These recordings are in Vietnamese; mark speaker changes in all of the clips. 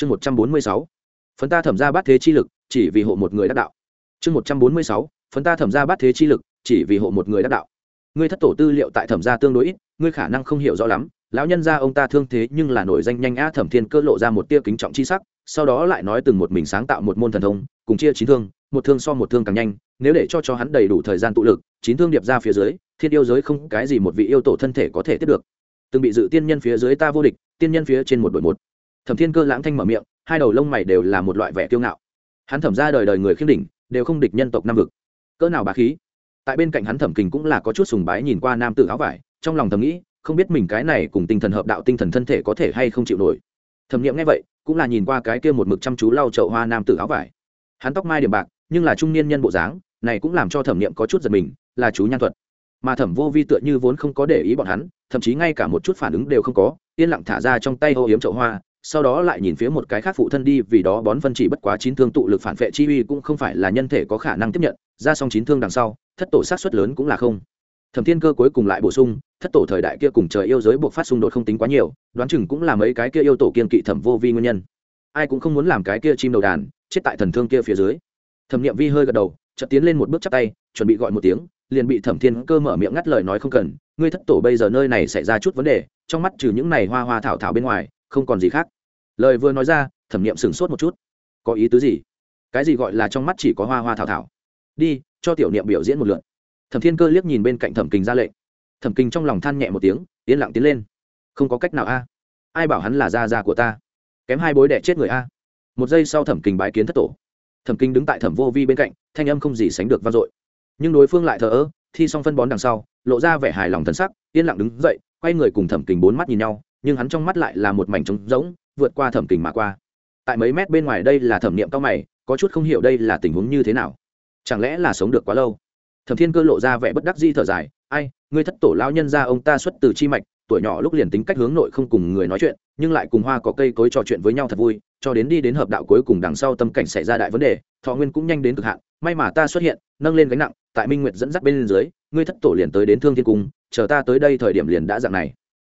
Speaker 1: chương một trăm bốn mươi sáu, phấn ta thẩm ra bát thế chi lực, chỉ vì hộ một người đắc đạo. Chương một trăm bốn mươi sáu, phấn ta thẩm ra bát thế chi lực, chỉ vì hộ một người đắc đạo. Ngươi thất tổ tư liệu tại thẩm gia tương đối ít, ngươi khả năng không hiểu rõ lắm. Lão nhân gia ông ta thương thế nhưng là nổi danh nhanh á thẩm thiên cơ lộ ra một tia kính trọng chi sắc, sau đó lại nói từng một mình sáng tạo một môn thần thông, cùng chia chín thương, một thương so một thương càng nhanh, nếu để cho cho hắn đầy đủ thời gian tụ lực, chín thương điệp ra phía dưới, thiên yêu giới không cái gì một vị yêu tổ thân thể có thể tiếp được. Từng bị dự tiên nhân phía dưới ta vô địch, tiên nhân phía trên một đội một thẩm thiên cơ lãng thanh mở miệng, hai đầu lông mày đều là một loại vẻ kiêu ngạo. Hắn thẩm ra đời đời người khiêm đỉnh, đều không địch nhân tộc nam vực. Cỡ nào bá khí. Tại bên cạnh hắn thẩm kình cũng là có chút sùng bái nhìn qua nam tử áo vải, trong lòng thầm nghĩ, không biết mình cái này cùng tinh thần hợp đạo tinh thần thân thể có thể hay không chịu nổi. Thẩm nghiệm nghe vậy, cũng là nhìn qua cái kia một mực chăm chú lau chậu hoa nam tử áo vải. Hắn tóc mai điểm bạc, nhưng là trung niên nhân bộ dáng, này cũng làm cho thẩm nghiệm có chút giật mình, là chú nhan thuật. Mà thẩm vô vi tựa như vốn không có để ý bọn hắn, thậm chí ngay cả một chút phản ứng đều không có, yên lặng thả ra trong tay ô yếm chậu hoa sau đó lại nhìn phía một cái khác phụ thân đi, vì đó bón phân chỉ bất quá chín thương tụ lực phản vệ chi uy cũng không phải là nhân thể có khả năng tiếp nhận, ra xong chín thương đằng sau, thất tổ sát xuất lớn cũng là không. Thẩm thiên cơ cuối cùng lại bổ sung, thất tổ thời đại kia cùng trời yêu giới buộc phát xung đột không tính quá nhiều, đoán chừng cũng là mấy cái kia yêu tổ kiên kỵ thẩm vô vi nguyên nhân. Ai cũng không muốn làm cái kia chim đầu đàn, chết tại thần thương kia phía dưới. Thẩm nghiệm vi hơi gật đầu, chợt tiến lên một bước chắp tay, chuẩn bị gọi một tiếng, liền bị thẩm thiên cơ mở miệng ngắt lời nói không cần, ngươi thất tổ bây giờ nơi này xảy ra chút vấn đề, trong mắt trừ những này hoa hoa thảo thảo bên ngoài, không còn gì khác lời vừa nói ra, thẩm nghiệm sửng sốt một chút. Có ý tứ gì? Cái gì gọi là trong mắt chỉ có hoa hoa thảo thảo? Đi, cho tiểu niệm biểu diễn một lượn thẩm thiên cơ liếc nhìn bên cạnh thẩm kình ra lệnh. Thẩm kình trong lòng than nhẹ một tiếng, yên lặng tiến lên. Không có cách nào a. À? Ai bảo hắn là gia gia của ta? Kém hai bối đẻ chết người a. À? Một giây sau thẩm kình bái kiến thất tổ. Thẩm kinh đứng tại thẩm vô vi bên cạnh, thanh âm không gì sánh được vang dội. Nhưng đối phương lại thờ ơ, thi xong phân bón đằng sau, lộ ra vẻ hài lòng thân sắc, yên lặng đứng dậy, quay người cùng thẩm kình bốn mắt nhìn nhau, nhưng hắn trong mắt lại là một mảnh trống rỗng vượt qua thẩm kình mà qua. Tại mấy mét bên ngoài đây là thẩm niệm cao mày, có chút không hiểu đây là tình huống như thế nào. Chẳng lẽ là sống được quá lâu? Thẩm thiên cơ lộ ra vẻ bất đắc di thở dài, ai, ngươi thất tổ lao nhân ra ông ta xuất từ chi mạch, tuổi nhỏ lúc liền tính cách hướng nội không cùng người nói chuyện, nhưng lại cùng hoa có cây cối trò chuyện với nhau thật vui, cho đến đi đến hợp đạo cuối cùng đằng sau tâm cảnh xảy ra đại vấn đề, thọ nguyên cũng nhanh đến cực hạn, may mà ta xuất hiện, nâng lên gánh nặng, tại minh nguyệt dẫn dắt bên dưới, ngươi thất tổ liền tới đến thương thiên cung, chờ ta tới đây thời điểm liền đã dạng này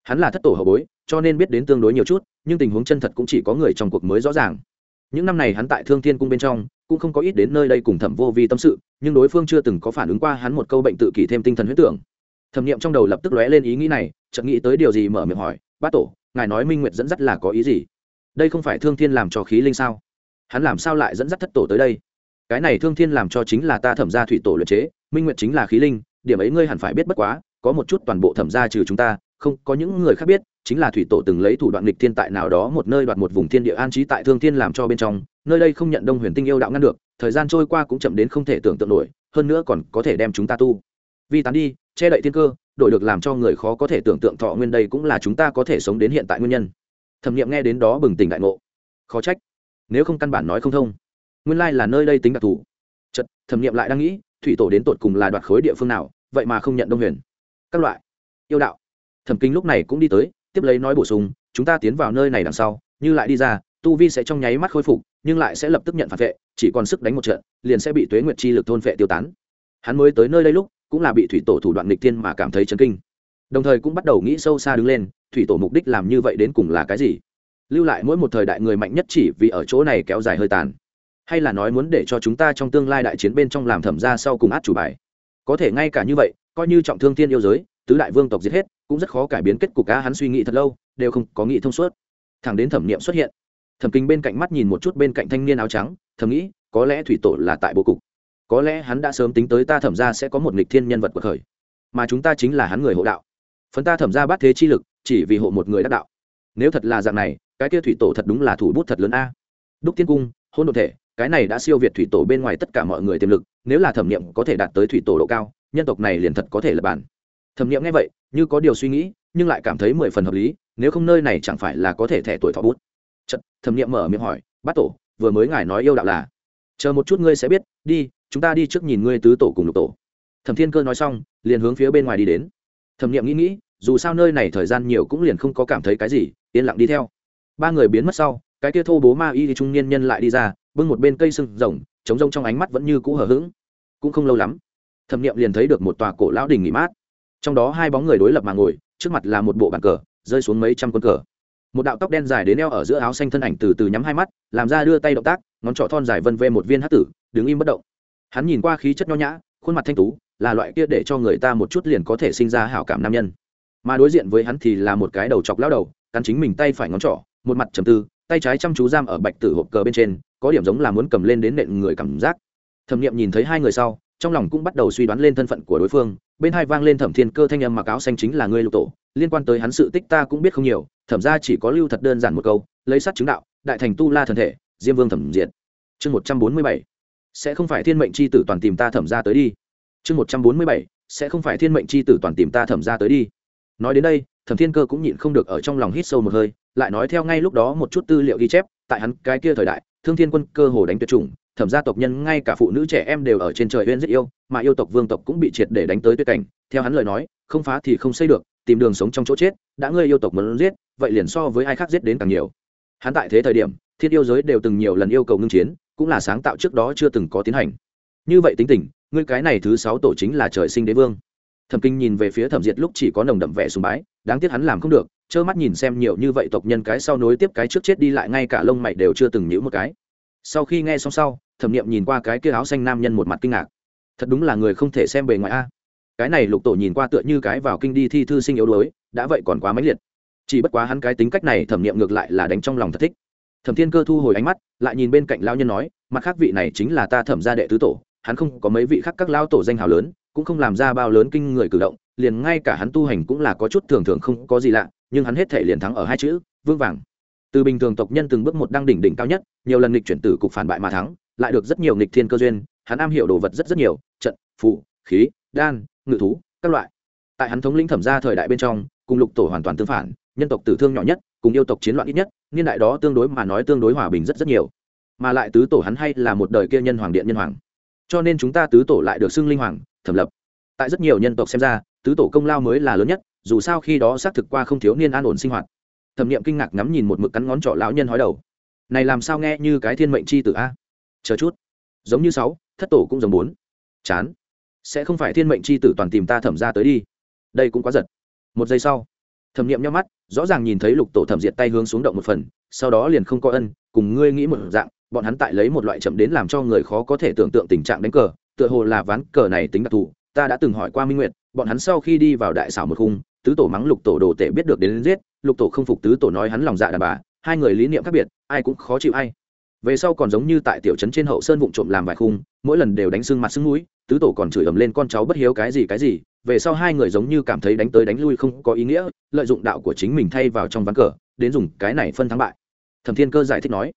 Speaker 1: hắn là thất tổ hậu bối, cho nên biết đến tương đối nhiều chút, nhưng tình huống chân thật cũng chỉ có người trong cuộc mới rõ ràng. Những năm này hắn tại thương thiên cung bên trong, cũng không có ít đến nơi đây cùng thẩm vô vi tâm sự, nhưng đối phương chưa từng có phản ứng qua hắn một câu bệnh tự kỷ thêm tinh thần huyết tưởng. Thẩm nghiệm trong đầu lập tức lóe lên ý nghĩ này, chợt nghĩ tới điều gì mở miệng hỏi, bát tổ, ngài nói minh nguyệt dẫn dắt là có ý gì? Đây không phải thương thiên làm cho khí linh sao? Hắn làm sao lại dẫn dắt thất tổ tới đây? Cái này thương thiên làm cho chính là ta thẩm gia thủy tổ luyện chế, minh nguyệt chính là khí linh, điểm ấy ngươi hẳn phải biết bất quá, có một chút toàn bộ thẩm gia trừ chúng ta không, có những người khác biết, chính là thủy tổ từng lấy thủ đoạn lịch thiên tại nào đó một nơi đoạt một vùng thiên địa an trí tại thương thiên làm cho bên trong, nơi đây không nhận đông huyền tinh yêu đạo ngăn được, thời gian trôi qua cũng chậm đến không thể tưởng tượng nổi, hơn nữa còn có thể đem chúng ta tu. Vi tán đi, che đậy thiên cơ, đổi được làm cho người khó có thể tưởng tượng thọ nguyên đây cũng là chúng ta có thể sống đến hiện tại nguyên nhân. Thẩm nghiệm nghe đến đó bừng tỉnh đại ngộ. Khó trách, nếu không căn bản nói không thông. Nguyên lai là nơi đây tính đặc thù. Chật thẩm nghiệm lại đang nghĩ, thủy tổ đến tột cùng là đoạt khối địa phương nào, vậy mà không nhận đông huyền. Các loại, yêu đạo thẩm kinh lúc này cũng đi tới, tiếp lấy nói bổ sung, chúng ta tiến vào nơi này đằng sau, như lại đi ra, tu vi sẽ trong nháy mắt khôi phục, nhưng lại sẽ lập tức nhận phản vệ, chỉ còn sức đánh một trận, liền sẽ bị tuế nguyệt chi lực thôn vệ tiêu tán. Hắn mới tới nơi đây lúc, cũng là bị thủy tổ thủ đoạn nghịch thiên mà cảm thấy chấn kinh. Đồng thời cũng bắt đầu nghĩ sâu xa đứng lên, thủy tổ mục đích làm như vậy đến cùng là cái gì? Lưu lại mỗi một thời đại người mạnh nhất chỉ vì ở chỗ này kéo dài hơi tàn. Hay là nói muốn để cho chúng ta trong tương lai đại chiến bên trong làm thẩm ra sau cùng át chủ bài? Có thể ngay cả như vậy, coi như trọng thương thiên yêu giới tứ đại vương tộc giết hết, cũng rất khó cải biến kết cục cá hắn suy nghĩ thật lâu, đều không có nghĩ thông suốt. Thẳng đến thẩm nghiệm xuất hiện, thẩm kinh bên cạnh mắt nhìn một chút bên cạnh thanh niên áo trắng, thầm nghĩ, có lẽ thủy tổ là tại bố cục. Có lẽ hắn đã sớm tính tới ta thẩm ra sẽ có một nghịch thiên nhân vật cuộc khởi mà chúng ta chính là hắn người hộ đạo. Phần ta thẩm ra bắt thế chi lực, chỉ vì hộ một người đắc đạo. Nếu thật là dạng này, cái kia thủy tổ thật đúng là thủ bút thật lớn a. Đúc tiên cung hôn đ ộ thể, cái này đã siêu việt thủy tổ bên ngoài tất cả mọi người tiềm lực, nếu là thẩm nghiệm có thể đạt tới thủy tổ độ cao, nhân tộc này liền thật có thể là bản thẩm nghiệm nghe vậy như có điều suy nghĩ nhưng lại cảm thấy mười phần hợp lý nếu không nơi này chẳng phải là có thể thẻ tuổi thọ bút. Chật, thẩm nghiệm mở miệng hỏi bát tổ vừa mới ngài nói yêu đạo là? Chờ một chút ngươi sẽ biết đi chúng ta đi trước nhìn ngươi tứ tổ cùng lục tổ. Thẩm thiên cơ nói xong liền hướng phía bên ngoài đi đến. Thẩm nghiệm nghĩ nghĩ dù sao nơi này thời gian nhiều cũng liền không có cảm thấy cái gì yên lặng đi theo. Ba người biến mất sau cái kia thô bố ma y thì trung niên nhân lại đi ra bưng một bên cây sừng rồng trống rông trong ánh mắt vẫn như cũ hờ hững. Cũng không lâu lắm thẩm nghiệm liền thấy được một tòa cổ lão đình nghỉ mát trong đó hai bóng người đối lập mà ngồi, trước mặt là một bộ bàn cờ, rơi xuống mấy trăm quân cờ. Một đạo tóc đen dài đến eo ở giữa áo xanh thân ảnh từ từ nhắm hai mắt, làm ra đưa tay động tác, ngón trỏ thon dài vân vê một viên hát tử, đứng im bất động. Hắn nhìn qua khí chất nho nhã, khuôn mặt thanh tú, là loại kia để cho người ta một chút liền có thể sinh ra hảo cảm nam nhân. Mà đối diện với hắn thì là một cái đầu chọc lao đầu, cắn chính mình tay phải ngón trỏ, một mặt trầm tư, tay trái chăm chú giam ở bạch tử hộp cờ bên trên, có điểm giống là muốn cầm lên đến nện người cảm giác. Thẩm nghiệm nhìn thấy hai người sau, trong lòng cũng bắt đầu suy đoán lên thân phận của đối phương bên hai vang lên thẩm thiên cơ thanh âm mặc áo xanh chính là ngươi lục tổ, liên quan tới hắn sự tích ta cũng biết không nhiều, thẩm ra chỉ có lưu thật đơn giản một câu, lấy sắt chứng đạo, đại thành tu la thần thể, diêm vương thẩm diệt. Chương một trăm bốn mươi bảy, sẽ không phải thiên mệnh c h i tử toàn tìm ta thẩm ra tới đi. Chương một trăm bốn mươi bảy, sẽ không phải thiên mệnh c h i tử toàn tìm ta thẩm ra tới đi. Nói đến đây, thẩm thiên cơ cũng nhịn không được ở trong lòng hít sâu một hơi, lại nói theo ngay lúc đó một chút tư liệu ghi chép, tại hắn cái kia thời đại, thương thiên quân cơ hồ đánh tuyệt chủng thẩm gia tộc nhân, ngay cả phụ nữ trẻ em đều ở trên trời uyên rất yêu, mà yêu tộc vương tộc cũng bị triệt để đánh tới tuyệt cảnh. Theo hắn lời nói, không phá thì không xây được, tìm đường sống trong chỗ chết, đã ngươi yêu tộc muốn giết, vậy liền so với ai khác giết đến càng nhiều. Hắn tại thế thời điểm, thiên yêu giới đều từng nhiều lần yêu cầu ngưng chiến, cũng là sáng tạo trước đó chưa từng có tiến hành. Như vậy tính tình, ngươi cái này thứ sáu tổ chính là trời sinh đế vương. Thẩm kinh nhìn về phía thẩm diệt lúc chỉ có nồng đậm vẻ sùng bái, đáng tiếc hắn làm không được, trơ mắt nhìn xem nhiều như vậy tộc nhân cái sau nối tiếp cái trước chết đi lại, ngay cả lông mày đều chưa từng nhữ một cái. Sau khi nghe xong sau thẩm nghiệm nhìn qua cái kia áo xanh nam nhân một mặt kinh ngạc. Thật đúng là người không thể xem bề ngoài a. Cái này lục tổ nhìn qua tựa như cái vào kinh đi thi thư sinh yếu đuối, đã vậy còn quá mãnh liệt. Chỉ bất quá hắn cái tính cách này thẩm nghiệm ngược lại là đánh trong lòng thật thích. Thẩm thiên cơ thu hồi ánh mắt, lại nhìn bên cạnh lao nhân nói, mặt khác vị này chính là ta thẩm gia đệ tứ tổ, hắn không có mấy vị khác các lao tổ danh hào lớn, cũng không làm ra bao lớn kinh người cử động, liền ngay cả hắn tu hành cũng là có chút thường thường không có gì lạ, nhưng hắn hết thể liền thắng ở hai chữ, vương vàng. Từ bình thường tộc nhân từng bước một đăng đỉnh đỉnh cao nhất, nhiều lần nghịch chuyển tử cục phản bại mà thắng lại được rất nhiều nghịch thiên cơ duyên, hắn am hiểu đồ vật rất rất nhiều, trận phụ khí, đan, ngự thú, các loại. Tại hắn thống lĩnh thẩm gia thời đại bên trong, cùng lục tổ hoàn toàn tương phản, nhân tộc tử thương nhỏ nhất, cùng yêu tộc chiến loạn ít nhất, niên đại đó tương đối mà nói tương đối hòa bình rất rất nhiều. Mà lại tứ tổ hắn hay là một đời kia nhân hoàng điện nhân hoàng. Cho nên chúng ta tứ tổ lại được xưng linh hoàng, thẩm lập. Tại rất nhiều nhân tộc xem ra, tứ tổ công lao mới là lớn nhất, dù sao khi đó xác thực qua không thiếu niên an ổn sinh hoạt. Thẩm niệm kinh ngạc ngắm nhìn một mực cắn ngón trỏ lão nhân hói đầu. Này làm sao nghe như cái thiên mệnh c h i tử a? Chờ chút. Giống như sáu thất tổ cũng giống bốn. Chán. Sẽ không phải thiên mệnh c h i tử toàn tìm ta thẩm ra tới đi. Đây cũng quá giật. Một giây sau thẩm nghiệm nhau mắt rõ ràng nhìn thấy lục tổ thẩm diệt tay hướng xuống động một phần sau đó liền không có ân cùng ngươi nghĩ một dạng bọn hắn tại lấy một loại chậm đến làm cho người khó có thể tưởng tượng tình trạng đánh cờ tựa hồ là ván cờ này tính đặc thù ta đã từng hỏi qua minh nguyệt bọn hắn sau khi đi vào đại xảo một khung tứ tổ mắng lục tổ đồ tể biết được đến, đến giết lục tổ không phục tứ tổ nói hắn lòng dạ đàn bà hai người lý niệm khác biệt ai cũng khó chịu ai về sau còn giống như tại tiểu trấn trên hậu sơn vụng trộm làm vài khung, mỗi lần đều đánh sưng mặt sưng mũi, tứ tổ còn chửi ầm lên con cháu bất hiếu cái gì cái gì, về sau hai người giống như cảm thấy đánh tới đánh lui không có ý nghĩa, lợi dụng đạo của chính mình thay vào trong ván cờ, đến dùng cái này phân thắng bại. Thẩm thiên cơ giải thích nói,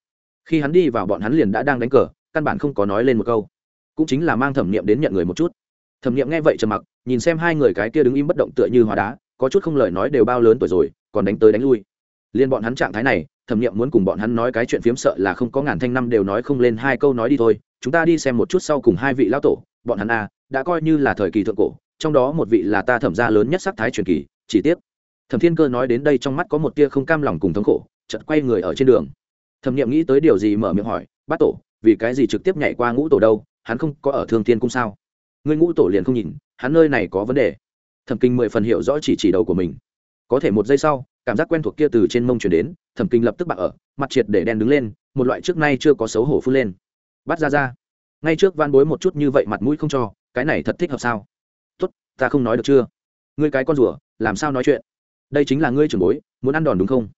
Speaker 1: khi hắn đi vào bọn hắn liền đã đang đánh cờ, căn bản không có nói lên một câu. Cũng chính là mang thẩm niệm đến nhận người một chút. Thẩm niệm nghe vậy trầm mặc, nhìn xem hai người cái kia đứng im bất động tựa như hóa đá, có chút không lời nói đều bao lớn tuổi rồi, còn đánh tới đánh lui liên bọn hắn trạng thái này, thẩm nghiệm muốn cùng bọn hắn nói cái chuyện phiếm sợ là không có ngàn thanh năm đều nói không lên hai câu nói đi thôi. Chúng ta đi xem một chút sau cùng hai vị lão tổ, bọn hắn a, đã coi như là thời kỳ thượng cổ, trong đó một vị là ta thẩm gia lớn nhất sắc thái truyền kỳ, chỉ tiếc. Thẩm thiên cơ nói đến đây trong mắt có một tia không cam lòng cùng thống khổ, chợt quay người ở trên đường. Thẩm nghiệm nghĩ tới điều gì mở miệng hỏi, bát tổ, vì cái gì trực tiếp nhảy qua ngũ tổ đâu? Hắn không có ở thương thiên cung sao? Người ngũ tổ liền không nhìn, hắn nơi này có vấn đề. Thẩm kinh mười phần hiểu rõ chỉ chỉ đầu của mình. Có thể một giây sau cảm giác quen thuộc kia từ trên mông chuyển đến, thẩm kinh lập tức bạc ở, mặt triệt để đen đứng lên, một loại trước nay chưa có xấu hổ phun lên. Bắt ra ra. Ngay trước van bối một chút như vậy mặt mũi không cho, cái này thật thích hợp sao? Tốt, ta không nói được chưa? Ngươi cái con rùa, làm sao nói chuyện? Đây chính là ngươi trưởng bối, muốn ăn đòn đúng không?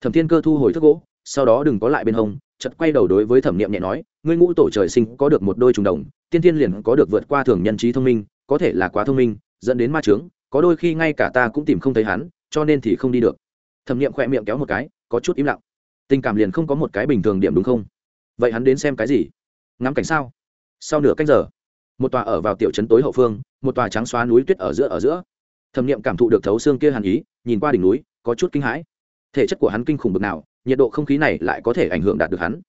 Speaker 1: Thẩm thiên cơ thu hồi thức gỗ, sau đó đừng có lại bên hông chật quay đầu đối với thẩm niệm nhẹ nói, ngươi ngũ tổ trời sinh có được một đôi trùng đồng, tiên thiên liền có được vượt qua thường nhân trí thông minh, có thể là quá thông minh, dẫn đến ma trướng có đôi khi ngay cả ta cũng tìm không thấy hắn, cho nên thì không đi được thẩm nghiệm khỏe miệng kéo một cái, có chút im lặng. Tình cảm liền không có một cái bình thường điểm đúng không? Vậy hắn đến xem cái gì? Ngắm cảnh sao? Sau nửa canh giờ, một tòa ở vào tiểu trấn tối hậu phương, một tòa trắng xóa núi tuyết ở giữa ở giữa. Thẩm nghiệm cảm thụ được thấu xương kia hàn ý, nhìn qua đỉnh núi, có chút kinh hãi. Thể chất của hắn kinh khủng bực nào, nhiệt độ không khí này lại có thể ảnh hưởng đạt được hắn.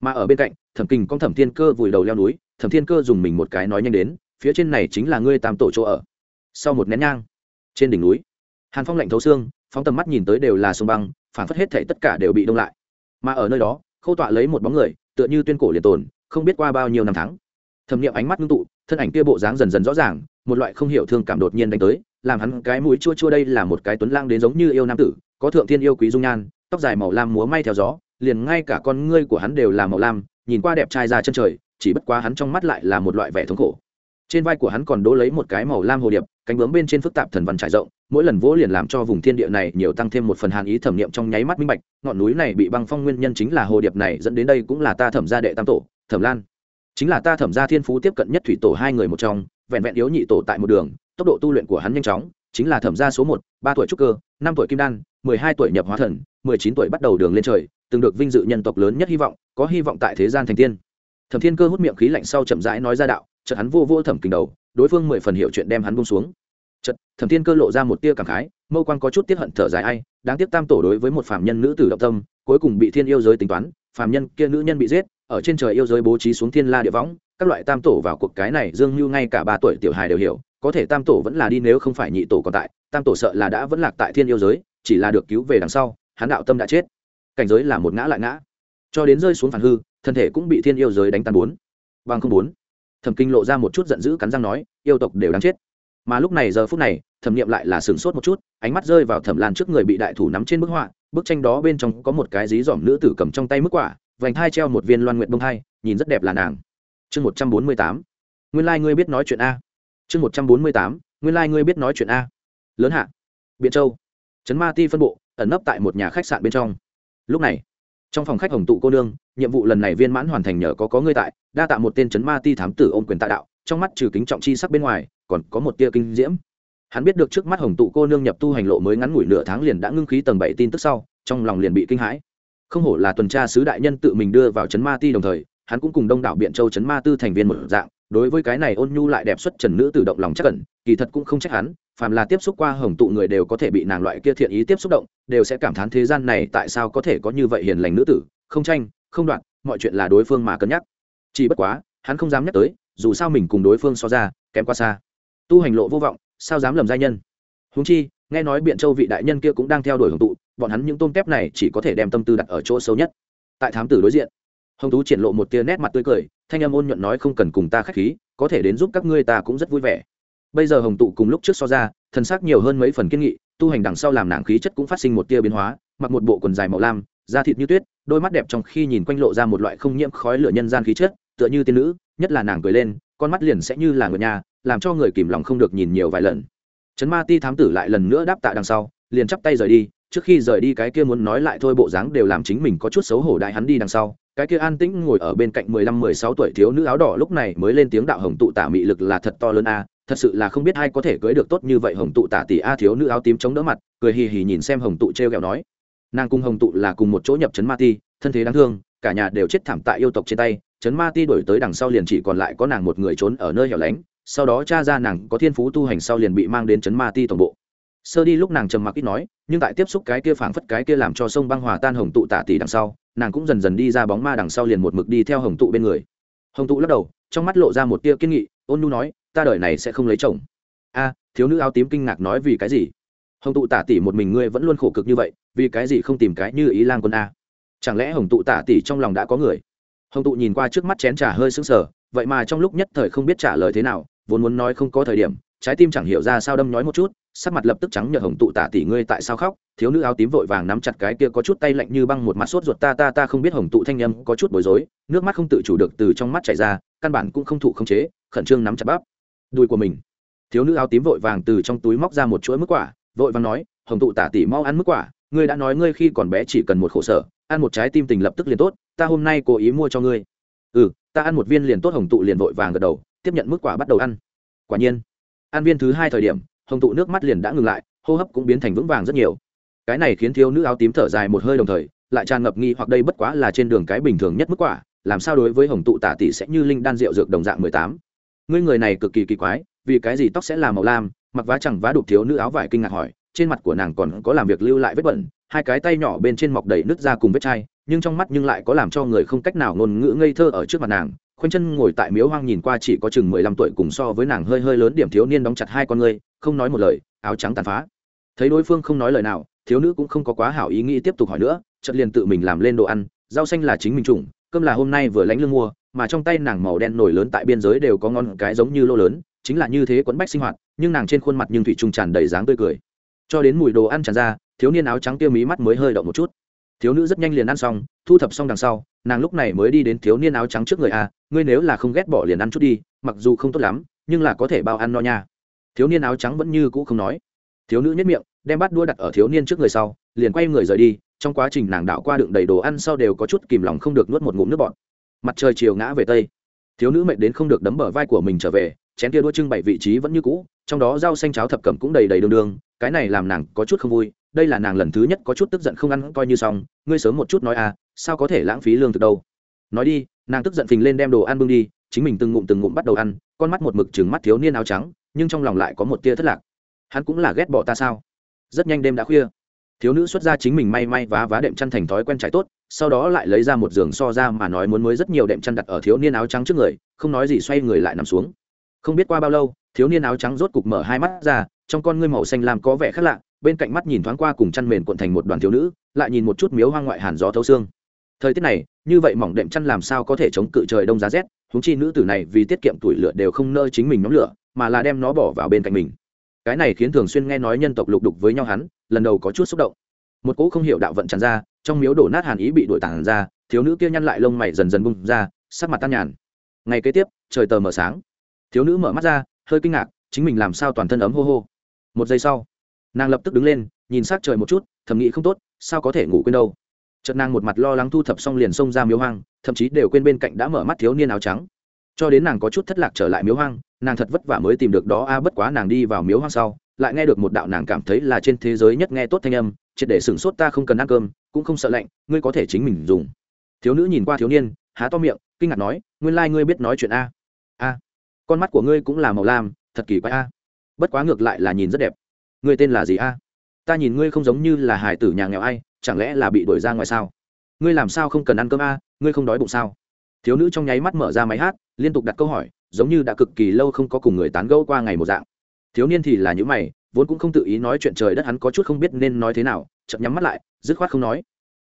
Speaker 1: Mà ở bên cạnh, thẩm kinh con thẩm thiên cơ vùi đầu leo núi, thẩm thiên cơ dùng mình một cái nói nhanh đến, phía trên này chính là ngươi tam tổ chỗ ở. Sau một nén nhang, trên đỉnh núi hàn phong lạnh thấu xương, phóng tầm mắt nhìn tới đều là sông băng phản phất hết thể tất cả đều bị đông lại. Mà ở nơi đó, khâu tọa lấy một bóng người, tựa như tuyên cổ liền tồn, không biết qua bao nhiêu năm tháng. Thẩm nghiệm ánh mắt ngưng tụ, thân ảnh kia bộ dáng dần dần rõ ràng, một loại không hiểu thương cảm đột nhiên đánh tới, làm hắn cái mũi chua chua đây là một cái tuấn lang đến giống như yêu nam tử, có thượng thiên yêu quý dung nhan, tóc dài màu lam múa may theo gió, liền ngay cả con ngươi của hắn đều là màu lam, nhìn qua đẹp trai ra chân trời, chỉ bất quá hắn trong mắt lại là một loại vẻ thống khổ trên vai của hắn còn đỗ lấy một cái màu lam hồ điệp, cánh bướm bên trên phức tạp thần văn trải rộng, mỗi lần vỗ liền làm cho vùng thiên địa này nhiều tăng thêm một phần hàn ý thẩm niệm trong nháy mắt minh bạch, ngọn núi này bị băng phong nguyên nhân chính là hồ điệp này dẫn đến đây cũng là ta thẩm gia đệ tam tổ, thẩm lan. Chính là ta thẩm gia thiên phú tiếp cận nhất thủy tổ hai người một trong, vẹn vẹn yếu nhị tổ tại một đường, tốc độ tu luyện của hắn nhanh chóng, chính là thẩm gia số một, ba tuổi trúc cơ, năm tuổi kim đan, mười hai tuổi nhập hóa thần, mười chín tuổi bắt đầu đường lên trời, từng được vinh dự nhân tộc lớn nhất hy vọng, có hy vọng tại thế gian thành tiên. Thẩm thiên cơ hút miệng khí lạnh sau chậm rãi nói ra đạo chợt hắn vô vô thẩm kinh đầu, đối phương mười phần hiểu chuyện đem hắn buông xuống. Chợt, thẩm thiên cơ lộ ra một tia cảm khái, mâu quan có chút tiếc hận thở dài ai, đáng tiếc tam tổ đối với một phạm nhân nữ tử động tâm, cuối cùng bị thiên yêu giới tính toán phạm nhân kia nữ nhân bị giết, ở trên trời yêu giới bố trí xuống thiên la địa võng, các loại tam tổ vào cuộc cái này dương như ngay cả ba tuổi tiểu hài đều hiểu, có thể tam tổ vẫn là đi nếu không phải nhị tổ còn tại, tam tổ sợ là đã vẫn lạc tại thiên yêu giới, chỉ là được cứu về đằng sau, hắn đạo tâm đã chết. Cảnh giới là một ngã lại ngã. Cho đến rơi xuống phản hư, thân thể cũng bị thiên yêu giới đánh tan bốn. Bằng không bốn thẩm kinh lộ ra một chút giận dữ cắn răng nói, yêu tộc đều đáng chết. Mà lúc này giờ phút này, thẩm nghiệm lại là sửng sốt một chút, ánh mắt rơi vào thẩm lan trước người bị đại thủ nắm trên bức họa, bức tranh đó bên trong có một cái dí dỏm nữ tử cầm trong tay mức quả, vành thai treo một viên loan nguyện bông hai, nhìn rất đẹp là nàng. Chương một trăm bốn mươi tám. Nguyên lai、like、ngươi biết nói chuyện a. Chương một trăm bốn mươi tám. Nguyên lai、like、ngươi biết nói chuyện a. Lớn hạ. Biện châu. Trấn ma ti phân bộ, ẩn nấp tại một nhà khách sạn bên trong. Lúc này trong phòng khách hồng tụ cô nương, nhiệm vụ lần này viên mãn hoàn thành nhờ có có ngươi tại, đa tạ một tên chấn ma ti thám tử ôm quyền tạ đạo, trong mắt trừ kính trọng chi sắc bên ngoài, còn có một tia kinh diễm. Hắn biết được trước mắt hồng tụ cô nương nhập tu hành lộ mới ngắn ngủi nửa tháng liền đã ngưng khí tầng bảy tin tức sau, trong lòng liền bị kinh hãi. Không hổ là tuần tra sứ đại nhân tự mình đưa vào chấn ma ti đồng thời, hắn cũng cùng đông đảo biện châu chấn ma tư thành viên một dạng đối với cái này ôn nhu lại đẹp xuất trần nữ tự động lòng chắc cẩn kỳ thật cũng không trách hắn, phàm là tiếp xúc qua hồng tụ người đều có thể bị nàng loại kia thiện ý tiếp xúc động, đều sẽ cảm thán thế gian này tại sao có thể có như vậy hiền lành nữ tử, không tranh, không đoạn mọi chuyện là đối phương mà cân nhắc. Chỉ bất quá, hắn không dám nhắc tới, dù sao mình cùng đối phương so ra, kém quá xa. Tu hành lộ vô vọng, sao dám lầm giai nhân? Húng chi, nghe nói biện châu vị đại nhân kia cũng đang theo đuổi hồng tụ, bọn hắn những tôm tép này chỉ có thể đem tâm tư đặt ở chỗ sâu nhất. Tại thám tử đối diện hồng tú triển lộ một tia nét mặt tươi cười, thanh âm ôn nhuận nói không cần cùng ta k h á c h khí, có thể đến giúp các ngươi ta cũng rất vui vẻ. Bây giờ hồng tụ cùng lúc trước so ra, thần sắc nhiều hơn mấy phần kiên nghị, tu hành đằng sau làm nàng khí chất cũng phát sinh một tia biến hóa, mặc một bộ quần dài màu lam, da thịt như tuyết, đôi mắt đẹp trong khi nhìn quanh lộ ra một loại không nhiễm khói lửa nhân gian khí chất, tựa như tiên nữ, nhất là nàng cười lên, con mắt liền sẽ như là người nhà, làm cho người kìm lòng không được nhìn nhiều vài lần. Trấn ma ti thám tử lại lần nữa đáp tạ đằng sau liền chắp tay rời đi, trước khi rời đi cái kia muốn nói lại thôi bộ dáng đều làm chính mình có chút xấu hổ đại hắn đi đằng sau. Cái kia an tĩnh ngồi ở bên cạnh mười lăm, mười sáu tuổi thiếu nữ áo đỏ lúc này mới lên tiếng đạo hồng tụ tả mị lực là thật to lớn a, thật sự là không biết ai có thể cưới được tốt như vậy hồng tụ tả tỷ a thiếu nữ áo tím chống đỡ mặt, cười hì hì nhìn xem hồng tụ t r e o kẹo nói. Nàng cùng hồng tụ là cùng một chỗ nhập trấn ma ti, thân thế đáng thương, cả nhà đều chết thảm tại yêu tộc trên tay, trấn ma ti đổi tới đằng sau liền chỉ còn lại có nàng một người trốn ở nơi hẻo lánh, sau đó cha ra nàng có thiên phú tu hành sau liền bị mang đến trấn ma ti tổng bộ sơ đi lúc nàng trầm mặc ít nói, nhưng tại tiếp xúc cái kia phảng phất cái kia làm cho sông băng hòa tan hồng tụ tả tỷ đằng sau, nàng cũng dần dần đi ra bóng ma đằng sau liền một mực đi theo hồng tụ bên người. Hồng tụ lắc đầu, trong mắt lộ ra một tia kiên nghị, ôn nu nói, ta đời này sẽ không lấy chồng. A, thiếu nữ áo tím kinh ngạc nói vì cái gì? Hồng tụ tả tỷ một mình ngươi vẫn luôn khổ cực như vậy, vì cái gì không tìm cái như ý lan quân a? Chẳng lẽ hồng tụ tả tỷ trong lòng đã có người? Hồng tụ nhìn qua trước mắt chén trà hơi sững sờ, vậy mà trong lúc nhất thời không biết trả lời thế nào, vốn muốn nói không có thời điểm trái tim chẳng hiểu ra sao đâm nhói một chút, sắc mặt lập tức trắng nhợt hồng tụ tả tỷ ngươi tại sao khóc, thiếu nữ áo tím vội vàng nắm chặt cái kia có chút tay lạnh như băng một mặt sốt ruột ta ta ta không biết hồng tụ thanh âm có chút bối rối, nước mắt không tự chủ được từ trong mắt chảy ra, căn bản cũng không thụ không chế, khẩn trương nắm chặt bắp. Đùi của mình. Thiếu nữ áo tím vội vàng từ trong túi móc ra một chuỗi mức quả, vội vàng nói, hồng tụ tả tỷ mau ăn mức quả, ngươi đã nói ngươi khi còn bé chỉ cần một khổ sở, ăn một trái tim tình lập tức liền tốt, ta hôm nay cố ý mua cho ngươi. Ừ ta ăn một viên liền tốt, hồng tụ liền vội vàng gật đầu, tiếp nhận mức quả bắt đầu ăn. Quả nhiên An viên thứ hai thời điểm, hồng tụ nước mắt liền đã ngừng lại, hô hấp cũng biến thành vững vàng rất nhiều. Cái này khiến thiếu nữ áo tím thở dài một hơi đồng thời, lại tràn ngập nghi hoặc đây bất quá là trên đường cái bình thường nhất mức quả, làm sao đối với hồng tụ tả tỷ sẽ như linh đan rượu dược đồng dạng mười tám? Ngươi người này cực kỳ kỳ quái, vì cái gì tóc sẽ là màu lam, mặc vá chẳng vá đục thiếu nữ áo vải kinh ngạc hỏi, trên mặt của nàng còn có làm việc lưu lại vết bẩn, hai cái tay nhỏ bên trên mọc đầy nước ra cùng vết chai, nhưng trong mắt nhưng lại có làm cho người không cách nào ngôn ngữ ngây thơ ở trước mặt nàng khoanh chân ngồi tại miếu hoang nhìn qua chỉ có chừng mười lăm tuổi cùng so với nàng hơi hơi lớn điểm thiếu niên đóng chặt hai con ngươi, không nói một lời, áo trắng tàn phá. Thấy đối phương không nói lời nào, thiếu nữ cũng không có quá hảo ý nghĩ tiếp tục hỏi nữa, chợt liền tự mình làm lên đồ ăn, rau xanh là chính mình trùng, cơm là hôm nay vừa lánh lương mua, mà trong tay nàng màu đen nổi lớn tại biên giới đều có ngon cái giống như lô lớn, chính là như thế quấn bách sinh hoạt, nhưng nàng trên khuôn mặt nhưng thủy trung tràn đầy dáng tươi cười. Cho đến mùi đồ ăn tràn ra, thiếu niên áo trắng tiêu mí mắt mới hơi động một chút thiếu nữ rất nhanh liền ăn xong, thu thập xong đằng sau, nàng lúc này mới đi đến thiếu niên áo trắng trước người a, ngươi nếu là không ghét bỏ liền ăn chút đi, mặc dù không tốt lắm, nhưng là có thể bao ăn no nha. Thiếu niên áo trắng vẫn như cũ không nói. Thiếu nữ nhất miệng, đem bát đua đặt ở thiếu niên trước người sau, liền quay người rời đi, trong quá trình nàng đảo qua đựng đầy đồ ăn sau đều có chút kìm lòng không được nuốt một ngụm nước bọt. Mặt trời chiều ngã về tây. Thiếu nữ mệt đến không được đấm bờ vai của mình trở về, chén kia đua trưng bảy vị trí vẫn như cũ, trong đó rau xanh cháo thập cẩm cũng đầy đầy đường đường cái này làm nàng có chút không vui đây là nàng lần thứ nhất có chút tức giận không ăn, coi như xong, ngươi sớm một chút nói à sao có thể lãng phí lương thực đâu. Nói đi, nàng tức giận phình lên đem đồ ăn bưng đi, chính mình từng ngụm từng ngụm bắt đầu ăn, con mắt một mực chừng mắt thiếu niên áo trắng, nhưng trong lòng lại có một tia thất lạc. Hắn cũng là ghét bỏ ta sao? Rất nhanh đêm đã khuya. Thiếu nữ xuất ra chính mình may may vá vá đệm chăn thành thói quen trải tốt, sau đó lại lấy ra một giường so ra mà nói muốn mới rất nhiều đệm chăn đặt ở thiếu niên áo trắng trước người, không nói gì xoay người lại nằm xuống. Không biết qua bao lâu, thiếu niên áo trắng rốt cục mở hai mắt ra trong con ngươi màu xanh làm có vẻ khác lạ, bên cạnh mắt nhìn thoáng qua cùng chăn mền cuộn thành một đoàn thiếu nữ, lại nhìn một chút miếu hoang ngoại hàn gió thấu xương. Thời tiết này, như vậy mỏng đệm chăn làm sao có thể chống cự trời đông giá rét húng chi nữ tử này vì tiết kiệm tuổi lửa đều không nơi chính mình nhóm lửa, mà là đem nó bỏ vào bên cạnh mình. Cái này khiến thường xuyên nghe nói nhân tộc lục đục với nhau hắn, lần đầu có chút xúc động. Một cỗ không hiểu đạo vận tràn ra, trong miếu đổ nát hàn ý bị đội tản ra, thiếu nữ kia nhăn lại lông mày dần dần bung ra, sắc mặt tan nhàn. Ngày kế tiếp, trời tờ mờ sáng. Thiếu nữ mở mắt ra, hơi kinh ngạc, chính mình làm sao toàn thân ấm hô hô một giây sau, nàng lập tức đứng lên, nhìn sát trời một chút, thầm nghĩ không tốt, sao có thể ngủ quên đâu. Chợt nàng một mặt lo lắng thu thập xong liền xông ra miếu hoang, thậm chí đều quên bên cạnh đã mở mắt thiếu niên áo trắng. Cho đến nàng có chút thất lạc trở lại miếu hoang, nàng thật vất vả mới tìm được đó, a, bất quá nàng đi vào miếu hoang sau, lại nghe được một đạo nàng cảm thấy là trên thế giới nhất nghe tốt thanh âm, triệt để sửng sốt ta không cần ăn cơm, cũng không sợ lạnh, ngươi có thể chính mình dùng. Thiếu nữ nhìn qua thiếu niên, há to miệng, kinh ngạc nói, nguyên lai、like、ngươi biết nói chuyện a. A. Con mắt của ngươi cũng là màu lam, thật kỳ quái a bất quá ngược lại là nhìn rất đẹp. Ngươi tên là gì a? Ta nhìn ngươi không giống như là hải tử nhà nghèo ai, chẳng lẽ là bị đuổi ra ngoài sao? Ngươi làm sao không cần ăn cơm a, ngươi không đói bụng sao? Thiếu nữ trong nháy mắt mở ra máy hát, liên tục đặt câu hỏi, giống như đã cực kỳ lâu không có cùng người tán gẫu qua ngày một dạng. Thiếu niên thì là những mày, vốn cũng không tự ý nói chuyện trời đất hắn có chút không biết nên nói thế nào chậm nhắm mắt lại, dứt khoát không nói.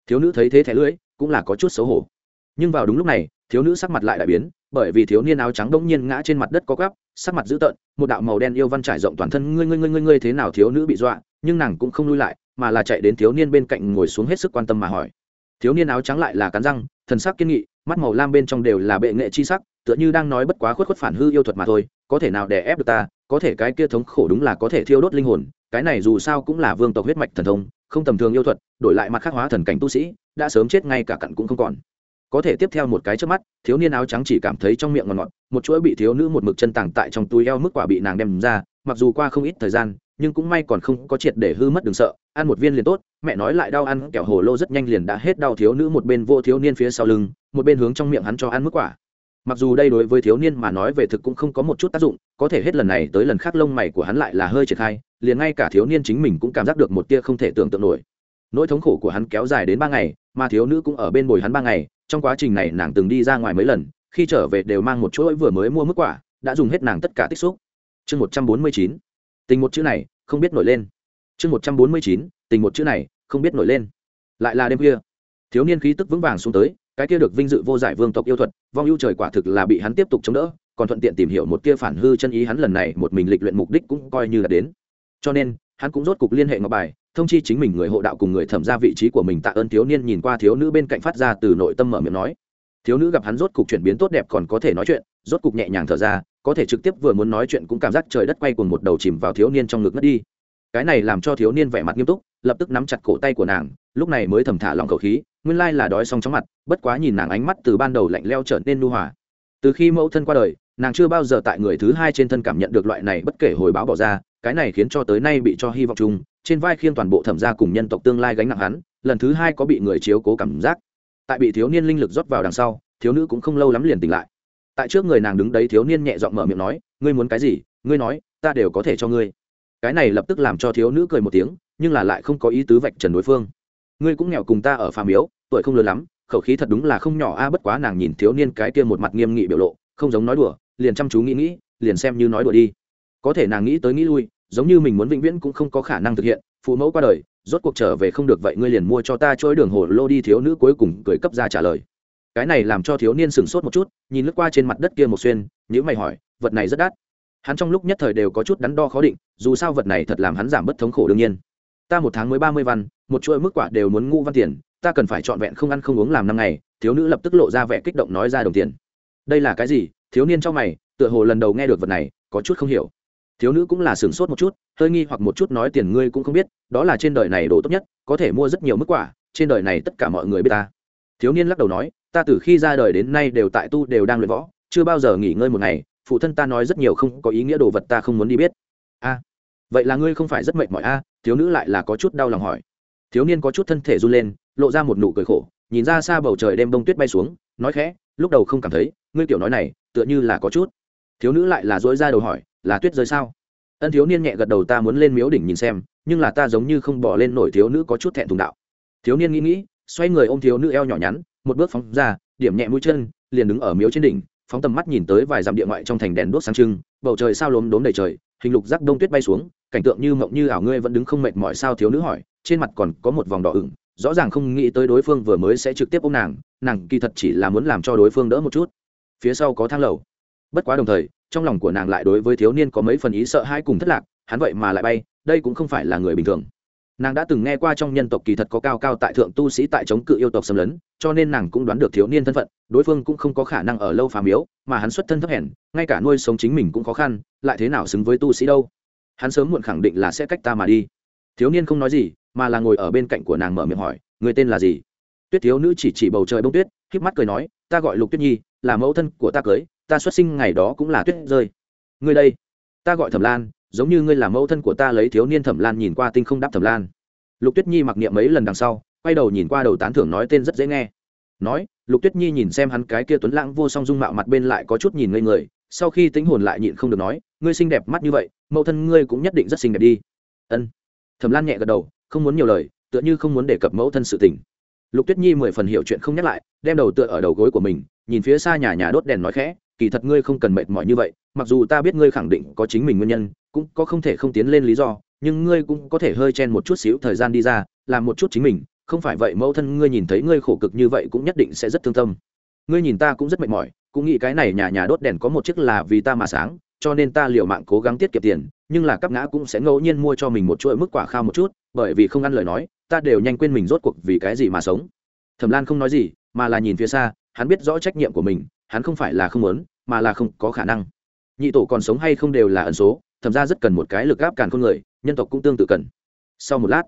Speaker 1: Thiếu nữ thấy thế thẻ lưỡi, cũng là có chút xấu hổ. Nhưng vào đúng lúc này, thiếu nữ sắc mặt lại đại biến bởi vì thiếu niên áo trắng bỗng nhiên ngã trên mặt đất có gắp, sắc mặt dữ tợn, một đạo màu đen yêu văn trải rộng toàn thân, ngươi ngươi ngươi ngươi ngươi thế nào thiếu nữ bị dọa? Nhưng nàng cũng không lui lại, mà là chạy đến thiếu niên bên cạnh ngồi xuống hết sức quan tâm mà hỏi. Thiếu niên áo trắng lại là cắn răng, thần sắc kiên nghị, mắt màu lam bên trong đều là bệ nghệ chi sắc, tựa như đang nói bất quá khuất khuất phản hư yêu thuật mà thôi, có thể nào để ép được ta? Có thể cái kia thống khổ đúng là có thể thiêu đốt linh hồn, cái này dù sao cũng là vương tộc huyết mạch thần thông, không tầm thường yêu thuật, đổi lại mặt khắc hóa thần cảnh tu sĩ, đã sớm chết ngay cả cặn cũng không còn có thể tiếp theo một cái trước mắt, thiếu niên áo trắng chỉ cảm thấy trong miệng ngọt ngọt, một chuỗi bị thiếu nữ một mực chân tàng tại trong túi eo mức quả bị nàng đem ra, mặc dù qua không ít thời gian, nhưng cũng may còn không có triệt để hư mất đừng sợ, ăn một viên liền tốt, mẹ nói lại đau ăn, kẹo hồ lô rất nhanh liền đã hết đau thiếu nữ một bên vô thiếu niên phía sau lưng, một bên hướng trong miệng hắn cho ăn mức quả. Mặc dù đây đối với thiếu niên mà nói về thực cũng không có một chút tác dụng, có thể hết lần này tới lần khác lông mày của hắn lại là hơi triển khai, liền ngay cả thiếu niên chính mình cũng cảm giác được một tia không thể tưởng tượng nổi nỗi thống khổ của hắn kéo dài đến ba ngày, mà thiếu nữ cũng ở bên bồi hắn ba ngày. Trong quá trình này, nàng từng đi ra ngoài mấy lần, khi trở về đều mang một chuỗi vừa mới mua mức quả, đã dùng hết nàng tất cả tích xúc. Chương một trăm bốn mươi chín. Tình một chữ này, không biết nổi lên. Chương một trăm bốn mươi chín. Tình một chữ này, không biết nổi lên. Lại là đêm khuya. Thiếu niên khí tức vững vàng xuống tới, cái kia được vinh dự vô giải vương tộc yêu thuật, vong yêu trời quả thực là bị hắn tiếp tục chống đỡ, còn thuận tiện tìm hiểu một tia phản hư chân ý hắn lần này một mình lịch luyện mục đích cũng coi như là đến. Cho nên, hắn cũng rốt cục liên hệ ngọc bài thông chi chính mình người hộ đạo cùng người thẩm ra vị trí của mình tạ ơn thiếu niên nhìn qua thiếu nữ bên cạnh phát ra từ nội tâm mở miệng nói. Thiếu nữ gặp hắn rốt cục chuyển biến tốt đẹp còn có thể nói chuyện, rốt cục nhẹ nhàng thở ra, có thể trực tiếp vừa muốn nói chuyện cũng cảm giác trời đất quay cùng một đầu chìm vào thiếu niên trong ngực ngất đi. Cái này làm cho thiếu niên vẻ mặt nghiêm túc, lập tức nắm chặt cổ tay của nàng, lúc này mới thầm thả lòng khẩu khí, nguyên lai là đói xong chóng mặt, bất quá nhìn nàng ánh mắt từ ban đầu lạnh leo trở nên nu hòa. Từ khi mẫu thân qua đời, nàng chưa bao giờ tại người thứ hai trên thân cảm nhận được loại này bất kể hồi báo bỏ ra, cái này khiến cho tới nay bị cho hy vọng chung trên vai khiêng toàn bộ thẩm gia cùng nhân tộc tương lai gánh nặng hắn, lần thứ hai có bị người chiếu cố cảm giác. Tại bị thiếu niên linh lực rót vào đằng sau, thiếu nữ cũng không lâu lắm liền tỉnh lại. Tại trước người nàng đứng đấy thiếu niên nhẹ giọng mở miệng nói, ngươi muốn cái gì? Ngươi nói, ta đều có thể cho ngươi. Cái này lập tức làm cho thiếu nữ cười một tiếng, nhưng là lại không có ý tứ vạch trần đối phương. Ngươi cũng nghèo cùng ta ở phàm miếu tuổi không lớn lắm, khẩu khí thật đúng là không nhỏ a à, bất quá nàng nhìn thiếu niên cái kia một mặt nghiêm nghị biểu lộ, không giống nói đùa, liền chăm chú nghĩ nghĩ, liền xem như nói đùa đi. Có thể nàng nghĩ tới nghĩ lui giống như mình muốn vĩnh viễn cũng không có khả năng thực hiện, phụ mẫu qua đời, rốt cuộc trở về không được vậy ngươi liền mua cho ta trôi đường hồ lô đi, thiếu nữ cuối cùng cười cấp ra trả lời. Cái này làm cho thiếu niên sửng sốt một chút, nhìn lướt qua trên mặt đất kia một xuyên nhữ mày hỏi, vật này rất đắt. Hắn trong lúc nhất thời đều có chút đắn đo khó định, dù sao vật này thật làm hắn giảm bất thống khổ đương nhiên. Ta một tháng mới ba mươi văn, một chuỗi mức quả đều muốn ngu văn tiền, ta cần phải trọn vẹn không ăn không uống làm năm ngày, thiếu nữ lập tức lộ ra vẻ kích động nói ra đồng tiền. Đây là cái gì? Thiếu niên trong mày, tựa hồ lần đầu nghe được vật này, có chút không hiểu thiếu nữ cũng là sửng sốt một chút, hơi nghi hoặc một chút nói tiền ngươi cũng không biết, đó là trên đời này đồ tốt nhất, có thể mua rất nhiều mức quả, trên đời này tất cả mọi người biết ta. Thiếu niên lắc đầu nói, ta từ khi ra đời đến nay đều tại tu đều đang luyện võ, chưa bao giờ nghỉ ngơi một ngày, phụ thân ta nói rất nhiều không có ý nghĩa đồ vật ta không muốn đi biết. A, vậy là ngươi không phải rất mệt mỏi a? Thiếu nữ lại là có chút đau lòng hỏi. Thiếu niên có chút thân thể run lên, lộ ra một nụ cười khổ, nhìn ra xa bầu trời đêm bông tuyết bay xuống, nói khẽ, lúc đầu không cảm thấy, ngươi kiểu nói này, tựa như là có chút. Thiếu nữ lại là dối ra đầu hỏi là tuyết rơi sao? Ân thiếu niên nhẹ gật đầu, ta muốn lên miếu đỉnh nhìn xem, nhưng là ta giống như không bỏ lên nổi thiếu nữ có chút thẹn thùng đạo. Thiếu niên nghĩ nghĩ, xoay người ôm thiếu nữ eo nhỏ nhắn, một bước phóng ra, điểm nhẹ mũi chân, liền đứng ở miếu trên đỉnh, phóng tầm mắt nhìn tới vài dặm địa ngoại trong thành đèn đuốc sáng trưng, bầu trời sao lốm đốm đầy trời, hình lục rắc đông tuyết bay xuống, cảnh tượng như mộng như ảo ngươi vẫn đứng không mệt mỏi sao? Thiếu nữ hỏi, trên mặt còn có một vòng đỏ ửng, rõ ràng không nghĩ tới đối phương vừa mới sẽ trực tiếp ôm nàng nàng kỳ thật chỉ là muốn làm cho đối phương đỡ một chút. Phía sau có thang lầu. Bất quá đồng thời trong lòng của nàng lại đối với thiếu niên có mấy phần ý sợ hãi cùng thất lạc, hắn vậy mà lại bay, đây cũng không phải là người bình thường. Nàng đã từng nghe qua trong nhân tộc kỳ thật có cao cao tại thượng tu sĩ tại chống cự yêu tộc xâm lấn, cho nên nàng cũng đoán được thiếu niên thân phận, đối phương cũng không có khả năng ở lâu phàm miếu, mà hắn xuất thân thấp hèn, ngay cả nuôi sống chính mình cũng khó khăn, lại thế nào xứng với tu sĩ đâu? Hắn sớm muộn khẳng định là sẽ cách ta mà đi. Thiếu niên không nói gì, mà là ngồi ở bên cạnh của nàng mở miệng hỏi người tên là gì? Tuyết thiếu nữ chỉ chỉ bầu trời bông tuyết k mắt cười nói, ta gọi lục tuyết nhi, là mẫu thân của ta cưới, ta xuất sinh ngày đó cũng là tuyết rơi. Ngươi đây, ta gọi thẩm lan, giống như ngươi là mẫu thân của ta lấy thiếu niên thẩm lan nhìn qua tinh không đáp thẩm lan. Lục tuyết nhi mặc niệm mấy lần đằng sau, quay đầu nhìn qua đầu tán thưởng nói tên rất dễ nghe. Nói, lục tuyết nhi nhìn xem hắn cái kia tuấn lãng vô song dung mạo mặt bên lại có chút nhìn ngây người, sau khi tính hồn lại nhịn không được nói, ngươi xinh đẹp mắt như vậy, mẫu thân ngươi cũng nhất định rất xinh đẹp đi. Ân. Thẩm lan nhẹ gật đầu, không muốn nhiều lời, tựa như không muốn đề cập mẫu thân sự tình lục tuyết nhi mười phần hiểu chuyện không nhắc lại, đem đầu tựa ở đầu gối của mình, nhìn phía xa nhà nhà đốt đèn nói khẽ, kỳ thật ngươi không cần mệt mỏi như vậy, mặc dù ta biết ngươi khẳng định có chính mình nguyên nhân, cũng có không thể không tiến lên lý do, nhưng ngươi cũng có thể hơi chen một chút xíu thời gian đi ra, làm một chút chính mình, không phải vậy mẫu thân ngươi nhìn thấy ngươi khổ cực như vậy cũng nhất định sẽ rất thương tâm. Ngươi nhìn ta cũng rất mệt mỏi, cũng nghĩ cái này nhà nhà đốt đèn có một chiếc là vì ta mà sáng, cho nên ta liều mạng cố gắng tiết kiệm tiền, nhưng là cấp ngã cũng sẽ ngẫu nhiên mua cho mình một chuỗi mức quả khao một chút, bởi vì không ăn lời nói ta đều nhanh quên mình rốt cuộc vì cái gì mà sống. Thẩm lan không nói gì, mà là nhìn phía xa, hắn biết rõ trách nhiệm của mình, hắn không phải là không muốn, mà là không có khả năng. Nhị tổ còn sống hay không đều là ẩn số, thẩm ra rất cần một cái lực gáp càn con người, nhân tộc cũng tương tự cần. Sau một lát,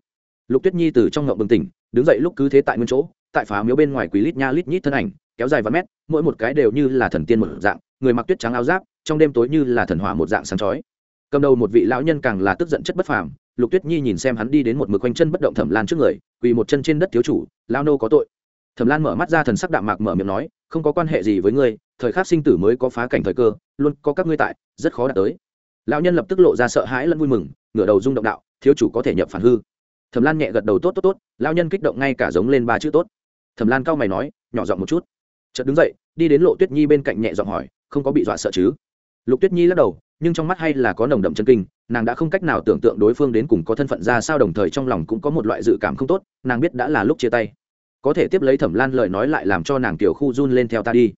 Speaker 1: lục tuyết nhi từ trong ngộng bừng tỉnh, đứng dậy lúc cứ thế tại nguyên chỗ, tại phá miếu bên ngoài quý lít nha lít nhít thân ảnh, kéo dài vài mét, mỗi một cái đều như là thần tiên một dạng, người mặc tuyết trắng áo giáp, trong đêm tối như là thần hỏa một dạng sáng chói. Cầm đầu một vị lão nhân càng là tức giận chất bất phàm lục tuyết nhi nhìn xem hắn đi đến một mực quanh chân bất động thẩm lan trước người, quỳ một chân trên đất thiếu chủ, lao nô có tội. Thẩm lan mở mắt ra thần sắc đạm mạc mở miệng nói, không có quan hệ gì với ngươi, thời khắc sinh tử mới có phá cảnh thời cơ, luôn có các ngươi tại, rất khó đạt tới. Lão nhân lập tức lộ ra sợ hãi lẫn vui mừng, ngửa đầu rung động đạo, thiếu chủ có thể nhập phản hư. Thẩm lan nhẹ gật đầu, tốt tốt tốt. Lão nhân kích động ngay cả giống lên ba chữ tốt. Thẩm lan cao mày nói, nhỏ giọng một chút. Chợt đứng dậy, đi đến lộ tuyết nhi bên cạnh nhẹ giọng hỏi, không có bị dọa sợ chứ? Lục tuyết nhi lắc đầu nhưng trong mắt hay là có nồng đậm chân kinh, nàng đã không cách nào tưởng tượng đối phương đến cùng có thân phận ra sao, đồng thời trong lòng cũng có một loại dự cảm không tốt, nàng biết đã là lúc chia tay. Có thể tiếp lấy thẩm lan lời nói lại làm cho nàng tiểu khu run lên theo ta đi.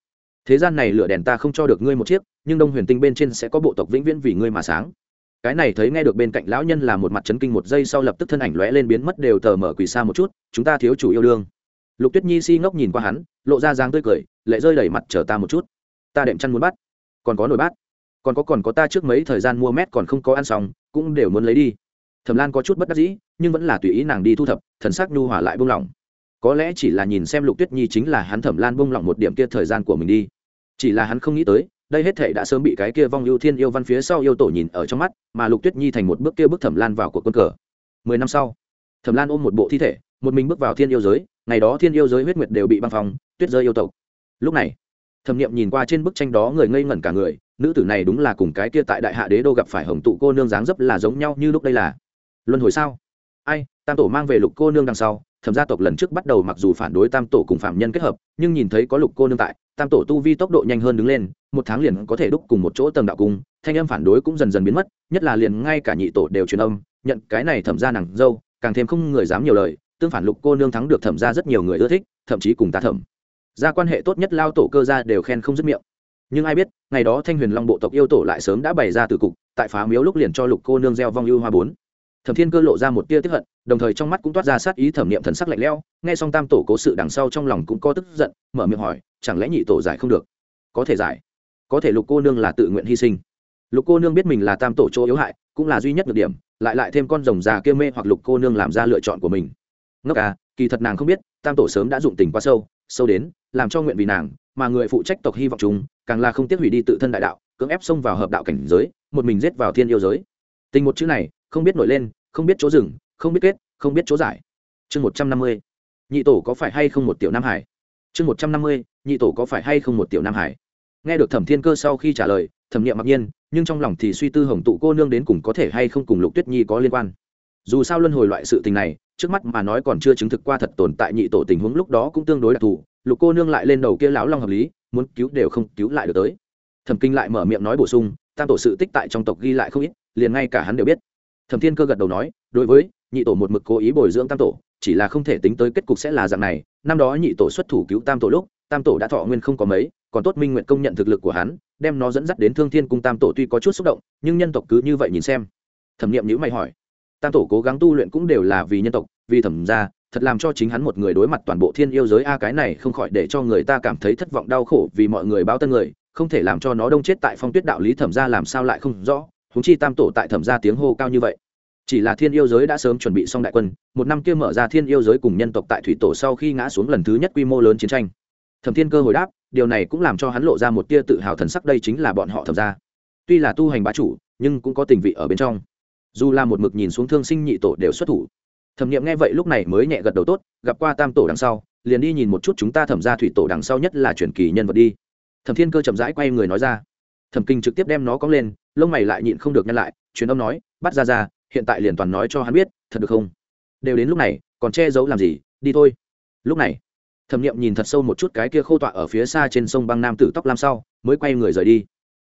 Speaker 1: Thế gian này lửa đèn ta không cho được ngươi một chiếc, nhưng đông huyền tinh bên trên sẽ có bộ tộc vĩnh viễn vì ngươi mà sáng. Cái này thấy nghe được bên cạnh lão nhân là một mặt chấn kinh một giây sau lập tức thân ảnh lóe lên biến mất đều tờ mở quỳ xa một chút, chúng ta thiếu chủ yêu đương. Lục tuyết nhi si ngốc nhìn qua hắn, lộ ra dáng tươi cười, lệ rơi đẩy mặt chờ ta một chút. Ta đệm chăn muốn bắt, còn có nồi bát còn có còn có ta trước mấy thời gian mua mét còn không có ăn xong, cũng đều muốn lấy đi. Thẩm lan có chút bất đắc dĩ, nhưng vẫn là tùy ý nàng đi thu thập, thần sắc nhu hỏa lại buông lỏng. Có lẽ chỉ là nhìn xem lục tuyết nhi chính là hắn thẩm lan buông lỏng một điểm kia thời gian của mình đi. Chỉ là hắn không nghĩ tới, đây hết thể đã sớm bị cái kia vong ưu thiên yêu văn phía sau yêu tổ nhìn ở trong mắt, mà lục tuyết nhi thành một bước kia bước thẩm lan vào cuộc quân cờ. Mười năm sau, thẩm lan ôm một bộ thi thể, một mình bước vào thiên yêu giới, ngày đó thiên yêu giới huyết nguyệt đều bị băng phong, tuyết rơi yêu tộc. Lúc này, thẩm nghiệm nhìn qua trên bức tranh đó người ngây ngẩn cả người nữ tử này đúng là cùng cái kia tại đại hạ đế đô gặp phải hồng tụ cô nương dáng dấp là giống nhau như lúc đây là. Luân hồi sao? Ai, tam tổ mang về lục cô nương đằng sau, thẩm gia tộc lần trước bắt đầu mặc dù phản đối tam tổ cùng phạm nhân kết hợp, nhưng nhìn thấy có lục cô nương tại, tam tổ tu vi tốc độ nhanh hơn đứng lên, một tháng liền có thể đúc cùng một chỗ tầng đạo cung, thanh âm phản đối cũng dần dần biến mất, nhất là liền ngay cả nhị tổ đều truyền âm, nhận cái này thẩm ra nàng dâu, càng thêm không người dám nhiều lời, tương phản lục cô nương thắng được thẩm ra rất nhiều người ưa thích, thậm chí cùng ta thẩm. Ra quan hệ tốt nhất lao tổ cơ ra đều khen không dứt miệng nhưng ai biết, ngày đó thanh huyền long bộ tộc yêu tổ lại sớm đã bày ra từ cục, tại phá miếu lúc liền cho lục cô nương gieo vong ưu hoa bốn. Thẩm thiên cơ lộ ra một tia tiếp hận, đồng thời trong mắt cũng toát ra sát ý thẩm niệm thần sắc lạnh lẽo, nghe xong tam tổ cố sự đằng sau trong lòng cũng có tức giận, mở miệng hỏi, chẳng lẽ nhị tổ giải không được? Có thể giải. Có thể lục cô nương là tự nguyện hy sinh. Lục cô nương biết mình là tam tổ chỗ yếu hại, cũng là duy nhất được điểm, lại lại thêm con rồng già kia mê hoặc lục cô nương làm ra lựa chọn của mình. Ngốc à kỳ thật nàng không biết, tam tổ sớm đã dụng tình quá sâu sâu đến, làm cho nguyện vì nàng mà người phụ trách tộc hy vọng chúng, càng là không tiếc hủy đi tự thân đại đạo, cưỡng ép xông vào hợp đạo cảnh giới, một mình giết vào thiên yêu giới. Tình một chữ này, không biết nổi lên, không biết chỗ dừng, không biết kết, không biết chỗ giải. Chương một trăm năm mươi, nhị tổ có phải hay không một tiểu nam hải? Chương một trăm năm mươi, nhị tổ có phải hay không một tiểu nam hải? Nghe được thẩm thiên cơ sau khi trả lời, thẩm nghiệm mặc nhiên, nhưng trong lòng thì suy tư hồng tụ cô nương đến cùng có thể hay không cùng lục tuyết nhi có liên quan dù sao luân hồi loại sự tình này, trước mắt mà nói còn chưa chứng thực qua thật tồn tại nhị tổ tình huống lúc đó cũng tương đối đặc thù, lục cô nương lại lên đầu kia lão long hợp lý, muốn cứu đều không cứu lại được tới. Thẩm kinh lại mở miệng nói bổ sung, tam tổ sự tích tại trong tộc ghi lại không ít, liền ngay cả hắn đều biết. Thẩm thiên cơ gật đầu nói, đối với nhị tổ một mực cố ý bồi dưỡng tam tổ, chỉ là không thể tính tới kết cục sẽ là dạng này, năm đó nhị tổ xuất thủ cứu tam tổ lúc, tam tổ đã thọ nguyên không có mấy, còn tốt minh nguyện công nhận thực lực của hắn, đem nó dẫn dắt đến thương thiên cung tam tổ tuy có chút xúc động, nhưng nhân tộc cứ như vậy nhìn xem. Thẩm nghiệm nhữ mày hỏi tam tổ cố gắng tu luyện cũng đều là vì nhân tộc vì thẩm gia. thật làm cho chính hắn một người đối mặt toàn bộ thiên yêu giới a cái này không khỏi để cho người ta cảm thấy thất vọng đau khổ vì mọi người báo tân người không thể làm cho nó đông chết tại phong tuyết đạo lý thẩm gia làm sao lại không rõ húng chi tam tổ tại thẩm gia tiếng hô cao như vậy. Chỉ là thiên yêu giới đã sớm chuẩn bị xong đại quân một năm kia mở ra thiên yêu giới cùng nhân tộc tại thủy tổ sau khi ngã xuống lần thứ nhất quy mô lớn chiến tranh. Thẩm thiên cơ hồi đáp điều này cũng làm cho hắn lộ ra một tia tự hào thần sắc đây chính là bọn họ thẩm gia, tuy là tu hành bá chủ nhưng cũng có tình vị ở bên trong dù là một mực nhìn xuống thương sinh nhị tổ đều xuất thủ. Thẩm nghiệm nghe vậy lúc này mới nhẹ gật đầu tốt, gặp qua tam tổ đằng sau, liền đi nhìn một chút chúng ta thẩm ra thủy tổ đằng sau nhất là truyền kỳ nhân vật đi. Thẩm thiên cơ chậm rãi quay người nói ra. Thẩm kinh trực tiếp đem nó cóng lên, lông mày lại nhịn không được nhăn lại, truyền âm nói, bắt ra ra, hiện tại liền toàn nói cho hắn biết, thật được không? Đều đến lúc này, còn che giấu làm gì, đi thôi. Lúc này, thẩm nghiệm nhìn thật sâu một chút cái kia khô tọa ở phía xa trên sông băng nam tử tóc lam sau, mới quay người rời đi.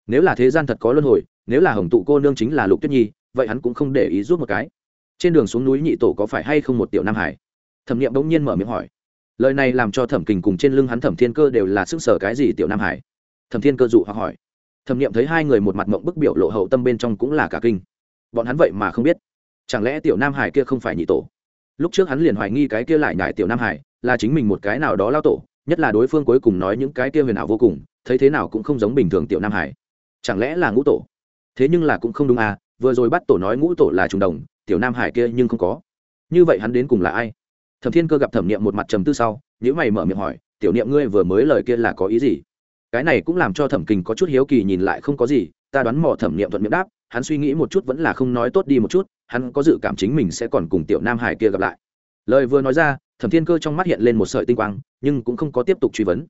Speaker 1: Nếu là thế gian thật có luân hồi, nếu là hồng tụ cô nương chính là lục tuyết nhi vậy hắn cũng không để ý rút một cái. Trên đường xuống núi nhị tổ có phải hay không một tiểu nam hải? Thẩm nghiệm bỗng nhiên mở miệng hỏi. Lời này làm cho thẩm kình cùng trên lưng hắn thẩm thiên cơ đều là sức sở cái gì tiểu nam hải? Thẩm thiên cơ dụ hoặc hỏi. Thẩm nghiệm thấy hai người một mặt mộng bức biểu lộ hậu tâm bên trong cũng là cả kinh. Bọn hắn vậy mà không biết. Chẳng lẽ tiểu nam hải kia không phải nhị tổ? Lúc trước hắn liền hoài nghi cái kia lại nhải tiểu nam hải là chính mình một cái nào đó lao tổ, nhất là đối phương cuối cùng nói những cái kia huyền ảo vô cùng, thấy thế nào cũng không giống bình thường tiểu nam hải. Chẳng lẽ là ngũ tổ? Thế nhưng là cũng không đúng à vừa rồi bắt tổ nói ngũ tổ là trùng đồng tiểu nam hải kia nhưng không có. Như vậy hắn đến cùng là ai? Thẩm thiên cơ gặp thẩm niệm một mặt trầm tư sau nếu mày mở miệng hỏi tiểu niệm ngươi vừa mới lời kia là có ý gì? Cái này cũng làm cho thẩm kình có chút hiếu kỳ nhìn lại không có gì ta đoán mò thẩm niệm thuận miệng đáp hắn suy nghĩ một chút vẫn là không nói tốt đi một chút hắn có dự cảm chính mình sẽ còn cùng tiểu nam hải kia gặp lại. Lời vừa nói ra thẩm thiên cơ trong mắt hiện lên một sợi tinh quang nhưng cũng không có tiếp tục truy vấn.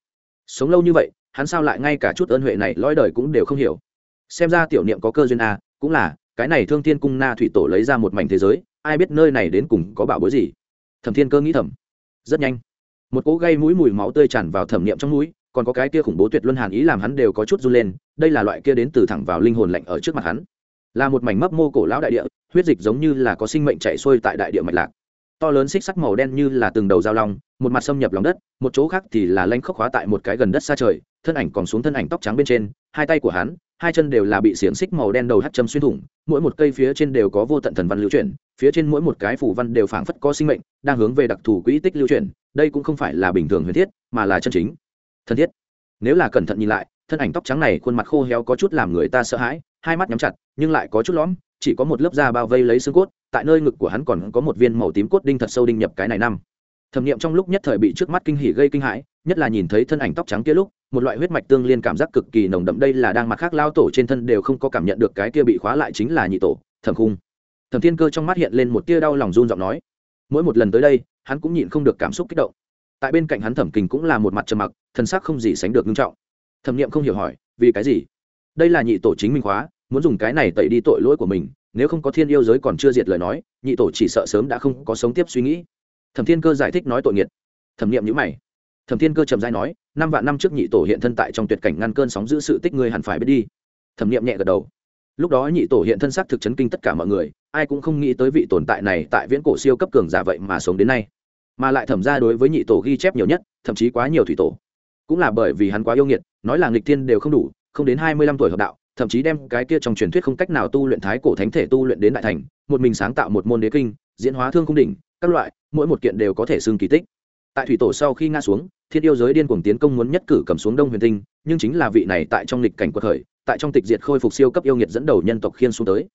Speaker 1: Sống lâu như vậy hắn sao lại ngay cả chút ơn huệ này lõi đời cũng đều không hiểu. Xem ra tiểu niệm có cơ duyên a à, cũng là cái này thương thiên cung na thủy tổ lấy ra một mảnh thế giới, ai biết nơi này đến cùng có bảo bối gì? Thẩm thiên cơ nghĩ thầm. Rất nhanh, một cỗ gây mũi mùi máu tươi tràn vào thẩm niệm trong mũi, còn có cái kia khủng bố tuyệt luân hàn ý làm hắn đều có chút run lên, đây là loại kia đến từ thẳng vào linh hồn lạnh ở trước mặt hắn. Là một mảnh mấp mô cổ lão đại địa, huyết dịch giống như là có sinh mệnh chạy xuôi tại đại địa mạch lạc. To lớn xích sắc màu đen như là từng đầu dao long, một mặt xâm nhập lòng đất, một chỗ khác thì là lanh khốc hóa tại một cái gần đất xa trời thân ảnh còn xuống thân ảnh tóc trắng bên trên, hai tay của hắn, hai chân đều là bị xiềng xích màu đen đầu hắt châm xuyên thủng, mỗi một cây phía trên đều có vô tận thần văn lưu chuyển, phía trên mỗi một cái phủ văn đều phảng phất có sinh mệnh, đang hướng về đặc thù quỹ tích lưu chuyển, đây cũng không phải là bình thường huyền thiết, mà là chân chính. Thân thiết. Nếu là cẩn thận nhìn lại, thân ảnh tóc trắng này khuôn mặt khô héo có chút làm người ta sợ hãi, hai mắt nhắm chặt, nhưng lại có chút lõm, chỉ có một lớp da bao vây lấy xương cốt, tại nơi ngực của hắn còn có một viên màu tím cốt đinh thật sâu đinh nhập cái này năm. Thẩm nghiệm trong lúc nhất thời bị trước mắt kinh hỉ gây kinh hãi, nhất là nhìn thấy thân ảnh tóc trắng kia lúc một loại huyết mạch tương liên cảm giác cực kỳ nồng đậm. Đây là đang mặt khác lao tổ trên thân đều không có cảm nhận được, cái kia bị khóa lại chính là nhị tổ, thẩm khung. Thẩm thiên cơ trong mắt hiện lên một tia đau lòng run giọng nói. Mỗi một lần tới đây, hắn cũng nhịn không được cảm xúc kích động. Tại bên cạnh hắn thẩm kình cũng là một mặt trầm mặc, thân xác không gì sánh được nghiêm trọng. Thẩm nghiệm không hiểu hỏi, vì cái gì? Đây là nhị tổ chính minh khóa, muốn dùng cái này tẩy đi tội lỗi của mình, nếu không có thiên yêu giới còn chưa diệt lời nói, nhị tổ chỉ sợ sớm đã không có sống tiếp suy nghĩ. Thẩm thiên cơ giải thích nói tội nghiệt. Thẩm nghiệm nhữ mày thẩm thiên cơ trầm dai nói, năm vạn năm trước nhị tổ hiện thân tại trong tuyệt cảnh ngăn cơn sóng giữ sự tích ngươi hẳn phải biết đi. Thẩm nghiệm nhẹ gật đầu. Lúc đó nhị tổ hiện thân xác thực chấn kinh tất cả mọi người, ai cũng không nghĩ tới vị tồn tại này tại viễn cổ siêu cấp cường giả vậy mà sống đến nay. Mà lại thẩm ra đối với nhị tổ ghi chép nhiều nhất, thậm chí quá nhiều thủy tổ. Cũng là bởi vì hắn quá yêu nghiệt, nói là nghịch thiên đều không đủ, không đến hai mươi lăm tuổi hợp đạo, thậm chí đem cái kia trong truyền thuyết không cách nào tu luyện thái cổ thánh thể tu luyện đến đại thành, một mình sáng tạo một môn đế kinh, diễn hóa thương cung đỉnh, các loại, mỗi một kiện đều có thể xưng kỳ tích tại thủy tổ sau khi ngã xuống, thiên yêu giới điên cuồng tiến công muốn nhất cử cầm xuống đông huyền tinh, nhưng chính là vị này tại trong lịch cảnh quật khởi, tại trong tịch diệt khôi phục siêu cấp yêu nghiệt dẫn đầu nhân tộc khiên xuống tới.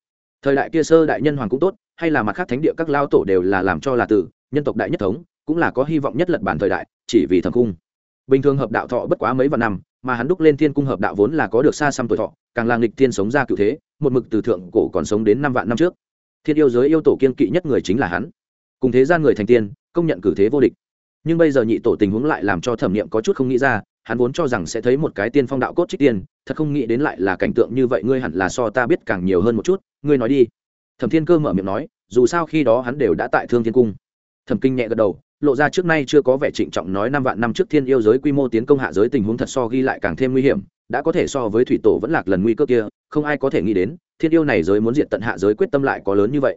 Speaker 1: Thời đại kia sơ đại nhân hoàng cũng tốt, hay là mặt khác thánh địa các lao tổ đều là làm cho là tử, nhân tộc đại nhất thống, cũng là có hy vọng nhất lật bản thời đại, chỉ vì thầm cung. Bình thường hợp đạo thọ bất quá mấy vạn năm, mà hắn đúc lên thiên cung hợp đạo vốn là có được xa xăm tuổi thọ, càng là nghịch thiên sống ra cựu thế, một mực từ thượng cổ còn sống đến năm vạn năm trước. Thiên yêu giới yêu tổ kiên kỵ nhất người chính là hắn. Cùng thế gian người thành tiên, công nhận cử thế vô địch nhưng bây giờ nhị tổ tình huống lại làm cho thẩm nghiệm có chút không nghĩ ra, hắn vốn cho rằng sẽ thấy một cái tiên phong đạo cốt trích tiên, thật không nghĩ đến lại là cảnh tượng như vậy, ngươi hẳn là so ta biết càng nhiều hơn một chút, ngươi nói đi. Thẩm thiên cơ mở miệng nói, dù sao khi đó hắn đều đã tại thương thiên cung. Thẩm kinh nhẹ gật đầu, lộ ra trước nay chưa có vẻ trịnh trọng nói năm vạn năm trước thiên yêu giới quy mô tiến công hạ giới tình huống thật so ghi lại càng thêm nguy hiểm, đã có thể so với thủy tổ vẫn lạc lần nguy cơ kia, không ai có thể nghĩ đến, thiên yêu này giới muốn diện tận hạ giới quyết tâm lại có lớn như vậy.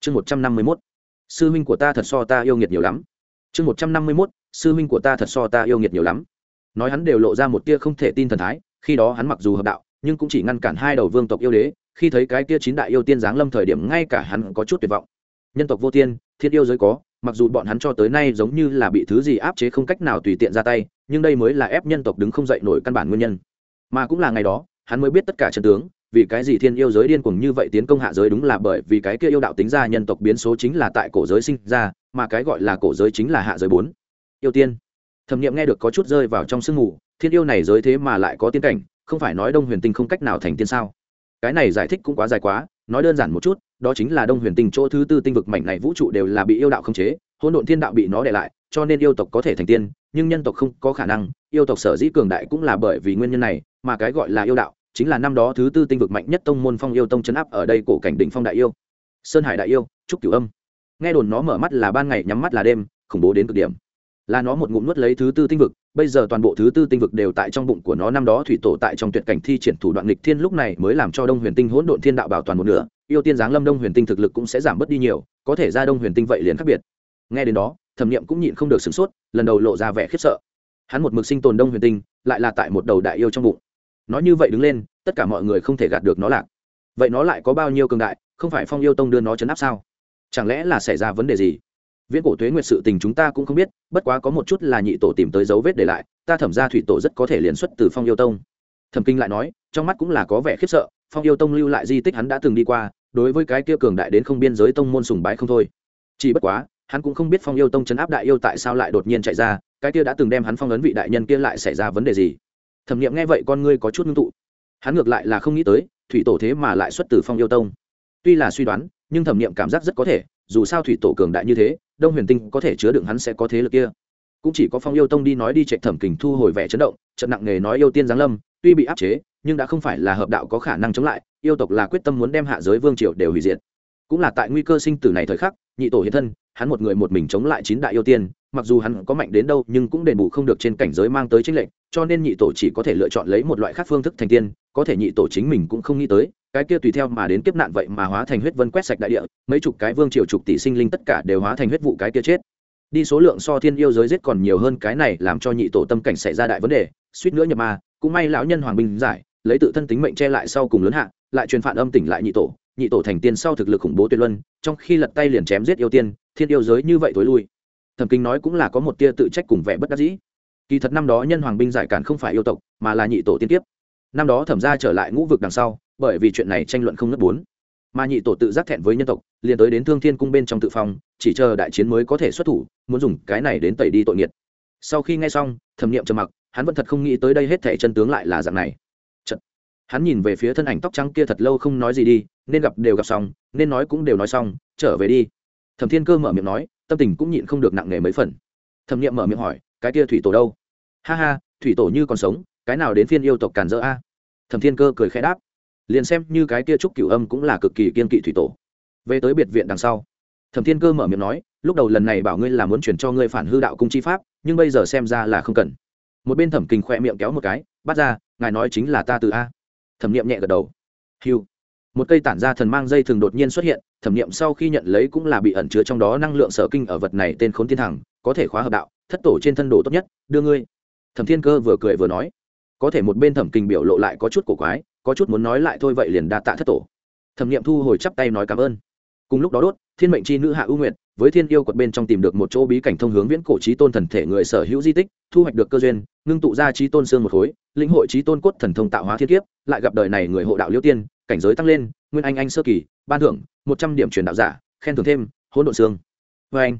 Speaker 1: Chương một trăm năm mươi mốt, sư huynh của ta thật so ta yêu nghiệt nhiều lắm chương một trăm năm mươi mốt, sư huynh của ta thật so ta yêu nghiệt nhiều lắm. Nói hắn đều lộ ra một tia không thể tin thần thái, khi đó hắn mặc dù hợp đạo, nhưng cũng chỉ ngăn cản hai đầu vương tộc yêu đế, khi thấy cái tia chín đại yêu tiên giáng lâm thời điểm ngay cả hắn có chút tuyệt vọng. Nhân tộc vô tiên, thiên yêu giới có, mặc dù bọn hắn cho tới nay giống như là bị thứ gì áp chế không cách nào tùy tiện ra tay, nhưng đây mới là ép nhân tộc đứng không dậy nổi căn bản nguyên nhân. Mà cũng là ngày đó, hắn mới biết tất cả trận tướng, vì cái gì thiên yêu giới điên cuồng như vậy tiến công hạ giới đúng là bởi vì cái kia yêu đạo tính ra nhân tộc biến số chính là tại cổ giới sinh ra mà cái gọi là cổ giới chính là hạ giới bốn. Yêu tiên. Thẩm nghiệm nghe được có chút rơi vào trong sương mù, thiên yêu này giới thế mà lại có tiên cảnh, không phải nói đông huyền tinh không cách nào thành tiên sao? Cái này giải thích cũng quá dài quá, nói đơn giản một chút, đó chính là đông huyền tinh chỗ thứ tư tinh vực mảnh này vũ trụ đều là bị yêu đạo khống chế, hỗn độn thiên đạo bị nó để lại, cho nên yêu tộc có thể thành tiên, nhưng nhân tộc không có khả năng, yêu tộc sở dĩ cường đại cũng là bởi vì nguyên nhân này, mà cái gọi là yêu đạo, chính là năm đó thứ tư tinh vực mạnh nhất tông môn phong yêu tông chấn áp ở đây cổ cảnh đỉnh phong đại yêu. Sơn hải đại yêu, trúc cửu âm nghe đồn nó mở mắt là ban ngày, nhắm mắt là đêm, khủng bố đến cực điểm. Là nó một ngụm nuốt lấy thứ tư tinh vực, bây giờ toàn bộ thứ tư tinh vực đều tại trong bụng của nó, năm đó thủy tổ tại trong tuyệt cảnh thi triển thủ đoạn lịch thiên lúc này mới làm cho đông huyền tinh hỗn độn thiên đạo bảo toàn một nửa, yêu tiên giáng lâm đông huyền tinh thực lực cũng sẽ giảm bớt đi nhiều, có thể ra đông huyền tinh vậy liền khác biệt. Nghe đến đó, thẩm niệm cũng nhịn không được sửng sốt, lần đầu lộ ra vẻ khiếp sợ. Hắn một mực sinh tồn đông huyền tinh, lại là tại một đầu đại yêu trong bụng. Nói như vậy đứng lên, tất cả mọi người không thể gạt được nó lạc. Vậy nó lại có bao nhiêu cường đại, không phải phong yêu tông đưa nó chấn áp sao? Chẳng lẽ là xảy ra vấn đề gì? Viễn cổ tuế nguyệt sự tình chúng ta cũng không biết, bất quá có một chút là nhị tổ tìm tới dấu vết để lại, ta thẩm ra thủy tổ rất có thể liền xuất từ phong yêu tông. Thẩm kinh lại nói, trong mắt cũng là có vẻ khiếp sợ, phong yêu tông lưu lại di tích hắn đã từng đi qua, đối với cái kia cường đại đến không biên giới tông môn sùng bái không thôi. Chỉ bất quá, hắn cũng không biết phong yêu tông chấn áp đại yêu tại sao lại đột nhiên chạy ra, cái kia đã từng đem hắn phong ấn vị đại nhân kia lại xảy ra vấn đề gì? Thẩm nghiệm nghe vậy con ngươi có chút ngưng tụ. Hắn ngược lại là không nghĩ tới, thủy tổ thế mà lại xuất từ phong yêu tông. Tuy là suy đoán nhưng thẩm nghiệm cảm giác rất có thể, dù sao thủy tổ cường đại như thế, đông huyền tinh có thể chứa đựng hắn sẽ có thế lực kia. Cũng chỉ có phong yêu tông đi nói đi chạy thẩm kình thu hồi vẻ chấn động, trận nặng nghề nói yêu tiên giáng lâm, tuy bị áp chế, nhưng đã không phải là hợp đạo có khả năng chống lại, yêu tộc là quyết tâm muốn đem hạ giới vương triều đều hủy diệt. Cũng là tại nguy cơ sinh tử này thời khắc, nhị tổ hiện thân, hắn một người một mình chống lại chín đại yêu tiên, mặc dù hắn có mạnh đến đâu nhưng cũng đền bù không được trên cảnh giới mang tới tranh lệnh cho nên nhị tổ chỉ có thể lựa chọn lấy một loại khác phương thức thành tiên, có thể nhị tổ chính mình cũng không nghĩ tới cái kia tùy theo mà đến kiếp nạn vậy mà hóa thành huyết vân quét sạch đại địa, mấy chục cái vương triều chục tỷ sinh linh tất cả đều hóa thành huyết vụ cái kia chết. Đi số lượng so thiên yêu giới giết còn nhiều hơn cái này làm cho nhị tổ tâm cảnh xảy ra đại vấn đề, suýt nữa nhập ma, cũng may lão nhân hoàng binh giải, lấy tự thân tính mệnh che lại sau cùng lớn hạ, lại truyền phản âm tỉnh lại nhị tổ nhị tổ thành tiên sau thực lực khủng bố tuyệt luân, trong khi lật tay liền chém giết yêu tiên, thiên yêu giới như vậy tối lui. Thẩm kinh nói cũng là có một tia tự trách cùng vẻ bất đắc dĩ. Kỳ thật năm đó nhân hoàng binh giải cản không phải yêu tộc, mà là nhị tổ tiên tiếp năm đó thẩm ra trở lại ngũ vực đằng sau bởi vì chuyện này tranh luận không ngớt bốn. Mà nhị tổ tự giác thẹn với nhân tộc, liền tới đến thương thiên cung bên trong tự phòng chỉ chờ đại chiến mới có thể xuất thủ, muốn dùng cái này đến tẩy đi tội nghiệt. Sau khi nghe xong, thẩm nghiệm trầm mặc, hắn vẫn thật không nghĩ tới đây hết thể chân tướng lại là dạng này. Chật. hắn nhìn về phía thân ảnh tóc trắng kia thật lâu không nói gì đi, nên gặp đều gặp xong, nên nói cũng đều nói xong, trở về đi. Thẩm thiên cơ mở miệng nói, tâm tình cũng nhịn không được nặng nề mấy phần. Thẩm nghiệm mở miệng hỏi, cái kia thủy tổ đâu? Ha ha, thủy tổ như còn sống, cái nào đến phiên yêu tộc càn dỡ a? Thẩm thiên cơ cười khẽ đáp liền xem như cái kia trúc cửu âm cũng là cực kỳ kiên kỵ thủy tổ. Về tới biệt viện đằng sau, thẩm thiên cơ mở miệng nói, lúc đầu lần này bảo ngươi là muốn chuyển cho ngươi phản hư đạo cung chi pháp, nhưng bây giờ xem ra là không cần. Một bên thẩm kình khoe miệng kéo một cái bắt ra ngài nói chính là ta từ a. Thẩm niệm nhẹ gật đầu. Hiu một cây tản ra thần mang dây thường đột nhiên xuất hiện, thẩm niệm sau khi nhận lấy cũng là bị ẩn chứa trong đó năng lượng sở kinh ở vật này tên khốn thiên thẳng có thể khóa hợp đạo, thất tổ trên thân đồ tốt nhất, đưa ngươi. Thẩm thiên cơ vừa cười vừa nói. Có thể một bên thẩm kình biểu lộ lại có chút cổ quái có chút muốn nói lại thôi vậy liền đa tạ thất tổ. Thẩm nghiệm thu hồi chắp tay nói cảm ơn. Cùng lúc đó đốt thiên mệnh c h i nữ hạ ưu nguyện, với thiên yêu quật bên trong tìm được một chỗ bí cảnh thông hướng viễn cổ trí tôn thần thể người sở hữu di tích thu hoạch được cơ duyên ngưng tụ ra trí tôn xương một khối lĩnh hội trí tôn cốt thần thông tạo hóa thiên kiếp lại gặp đời này người hộ đạo liêu tiên cảnh giới tăng lên nguyên anh anh sơ kỳ ban thưởng một trăm điểm truyền đạo giả khen thưởng thêm hỗn độn xương. Vê anh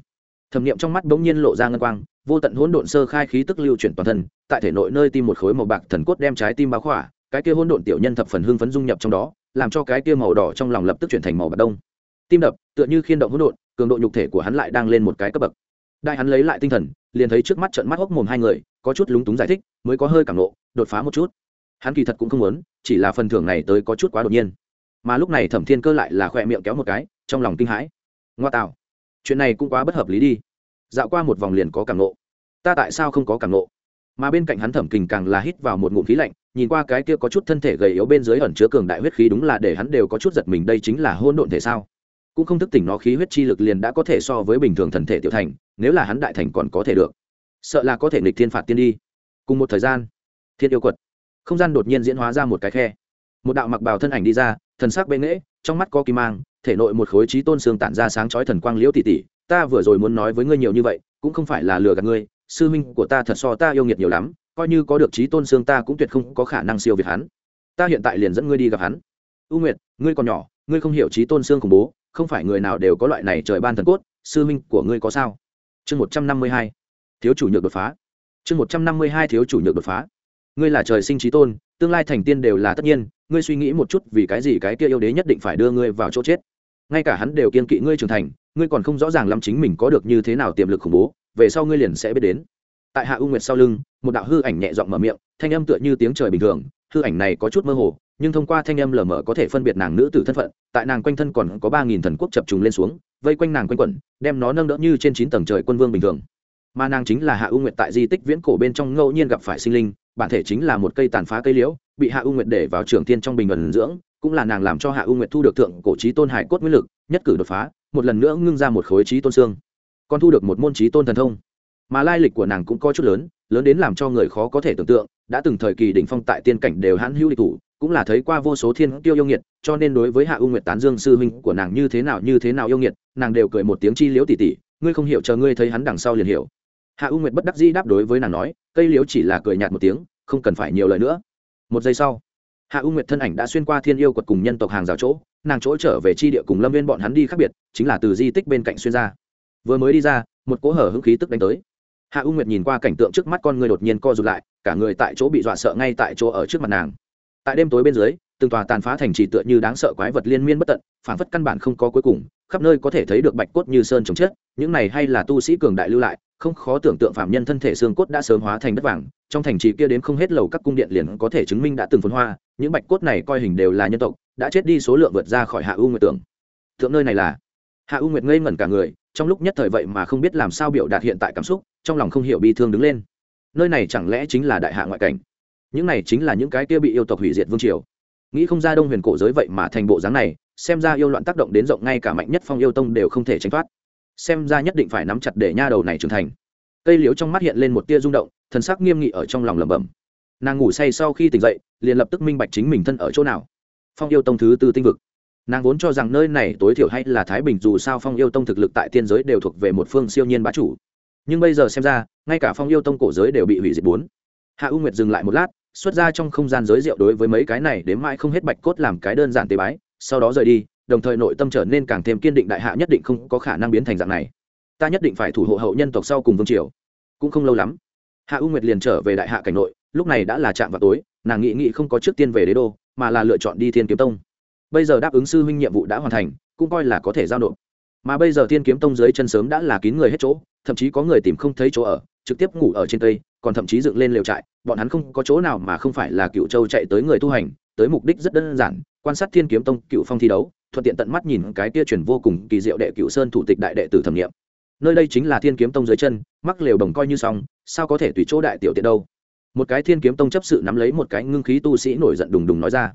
Speaker 1: thẩm nghiệm trong mắt bỗng nhiên lộ ra ngân quang vô tận hỗn độn sơ khai khí tức lưu chuyển toàn thân tại thể nội nơi tim một khối màu bạc thần cốt đem trái tim báo khỏa cái kia hỗn độn tiểu nhân thập phần hưng phấn dung nhập trong đó, làm cho cái kia màu đỏ trong lòng lập tức chuyển thành màu bạc đông. Tim đập, tựa như khiên động hỗn độn, cường độ nhục thể của hắn lại đang lên một cái cấp bậc. Đại hắn lấy lại tinh thần, liền thấy trước mắt trận mắt hốc mồm hai người, có chút lúng túng giải thích, mới có hơi cảm nộ, đột phá một chút. Hắn kỳ thật cũng không muốn, chỉ là phần thưởng này tới có chút quá đột nhiên. Mà lúc này thẩm thiên cơ lại là khoe miệng kéo một cái, trong lòng kinh hãi. Ngoa tạo, chuyện này cũng quá bất hợp lý đi. Dạo qua một vòng liền có cảm nộ. Ta tại sao không có cảm nộ? Mà bên cạnh hắn thẩm kình càng là hít vào một ngụm khí lạnh, nhìn qua cái kia có chút thân thể gầy yếu bên dưới ẩn chứa cường đại huyết khí đúng là để hắn đều có chút giật mình, đây chính là hôn độn thể sao? Cũng không thức tỉnh nó khí huyết chi lực liền đã có thể so với bình thường thần thể tiểu thành, nếu là hắn đại thành còn có thể được. Sợ là có thể nghịch thiên phạt tiên đi. Cùng một thời gian, thiên yêu quật. Không gian đột nhiên diễn hóa ra một cái khe. Một đạo mặc bào thân ảnh đi ra, thần sắc bệ nghễ, trong mắt có kim mang, thể nội một khối trí tôn xương tản ra sáng chói thần quang liễu tỷ tỷ ta vừa rồi muốn nói với ngươi nhiều như vậy, cũng không phải là lừa gạt ngươi sư minh của ta thật so ta yêu nghiệt nhiều lắm, coi như có được trí tôn xương ta cũng tuyệt không có khả năng siêu việt hắn. Ta hiện tại liền dẫn ngươi đi gặp hắn. U nguyệt, ngươi còn nhỏ, ngươi không hiểu trí tôn xương khủng bố, không phải người nào đều có loại này trời ban thần cốt, sư minh của ngươi có sao? Chương một trăm năm mươi hai, thiếu chủ nhược đột phá. Chương một trăm năm mươi hai, thiếu chủ nhược đột phá. Ngươi là trời sinh trí tôn, tương lai thành tiên đều là tất nhiên, ngươi suy nghĩ một chút vì cái gì cái kia yêu đế nhất định phải đưa ngươi vào chỗ chết. Ngay cả hắn đều kiên kỵ ngươi trưởng thành, ngươi còn không rõ ràng lắm chính mình có được như thế nào tiềm lực khủng bố về sau ngươi liền sẽ biết đến. Tại hạ u nguyệt sau lưng, một đạo hư ảnh nhẹ giọng mở miệng, thanh âm tựa như tiếng trời bình thường, hư ảnh này có chút mơ hồ, nhưng thông qua thanh âm lờ mờ có thể phân biệt nàng nữ tử thân phận, tại nàng quanh thân còn có ba nghìn thần quốc chập trùng lên xuống, vây quanh nàng quanh quẩn, đem nó nâng đỡ như trên chín tầng trời quân vương bình thường. Mà nàng chính là hạ u nguyệt tại di tích viễn cổ bên trong ngẫu nhiên gặp phải sinh linh, bản thể chính là một cây tàn phá cây liễu, bị hạ u nguyệt để vào trường tiên trong bình ẩn dưỡng, cũng là nàng làm cho hạ u nguyệt thu được thượng cổ trí tôn hải cốt nguyên lực, nhất cử đột phá, một lần nữa ngưng ra một khối trí tôn xương còn thu được một môn trí tôn thần thông. Mà lai lịch của nàng cũng có chút lớn lớn đến làm cho người khó có thể tưởng tượng, đã từng thời kỳ đỉnh phong tại tiên cảnh đều hãn hữu địch thủ, cũng là thấy qua vô số thiên tiêu yêu nghiệt, cho nên đối với hạ u nguyệt tán dương sư huynh của nàng như thế nào, như thế nào yêu nghiệt, nàng đều cười một tiếng chi liễu tỉ tỉ, ngươi không hiểu chờ ngươi thấy hắn đằng sau liền hiểu. Hạ u nguyệt bất đắc dĩ đáp đối với nàng nói, cây liễu chỉ là cười nhạt một tiếng, không cần phải nhiều lời nữa. Một giây sau, hạ u nguyệt thân ảnh đã xuyên qua thiên yêu quật cùng nhân tộc hàng rào chỗ, nàng chỗ trở về chi địa cùng lâm viên bọn hắn đi khác biệt, chính là từ di tích bên cạnh xuyên ra vừa mới đi ra, một cỗ hở hứng khí tức đánh tới. Hạ u nguyệt nhìn qua cảnh tượng trước mắt con người đột nhiên co rụt lại, cả người tại chỗ bị dọa sợ ngay tại chỗ ở trước mặt nàng. Tại đêm tối bên dưới, từng tòa tàn phá thành trì tựa như đáng sợ quái vật liên miên bất tận phản phất căn bản không có cuối cùng, khắp nơi có thể thấy được bạch cốt như sơn trồng chết, những này hay là tu sĩ cường đại lưu lại, không khó tưởng tượng phạm nhân thân thể xương cốt đã sớm hóa thành đất vàng, trong thành trì kia đến không hết lầu các cung điện liền có thể chứng minh đã từng phồn hoa, những bạch cốt này coi hình đều là nhân tộc, đã chết đi số lượng vượt ra khỏi hạ u nguyệt tưởng. Tượng nơi này là? Hạ u nguyệt ngây ngẩn cả người trong lúc nhất thời vậy mà không biết làm sao biểu đạt hiện tại cảm xúc, trong lòng không hiểu bi thương đứng lên. Nơi này chẳng lẽ chính là đại hạ ngoại cảnh? Những này chính là những cái kia bị yêu tộc hủy diệt vương triều. Nghĩ không ra đông huyền cổ giới vậy mà thành bộ dáng này, xem ra yêu loạn tác động đến rộng ngay cả mạnh nhất phong yêu tông đều không thể tránh thoát. Xem ra nhất định phải nắm chặt để nha đầu này trưởng thành. Cây liếu trong mắt hiện lên một tia rung động, thần sắc nghiêm nghị ở trong lòng lẩm bẩm. Nàng ngủ say sau khi tỉnh dậy, liền lập tức minh bạch chính mình thân ở chỗ nào. Phong yêu tông thứ tư tinh vực nàng vốn cho rằng nơi này tối thiểu hay là thái bình dù sao phong yêu tông thực lực tại tiên giới đều thuộc về một phương siêu nhiên bá chủ. Nhưng bây giờ xem ra, ngay cả phong yêu tông cổ giới đều bị hủy diệt bốn. Hạ u nguyệt dừng lại một lát, xuất ra trong không gian giới rượu đối với mấy cái này đến mãi không hết bạch cốt làm cái đơn giản tế bái, sau đó rời đi, đồng thời nội tâm trở nên càng thêm kiên định đại hạ nhất định không có khả năng biến thành dạng này. Ta nhất định phải thủ hộ hậu nhân tộc sau cùng vương triều. Cũng không lâu lắm, hạ u nguyệt liền trở về đại hạ cảnh nội, lúc này đã là trạm vào tối, nàng nghị nghị không có trước tiên về đế đô, mà là lựa chọn đi thiên kiếm tông bây giờ đáp ứng sư huynh nhiệm vụ đã hoàn thành, cũng coi là có thể giao nộp. Mà bây giờ thiên kiếm tông dưới chân sớm đã là kín người hết chỗ, thậm chí có người tìm không thấy chỗ ở, trực tiếp ngủ ở trên cây, còn thậm chí dựng lên lều trại, bọn hắn không có chỗ nào mà không phải là cựu châu chạy tới người tu hành, tới mục đích rất đơn giản, quan sát thiên kiếm tông cựu phong thi đấu, thuận tiện tận mắt nhìn cái tia chuyển vô cùng kỳ diệu đệ cựu sơn thủ tịch đại đệ tử thẩm nghiệm. Nơi đây chính là thiên kiếm tông dưới chân, mắc lều đồng coi như xong, sao có thể tùy chỗ đại tiểu tiện đâu? Một cái thiên kiếm tông chấp sự nắm lấy một cái ngưng khí tu sĩ nổi giận đùng đùng nói ra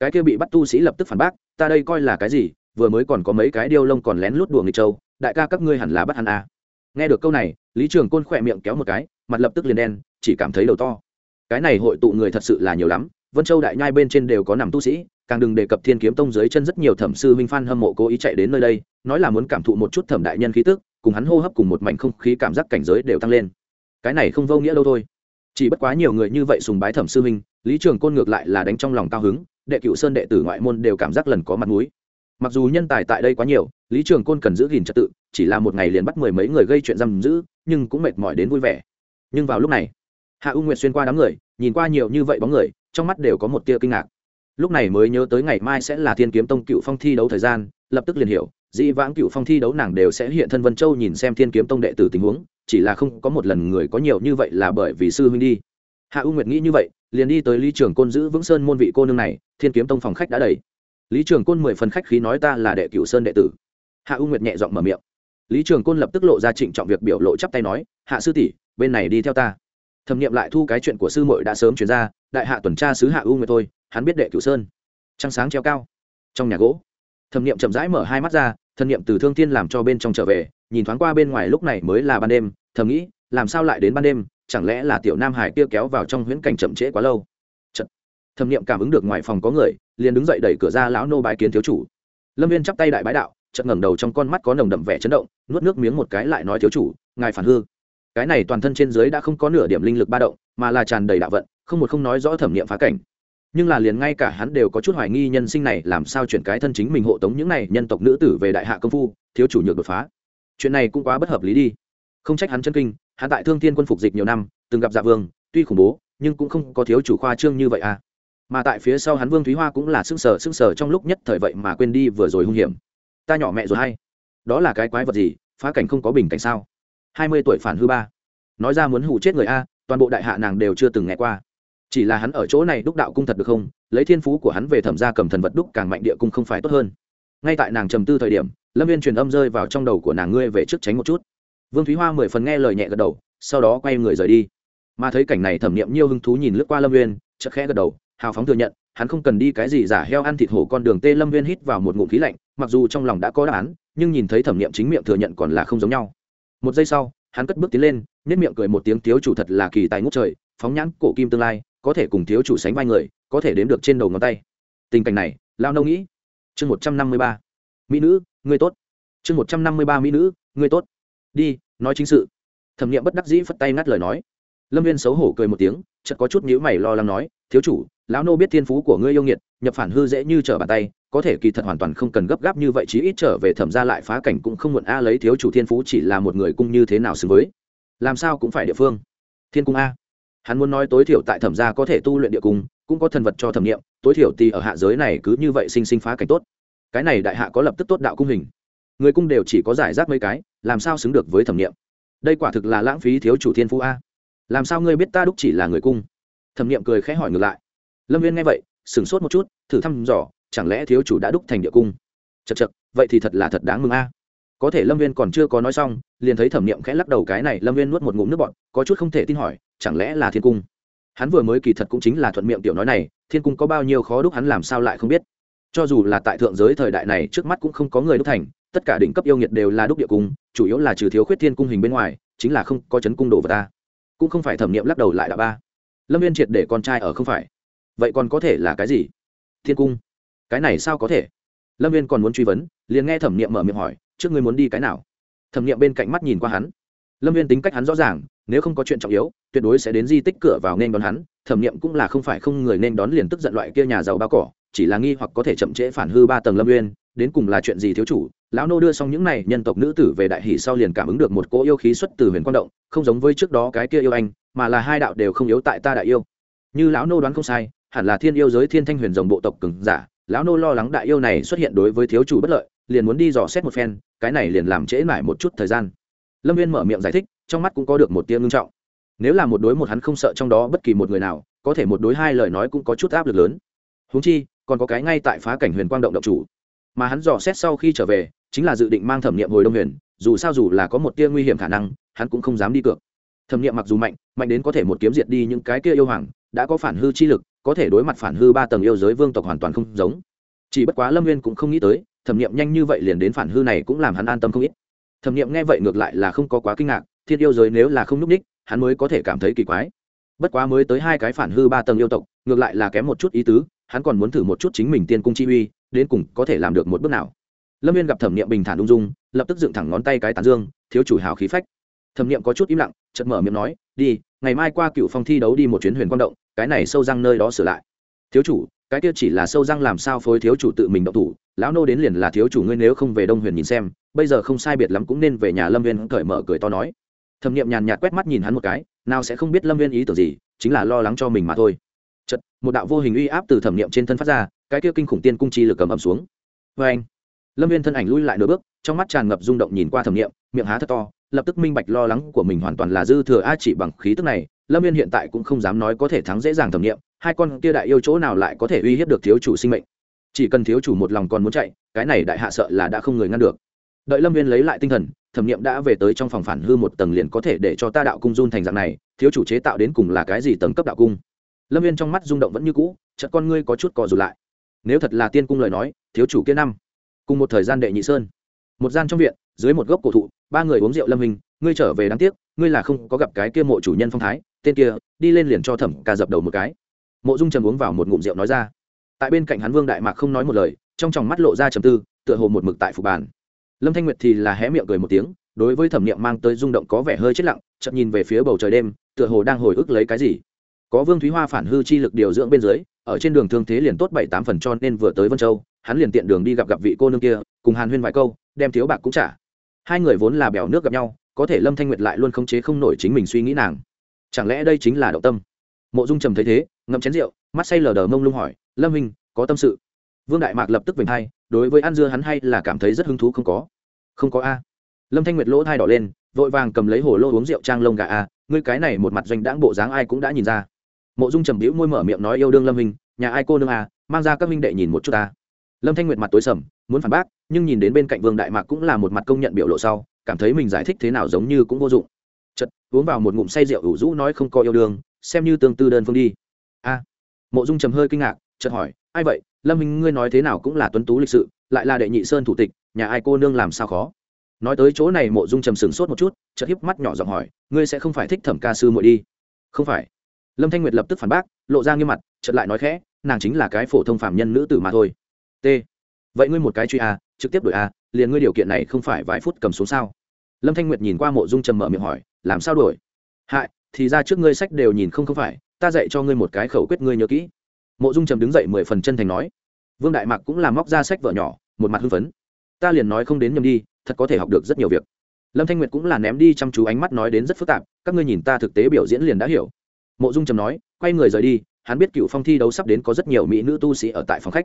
Speaker 1: cái kia bị bắt tu sĩ lập tức phản bác, ta đây coi là cái gì, vừa mới còn có mấy cái điêu lông còn lén lút đùa nghịch châu, đại ca các ngươi hẳn là bắt hắn à. nghe được câu này, lý trường côn khỏe miệng kéo một cái, mặt lập tức liền đen, chỉ cảm thấy đầu to. Cái này hội tụ người thật sự là nhiều lắm, vân châu đại nhai bên trên đều có nằm tu sĩ, càng đừng đề cập thiên kiếm tông dưới chân rất nhiều thẩm sư huynh phan hâm mộ cố ý chạy đến nơi đây, nói là muốn cảm thụ một chút thẩm đại nhân khí tức, cùng hắn hô hấp cùng một mảnh không khí cảm giác cảnh giới đều tăng lên. Cái này không vô nghĩa đâu thôi. Chỉ bất quá nhiều người như vậy sùng bái thẩm sư huynh, lý trường côn ngược lại là đánh trong lòng cao hứng đệ cựu sơn đệ tử ngoại môn đều cảm giác lần có mặt mũi. Mặc dù nhân tài tại đây quá nhiều, lý trường côn cần giữ gìn trật tự, chỉ là một ngày liền bắt mười mấy người gây chuyện giam giữ, nhưng cũng mệt mỏi đến vui vẻ. Nhưng vào lúc này, hạ u nguyệt xuyên qua đám người, nhìn qua nhiều như vậy bóng người, trong mắt đều có một tia kinh ngạc. Lúc này mới nhớ tới ngày mai sẽ là thiên kiếm tông cựu phong thi đấu thời gian, lập tức liền hiểu, dĩ vãng cựu phong thi đấu nàng đều sẽ hiện thân vân châu nhìn xem thiên kiếm tông đệ tử tình huống, chỉ là không có một lần người có nhiều như vậy là bởi vì sư huynh đi. Hạ u nguyệt nghĩ như vậy liền đi tới lý trường côn giữ vững sơn môn vị cô nương này, thiên kiếm tông phòng khách đã đầy. Lý trường côn mười phần khách khí nói ta là đệ cửu sơn đệ tử. Hạ u nguyệt nhẹ giọng mở miệng. Lý trường côn lập tức lộ ra trịnh trọng việc biểu lộ chắp tay nói, hạ sư tỷ, bên này đi theo ta. Thẩm nghiệm lại thu cái chuyện của sư muội đã sớm chuyển ra, đại hạ tuần tra sứ hạ u nguyệt thôi, hắn biết đệ cửu sơn. Trăng sáng treo cao. Trong nhà gỗ. Thẩm nghiệm chậm rãi mở hai mắt ra thần nghiệm từ thương thiên làm cho bên trong trở về, nhìn thoáng qua bên ngoài lúc này mới là ban đêm, thầm nghĩ, làm sao lại đến ban đêm? Chẳng lẽ là tiểu nam hải kia kéo vào trong huyễn cảnh chậm trễ quá lâu? Chật. thẩm nghiệm cảm ứng được ngoài phòng có người, liền đứng dậy đẩy cửa ra lão nô bái kiến thiếu chủ. Lâm viên chắp tay đại bái đạo, chợt ngẩng đầu trong con mắt có nồng đậm vẻ chấn động, nuốt nước miếng một cái lại nói thiếu chủ, ngài phản hư. Cái này toàn thân trên dưới đã không có nửa điểm linh lực ba động, mà là tràn đầy đạo vận, không một không nói rõ thẩm nghiệm phá cảnh. Nhưng là liền ngay cả hắn đều có chút hoài nghi nhân sinh này làm sao chuyển cái thân chính mình hộ tống những này nhân tộc nữ tử về đại hạ công phu, thiếu chủ nhược đột phá. Chuyện này cũng quá bất hợp lý đi. Không trách hắn chân kinh hắn tại thương thiên quân phục dịch nhiều năm, từng gặp dạ vương, tuy khủng bố, nhưng cũng không có thiếu chủ khoa trương như vậy à. Mà tại phía sau hắn vương thúy hoa cũng là sưng sờ sưng sờ trong lúc nhất thời vậy mà quên đi vừa rồi hung hiểm. Ta nhỏ mẹ rồi hay. Đó là cái quái vật gì? Phá cảnh không có bình cảnh sao? Hai mươi tuổi phản hư ba. Nói ra muốn hù chết người a, toàn bộ đại hạ nàng đều chưa từng nghe qua. Chỉ là hắn ở chỗ này đúc đạo cung thật được không? Lấy thiên phú của hắn về thẩm gia cầm thần vật đúc càng mạnh địa cung không phải tốt hơn. Ngay tại nàng trầm tư thời điểm, lâm viên truyền âm rơi vào trong đầu của nàng, ngươi về trước tránh một chút vương thúy hoa mười phần nghe lời nhẹ gật đầu, sau đó quay người rời đi. Mà thấy cảnh này thẩm niệm nhiều hứng thú nhìn lướt qua lâm viên chợt khẽ gật đầu, hào phóng thừa nhận, hắn không cần đi cái gì giả heo ăn thịt hổ con đường tê lâm viên hít vào một ngụm khí lạnh, mặc dù trong lòng đã có đáp án, nhưng nhìn thấy thẩm niệm chính miệng thừa nhận còn là không giống nhau. Một giây sau, hắn cất bước tiến lên nếp miệng cười một tiếng, thiếu chủ thật là kỳ tài ngút trời, phóng nhãn cổ kim tương lai, có thể cùng thiếu chủ sánh vai người, có thể đếm được trên đầu ngón tay. Tình cảnh này lao nâu nghĩ. Chương một trăm năm mươi ba. Mỹ nữ người tốt. Chương một trăm năm mươi ba, mỹ nữ người tốt. Đi nói chính sự. Thẩm nghiệm bất đắc dĩ phất tay ngắt lời nói. Lâm viên xấu hổ cười một tiếng, chợt có chút nhữ mày lo lắng nói, thiếu chủ, lão nô biết thiên phú của ngươi yêu nghiệt, nhập phản hư dễ như trở bàn tay, có thể kỳ thật hoàn toàn không cần gấp gáp như vậy, chí ít trở về thẩm ra lại phá cảnh cũng không muộn, a, lấy thiếu chủ thiên phú chỉ là một người cung như thế nào xứng với? Làm sao cũng phải địa phương. Thiên cung a. Hắn muốn nói tối thiểu tại thẩm gia có thể tu luyện địa cung, cũng có thần vật cho thẩm nghiệm, tối thiểu thì ở hạ giới này cứ như vậy sinh sinh phá cảnh tốt. Cái này đại hạ có lập tức tốt đạo cung hình. Người cung đều chỉ có giải rác mấy cái làm sao xứng được với thẩm nghiệm đây quả thực là lãng phí thiếu chủ thiên phú a. Làm sao ngươi biết ta đúc chỉ là người cung? Thẩm nghiệm cười khẽ hỏi ngược lại. Lâm viên nghe vậy, sửng sốt một chút, thử thăm dò, chẳng lẽ thiếu chủ đã đúc thành địa cung? Chật chật vậy thì thật là thật đáng mừng a. Có thể lâm viên còn chưa có nói xong, liền thấy thẩm nghiệm khẽ lắc đầu cái này, lâm viên nuốt một ngụm nước bọn có chút không thể tin hỏi, chẳng lẽ là thiên cung? Hắn vừa mới kỳ thật cũng chính là thuận miệng tiểu nói này, thiên cung có bao nhiêu khó đúc hắn làm sao lại không biết. Cho dù là tại thượng giới thời đại này, trước mắt cũng không có người đúc thành tất cả đỉnh cấp yêu nghiệt đều là đúc địa cung, chủ yếu là trừ thiếu khuyết thiên cung hình bên ngoài, chính là không có chấn cung đồ vật ta. Cũng không phải thẩm nghiệm lắc đầu lại đã ba. Lâm viên triệt để con trai ở không phải. Vậy còn có thể là cái gì? Thiên cung? Cái này sao có thể? Lâm viên còn muốn truy vấn, liền nghe thẩm nghiệm mở miệng hỏi, trước ngươi muốn đi cái nào? Thẩm nghiệm bên cạnh mắt nhìn qua hắn. Lâm viên tính cách hắn rõ ràng, nếu không có chuyện trọng yếu, tuyệt đối sẽ đến di tích cửa vào nên đón hắn. Thẩm nghiệm cũng là không phải không người nên đón liền tức giận loại kia nhà giàu bao cỏ, chỉ là nghi hoặc có thể chậm trễ phản hư ba tầng lâm uyên đến cùng là chuyện gì thiếu chủ? Lão nô đưa xong những này nhân tộc nữ tử về đại hỷ sau liền cảm ứng được một cỗ yêu khí xuất từ huyền quang động, không giống với trước đó cái kia yêu anh, mà là hai đạo đều không yếu tại ta đại yêu. Như lão nô đoán không sai, hẳn là thiên yêu giới thiên thanh huyền rồng bộ tộc cứng giả, lão nô lo lắng đại yêu này xuất hiện đối với thiếu chủ bất lợi, liền muốn đi dò xét một phen, cái này liền làm trễ mãi một chút thời gian. Lâm viên mở miệng giải thích, trong mắt cũng có được một tia ngưng trọng. Nếu là một đối một hắn không sợ trong đó bất kỳ một người nào, có thể một đối hai lời nói cũng có chút áp lực lớn. Húng chi, còn có cái ngay tại phá cảnh huyền quang động động chủ. Mà hắn dò xét sau khi trở về chính là dự định mang thẩm nghiệm hồi đông huyền, dù sao dù là có một tia nguy hiểm khả năng, hắn cũng không dám đi cược. Thẩm nghiệm mặc dù mạnh mạnh đến có thể một kiếm diệt đi những cái kia yêu hoàng, đã có phản hư chi lực, có thể đối mặt phản hư ba tầng yêu giới vương tộc hoàn toàn không giống. Chỉ bất quá lâm nguyên cũng không nghĩ tới, thẩm nghiệm nhanh như vậy liền đến phản hư này cũng làm hắn an tâm không ít. Thẩm nghiệm nghe vậy ngược lại là không có quá kinh ngạc, thiên yêu giới nếu là không n ú c ních, hắn mới có thể cảm thấy kỳ quái. Bất quá mới tới hai cái phản hư ba tầng yêu tộc, ngược lại là kém một chút ý tứ, hắn còn muốn thử một chút chính mình tiên cung chi uy, đến cùng có thể làm được một bước nào lâm viên gặp thẩm niệm bình thản ung dung lập tức dựng thẳng ngón tay cái tán dương thiếu chủ hào khí phách thẩm niệm có chút im lặng chợt mở miệng nói đi ngày mai qua cựu phong thi đấu đi một chuyến huyền quang động cái này sâu răng nơi đó sửa lại thiếu chủ cái kia chỉ là sâu răng làm sao phối thiếu chủ tự mình động thủ lão nô đến liền là thiếu chủ ngươi nếu không về đông huyền nhìn xem bây giờ không sai biệt lắm cũng nên về nhà lâm viên cởi mở cười to nói thẩm niệm nhàn nhạt quét mắt nhìn hắn một cái nào sẽ không biết lâm viên ý tưởng gì chính là lo lắng cho mình mà thôi chật một đạo vô hình uy áp từ thẩm niệm trên thân phát ra cái kia kinh khủng tiên cung chi lực cầm ầm xuống vê anh lâm viên thân ảnh lui lại nửa bước trong mắt tràn ngập rung động nhìn qua thẩm nghiệm, miệng há thật to lập tức minh bạch lo lắng của mình hoàn toàn là dư thừa a chỉ bằng khí tức này lâm viên hiện tại cũng không dám nói có thể thắng dễ dàng thẩm nghiệm. hai con kia đại yêu chỗ nào lại có thể uy hiếp được thiếu chủ sinh mệnh. Chỉ cần thiếu chủ một lòng còn muốn chạy cái này đại hạ sợ là đã không người ngăn được. Đợi lâm viên lấy lại tinh thần thẩm nghiệm đã về tới trong phòng phản hư một tầng liền có thể để cho ta đạo cung run thành dạng này thiếu chủ chế tạo đến cùng là cái gì tầng cấp đạo cung? Lâm viên trong mắt rung động vẫn như cũ chợt con ngươi có chút cò dù lại. Nếu thật là tiên cung lời nói thiếu chủ kia năm cùng một thời gian đệ nhị sơn. Một gian trong viện, dưới một gốc cổ thụ, ba người uống rượu lâm hình, ngươi trở về đáng tiếc, ngươi là không có gặp cái kia mộ chủ nhân phong thái, tên kia, đi lên liền cho thẩm ca dập đầu một cái. Mộ dung trầm uống vào một ngụm rượu nói ra. Tại bên cạnh hắn vương đại mạc không nói một lời, trong tròng mắt lộ ra trầm tư, tựa hồ một mực tại phục bàn. Lâm thanh nguyệt thì là hé miệng cười một tiếng, đối với thẩm niệm mang tới rung động có vẻ hơi chết lặng chậm nhìn về phía bầu trời đêm, tựa hồ đang hồi ức lấy cái gì. Có vương thúy hoa phản hư chi lực điều dưỡng bên dưới, ở trên đường thương thế liền tốt bảy tám phần cho nên vừa tới vân châu hắn liền tiện đường đi gặp gặp vị cô nương kia, cùng hàn huyên vài câu, đem thiếu bạc cũng trả. Hai người vốn là bèo nước gặp nhau, có thể lâm thanh nguyệt lại luôn khống chế không nổi chính mình suy nghĩ nàng. Chẳng lẽ đây chính là động tâm? Mộ dung trầm thấy thế, ngậm chén rượu, mắt say lờ đờ mông lung hỏi, lâm minh có tâm sự? Vương đại mạc lập tức vểnh hai đối với ăn dưa hắn hay là cảm thấy rất hứng thú không có. Không có a. Lâm thanh nguyệt lỗ thai đỏ lên, vội vàng cầm lấy hồ lô uống rượu trang lông gà a, ngươi cái này một mặt doanh đãng bộ dáng ai cũng đã nhìn ra. Mộ dung trầm bĩu môi mở miệng nói, yêu đương lâm minh nhà ai cô nương a, mang ra các minh đệ nhìn một chút ta lâm thanh nguyệt mặt tối sầm, muốn phản bác, nhưng nhìn đến bên cạnh vương đại mạc cũng là một mặt công nhận biểu lộ sau, cảm thấy mình giải thích thế nào giống như cũng vô dụng. Chật uống vào một ngụm say rượu ủ rũ nói không có yêu đương, xem như tương tư đơn phương đi. A. Mộ dung trầm hơi kinh ngạc, chợt hỏi, ai vậy? Lâm minh ngươi nói thế nào cũng là tuấn tú lịch sự, lại là đệ nhị sơn thủ tịch, nhà ai cô nương làm sao khó? Nói tới chỗ này, mộ dung trầm sừng sốt một chút, chợt hiếp mắt nhỏ giọng hỏi, ngươi sẽ không phải thích thẩm ca sư muội đi? Không phải. Lâm thanh nguyệt lập tức phản bác, lộ ra nghiêm mặt, chợt lại nói khẽ, nàng chính là cái phổ thông phạm nhân nữ tử mà thôi t. Vậy ngươi một cái truy a, trực tiếp đổi a, liền ngươi điều kiện này không phải vài phút cầm xuống sao? Lâm thanh nguyệt nhìn qua mộ dung trầm mở miệng hỏi, làm sao đổi? Hại, thì ra trước ngươi sách đều nhìn không không phải, ta dạy cho ngươi một cái khẩu quyết ngươi nhớ kỹ. Mộ dung trầm đứng dậy mười phần chân thành nói, vương đại mạc cũng làm móc ra sách vợ nhỏ, một mặt hưng phấn. Ta liền nói không đến nhầm đi, thật có thể học được rất nhiều việc. Lâm thanh nguyệt cũng là ném đi chăm chú ánh mắt nói đến rất phức tạp, các ngươi nhìn ta thực tế biểu diễn liền đã hiểu. Mộ dung trầm nói, quay người rời đi, hắn biết cựu phong thi đấu sắp đến có rất nhiều mỹ nữ tu sĩ ở tại phòng khách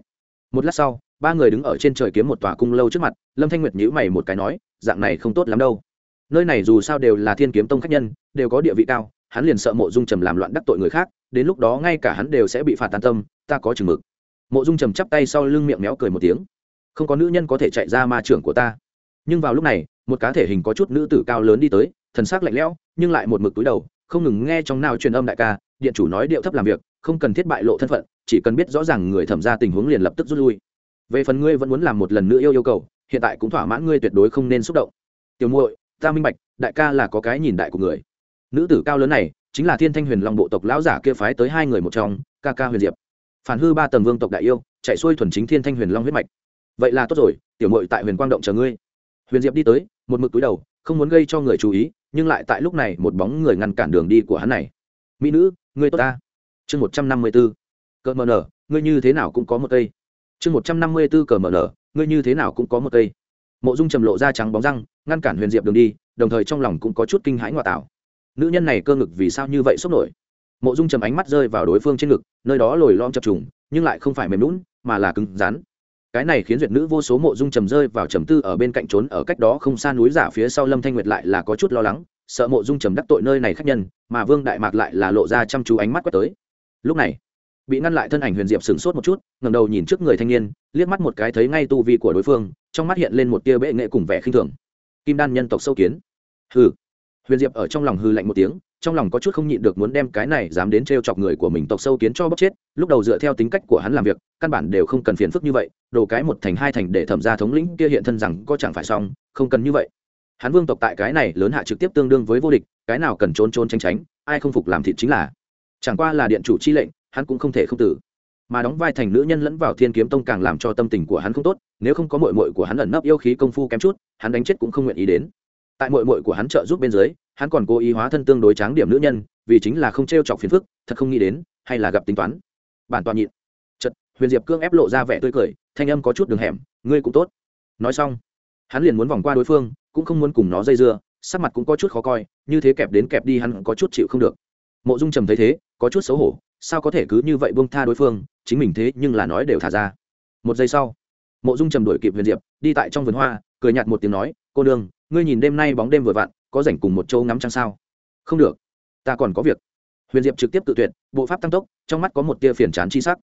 Speaker 1: một lát sau, ba người đứng ở trên trời kiếm một tòa cung lâu trước mặt, lâm thanh nguyệt nhữ mày một cái nói, dạng này không tốt lắm đâu. Nơi này dù sao đều là thiên kiếm tông khách nhân, đều có địa vị cao, hắn liền sợ mộ dung trầm làm loạn đắc tội người khác, đến lúc đó ngay cả hắn đều sẽ bị phạt tan tâm, ta có chừng mực. Mộ dung trầm chắp tay sau lưng miệng méo cười một tiếng. Không có nữ nhân có thể chạy ra ma trưởng của ta. Nhưng vào lúc này, một cá thể hình có chút nữ tử cao lớn đi tới, thần sắc lạnh lẽo, nhưng lại một mực túi đầu, không ngừng nghe trong nào truyền âm đại ca, điện chủ nói điệu thấp làm việc không cần thiết bại lộ thân phận, chỉ cần biết rõ ràng người thẩm ra tình huống liền lập tức rút lui. Về phần ngươi vẫn muốn làm một lần nữa yêu yêu cầu, hiện tại cũng thỏa mãn ngươi tuyệt đối không nên xúc động. Tiểu muội, ta minh bạch, đại ca là có cái nhìn đại của người. Nữ tử cao lớn này, chính là thiên thanh huyền long bộ tộc lão giả kia phái tới hai người một trong, ca ca huyền diệp. Phản hư ba tầng vương tộc đại yêu, chạy xuôi thuần chính thiên thanh huyền long huyết mạch. Vậy là tốt rồi, tiểu muội tại huyền quang động chờ ngươi. Huyền diệp đi tới, một mực túi đầu, không muốn gây cho người chú ý, nhưng lại tại lúc này một bóng người ngăn cản đường đi của hắn này. Mỹ nữ, ngươi tốt ta chương một trăm năm mươi b ố mờ nở, ngươi như thế nào cũng có một cây. Chương một trăm năm mươi b ố cờ mờ nở, ngươi như thế nào cũng có một cây. Mộ dung trầm lộ ra trắng bóng răng, ngăn cản huyền diệp đường đi, đồng thời trong lòng cũng có chút kinh hãi ngoại tảo. Nữ nhân này cơ ngực vì sao như vậy sốc nổi? Mộ dung trầm ánh mắt rơi vào đối phương trên ngực, nơi đó lồi lom chập trùng, nhưng lại không phải mềm lún mà là cứng rắn. Cái này khiến duyệt nữ vô số mộ dung trầm rơi vào trầm tư ở bên cạnh trốn ở cách đó không xa núi giả phía sau lâm thanh nguyệt lại là có chút lo lắng, sợ mộ dung trầm đắc tội nơi này khác nhân, mà vương đại mạc lại là lộ ra chăm chú ánh mắt quét tới lúc này, bị ngăn lại thân ảnh huyền diệp sửng sốt một chút ngầm đầu nhìn trước người thanh niên, liếc mắt một cái thấy ngay tu vi của đối phương, trong mắt hiện lên một tia bệ nghệ cùng vẻ khinh thường. Kim đan nhân tộc sâu kiến. Hừ. Huyền diệp ở trong lòng hư lạnh một tiếng, trong lòng có chút không nhịn được muốn đem cái này dám đến t chọc người của mình tộc sâu kiến cho bóc chết, lúc đầu dựa theo tính cách của hắn làm việc, căn bản đều không cần phiền phức như vậy, đồ cái một thành hai thành để thẩm ra thống lĩnh kia hiện thân rằng có chẳng phải xong, không cần như vậy. Hắn vương tộc tại cái này lớn hạ trực tiếp tương đương với vô địch, cái nào cần trốn trốn tránh tránh, ai không phục làm thịt chính là chẳng qua là điện chủ chi lệnh, hắn cũng không thể không tử. Mà đóng vai thành nữ nhân lẫn vào thiên kiếm tông càng làm cho tâm tình của hắn không tốt, nếu không có mội mội của hắn ẩn nấp yêu khí công phu kém chút, hắn đánh chết cũng không nguyện ý đến. Tại mội mội của hắn trợ giúp bên dưới, hắn còn cố ý hóa thân tương đối tráng điểm nữ nhân, vì chính là không t r e o chọc phiền phức, thật không nghĩ đến, hay là gặp tính toán. Bản toàn nhịn. Chật huyền diệp cương ép lộ ra vẻ tươi cười, thanh âm có chút đường hẻm, ngươi cũng tốt. Nói xong, hắn liền muốn vòng qua đối phương, cũng không muốn cùng nó dây dưa, sắc mặt cũng có chút khó coi, như thế kẹp đến kẹp đi hắn có chút chịu không được. Mộ dung trầm thấy thế có chút xấu hổ, sao có thể cứ như vậy buông tha đối phương, chính mình thế nhưng là nói đều thả ra. Một giây sau, mộ dung trầm đuổi kịp huyền diệp, đi tại trong vườn hoa, cười nhạt một tiếng nói, cô đương ngươi nhìn đêm nay bóng đêm vừa vặn, có rảnh cùng một châu ngắm trăng sao? Không được, ta còn có việc. Huyền diệp trực tiếp tự tuyệt, bộ pháp tăng tốc, trong mắt có một tia phiền chán chi sắc.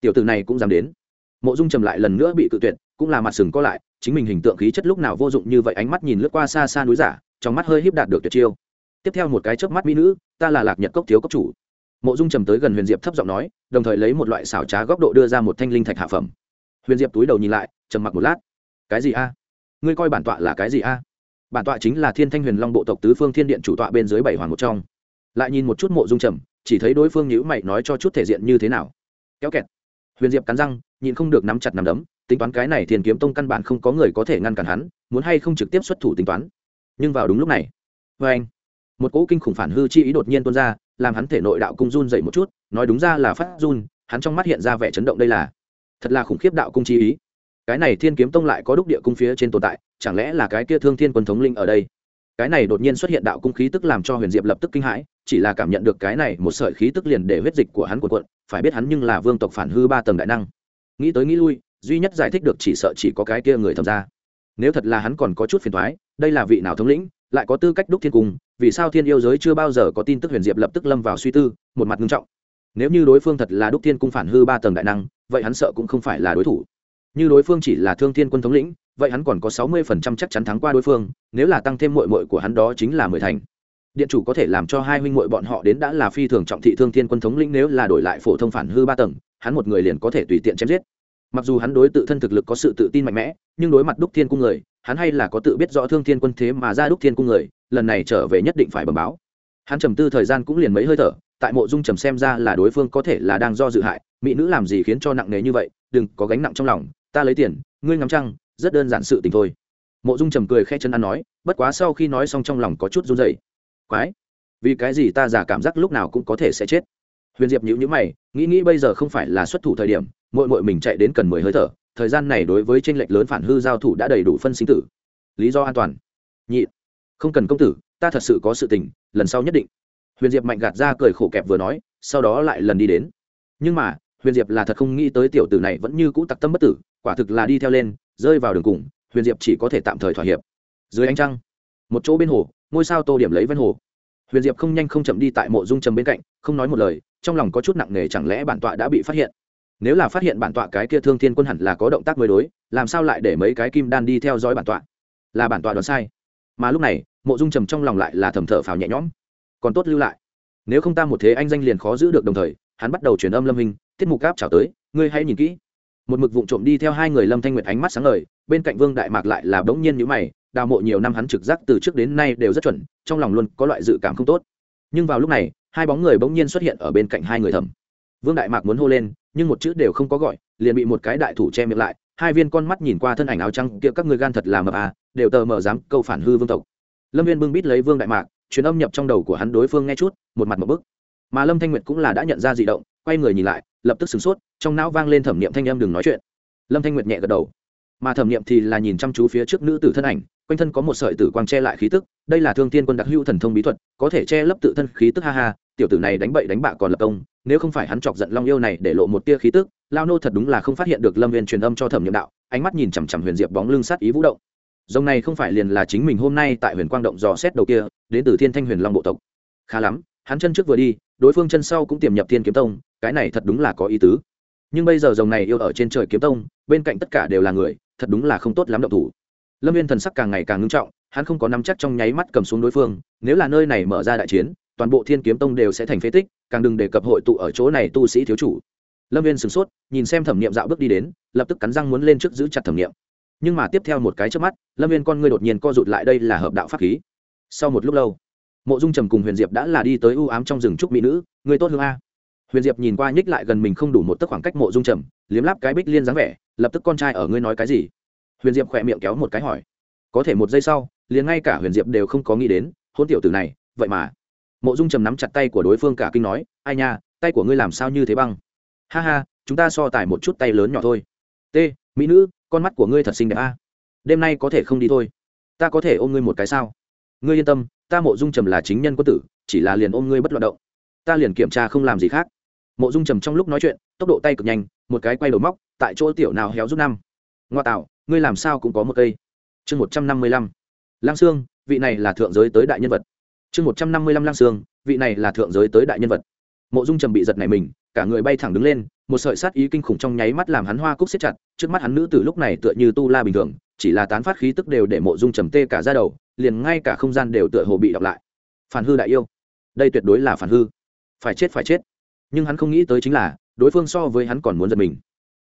Speaker 1: Tiểu tử này cũng dám đến. Mộ dung trầm lại lần nữa bị tự tuyệt, cũng là mặt sừng có lại, chính mình hình tượng khí chất lúc nào vô dụng như vậy ánh mắt nhìn lướt qua xa xa núi giả, trong mắt hơi híp đạt được tuyệt chiêu. Tiếp theo một cái chớp mắt mỹ nữ, ta là lạc nhật cốc thiếu cốc chủ mộ dung trầm tới gần huyền diệp thấp giọng nói, đồng thời lấy một loại xảo trá góc độ đưa ra một thanh linh thạch hạ phẩm. Huyền diệp túi đầu nhìn lại, trầm mặc một lát. Cái gì a? Ngươi coi bản tọa là cái gì a? Bản tọa chính là thiên thanh huyền long bộ tộc tứ phương thiên điện chủ tọa bên dưới bảy hoàng một trong. Lại nhìn một chút mộ dung trầm, chỉ thấy đối phương nhữ mày nói cho chút thể diện như thế nào. Kéo kẹt. Huyền diệp cắn răng nhìn không được nắm chặt nắm đấm, tính toán cái này thiên kiếm tông căn bản không có người có thể ngăn cản hắn, muốn hay không trực tiếp xuất thủ tính toán. Nhưng vào đúng lúc này vê vâng. Anh một cỗ kinh khủng phản hư chi ý đột nhiên tuôn ra làm hắn thể nội đạo cung run dậy một chút, nói đúng ra là phát run, hắn trong mắt hiện ra vẻ chấn động đây là, thật là khủng khiếp đạo cung chi ý. Cái này thiên kiếm tông lại có đúc địa cung phía trên tồn tại, chẳng lẽ là cái kia thương thiên quân thống linh ở đây? Cái này đột nhiên xuất hiện đạo cung khí tức làm cho huyền diệp lập tức kinh hãi, chỉ là cảm nhận được cái này một sợi khí tức liền để huyết dịch của hắn cuộn cuộn, phải biết hắn nhưng là vương tộc phản hư ba tầng đại năng. Nghĩ tới nghĩ lui, duy nhất giải thích được chỉ sợ chỉ có cái kia người thầm ra nếu thật là hắn còn có chút phiền thoái đây là vị nào thống lĩnh, lại có tư cách đúc thiên cung vì sao thiên yêu giới chưa bao giờ có tin tức huyền diệp lập tức lâm vào suy tư, một mặt nghiêm trọng. Nếu như đối phương thật là đúc thiên cung phản hư ba tầng đại năng, vậy hắn sợ cũng không phải là đối thủ. Như đối phương chỉ là thương thiên quân thống lĩnh, vậy hắn còn có sáu mươi phần trăm chắc chắn thắng qua đối phương, nếu là tăng thêm mội mội của hắn đó chính là mười thành. Điện chủ có thể làm cho hai huynh mội bọn họ đến đã là phi thường trọng thị thương thiên quân thống lĩnh nếu là đổi lại phổ thông phản hư ba tầng, hắn một người liền có thể tùy tiện chém giết. Mặc dù hắn đối tự thân thực lực có sự tự tin mạnh mẽ, nhưng đối mặt đúc thiên cung người, hắn hay là có tự biết rõ thương thiên quân thế mà ra đúc thiên cung người lần này trở về nhất định phải bẩm báo. Hắn trầm tư thời gian cũng liền mấy hơi thở, tại mộ dung trầm xem ra là đối phương có thể là đang do dự hại, mỹ nữ làm gì khiến cho nặng nề như vậy, đừng có gánh nặng trong lòng, ta lấy tiền, ngươi ngắm trăng, rất đơn giản sự tình thôi. Mộ dung trầm cười khe chân ăn nói, bất quá sau khi nói xong trong lòng có chút run rẩy. quái, vì cái gì ta giả cảm giác lúc nào cũng có thể sẽ chết. Huyền diệp nhữ nhữ mày, nghĩ nghĩ bây giờ không phải là xuất thủ thời điểm mội mội mình chạy đến cần mười hơi thở, thời gian này đối với tranh lệch lớn phản hư giao thủ đã đầy đủ phân sinh tử. Lý do an toàn. Nhị không cần công tử, ta thật sự có sự tình, lần sau nhất định. Huyền diệp mạnh gạt ra cười khổ kẹp vừa nói, sau đó lại lần đi đến. Nhưng mà, huyền diệp là thật không nghĩ tới tiểu tử này vẫn như cũ tặc tâm bất tử, quả thực là đi theo lên, rơi vào đường cùng, huyền diệp chỉ có thể tạm thời thỏa hiệp. Dưới ánh trăng, một chỗ bên hồ, ngôi sao tô điểm lấy ven hồ. Huyền diệp không nhanh không chậm đi tại mộ dung trầm bên cạnh, không nói một lời, trong lòng có chút nặng nề chẳng lẽ bản tọa đã bị phát hiện? Nếu là phát hiện bản tọa cái kia thương thiên quân hẳn là có động tác mới đối, làm sao lại để mấy cái kim đan đi theo dõi bản tọa? Là bản tọa đoán sai. Mà lúc này mộ dung trầm trong lòng lại là thầm thở phào nhẹ nhõm. Còn tốt lưu lại. Nếu không ta một thế anh danh liền khó giữ được đồng thời, hắn bắt đầu truyền âm lâm hình tiết mục gáp chào tới, ngươi hãy nhìn kỹ. Một mực vụng trộm đi theo hai người lâm thanh nguyệt ánh mắt sáng ngời, bên cạnh vương đại mạc lại là bỗng nhiên nhữ mày, đào mộ nhiều năm hắn trực giác từ trước đến nay đều rất chuẩn, trong lòng luôn có loại dự cảm không tốt. Nhưng vào lúc này, hai bóng người bỗng nhiên xuất hiện ở bên cạnh hai người thầm. Vương đại mạc muốn hô lên, nhưng một chữ đều không có gọi, liền bị một cái đại thủ che miệng lại, hai viên con mắt nhìn qua thân ảnh áo trắng kia các người gan thật là mập à đều tờ mờ dám câu phản hư vương tộc lâm viên bưng bít lấy vương đại mạc, truyền âm nhập trong đầu của hắn đối phương nghe chút, một mặt một bức. Mà lâm thanh nguyệt cũng là đã nhận ra dị động, quay người nhìn lại, lập tức sửng sốt, trong não vang lên thẩm niệm thanh em đừng nói chuyện. Lâm thanh nguyệt nhẹ gật đầu. Mà thẩm niệm thì là nhìn chăm chú phía trước nữ tử thân ảnh, quanh thân có một sợi tử quang che lại khí tức, đây là thương tiên quân đặc hữu thần thông bí thuật, có thể che lấp tự thân khí tức, ha ha, tiểu tử này đánh bậy đánh bạ còn lập công, nếu không phải hắn chọc giận long yêu này để lộ một tia khí tức, lao nô thật đúng là không phát hiện được lâm viên truyền âm cho thẩm nhiệm đạo, ánh mắt nhìn chằm chằm huyền diệp bóng lưng sát ý vũ động dòng này không phải liền là chính mình hôm nay tại huyền quang động dò xét đầu kia, đến từ thiên thanh huyền long bộ tộc. Khá lắm, hắn chân trước vừa đi, đối phương chân sau cũng tiềm nhập thiên kiếm tông, cái này thật đúng là có ý tứ. Nhưng bây giờ dòng này yêu ở trên trời kiếm tông, bên cạnh tất cả đều là người, thật đúng là không tốt lắm động thủ. Lâm viên thần sắc càng ngày càng ngưng trọng, hắn không có nắm chắc trong nháy mắt cầm xuống đối phương, nếu là nơi này mở ra đại chiến, toàn bộ thiên kiếm tông đều sẽ thành phế tích, càng đừng đề cập hội tụ ở chỗ này tu sĩ thiếu chủ. Lâm viên sửng sốt, nhìn xem thẩm Niệm dạo bước đi đến, lập tức cắn răng muốn lên trước giữ chặt thẩm Niệm nhưng mà tiếp theo một cái trước mắt, lâm viên con ngươi đột nhiên co rụt lại đây là hợp đạo pháp khí. Sau một lúc lâu, mộ dung trầm cùng huyền diệp đã là đi tới ưu ám trong rừng trúc mỹ nữ, người tốt hương a. Huyền diệp nhìn qua nhích lại gần mình không đủ một tấc khoảng cách mộ dung trầm, liếm láp cái bích liên dáng vẻ, lập tức con trai ở ngươi nói cái gì? Huyền diệp khỏe miệng kéo một cái hỏi. Có thể một giây sau, liền ngay cả huyền diệp đều không có nghĩ đến, hôn tiểu tử này, vậy mà. Mộ dung trầm nắm chặt tay của đối phương cả kinh nói, ai nha, tay của ngươi làm sao như thế băng? Ha ha, chúng ta so tài một chút tay lớn nhỏ thôi. T, mỹ nữ con mắt của ngươi thật xinh đẹp a. À? Đêm nay có thể không đi thôi. Ta có thể ôm ngươi một cái sao? Ngươi yên tâm, ta mộ dung trầm là chính nhân quân tử, chỉ là liền ôm ngươi bất loạt động. Ta liền kiểm tra không làm gì khác. Mộ dung trầm trong lúc nói chuyện, tốc độ tay cực nhanh, một cái quay đầu móc, tại chỗ tiểu nào héo rút năm. Ngoa tạo, ngươi làm sao cũng có một cây. Chương một trăm năm mươi lăm. Lang sương, vị này là thượng giới tới đại nhân vật. Chương một trăm năm mươi lăm lang sương, vị này là thượng giới tới đại nhân vật. Mộ dung trầm bị giật này mình, cả người bay thẳng đứng lên một sợi sát ý kinh khủng trong nháy mắt làm hắn hoa cúc siết chặt, trước mắt hắn nữ từ lúc này tựa như tu la bình thường, chỉ là tán phát khí tức đều để mộ dung trầm tê cả ra đầu, liền ngay cả không gian đều tựa hồ bị đọc lại. Phản hư đại yêu. Đây tuyệt đối là phản hư. Phải chết phải chết. Nhưng hắn không nghĩ tới chính là, đối phương so với hắn còn muốn giật mình.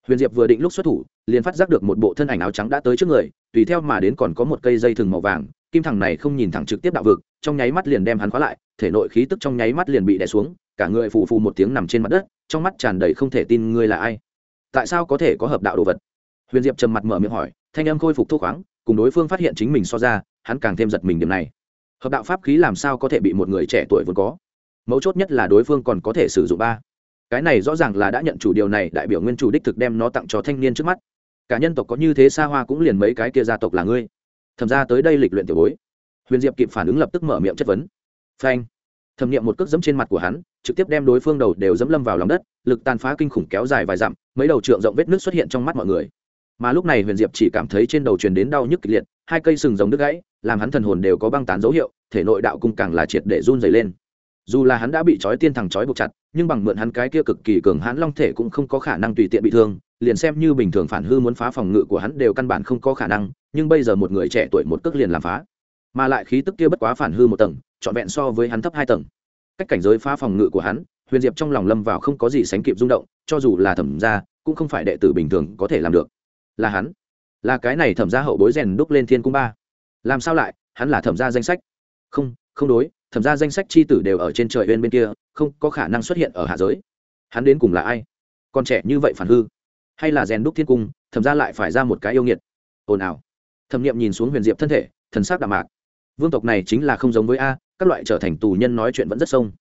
Speaker 1: Huyền diệp vừa định lúc xuất thủ, liền phát giác được một bộ thân ảnh áo trắng đã tới trước người, tùy theo mà đến còn có một cây dây thừng màu vàng, kim thằng này không nhìn thẳng trực tiếp đạo vực, trong nháy mắt liền đem hắn khóa lại, thể nội khí tức trong nháy mắt liền bị đè xuống, cả người phù phù một tiếng nằm trên mặt đất trong mắt tràn đầy không thể tin ngươi là ai. Tại sao có thể có hợp đạo đồ vật? Huyền diệp trầm mặt mở miệng hỏi, thanh âm khôi phục thuốc khoáng, cùng đối phương phát hiện chính mình so ra, hắn càng thêm giật mình điểm này. Hợp đạo pháp khí làm sao có thể bị một người trẻ tuổi vốn có? Mấu chốt nhất là đối phương còn có thể sử dụng ba. Cái này rõ ràng là đã nhận chủ điều này, đại biểu nguyên chủ đích thực đem nó tặng cho thanh niên trước mắt. Cả nhân tộc có như thế xa hoa cũng liền mấy cái kia gia tộc là ngươi. Thầm ra tới đây lịch luyện tiểu bối. Huyền diệp kịp phản ứng lập tức mở miệng chất vấn. Phanh. Thẩm nghiệm một cước dẫm trên mặt của hắn trực tiếp đem đối phương đầu đều dẫm lâm vào lòng đất, lực tàn phá kinh khủng kéo dài vài dặm, mấy đầu trượng rộng vết nước xuất hiện trong mắt mọi người. Mà lúc này huyền diệp chỉ cảm thấy trên đầu truyền đến đau nhức kịch liệt, hai cây sừng giống đứt gãy, làm hắn thần hồn đều có băng tán dấu hiệu, thể nội đạo cung càng là triệt để run dày lên. Dù là hắn đã bị trói tiên thằng trói buộc chặt, nhưng bằng mượn hắn cái kia cực kỳ cường hãn long thể cũng không có khả năng tùy tiện bị thương, liền xem như bình thường phản hư muốn phá phòng ngự của hắn đều căn bản không có khả năng, nhưng bây giờ một người trẻ tuổi một cước liền làm phá. Mà lại khí tức kia bất quá phản hư một tầng, trọn vẹn so với hắn thấp hai tầng cách cảnh giới phá phòng ngự của hắn, huyền diệp trong lòng lâm vào không có gì sánh kịp rung động, cho dù là thẩm gia, cũng không phải đệ tử bình thường có thể làm được. Là hắn. Là cái này thẩm gia hậu bối rèn đúc lên thiên cung ba. Làm sao lại, hắn là thẩm gia danh sách? Không không đối, thẩm gia danh sách c h i tử đều ở trên trời bên bên kia, không có khả năng xuất hiện ở hạ giới. Hắn đến cùng là ai? Còn trẻ như vậy phản hư? Hay là rèn đúc thiên cung, thẩm gia lại phải ra một cái yêu nghiệt? Ồn ào. Thẩm nghiệm nhìn xuống huyền diệp thân thể, thần s ắ c đạm mạc. Vương tộc này chính là không giống với a các loại trở thành tù nhân nói chuyện vẫn rất sông.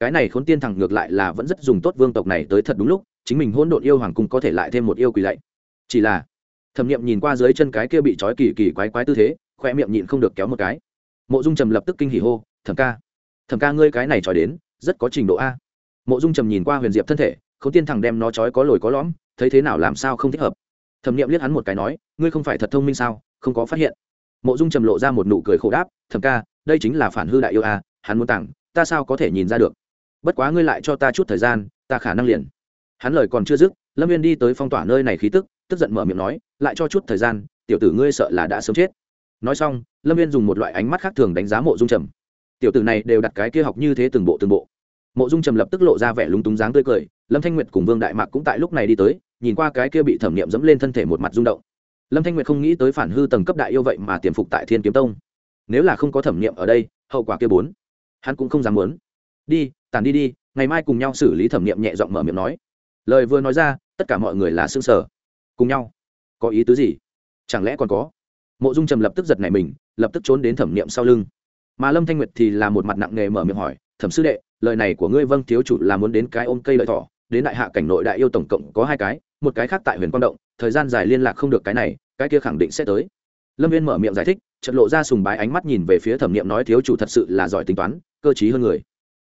Speaker 1: Cái này khốn tiên thẳng ngược lại là vẫn rất dùng tốt vương tộc này tới thật đúng lúc, chính mình hôn độn yêu hoàng cung có thể lại thêm một yêu quỳ lạy. Chỉ là, thẩm nghiệm nhìn qua dưới chân cái kia bị trói kỳ kỳ quái quái tư thế khoe miệng nhịn không được kéo một cái. Mộ dung trầm lập tức kinh hỉ hô, thẩm ca thẩm ca ngươi cái này trói đến, rất có trình độ a. Mộ dung trầm nhìn qua huyền diệp thân thể, khốn tiên thẳng đem nó trói có lồi có lõm, thấy thế nào làm sao không thích hợp. Thẩm nghiệm liếc hắn một cái nói, ngươi không phải thật thông minh sao, không có phát hiện mộ dung trầm lộ ra một nụ cười khổ đáp thầm ca, đây chính là phản hư đại yêu a, hắn muốn tặng, ta sao có thể nhìn ra được? Bất quá ngươi lại cho ta chút thời gian, ta khả năng liền. Hắn lời còn chưa dứt, lâm viên đi tới phong tỏa nơi này khí tức tức giận mở miệng nói, lại cho chút thời gian, tiểu tử ngươi sợ là đã sớm chết. Nói xong, lâm viên dùng một loại ánh mắt khác thường đánh giá mộ dung trầm. Tiểu tử này đều đặt cái kia học như thế từng bộ từng bộ. Mộ dung trầm lập tức lộ ra vẻ lúng túng dáng tươi cười, lâm thanh nguyệt cùng vương đại mạc cũng tại lúc này đi tới, nhìn qua cái kia bị thẩm nghiệm dẫm lên thân thể một mặt rung động lâm thanh nguyệt không nghĩ tới phản hư tầng cấp đại yêu vậy mà tiềm phục tại thiên kiếm tông. Nếu là không có thẩm nghiệm ở đây, hậu quả kia bốn, hắn cũng không dám muốn. Đi tàn đi đi, ngày mai cùng nhau xử lý thẩm nghiệm nhẹ giọng mở miệng nói. Lời vừa nói ra, tất cả mọi người là xương sở cùng nhau. Có ý tứ gì? Chẳng lẽ còn có? Mộ dung trầm lập tức giật này mình, lập tức trốn đến thẩm nghiệm sau lưng. Mà lâm thanh nguyệt thì là một mặt nặng nề mở miệng hỏi, thẩm sư đệ, lời này của ngươi vâng thiếu chủ là muốn đến cái ôm cây lợi thỏ, đến đại hạ cảnh nội đại yêu tổng cộng có hai cái, một cái khác tại huyền quang động thời gian dài liên lạc không được cái này, cái kia khẳng định sẽ tới. Lâm viên mở miệng giải thích trận lộ ra sùng bái ánh mắt nhìn về phía thẩm nghiệm nói thiếu chủ thật sự là giỏi tính toán, cơ t hơn người.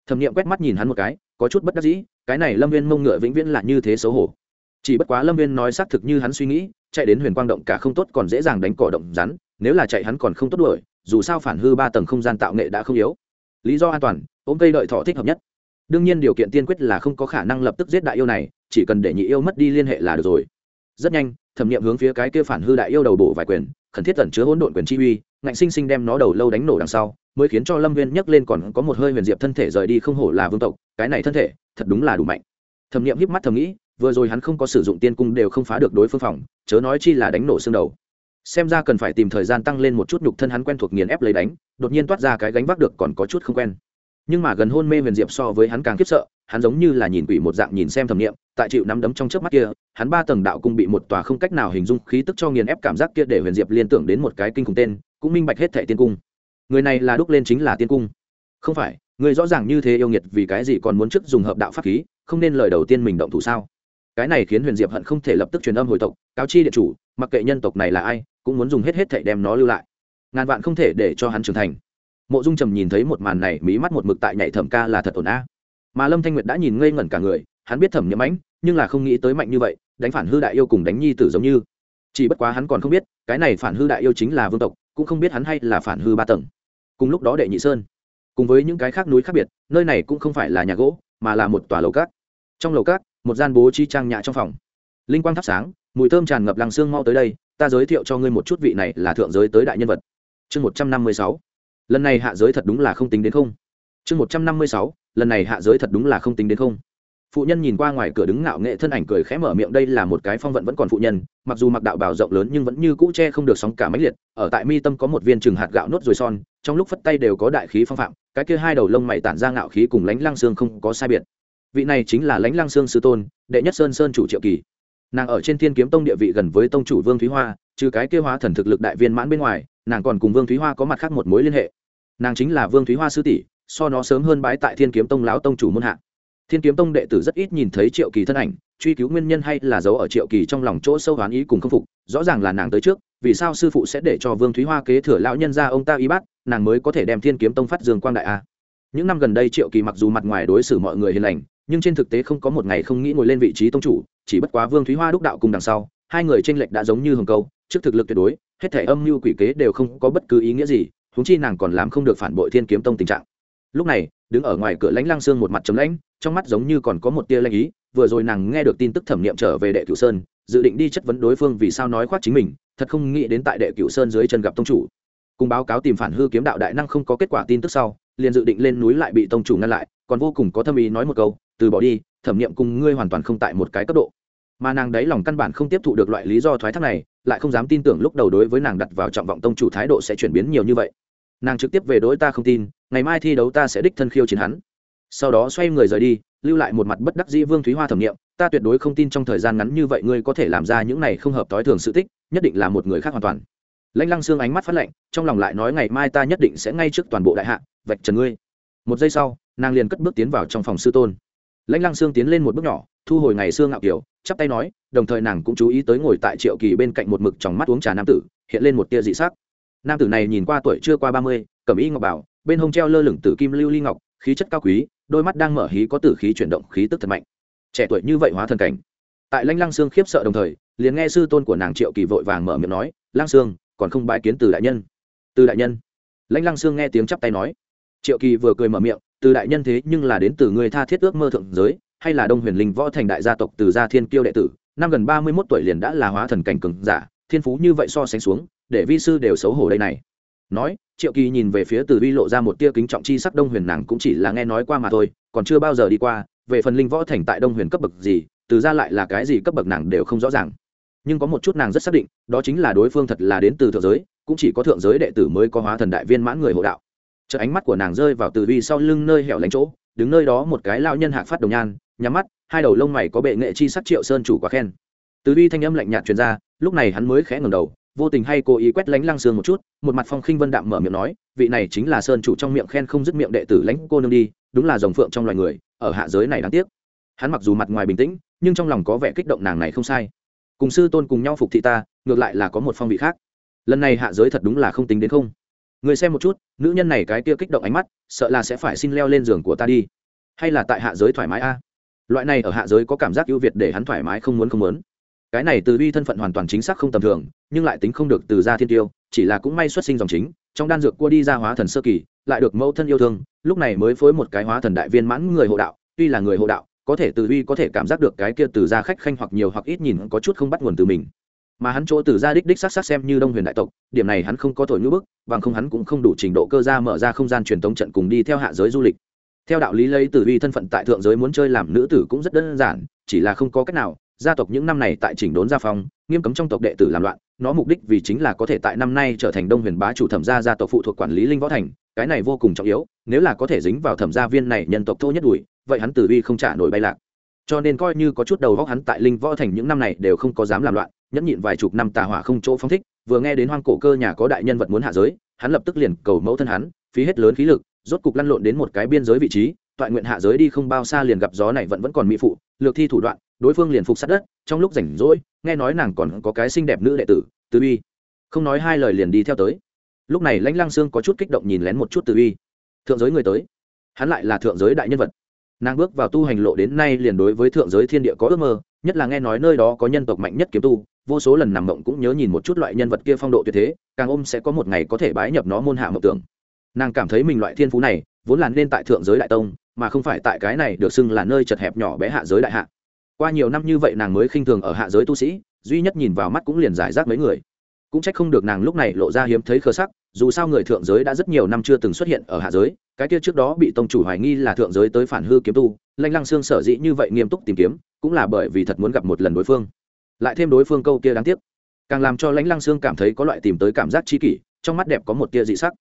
Speaker 1: Thẩm nghiệm quét mắt nhìn hắn một cái, có chút bất đắc dĩ, cái này lâm viên mông ngựa vĩnh viễn là như thế xấu hổ. Chỉ bất quá lâm viên nói xác thực như hắn suy nghĩ, chạy đến huyền quang động cả không tốt còn dễ dàng đánh cỏ động rắn, nếu là chạy hắn còn không tốt đuổi, dù sao phản hư ba tầng không gian tạo nghệ đã không yếu. Lý do an toàn, ôm cây đợi thọ thích hợp nhất. Đương nhiên điều kiện tiên quyết là không có khả năng lập tức giết đại yêu này, chỉ cần để nhị yêu mất đi liên hệ là được rồi rất nhanh, thẩm nghiệm hướng phía cái kia phản hư đại yêu đầu bổ vài quyền, khẩn thiết tẩn chứa hỗn độn quyền chi uy, ngạnh sinh sinh đem nó đầu lâu đánh nổ đằng sau, mới khiến cho lâm viên nhấc lên còn có một hơi huyền diệp thân thể rời đi không hổ là vương tộc, cái này thân thể, thật đúng là đủ mạnh. Thẩm nghiệm híp mắt thầm nghĩ, vừa rồi hắn không có sử dụng tiên cung đều không phá được đối phương phòng, chớ nói chi là đánh nổ xương đầu. Xem ra cần phải tìm thời gian tăng lên một chút nhục thân hắn quen thuộc nghiền ép lấy đánh, đột nhiên toát ra cái gánh vác được còn có chút không quen nhưng mà gần hôn mê huyền diệp so với hắn càng khiếp sợ, hắn giống như là nhìn quỷ một dạng nhìn xem thẩm nghiệm, tại chịu nắm đấm trong trước mắt kia, hắn ba tầng đạo cung bị một tòa không cách nào hình dung khí tức cho nghiền ép cảm giác kia để huyền diệp liên tưởng đến một cái kinh khủng tên, cũng minh bạch hết thẻ tiên cung. Người này là đúc lên chính là tiên cung. Không phải, người rõ ràng như thế yêu nghiệt vì cái gì còn muốn trước dùng hợp đạo pháp khí, không nên lời đầu tiên mình động thủ sao? Cái này khiến huyền diệp hận không thể lập tức truyền âm hồi tộc, cáo chi điện chủ, mặc kệ nhân tộc này là ai, cũng muốn dùng hết hết thảy đem nó lưu lại. Ngàn vạn không thể để cho hắn trưởng thành mộ dung trầm nhìn thấy một màn này, mí mắt một mực tại nhảy thẩm ca là thật ổn a. Mà lâm thanh nguyệt đã nhìn ngây ngẩn cả người, hắn biết thẩm nhiễm ánh, nhưng là không nghĩ tới mạnh như vậy, đánh phản hư đại yêu cùng đánh nhi tử giống như. Chỉ bất quá hắn còn không biết, cái này phản hư đại yêu chính là vương tộc, cũng không biết hắn hay là phản hư ba tầng. Cùng lúc đó đệ nhị sơn, cùng với những cái khác núi khác biệt, nơi này cũng không phải là nhà gỗ, mà là một tòa lầu cát. Trong lầu cát, một gian bố chi trang nhã trong phòng. Linh quang thắp sáng, mùi thơm tràn ngập làng xương mau tới đây, ta giới thiệu cho ngươi một chút vị này là thượng giới tới đại nhân vật. Chương một trăm năm mươi sáu lần này hạ giới thật đúng là không tính đến không. Chương một trăm năm mươi sáu, lần này hạ giới thật đúng là không tính đến không. Phụ nhân nhìn qua ngoài cửa đứng ngạo nghệ thân ảnh cười khẽ mở miệng, đây là một cái phong vận vẫn còn phụ nhân, mặc dù mặc đạo bào rộng lớn nhưng vẫn như cũ che không được sóng cả máy liệt, ở tại mi tâm có một viên chừng hạt gạo nốt rồi son, trong lúc phất tay đều có đại khí phong phạm, cái kia hai đầu lông mày tản ra ngạo khí cùng lánh lăng xương không có sai biệt. Vị này chính là lãnh lăng xương sư tôn, đệ nhất sơn sơn chủ triệu kỳ. Nàng ở trên thiên kiếm tông địa vị gần với tông chủ vương thúy hoa, trừ cái kia hóa thần thực lực đại viên mãn bên ngoài nàng còn cùng vương thúy hoa có mặt khác một mối liên hệ nàng chính là vương thúy hoa sư tỷ so nó sớm hơn bái tại thiên kiếm tông lão tông chủ môn hạ thiên kiếm tông đệ tử rất ít nhìn thấy triệu kỳ thân ảnh truy cứu nguyên nhân hay là giấu ở triệu kỳ trong lòng chỗ sâu hoán ý cùng k phục rõ ràng là nàng tới trước vì sao sư phụ sẽ để cho vương thúy hoa kế thừa lão nhân ra ông ta y bát nàng mới có thể đem thiên kiếm tông phát dương quang đại a những năm gần đây triệu kỳ mặc dù mặt ngoài đối xử mọi người hiền lành nhưng trên thực tế không có một ngày không nghĩ ngồi lên vị trí tông chủ chỉ bất quá vương thúy hoa đúc đạo cùng đằng sau hai người tranh lệch đã giống như hồng câu trước thực lực tuyệt đối, hết thể âm mưu quỷ kế đều không có bất cứ ý nghĩa gì húng chi nàng còn làm không được phản bội thiên kiếm tông tình trạng. Lúc này, đứng ở ngoài cửa lãnh lang Sương một mặt chấm lãnh, trong mắt giống như còn có một tia lanh ý, vừa rồi nàng nghe được tin tức thẩm nghiệm trở về đệ cửu sơn, dự định đi chất vấn đối phương vì sao nói khoác chính mình, thật không nghĩ đến tại đệ cửu sơn dưới chân gặp tông chủ. Cùng báo cáo tìm phản hư kiếm đạo đại năng không có kết quả tin tức sau, liền dự định lên núi lại bị tông chủ ngăn lại, còn vô cùng có thâm ý nói một câu, từ bỏ đi, thẩm nghiệm cùng ngươi hoàn toàn không tại một cái cấp độ mà nàng đấy lòng căn bản không tiếp thụ được loại lý do thoái thác này, lại không dám tin tưởng lúc đầu đối với nàng đặt vào trọng vọng tông chủ thái độ sẽ chuyển biến nhiều như vậy. Nàng trực tiếp về đối ta không tin, ngày mai thi đấu ta sẽ đích thân khiêu chiến hắn. Sau đó xoay người rời đi, lưu lại một mặt bất đắc dĩ vương thúy hoa thẩm nghiệm, ta tuyệt đối không tin trong thời gian ngắn như vậy ngươi có thể làm ra những này không hợp thói thường sự tích, nhất định là một người khác hoàn toàn. Lãnh lăng xương ánh mắt phát lạnh, trong lòng lại nói ngày mai ta nhất định sẽ ngay trước toàn bộ đại hạ, vạch trần ngươi. Một giây sau, nàng liền cất bước tiến vào trong phòng sư tôn. Lãnh lăng xương tiến lên một bước nhỏ thu hồi ngày xưa ngạo kiểu, chắp tay nói, đồng thời nàng cũng chú ý tới ngồi tại triệu kỳ bên cạnh một mực trong mắt uống trà nam tử, hiện lên một tia dị sắc. Nam tử này nhìn qua tuổi chưa qua ba mươi cẩm y ngọc bảo, bên hông treo lơ lửng tử kim lưu ly ngọc, khí chất cao quý, đôi mắt đang mở hí có tử khí chuyển động khí tức thật mạnh. Trẻ tuổi như vậy hóa thần cảnh. Tại lanh lăng xương khiếp sợ đồng thời, liền nghe sư tôn của nàng triệu kỳ vội vàng mở miệng nói lang xương còn không bãi kiến từ đại nhân? Từ đại nhân? Lãnh lăng xương nghe tiếng chắp tay nói. Triệu kỳ vừa cười mở miệng, từ đại nhân thế nhưng là đến từ người tha thiết ước mơ thượng giới hay là đông huyền linh võ thành đại gia tộc từ gia thiên kiêu đệ tử, năm gần ba mươi mốt tuổi liền đã là hóa thần cảnh cường giả, thiên phú như vậy so sánh xuống, để vi sư đều xấu hổ đây này. Nói, triệu kỳ nhìn về phía từ vi lộ ra một tia kính trọng chi sắc đông huyền nàng cũng chỉ là nghe nói qua mà thôi, còn chưa bao giờ đi qua, về phần linh võ thành tại đông huyền cấp bậc gì, từ ra lại là cái gì cấp bậc nàng đều không rõ ràng. Nhưng có một chút nàng rất xác định, đó chính là đối phương thật là đến từ thượng giới, cũng chỉ có thượng giới đệ tử mới có hóa thần đại viên mãn người hộ đạo. Chợ ánh mắt của nàng rơi vào từ vi sau lưng nơi hẻo lánh chỗ đứng nơi đó một cái lao nhân hạc phát đồng nhan, nhắm mắt, hai đầu lông mày có bệ nghệ chi sắc triệu sơn chủ quá khen. Từ vi thanh âm lạnh nhạt truyền ra, lúc này hắn mới khẽ ngẩng đầu, vô tình hay cố ý quét lánh lăng sương một chút, một mặt phong khinh vân đạm mở miệng nói, vị này chính là sơn chủ trong miệng khen không dứt miệng đệ tử lãnh cô nương đi, đúng là dòng phượng trong loài người, ở hạ giới này đáng tiếc. Hắn mặc dù mặt ngoài bình tĩnh, nhưng trong lòng có vẻ kích động nàng này không sai. Cùng sư tôn cùng nhau phục thị ta, ngược lại là có một phong vị khác. Lần này hạ giới thật đúng là không tính đến không người xem một chút, nữ nhân này cái kia kích động ánh mắt, sợ là sẽ phải xin leo lên giường của ta đi. Hay là tại hạ giới thoải mái a? Loại này ở hạ giới có cảm giác ưu việt để hắn thoải mái không muốn không muốn. Cái này từ bi thân phận hoàn toàn chính xác không tầm thường, nhưng lại tính không được từ gia thiên tiêu, chỉ là cũng may xuất sinh dòng chính, trong đan dược cua đi ra hóa thần sơ kỳ, lại được mẫu thân yêu thương, lúc này mới phối một cái hóa thần đại viên mãn người hộ đạo, tuy là người hộ đạo, có thể từ bi có thể cảm giác được cái kia từ gia khách khanh hoặc nhiều hoặc ít nhìn có chút không bắt nguồn từ mình mà hắn chỗ từ gia đích đích sắc sắc xem như đông huyền đại tộc, điểm này hắn không có thổi ngữ bức, bằng không hắn cũng không đủ trình độ cơ gia mở ra không gian truyền thống trận cùng đi theo hạ giới du lịch. Theo đạo lý lấy từ vi thân phận tại thượng giới muốn chơi làm nữ tử cũng rất đơn giản, chỉ là không có cách nào, gia tộc những năm này tại chỉnh đốn gia phong, nghiêm cấm trong tộc đệ tử làm loạn, nó mục đích vì chính là có thể tại năm nay trở thành đông huyền bá chủ thẩm gia gia tộc phụ thuộc quản lý linh võ thành, cái này vô cùng trọng yếu, nếu là có thể dính vào thẩm gia viên này nhân tộc thô nhất đùi vậy hắn tử vi không trả nổi bay lạc. Cho nên coi như có chút đầu góc hắn tại linh võ thành những năm này đều không có dám làm loạn nhẫn nhịn vài chục năm tà hỏa không chỗ phóng thích, vừa nghe đến hoang cổ cơ nhà có đại nhân vật muốn hạ giới, hắn lập tức liền cầu mẫu thân hắn, phí hết lớn khí lực, rốt cục lăn lộn đến một cái biên giới vị trí, toại nguyện hạ giới đi không bao xa liền gặp gió này vẫn vẫn còn mỹ phụ, lược thi thủ đoạn, đối phương liền phục sát đất, trong lúc rảnh rỗi, nghe nói nàng còn có cái xinh đẹp nữ đệ tử, từ uy. Không nói hai lời liền đi theo tới. Lúc này lãnh lăng sương có chút kích động nhìn lén một chút từ uy. Thượng giới người tới. Hắn lại là thượng giới đại nhân vật. Nàng bước vào tu hành lộ đến nay liền đối với thượng giới thiên địa có ước mơ, nhất là nghe nói nơi đó có nhân tộc mạnh nhất kiếm tu vô số lần nằm mộng cũng nhớ nhìn một chút loại nhân vật kia phong độ tuyệt thế, càng ôm sẽ có một ngày có thể bái nhập nó môn hạ mộng tưởng. Nàng cảm thấy mình loại thiên phú này, vốn là nên tại thượng giới đại tông, mà không phải tại cái này được xưng là nơi chật hẹp nhỏ bé hạ giới đại hạ. Qua nhiều năm như vậy nàng mới khinh thường ở hạ giới tu sĩ, duy nhất nhìn vào mắt cũng liền giải rác mấy người. Cũng trách không được nàng lúc này lộ ra hiếm thấy khờ sắc, dù sao người thượng giới đã rất nhiều năm chưa từng xuất hiện ở hạ giới, cái kia trước đó bị tông chủ hoài nghi là thượng giới tới phản hư kiếm tu, lanh lăng xương sở dĩ như vậy nghiêm túc tìm kiếm, cũng là bởi vì thật muốn gặp một lần đối phương lại thêm đối phương câu kia đáng tiếc. Càng làm cho lãnh lăng xương cảm thấy có loại tìm tới cảm giác chi kỷ, trong mắt đẹp có một tia dị sắc.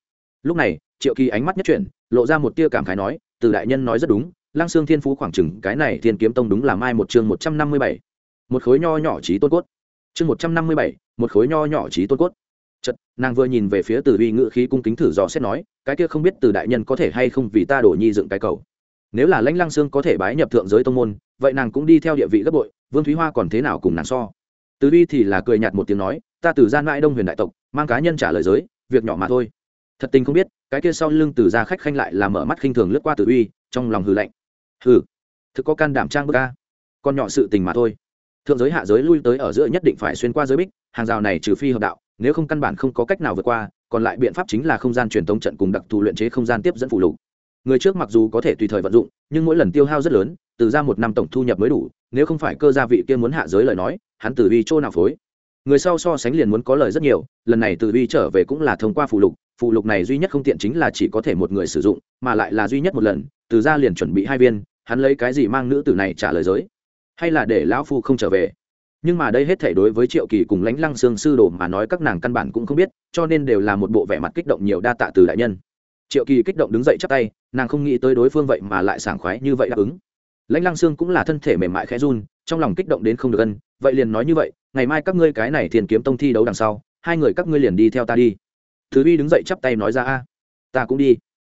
Speaker 1: Lúc này, triệu kỳ ánh mắt nhất chuyển, lộ ra một tia cảm khái nói, từ đại nhân nói rất đúng, lăng xương thiên phú khoảng chừng, cái này thiên kiếm tông đúng là mai một chương một trăm năm mươi bảy. Một khối nho nhỏ trí tôn cốt. Chương một trăm năm mươi bảy, một khối nho nhỏ trí tôn cốt. Chật nàng vừa nhìn về phía từ uy ngự khí cung kính thử dò xét nói, cái kia không biết từ đại nhân có thể hay không vì ta đổ nhi dựng cái cầu. Nếu là lãnh lăng xương có thể bái nhập thượng giới tông môn, vậy nàng cũng đi theo địa vị gấp bội vương thúy hoa còn thế nào cùng nàng so từ uy thì là cười nhạt một tiếng nói ta từ gian mãi đông huyền đại tộc mang cá nhân trả lời giới việc nhỏ mà thôi thật tình không biết cái kia sau lưng từ ra khách khanh lại là mở mắt khinh thường lướt qua từ uy trong lòng hư lạnh hừ thực có can đảm trang bức ca con nhỏ sự tình mà thôi thượng giới hạ giới lui tới ở giữa nhất định phải xuyên qua giới bích hàng rào này trừ phi hợp đạo nếu không căn bản không có cách nào vượt qua còn lại biện pháp chính là không gian truyền tống trận cùng đặc thù luyện chế không gian tiếp dẫn phụ lục người trước mặc dù có thể tùy thời vận dụng nhưng mỗi lần tiêu hao rất lớn từ ra một năm tổng thu nhập mới đủ, nếu không phải cơ gia vị kia muốn hạ giới lời nói, hắn từ vi chỗ nào phối? Người sau so sánh liền muốn có lời rất nhiều, lần này từ vi trở về cũng là thông qua phụ lục phụ lục này duy nhất không tiện chính là chỉ có thể một người sử dụng, mà lại là duy nhất một lần, từ ra liền chuẩn bị hai viên, hắn lấy cái gì mang nữ tử này trả lời giới? Hay là để lão phu không trở về? Nhưng mà đây hết thể đối với triệu kỳ cùng lãnh lăng xương sư đồ mà nói các nàng căn bản cũng không biết, cho nên đều là một bộ vẻ mặt kích động nhiều đa tạ từ đại nhân. Triệu kỳ kích động đứng dậy chắp tay, nàng không nghĩ tới đối phương vậy mà lại sảng khoái như vậy đáp ứng lãnh lăng Sương cũng là thân thể mềm mại khẽ run, trong lòng kích động đến không được ân, vậy liền nói như vậy, ngày mai các ngươi cái này thiền kiếm tông thi đấu đằng sau, hai người các ngươi liền đi theo ta đi. Thứ uy đứng dậy chắp tay nói ra, a, ta cũng đi.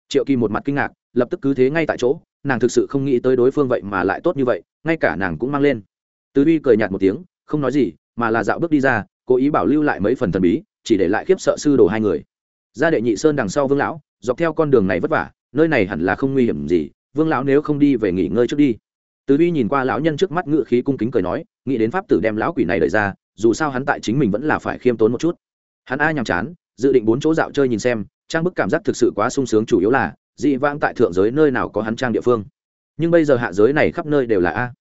Speaker 1: Triệu kỳ một mặt kinh ngạc, lập tức cứ thế ngay tại chỗ, nàng thực sự không nghĩ tới đối phương vậy mà lại tốt như vậy, ngay cả nàng cũng mang lên. Tứ uy cười nhạt một tiếng, không nói gì, mà là dạo bước đi ra, cố ý bảo lưu lại mấy phần thần bí, chỉ để lại khiếp sợ sư đồ hai người. Ra đệ nhị sơn đằng sau vương lão, dọc theo con đường này vất vả, nơi này hẳn là không nguy hiểm gì vương lão nếu không đi về nghỉ ngơi trước đi. Tứ uy nhìn qua lão nhân trước mắt ngự khí cung kính cười nói, nghĩ đến pháp tử đem lão quỷ này đợi ra, dù sao hắn tại chính mình vẫn là phải khiêm tốn một chút. Hắn ai nhàm chán, dự định bốn chỗ dạo chơi nhìn xem, trang bức cảm giác thực sự quá sung sướng chủ yếu là, dị vãng tại thượng giới nơi nào có hắn trang địa phương. Nhưng bây giờ hạ giới này khắp nơi đều là a.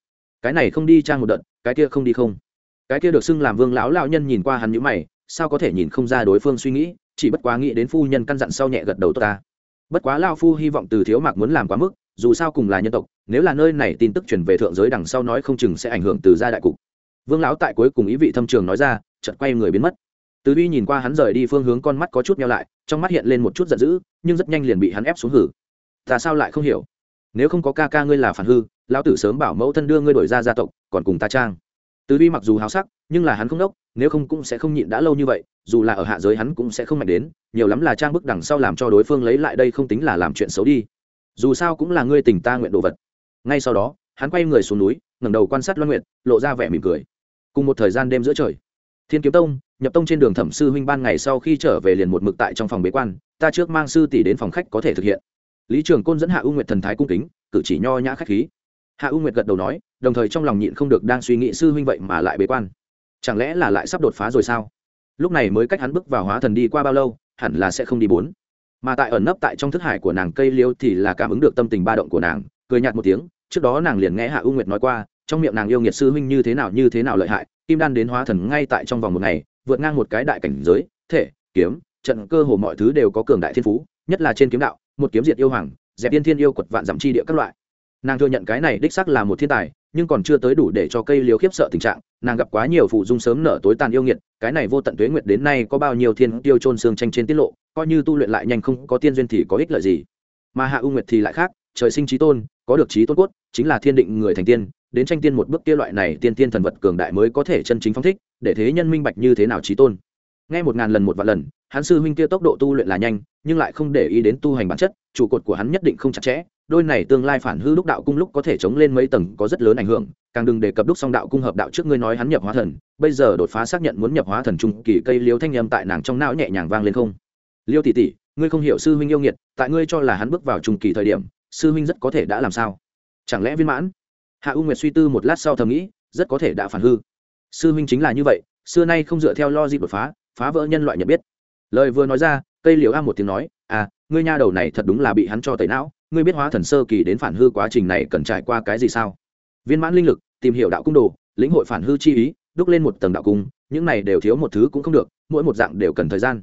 Speaker 1: Cái này không đi trang một đợt, cái kia không đi không. Cái kia được xưng làm vương lão lão nhân nhìn qua hắn nhữ mày, sao có thể nhìn không ra đối phương suy nghĩ, chỉ bất quá nghĩ đến phu nhân căn dặn sau nhẹ gật đầu tốt ta. Bất quá lao phu hy vọng từ thiếu mạc muốn làm quá mức dù sao cùng là nhân tộc, nếu là nơi này tin tức truyền về thượng giới đằng sau nói không chừng sẽ ảnh hưởng từ gia đại cục. Vương lão tại cuối cùng ý vị thâm trường nói ra, chợt quay người biến mất. Tứ uy nhìn qua hắn rời đi phương hướng con mắt có chút nhau lại, trong mắt hiện lên một chút giận dữ, nhưng rất nhanh liền bị hắn ép xuống hử. Ta sao lại không hiểu? Nếu không có ca ca ngươi là phản hư, lão tử sớm bảo mẫu thân đưa ngươi đổi ra gia tộc, còn cùng ta trang. Tứ uy mặc dù háo sắc, nhưng là hắn không đốc, nếu không cũng sẽ không nhịn đã lâu như vậy, dù là ở hạ giới hắn cũng sẽ không mạnh đến, nhiều lắm là trang bức đằng sau làm cho đối phương lấy lại đây không tính là làm chuyện xấu đi dù sao cũng là ngươi tình ta nguyện đồ vật. Ngay sau đó, hắn quay người xuống núi, ngẩng đầu quan sát loan nguyện lộ ra vẻ mỉm cười. Cùng một thời gian đêm giữa trời, thiên kiếm tông, nhập tông trên đường thẩm sư huynh ban ngày sau khi trở về liền một mực tại trong phòng bế quan, ta trước mang sư tỷ đến phòng khách có thể thực hiện. Lý trường côn dẫn hạ u nguyệt thần thái cung kính, cử chỉ nho nhã khách khí. Hạ u nguyệt gật đầu nói, đồng thời trong lòng nhịn không được đang suy nghĩ sư huynh vậy mà lại bế quan. Chẳng lẽ là lại sắp đột phá rồi sao? Lúc này mới cách hắn bước vào hóa thần đi qua bao lâu, hẳn là sẽ không đi bốn mà tại ẩn nấp tại trong thức hải của nàng cây liêu thì là cảm ứng được tâm tình ba động của nàng, cười nhạt một tiếng, trước đó nàng liền nghe hạ u nguyệt nói qua, trong miệng nàng yêu nghiệt sư huynh như thế nào như thế nào lợi hại, kim đan đến hóa thần ngay tại trong vòng một ngày, vượt ngang một cái đại cảnh giới, thể, kiếm, trận cơ hồ mọi thứ đều có cường đại thiên phú, nhất là trên kiếm đạo, một kiếm diệt yêu hoàng, dẹp yên thiên yêu quật vạn dặm chi địa các loại. Nàng thừa nhận cái này đích xác là một thiên tài, nhưng còn chưa tới đủ để cho cây liêu khiếp sợ tình trạng, nàng gặp quá nhiều phụ dung sớm nở tối tàn yêu nghiệt cái này vô tận tuế nguyệt đến nay có bao nhiêu thiên tiêu trôn xương tranh trên tiết lộ, coi như tu luyện lại nhanh không có tiên duyên thì có ích lợi gì. Mà hạ u nguyệt thì lại khác, trời sinh trí tôn, có được trí tôn cốt, chính là thiên định người thành tiên, đến tranh tiên một bước kia loại này tiên tiên thần vật cường đại mới có thể chân chính phong thích, để thế nhân minh bạch như thế nào trí tôn. Nghe một ngàn lần một vạn lần, hắn sư huynh kia tốc độ tu luyện là nhanh, nhưng lại không để ý đến tu hành bản chất, trụ cột của hắn nhất định không chặt chẽ đôi này tương lai phản hư lúc đạo cung lúc có thể chống lên mấy tầng có rất lớn ảnh hưởng, càng đừng đề cập đúc song đạo cung hợp đạo trước ngươi nói hắn nhập hóa thần, bây giờ đột phá xác nhận muốn nhập hóa thần trung kỳ cây liêu thanh nhâm tại nàng trong não nhẹ nhàng vang lên không? Liêu tỷ tỷ, ngươi không hiểu sư huynh yêu nghiệt, tại ngươi cho là hắn bước vào trung kỳ thời điểm, sư huynh rất có thể đã làm sao? Chẳng lẽ viên mãn? Hạ u nguyệt suy tư một lát sau thầm nghĩ, rất có thể đã phản hư. Sư huynh chính là như vậy, xưa nay không dựa theo lo gì đột phá phá vỡ nhân loại nhận biết. Lời vừa nói ra, cây liễu a một tiếng nói à ngươi nha đầu này thật đúng là bị hắn cho tẩy não ngươi biết hóa thần sơ kỳ đến phản hư quá trình này cần trải qua cái gì sao? Viên mãn linh lực, tìm hiểu đạo cung đồ, lĩnh hội phản hư chi ý, đúc lên một tầng đạo cung, những này đều thiếu một thứ cũng không được, mỗi một dạng đều cần thời gian.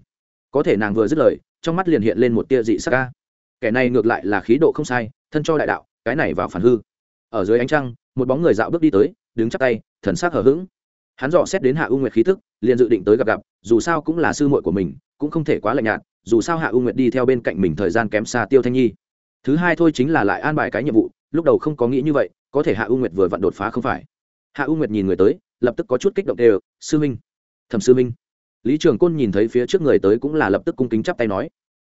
Speaker 1: Có thể nàng vừa dứt lời, trong mắt liền hiện lên một tia dị sắc ca kẻ này ngược lại là khí độ không sai, thân cho đại đạo, cái này vào phản hư. Ở dưới ánh trăng, một bóng người dạo bước đi tới, đứng chắp tay, thần sắc hờ hững. Hắn dò xét đến hạ u nguyệt khí thức liền dự định tới gặp gặp, dù sao cũng là sư muội của mình, cũng không thể quá lạnh nhạt, dù sao hạ u nguyệt đi theo bên cạnh mình thời gian kém xa tiêu thanh nhi thứ hai thôi chính là lại an bài cái nhiệm vụ, lúc đầu không có nghĩ như vậy, có thể hạ u nguyệt vừa vặn đột phá không phải. Hạ u nguyệt nhìn người tới, lập tức có chút kích động đều, sư minh, thẩm sư minh. Lý trường côn nhìn thấy phía trước người tới cũng là lập tức cung kính chắp tay nói.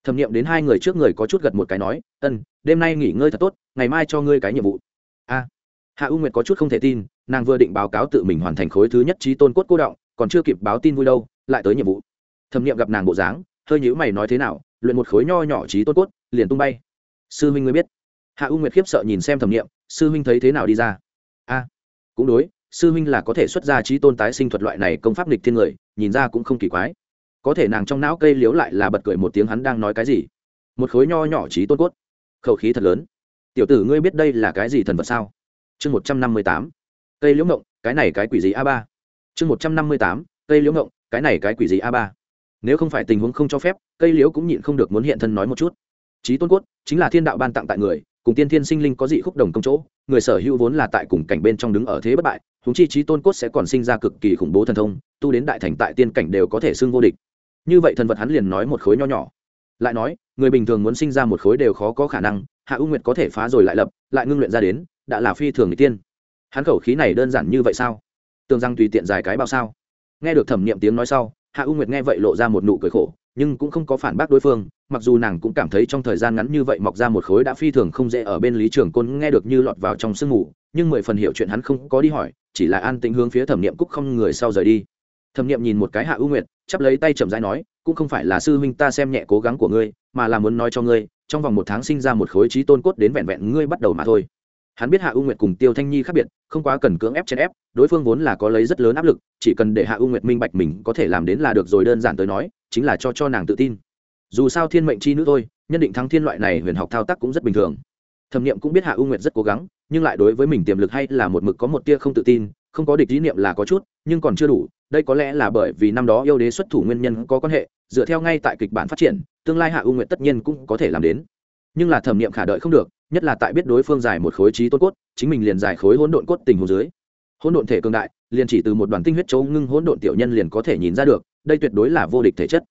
Speaker 1: Thẩm nghiệm đến hai người trước người có chút gật một cái nói, ân, đêm nay nghỉ ngơi thật tốt, ngày mai cho ngươi cái nhiệm vụ. A. Hạ u nguyệt có chút không thể tin, nàng vừa định báo cáo tự mình hoàn thành khối thứ nhất trí tôn cốt cô động, còn chưa kịp báo tin vui đâu, lại tới nhiệm vụ. Thẩm nghiệm gặp nàng bộ dáng, hơi nhữ mày nói thế nào, luyện một khối nho nhỏ trí tôn cốt, liền tung bay sư huynh ngươi biết. Hạ u nguyệt khiếp sợ nhìn xem thẩm nghiệm sư huynh thấy thế nào đi ra? A, cũng đối, sư huynh là có thể xuất ra trí tôn tái sinh thuật loại này công pháp nghịch thiên người, nhìn ra cũng không kỳ quái. Có thể nàng trong não cây liếu lại là bật cười một tiếng hắn đang nói cái gì? Một khối nho nhỏ trí tôn cốt. Khẩu khí thật lớn. Tiểu tử ngươi biết đây là cái gì thần vật sao? Chương một trăm năm mươi tám. Cây liễu ngộng, cái này cái quỷ gì a ba? Chương một trăm năm mươi tám. Cây liễu ngộng, cái này cái quỷ gì a ba? Nếu không phải tình huống không cho phép, cây liễu cũng nhịn không được muốn hiện thân nói một chút trí tôn cốt chính là thiên đạo ban tặng tại người, cùng tiên thiên sinh linh có dị khúc đồng công chỗ, người sở hữu vốn là tại cùng cảnh bên trong đứng ở thế bất bại húng chi trí tôn cốt sẽ còn sinh ra cực kỳ khủng bố thần thông, tu đến đại thành tại tiên cảnh đều có thể xưng vô địch. Như vậy thần vật hắn liền nói một khối nho nhỏ. Lại nói, người bình thường muốn sinh ra một khối đều khó có khả năng, hạ ưu nguyệt có thể phá rồi lại lập, lại ngưng luyện ra đến, đã là phi thường người tiên. Hắn khẩu khí này đơn giản như vậy sao? Tưởng rằng tùy tiện dài cái bao sao? Nghe được thẩm niệm tiếng nói sau, hạ u nguyệt nghe vậy lộ ra một nụ cười khổ nhưng cũng không có phản bác đối phương, mặc dù nàng cũng cảm thấy trong thời gian ngắn như vậy mọc ra một khối đã phi thường không dễ ở bên lý trường côn nghe được như lọt vào trong sương ngủ nhưng mười phần hiểu chuyện hắn không có đi hỏi, chỉ là an tĩnh hướng phía thẩm niệm cúc không người sau rời đi. Thẩm niệm nhìn một cái hạ ưu nguyệt, chắp lấy tay chậm rãi nói, cũng không phải là sư huynh ta xem nhẹ cố gắng của ngươi, mà là muốn nói cho ngươi, trong vòng một tháng sinh ra một khối trí tôn cốt đến vẹn vẹn ngươi bắt đầu mà thôi hắn biết hạ u nguyệt cùng tiêu thanh nhi khác biệt, không quá cần cưỡng ép chèn ép, đối phương vốn là có lấy rất lớn áp lực, chỉ cần để hạ u nguyệt minh bạch mình có thể làm đến là được rồi, đơn giản tới nói, chính là cho cho nàng tự tin. Dù sao thiên mệnh chi nữ thôi, nhân định thắng thiên loại này huyền học thao tác cũng rất bình thường. Thẩm nghiệm cũng biết hạ u nguyệt rất cố gắng, nhưng lại đối với mình tiềm lực hay là một mực có một tia không tự tin, không có địch ý niệm là có chút, nhưng còn chưa đủ, đây có lẽ là bởi vì năm đó yêu đế xuất thủ nguyên nhân có quan hệ, dựa theo ngay tại kịch bản phát triển, tương lai hạ u nguyệt tất nhiên cũng có thể làm đến nhưng là thẩm nghiệm khả đợi không được, nhất là tại biết đối phương giải một khối trí tốt cốt, chính mình liền giải khối hỗn độn cốt tình hồ dưới. Hỗn độn thể cường đại, liền chỉ từ một đoàn tinh huyết chấu ngưng hỗn độn tiểu nhân liền có thể nhìn ra được, đây tuyệt đối là vô địch thể chất.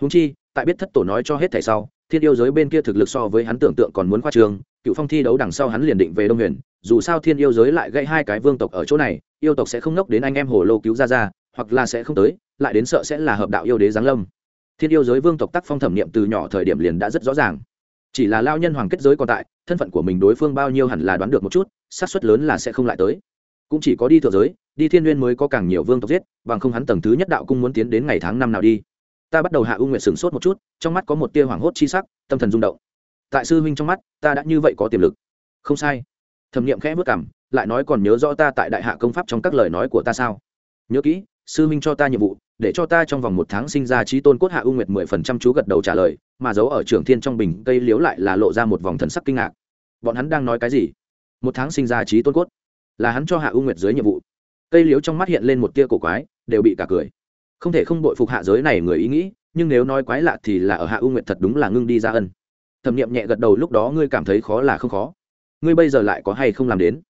Speaker 1: Húng chi, tại biết thất tổ nói cho hết thể sau, thiên yêu giới bên kia thực lực so với hắn tưởng tượng còn muốn khoa trường cựu phong thi đấu đằng sau hắn liền định về đông huyền, dù sao thiên yêu giới lại gây hai cái vương tộc ở chỗ này, yêu tộc sẽ không nốc đến anh em hồ lô cứu ra ra, hoặc là sẽ không tới, lại đến sợ sẽ là hợp đạo yêu đế giáng lâm. Thiên yêu giới vương tộc tác phong thẩm niệm từ nhỏ thời điểm liền đã rất rõ ràng chỉ là lao nhân hoàng kết giới còn tại, thân phận của mình đối phương bao nhiêu hẳn là đoán được một chút, xác suất lớn là sẽ không lại tới. Cũng chỉ có đi thượng giới, đi thiên n mới có càng nhiều vương tộc giết, bằng không hắn tầng thứ nhất đạo cung muốn tiến đến ngày tháng năm nào đi. Ta bắt đầu hạ u nguyện sửng sốt một chút, trong mắt có một tia hoảng hốt chi sắc, tâm thần rung động. Tại sư huynh trong mắt, ta đã như vậy có tiềm lực. Không sai. Thẩm nghiệm khẽ vất cảm lại nói còn nhớ rõ ta tại đại hạ công pháp trong các lời nói của ta sao? Nhớ kỹ, sư huynh cho ta nhiệm vụ để cho ta trong vòng một tháng sinh ra trí tôn cốt hạ u nguyệt mười phần trăm chú gật đầu trả lời, mà giấu ở trường thiên trong bình cây liếu lại là lộ ra một vòng thần sắc kinh ngạc. Bọn hắn đang nói cái gì? Một tháng sinh ra trí tôn cốt? Là hắn cho hạ u nguyệt dưới nhiệm vụ. Cây liếu trong mắt hiện lên một tia cổ quái, đều bị cả cười. Không thể không bội phục hạ giới này người ý nghĩ, nhưng nếu nói quái lạ thì là ở hạ u nguyệt thật đúng là ngưng đi ra ân. Thẩm nghiệm nhẹ gật đầu lúc đó ngươi cảm thấy khó là không khó. Ngươi bây giờ lại có hay không làm đến?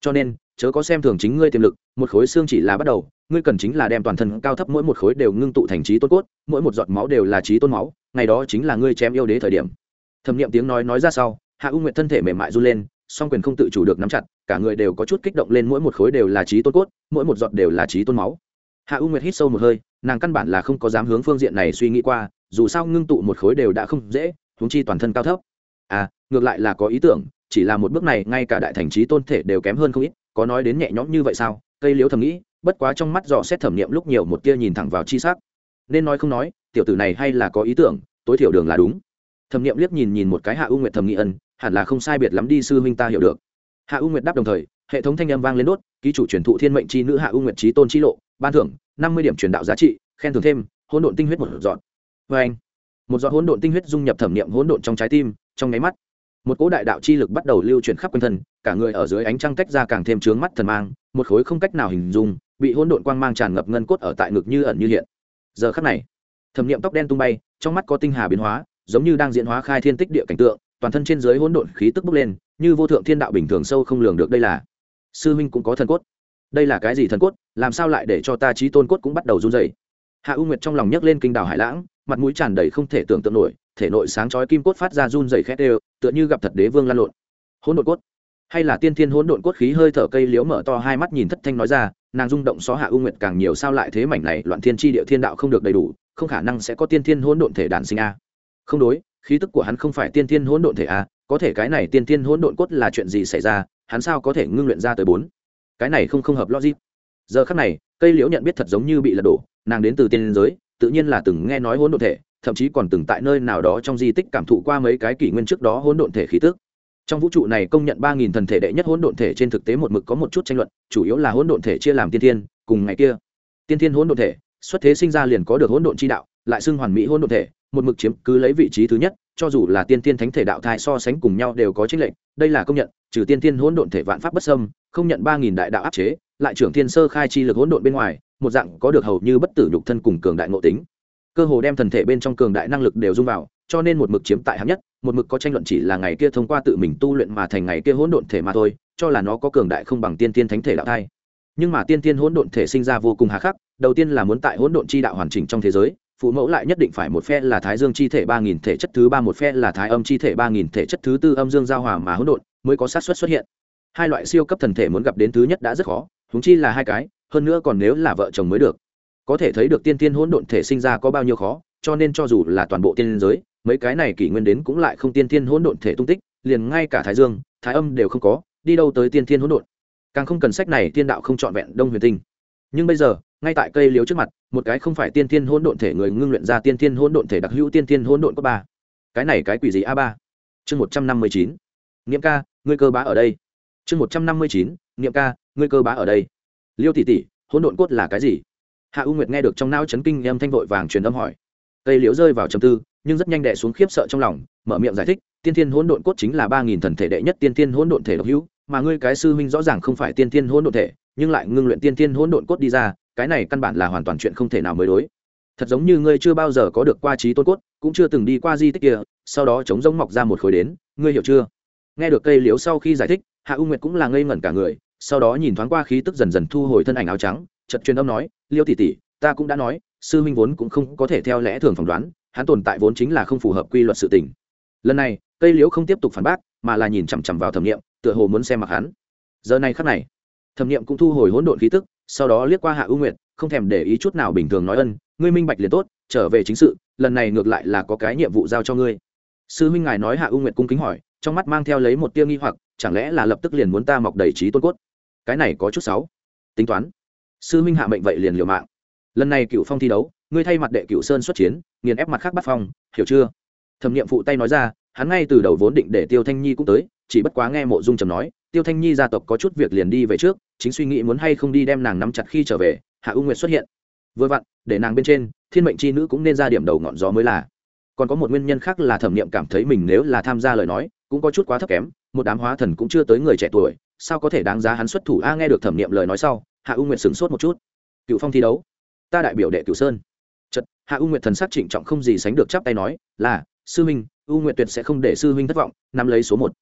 Speaker 1: Cho nên, chớ có xem thường chính ngươi tiềm lực, một khối xương chỉ là bắt đầu ngươi cần chính là đem toàn thân cao thấp mỗi một khối đều ngưng tụ thành trí tôn cốt, mỗi một giọt máu đều là trí tôn máu, ngày đó chính là ngươi chém yêu đế thời điểm. Thẩm nghiệm tiếng nói nói ra sau, hạ u nguyệt thân thể mềm mại run lên, song quyền không tự chủ được nắm chặt, cả người đều có chút kích động lên mỗi một khối đều là trí tôn cốt, mỗi một giọt đều là trí tôn máu. Hạ u nguyệt hít sâu một hơi, nàng căn bản là không có dám hướng phương diện này suy nghĩ qua, dù sao ngưng tụ một khối đều đã không dễ, huống chi toàn thân cao thấp. À ngược lại là có ý tưởng, chỉ là một bước này ngay cả đại thành trí tôn thể đều kém hơn không ít, có nói đến nhẹ nhõm như vậy sao? Cây liếu thầm nghĩ bất quá trong mắt dò xét thẩm nghiệm lúc nhiều một tia nhìn thẳng vào chi sắc. Nên nói không nói, tiểu tử này hay là có ý tưởng, tối thiểu đường là đúng. Thẩm nghiệm liếc nhìn nhìn một cái hạ u nguyệt thẩm nghĩ ân, hẳn là không sai biệt lắm đi sư huynh ta hiểu được. Hạ u nguyệt đáp đồng thời, hệ thống thanh âm vang lên đốt, ký chủ truyền thụ thiên mệnh c h i nữ hạ u nguyệt trí tôn trí lộ, ban thưởng, năm mươi điểm truyền đạo giá trị, khen thưởng thêm, hỗn độn tinh huyết một dọn vê vâng anh. Một giọt hỗn độn tinh huyết dung nhập thẩm nghiệm hỗn độn trong trái tim, trong nháy mắt, một cỗ đại đạo chi lực bắt đầu lưu chuyển khắp quanh thân, cả người ở dưới ánh trăng tách ra càng thêm trướng mắt thần mang, một khối không cách nào hình dung bị hỗn độn quang mang tràn ngập ngân cốt ở tại ngực như ẩn như hiện. Giờ khắc này, thẩm nghiệm tóc đen tung bay, trong mắt có tinh hà biến hóa, giống như đang diễn hóa khai thiên tích địa cảnh tượng, toàn thân trên dưới hỗn độn khí tức bốc lên, như vô thượng thiên đạo bình thường sâu không lường được đây là. Sư huynh cũng có thần cốt. Đây là cái gì thần cốt? Làm sao lại để cho ta trí tôn cốt cũng bắt đầu run dày hạ u nguyệt trong lòng nhấc lên kinh đảo hải lãng, mặt mũi tràn đầy không thể tưởng tượng nổi, thể nội sáng chói kim cốt phát ra run dày khét đều, tựa như gặp thật đế vương lan lộn. Hỗn độn cốt? Hay là tiên thiên hỗn độn cốt khí hơi thở cây liễu mở to hai mắt nhìn thất thanh nói ra nàng rung động xó hạ u nguyệt càng nhiều sao lại thế mảnh này, loạn thiên tri địa thiên đạo không được đầy đủ, không khả năng sẽ có tiên thiên hỗn độn thể đản sinh a. Không đối, khí tức của hắn không phải tiên thiên hỗn độn thể a, có thể cái này tiên thiên hỗn độn cốt là chuyện gì xảy ra, hắn sao có thể ngưng luyện ra tới bốn? Cái này không không hợp logic. Giờ khắc này, cây liễu nhận biết thật giống như bị lật đổ, nàng đến từ tiên giới, tự nhiên là từng nghe nói hỗn độn thể, thậm chí còn từng tại nơi nào đó trong di tích cảm thụ qua mấy cái kỷ nguyên trước đó hỗn độn thể khí tức trong vũ trụ này công nhận ba nghìn thần thể đệ nhất hỗn độn thể, trên thực tế một mực có một chút tranh luận, chủ yếu là hỗn độn thể chia làm tiên thiên, cùng ngày kia. Tiên thiên hỗn độn thể, xuất thế sinh ra liền có được hỗn độn chi đạo, lại xưng hoàn mỹ hỗn độn thể, một mực chiếm cứ lấy vị trí thứ nhất, cho dù là tiên tiên thánh thể đạo thai so sánh cùng nhau đều có chính lệnh đây là công nhận, trừ tiên tiên hỗn độn thể vạn pháp bất sâm không nhận ba nghìn đại đạo áp chế, lại trưởng thiên sơ khai chi lực hỗn độn bên ngoài, một dạng có được hầu như bất tử nhục thân cùng cường đại ngộ tính. Cơ hồ đem thần thể bên trong cường đại năng lực đều dung vào cho nên một mực chiếm tại hạng nhất, một mực có tranh luận chỉ là ngày kia thông qua tự mình tu luyện mà thành ngày kia hỗn độn thể mà thôi, cho là nó có cường đại không bằng tiên tiên thánh thể đạo thai. Nhưng mà tiên tiên hỗn độn thể sinh ra vô cùng hà khắc, đầu tiên là muốn tại hỗn độn chi đạo hoàn chỉnh trong thế giới, phụ mẫu lại nhất định phải một phe là thái dương chi thể ba nghìn thể chất thứ ba, một phe là thái âm chi thể ba nghìn thể chất thứ tư âm dương giao hòa mà hỗn độn mới có sát xuất xuất hiện. Hai loại siêu cấp thần thể muốn gặp đến thứ nhất đã rất khó húng chi là hai cái, hơn nữa còn nếu là vợ chồng mới được. Có thể thấy được tiên tiên hỗn độn thể sinh ra có bao nhiêu khó, cho nên cho dù là toàn bộ tiên giới mấy cái này kỷ nguyên đến cũng lại không tiên thiên hỗn độn thể tung tích, liền ngay cả thái dương, thái âm đều không có, đi đâu tới tiên thiên hỗn độn. Càng không cần sách này tiên đạo không trọn vẹn đông huyền tinh. Nhưng bây giờ, ngay tại cây liếu trước mặt, một cái không phải tiên thiên hỗn độn thể người ngưng luyện ra tiên thiên hỗn độn thể đặc hữu tiên thiên hỗn độn cấp ba. Cái này cái quỷ gì a ba? Chương một trăm năm mươi chín. Niệm ca, ngươi cơ bá ở đây. Chương một trăm năm mươi chín, niệm ca, ngươi cơ bá ở đây. Liêu tỷ tỷ, hỗn độn cốt là cái gì? Hạ u nguyệt nghe được trong não chấn kinh em thanh vội vàng truyền âm hỏi. Cây liễu rơi vào trầm tư nhưng rất nhanh đè xuống khiếp sợ trong lòng, mở miệng giải thích, tiên thiên hỗn độn cốt chính là ba nghìn thần thể đệ nhất tiên thiên hỗn độn thể độc hữu, mà ngươi cái sư huynh rõ ràng không phải tiên thiên hỗn độn thể, nhưng lại ngưng luyện tiên thiên hỗn độn cốt đi ra, cái này căn bản là hoàn toàn chuyện không thể nào mới đối. Thật giống như ngươi chưa bao giờ có được qua trí tôn cốt, cũng chưa từng đi qua di tích kia, sau đó chống giống mọc ra một khối đến, ngươi hiểu chưa? Nghe được cây liễu sau khi giải thích, hạ u nguyệt cũng là ngây ngẩn cả người, sau đó nhìn thoáng qua khí tức dần dần thu hồi thân ảnh áo trắng chật truyền âm nói, liêu tỷ tỷ, ta cũng đã nói, sư huynh vốn cũng không có thể theo lẽ thường phỏng đoán hắn tồn tại vốn chính là không phù hợp quy luật sự tình. Lần này cây liễu không tiếp tục phản bác, mà là nhìn chằm chằm vào thẩm nghiệm tựa hồ muốn xem mặc hắn. Giờ này khắc này, thẩm nghiệm cũng thu hồi hỗn độn khí tức, sau đó liếc qua hạ ưu nguyệt, không thèm để ý chút nào bình thường nói ân, ngươi minh bạch liền tốt, trở về chính sự, lần này ngược lại là có cái nhiệm vụ giao cho ngươi. Sư huynh ngài nói hạ ưu nguyệt cung kính hỏi, trong mắt mang theo lấy một tia nghi hoặc, chẳng lẽ là lập tức liền muốn ta mọc đầy trí tôn cốt? Cái này có chút sáu tính toán. Sư huynh hạ mệnh vậy liền liều mạng. Lần này cựu phong thi đấu ngươi thay mặt đệ cựu sơn xuất chiến, nghiền ép mặt khác bắt phong, hiểu chưa? Thẩm nghiệm phụ tay nói ra, hắn ngay từ đầu vốn định để tiêu thanh nhi cũng tới, chỉ bất quá nghe mộ dung trầm nói, tiêu thanh nhi gia tộc có chút việc liền đi về trước, chính suy nghĩ muốn hay không đi đem nàng nắm chặt khi trở về, hạ u nguyệt xuất hiện. Vừa vặn, để nàng bên trên, thiên mệnh c h i nữ cũng nên ra điểm đầu ngọn gió mới là. Còn có một nguyên nhân khác là thẩm nghiệm cảm thấy mình nếu là tham gia lời nói, cũng có chút quá thấp kém, một đám hóa thần cũng chưa tới người trẻ tuổi, sao có thể đáng giá hắn xuất thủ? A, nghe được thẩm nghiệm lời nói sau, hạ u nguyệt sửng sốt một chút. Cựu phong thi đấu, ta đại biểu đệ cựu sơn hạ u nguyệt thần sắc trịnh trọng không gì sánh được chắp tay nói, là, sư huynh, u nguyệt tuyệt sẽ không để sư huynh thất vọng, nắm lấy số một.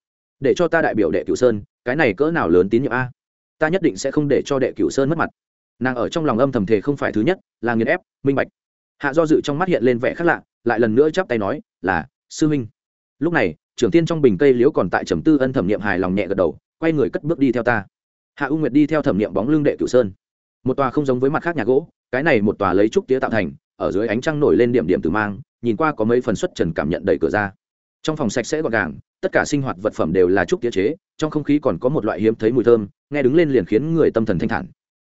Speaker 1: Để cho ta đại biểu đệ cửu sơn, cái này cỡ nào lớn tín nhiệm a? Ta nhất định sẽ không để cho đệ cửu sơn mất mặt. Nàng ở trong lòng âm thầm thể không phải thứ nhất, là nghiền ép, minh bạch. Hạ do dự trong mắt hiện lên vẻ khác lạ, lại lần nữa chắp tay nói, là, sư huynh. lúc này, trưởng tiên trong bình cây liễu còn tại trầm tư ân thẩm niệm hài lòng nhẹ gật đầu, quay người cất bước đi theo ta. Hạ u nguyệt đi theo thẩm niệm bóng lưng đệ cửu sơn. Một tòa không giống với mặt khác nhà gỗ, cái này một tòa lấy trúc tía tạo thành ở dưới ánh trăng nổi lên điểm điểm từ mang, nhìn qua có mấy phần xuất trần cảm nhận đẩy cửa ra. Trong phòng sạch sẽ gọn gàng, tất cả sinh hoạt vật phẩm đều là trúc tiết chế, trong không khí còn có một loại hiếm thấy mùi thơm, nghe đứng lên liền khiến người tâm thần thanh thản.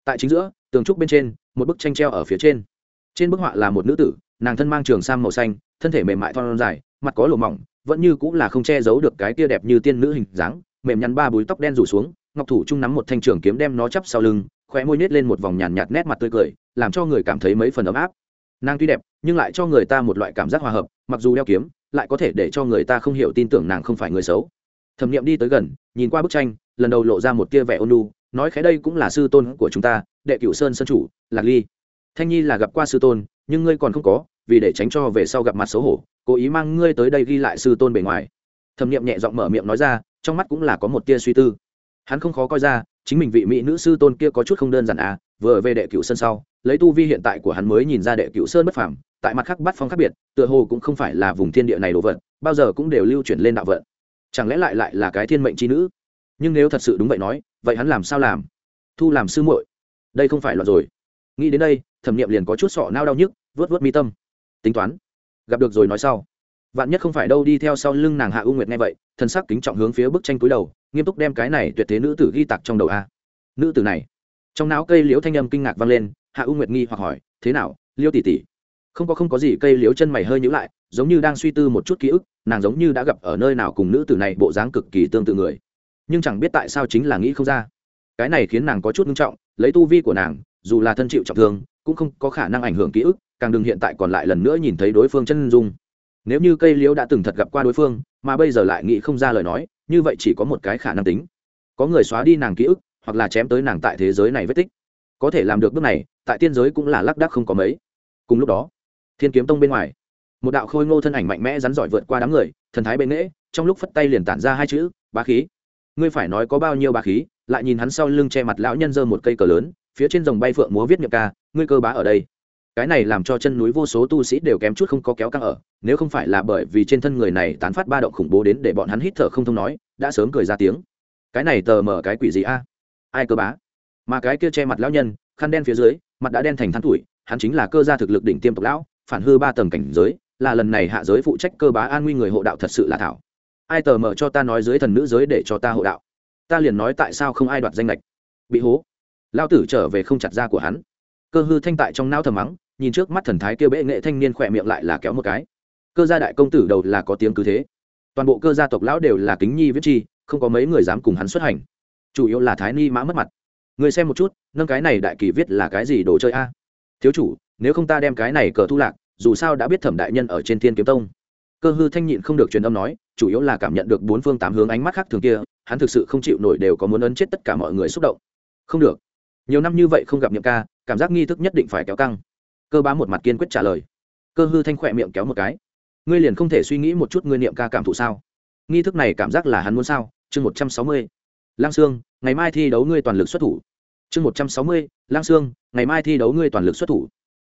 Speaker 1: Tại chính giữa, tường trúc bên trên, một bức tranh treo ở phía trên. Trên bức họa là một nữ tử, nàng thân mang trường sam màu xanh, thân thể mềm mại thon dài, mặt có lỗ mỏng, vẫn như cũng là không che giấu được cái tia đẹp như tiên nữ hình dáng, mềm nhăn ba búi tóc đen rủ xuống, ngọc thủ trung nắm một thanh trường kiếm đem nó chắp sau lưng, khóe môi nết lên một vòng nhàn nhạt nét mặt tươi cười, làm cho người cảm thấy mấy phần ấm áp nàng tuy đẹp, nhưng lại cho người ta một loại cảm giác hòa hợp, mặc dù đeo kiếm, lại có thể để cho người ta không hiểu tin tưởng nàng không phải người xấu. Thẩm nghiệm đi tới gần, nhìn qua bức tranh, lần đầu lộ ra một tia vẻ ôn lu nói khẽ đây cũng là sư tôn của chúng ta, đệ cửu sơn sơn chủ, lạc ly. Thanh nhi là gặp qua sư tôn, nhưng ngươi còn không có, vì để tránh cho về sau gặp mặt xấu hổ, cố ý mang ngươi tới đây ghi lại sư tôn bề ngoài. Thẩm nghiệm nhẹ giọng mở miệng nói ra, trong mắt cũng là có một tia suy tư. Hắn không khó coi ra, chính mình vị mỹ nữ sư tôn kia có chút không đơn giản à vừa về đệ cửu sơn sau lấy tu vi hiện tại của hắn mới nhìn ra đệ cửu sơn bất phàm, tại mặt khác bắt phong khác biệt, tựa hồ cũng không phải là vùng thiên địa này đồ vật, bao giờ cũng đều lưu chuyển lên đạo vận. Chẳng lẽ lại lại là cái thiên mệnh chi nữ? Nhưng nếu thật sự đúng vậy nói, vậy hắn làm sao làm? Thu làm sư muội. Đây không phải loạn rồi. Nghĩ đến đây, thẩm nghiệm liền có chút sọ nao đau nhức vớt vớt mi tâm. Tính toán. Gặp được rồi nói sau. Vạn nhất không phải đâu đi theo sau lưng nàng hạ u nguyệt nghe vậy thân sắc kính trọng hướng phía bức tranh túi đầu, nghiêm túc đem cái này tuyệt thế nữ tử ghi tặc trong đầu a. Nữ tử này. Trong não cây liễu thanh âm kinh ngạc vang lên hạ u nguyệt nghi hoặc hỏi, thế nào, liêu tỷ tỷ? Không có không có gì, cây liễu chân mày hơi nhữ lại, giống như đang suy tư một chút ký ức, nàng giống như đã gặp ở nơi nào cùng nữ tử này bộ dáng cực kỳ tương tự người. Nhưng chẳng biết tại sao chính là nghĩ không ra. Cái này khiến nàng có chút nghiêm trọng, lấy tu vi của nàng, dù là thân chịu trọng thương, cũng không có khả năng ảnh hưởng ký ức, càng đừng hiện tại còn lại lần nữa nhìn thấy đối phương chân dung. Nếu như cây liễu đã từng thật gặp qua đối phương, mà bây giờ lại nghĩ không ra lời nói, như vậy chỉ có một cái khả năng tính. Có người xóa đi nàng ký ức, hoặc là chém tới nàng tại thế giới này vết tích có thể làm được bước này, tại tiên giới cũng là lác đác không có mấy. Cùng lúc đó, thiên kiếm tông bên ngoài, một đạo khôi ngô thân ảnh mạnh mẽ rắn giỏi vượt qua đám người, thần thái bệ nghễ, trong lúc phất tay liền tản ra hai chữ, bá khí. Ngươi phải nói có bao nhiêu bá khí, lại nhìn hắn sau lưng che mặt lão nhân giơ một cây cờ lớn, phía trên dòng bay phượng múa viết nhậm ca, ngươi cơ bá ở đây. Cái này làm cho chân núi vô số tu sĩ đều kém chút không có kéo căng ở, nếu không phải là bởi vì trên thân người này tán phát ba động khủng bố đến để bọn hắn hít thở không thông nói, đã sớm cười ra tiếng. Cái này tờ mở cái quỷ gì a? Ai cơ bá? Mà cái kia che mặt lão nhân, khăn đen phía dưới, mặt đã đen thành than tuổi, hắn chính là cơ gia thực lực đỉnh tiêm tộc lão, phản hư ba tầng cảnh giới, là lần này hạ giới phụ trách cơ bá an nguy người hộ đạo thật sự là thảo. Ai tờ mở cho ta nói dưới thần nữ giới để cho ta hộ đạo? Ta liền nói tại sao không ai đoạt danh lệch bị hố. Lao tử trở về không chặt da của hắn. Cơ hư thanh tại trong não thầm mắng, nhìn trước mắt thần thái kia bệ nghệ thanh niên khỏe miệng lại là kéo một cái. Cơ gia đại công tử đầu là có tiếng cứ thế. Toàn bộ cơ gia tộc lão đều là kính nhi viết chi, không có mấy người dám cùng hắn xuất hành. Chủ yếu là thái ni mã mất mặt người xem một chút, nâng cái này đại kỳ viết là cái gì đồ chơi a? Thiếu chủ, nếu không ta đem cái này cờ thu lạc, dù sao đã biết thẩm đại nhân ở trên thiên kiếm tông. Cơ hư thanh nhịn không được truyền âm nói, chủ yếu là cảm nhận được bốn phương tám hướng ánh mắt khác thường kia, hắn thực sự không chịu nổi đều có muốn ấn chết tất cả mọi người xúc động. Không được. Nhiều năm như vậy không gặp nhiệm ca, cảm giác nghi thức nhất định phải kéo căng. Cơ bá một mặt kiên quyết trả lời. Cơ hư thanh khỏe miệng kéo một cái. Ngươi liền không thể suy nghĩ một chút ngươi niệm ca cảm thụ sao? Nghi thức này cảm giác là hắn muốn sao? Chương một trăm sáu mươi lang sương, ngày mai thi đấu ngươi toàn lực xuất thủ. Chương một trăm sáu mươi, lang sương, ngày mai thi đấu ngươi toàn lực xuất thủ.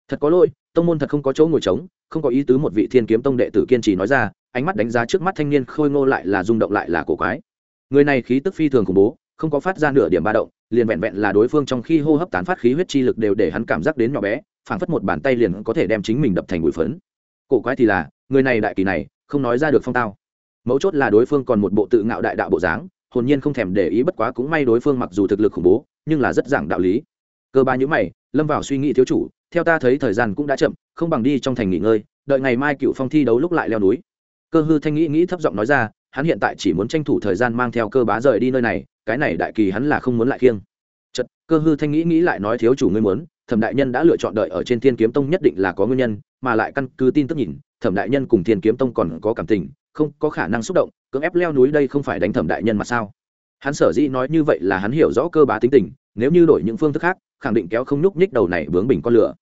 Speaker 1: Thật có lỗi, tông môn thật không có chỗ ngồi trống, không có ý tứ một vị thiên kiếm tông đệ tử kiên trì nói ra, ánh mắt đánh giá trước mắt thanh niên khôi ngô lại là rung động lại là cổ quái. Người này khí tức phi thường khủng bố, không có phát ra nửa điểm ba động, liền vẹn vẹn là đối phương trong khi hô hấp tán phát khí huyết chi lực đều để hắn cảm giác đến nhỏ bé, phảng phất một bàn tay liền có thể đem chính mình đập thành bụi phấn. Cổ quái thì là, người này đại kỳ này, không nói ra được phong tao. Mấu chốt là đối phương còn một bộ tự ngạo đại đạo bộ dáng hồn nhiên không thèm để ý bất quá cũng may đối phương mặc dù thực lực khủng bố, nhưng là rất giảng đạo lý. Cơ ba nhữ mày, lâm vào suy nghĩ thiếu chủ, theo ta thấy thời gian cũng đã chậm, không bằng đi trong thành nghỉ ngơi, đợi ngày mai cựu phong thi đấu lúc lại leo núi. Cơ hư thanh nghĩ nghĩ thấp giọng nói ra, hắn hiện tại chỉ muốn tranh thủ thời gian mang theo cơ bá rời đi nơi này, cái này đại kỳ hắn là không muốn lại khiêng. Chật cơ hư thanh nghĩ nghĩ lại nói thiếu chủ ngươi muốn, thẩm đại nhân đã lựa chọn đợi ở trên thiên kiếm tông nhất định là có nguyên nhân, mà lại căn cứ tin tức nhìn, thẩm đại nhân cùng thiên kiếm tông còn có cảm tình không có khả năng xúc động, cưỡng ép leo núi đây không phải đánh thẩm đại nhân mà sao? Hắn sở dĩ nói như vậy là hắn hiểu rõ cơ bá tính tình, nếu như đổi những phương thức khác, khẳng định kéo không nhúc nhích đầu này bướng bình con lửa.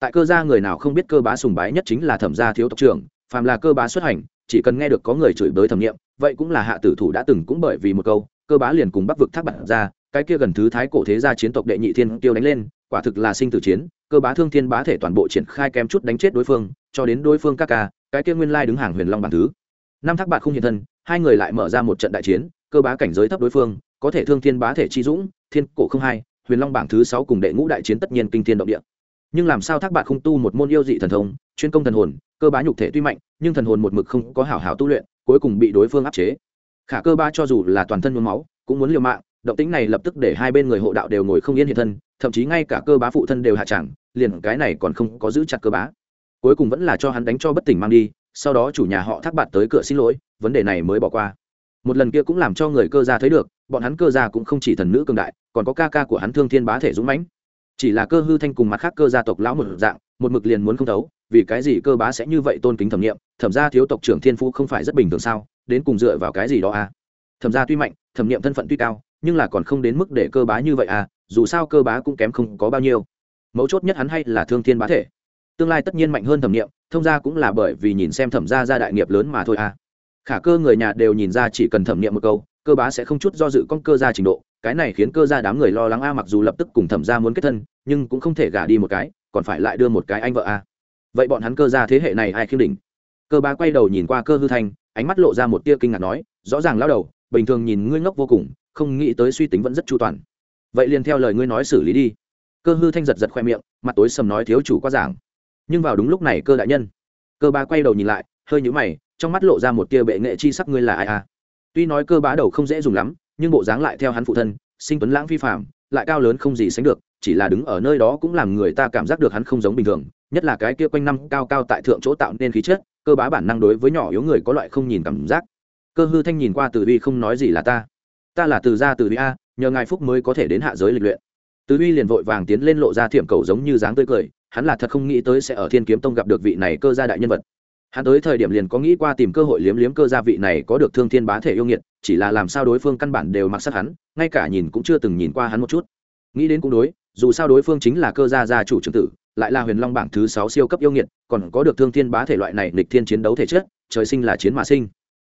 Speaker 1: Tại cơ gia người nào không biết cơ bá sùng bái nhất chính là thẩm gia thiếu tộc trưởng, phàm là cơ bá xuất hành, chỉ cần nghe được có người chửi bới thẩm nghiệm, vậy cũng là hạ tử thủ đã từng cũng bởi vì một câu, cơ bá liền cùng bắc vực thác bản ra, cái kia gần thứ thái cổ thế gia chiến tộc đệ nhị thiên tiêu đánh lên, quả thực là sinh tử chiến, cơ bá thương thiên bá thể toàn bộ triển khai kém chút đánh chết đối phương, cho đến đối phương các ca, cái kia nguyên lai đứng hàng huyền long bản thứ năm thác bạc không hiện thân, hai người lại mở ra một trận đại chiến, cơ bá cảnh giới thấp đối phương, có thể thương thiên bá thể chi dũng, thiên cổ không hai, huyền long bảng thứ sáu cùng đệ ngũ đại chiến tất nhiên kinh thiên động địa. Nhưng làm sao thác bạc không tu một môn yêu dị thần thông, chuyên công thần hồn, cơ bá nhục thể tuy mạnh, nhưng thần hồn một mực không có hảo hảo tu luyện, cuối cùng bị đối phương áp chế. Khả cơ ba cho dù là toàn thân nhuốm máu, cũng muốn liều mạng, động tính này lập tức để hai bên người hộ đạo đều ngồi không yên hiện thân, thậm chí ngay cả cơ bá phụ thân đều hạ chẳng, liền cái này còn không có giữ chặt cơ bá. Cuối cùng vẫn là cho hắn đánh cho bất tỉnh mang đi sau đó chủ nhà họ thác bạt tới cửa xin lỗi, vấn đề này mới bỏ qua. Một lần kia cũng làm cho người cơ gia thấy được, bọn hắn cơ gia cũng không chỉ thần nữ cường đại, còn có ca ca của hắn thương thiên bá thể dũng mãnh. Chỉ là cơ hư thanh cùng mặt khác cơ gia tộc lão một dạng, một mực liền muốn không thấu, vì cái gì cơ bá sẽ như vậy tôn kính thẩm nghiệm, thẩm gia thiếu tộc trưởng thiên phú không phải rất bình thường sao, đến cùng dựa vào cái gì đó à? Thẩm gia tuy mạnh, thẩm nghiệm thân phận tuy cao, nhưng là còn không đến mức để cơ bá như vậy à dù sao cơ bá cũng kém không có bao nhiêu. Mấu chốt nhất hắn hay là thương thiên bá thể tương lai tất nhiên mạnh hơn thẩm nghiệm, thông ra cũng là bởi vì nhìn xem thẩm ra ra đại nghiệp lớn mà thôi à. Khả cơ người nhà đều nhìn ra chỉ cần thẩm nghiệm một câu, cơ bá sẽ không chút do dự con cơ ra trình độ, cái này khiến cơ ra đám người lo lắng a, mặc dù lập tức cùng thẩm ra muốn kết thân, nhưng cũng không thể gả đi một cái, còn phải lại đưa một cái anh vợ a. Vậy bọn hắn cơ ra thế hệ này ai khiêm đỉnh? Cơ bá quay đầu nhìn qua cơ hư thanh, ánh mắt lộ ra một tia kinh ngạc nói, rõ ràng lao đầu, bình thường nhìn ngươi ngốc vô cùng, không nghĩ tới suy tính vẫn rất chu toàn. Vậy liền theo lời ngươi nói xử lý đi. Cơ hư thanh giật giật khoe miệng, mặt tối sầm nói thiếu chủ quá giảng nhưng vào đúng lúc này cơ đại nhân. Cơ bá quay đầu nhìn lại, hơi nhũ mày, trong mắt lộ ra một tia bệ nghệ chi sắc ngươi là ai à? Tuy nói cơ bá đầu không dễ dùng lắm, nhưng bộ dáng lại theo hắn phụ thân, sinh tuấn lãng phi phạm lại cao lớn không gì sánh được, chỉ là đứng ở nơi đó cũng làm người ta cảm giác được hắn không giống bình thường, nhất là cái kia quanh năm cao cao tại thượng chỗ tạo nên khí chất, cơ bá bản năng đối với nhỏ yếu người có loại không nhìn cảm giác. Cơ hư thanh nhìn qua từ uy không nói gì là ta. Ta là từ gia từ uy a, nhờ ngài phúc mới có thể đến hạ giới lịch luyện. Từ uy liền vội vàng tiến lên lộ ra thiểm cầu giống như dáng tươi cười hắn là thật không nghĩ tới sẽ ở thiên kiếm tông gặp được vị này cơ gia đại nhân vật. Hắn tới thời điểm liền có nghĩ qua tìm cơ hội liếm liếm cơ gia vị này có được thương thiên bá thể yêu nghiệt, chỉ là làm sao đối phương căn bản đều mặc sắc hắn, ngay cả nhìn cũng chưa từng nhìn qua hắn một chút. Nghĩ đến cũng đối, dù sao đối phương chính là cơ gia gia chủ trưởng tử, lại là huyền long bảng thứ sáu siêu cấp yêu nghiệt, còn có được thương thiên bá thể loại này lịch thiên chiến đấu thể chất, trời sinh là chiến mà sinh.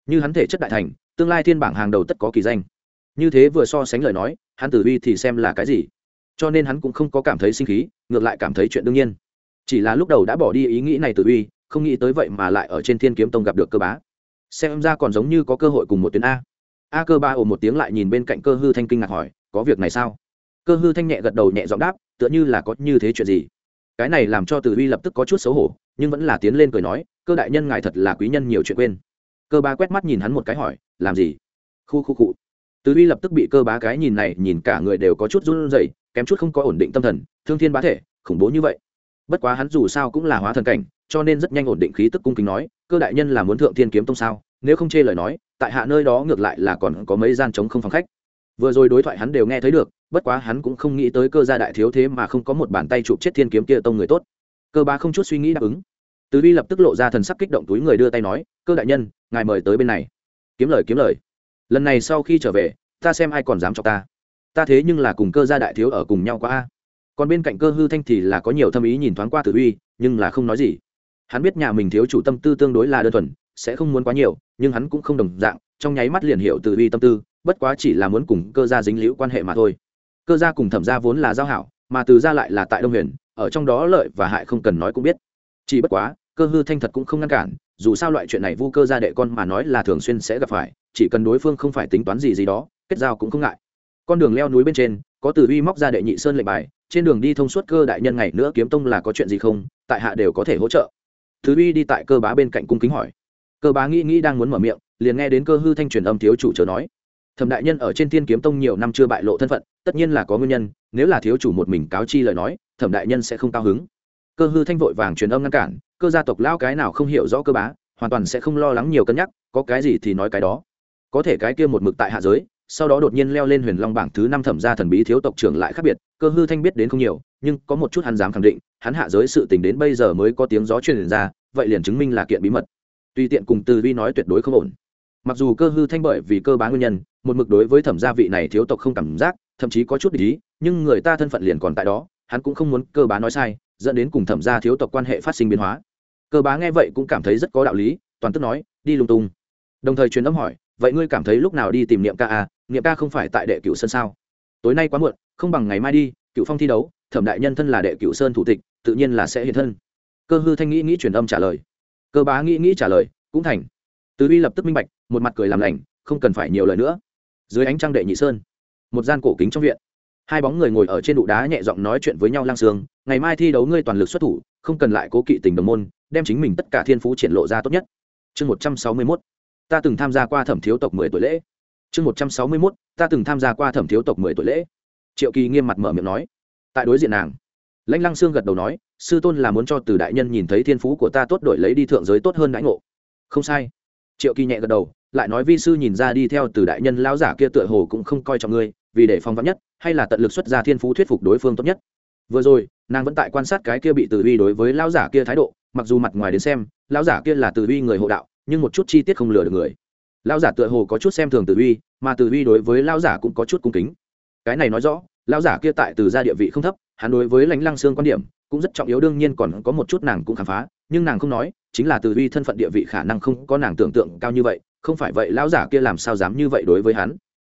Speaker 1: Như hắn thể chất đại thành, tương lai thiên bảng hàng đầu tất có kỳ danh. Như thế vừa so sánh lời nói, hắn tử vi thì xem là cái gì? Cho nên hắn cũng không có cảm thấy sinh khí ngược lại cảm thấy chuyện đương nhiên. Chỉ là lúc đầu đã bỏ đi ý nghĩ này từ uy, không nghĩ tới vậy mà lại ở trên thiên kiếm tông gặp được cơ bá. Xem ra còn giống như có cơ hội cùng một tuyến a. A cơ ba ồ một tiếng lại nhìn bên cạnh cơ hư thanh kinh ngạc hỏi có việc này sao? Cơ hư thanh nhẹ gật đầu nhẹ giọng đáp tựa như là có như thế chuyện gì? Cái này làm cho từ uy lập tức có chút xấu hổ nhưng vẫn là tiến lên cười nói cơ đại nhân ngài thật là quý nhân nhiều chuyện quên. Cơ ba quét mắt nhìn hắn một cái hỏi làm gì? Khu khu cụ từ uy lập tức bị cơ bá cái nhìn này nhìn cả người đều có chút run rẩy kém chút không có ổn định tâm thần, thương thiên bá thể, khủng bố như vậy. Bất quá hắn dù sao cũng là hóa thần cảnh, cho nên rất nhanh ổn định khí tức cung kính nói, cơ đại nhân là muốn thượng thiên kiếm tông sao? Nếu không chê lời nói, tại hạ nơi đó ngược lại là còn có mấy gian trống không phòng khách. Vừa rồi đối thoại hắn đều nghe thấy được, bất quá hắn cũng không nghĩ tới cơ gia đại thiếu thế mà không có một bàn tay chụp chết thiên kiếm kia tông người tốt. Cơ bá không chút suy nghĩ đáp ứng. Từ vi lập tức lộ ra thần sắc kích động túi người đưa tay nói, cơ đại nhân, ngài mời tới bên này. Kiếm lời kiếm lời. Lần này sau khi trở về, ta xem ai còn dám cho ta ta thế nhưng là cùng cơ gia đại thiếu ở cùng nhau qua a. Còn bên cạnh cơ hư thanh thì là có nhiều thâm ý nhìn thoáng qua từ uy, nhưng là không nói gì. Hắn biết nhà mình thiếu chủ tâm tư tương đối là đơn thuần, sẽ không muốn quá nhiều, nhưng hắn cũng không đồng dạng, trong nháy mắt liền hiểu từ uy tâm tư, bất quá chỉ là muốn cùng cơ gia dính liễu quan hệ mà thôi. Cơ gia cùng thẩm gia vốn là giao hảo, mà từ gia lại là tại đông huyền, ở trong đó lợi và hại không cần nói cũng biết. Chỉ bất quá, cơ hư thanh thật cũng không ngăn cản, dù sao loại chuyện này vu cơ gia đệ con mà nói là thường xuyên sẽ gặp phải, chỉ cần đối phương không phải tính toán gì gì đó, kết giao cũng không ngại con đường leo núi bên trên, có từ uy móc ra đệ nhị sơn lệnh bài, trên đường đi thông suốt cơ đại nhân ngày nữa kiếm tông là có chuyện gì không, tại hạ đều có thể hỗ trợ. Từ uy đi tại cơ bá bên cạnh cung kính hỏi. Cơ bá nghĩ nghĩ đang muốn mở miệng, liền nghe đến cơ hư thanh truyền âm thiếu chủ chờ nói. Thẩm đại nhân ở trên thiên kiếm tông nhiều năm chưa bại lộ thân phận, tất nhiên là có nguyên nhân, nếu là thiếu chủ một mình cáo chi lời nói, thẩm đại nhân sẽ không cao hứng. Cơ hư thanh vội vàng truyền âm ngăn cản, cơ gia tộc lao cái nào không hiểu rõ cơ bá, hoàn toàn sẽ không lo lắng nhiều cân nhắc, có cái gì thì nói cái đó. Có thể cái kia một mực tại hạ giới sau đó đột nhiên leo lên huyền long bảng thứ năm thẩm gia thần bí thiếu tộc trưởng lại khác biệt, cơ hư thanh biết đến không nhiều, nhưng có một chút hắn dám khẳng định, hắn hạ giới sự tình đến bây giờ mới có tiếng gió truyền ra, vậy liền chứng minh là kiện bí mật. Tùy tiện cùng từ vi nói tuyệt đối không ổn. Mặc dù cơ hư thanh bởi vì cơ bá nguyên nhân, một mực đối với thẩm gia vị này thiếu tộc không cảm giác, thậm chí có chút ý, nhưng người ta thân phận liền còn tại đó, hắn cũng không muốn cơ bá nói sai, dẫn đến cùng thẩm gia thiếu tộc quan hệ phát sinh biến hóa. Cơ bá nghe vậy cũng cảm thấy rất có đạo lý, toàn tức nói, đi lung tung. Đồng thời truyền âm hỏi, vậy ngươi cảm thấy lúc nào đi tìm niệm ca à? Nghiệm ca không phải tại đệ cửu sơn sao? Tối nay quá muộn, không bằng ngày mai đi cựu phong thi đấu, thẩm đại nhân thân là đệ cửu sơn thủ tịch, tự nhiên là sẽ hiện thân. Cơ hư thanh nghĩ nghĩ truyền âm trả lời. Cơ bá nghĩ nghĩ trả lời, cũng thành. Tứ uy lập tức minh bạch, một mặt cười làm lành, không cần phải nhiều lời nữa. Dưới ánh trăng đệ nhị sơn, một gian cổ kính trong viện. Hai bóng người ngồi ở trên đụ đá nhẹ giọng nói chuyện với nhau lang sương ngày mai thi đấu ngươi toàn lực xuất thủ, không cần lại cố kỵ tình đồng môn, đem chính mình tất cả thiên phú triển lộ ra tốt nhất. Chương một trăm sáu mươi mốt. Ta từng tham gia qua thẩm thiếu tộc mười tuổi lễ chương một trăm sáu mươi mốt, ta từng tham gia qua thẩm thiếu tộc mười tuổi lễ. Triệu kỳ nghiêm mặt mở miệng nói. Tại đối diện nàng, lãnh lăng sương gật đầu nói, sư tôn là muốn cho từ đại nhân nhìn thấy thiên phú của ta tốt đổi lấy đi thượng giới tốt hơn đãi ngộ. Không sai. Triệu kỳ nhẹ gật đầu, lại nói vi sư nhìn ra đi theo từ đại nhân lão giả kia tựa hồ cũng không coi trọng ngươi, vì để phong vắn nhất, hay là tận lực xuất ra thiên phú thuyết phục đối phương tốt nhất. Vừa rồi, nàng vẫn tại quan sát cái kia bị từ uy đối với lão giả kia thái độ, mặc dù mặt ngoài đến xem, lão giả kia là từ uy người hộ đạo, nhưng một chút chi tiết không lừa được người. Lão giả tựa hồ có chút xem thường từ uy mà từ uy đối với lão giả cũng có chút cung kính. Cái này nói rõ, lão giả kia tại từ gia địa vị không thấp, hắn đối với lãnh lăng xương quan điểm cũng rất trọng yếu, đương nhiên còn có một chút nàng cũng khám phá, nhưng nàng không nói, chính là từ uy thân phận địa vị khả năng không có nàng tưởng tượng cao như vậy, không phải vậy lão giả kia làm sao dám như vậy đối với hắn.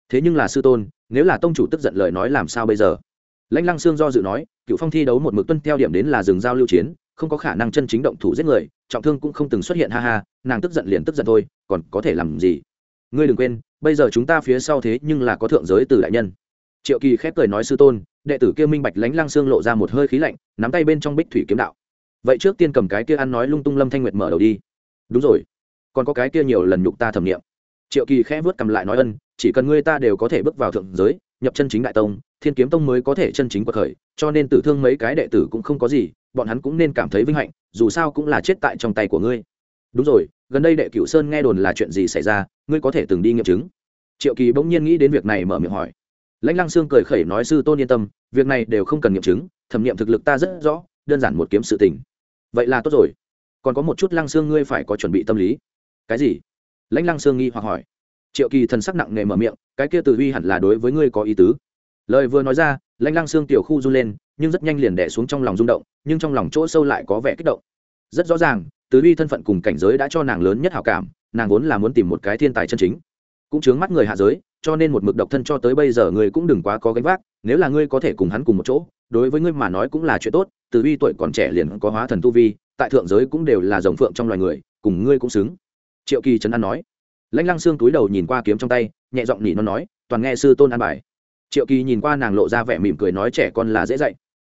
Speaker 1: Thế nhưng là sư tôn, nếu là tông chủ tức giận lời nói làm sao bây giờ? Lãnh lăng sương do dự nói, cựu phong thi đấu một mực tuân theo điểm đến là rừng giao lưu chiến, không có khả năng chân chính động thủ giết người, trọng thương cũng không từng xuất hiện, ha ha, nàng tức giận liền tức giận thôi, còn có thể làm gì? Ngươi đừng quên, bây giờ chúng ta phía sau thế nhưng là có thượng giới từ đại nhân. Triệu kỳ khép cười nói sư tôn, đệ tử kia minh bạch lánh lang xương lộ ra một hơi khí lạnh, nắm tay bên trong bích thủy kiếm đạo. Vậy trước tiên cầm cái kia ăn nói lung tung lâm thanh nguyệt mở đầu đi. Đúng rồi, còn có cái kia nhiều lần nhục ta thẩm nghiệm. Triệu kỳ khẽ vớt cầm lại nói ân, chỉ cần ngươi ta đều có thể bước vào thượng giới, nhập chân chính đại tông, thiên kiếm tông mới có thể chân chính cuộc khởi, cho nên tử thương mấy cái đệ tử cũng không có gì, bọn hắn cũng nên cảm thấy vinh hạnh, dù sao cũng là chết tại trong tay của ngươi. Đúng rồi gần đây đệ cửu sơn nghe đồn là chuyện gì xảy ra, ngươi có thể từng đi nghiệm chứng. Triệu kỳ bỗng nhiên nghĩ đến việc này mở miệng hỏi. Lãnh lăng sương cười khẩy nói, sư tôn yên tâm, việc này đều không cần nghiệm chứng, thẩm nghiệm thực lực ta rất rõ, đơn giản một kiếm sự tình. Vậy là tốt rồi. Còn có một chút lăng sương ngươi phải có chuẩn bị tâm lý. Cái gì? Lãnh lăng sương nghi hoặc hỏi. Triệu kỳ thần sắc nặng nề mở miệng, cái kia từ huy hẳn là đối với ngươi có ý tứ. Lời vừa nói ra, lãnh lăng xương tiểu khu run lên, nhưng rất nhanh liền đẻ xuống trong lòng rung động, nhưng trong lòng chỗ sâu lại có vẻ kích động. Rất rõ ràng tứ vi thân phận cùng cảnh giới đã cho nàng lớn nhất hảo cảm, nàng vốn là muốn tìm một cái thiên tài chân chính. Cũng chướng mắt người hạ giới, cho nên một mực độc thân cho tới bây giờ ngươi cũng đừng quá có gánh vác, nếu là ngươi có thể cùng hắn cùng một chỗ, đối với ngươi mà nói cũng là chuyện tốt từ Vi tuổi còn trẻ liền có hóa thần tu vi, tại thượng giới cũng đều là dòng phượng trong loài người, cùng ngươi cũng xứng. Triệu kỳ trấn an nói. Lãnh lăng xương túi đầu nhìn qua kiếm trong tay, nhẹ giọng nhỉ nó nói, toàn nghe sư tôn an bài. Triệu kỳ nhìn qua nàng lộ ra vẻ mỉm cười nói trẻ con là dễ dạy.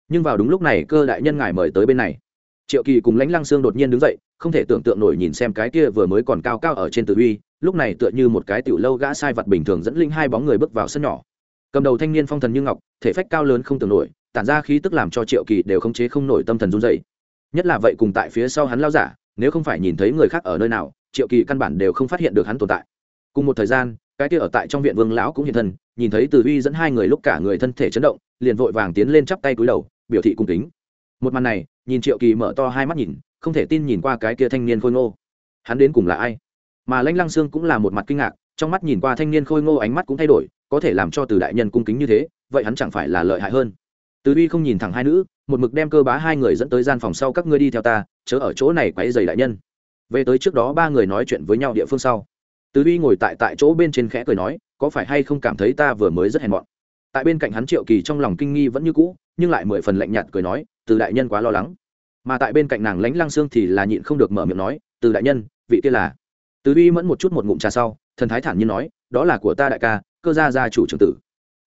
Speaker 1: Nhưng vào đúng lúc này, cơ đại nhân ngài mời tới bên này triệu kỳ cùng lãnh lăng sương đột nhiên đứng dậy, không thể tưởng tượng nổi nhìn xem cái kia vừa mới còn cao cao ở trên tử uy, lúc này tựa như một cái tiểu lâu gã sai vật bình thường dẫn linh hai bóng người bước vào sân nhỏ. Cầm đầu thanh niên phong thần như ngọc, thể phách cao lớn không tưởng nổi, tản ra khí tức làm cho triệu kỳ đều khống chế không nổi tâm thần run dậy nhất là vậy cùng tại phía sau hắn lao giả, nếu không phải nhìn thấy người khác ở nơi nào, triệu kỳ căn bản đều không phát hiện được hắn tồn tại. Cùng một thời gian, cái kia ở tại trong viện vương lão cũng hiện thân, nhìn thấy từ uy dẫn hai người lúc cả người thân thể chấn động, liền vội vàng tiến lên chắp tay cúi đầu, biểu thị cung kính. Một màn này nhìn triệu kỳ mở to hai mắt nhìn, không thể tin nhìn qua cái kia thanh niên khôi ngô. Hắn đến cùng là ai? Mà lãnh lăng sương cũng là một mặt kinh ngạc, trong mắt nhìn qua thanh niên khôi ngô ánh mắt cũng thay đổi, có thể làm cho từ đại nhân cung kính như thế, vậy hắn chẳng phải là lợi hại hơn? Từ uy không nhìn thẳng hai nữ, một mực đem cơ bá hai người dẫn tới gian phòng sau các ngươi đi theo ta, chớ ở chỗ này quấy dày đại nhân. Về tới trước đó ba người nói chuyện với nhau địa phương sau. Tứ uy ngồi tại tại chỗ bên trên khẽ cười nói, có phải hay không cảm thấy ta vừa mới rất hèn mọn? Tại bên cạnh hắn triệu kỳ trong lòng kinh nghi vẫn như cũ nhưng lại mười phần lạnh nhạt cười nói, từ đại nhân quá lo lắng. Mà tại bên cạnh nàng lánh lăng xương thì là nhịn không được mở miệng nói, từ đại nhân, vị kia là? Từ uy mẫn một chút một ngụm trà sau, thần thái thản nhiên nói, đó là của ta đại ca, cơ gia gia chủ trưởng tử.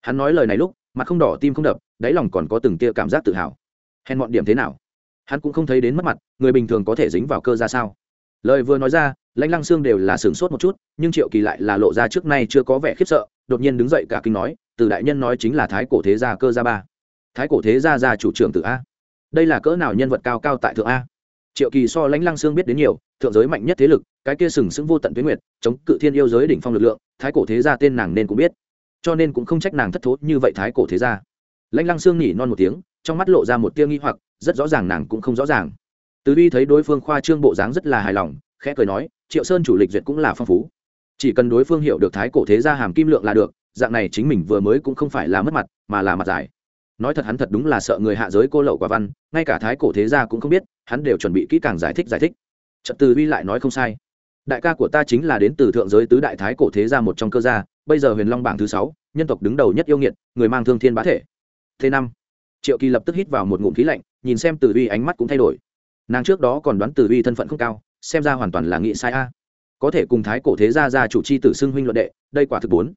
Speaker 1: Hắn nói lời này lúc, mặt không đỏ tim không đập, đáy lòng còn có từng tia cảm giác tự hào. Hèn mọn điểm thế nào? Hắn cũng không thấy đến mất mặt, người bình thường có thể dính vào cơ ra sao? Lời vừa nói ra, lãnh lăng xương đều là sửng sốt một chút, nhưng triệu kỳ lại là lộ ra trước nay chưa có vẻ khiếp sợ, đột nhiên đứng dậy cả kinh nói, từ đại nhân nói chính là thái cổ thế gia cơ gia ba thái cổ thế gia gia chủ trưởng tử a. Đây là cỡ nào nhân vật cao cao tại thượng a? Triệu kỳ so lãnh lăng xương biết đến nhiều, thượng giới mạnh nhất thế lực, cái kia sừng sững vô tận tuyến nguyệt, chống cự thiên yêu giới đỉnh phong lực lượng, thái cổ thế gia tên nàng nên cũng biết. Cho nên cũng không trách nàng thất thố như vậy thái cổ thế gia. Lãnh lăng xương nhỉ non một tiếng, trong mắt lộ ra một tia nghi hoặc, rất rõ ràng nàng cũng không rõ ràng. Từ uy thấy đối phương khoa trương bộ dáng rất là hài lòng, khẽ cười nói, triệu sơn chủ lịch duyệt cũng là phong phú. Chỉ cần đối phương hiểu được thái cổ thế gia hàm kim lượng là được, dạng này chính mình vừa mới cũng không phải là mất mặt, mà là mặt dài nói thật hắn thật đúng là sợ người hạ giới cô lậu quả văn, ngay cả thái cổ thế gia cũng không biết, hắn đều chuẩn bị kỹ càng giải thích giải thích. Trật từ vi lại nói không sai. Đại ca của ta chính là đến từ thượng giới tứ đại thái cổ thế gia một trong cơ gia, bây giờ huyền long bảng thứ sáu, nhân tộc đứng đầu nhất yêu nghiệt, người mang thương thiên bá thể. Thế năm, triệu kỳ lập tức hít vào một ngụm khí lạnh, nhìn xem từ vi ánh mắt cũng thay đổi. Nàng trước đó còn đoán từ vi thân phận không cao, xem ra hoàn toàn là nghĩ sai a. Có thể cùng thái cổ thế gia gia chủ c h i tử xưng huynh luận đệ, đây quả thực bốn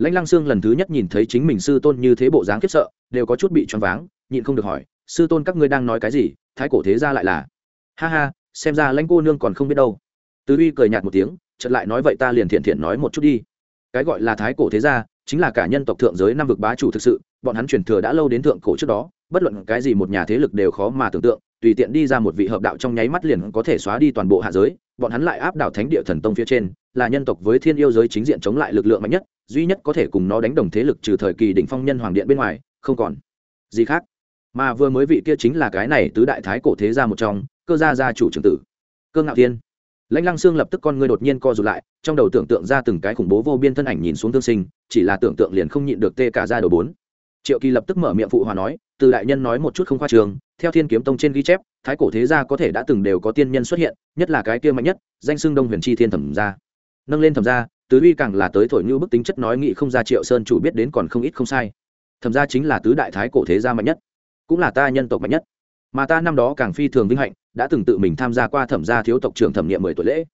Speaker 1: lãnh lăng sương lần thứ nhất nhìn thấy chính mình sư tôn như thế bộ dáng khiếp sợ, đều có chút bị choáng váng, nhịn không được hỏi, sư tôn các ngươi đang nói cái gì? Thái cổ thế gia lại là? Ha ha, xem ra lãnh cô nương còn không biết đâu. Tứ uy cười nhạt một tiếng, chợt lại nói, vậy ta liền thiện thiện nói một chút đi. Cái gọi là thái cổ thế gia, chính là cả nhân tộc thượng giới năm vực bá chủ thực sự, bọn hắn truyền thừa đã lâu đến thượng cổ trước đó, bất luận cái gì một nhà thế lực đều khó mà tưởng tượng, tùy tiện đi ra một vị hợp đạo trong nháy mắt liền có thể xóa đi toàn bộ hạ giới, bọn hắn lại áp đảo thánh địa thần tông phía trên, là nhân tộc với thiên yêu giới chính diện chống lại lực lượng mạnh nhất duy nhất có thể cùng nó đánh đồng thế lực trừ thời kỳ đỉnh phong nhân hoàng điện bên ngoài, không còn gì khác. Mà vừa mới vị kia chính là cái này tứ đại thái cổ thế gia một trong, cơ gia gia chủ trưởng tử, cơ ngạo thiên. Lãnh lăng xương lập tức con ngươi đột nhiên co rụt lại, trong đầu tưởng tượng ra từng cái khủng bố vô biên thân ảnh nhìn xuống thương sinh, chỉ là tưởng tượng liền không nhịn được tê cả ra đầu bốn. Triệu kỳ lập tức mở miệng phụ hòa nói, từ đại nhân nói một chút không khoa trường, theo thiên kiếm tông trên ghi chép, thái cổ thế gia có thể đã từng đều có tiên nhân xuất hiện, nhất là cái kia mạnh nhất, danh xưng đông huyền chi thiên thẩm gia. Nâng lên thẩm gia tứ uy càng là tới thổi như bức tính chất nói nghị không ra triệu sơn chủ biết đến còn không ít không sai. Thẩm gia chính là tứ đại thái cổ thế gia mạnh nhất, cũng là ta nhân tộc mạnh nhất. Mà ta năm đó càng phi thường vinh hạnh, đã từng tự mình tham gia qua thẩm gia thiếu tộc trưởng thẩm nghiệm mười tuổi lễ.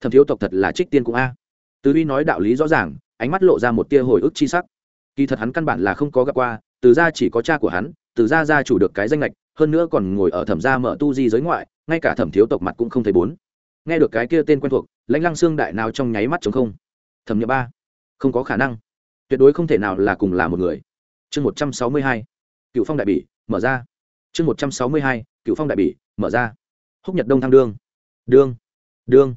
Speaker 1: Thẩm thiếu tộc thật là trích tiên cũng a. Tứ uy nói đạo lý rõ ràng, ánh mắt lộ ra một tia hồi ức chi sắc. Kỳ thật hắn căn bản là không có gặp qua, từ gia chỉ có cha của hắn, từ gia gia chủ được cái danh lệch hơn nữa còn ngồi ở thẩm gia mở tu di giới ngoại, ngay cả thẩm thiếu tộc mặt cũng không thấy bốn. Nghe được cái kia tên quen thuộc, lãnh lăng xương đại nào trong nháy mắt chống không thẩm nhậm ba. Không có khả năng. Tuyệt đối không thể nào là cùng là một người. Chương một trăm sáu mươi hai. Cựu phong đại bỉ, mở ra. Chương một trăm sáu mươi hai. Cựu phong đại bỉ, mở ra. Húc nhật đông thăng đương. Đương. Đương.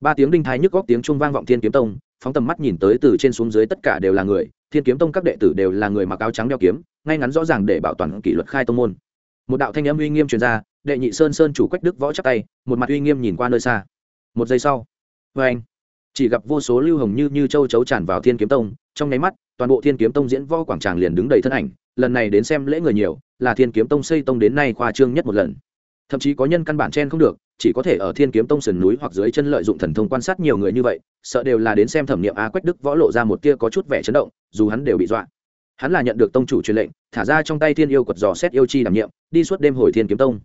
Speaker 1: Ba tiếng đinh thái nhức góc tiếng trung vang vọng thiên kiếm tông, phóng tầm mắt nhìn tới từ trên xuống dưới tất cả đều là người. Thiên kiếm tông các đệ tử đều là người mặc áo trắng đeo kiếm, ngay ngắn rõ ràng để bảo toàn kỷ luật khai tông môn. Một đạo thanh âm uy nghiêm truyền ra, đệ nhị sơn sơn chủ quách đức võ chắc tay, một mặt uy nghiêm nhìn qua nơi xa. Một giây sau. Vê anh chỉ gặp vô số lưu hồng như như châu chấu tràn vào thiên kiếm tông, trong nháy mắt, toàn bộ thiên kiếm tông diễn võ quảng tràng liền đứng đầy thân ảnh, lần này đến xem lễ người nhiều, là thiên kiếm tông xây tông đến nay khoa trương nhất một lần. Thậm chí có nhân căn bản chen không được, chỉ có thể ở thiên kiếm tông sườn núi hoặc dưới chân lợi dụng thần thông quan sát nhiều người như vậy, sợ đều là đến xem thẩm nghiệm a quách đức võ lộ ra một tia có chút vẻ chấn động, dù hắn đều bị dọa. Hắn là nhận được tông chủ truyền lệnh, thả ra trong tay thiên yêu quật dò xét yêu chi đảm nhiệm, đi suốt đêm hồi thiên kiếm tông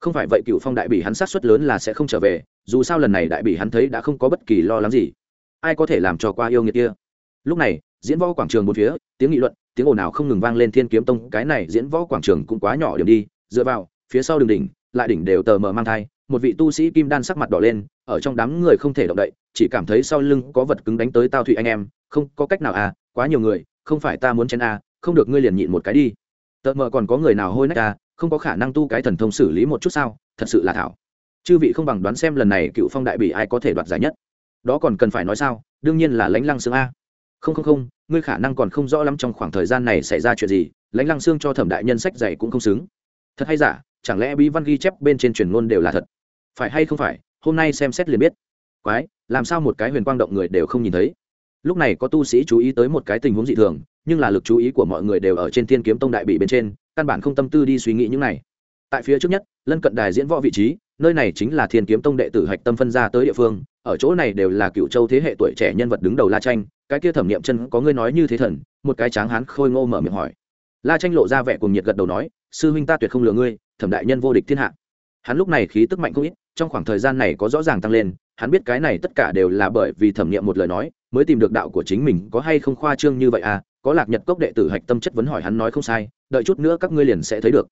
Speaker 1: không phải vậy cựu phong đại bị hắn sát xuất lớn là sẽ không trở về, dù sao lần này đại bị hắn thấy đã không có bất kỳ lo lắng gì. Ai có thể làm cho qua yêu nghiệt kia? Lúc này, diễn võ quảng trường một phía, tiếng nghị luận, tiếng ồn nào không ngừng vang lên thiên kiếm tông, cái này diễn võ quảng trường cũng quá nhỏ điểm đi. Dựa vào, phía sau đường đỉnh, lại đỉnh đều tờ mờ mang thai, một vị tu sĩ kim đan sắc mặt đỏ lên, ở trong đám người không thể động đậy, chỉ cảm thấy sau lưng có vật cứng đánh tới tao thụy anh em, không có cách nào à quá nhiều người, không phải ta muốn chen à không được ngươi liền nhịn một cái đi. Tờ mờ còn có người nào hôi nách à không có khả năng tu cái thần thông xử lý một chút sao, thật sự là thảo. Chư vị không bằng đoán xem lần này cựu phong đại bị ai có thể đoạt giải nhất. Đó còn cần phải nói sao? Đương nhiên là lãnh lăng xương a. Không không không, ngươi khả năng còn không rõ lắm trong khoảng thời gian này xảy ra chuyện gì, lãnh lăng xương cho thẩm đại nhân sách dạy cũng không xứng. Thật hay giả, chẳng lẽ bí văn ghi chép bên trên truyền ngôn đều là thật? Phải hay không phải, hôm nay xem xét liền biết. Quái, làm sao một cái huyền quang động người đều không nhìn thấy? Lúc này có tu sĩ chú ý tới một cái tình huống dị thường, nhưng là lực chú ý của mọi người đều ở trên thiên kiếm tông đại bị bên trên căn bản không tâm tư đi suy nghĩ những này. Tại phía trước nhất, lân cận đài diễn võ vị trí, nơi này chính là thiên kiếm tông đệ tử hạch tâm phân ra tới địa phương, ở chỗ này đều là cựu châu thế hệ tuổi trẻ nhân vật đứng đầu la tranh cái kia thẩm nghiệm chân có ngươi nói như thế thần, một cái tráng hán khôi ngô mở miệng hỏi. La tranh lộ ra vẻ cùng nhiệt gật đầu nói, sư huynh ta tuyệt không lừa ngươi, thẩm đại nhân vô địch thiên hạ. Hắn lúc này khí tức mạnh không ít, trong khoảng thời gian này có rõ ràng tăng lên, hắn biết cái này tất cả đều là bởi vì thẩm nghiệm một lời nói, mới tìm được đạo của chính mình, có hay không khoa trương như vậy à? Có lạc nhật cốc đệ tử hạch tâm chất vấn hỏi hắn nói không sai, đợi chút nữa các ngươi liền sẽ thấy được.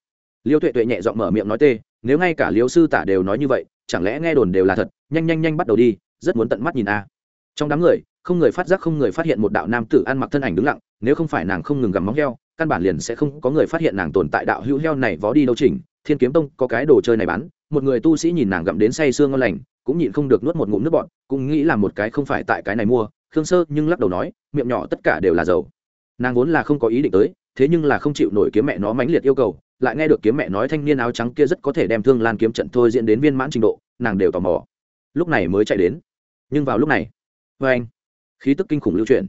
Speaker 1: Liêu tuệ tuệ nhẹ giọng mở miệng nói tê, nếu ngay cả liêu sư tả đều nói như vậy, chẳng lẽ nghe đồn đều là thật? Nhanh nhanh nhanh bắt đầu đi, rất muốn tận mắt nhìn a. Trong đám người, không người phát giác, không người phát hiện một đạo nam tử ăn mặc thân ảnh đứng lặng, nếu không phải nàng không ngừng gặm móng heo, căn bản liền sẽ không có người phát hiện nàng tồn tại đạo hữu heo này vó đi đâu chỉnh. Thiên kiếm tông có cái đồ chơi này bán, một người tu sĩ nhìn nàng gặm đến say sương ngon lành, cũng nhịn không được nuốt một ngụm nước bọn cũng nghĩ là một cái không phải tại cái này mua. Khương sơ nhưng lắc đầu nói, miệng nhỏ tất cả đều là dầu nàng vốn là không có ý định tới, thế nhưng là không chịu nổi kiếm mẹ nó mãnh liệt yêu cầu, lại nghe được kiếm mẹ nói thanh niên áo trắng kia rất có thể đem thương lan kiếm trận thôi diễn đến viên mãn trình độ, nàng đều tò mò. Lúc này mới chạy đến. Nhưng vào lúc này vê anh, khí tức kinh khủng lưu chuyển.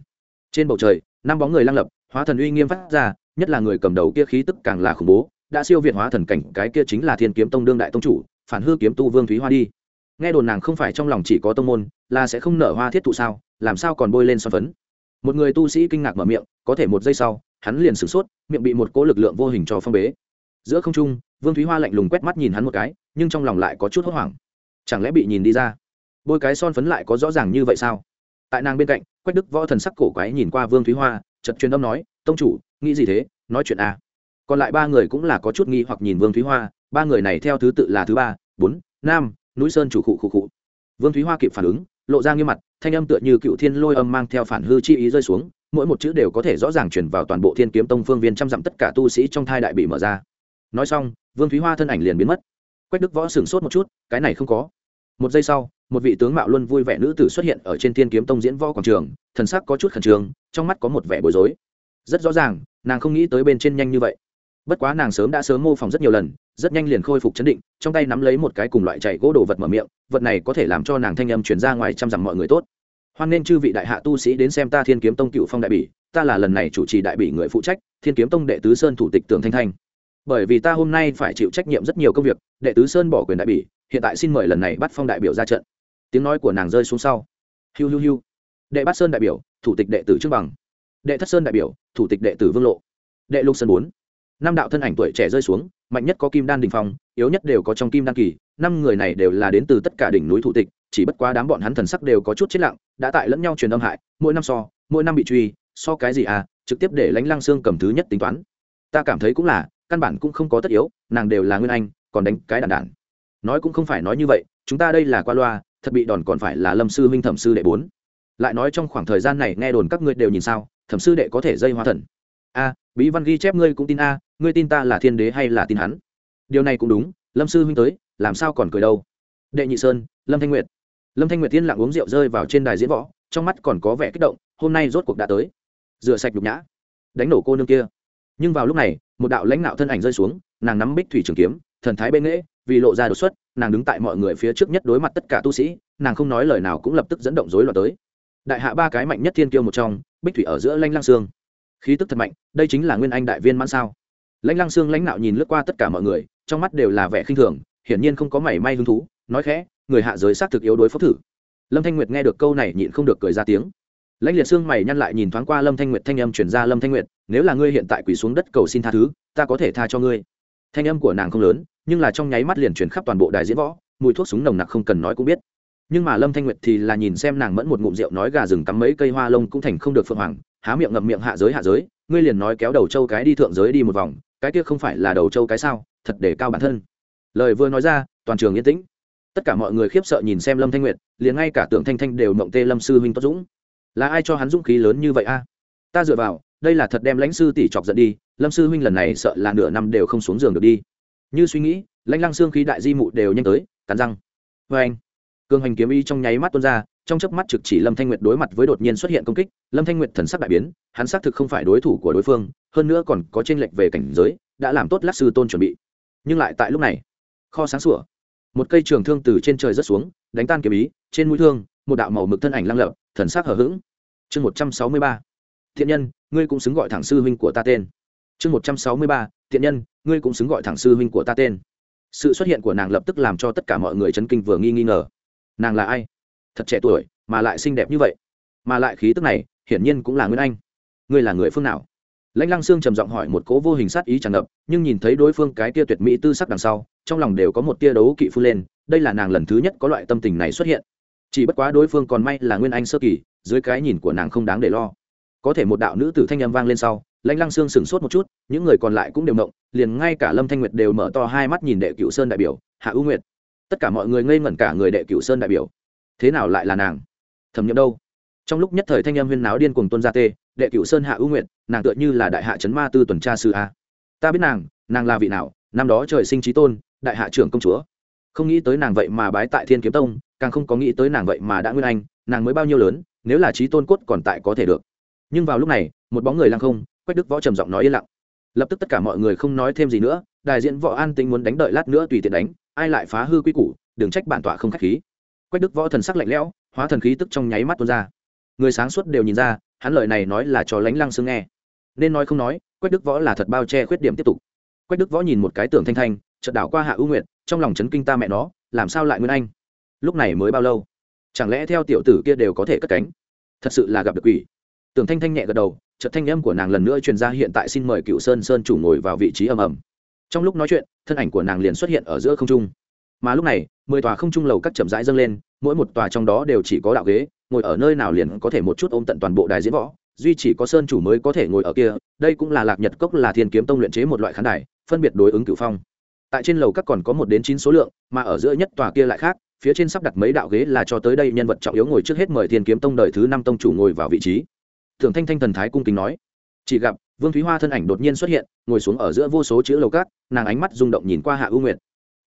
Speaker 1: Trên bầu trời, năm bóng người lăng lập, hóa thần uy nghiêm phát ra, nhất là người cầm đầu kia khí tức càng là khủng bố, đã siêu việt hóa thần cảnh, cái kia chính là thiên kiếm tông đương đại tông chủ, phản hư kiếm tu vương thúy hoa đi. Nghe đồn nàng không phải trong lòng chỉ có tông môn, là sẽ không nở hoa thiết thụ sao, làm sao còn bôi lên son phấn một người tu sĩ kinh ngạc mở miệng, có thể một giây sau, hắn liền sửng sốt, miệng bị một cỗ lực lượng vô hình cho phong bế. Giữa không trung, vương thúy hoa lạnh lùng quét mắt nhìn hắn một cái, nhưng trong lòng lại có chút hốt hoảng. Chẳng lẽ bị nhìn đi ra? Bôi cái son phấn lại có rõ ràng như vậy sao? Tại nàng bên cạnh, quách đức võ thần sắc cổ quái nhìn qua vương thúy hoa chật truyền âm nói, tông chủ, nghĩ gì thế? Nói chuyện à. còn lại ba người cũng là có chút nghi hoặc nhìn vương thúy hoa, ba người này theo thứ tự là thứ ba, bốn nam núi sơn chủ khụ khụ khụ. Vương thúy hoa kịp phản ứng lộ ra nghiêm mặt, thanh âm tựa như cựu thiên lôi âm mang theo phản hư chi ý rơi xuống, mỗi một chữ đều có thể rõ ràng chuyển vào toàn bộ thiên kiếm tông phương viên trăm dặm tất cả tu sĩ trong thai đại bị mở ra. Nói xong, vương thúy hoa thân ảnh liền biến mất. Quách đức võ sửng sốt một chút, cái này không có. Một giây sau, một vị tướng mạo luôn vui vẻ nữ tử xuất hiện ở trên thiên kiếm tông diễn võ quảng trường, thần sắc có chút khẩn trương, trong mắt có một vẻ bối rối. Rất rõ ràng, nàng không nghĩ tới bên trên nhanh như vậy. Bất quá nàng sớm đã sớm mô phỏng rất nhiều lần rất nhanh liền khôi phục chấn định, trong tay nắm lấy một cái cùng loại chạy gỗ đồ vật mở miệng, vật này có thể làm cho nàng thanh âm chuyển ra ngoài trăm dặm mọi người tốt. Hoan nên chư vị đại hạ tu sĩ đến xem ta thiên kiếm tông cựu phong đại bỉ, ta là lần này chủ trì đại bỉ người phụ trách, thiên kiếm tông đệ tứ sơn thủ tịch tưởng thanh thanh. Bởi vì ta hôm nay phải chịu trách nhiệm rất nhiều công việc, đệ tứ sơn bỏ quyền đại bỉ, hiện tại xin mời lần này bắt phong đại biểu ra trận. Tiếng nói của nàng rơi xuống sau. Hiu hiu hiu. Đệ bát sơn đại biểu, thủ tịch đệ tử trương bằng. Đệ thất sơn đại biểu, thủ tịch đệ tử vương lộ. Đệ lục sơn bốn năm đạo thân ảnh tuổi trẻ rơi xuống, mạnh nhất có kim đan đình phong, yếu nhất đều có trong kim đan kỳ, năm người này đều là đến từ tất cả đỉnh núi thủ tịch, chỉ bất quá đám bọn hắn thần sắc đều có chút chết lặng, đã tại lẫn nhau truyền âm hại, mỗi năm so, mỗi năm bị truy, so cái gì à trực tiếp để lãnh lăng xương cầm thứ nhất tính toán. Ta cảm thấy cũng là, căn bản cũng không có tất yếu, nàng đều là nguyên anh, còn đánh cái đàn đàn nói cũng không phải nói như vậy, chúng ta đây là qua loa, thật bị đòn còn phải là lâm sư minh thẩm sư đệ bốn. Lại nói trong khoảng thời gian này nghe đồn các ngươi đều nhìn sao, thẩm sư đệ có thể dây hoa thần. A bí văn ghi chép ngươi cũng tin a, ngươi tin ta là thiên đế hay là tin hắn? Điều này cũng đúng, lâm sư huynh tới, làm sao còn cười đâu? Đệ nhị sơn, lâm thanh nguyệt. Lâm thanh nguyệt tiên lặng uống rượu rơi vào trên đài diễn võ, trong mắt còn có vẻ kích động, hôm nay rốt cuộc đã tới. Rửa sạch nhục nhã. Đánh nổ cô nương kia. Nhưng vào lúc này, một đạo lãnh đạo thân ảnh rơi xuống, nàng nắm bích thủy trường kiếm, thần thái bên nghễ vì lộ ra đột xuất, nàng đứng tại mọi người phía trước nhất đối mặt tất cả tu sĩ, nàng không nói lời nào cũng lập tức dẫn động rối loạn tới. Đại hạ ba cái mạnh nhất thiên kiêu một trong, bích thủy ở giữa lanh lang xương khí tức thật mạnh, đây chính là nguyên anh đại viên mãn sao? Lãnh lăng xương lãnh nạo nhìn lướt qua tất cả mọi người, trong mắt đều là vẻ khinh thường, hiển nhiên không có mảy may hứng thú, nói khẽ, người hạ giới xác thực yếu đối phốc thử. Lâm thanh nguyệt nghe được câu này nhịn không được cười ra tiếng. Lãnh liệt xương mày nhăn lại nhìn thoáng qua lâm thanh nguyệt thanh âm chuyển ra, lâm thanh nguyệt, nếu là ngươi hiện tại quỳ xuống đất cầu xin tha thứ, ta có thể tha cho ngươi. Thanh âm của nàng không lớn, nhưng là trong nháy mắt liền chuyển khắp toàn bộ đài diễn võ, mùi thuốc súng nồng nặc không cần nói cũng biết. Nhưng mà lâm thanh nguyệt thì là nhìn xem nàng mẫn một ngụm rượu nói gà rừng tắm mấy cây hoa lông cũng thành không được phượng hoàng há miệng ngậm miệng hạ giới hạ giới, ngươi liền nói kéo đầu châu cái đi thượng giới đi một vòng, cái kia không phải là đầu châu cái sao, thật để cao bản thân. Lời vừa nói ra, toàn trường yên tĩnh. Tất cả mọi người khiếp sợ nhìn xem lâm thanh nguyệt, liền ngay cả tưởng thanh thanh đều mộng tê lâm sư huynh tốt dũng. Là ai cho hắn dũng khí lớn như vậy a? Ta dựa vào, đây là thật đem lãnh sư tỷ chọc giận đi, lâm sư huynh lần này sợ là nửa năm đều không xuống giường được đi. Như suy nghĩ, lãnh lăng xương khí đại di mụ đều nhanh tới, cắn răng. Vâng. Vê anh cường hành kiếm y trong nháy mắt tuôn ra trong chớp mắt trực chỉ lâm thanh nguyệt đối mặt với đột nhiên xuất hiện công kích, lâm thanh nguyệt thần sắc đại biến, hắn xác thực không phải đối thủ của đối phương, hơn nữa còn có tranh lệch về cảnh giới, đã làm tốt lát sư tôn chuẩn bị. Nhưng lại tại lúc này, kho sáng sủa. Một cây trường thương từ trên trời rớt xuống, đánh tan kiếm ý, trên mũi thương, một đạo màu mực thân ảnh lăng lợp thần sắc hở h ữ g chương một trăm sáu mươi ba. Thiện nhân, ngươi cũng xứng gọi thẳng sư huynh của ta tên. Chương một trăm sáu mươi ba. Thiện nhân, ngươi cũng xứng gọi thẳng sư huynh của ta tên. Sự xuất hiện của nàng lập tức làm cho tất cả mọi người chấn kinh vừa nghi nghi ngờ. Nàng là ai? Thật trẻ tuổi, mà lại xinh đẹp như vậy. Mà lại khí tức này, hiển nhiên cũng là nguyên anh. Ngươi là người phương nào? Lãnh lăng sương trầm giọng hỏi một cố vô hình sát ý tràn ngập, nhưng nhìn thấy đối phương cái tia tuyệt mỹ tư sắc đằng sau, trong lòng đều có một tia đấu kỵ phu lên, đây là nàng lần thứ nhất có loại tâm tình này xuất hiện. Chỉ bất quá đối phương còn may là nguyên anh sơ kỳ, dưới cái nhìn của nàng không đáng để lo. Có thể một đạo nữ tử thanh âm vang lên sau, lãnh lăng sương sửng sốt một chút, những người còn lại cũng đều mộng liền ngay cả lâm thanh nguyệt đều mở to hai mắt nhìn đệ cựu sơn đại biểu, hạ ưu nguyệt. Tất cả mọi người ngây ngẩn cả người đệ cựu sơn đại biểu thế nào lại là nàng? Thẩm nhậm đâu? Trong lúc nhất thời thanh âm huyên náo điên cùng tuân gia tê, đệ cựu sơn hạ ưu nguyện nàng tựa như là đại hạ trấn ma tư tuần tra sư a. Ta biết nàng nàng là vị nào, năm đó trời sinh trí tôn, đại hạ trưởng công chúa. Không nghĩ tới nàng vậy mà bái tại thiên kiếm tông, càng không có nghĩ tới nàng vậy mà đã nguyên anh, nàng mới bao nhiêu lớn, nếu là trí tôn cốt còn tại có thể được. Nhưng vào lúc này, một bóng người lăng không, quách đức võ trầm giọng nói yên lặng. Lập tức tất cả mọi người không nói thêm gì nữa, đại diện võ an tinh muốn đánh đợi lát nữa tùy tiện đánh, ai lại phá hư quy củ, đừng trách bản tọa không khách khí quách đức võ thần sắc lạnh lẽo, hóa thần khí tức trong nháy mắt tuôn ra. Người sáng suốt đều nhìn ra, hắn lời này nói là cho lánh lăng xương nghe. Nên nói không nói, quách đức võ là thật bao che khuyết điểm tiếp tục. Quách đức võ nhìn một cái tưởng thanh thanh, chợt đảo qua hạ ưu nguyện trong lòng chấn kinh ta mẹ nó, làm sao lại nguyên anh? Lúc này mới bao lâu? Chẳng lẽ theo tiểu tử kia đều có thể cất cánh? Thật sự là gặp được quỷ. Tưởng thanh thanh nhẹ gật đầu, chợt thanh âm của nàng lần nữa truyền ra hiện tại xin mời cựu sơn sơn chủ ngồi vào vị trí ầm ầm. Trong lúc nói chuyện, thân ảnh của nàng liền xuất hiện ở giữa không trung. Mà lúc này, mười tòa không trung lầu các chậm rãi dâng lên mỗi một tòa trong đó đều chỉ có đạo ghế, ngồi ở nơi nào liền có thể một chút ôm tận toàn bộ đài diễn võ, duy chỉ có sơn chủ mới có thể ngồi ở kia, đây cũng là lạc nhật cốc là thiên kiếm tông luyện chế một loại khán đài, phân biệt đối ứng cửu phong. Tại trên lầu các còn có một đến chín số lượng, mà ở giữa nhất tòa kia lại khác, phía trên sắp đặt mấy đạo ghế là cho tới đây nhân vật trọng yếu ngồi trước hết mời thiên kiếm tông đời thứ năm tông chủ ngồi vào vị trí. Thường thanh thanh thần thái cung kính nói, chỉ gặp, vương thúy hoa thân ảnh đột nhiên xuất hiện, ngồi xuống ở giữa vô số chữ lầu cát nàng ánh mắt rung động nhìn qua hạ ưu nguyệt.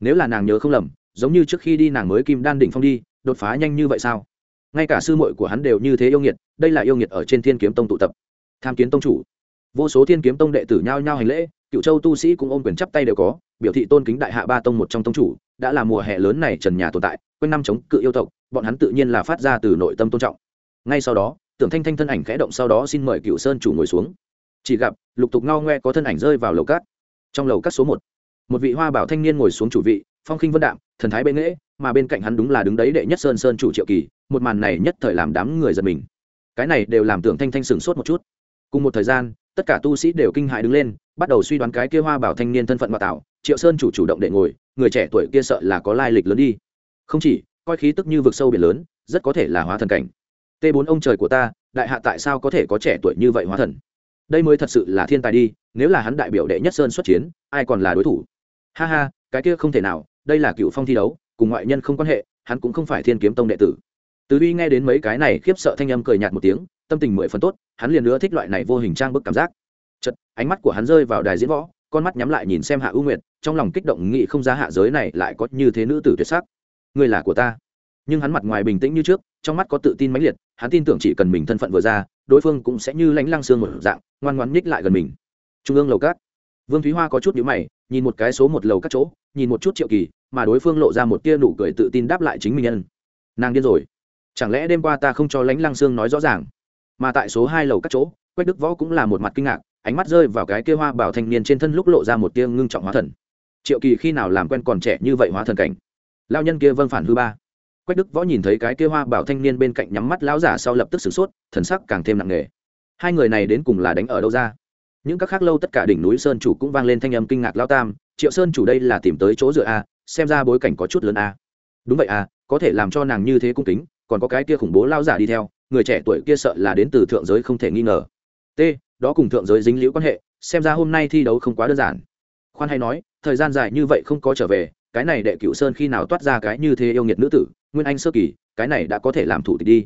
Speaker 1: Nếu là nàng nhớ không lầm, giống như trước khi đi nàng mới kim đan đỉnh phong đi đột phá nhanh như vậy sao? Ngay cả sư muội của hắn đều như thế yêu nghiệt, đây là yêu nghiệt ở trên thiên kiếm tông tụ tập. Tham kiến tông chủ. Vô số thiên kiếm tông đệ tử nhao nhao hành lễ, cựu châu tu sĩ cũng ôm quyền chắp tay đều có, biểu thị tôn kính đại hạ ba tông một trong tông chủ, đã là mùa hè lớn này trần nhà tồn tại, quanh năm chống cự yêu tộc, bọn hắn tự nhiên là phát ra từ nội tâm tôn trọng. Ngay sau đó, tưởng thanh thanh thân ảnh khẽ động sau đó xin mời cựu sơn chủ ngồi xuống. Chỉ gặp, lục tục ngao ngoe có thân ảnh rơi vào lầu cát. Trong lầu cát số một một vị hoa bảo thanh niên ngồi xuống chủ vị phong khinh vân đạm, thần thái bệ nghễ, mà bên cạnh hắn đúng là đứng đấy đệ nhất sơn sơn chủ triệu kỳ, một màn này nhất thời làm đám người giật mình. Cái này đều làm tưởng thanh thanh sửng sốt một chút. Cùng một thời gian, tất cả tu sĩ đều kinh hại đứng lên, bắt đầu suy đoán cái kia hoa bảo thanh niên thân phận mà tạo. Triệu sơn chủ chủ động để ngồi, người trẻ tuổi kia sợ là có lai lịch lớn đi. Không chỉ, coi khí tức như vực sâu biển lớn, rất có thể là hóa thần cảnh. T bốn ông trời của ta, đại hạ tại sao có thể có trẻ tuổi như vậy hóa thần? Đây mới thật sự là thiên tài đi, nếu là hắn đại biểu đệ nhất sơn xuất chiến, ai còn là đối thủ? Ha ha, cái kia không thể nào đây là cựu phong thi đấu, cùng ngoại nhân không quan hệ, hắn cũng không phải thiên kiếm tông đệ tử. Tứ uy nghe đến mấy cái này khiếp sợ thanh âm cười nhạt một tiếng, tâm tình mười phần tốt, hắn liền nữa thích loại này vô hình trang bức cảm giác. Chật ánh mắt của hắn rơi vào đài diễn võ, con mắt nhắm lại nhìn xem hạ ưu nguyệt, trong lòng kích động nghị không ra hạ giới này lại có như thế nữ tử tuyệt sắc. Người là của ta. Nhưng hắn mặt ngoài bình tĩnh như trước, trong mắt có tự tin mãnh liệt, hắn tin tưởng chỉ cần mình thân phận vừa ra, đối phương cũng sẽ như lánh lăng xương một dạng, ngoan ngoan nhích lại gần mình. Trung ương lầu cát vương thúy hoa có chút nhíu mày nhìn một cái số một lầu các chỗ, nhìn một chút triệu kỳ, mà đối phương lộ ra một tia nụ cười tự tin đáp lại chính mình nhân. Nàng điên rồi. Chẳng lẽ đêm qua ta không cho lãnh lăng xương nói rõ ràng? Mà tại số hai lầu các chỗ, quách đức võ cũng là một mặt kinh ngạc, ánh mắt rơi vào cái kia hoa bảo thanh niên trên thân lúc lộ ra một tia ngưng trọng hóa thần. Triệu kỳ khi nào làm quen còn trẻ như vậy hóa thần cảnh? Lao nhân kia vâng phản hư ba. Quách đức võ nhìn thấy cái kia hoa bảo thanh niên bên cạnh nhắm mắt, lão giả sau lập tức sửng sốt, thần sắc càng thêm nặng nề. Hai người này đến cùng là đánh ở đâu ra? Những các khác lâu tất cả đỉnh núi sơn chủ cũng vang lên thanh âm kinh ngạc lao tam, triệu sơn chủ đây là tìm tới chỗ dựa a, xem ra bối cảnh có chút lớn a. Đúng vậy a, có thể làm cho nàng như thế cung kính, còn có cái kia khủng bố lao giả đi theo, người trẻ tuổi kia sợ là đến từ thượng giới không thể nghi ngờ. T, đó cùng thượng giới dính liễu quan hệ, xem ra hôm nay thi đấu không quá đơn giản. Khoan hay nói, thời gian dài như vậy không có trở về, cái này đệ cựu sơn khi nào toát ra cái như thế yêu nghiệt nữ tử, nguyên anh sơ kỳ, cái này đã có thể làm thủ tịch đi.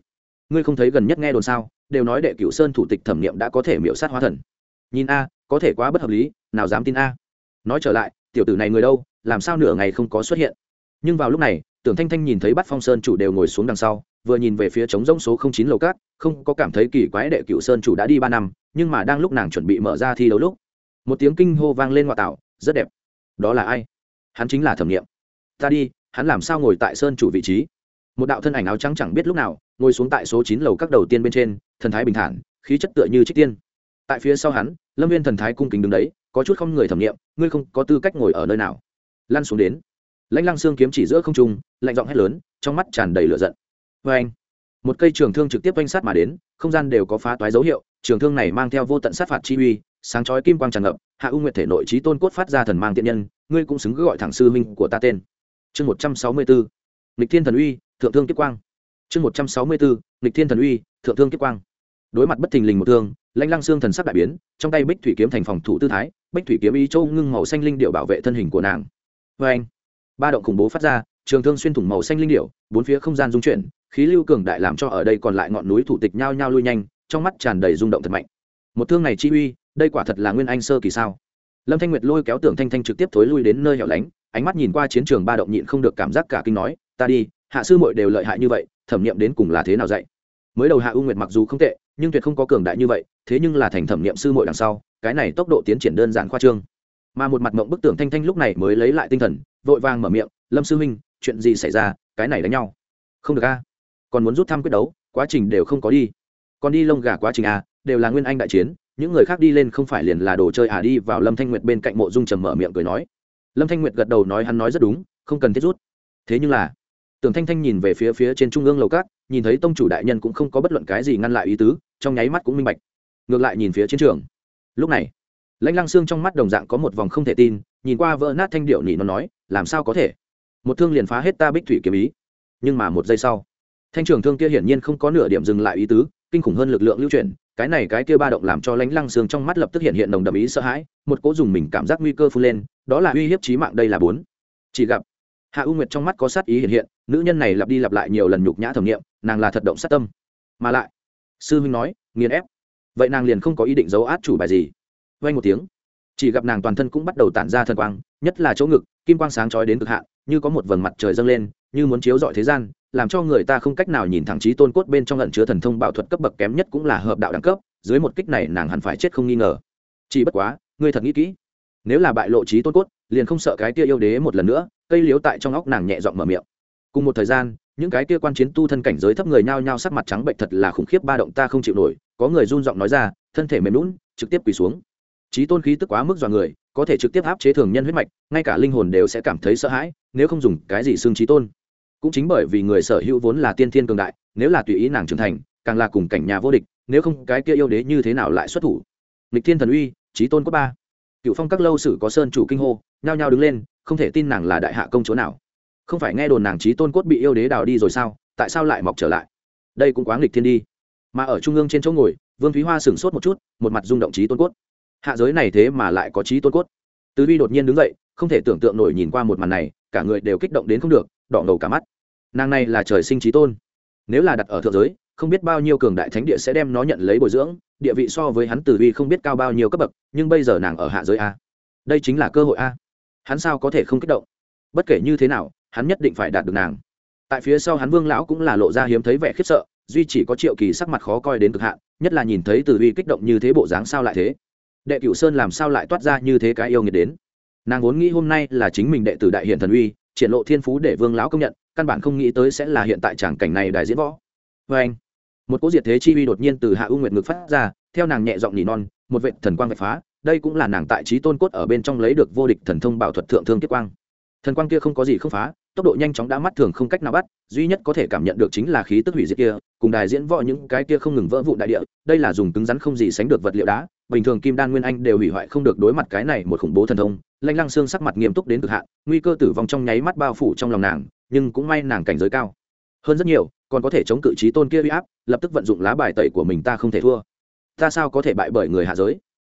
Speaker 1: Ngươi không thấy gần nhất nghe đồn sao? Đều nói đệ cựu sơn thủ tịch thẩm nghiệm đã có thể miễu sát hóa thần nhìn a, có thể quá bất hợp lý, nào dám tin a. Nói trở lại, tiểu tử này người đâu, làm sao nửa ngày không có xuất hiện? Nhưng vào lúc này, tưởng thanh thanh nhìn thấy bắt phong sơn chủ đều ngồi xuống đằng sau, vừa nhìn về phía trống rỗng số không chín lầu cát không có cảm thấy kỳ quái đệ cựu sơn chủ đã đi ba năm, nhưng mà đang lúc nàng chuẩn bị mở ra thi đấu lúc, một tiếng kinh hô vang lên ngoại tạo, rất đẹp. Đó là ai? Hắn chính là thẩm nghiệm. Ta đi, hắn làm sao ngồi tại sơn chủ vị trí? Một đạo thân ảnh áo trắng chẳng biết lúc nào, ngồi xuống tại số chín lầu các đầu tiên bên trên, thần thái bình thản, khí chất tựa như trích tiên tại phía sau hắn, lâm viên thần thái cung kính đứng đấy, có chút không người thẩm nghiệm, ngươi không có tư cách ngồi ở nơi nào. Lăn xuống đến. Lãnh lăng xương kiếm chỉ giữa không trung, lạnh giọng hét lớn, trong mắt tràn đầy lửa giận. Vê anh, một cây trường thương trực tiếp oanh sát mà đến, không gian đều có phá toái dấu hiệu, trường thương này mang theo vô tận sát phạt chi uy, sáng chói kim quang tràn ngập, hạ u nguyệt thể nội trí tôn cốt phát ra thần mang tiện nhân, ngươi cũng xứng gọi thẳng sư minh của ta tên. Chương một trăm sáu mươi bốn lịch thiên thần uy, thượng thương kiếp quang. Chương một trăm sáu mươi bốn lịch thiên thần uy, thượng thương kiếp quang đối mặt bất thình lình một thương, lãnh lăng xương thần sắc đại biến, trong tay bích thủy kiếm thành phòng thủ tư thái, bích thủy kiếm ý châu ngưng màu xanh linh điệu bảo vệ thân hình của nàng. Vê anh, ba động khủng bố phát ra, trường thương xuyên thủng màu xanh linh điệu bốn phía không gian dung chuyển, khí lưu cường đại làm cho ở đây còn lại ngọn núi thủ tịch nhao nhao lui nhanh, trong mắt tràn đầy rung động thật mạnh. Một thương này chi uy, đây quả thật là nguyên anh sơ kỳ sao? Lâm thanh nguyệt lôi kéo tưởng thanh thanh trực tiếp thối lui đến nơi hẻo lánh, ánh mắt nhìn qua chiến trường ba động nhịn không được cảm giác cả kinh nói, ta đi, hạ sư muội đều lợi hại như vậy, thẩm nghiệm đến cùng là thế nào dạy? Mới đầu hạ u nguyệt mặc dù không tệ nhưng tuyệt không có cường đại như vậy, thế nhưng là thành thẩm nghiệm sư mội đằng sau, cái này tốc độ tiến triển đơn giản khoa trương. Mà một mặt mộng bức tưởng thanh thanh lúc này mới lấy lại tinh thần, vội vàng mở miệng, lâm sư huynh, chuyện gì xảy ra? Cái này đánh nhau. Không được a. Còn muốn rút thăm quyết đấu, quá trình đều không có đi. Còn đi lông gà quá trình a đều là nguyên anh đại chiến, những người khác đi lên không phải liền là đồ chơi à? Đi vào lâm thanh nguyệt bên cạnh mộ dung trầm mở miệng cười nói. Lâm thanh nguyệt gật đầu nói hắn nói rất đúng, không cần thiết rút. Thế nhưng là tưởng thanh thanh nhìn về phía phía trên trung ương lầu cát nhìn thấy tông chủ đại nhân cũng không có bất luận cái gì ngăn lại ý tứ, trong nháy mắt cũng minh bạch. Ngược lại nhìn phía chiến trường. Lúc này, lãnh lăng xương trong mắt đồng dạng có một vòng không thể tin, nhìn qua vỡ nát thanh điệu nỉ nó nói, làm sao có thể? Một thương liền phá hết ta bích thủy kiếm ý. Nhưng mà một giây sau, thanh trường thương kia hiển nhiên không có nửa điểm dừng lại ý tứ, kinh khủng hơn lực lượng lưu chuyển, cái này cái kia ba động làm cho lãnh lăng xương trong mắt lập tức hiện hiện nồng đậm ý sợ hãi, một cỗ dùng mình cảm giác nguy cơ phun lên, đó là uy hiếp trí mạng đây là bốn. Chỉ gặp hạ u nguyệt trong mắt có sát ý hiện hiện nữ nhân này lặp đi lặp lại nhiều lần nhục nhã thẩm nghiệm, nàng là thật động sát tâm. Mà lại, sư huynh nói, nghiền ép. Vậy nàng liền không có ý định giấu át chủ bài gì. Vay một tiếng, chỉ gặp nàng toàn thân cũng bắt đầu tản ra thần quang, nhất là chỗ ngực, kim quang sáng trói đến cực hạn, như có một vầng mặt trời dâng lên, như muốn chiếu rọi thế gian, làm cho người ta không cách nào nhìn thẳng trí tôn cốt bên trong lận chứa thần thông bảo thuật cấp bậc kém nhất cũng là hợp đạo đẳng cấp, dưới một kích này nàng hẳn phải chết không nghi ngờ. Chỉ bất quá, ngươi thật nghĩ kỹ. Nếu là bại lộ trí tôn cốt, liền không sợ cái tia yêu đế một lần nữa, cây liếu tại trong óc nàng nhẹ giọng mở miệng cùng một thời gian, những cái kia quan chiến tu thân cảnh giới thấp người nhao nhao sắc mặt trắng bệnh thật là khủng khiếp, ba động ta không chịu nổi, có người run giọng nói ra, thân thể mềm lún trực tiếp quỳ xuống. Trí tôn khí tức quá mức dọa người, có thể trực tiếp áp chế thường nhân huyết mạch, ngay cả linh hồn đều sẽ cảm thấy sợ hãi, nếu không dùng cái gì xương trí tôn. Cũng chính bởi vì người sở hữu vốn là tiên thiên cường đại, nếu là tùy ý nàng trưởng thành, càng là cùng cảnh nhà vô địch, nếu không cái kia yêu đế như thế nào lại xuất thủ? Lịch thiên thần uy trí tôn có ba. Cựu phong các lâu sử có sơn chủ kinh hô, nhao nhao đứng lên, không thể tin nàng là đại hạ công chúa nào không phải nghe đồn nàng trí tôn cốt bị yêu đế đào đi rồi sao? Tại sao lại mọc trở lại? Đây cũng quá nghịch thiên đi. Mà ở trung ương trên chỗ ngồi, vương thúy hoa sửng sốt một chút, một mặt rung động trí tôn cốt. Hạ giới này thế mà lại có trí tôn cốt. Tứ vi đột nhiên đứng dậy, không thể tưởng tượng nổi nhìn qua một màn này, cả người đều kích động đến không được, đỏ ngầu cả mắt. Nàng này là trời sinh trí tôn. Nếu là đặt ở thượng giới, không biết bao nhiêu cường đại thánh địa sẽ đem nó nhận lấy bồi dưỡng, địa vị so với hắn tử vi không biết cao bao nhiêu cấp bậc, nhưng bây giờ nàng ở hạ giới a. Đây chính là cơ hội a. Hắn sao có thể không kích động? Bất kể như thế nào hắn nhất định phải đạt được nàng. Tại phía sau hắn vương lão cũng là lộ ra hiếm thấy vẻ khiếp sợ, duy chỉ có triệu kỳ sắc mặt khó coi đến cực hạn, nhất là nhìn thấy từ uy kích động như thế bộ dáng sao lại thế? Đệ cửu sơn làm sao lại toát ra như thế cái yêu nghiệt đến? Nàng vốn nghĩ hôm nay là chính mình đệ tử đại hiện thần uy, triển lộ thiên phú để vương lão công nhận, căn bản không nghĩ tới sẽ là hiện tại tràng cảnh này đại diễn võ. Vê anh, một cỗ diệt thế chi uy đột nhiên từ hạ u nguyệt ngực phát ra, theo nàng nhẹ giọng nỉ non, một vệ thần quang vạch phá, đây cũng là nàng tại trí tôn cốt ở bên trong lấy được vô địch thần thông bảo thuật thượng thương kiếp quang. Thần quang kia không có gì không phá tốc độ nhanh chóng đã mắt thường không cách nào bắt, duy nhất có thể cảm nhận được chính là khí tức hủy diệt kia, cùng đài diễn võ những cái kia không ngừng vỡ vụn đại địa, đây là dùng cứng rắn không gì sánh được vật liệu đá, bình thường kim đan nguyên anh đều hủy hoại không được đối mặt cái này một khủng bố thần thông, lanh lăng xương sắc mặt nghiêm túc đến cực hạn, nguy cơ tử vong trong nháy mắt bao phủ trong lòng nàng, nhưng cũng may nàng cảnh giới cao. Hơn rất nhiều, còn có thể chống cự trí tôn kia uy áp, lập tức vận dụng lá bài tẩy của mình ta không thể thua. Ta sao có thể bại bởi người hạ giới?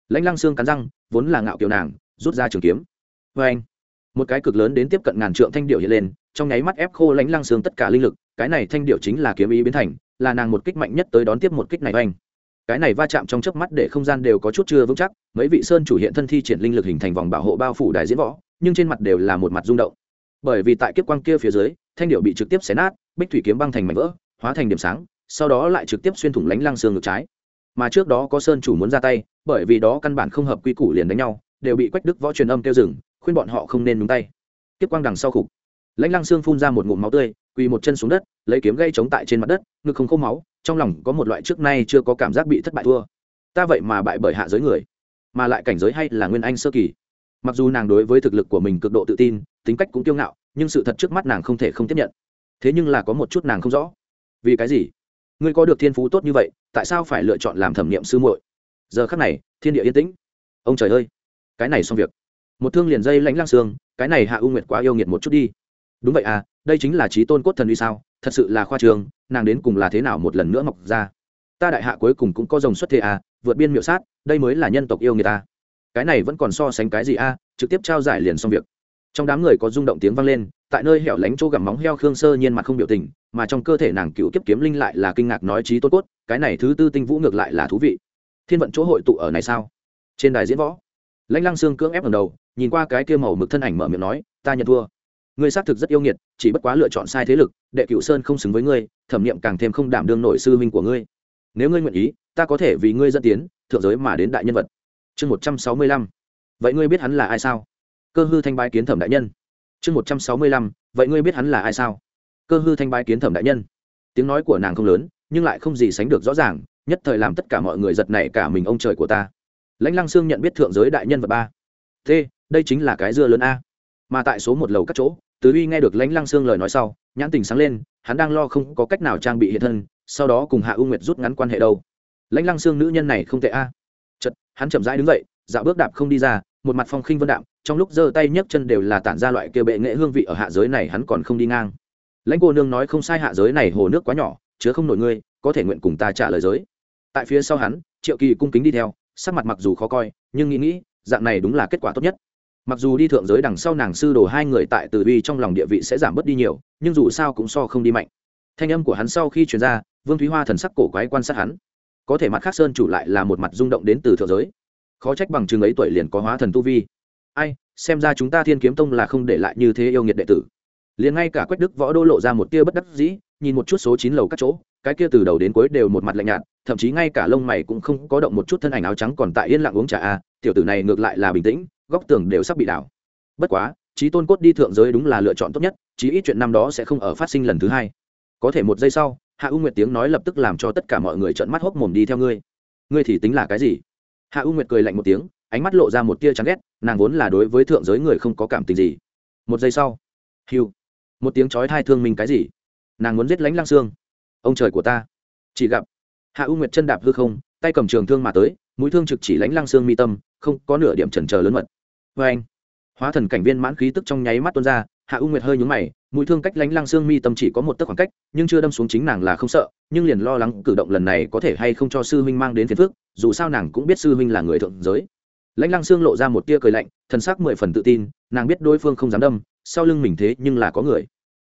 Speaker 1: Lãnh lăng xương cắn răng, vốn là ngạo kiều nàng, rút ra trường kiếm. Vê anh một cái cực lớn đến tiếp cận ngàn trượng thanh điệu hiện lên, trong nháy mắt ép khô lãnh lăng xương tất cả linh lực, cái này thanh điệu chính là kiếm ý biến thành, là nàng một kích mạnh nhất tới đón tiếp một kích này oanh. Cái này va chạm trong chớp mắt để không gian đều có chút chưa vững chắc, mấy vị sơn chủ hiện thân thi triển linh lực hình thành vòng bảo hộ bao phủ đài diễn võ, nhưng trên mặt đều là một mặt rung động. Bởi vì tại kiếp quang kia phía dưới, thanh điệu bị trực tiếp xé nát, bích thủy kiếm băng thành mảnh vỡ, hóa thành điểm sáng, sau đó lại trực tiếp xuyên thủng lánh lăng xương ngược trái. Mà trước đó có sơn chủ muốn ra tay, bởi vì đó căn bản không hợp quy củ liền đánh nhau, đều bị quách đức võ truyền âm kêu dừng khuyên bọn họ không nên nhúng tay. Tiếp quang đằng sau khục. Lãnh lăng xương phun ra một ngụm máu tươi, quỳ một chân xuống đất, lấy kiếm gây chống tại trên mặt đất, ngực không khô máu, trong lòng có một loại trước nay chưa có cảm giác bị thất bại thua. Ta vậy mà bại bởi hạ giới người, mà lại cảnh giới hay là nguyên anh sơ kỳ. Mặc dù nàng đối với thực lực của mình cực độ tự tin, tính cách cũng kiêu ngạo, nhưng sự thật trước mắt nàng không thể không tiếp nhận. Thế nhưng là có một chút nàng không rõ. Vì cái gì? Ngươi có được thiên phú tốt như vậy, tại sao phải lựa chọn làm thẩm nghiệm sư muội? Giờ khắc này, thiên địa yên tĩnh. Ông trời ơi, cái này xong việc một thương liền dây lãnh lang xương cái này hạ u nguyệt quá yêu nghiệt một chút đi. Đúng vậy à đây chính là trí tôn cốt thần uy sao thật sự là khoa trường nàng đến cùng là thế nào một lần nữa mọc ra. Ta đại hạ cuối cùng cũng có dòng xuất thế à vượt biên miệu sát đây mới là nhân tộc yêu người ta. Cái này vẫn còn so sánh cái gì a à, trực tiếp trao giải liền xong việc. Trong đám người có rung động tiếng vang lên tại nơi hẻo lánh chỗ gặm móng heo khương sơ nhiên mặt không biểu tình mà trong cơ thể nàng cựu kiếp kiếm linh lại là kinh ngạc nói trí tốt cốt cái này thứ tư tinh vũ ngược lại là thú vị. Thiên vận chỗ hội tụ ở này sao? Trên đài diễn võ lãnh lăng xương cưỡng ép ngầm đầu, nhìn qua cái kia màu mực thân ảnh mở miệng nói, ta nhận thua. Ngươi xác thực rất yêu nghiệt, chỉ bất quá lựa chọn sai thế lực, đệ cựu sơn không xứng với ngươi, thẩm nghiệm càng thêm không đảm đương nổi sư huynh của ngươi. Nếu ngươi nguyện ý, ta có thể vì ngươi dẫn tiến, thượng giới mà đến đại nhân vật. Chương một trăm sáu mươi lăm. Vậy ngươi biết hắn là ai sao? Cơ hư thanh bái kiến thẩm đại nhân. Chương một trăm sáu mươi lăm. Vậy ngươi biết hắn là ai sao? Cơ hư thanh bái kiến thẩm đại nhân. Tiếng nói của nàng không lớn, nhưng lại không gì sánh được rõ ràng, nhất thời làm tất cả mọi người giật nảy cả mình ông trời của ta lãnh lăng sương nhận biết thượng giới đại nhân vật ba. T, đây chính là cái dưa lớn a. Mà tại số một lầu các chỗ, tứ uy nghe được lãnh lăng Sương lời nói sau, nhãn tình sáng lên, hắn đang lo không có cách nào trang bị hiện thân, sau đó cùng hạ u nguyệt rút ngắn quan hệ đâu. Lãnh lăng xương nữ nhân này không tệ a. Chật hắn chậm rãi đứng dậy dạo bước đạp không đi ra, một mặt phong khinh vân đạm, trong lúc giơ tay nhấc chân đều là tản ra loại kia bệ nghệ hương vị ở hạ giới này hắn còn không đi ngang. Lãnh cô nương nói không sai hạ giới này hồ nước quá nhỏ, chứa không nổi ngươi, có thể nguyện cùng ta trả lời giới. Tại phía sau hắn, triệu kỳ cung kính đi theo sắc mặt mặc dù khó coi, nhưng nghĩ nghĩ, dạng này đúng là kết quả tốt nhất. Mặc dù đi thượng giới đằng sau nàng sư đồ hai người tại từ uy trong lòng địa vị sẽ giảm bớt đi nhiều, nhưng dù sao cũng so không đi mạnh. Thanh âm của hắn sau khi chuyển ra, vương thúy hoa thần sắc cổ quái quan sát hắn. Có thể mặt khác sơn chủ lại là một mặt rung động đến từ thượng giới. Khó trách bằng chừng ấy tuổi liền có hóa thần tu vi. Ai, xem ra chúng ta thiên kiếm tông là không để lại như thế yêu nghiệt đệ tử. Liền ngay cả quách đức võ đô lộ ra một tia bất đắc dĩ, nhìn một chút số chín lầu các chỗ cái kia từ đầu đến cuối đều một mặt lạnh nhạt, thậm chí ngay cả lông mày cũng không có động một chút thân ảnh áo trắng còn tại yên lặng uống trà a, tiểu tử này ngược lại là bình tĩnh, góc tường đều sắp bị đảo. Bất quá trí tôn cốt đi thượng giới đúng là lựa chọn tốt nhất, chí ít chuyện năm đó sẽ không ở phát sinh lần thứ hai. Có thể một giây sau, hạ u nguyệt tiếng nói lập tức làm cho tất cả mọi người trợn mắt hốc mồm đi theo ngươi. Ngươi thì tính là cái gì? Hạ u nguyệt cười lạnh một tiếng, ánh mắt lộ ra một tia chán ghét, nàng vốn là đối với thượng giới người không có cảm tình gì. Một giây sau, hiu, một tiếng chói thai thương mình cái gì? Nàng muốn giết lánh lang xương ông trời của ta. Chỉ gặp, hạ u nguyệt chân đạp hư không, tay cầm trường thương mà tới, mũi thương trực chỉ lánh lang xương mi tâm, không có nửa điểm trần trờ lớn mật. Vê anh, hóa thần cảnh viên mãn khí tức trong nháy mắt tuôn ra, hạ u nguyệt hơi nhúng mày, mũi thương cách lánh lang xương mi tâm chỉ có một tấc khoảng cách, nhưng chưa đâm xuống chính nàng là không sợ, nhưng liền lo lắng cử động lần này có thể hay không cho sư huynh mang đến phiền phước dù sao nàng cũng biết sư huynh là người thượng giới. Lãnh lăng xương lộ ra một tia cười lạnh, thần sắc mười phần tự tin, nàng biết đối phương không dám đâm, sau lưng mình thế nhưng là có người.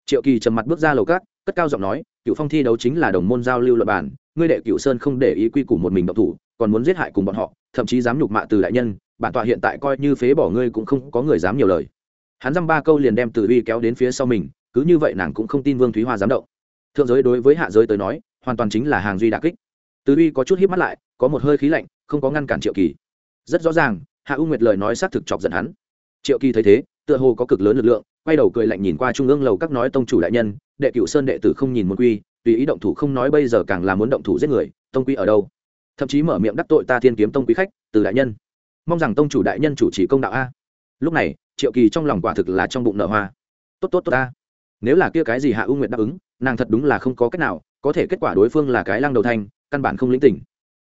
Speaker 1: Triệu kỳ trầm mặt bước ra lầu cát, cất cao giọng nói cựu phong thi đấu chính là đồng môn giao lưu luật bản ngươi đệ cựu sơn không để ý quy củ một mình độc thủ, còn muốn giết hại cùng bọn họ, thậm chí dám nhục mạ từ đại nhân, bản tọa hiện tại coi như phế bỏ ngươi cũng không có người dám nhiều lời. Hắn dăm ba câu liền đem từ uy kéo đến phía sau mình, cứ như vậy nàng cũng không tin vương thúy hoa dám động. Thượng giới đối với hạ giới tới nói, hoàn toàn chính là hàng duy đà kích. Từ uy có chút hít mắt lại, có một hơi khí lạnh, không có ngăn cản triệu kỳ. Rất rõ ràng, hạ u nguyệt lời nói xác thực chọc giận hắn. Triệu kỳ thấy thế, tựa hồ có cực lớn lực lượng quay đầu cười lạnh nhìn qua trung ương lầu các nói tông chủ đại nhân, đệ cựu sơn đệ tử không nhìn một quy, tùy ý động thủ không nói bây giờ càng là muốn động thủ giết người, tông quy ở đâu? Thậm chí mở miệng đắc tội ta thiên kiếm tông quý khách, từ đại nhân. Mong rằng tông chủ đại nhân chủ trì công đạo a. Lúc này, triệu kỳ trong lòng quả thực là trong bụng nở hoa. Tốt tốt tốt ta. Nếu là kia cái gì hạ u nguyện đáp ứng, nàng thật đúng là không có cách nào, có thể kết quả đối phương là cái lăng đầu thanh căn bản không lĩnh tỉnh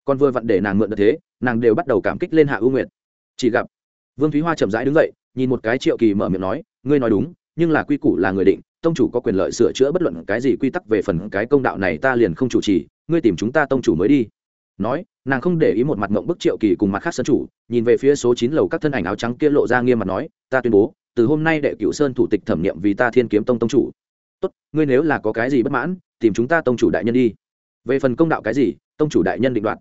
Speaker 1: còn vừa vặn để nàng mượn được thế, nàng đều bắt đầu cảm kích lên hạ u nguyện chỉ gặp, vương thúy hoa chậm rãi đứng dậy, nhìn một cái triệu kỳ mở miệng nói ngươi nói đúng, nhưng là quy củ là người định, tông chủ có quyền lợi sửa chữa bất luận cái gì quy tắc về phần cái công đạo này ta liền không chủ trì, ngươi tìm chúng ta tông chủ mới đi. Nói, nàng không để ý một mặt ngộng bức triệu kỳ cùng mặt khác sân chủ, nhìn về phía số chín lầu các thân ảnh áo trắng kia lộ ra nghiêm mặt nói, ta tuyên bố, từ hôm nay đệ cựu sơn thủ tịch thẩm nghiệm vì ta thiên kiếm tông tông chủ. Tốt, ngươi nếu là có cái gì bất mãn, tìm chúng ta tông chủ đại nhân đi. Về phần công đạo cái gì, tông chủ đại nhân định đoạt.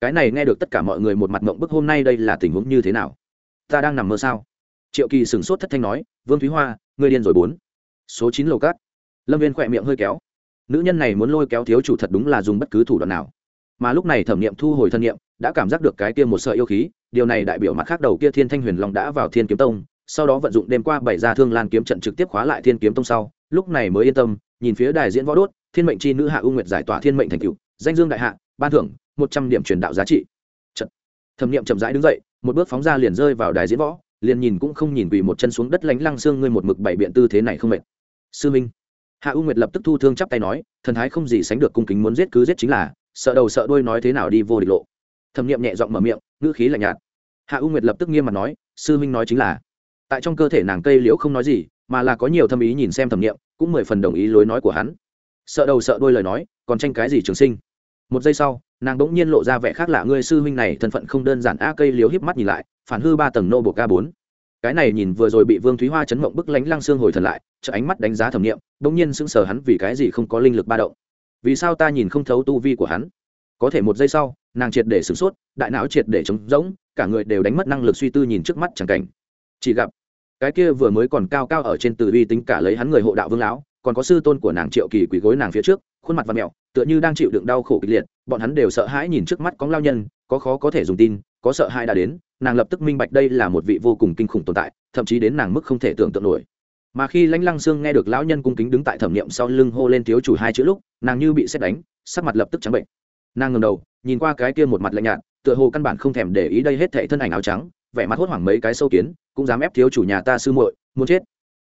Speaker 1: Cái này nghe được tất cả mọi người một mặt mộng bức hôm nay đây là tình huống như thế nào? Ta đang nằm mơ sao? Triệu kỳ sửng sốt thất thanh nói, vương thúy hoa, ngươi điên rồi bốn. Số chín lầu cát. Lâm viên khỏe miệng hơi kéo. Nữ nhân này muốn lôi kéo thiếu chủ thật đúng là dùng bất cứ thủ đoạn nào. Mà lúc này thẩm nghiệm thu hồi thân nghiệm đã cảm giác được cái kia một sợi yêu khí, điều này đại biểu mặt khác đầu kia thiên thanh huyền long đã vào thiên kiếm tông, sau đó vận dụng đêm qua bảy ra thương lan kiếm trận trực tiếp khóa lại thiên kiếm tông sau, lúc này mới yên tâm, nhìn phía đài diễn võ đốt, thiên mệnh c h i nữ hạ u nguyệt giải tỏa thiên mệnh thành cựu, danh dương đại hạ, ban thưởng một trăm điểm truyền đạo giá trị. Trận. thẩm nghiệm chậm rãi đứng dậy, một bước phóng ra liền rơi vào đài diễn võ liền nhìn cũng không nhìn quỳ một chân xuống đất lánh lăng xương ngươi một mực bảy biện tư thế này không mệt. Sư minh. Hạ u nguyệt lập tức thu thương chắp tay nói, thần thái không gì sánh được cung kính muốn giết cứ giết chính là, sợ đầu sợ đuôi nói thế nào đi vô địch lộ. Thẩm nghiệm nhẹ giọng mở miệng, ngữ khí lạnh nhạt. Hạ u nguyệt lập tức nghiêm mặt nói, sư minh nói chính là, tại trong cơ thể nàng cây liễu không nói gì, mà là có nhiều thâm ý nhìn xem thẩm nghiệm cũng mười phần đồng ý lối nói của hắn. Sợ đầu sợ đuôi lời nói, còn tranh cái gì trường sinh? Một giây sau, nàng đỗng nhiên lộ ra vẻ khác lạ, ngươi sư huynh này thân phận không đơn giản, a, cây liếu híp mắt nhìn lại phản hư ba tầng nô bộ ca bốn. Cái này nhìn vừa rồi bị vương thúy hoa chấn mộng bức lánh lăng xương hồi thần lại chợ ánh mắt đánh giá thẩm nghiệm đ ỗ n g nhiên sững sờ hắn vì cái gì không có linh lực ba động. Vì sao ta nhìn không thấu tu vi của hắn? Có thể một giây sau, nàng triệt để sửng sốt, đại não triệt để trống rỗng, cả người đều đánh mất năng lực suy tư nhìn trước mắt chẳng cảnh. Chỉ gặp, cái kia vừa mới còn cao cao ở trên từ uy tính cả lấy hắn người hộ đạo vương lão, còn có sư tôn của nàng triệu kỳ quỳ gối nàng phía trước, khuôn mặt và mẹo, tựa như đang chịu đựng đau khổ kịch liệt, bọn hắn đều sợ hãi nhìn trước mắt có lao nhân, có khó có thể dùng tin, có sợ hãi đã đến nàng lập tức minh bạch đây là một vị vô cùng kinh khủng tồn tại, thậm chí đến nàng mức không thể tưởng tượng nổi. Mà khi lãnh lăng sương nghe được lão nhân cung kính đứng tại thẩm niệm sau lưng hô lên thiếu chủ hai chữ lúc, nàng như bị xét đánh, sắc mặt lập tức trắng bệnh. Nàng ngầm đầu, nhìn qua cái kia một mặt lạnh nhạt, tựa hồ căn bản không thèm để ý đây hết thệ thân ảnh áo trắng, vẻ mặt hốt hoảng mấy cái sâu kiến, cũng dám ép thiếu chủ nhà ta sư muội, muốn chết.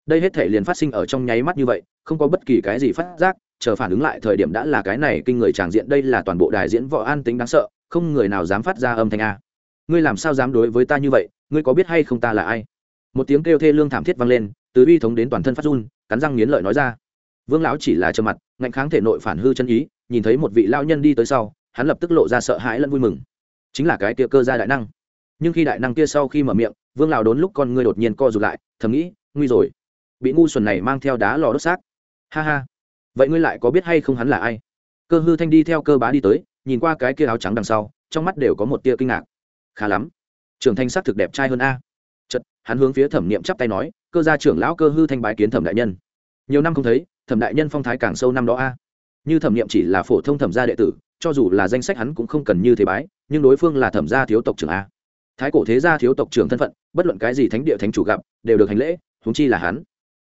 Speaker 1: Đây hết thể liền phát sinh ở trong nháy mắt như vậy, không có bất kỳ cái gì phát giác, chờ phản ứng lại thời điểm đã là cái này kinh người tràng diện, đây là toàn bộ đài diễn võ an tính đáng sợ, không người nào dám phát ra âm thanh a ngươi làm sao dám đối với ta như vậy, ngươi có biết hay không ta là ai? Một tiếng kêu thê lương thảm thiết vang lên, từ uy thống đến toàn thân phát run, cắn răng nghiến lợi nói ra. Vương lão chỉ là trơ mặt, ngạnh kháng thể nội phản hư chân ý, nhìn thấy một vị lao nhân đi tới sau, hắn lập tức lộ ra sợ hãi lẫn vui mừng. Chính là cái kia cơ gia đại năng. Nhưng khi đại năng kia sau khi mở miệng, vương lão đốn lúc con ngươi đột nhiên co rụt lại, thầm nghĩ, nguy rồi. Bị ngu xuẩn này mang theo đá lò đốt xác. Ha ha. Vậy ngươi lại có biết hay không hắn là ai? Cơ hư thanh đi theo cơ bá đi tới, nhìn qua cái kia áo trắng đằng sau, trong mắt đều có một tia kinh ngạc khá lắm. Trưởng thanh sắc thực đẹp trai hơn a. Chật hắn hướng phía thẩm niệm chắp tay nói, cơ gia trưởng lão cơ hư thanh bái kiến thẩm đại nhân. Nhiều năm không thấy, thẩm đại nhân phong thái càng sâu năm đó a. Như thẩm niệm chỉ là phổ thông thẩm gia đệ tử, cho dù là danh sách hắn cũng không cần như thế bái, nhưng đối phương là thẩm gia thiếu tộc trưởng a. Thái cổ thế gia thiếu tộc trưởng thân phận, bất luận cái gì thánh địa thánh chủ gặp, đều được hành lễ thúng chi là hắn.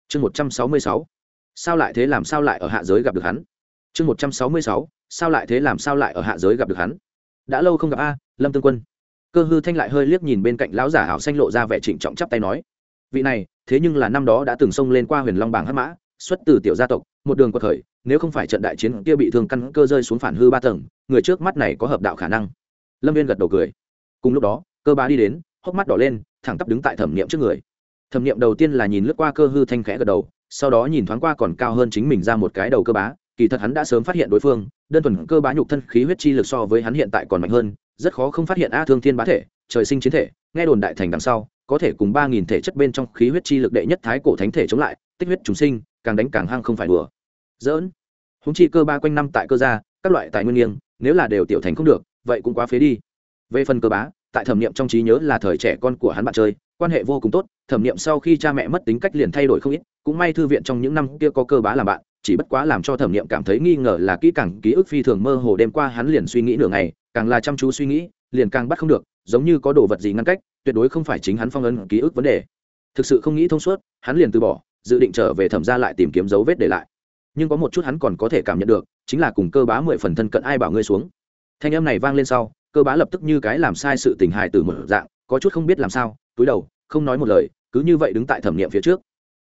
Speaker 1: Chương một trăm sáu mươi sáu. Sao lại thế làm sao lại ở hạ giới gặp được hắn? Chương một trăm sáu mươi sáu. Sao lại thế làm sao lại ở hạ giới gặp được hắn? Đã lâu không gặp a, lâm tương quân cơ hư thanh lại hơi liếc nhìn bên cạnh lão giả hảo xanh lộ ra vẻ trịnh trọng chắp tay nói, vị này, thế nhưng là năm đó đã từng xông lên qua huyền long bảng hắc mã, xuất từ tiểu gia tộc, một đường quật khởi nếu không phải trận đại chiến kia bị thương căn cơ rơi xuống phản hư ba tầng, người trước mắt này có hợp đạo khả năng. Lâm viên gật đầu cười. Cùng lúc đó, cơ bá đi đến, hốc mắt đỏ lên, thẳng tắp đứng tại thẩm niệm trước người. Thẩm niệm đầu tiên là nhìn lướt qua cơ hư thanh khẽ gật đầu, sau đó nhìn thoáng qua còn cao hơn chính mình ra một cái đầu cơ bá, kỳ thật hắn đã sớm phát hiện đối phương, đơn thuần cơ bá nhục thân khí huyết chi lực so với hắn hiện tại còn mạnh hơn rất khó không phát hiện a thương thiên bá thể, trời sinh chiến thể, nghe đồn đại thành đằng sau, có thể cùng ba nghìn thể chất bên trong khí huyết chi lực đệ nhất thái cổ thánh thể chống lại, tích huyết chúng sinh, càng đánh càng hăng không phải đùa. Dỡn húng chi cơ ba quanh năm tại cơ gia, các loại tài nguyên nghiêng, nếu là đều tiểu thành không được, vậy cũng quá phế đi. Về phần cơ bá, tại thẩm nghiệm trong trí nhớ là thời trẻ con của hắn bạn chơi, quan hệ vô cùng tốt, thẩm nghiệm sau khi cha mẹ mất tính cách liền thay đổi không ít, cũng may thư viện trong những năm kia có cơ bá làm bạn, chỉ bất quá làm cho thẩm nghiệm cảm thấy nghi ngờ là kỹ càng ký ức phi thường mơ hồ đêm qua hắn liền suy nghĩ nửa ngày càng là chăm chú suy nghĩ, liền càng bắt không được, giống như có đồ vật gì ngăn cách, tuyệt đối không phải chính hắn phong ấn ký ức vấn đề. Thực sự không nghĩ thông suốt, hắn liền từ bỏ, dự định trở về thẩm ra lại tìm kiếm dấu vết để lại. Nhưng có một chút hắn còn có thể cảm nhận được, chính là cùng cơ bá mười phần thân cận ai bảo ngươi xuống. Thanh âm này vang lên sau, cơ bá lập tức như cái làm sai sự tình hài từ một dạng, có chút không biết làm sao, túi đầu, không nói một lời, cứ như vậy đứng tại thẩm nghiệm phía trước.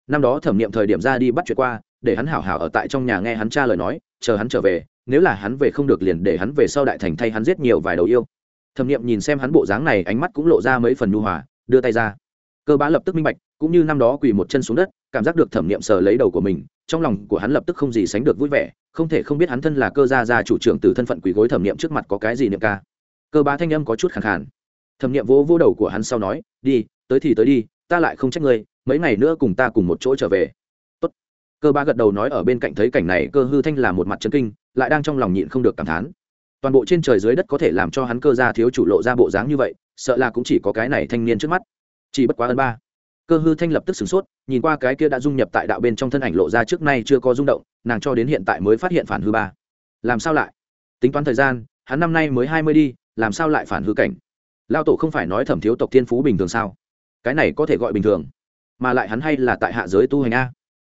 Speaker 1: Năm đó thẩm nghiệm thời điểm ra đi bắt chuyện qua, để hắn hảo hảo ở tại trong nhà nghe hắn cha lời nói, chờ hắn trở về nếu là hắn về không được liền để hắn về sau đại thành thay hắn giết nhiều vài đầu yêu. Thẩm nghiệm nhìn xem hắn bộ dáng này, ánh mắt cũng lộ ra mấy phần nhu hòa, đưa tay ra. Cơ bá lập tức minh bạch, cũng như năm đó quỳ một chân xuống đất, cảm giác được thẩm nghiệm sờ lấy đầu của mình, trong lòng của hắn lập tức không gì sánh được vui vẻ, không thể không biết hắn thân là cơ gia gia chủ trưởng từ thân phận quỳ gối thẩm nghiệm trước mặt có cái gì niệm ca. Cơ bá thanh âm có chút khẳng khàn. Thẩm nghiệm vỗ vỗ đầu của hắn sau nói, đi, tới thì tới đi, ta lại không trách ngươi, mấy ngày nữa cùng ta cùng một chỗ trở về cơ ba gật đầu nói ở bên cạnh thấy cảnh này, cơ hư thanh là một mặt chân kinh, lại đang trong lòng nhịn không được cảm thán. Toàn bộ trên trời dưới đất có thể làm cho hắn cơ ra thiếu chủ lộ ra bộ dáng như vậy, sợ là cũng chỉ có cái này thanh niên trước mắt. Chỉ bất quá ân ba. Cơ hư thanh lập tức sửng sốt, nhìn qua cái kia đã dung nhập tại đạo bên trong thân ảnh lộ ra trước nay chưa có rung động, nàng cho đến hiện tại mới phát hiện phản hư ba. Làm sao lại? Tính toán thời gian, hắn năm nay mới hai mươi đi, làm sao lại phản hư cảnh? Lao tổ không phải nói thẩm thiếu tộc thiên phú bình thường sao? Cái này có thể gọi bình thường, mà lại hắn hay là tại hạ giới tu hành a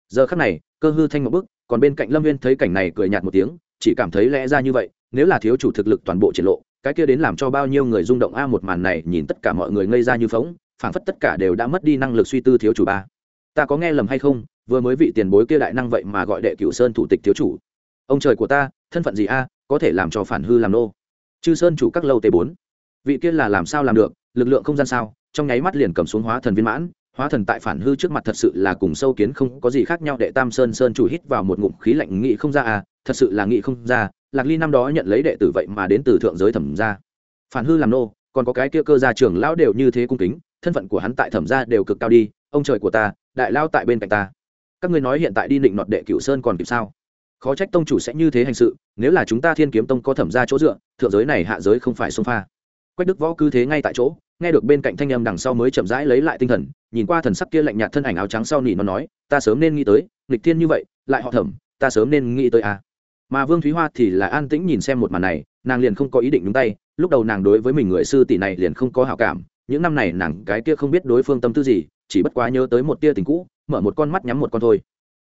Speaker 1: giờ khắc này, cơ hư thanh một bức, còn bên cạnh lâm viên thấy cảnh này cười nhạt một tiếng, chỉ cảm thấy lẽ ra như vậy, nếu là thiếu chủ thực lực toàn bộ triển lộ, cái kia đến làm cho bao nhiêu người rung động a một màn này, nhìn tất cả mọi người ngây ra như phóng phảng phất tất cả đều đã mất đi năng lực suy tư thiếu chủ ba. Ta có nghe lầm hay không, vừa mới vị tiền bối kia đại năng vậy mà gọi đệ cửu sơn thủ tịch thiếu chủ. Ông trời của ta, thân phận gì a, có thể làm cho phản hư làm nô? Chư sơn chủ các lâu t bốn. Vị kia là làm sao làm được, lực lượng không gian sao? Trong nháy mắt liền cầm xuống hóa thần viên mãn hóa thần tại phản hư trước mặt thật sự là cùng sâu kiến không có gì khác nhau, đệ tam sơn sơn chủ hít vào một ngụm khí lạnh nghị không ra à thật sự là nghị không ra, lạc ly năm đó nhận lấy đệ tử vậy mà đến từ thượng giới thẩm ra phản hư làm nô, còn có cái kia cơ gia trưởng lão đều như thế cung kính, thân phận của hắn tại thẩm gia đều cực cao đi, ông trời của ta, đại lao tại bên cạnh ta. Các ngươi nói hiện tại đi định nọt đệ cửu sơn còn kịp sao? Khó trách tông chủ sẽ như thế hành sự, nếu là chúng ta thiên kiếm tông có thẩm ra chỗ dựa, thượng giới này hạ giới không phải xông pha. Quách đức võ cứ thế ngay tại chỗ nghe được bên cạnh thanh âm đằng sau mới chậm rãi lấy lại tinh thần, nhìn qua thần sắc kia lạnh nhạt thân ảnh áo trắng sau nỉ nó nói, ta sớm nên nghĩ tới, nghịch thiên như vậy, lại họ thẩm, ta sớm nên nghĩ tới à. mà vương thúy hoa thì là an tĩnh nhìn xem một màn này, nàng liền không có ý định đúng tay, lúc đầu nàng đối với mình người sư tỷ này liền không có hảo cảm, những năm này nàng cái kia không biết đối phương tâm tư gì, chỉ bất quá nhớ tới một tia tình cũ, mở một con mắt nhắm một con thôi.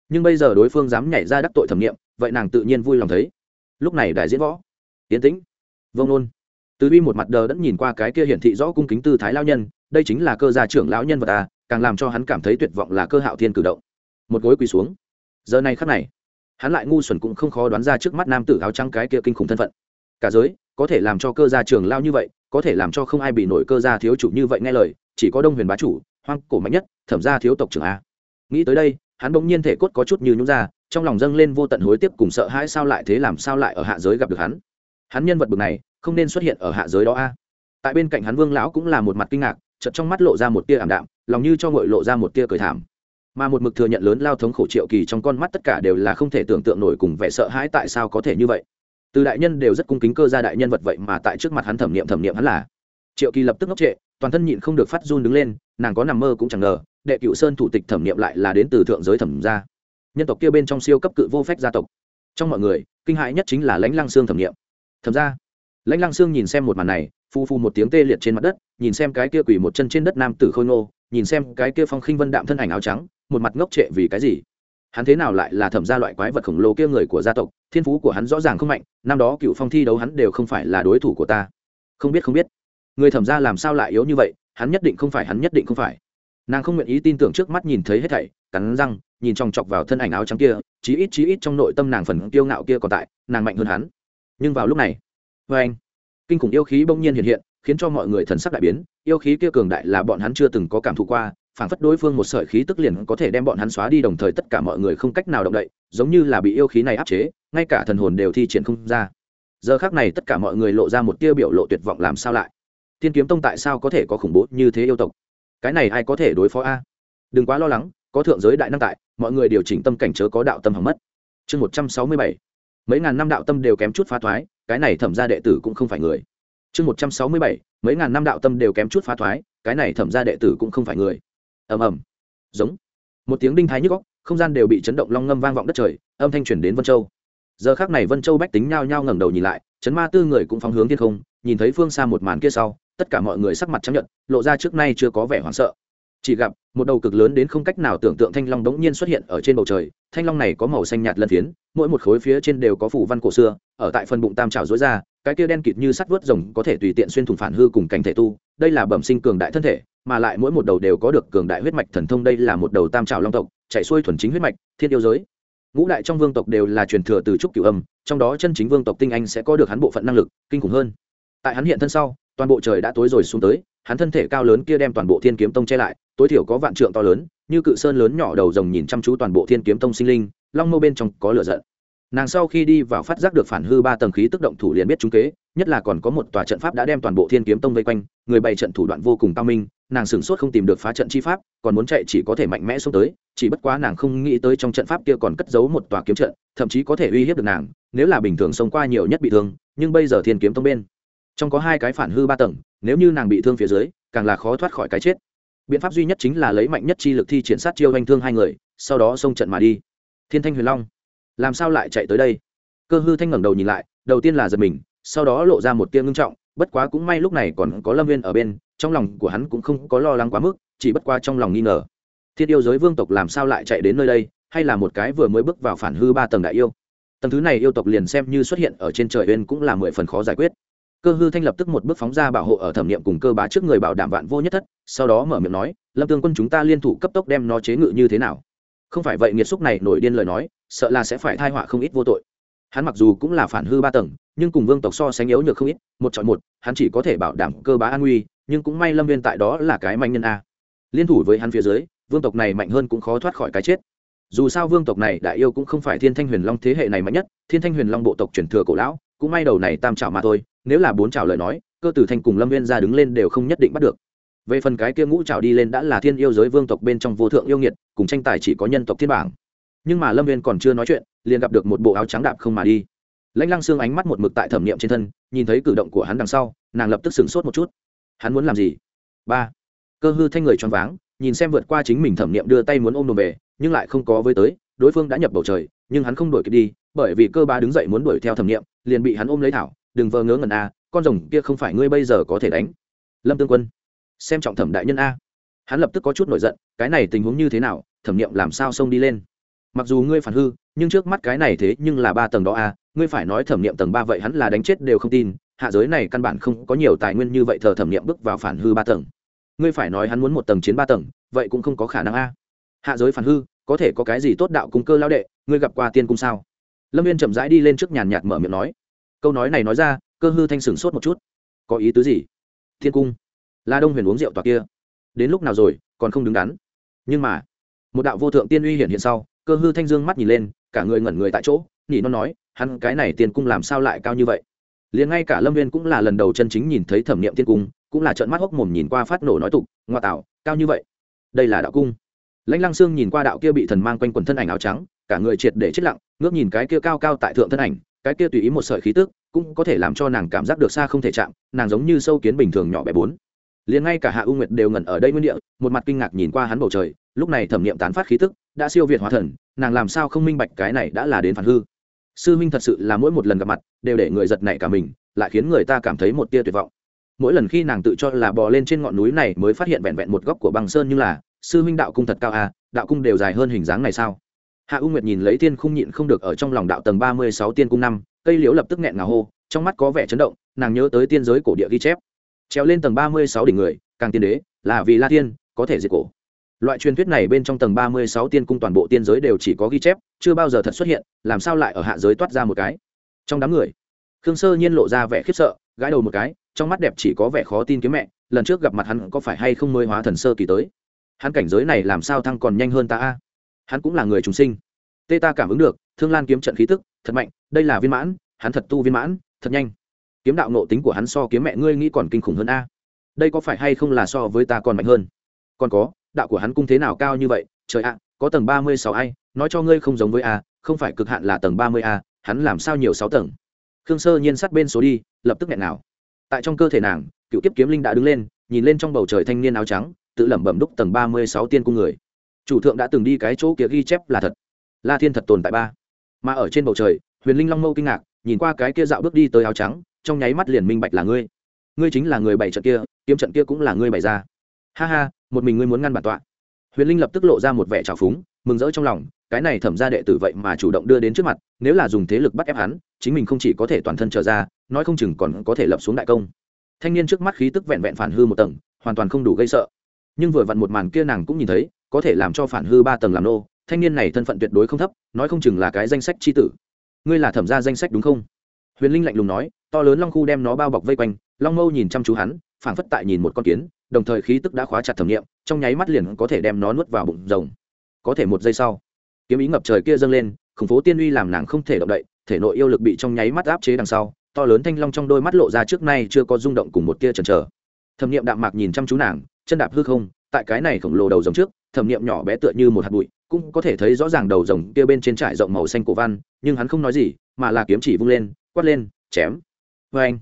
Speaker 1: Nhưng bây giờ đối phương dám nhảy ra đắc tội thẩm nghiệm, vậy nàng tự nhiên vui lòng thấy. Lúc này đại diễn võ. Tiến tĩnh. Vông nôn từ uy một mặt đờ đẫn nhìn qua cái kia hiển thị rõ cung kính tư thái lao nhân, đây chính là cơ gia trưởng lão nhân vật à càng làm cho hắn cảm thấy tuyệt vọng là cơ hạo thiên cử động. Một gối quỳ xuống. Giờ này khắc này, hắn lại ngu xuẩn cũng không khó đoán ra trước mắt nam tử áo trắng cái kia kinh khủng thân phận. Cả giới, có thể làm cho cơ gia trường lao như vậy, có thể làm cho không ai bị nổi cơ gia thiếu chủ như vậy nghe lời, chỉ có đông huyền bá chủ, hoang cổ mạnh nhất, thẩm gia thiếu tộc trưởng a. Nghĩ tới đây, hắn bỗng nhiên thể cốt có chút như nhún ra, trong lòng dâng lên vô tận hối tiếc cùng sợ hãi sao lại thế làm sao lại ở hạ giới gặp được hắn. Hắn nhân vật bực này không nên xuất hiện ở hạ giới đó a. Tại bên cạnh hắn vương lão cũng là một mặt kinh ngạc, chợt trong mắt lộ ra một tia ảm đạm, lòng như cho ngội lộ ra một tia cười thảm. Mà một mực thừa nhận lớn lao thống khổ triệu kỳ trong con mắt tất cả đều là không thể tưởng tượng nổi cùng vẻ sợ hãi tại sao có thể như vậy. Từ đại nhân đều rất cung kính cơ ra đại nhân vật vậy mà tại trước mặt hắn thẩm nghiệm thẩm nghiệm hắn là. Triệu kỳ lập tức ngốc trệ, toàn thân nhịn không được phát run đứng lên, nàng có nằm mơ cũng chẳng ngờ, đệ cựu sơn thủ tịch thẩm nghiệm lại là đến từ thượng giới thẩm gia. Nhân tộc kia bên trong siêu cấp cự vô phách gia tộc. Trong mọi người, kinh hãi nhất chính là lãnh lăng xương thẩm nghiệm thẩm ra lãnh lăng xương nhìn xem một màn này phu phu một tiếng tê liệt trên mặt đất, nhìn xem cái kia quỳ một chân trên đất nam tử khôi ngô, nhìn xem cái kia phong khinh vân đạm thân ảnh áo trắng, một mặt ngốc trệ vì cái gì? Hắn thế nào lại là thẩm gia loại quái vật khổng lồ kia người của gia tộc, thiên phú của hắn rõ ràng không mạnh, năm đó cựu phong thi đấu hắn đều không phải là đối thủ của ta. Không biết không biết. Người thẩm gia làm sao lại yếu như vậy, hắn nhất định không phải, hắn nhất định không phải. Nàng không nguyện ý tin tưởng trước mắt nhìn thấy hết thảy, cắn răng, nhìn chòng chọc vào thân ảnh áo trắng kia, chí ít chí ít trong nội tâm nàng phần kiêu ngạo kia còn tại, nàng mạnh hơn hắn. Nhưng vào lúc này vê anh, kinh khủng yêu khí bỗng nhiên hiện hiện, khiến cho mọi người thần sắc đại biến. Yêu khí kia cường đại là bọn hắn chưa từng có cảm thụ qua, phản phất đối phương một sợi khí tức liền có thể đem bọn hắn xóa đi, đồng thời tất cả mọi người không cách nào động đậy, giống như là bị yêu khí này áp chế, ngay cả thần hồn đều thi triển không ra. Giờ khác này tất cả mọi người lộ ra một tia biểu lộ tuyệt vọng làm sao lại? Thiên kiếm tông tại sao có thể có khủng bố như thế yêu tộc? Cái này ai có thể đối phó a? Đừng quá lo lắng, có thượng giới đại năng tại, mọi người điều chỉnh tâm cảnh chớ có đạo tâm hỏng mất. Chương một trăm sáu mươi bảy. Mấy ngàn năm đạo tâm đều kém chút phá thoái cái này thẩm ra đệ tử cũng không phải người. Chương một trăm sáu mươi bảy, mấy ngàn năm đạo tâm đều kém chút phá thoái, cái này thẩm ra đệ tử cũng không phải người. Ầm ầm. Giống. Một tiếng đinh thái nhức góc không gian đều bị chấn động long ngâm vang vọng đất trời, âm thanh chuyển đến vân châu. Giờ khác này vân châu bách tính nhao nhao ngẩng đầu nhìn lại, chấn ma tư người cũng phóng hướng thiên không, nhìn thấy phương xa một màn kia sau, tất cả mọi người sắc mặt chấp nhận, lộ ra trước nay chưa có vẻ hoảng sợ. Chỉ gặp một đầu cực lớn đến không cách nào tưởng tượng thanh long đống nhiên xuất hiện ở trên bầu trời. Thanh long này có màu xanh nhạt lân phiến, mỗi một khối phía trên đều có phủ văn cổ xưa, ở tại phần bụng tam trào dối ra, cái kia đen kịt như sắt vớt rồng có thể tùy tiện xuyên thủng phản hư cùng cảnh thể tu. Đây là bẩm sinh cường đại thân thể, mà lại mỗi một đầu đều có được cường đại huyết mạch thần thông. Đây là một đầu tam trào long tộc, chạy xuôi thuần chính huyết mạch, thiên yêu giới. Ngũ đại trong vương tộc đều là truyền thừa từ trúc cửu âm, trong đó chân chính vương tộc tinh anh sẽ có được hắn bộ phận năng lực, kinh khủng hơn. Tại hắn hiện thân sau, toàn bộ trời đã tối rồi xuống tới hắn thân thể cao lớn kia đem toàn bộ thiên kiếm tông che lại, tối thiểu có vạn trượng to lớn, như cự sơn lớn nhỏ đầu rồng nhìn chăm chú toàn bộ thiên kiếm tông sinh linh, long mâu bên trong có lửa giận. Nàng sau khi đi vào phát giác được phản hư ba tầng khí tức động thủ liền biết trúng kế, nhất là còn có một tòa trận pháp đã đem toàn bộ thiên kiếm tông vây quanh, người bày trận thủ đoạn vô cùng cao minh, nàng sửng sốt không tìm được phá trận chi pháp, còn muốn chạy chỉ có thể mạnh mẽ xuống tới, chỉ bất quá nàng không nghĩ tới trong trận pháp kia còn cất giấu một tòa kiếm trận, thậm chí có thể uy hiếp được nàng, nếu là bình thường xông qua nhiều nhất bị thương, nhưng bây giờ thiên kiếm tông bên trong có hai cái phản hư ba tầng, nếu như nàng bị thương phía dưới, càng là khó thoát khỏi cái chết. Biện pháp duy nhất chính là lấy mạnh nhất chi lực thi triển sát chiêu doanh thương hai người, sau đó xông trận mà đi. Thiên thanh huyền long, làm sao lại chạy tới đây? Cơ hư thanh ngẩng đầu nhìn lại, đầu tiên là giật mình, sau đó lộ ra một tia ngưng trọng, bất quá cũng may lúc này còn có lâm viên ở bên, trong lòng của hắn cũng không có lo lắng quá mức, chỉ bất qua trong lòng nghi ngờ. Thiên yêu giới vương tộc làm sao lại chạy đến nơi đây, hay là một cái vừa mới bước vào phản hư ba tầng đại yêu? Tầng thứ này yêu tộc liền xem như xuất hiện ở trên trời bên cũng là mười phần khó giải quyết cơ hư thanh lập tức một bước phóng ra bảo hộ ở thẩm nghiệm cùng cơ bá trước người bảo đảm vạn vô nhất thất, sau đó mở miệng nói, lâm tương quân chúng ta liên thủ cấp tốc đem nó chế ngự như thế nào? Không phải vậy, nghiệt xúc này nổi điên lời nói, sợ là sẽ phải thai họa không ít vô tội. Hắn mặc dù cũng là phản hư ba tầng, nhưng cùng vương tộc so sánh yếu nhược không ít, một chọn một, hắn chỉ có thể bảo đảm cơ bá an nguy nhưng cũng may lâm viên tại đó là cái mạnh nhân a. Liên thủ với hắn phía dưới, vương tộc này mạnh hơn cũng khó thoát khỏi cái chết. Dù sao vương tộc này đại yêu cũng không phải thiên thanh huyền long thế hệ này mạnh nhất, thiên thanh huyền long bộ tộc truyền thừa cổ lão, cũng may đầu này tam trảo mà thôi nếu là bốn trảo lời nói, cơ tử thanh cùng lâm viên ra đứng lên đều không nhất định bắt được. Về phần cái kia ngũ trảo đi lên đã là thiên yêu giới vương tộc bên trong vô thượng yêu nghiệt, cùng tranh tài chỉ có nhân tộc thiên bảng. Nhưng mà lâm viên còn chưa nói chuyện, liền gặp được một bộ áo trắng đạp không mà đi. Lãnh lăng xương ánh mắt một mực tại thẩm niệm trên thân, nhìn thấy cử động của hắn đằng sau, nàng lập tức sửng sốt một chút. Hắn muốn làm gì? Ba. Cơ hư thanh người choáng váng, nhìn xem vượt qua chính mình thẩm niệm đưa tay muốn ôm đồ về, nhưng lại không có với tới, đối phương đã nhập bầu trời, nhưng hắn không đuổi kịp đi, bởi vì cơ ba đứng dậy muốn đuổi theo thẩm niệm liền bị hắn ôm lấy thảo đừng vờ ngớ ngẩn a con rồng kia không phải ngươi bây giờ có thể đánh. Lâm tương quân, xem trọng thẩm đại nhân a. Hắn lập tức có chút nổi giận, cái này tình huống như thế nào, thẩm niệm làm sao xông đi lên. Mặc dù ngươi phản hư, nhưng trước mắt cái này thế nhưng là ba tầng đó a, ngươi phải nói thẩm niệm tầng ba vậy hắn là đánh chết đều không tin, hạ giới này căn bản không có nhiều tài nguyên như vậy thờ thẩm niệm bước vào phản hư ba tầng. Ngươi phải nói hắn muốn một tầng chiến ba tầng, vậy cũng không có khả năng a. Hạ giới phản hư, có thể có cái gì tốt đạo cung cơ lao đệ, ngươi gặp qua tiên cung sao? Lâm viên chậm rãi đi lên trước nhàn nhạt mở miệng nói câu nói này nói ra, cơ hư thanh sửng sốt một chút. Có ý tứ gì? Thiên cung. La đông huyền uống rượu tòa kia. Đến lúc nào rồi, còn không đứng đắn. Nhưng mà, một đạo vô thượng tiên uy hiện hiện sau, cơ hư thanh dương mắt nhìn lên, cả người ngẩn người tại chỗ, nhỉ nó nói, hắn cái này tiên cung làm sao lại cao như vậy? Liền ngay cả lâm viên cũng là lần đầu chân chính nhìn thấy thẩm nghiệm tiên cung, cũng là trợn mắt hốc mồm nhìn qua phát nổ nói tục, ngoa tạo, cao như vậy. Đây là đạo cung. Lãnh lăng sương nhìn qua đạo kia bị thần mang quanh quần thân ảnh áo trắng, cả người triệt để chết lặng, ngước nhìn cái kia cao cao tại thượng thân ảnh cái kia tùy ý một sợi khí tức cũng có thể làm cho nàng cảm giác được xa không thể chạm, nàng giống như sâu kiến bình thường nhỏ bé bốn. Liền ngay cả hạ u nguyệt đều ngẩn ở đây nguyên địa, một mặt kinh ngạc nhìn qua hắn bầu trời, lúc này thẩm nghiệm tán phát khí tức, đã siêu việt hóa thần, nàng làm sao không minh bạch cái này đã là đến phản hư. Sư minh thật sự là mỗi một lần gặp mặt, đều để người giật nảy cả mình, lại khiến người ta cảm thấy một tia tuyệt vọng. Mỗi lần khi nàng tự cho là bò lên trên ngọn núi này mới phát hiện vẹn vẹn một góc của băng sơn như là, sư minh đạo cung thật cao à đạo cung đều dài hơn hình dáng này sao? Hạ u nguyệt nhìn lấy tiên không nhịn không được ở trong lòng đạo tầng ba mươi sáu tiên cung năm, cây liễu lập tức nghẹn ngào hô, trong mắt có vẻ chấn động, nàng nhớ tới tiên giới cổ địa ghi chép. Treo lên tầng ba mươi sáu đỉnh người, càng tiên đế, là vì la tiên có thể diệt cổ. Loại truyền thuyết này bên trong tầng ba mươi sáu tiên cung toàn bộ tiên giới đều chỉ có ghi chép, chưa bao giờ thật xuất hiện, làm sao lại ở hạ giới toát ra một cái? Trong đám người, khương sơ nhiên lộ ra vẻ khiếp sợ, gãi đầu một cái, trong mắt đẹp chỉ có vẻ khó tin kiếm mẹ, lần trước gặp mặt hắn có phải hay không mới hóa thần sơ kỳ tới? Hắn cảnh giới này làm sao thăng còn nhanh hơn ta a? Hắn cũng là người trùng sinh. Tê ta cảm ứng được, thương lan kiếm trận khí tức, thật mạnh, đây là viên mãn, hắn thật tu viên mãn, thật nhanh. Kiếm đạo nộ tính của hắn so kiếm mẹ ngươi nghĩ còn kinh khủng hơn a. Đây có phải hay không là so với ta còn mạnh hơn? Còn có, đạo của hắn cung thế nào cao như vậy? Trời ạ, có tầng ba mươi sáu ai, nói cho ngươi không giống với a, không phải cực hạn là tầng ba mươi a, hắn làm sao nhiều sáu tầng? Khương sơ nhiên sát bên số đi, lập tức nghẹn nào tại trong cơ thể nàng, cựu kiếp kiếm linh đã đứng lên, nhìn lên trong bầu trời thanh niên áo trắng, tự lẩm bẩm đúc tầng ba mươi sáu tiên cung người chủ thượng đã từng đi cái chỗ kia ghi chép là thật. La thiên thật tồn tại ba. Mà ở trên bầu trời, huyền linh long mâu kinh ngạc, nhìn qua cái kia dạo bước đi tới áo trắng, trong nháy mắt liền minh bạch là ngươi. Ngươi chính là người bày trận kia, kiếm trận kia cũng là ngươi bày ra. Ha ha, một mình ngươi muốn ngăn bản tọa. Huyền linh lập tức lộ ra một vẻ trào phúng, mừng rỡ trong lòng, cái này thẩm ra đệ tử vậy mà chủ động đưa đến trước mặt, nếu là dùng thế lực bắt ép hắn, chính mình không chỉ có thể toàn thân trở ra, nói không chừng còn có thể lập xuống đại công. Thanh niên trước mắt khí tức vẹn vẹn phản hư một tầng, hoàn toàn không đủ gây sợ. Nhưng vừa vặn một màn kia nàng cũng nhìn thấy có thể làm cho phản hư ba tầng làm nô, thanh niên này thân phận tuyệt đối không thấp, nói không chừng là cái danh sách c h i tử. Ngươi là thẩm gia danh sách đúng không? Huyền linh lạnh lùng nói, to lớn long khu đem nó bao bọc vây quanh, long mâu nhìn chăm chú hắn, phảng phất tại nhìn một con kiến, đồng thời khí tức đã khóa chặt thẩm nghiệm, trong nháy mắt liền có thể đem nó nuốt vào bụng rồng. Có thể một giây sau, kiếm ý ngập trời kia dâng lên, khủng phố tiên uy làm nàng không thể động đậy, thể nội yêu lực bị trong nháy mắt áp chế đằng sau, to lớn thanh long trong đôi mắt lộ ra trước nay chưa có rung động cùng một tia chần chờ. Thẩm nghiệm đạm mạc nhìn chăm chú nàng, chân đạp hư không, tại cái này khổng lồ đầu rồng trước thẩm nghiệm nhỏ bé tựa như một hạt bụi, cũng có thể thấy rõ ràng đầu rồng kia bên trên trải rộng màu xanh cổ văn, nhưng hắn không nói gì, mà là kiếm chỉ vung lên, quát lên, chém. Vê anh,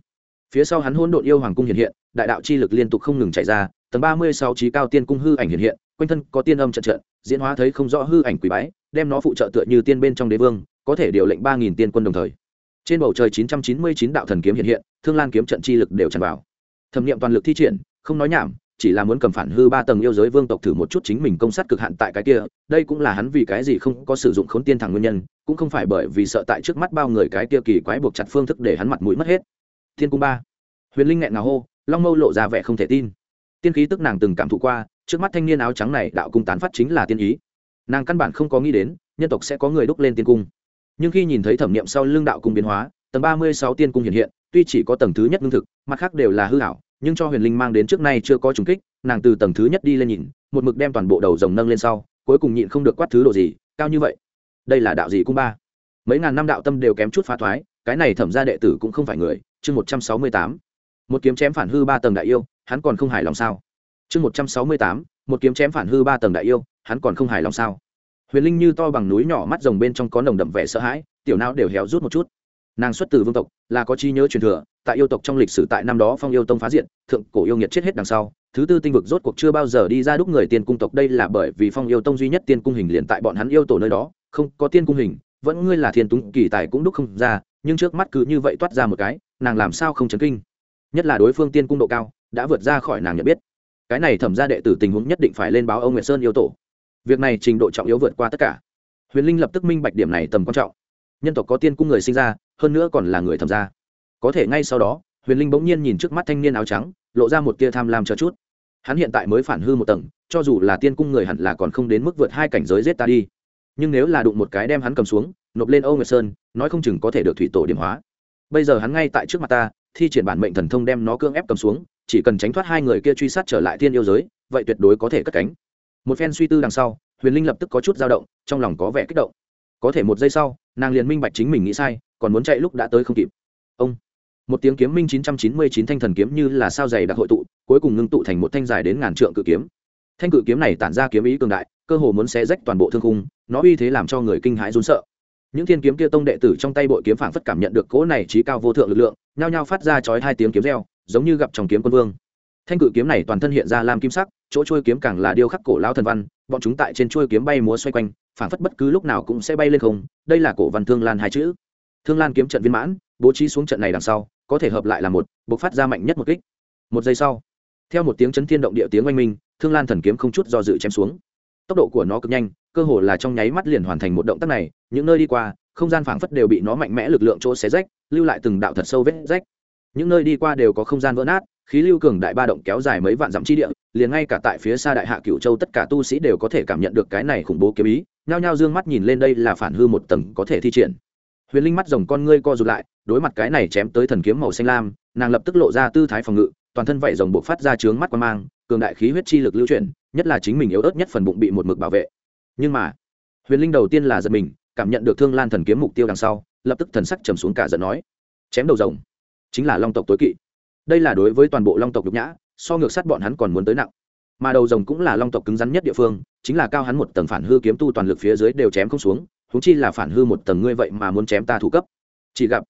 Speaker 1: phía sau hắn hôn độn yêu hoàng cung hiện hiện, đại đạo chi lực liên tục không ngừng chạy ra, tầng ba mươi sáu trí cao tiên cung hư ảnh hiện hiện, quanh thân có tiên âm trận trận, diễn hóa thấy không rõ hư ảnh quý bái, đem nó phụ trợ tựa như tiên bên trong đế vương, có thể điều lệnh ba nghìn tiên quân đồng thời. Trên bầu trời chín trăm chín mươi chín đạo thần kiếm hiện hiện, thương lan kiếm trận chi lực đều tràn vào. Thẩm nghiệm toàn lực thi triển, không nói nhảm chỉ là muốn cầm phản hư ba tầng yêu giới vương tộc thử một chút chính mình công sát cực hạn tại cái kia, đây cũng là hắn vì cái gì không có sử dụng khốn tiên thẳng nguyên nhân, cũng không phải bởi vì sợ tại trước mắt bao người cái kia kỳ quái buộc chặt phương thức để hắn mặt mũi mất hết. Thiên cung ba. Huyền linh nghẹn ngào hô, long mâu lộ ra vẻ không thể tin. Tiên khí tức nàng từng cảm thụ qua, trước mắt thanh niên áo trắng này đạo cung tán phát chính là tiên ý. Nàng căn bản không có nghĩ đến, nhân tộc sẽ có người đúc lên tiên cung. Nhưng khi nhìn thấy thẩm niệm sau lưng đạo cung biến hóa, tầng ba mươi sáu tiên cung hiện hiện, tuy chỉ có tầng thứ nhất lương thực, mặt khác đều là hư hảo nhưng cho huyền linh mang đến trước nay chưa có trùng kích, nàng từ tầng thứ nhất đi lên nhìn, một mực đem toàn bộ đầu rồng nâng lên sau, cuối cùng nhịn không được quát thứ độ gì, cao như vậy, đây là đạo gì cung ba. Mấy ngàn năm đạo tâm đều kém chút phá thoái, cái này thẩm ra đệ tử cũng không phải người, chương một trăm sáu mươi tám. Một kiếm chém phản hư ba tầng đại yêu, hắn còn không hài lòng sao? Chương một trăm sáu mươi tám, một kiếm chém phản hư ba tầng đại yêu, hắn còn không hài lòng sao? Huyền linh như to bằng núi nhỏ mắt rồng bên trong có nồng đậm vẻ sợ hãi, tiểu não đều héo rút một chút nàng xuất từ vương tộc, là có chi nhớ truyền thừa, tại yêu tộc trong lịch sử tại năm đó phong yêu tông phá diện thượng cổ yêu nghiệt chết hết đằng sau, thứ tư tinh vực rốt cuộc chưa bao giờ đi ra đúc người tiên cung tộc, đây là bởi vì phong yêu tông duy nhất tiên cung hình liền tại bọn hắn yêu tổ nơi đó, không có tiên cung hình, vẫn ngươi là thiên túng, kỳ tài cũng đúc không ra, nhưng trước mắt cứ như vậy toát ra một cái, nàng làm sao không chấn kinh? Nhất là đối phương tiên cung độ cao, đã vượt ra khỏi nàng nhận biết. Cái này thẩm ra đệ tử tình huống nhất định phải lên báo ông nguyệt sơn yêu tổ. Việc này trình độ trọng yếu vượt qua tất cả. Huyền linh lập tức minh bạch điểm này tầm quan trọng nhân tộc có tiên cung người sinh ra, hơn nữa còn là người thẩm gia. Có thể ngay sau đó, huyền linh bỗng nhiên nhìn trước mắt thanh niên áo trắng, lộ ra một tia tham lam cho chút. Hắn hiện tại mới phản hư một tầng, cho dù là tiên cung người hẳn là còn không đến mức vượt hai cảnh giới giết ta đi. Nhưng nếu là đụng một cái đem hắn cầm xuống, nộp lên âu nguyệt sơn, nói không chừng có thể được thủy tổ điểm hóa. Bây giờ hắn ngay tại trước mặt ta, thi triển bản mệnh thần thông đem nó cưỡng ép cầm xuống, chỉ cần tránh thoát hai người kia truy sát trở lại thiên yêu giới, vậy tuyệt đối có thể cất cánh. Một phen suy tư đằng sau, huyền linh lập tức có chút dao động, trong lòng có vẻ kích động. Có thể một giây sau nàng liền minh bạch chính mình nghĩ sai, còn muốn chạy lúc đã tới không kịp. Ông, một tiếng kiếm minh chín trăm chín mươi chín thanh thần kiếm như là sao dày đặc hội tụ, cuối cùng ngưng tụ thành một thanh dài đến ngàn trượng cự kiếm. Thanh cự kiếm này tản ra kiếm ý cường đại, cơ hồ muốn xé rách toàn bộ thương khung, nó uy thế làm cho người kinh hãi run sợ. Những thiên kiếm kia tông đệ tử trong tay bội kiếm phảng phất cảm nhận được cỗ này trí cao vô thượng lực lượng, nhao nhao phát ra chói hai tiếng kiếm reo, giống như gặp trong kiếm quân vương thanh cự kiếm này toàn thân hiện ra làm kim sắc, chỗ trôi kiếm càng là điêu khắc cổ lao thần văn, bọn chúng tại trên trôi kiếm bay múa xoay quanh, phảng phất bất cứ lúc nào cũng sẽ bay lên không, đây là cổ văn thương lan hai chữ. Thương lan kiếm trận viên mãn, bố trí xuống trận này đằng sau, có thể hợp lại là một, bộc phát ra mạnh nhất một kích. Một giây sau, theo một tiếng chấn thiên động địa tiếng oanh minh, thương lan thần kiếm không chút do dự chém xuống. Tốc độ của nó cực nhanh, cơ hồ là trong nháy mắt liền hoàn thành một động tác này, những nơi đi qua, không gian phảng phất đều bị nó mạnh mẽ lực lượng chỗ xé rách, lưu lại từng đạo thật sâu vết rách. Những nơi đi qua đều có không gian vỡ nát khí lưu cường đại ba động kéo dài mấy vạn dặm chi địa, liền ngay cả tại phía xa đại hạ cửu châu tất cả tu sĩ đều có thể cảm nhận được cái này khủng bố kiếm ý, nhao nhao dương mắt nhìn lên đây là phản hư một tầng có thể thi triển. Huyền linh mắt rồng con ngươi co rụt lại, đối mặt cái này chém tới thần kiếm màu xanh lam, nàng lập tức lộ ra tư thái phòng ngự, toàn thân vảy rồng buộc phát ra trướng mắt qua mang, cường đại khí huyết chi lực lưu chuyển, nhất là chính mình yếu ớt nhất phần bụng bị một mực bảo vệ. Nhưng mà, huyền linh đầu tiên là giật mình, cảm nhận được thương lan thần kiếm mục tiêu đằng sau, lập tức thần sắc trầm xuống cả giận nói, chém đầu rồng, chính là long tộc tối kỵ đây là đối với toàn bộ long tộc nhục nhã, so ngược sát bọn hắn còn muốn tới nặng. Mà đầu rồng cũng là long tộc cứng rắn nhất địa phương, chính là cao hắn một tầng phản hư kiếm tu toàn lực phía dưới đều chém không xuống húng chi là phản hư một tầng ngươi vậy mà muốn chém ta thủ cấp. Chỉ gặp,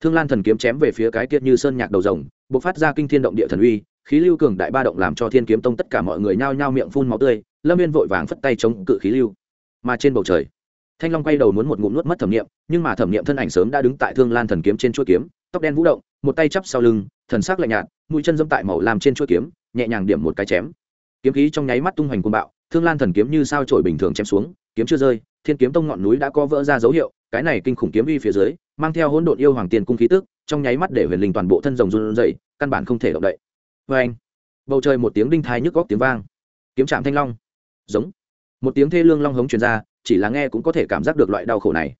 Speaker 1: thương lan thần kiếm chém về phía cái kiệt như sơn nhạc đầu rồng b ộ c phát ra kinh thiên động địa thần uy, khí lưu cường đại ba động làm cho thiên kiếm tông tất cả mọi người nhao nhao miệng phun máu tươi, lâm viên vội vàng phất tay chống cự khí lưu. Mà trên bầu trời, thanh long quay đầu muốn một ngụm nuốt mất thẩm nghiệm nhưng mà thẩm nghiệm thân ảnh sớm đã đứng tại thương lan thần kiếm trên chuỗi kiếm, tóc đen vũ động, một tay chắp sau lưng thần sắc lạnh nhạt, mũi chân dẫm tại màu làm trên chuôi kiếm, nhẹ nhàng điểm một cái chém. Kiếm khí trong nháy mắt tung hoành cuồng bạo, thương lan thần kiếm như sao trổi bình thường chém xuống, kiếm chưa rơi, thiên kiếm tông ngọn núi đã có vỡ ra dấu hiệu, cái này kinh khủng kiếm uy phía dưới, mang theo hỗn độn yêu hoàng tiền cung khí tức, trong nháy mắt để huyền linh toàn bộ thân rồng run rẩy, căn bản không thể động đậy. Vê anh, bầu trời một tiếng đinh thai nhức góc tiếng vang. Kiếm chạm thanh long. Giống. Một tiếng thê lương long hống truyền ra, chỉ là nghe cũng có thể cảm giác được loại đau khổ này.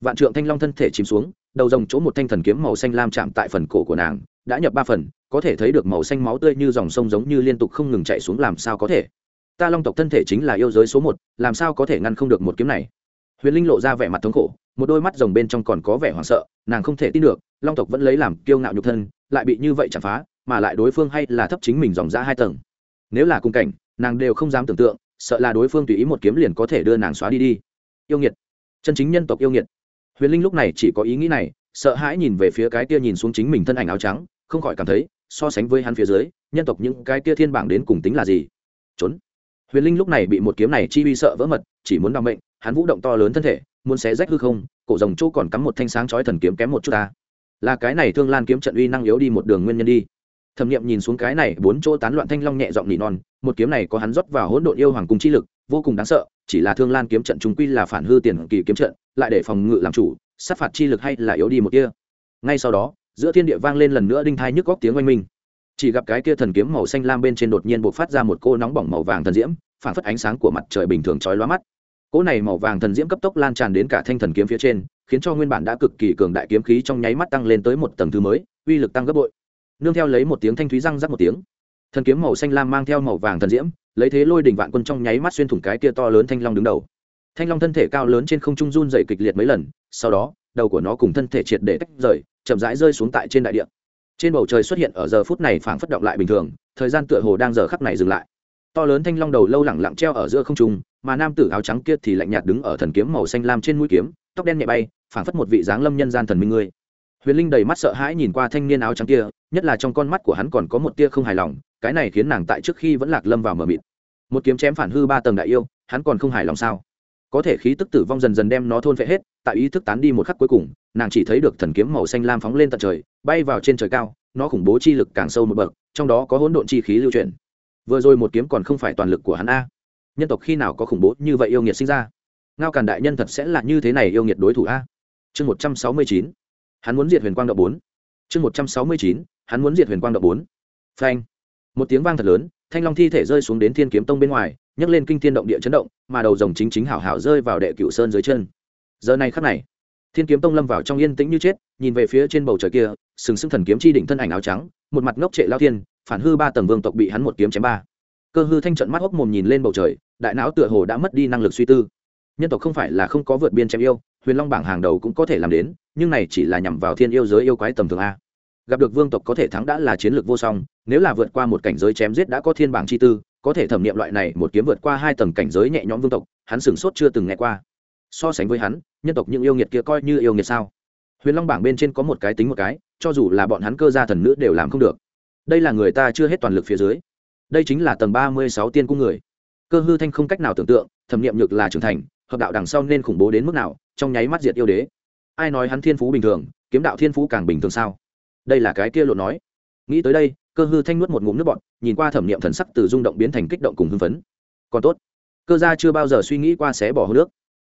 Speaker 1: Vạn trượng thanh long thân thể chìm xuống, đầu rồng chỗ một thanh thần kiếm màu xanh lam chạm tại phần cổ của nàng đã nhập ba phần, có thể thấy được màu xanh máu tươi như dòng sông giống như liên tục không ngừng chạy xuống làm sao có thể. Ta long tộc thân thể chính là yêu giới số một, làm sao có thể ngăn không được một kiếm này? Huyền linh lộ ra vẻ mặt thống khổ, một đôi mắt rồng bên trong còn có vẻ hoảng sợ, nàng không thể tin được, long tộc vẫn lấy làm kiêu ngạo nhục thân, lại bị như vậy chạm phá, mà lại đối phương hay là thấp chính mình dòng ra hai tầng. Nếu là cùng cảnh, nàng đều không dám tưởng tượng, sợ là đối phương tùy ý một kiếm liền có thể đưa nàng xóa đi đi. Yêu nghiệt. Chân chính nhân tộc yêu nghiệt. Huyền linh lúc này chỉ có ý nghĩ này, sợ hãi nhìn về phía cái kia nhìn xuống chính mình thân ảnh áo trắng không khỏi cảm thấy, so sánh với hắn phía dưới, nhân tộc những cái kia thiên bảng đến cùng tính là gì? Trốn. Huyền linh lúc này bị một kiếm này chi uy sợ vỡ mật, chỉ muốn đ mệnh, hắn vũ động to lớn thân thể, muốn xé rách hư không, cổ rồng chỗ còn cắm một thanh sáng chói thần kiếm kém một chút ta. Là cái này thương lan kiếm trận uy năng yếu đi một đường nguyên nhân đi. Thẩm nghiệm nhìn xuống cái này bốn chỗ tán loạn thanh long nhẹ giọng nỉ non, một kiếm này có hắn rót vào hỗn độn yêu hoàng cung chi lực, vô cùng đáng sợ, chỉ là thương lan kiếm trận chúng quy là phản hư tiền kỳ kiếm trận, lại để phòng ngự làm chủ, sát phạt chi lực hay là yếu đi một kia. Ngay sau đó giữa thiên địa vang lên lần nữa đinh thai nhức góc tiếng oanh minh. Chỉ gặp cái kia thần kiếm màu xanh lam bên trên đột nhiên buộc phát ra một cô nóng bỏng màu vàng thần diễm, phản phất ánh sáng của mặt trời bình thường chói lóa mắt. Cỗ này màu vàng thần diễm cấp tốc lan tràn đến cả thanh thần kiếm phía trên, khiến cho nguyên bản đã cực kỳ cường đại kiếm khí trong nháy mắt tăng lên tới một tầng thứ mới, uy lực tăng gấp bội. Nương theo lấy một tiếng thanh thúy răng rắc một tiếng, thần kiếm màu xanh lam mang theo màu vàng thần diễm, lấy thế lôi đỉnh vạn quân trong nháy mắt xuyên thủng cái kia to lớn thanh long đứng đầu. Thanh long thân thể cao lớn trên không trung run dày kịch liệt mấy lần, sau đó, đầu của nó cùng thân thể triệt để tách rời chậm rãi rơi xuống tại trên đại địa. Trên bầu trời xuất hiện ở giờ phút này phảng phất động lại bình thường, thời gian tựa hồ đang giờ khắc này dừng lại. To lớn thanh long đầu lâu lẳng lặng treo ở giữa không trung, mà nam tử áo trắng kia thì lạnh nhạt đứng ở thần kiếm màu xanh lam trên mũi kiếm, tóc đen nhẹ bay, phảng phất một vị dáng lâm nhân gian thần minh ngươi. Huyền linh đầy mắt sợ hãi nhìn qua thanh niên áo trắng kia, nhất là trong con mắt của hắn còn có một tia không hài lòng, cái này khiến nàng tại trước khi vẫn lạc lâm vào mờ mịt. Một kiếm chém phản hư ba tầng đại yêu, hắn còn không hài lòng sao? Có thể khí tức tử vong dần dần đem nó thôn phệ hết, tại ý thức tán đi một khắc cuối cùng, nàng chỉ thấy được thần kiếm màu xanh lam phóng lên tận trời, bay vào trên trời cao, nó khủng bố chi lực càng sâu một bậc, trong đó có hỗn độn chi khí lưu chuyển. Vừa rồi một kiếm còn không phải toàn lực của hắn a. Nhân tộc khi nào có khủng bố như vậy yêu nghiệt sinh ra? Ngao càn đại nhân thật sẽ là như thế này yêu nghiệt đối thủ a. Chương một trăm sáu mươi chín. Hắn muốn diệt huyền quang độ bốn. Chương một trăm sáu mươi chín. Hắn muốn diệt huyền quang độ bốn. Phanh. Một tiếng vang thật lớn, thanh long thi thể rơi xuống đến thiên kiếm tông bên ngoài nhấc lên kinh thiên động địa chấn động, mà đầu rồng chính chính hảo hảo rơi vào đệ cựu sơn dưới chân. Giờ này khắc này, thiên kiếm tông lâm vào trong yên tĩnh như chết, nhìn về phía trên bầu trời kia, sừng sững thần kiếm chi đỉnh thân ảnh áo trắng, một mặt ngốc trệ lao thiên, phản hư ba tầng vương tộc bị hắn một kiếm chém ba. Cơ hư thanh trận mắt hốc mồm nhìn lên bầu trời, đại não tựa hồ đã mất đi năng lực suy tư. Nhân tộc không phải là không có vượt biên chém yêu, huyền long bảng hàng đầu cũng có thể làm đến, nhưng này chỉ là nhằm vào thiên yêu giới yêu quái tầm thường a. Gặp được vương tộc có thể thắng đã là chiến lược vô song, nếu là vượt qua một cảnh giới chém giết đã có thiên bảng chi tư có thể thẩm nghiệm loại này một kiếm vượt qua hai tầng cảnh giới nhẹ nhõm vương tộc, hắn sửng sốt chưa từng nghe qua. So sánh với hắn, nhân tộc những yêu nghiệt kia coi như yêu nghiệt sao? Huyền long bảng bên trên có một cái tính một cái, cho dù là bọn hắn cơ gia thần nữ đều làm không được. Đây là người ta chưa hết toàn lực phía dưới. Đây chính là tầng ba mươi sáu tiên cung người. Cơ hư thanh không cách nào tưởng tượng, thẩm nghiệm nhược là trưởng thành, hợp đạo đằng sau nên khủng bố đến mức nào, trong nháy mắt diệt yêu đế. Ai nói hắn thiên phú bình thường, kiếm đạo thiên phú càng bình thường sao? Đây là cái kia lộ nói. Nghĩ tới đây cơ hư thanh nuốt một ngụm nước bọt, nhìn qua thẩm nghiệm thần sắc từ rung động biến thành kích động cùng hưng phấn. Còn tốt, cơ gia chưa bao giờ suy nghĩ qua xé bỏ hô nước.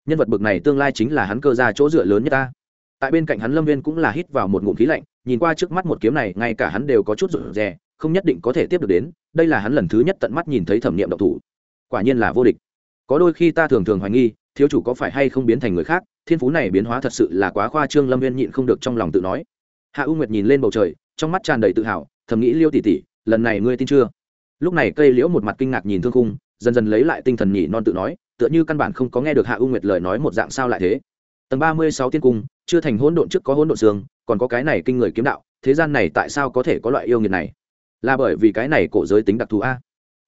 Speaker 1: Nhân vật bực này tương lai chính là hắn cơ gia chỗ dựa lớn nhất ta. Tại bên cạnh hắn lâm viên cũng là hít vào một ngụm khí lạnh, nhìn qua trước mắt một kiếm này, ngay cả hắn đều có chút rụt rè, không nhất định có thể tiếp được đến, đây là hắn lần thứ nhất tận mắt nhìn thấy thẩm nghiệm độc thủ. Quả nhiên là vô địch. Có đôi khi ta thường thường hoài nghi, thiếu chủ có phải hay không biến thành người khác, thiên phú này biến hóa thật sự là quá khoa trương, lâm viên nhịn không được trong lòng tự nói. Hạ u nguyệt nhìn lên bầu trời, trong mắt tràn đầy tự hào thầm nghĩ liêu tỷ tỷ, lần này ngươi tin chưa? Lúc này cây liễu một mặt kinh ngạc nhìn thương khung dần dần lấy lại tinh thần nhỉ non tự nói tựa như căn bản không có nghe được hạ u nguyệt lời nói một dạng sao lại thế. Tầng ba mươi sáu tiên cung chưa thành hỗn độn trước có hỗn độn xương còn có cái này kinh người kiếm đạo thế gian này tại sao có thể có loại yêu nghiệt này? Là bởi vì cái này cổ giới tính đặc thù a.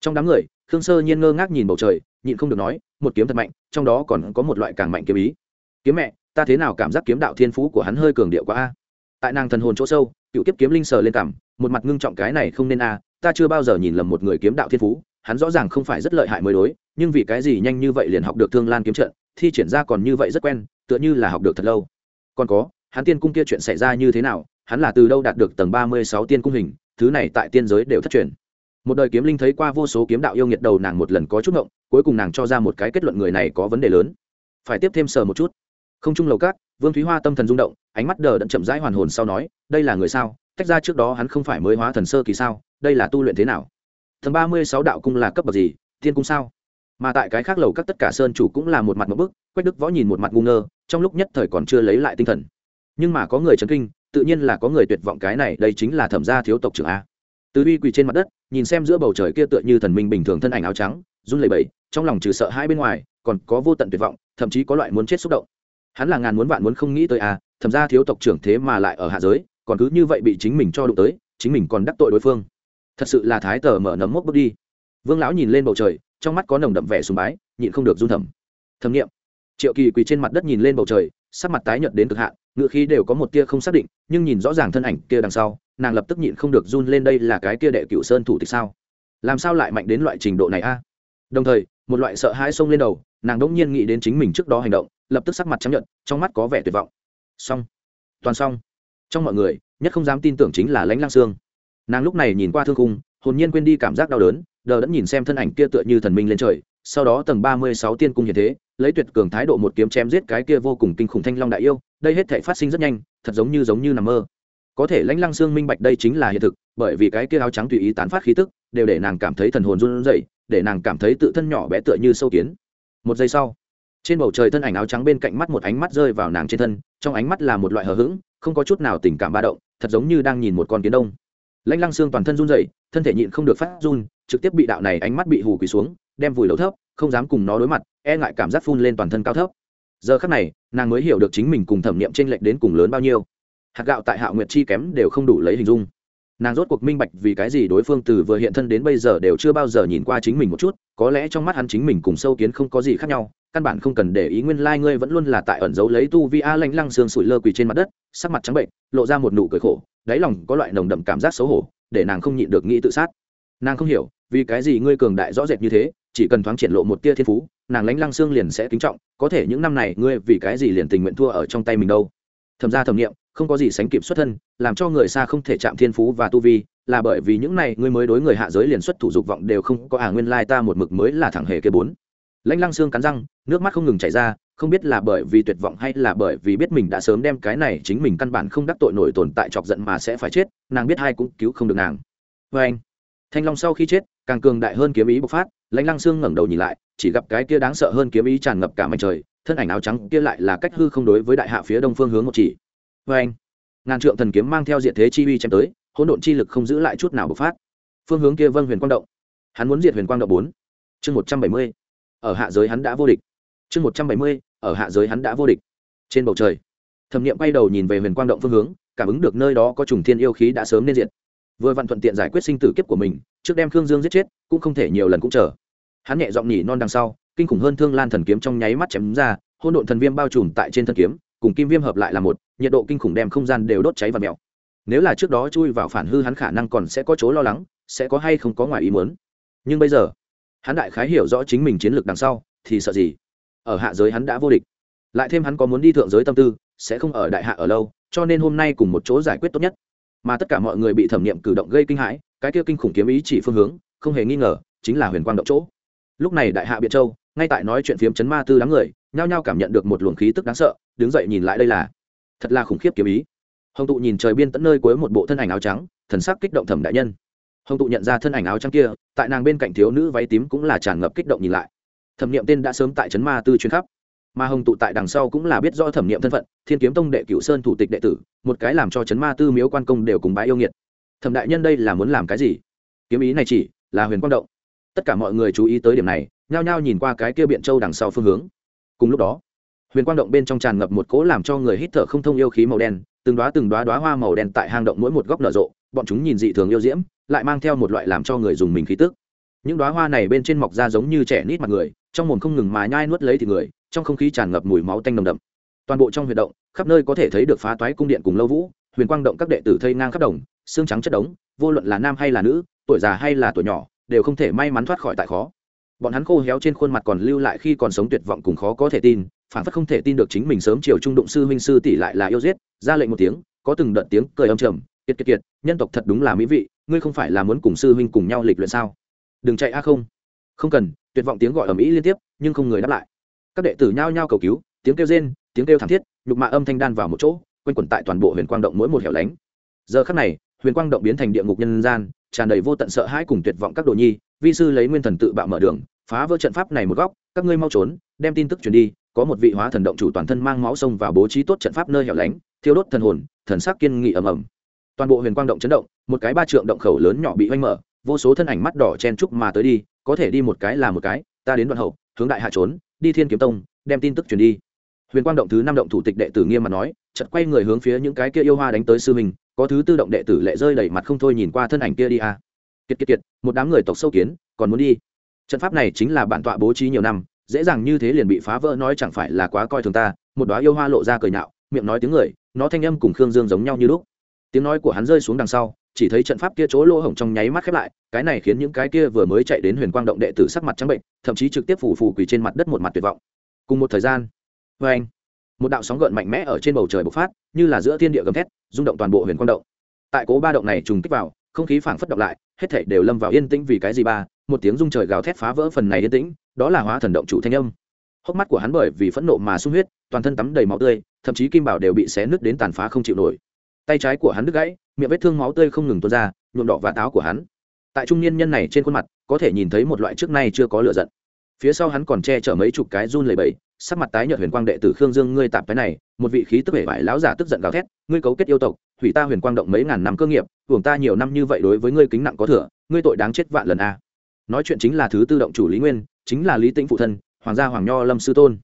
Speaker 1: Trong đám người khương sơ nhiên ngơ ngác nhìn bầu trời nhịn không được nói một kiếm thật mạnh trong đó còn có một loại càng mạnh kiếm ý. Kiếm mẹ ta thế nào cảm giác kiếm đạo thiên phú của hắn hơi cường điệu quá a? Tại nàng thần hồn chỗ sâu cựu kiếp kiếm linh sờ lên cảm một mặt ngưng trọng cái này không nên a, ta chưa bao giờ nhìn lầm một người kiếm đạo thiên phú, hắn rõ ràng không phải rất lợi hại mới đối, nhưng vì cái gì nhanh như vậy liền học được thương lan kiếm trận, thi triển ra còn như vậy rất quen, tựa như là học được thật lâu. Còn có, hắn tiên cung kia chuyện xảy ra như thế nào, hắn là từ đâu đạt được tầng ba mươi sáu tiên cung hình, thứ này tại tiên giới đều thất truyền. Một đời kiếm linh thấy qua vô số kiếm đạo yêu nghiệt đầu nàng một lần có chút ngộng, cuối cùng nàng cho ra một cái kết luận người này có vấn đề lớn. Phải tiếp thêm sờ một chút. Không trung lầu cát vương thúy hoa tâm thần rung động, ánh mắt đờ đẫn chậm rãi hoàn hồn sau nói, đây là người sao? Tách ra trước đó hắn không phải mới hóa thần sơ kỳ sao? Đây là tu luyện thế nào? Thần ba mươi sáu đạo cung là cấp bậc gì? Thiên cung sao? Mà tại cái khác lầu các tất cả sơn chủ cũng là một mặt một bức, quách đức võ nhìn một mặt ngu ngơ, trong lúc nhất thời còn chưa lấy lại tinh thần. Nhưng mà có người chấn kinh, tự nhiên là có người tuyệt vọng cái này, đây chính là thẩm gia thiếu tộc trưởng a. Từ uy quỳ trên mặt đất, nhìn xem giữa bầu trời kia tựa như thần minh bình thường thân ảnh áo trắng, run lẩy bẩy, trong lòng trừ sợ hai bên ngoài, còn có vô tận tuyệt vọng, thậm chí có loại muốn chết xúc động. Hắn là ngàn muốn vạn muốn không nghĩ tới a, thẩm gia thiếu tộc trưởng thế mà lại ở hạ giới còn cứ như vậy bị chính mình cho đụng tới, chính mình còn đắc tội đối phương. Thật sự là thái tờ mở nấm mốc bước đi. Vương lão nhìn lên bầu trời, trong mắt có nồng đậm vẻ sùng bái, nhịn không được run thầm. Thâm nghiệm triệu kỳ quỳ trên mặt đất nhìn lên bầu trời, sắc mặt tái nhợt đến cực hạn, ngựa khí đều có một tia không xác định, nhưng nhìn rõ ràng thân ảnh kia đằng sau, nàng lập tức nhịn không được run lên đây là cái kia đệ cựu sơn thủ tịch sao? Làm sao lại mạnh đến loại trình độ này a? Đồng thời, một loại sợ hãi xông lên đầu, nàng đỗng nhiên nghĩ đến chính mình trước đó hành động, lập tức sắc mặt chấp nhận trong mắt có vẻ tuyệt vọng. Xong. Toàn xong trong mọi người, nhất không dám tin tưởng chính là lãnh lang sương. Nàng lúc này nhìn qua thương khung, hồn nhiên quên đi cảm giác đau đớn, đờ đẫn nhìn xem thân ảnh kia tựa như thần minh lên trời, sau đó tầng ba mươi sáu tiên cung hiện thế, lấy tuyệt cường thái độ một kiếm chém giết cái kia vô cùng kinh khủng thanh long đại yêu, đây hết thể phát sinh rất nhanh, thật giống như giống như nằm mơ. Có thể lãnh lăng xương minh bạch đây chính là hiện thực, bởi vì cái kia áo trắng tùy ý tán phát khí tức, đều để nàng cảm thấy thần hồn run rẩy, để nàng cảm thấy tự thân nhỏ bé tựa như sâu kiến. Một giây sau, trên bầu trời thân ảnh áo trắng bên cạnh mắt một ánh mắt rơi vào nàng trên thân, trong ánh mắt là một loại hờ hững không có chút nào tình cảm ba động, thật giống như đang nhìn một con kiến đông. Lãnh lăng xương toàn thân run rẩy, thân thể nhịn không được phát run, trực tiếp bị đạo này ánh mắt bị hù quỳ xuống, đem vùi lấu thấp, không dám cùng nó đối mặt e ngại cảm giác phun lên toàn thân cao thấp. Giờ khắc này, nàng mới hiểu được chính mình cùng thẩm nghiệm t r ê n lệch đến cùng lớn bao nhiêu. Hạt gạo tại hạ nguyệt chi kém đều không đủ lấy hình dung. Nàng rốt cuộc minh bạch vì cái gì đối phương từ vừa hiện thân đến bây giờ đều chưa bao giờ nhìn qua chính mình một chút, có lẽ trong mắt hắn chính mình cùng sâu kiến không có gì khác nhau, căn bản không cần để ý nguyên lai、like、ngươi vẫn luôn là tại ẩn giấu lấy tu vi a lanh lăng xương sụi lơ quỳ trên mặt đất sắc mặt trắng bệnh, lộ ra một nụ cười khổ, đáy lòng có loại nồng đậm cảm giác xấu hổ, để nàng không nhịn được nghĩ tự sát. Nàng không hiểu, vì cái gì ngươi cường đại rõ rệt như thế, chỉ cần thoáng triển lộ một tia thiên phú, nàng lánh lăng xương liền sẽ kính trọng, có thể những năm này ngươi vì cái gì liền tình nguyện thua ở trong tay mình đâu. Thầm ra thẩm nghiệm không có gì sánh kịp xuất thân, làm cho người xa không thể chạm thiên phú và tu vi, là bởi vì những này ngươi mới đối người hạ giới liền xuất thủ dục vọng đều không có à nguyên lai ta một mực mới là thẳng hề kế bốn. Lãnh lăng xương cắn răng, nước mắt không ngừng chảy ra không biết là bởi vì tuyệt vọng hay là bởi vì biết mình đã sớm đem cái này chính mình căn bản không đắc tội nổi tồn tại chọc giận mà sẽ phải chết, nàng biết hai cũng cứu không được nàng. Vê anh, thanh long sau khi chết, càng cường đại hơn kiếm ý bộc phát, lãnh lăng xương ngẩng đầu nhìn lại, chỉ gặp cái kia đáng sợ hơn kiếm ý tràn ngập cả mảnh trời, thân ảnh áo trắng kia lại là cách hư không đối với đại hạ phía đông phương hướng một chỉ. Vê anh, ngàn trượng thần kiếm mang theo diện thế chi uy chém tới, hỗn độn chi lực không giữ lại chút nào bộc phát. Phương hướng kia vâng huyền quang động. Hắn muốn diệt huyền quang động bốn. Chương một trăm bảy mươi, ở hạ giới hắn đã vô địch. Chương một trăm bảy mươi ở hạ giới hắn đã vô địch. Trên bầu trời, thẩm nghiệm quay đầu nhìn về huyền quang động phương hướng, cảm ứng được nơi đó có trùng thiên yêu khí đã sớm nên diện vừa vặn thuận tiện giải quyết sinh tử kiếp của mình, trước đem khương dương giết chết, cũng không thể nhiều lần cũng chờ. Hắn nhẹ giọng nhỉ non đằng sau, kinh khủng hơn thương lan thần kiếm trong nháy mắt chém ra hôn độn thần viêm bao trùm tại trên thân kiếm, cùng kim viêm hợp lại là một, nhiệt độ kinh khủng đem không gian đều đốt cháy và mèo. Nếu là trước đó chui vào phản hư hắn khả năng còn sẽ có chỗ lo lắng, sẽ có hay không có ngoài ý muốn. Nhưng bây giờ, hắn đại khái hiểu rõ chính mình chiến lược đằng sau, thì sợ gì? Ở hạ giới hắn đã vô địch. Lại thêm hắn có muốn đi thượng giới tâm tư, sẽ không ở đại hạ ở lâu, cho nên hôm nay cùng một chỗ giải quyết tốt nhất. Mà tất cả mọi người bị thẩm nghiệm cử động gây kinh hãi, cái kia kinh khủng kiếm ý chỉ phương hướng, không hề nghi ngờ, chính là huyền quang động chỗ. Lúc này đại hạ biện châu, ngay tại nói chuyện phiếm chấn ma tư đám người, nhao nhao cảm nhận được một luồng khí tức đáng sợ, đứng dậy nhìn lại đây là, thật là khủng khiếp kiếm ý. Hồng tụ nhìn trời biên tận nơi cuối một bộ thân ảnh áo trắng, thần sắc kích động thẩm đại nhân. Hồng tụ nhận ra thân ảnh áo trắng kia, tại nàng bên cạnh thiếu nữ váy tím cũng là tràn ngập kích động nhìn lại thẩm nghiệm tên đã sớm tại trấn ma tư chuyến khắp. Mà hồng tụ tại đằng sau cũng là biết rõ thẩm nghiệm thân phận, thiên kiếm tông đệ cửu sơn thủ tịch đệ tử, một cái làm cho trấn ma tư miếu quan công đều cùng bái yêu nghiệt. Thẩm đại nhân đây là muốn làm cái gì? Kiếm ý này chỉ là huyền quang động. Tất cả mọi người chú ý tới điểm này, nhao nhao nhìn qua cái kia biện châu đằng sau phương hướng. Cùng lúc đó, huyền quang động bên trong tràn ngập một cỗ làm cho người hít thở không thông yêu khí màu đen, từng đoá từng đoá đoá hoa màu đen tại hang động mỗi một góc nở rộ, bọn chúng nhìn dị thường yêu diễm, lại mang theo một loại làm cho người dùng mình khí tức. Những đoá hoa này bên trên mọc ra giống như trẻ nít mặt người trong mồm không ngừng mà nhai nuốt lấy thì người, trong không khí tràn ngập mùi máu tanh nồng đậm. Toàn bộ trong huyệt động, khắp nơi có thể thấy được phá toái cung điện cùng lâu vũ, huyền quang động các đệ tử thây ngang khắp đồng, xương trắng chất đống, vô luận là nam hay là nữ, tuổi già hay là tuổi nhỏ, đều không thể may mắn thoát khỏi tại khó. Bọn hắn khô héo trên khuôn mặt còn lưu lại khi còn sống tuyệt vọng cùng khó có thể tin, phản phất không thể tin được chính mình sớm chiều trung đụng sư huynh sư tỷ lại là yêu giết, ra lệnh một tiếng, có từng đợt tiếng cười âm trầm, kiệt kiệt kiệt, nhân tộc thật đúng là mỹ vị, ngươi không phải là muốn cùng sư huynh cùng nhau lịch luyện sao? Đừng chạy a không không cần, tuyệt vọng tiếng gọi ở mỹ liên tiếp, nhưng không người đáp lại. Các đệ tử nhao nhao cầu cứu, tiếng kêu rên, tiếng kêu thảm thiết, nhục mạ âm thanh đan vào một chỗ, quanh quẩn tại toàn bộ huyền quang động mỗi một hẻo lánh. Giờ khắc này, huyền quang động biến thành địa ngục nhân gian, tràn đầy vô tận sợ hãi cùng tuyệt vọng các đồ nhi, vi sư lấy nguyên thần tự bạo mở đường, phá vỡ trận pháp này một góc, các ngươi mau trốn, đem tin tức truyền đi, có một vị hóa thần động chủ toàn thân mang máu sông và bố trí tốt trận pháp nơi hẻo lánh, thiêu đốt thần hồn, thần sắc kiên nghị ầm ầm. Toàn bộ huyền quang động chấn động, một cái ba trượng động khẩu lớn nhỏ bị oanh mở, vô số thân ảnh mắt đỏ chen trúc mà tới đi có thể đi một cái là một cái, ta đến đoạn hậu, hướng đại hạ trốn, đi thiên kiếm tông, đem tin tức truyền đi. Huyền quang động thứ năm động thủ tịch đệ tử nghiêm mặt nói chật quay người hướng phía những cái kia yêu hoa đánh tới sư mình có thứ tư động đệ tử lệ rơi đầy mặt không thôi nhìn qua thân ảnh kia đi a à. kiệt kiệt kiệt, một đám người tộc sâu kiến, còn muốn đi. Trận pháp này chính là bản tọa bố trí nhiều năm, dễ dàng như thế liền bị phá vỡ nói chẳng phải là quá coi thường ta. Một đoá yêu hoa lộ ra cười nhạo, miệng nói tiếng người, nó thanh âm cùng khương dương giống nhau như lúc. Tiếng nói của hắn rơi xuống đằng sau chỉ thấy trận pháp kia chỗ lỗ hổng trong nháy mắt khép lại, cái này khiến những cái kia vừa mới chạy đến huyền quang động đệ tử sắc mặt trắng bệnh, thậm chí trực tiếp phủ phủ quỳ trên mặt đất một mặt tuyệt vọng. Cùng một thời gian vê anh, một đạo sóng gợn mạnh mẽ ở trên bầu trời bộc phát, như là giữa thiên địa gầm thét, rung động toàn bộ huyền quang động. Tại cố ba động này trùng kích vào, không khí phảng phất động lại, hết thảy đều lâm vào yên tĩnh vì cái gì ba, một tiếng rung trời gào thét phá vỡ phần này yên tĩnh, đó là hóa thần động chủ thanh âm. Hốc mắt của hắn bởi vì phẫn nộ mà sung huyết, toàn thân tắm đầy máu tươi, thậm chí kim bảo đều bị xé nứt đến tàn phá không chịu nổi. Tay trái của hắn đứt gãy miệng vết thương máu tươi không ngừng tuôn ra nhuộm đỏ và táo của hắn. Tại trung niên nhân này trên khuôn mặt có thể nhìn thấy một loại trước nay chưa có lửa giận. Phía sau hắn còn che chở mấy chục cái run lẩy bẩy, sắc mặt tái nhợt huyền quang đệ tử khương dương ngươi tạp cái này một vị khí tức vẻ vải lão giả tức giận gào thét ngươi cấu kết yêu tộc hủy ta huyền quang động mấy ngàn năm cơ nghiệp hưởng ta nhiều năm như vậy đối với ngươi kính nặng có thừa ngươi tội đáng chết vạn lần a. À. Nói chuyện chính là thứ tư động chủ lý nguyên chính là lý tĩnh phụ thân hoàng gia hoàng nho lâm sư tôn.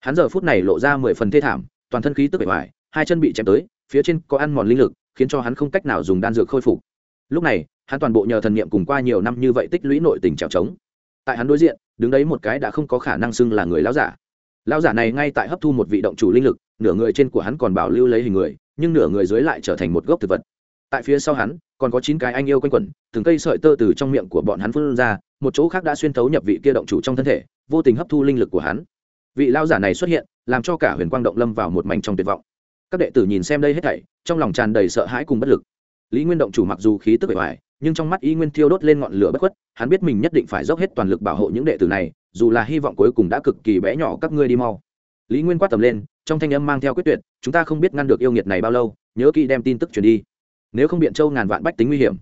Speaker 1: Hắn giờ phút này lộ ra mười phần thê thảm toàn thân khí tức bể vải, hai chân bị chém tới phía trên có ăn mòn linh lực khiến cho hắn không cách nào dùng đan dược khôi phục. Lúc này, hắn toàn bộ nhờ thần niệm cùng qua nhiều năm như vậy tích lũy nội tình trèo trống. Tại hắn đối diện, đứng đấy một cái đã không có khả năng xưng là người lão giả. Lão giả này ngay tại hấp thu một vị động chủ linh lực, nửa người trên của hắn còn bảo lưu lấy hình người, nhưng nửa người dưới lại trở thành một gốc thực vật. Tại phía sau hắn, còn có chín cái anh yêu quanh quẩn, từng cây sợi tơ từ trong miệng của bọn hắn phun ra, một chỗ khác đã xuyên thấu nhập vị kia động chủ trong thân thể, vô tình hấp thu linh lực của hắn. Vị lao giả này xuất hiện, làm cho cả huyền quang động lâm vào một mảnh trong tuyệt vọng các đệ tử nhìn xem đây hết thảy, trong lòng tràn đầy sợ hãi cùng bất lực. Lý nguyên động chủ mặc dù khí tức bề ngoài, nhưng trong mắt y nguyên thiêu đốt lên ngọn lửa bất khuất, hắn biết mình nhất định phải dốc hết toàn lực bảo hộ những đệ tử này, dù là hy vọng cuối cùng đã cực kỳ bé nhỏ các ngươi đi mau. Lý nguyên quát tầm lên, trong thanh âm mang theo quyết tuyệt, chúng ta không biết ngăn được yêu nghiệt này bao lâu, nhớ kỹ đem tin tức truyền đi. Nếu không biện châu ngàn vạn bách tính nguy hiểm.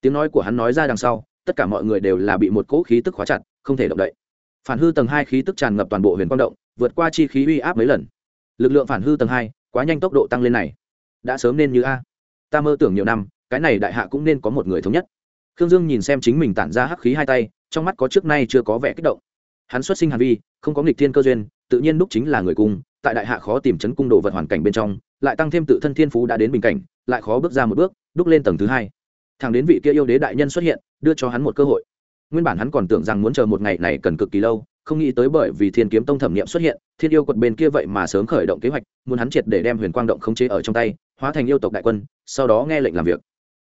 Speaker 1: Tiếng nói của hắn nói ra đằng sau, tất cả mọi người đều là bị một cỗ khí tức khóa chặt, không thể động đậy. Phản hư tầng hai khí tức tràn ngập toàn bộ huyền quang động, vượt qua chi khí uy áp mấy lần. Lực lượng phản hư tầng hai quá nhanh tốc độ tăng lên này. Đã sớm nên như a. Ta mơ tưởng nhiều năm, cái này đại hạ cũng nên có một người thống nhất. Khương dương nhìn xem chính mình tản ra hắc khí hai tay, trong mắt có trước nay chưa có vẻ kích động. Hắn xuất sinh hàn vi, không có nghịch thiên cơ duyên, tự nhiên đúc chính là người cung tại đại hạ khó tìm chấn cung đồ vật hoàn cảnh bên trong, lại tăng thêm tự thân thiên phú đã đến bình cảnh, lại khó bước ra một bước, đúc lên tầng thứ hai. Thằng đến vị kia yêu đế đại nhân xuất hiện, đưa cho hắn một cơ hội. Nguyên bản hắn còn tưởng rằng muốn chờ một ngày này cần cực kỳ lâu không nghĩ tới bởi vì thiên kiếm tông thẩm nghiệm xuất hiện, thiên yêu quật bên kia vậy mà sớm khởi động kế hoạch, muốn hắn triệt để đem huyền quang động khống chế ở trong tay, hóa thành yêu tộc đại quân, sau đó nghe lệnh làm việc.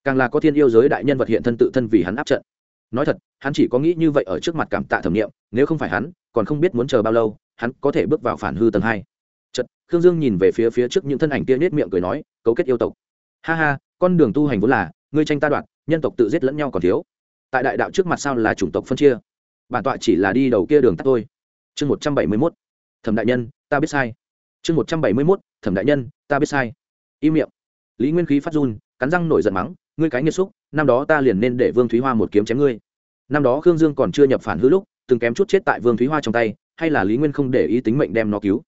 Speaker 1: Càng là có thiên yêu giới đại nhân vật hiện thân tự thân vì hắn áp trận. Nói thật, hắn chỉ có nghĩ như vậy ở trước mặt cảm tạ thẩm nghiệm, nếu không phải hắn, còn không biết muốn chờ bao lâu, hắn có thể bước vào phản hư tầng hai. Chật khương dương nhìn về phía phía trước những thân ảnh kia nết miệng cười nói, cấu kết yêu tộc. Ha ha, con đường tu hành vốn là, ngươi tranh ta đoạt, nhân tộc tự giết lẫn nhau còn thiếu. Tại đại đạo trước mặt sao là chủng tộc phân chia? Bản tọa chỉ là đi đầu kia đường tắt thôi. Chương một trăm bảy mươi mốt, thẩm đại nhân, ta biết sai. Chương một trăm bảy mươi mốt, thẩm đại nhân, ta biết sai. Im miệng. Lý nguyên khí phát run, cắn răng nổi giận mắng, ngươi cái nghiêm xúc, năm đó ta liền nên để vương thúy hoa một kiếm chém ngươi. Năm đó khương dương còn chưa nhập phản hư lúc, từng kém chút chết tại vương thúy hoa trong tay, hay là lý nguyên không để ý tính mệnh đem nó cứu?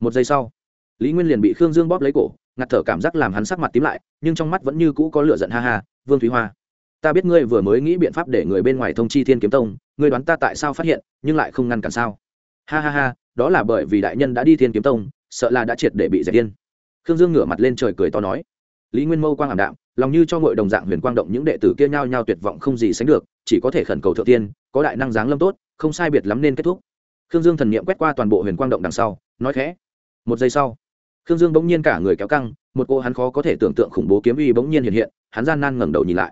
Speaker 1: Một giây sau, lý nguyên liền bị khương dương bóp lấy cổ ngặt thở cảm giác làm hắn sắc mặt tím lại, nhưng trong mắt vẫn như cũ có lửa giận ha ha, vương thúy hoa, ta biết ngươi vừa mới nghĩ biện pháp để người bên ngoài thông chi thiên kiếm tông ngươi đoán ta tại sao phát hiện, nhưng lại không ngăn cản sao? Ha ha ha, đó là bởi vì đại nhân đã đi thiên kiếm tông, sợ là đã triệt để bị dẹp yên khương dương ngửa mặt lên trời cười to nói. Lý nguyên mâu quang ảm đạm, lòng như cho ngội đồng dạng huyền quang động những đệ tử kia nhao nhao tuyệt vọng không gì sánh được, chỉ có thể khẩn cầu thượng tiên, có đại năng giáng lâm tốt, không sai biệt lắm nên kết thúc. Khương dương thần n i ệ m quét qua toàn bộ huyền quang động đằng sau, nói khẽ. Một giây sau, khương dương bỗng nhiên cả người kéo căng, một cô hắn khó có thể tưởng tượng khủng bố kiếm uy bỗng nhiên hiện hiện, hắn gian nan ngẩng đầu nhìn lại.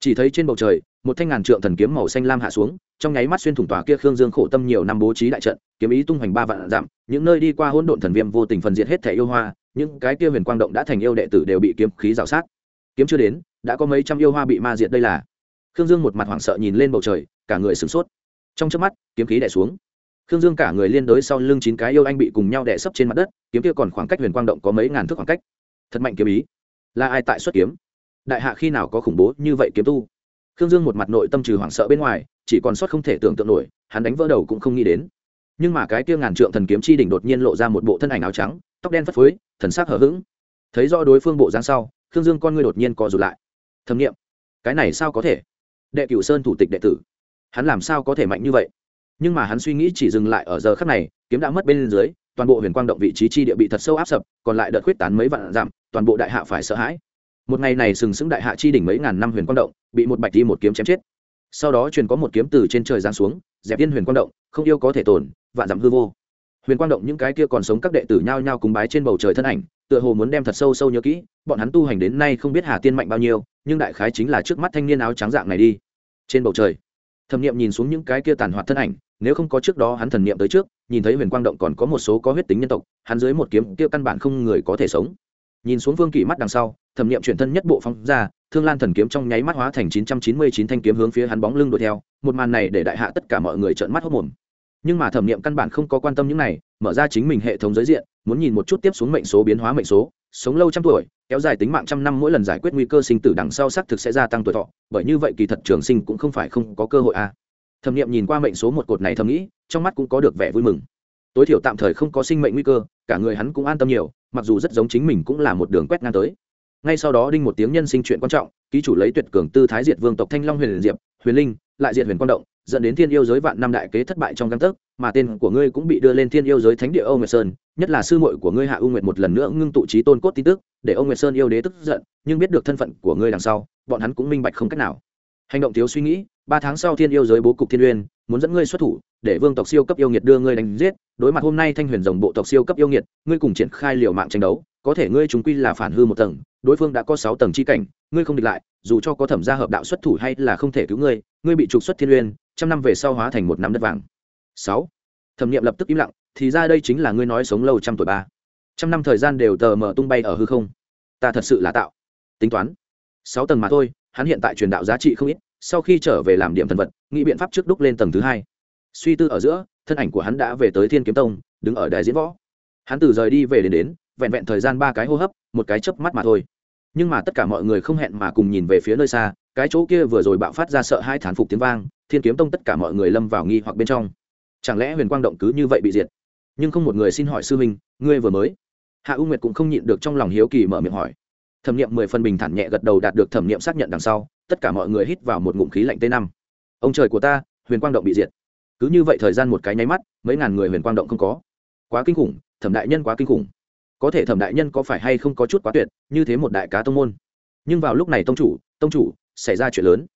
Speaker 1: Chỉ thấy trên bầu trời, một thanh ngàn trượng thần kiếm màu xanh lam hạ xuống trong nháy mắt xuyên thủng tòa kia khương dương khổ tâm nhiều năm bố trí đại trận, kiếm ý tung hoành ba vạn dặm, những nơi đi qua hỗn độn thần viêm vô tình phần diệt hết thẻ yêu hoa, những cái kia huyền quang động đã thành yêu đệ tử đều bị kiếm khí rào sát. Kiếm chưa đến, đã có mấy trăm yêu hoa bị ma diệt đây là. Khương dương một mặt hoảng sợ nhìn lên bầu trời, cả người sửng sốt. Trong trước mắt, kiếm khí đẻ xuống. Khương dương cả người liên đối sau lưng chín cái yêu anh bị cùng nhau đẻ sấp trên mặt đất, kiếm kia còn khoảng cách huyền quang động có mấy ngàn thước khoảng cách. Thật mạnh kiếm ý. Là ai tại xuất kiếm? Đại hạ khi nào có khủng bố như vậy kiếm tu? Khương dương một mặt nội tâm trừ hoảng sợ bên ngoài chỉ còn sót không thể tưởng tượng nổi, hắn đánh vỡ đầu cũng không nghĩ đến. Nhưng mà cái kia ngàn trượng thần kiếm chi đỉnh đột nhiên lộ ra một bộ thân ảnh áo trắng, tóc đen phất phới, thần sắc hở h ữ g thấy rõ đối phương bộ dáng sau, khương dương con ngươi đột nhiên co rụt lại. Thâm nghiệm. Cái này sao có thể? Đệ cửu sơn thủ tịch đệ tử. Hắn làm sao có thể mạnh như vậy? Nhưng mà hắn suy nghĩ chỉ dừng lại ở giờ khắc này, kiếm đã mất bên dưới, toàn bộ huyền quang động vị trí chi địa bị thật sâu áp sập, còn lại đợt khuyết tán mấy vạn giảm toàn bộ đại hạ phải sợ hãi. Một ngày này sừng sững đại hạ chi đỉnh mấy ngàn năm huyền quang động, bị một bạch đi một kiếm chém chết sau đó truyền có một kiếm từ trên trời giáng xuống, dẹp yên huyền quang động, không yêu có thể tồn, vạn dặm hư vô. Huyền quang động những cái kia còn sống các đệ tử nhao nhao cúng bái trên bầu trời thân ảnh, tựa hồ muốn đem thật sâu sâu nhớ kỹ, bọn hắn tu hành đến nay không biết hà tiên mạnh bao nhiêu, nhưng đại khái chính là trước mắt thanh niên áo trắng dạng này đi. Trên bầu trời, thẩm nghiệm nhìn xuống những cái kia tàn hoạt thân ảnh, nếu không có trước đó hắn thần nghiệm tới trước, nhìn thấy huyền quang động còn có một số có huyết tính nhân tộc, hắn dưới một kiếm kia căn bản không người có thể sống. Nhìn xuống vương kỷ mắt đằng sau thẩm nghiệm chuyển thân nhất bộ phong ra, thương lan thần kiếm trong nháy mắt hóa thành chín trăm chín mươi chín thanh kiếm hướng phía hắn bóng lưng đuổi theo, một màn này để đại hạ tất cả mọi người trợn mắt hốc mồm nhưng mà thẩm nghiệm căn bản không có quan tâm những này, mở ra chính mình hệ thống giới diện, muốn nhìn một chút tiếp xuống mệnh số, biến hóa mệnh số, sống lâu trăm tuổi, kéo dài tính mạng trăm năm mỗi lần giải quyết nguy cơ sinh tử đằng sau xác thực sẽ gia tăng tuổi thọ, bởi như vậy kỳ thật trường sinh cũng không phải không có cơ hội a. À. thẩm nghiệm nhìn qua mệnh số một cột này thầm nghĩ, trong mắt cũng có được vẻ vui mừng. Tối thiểu tạm thời không có sinh mệnh nguy cơ, cả người hắn cũng an tâm nhiều, mặc dù rất giống chính mình cũng là một đường quét ngang tới ngay sau đó đinh một tiếng nhân sinh chuyện quan trọng, ký chủ lấy tuyệt cường tư thái diệt vương tộc thanh long huyền diệp, huyền linh, lại diệt huyền quang động, dẫn đến thiên yêu giới vạn năm đại kế thất bại trong găng tấc, mà tên của ngươi cũng bị đưa lên thiên yêu giới thánh địa âu nguyệt sơn, nhất là sư muội của ngươi hạ u nguyệt một lần nữa ngưng tụ trí tôn cốt tin tức, để âu nguyệt sơn yêu đế tức giận, nhưng biết được thân phận của ngươi đằng sau, bọn hắn cũng minh bạch không cách nào. Hành động thiếu suy nghĩ, ba tháng sau thiên yêu giới bố cục thiên uyên, muốn dẫn ngươi xuất thủ, để vương tộc siêu cấp yêu nghiệt đưa ngươi đánh giết, đối mặt hôm nay thanh huyền rồng bộ tộc siêu cấp yêu nghiệt, ngươi cùng triển khai liều mạng tranh đấu, có thể ngươi chúng quy là phản hư một tầng đối phương đã có sáu tầng chi cảnh, ngươi không địch lại, dù cho có thẩm gia hợp đạo xuất thủ hay là không thể cứu ngươi ngươi bị trục xuất thiên uyên, trăm năm về sau hóa thành một nắm đất vàng. Sáu. Thẩm nghiệm lập tức im lặng, thì ra đây chính là ngươi nói sống lâu trăm tuổi ba. Trăm năm thời gian đều tờ mở tung bay ở hư không. Ta thật sự là tạo. Tính toán. Sáu tầng mà thôi, hắn hiện tại truyền đạo giá trị không ít, sau khi trở về làm điểm thần vật, nghĩ biện pháp trước đúc lên tầng thứ hai. Suy tư ở giữa, thân ảnh của hắn đã về tới thiên kiếm tông, đứng ở đài diễn võ. Hắn từ rời đi về đến đến, vẹn vẹn thời gian ba cái hô hấp, một cái chớp mắt mà thôi nhưng mà tất cả mọi người không hẹn mà cùng nhìn về phía nơi xa, cái chỗ kia vừa rồi bạo phát ra sợ hai thán phục tiếng vang, thiên kiếm tông tất cả mọi người lâm vào nghi hoặc bên trong. Chẳng lẽ huyền quang động cứ như vậy bị diệt? Nhưng không một người xin hỏi sư huynh, ngươi vừa mới. Hạ u nguyệt cũng không nhịn được trong lòng hiếu kỳ mở miệng hỏi. Thẩm nghiệm mười phần bình thản nhẹ gật đầu đạt được thẩm nghiệm xác nhận đằng sau, tất cả mọi người hít vào một ngụm khí lạnh t năm. Ông trời của ta, huyền quang động bị diệt. Cứ như vậy thời gian một cái nháy mắt, mấy ngàn người huyền quang động không có. Quá kinh khủng, thẩm đại nhân quá kinh khủng có thể thẩm đại nhân có phải hay không có chút quá tuyệt, như thế một đại cá tông môn. Nhưng vào lúc này tông chủ tông chủ, xảy ra chuyện lớn.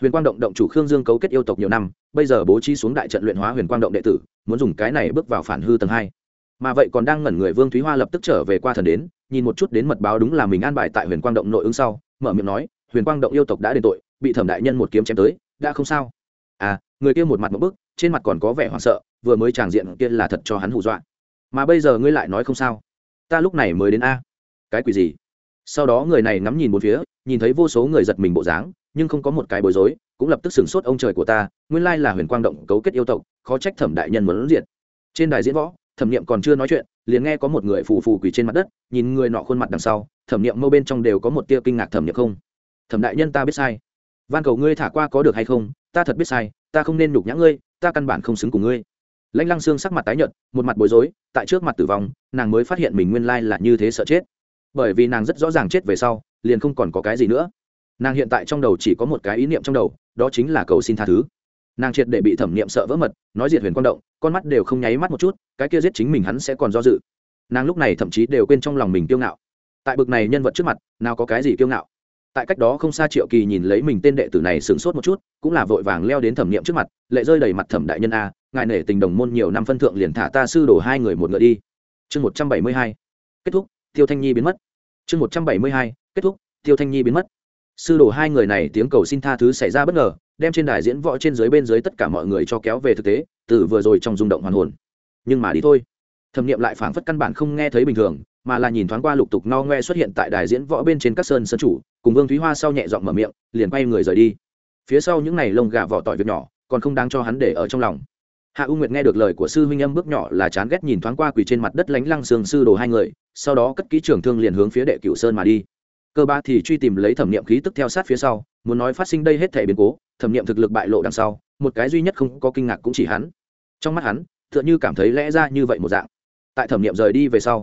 Speaker 1: Huyền quang động động chủ khương dương cấu kết yêu tộc nhiều năm, bây giờ bố trí xuống đại trận luyện hóa huyền quang động đệ tử, muốn dùng cái này bước vào phản hư tầng hai. Mà vậy còn đang ngẩn người vương thúy hoa lập tức trở về qua thần đến, nhìn một chút đến mật báo đúng là mình an bài tại huyền quang động nội ứng sau, mở miệng nói, huyền quang động yêu tộc đã đền tội, bị thẩm đại nhân một kiếm chém tới, đã không sao. À người kia một mặt một bức, trên mặt còn có vẻ hoảng sợ, vừa mới tràng diện kia là thật cho hắn hù dọa. Mà bây giờ ngươi lại nói không sao ta lúc này mới đến a. Cái quỷ gì? Sau đó người này ngắm nhìn một phía, nhìn thấy vô số người giật mình bộ dáng, nhưng không có một cái bối rối, cũng lập tức sửng sốt ông trời của ta, nguyên lai là huyền quang động cấu kết yêu tộc, khó trách thẩm đại nhân muốn diệt. Trên đài diễn võ, thẩm niệm còn chưa nói chuyện, liền nghe có một người phù phù quỳ trên mặt đất, nhìn người nọ khuôn mặt đằng sau, thẩm niệm mâu bên trong đều có một tia kinh ngạc thẩm niệm không? Thẩm đại nhân ta biết sai. Van cầu ngươi thả qua có được hay không? Ta thật biết sai, ta không nên nhục nhã ngươi, ta căn bản không xứng cùng ngươi lãnh lăng xương sắc mặt tái nhợt, một mặt bối rối, tại trước mặt tử vong, nàng mới phát hiện mình nguyên lai là như thế sợ chết. Bởi vì nàng rất rõ ràng chết về sau, liền không còn có cái gì nữa. Nàng hiện tại trong đầu chỉ có một cái ý niệm trong đầu, đó chính là cầu xin tha thứ. Nàng triệt để bị thẩm niệm sợ vỡ mật, nói diệt huyền quan động, con mắt đều không nháy mắt một chút, cái kia giết chính mình hắn sẽ còn do dự. Nàng lúc này thậm chí đều quên trong lòng mình kiêu ngạo. Tại bực này nhân vật trước mặt, nào có cái gì kiêu ngạo. Tại cách đó không xa triệu kỳ nhìn lấy mình tên đệ tử này sửng sốt một chút, cũng là vội vàng leo đến thẩm niệm trước mặt, lệ rơi đầy mặt thẩm đại nhân a ngài nể tình đồng môn nhiều năm phân thượng liền thả ta sư đổ hai người một ngựa đi. Chương một trăm bảy mươi hai, kết thúc, tiêu thanh nhi biến mất. Chương một trăm bảy mươi hai, kết thúc, tiêu thanh nhi biến mất. Sư đồ hai người này tiếng cầu xin tha thứ xảy ra bất ngờ, đem trên đài diễn võ trên dưới bên dưới tất cả mọi người cho kéo về thực tế, từ vừa rồi trong rung động hoàn hồn. Nhưng mà đi thôi. Thẩm nghiệm lại phảng phất căn bản không nghe thấy bình thường, mà là nhìn thoáng qua lục tục no ngoe xuất hiện tại đài diễn võ bên trên các sơn sơn chủ, cùng vương thúy hoa sau nhẹ dọn mở miệng, liền quay người rời đi. Phía sau những này lông gà vỏ tỏi việc nhỏ, còn không đáng cho hắn để ở trong lòng hạ u nguyệt nghe được lời của sư huynh âm bước nhỏ là chán ghét nhìn thoáng qua quỳ trên mặt đất lánh lăng sương sư đồ hai người, sau đó cất kỹ trưởng thương liền hướng phía đệ cửu sơn mà đi. Cơ ba thì truy tìm lấy thẩm nghiệm khí tức theo sát phía sau, muốn nói phát sinh đây hết thể biến cố, thẩm nghiệm thực lực bại lộ đằng sau, một cái duy nhất không có kinh ngạc cũng chỉ hắn. Trong mắt hắn t h ư ợ n h ư cảm thấy lẽ ra như vậy một dạng. Tại thẩm nghiệm rời đi về sau,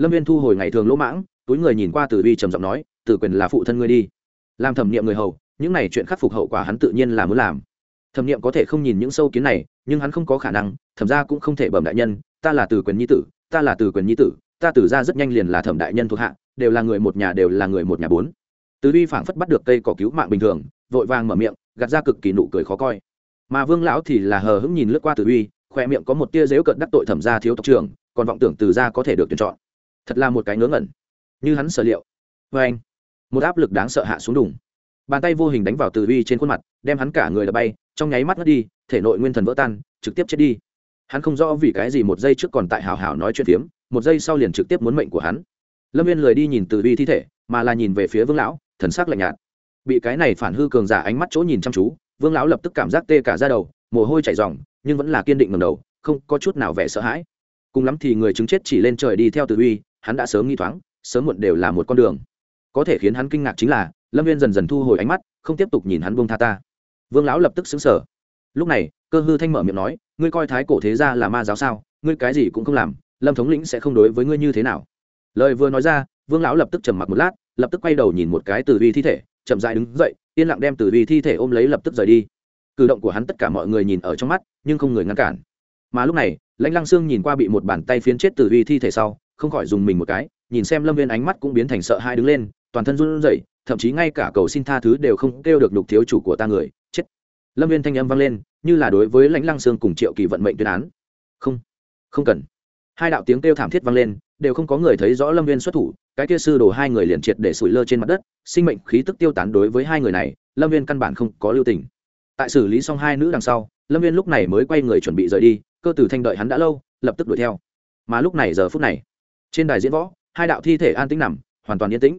Speaker 1: lâm viên thu hồi ngày thường lỗ mãng, túi người nhìn qua từ vi trầm giọng nói từ quyền là phụ thân ngươi đi. Làm thẩm nghiệm người hầu, những này chuyện khắc phục hậu quả hắn tự nhiên là muốn làm thẩm nghiệm có thể không nhìn những sâu kiến này, nhưng hắn không có khả năng, thẩm ra cũng không thể bẩm đại nhân, ta là từ quyền nhi tử, ta là từ quyền nhi tử, ta tử ra rất nhanh liền là thẩm đại nhân thuộc hạ, đều là người một nhà đều là người một nhà bốn. Tứ uy phảng phất bắt được cây cỏ cứu mạng bình thường, vội vàng mở miệng, gạt ra cực kỳ nụ cười khó coi. Mà vương lão thì là hờ hững nhìn lướt qua Tử uy khoe miệng có một tia dếu cận đắc tội thẩm gia thiếu tộc trưởng, còn vọng tưởng từ gia có thể được tuyển chọn. Thật là một cái ngớ ngẩn. Như hắn sở liệu. Vê anh. Một áp lực đáng sợ hạ xuống đùng. Bàn tay vô hình đánh vào Tử uy trên khuôn mặt, đem hắn cả người đập bay trong nháy mắt ngất đi, thể nội nguyên thần vỡ tan, trực tiếp chết đi. Hắn không rõ vì cái gì một giây trước còn tại hào hào nói chuyện phiếm, một giây sau liền trực tiếp muốn mệnh của hắn. Lâm viên lười đi nhìn từ vi thi thể, mà là nhìn về phía vương lão, thần sắc lạnh nhạt. Bị cái này phản hư cường giả ánh mắt chỗ nhìn chăm chú, vương lão lập tức cảm giác tê cả ra đầu, mồ hôi chảy r nhưng vẫn là kiên định ngầm đầu, không có chút nào vẻ sợ hãi. Cùng lắm thì người chứng chết chỉ lên trời đi theo từ uy hắn đã sớm nghi thoáng, sớm muộn đều là một con đường. Có thể khiến hắn kinh ngạc chính là, lâm viên dần dần thu hồi ánh mắt, không tiếp tục nhìn hắn buông tha ta vương lão lập tức xứng sở lúc này, cơ hư thanh mở miệng nói, ngươi coi thái cổ thế ra là ma giáo sao? Ngươi cái gì cũng không làm, lâm thống lĩnh sẽ không đối với ngươi như thế nào. Lời vừa nói ra, vương lão lập tức trầm mặc một lát, lập tức quay đầu nhìn một cái từ vi thi thể, chậm dại đứng dậy, yên lặng đem từ vi thi thể ôm lấy lập tức rời đi. Cử động của hắn tất cả mọi người nhìn ở trong mắt, nhưng không người ngăn cản. Mà lúc này, lãnh lăng sương nhìn qua bị một bàn tay phiến chết từ vi thi thể sau, không khỏi dùng mình một cái, nhìn xem lâm viên ánh mắt cũng biến thành sợ hai đứng lên, toàn thân run rẩy, thậm chí ngay cả cầu xin tha thứ đều không kêu được đục thiếu chủ của ta người lâm viên thanh âm vang lên, như là đối với lãnh lăng sương cùng triệu kỳ vận mệnh tuyên án. Không không cần. Hai đạo tiếng kêu thảm thiết vang lên, đều không có người thấy rõ lâm viên xuất thủ, cái kia sư đồ hai người liền triệt để sủi lơ trên mặt đất, sinh mệnh khí tức tiêu tán đối với hai người này, lâm viên căn bản không có lưu tình. Tại xử lý xong hai nữ đằng sau, lâm viên lúc này mới quay người chuẩn bị rời đi, cơ tử thanh đợi hắn đã lâu, lập tức đuổi theo. Mà lúc này giờ phút này, trên đài diễn võ, hai đạo thi thể an tĩnh nằm, hoàn toàn yên tĩnh.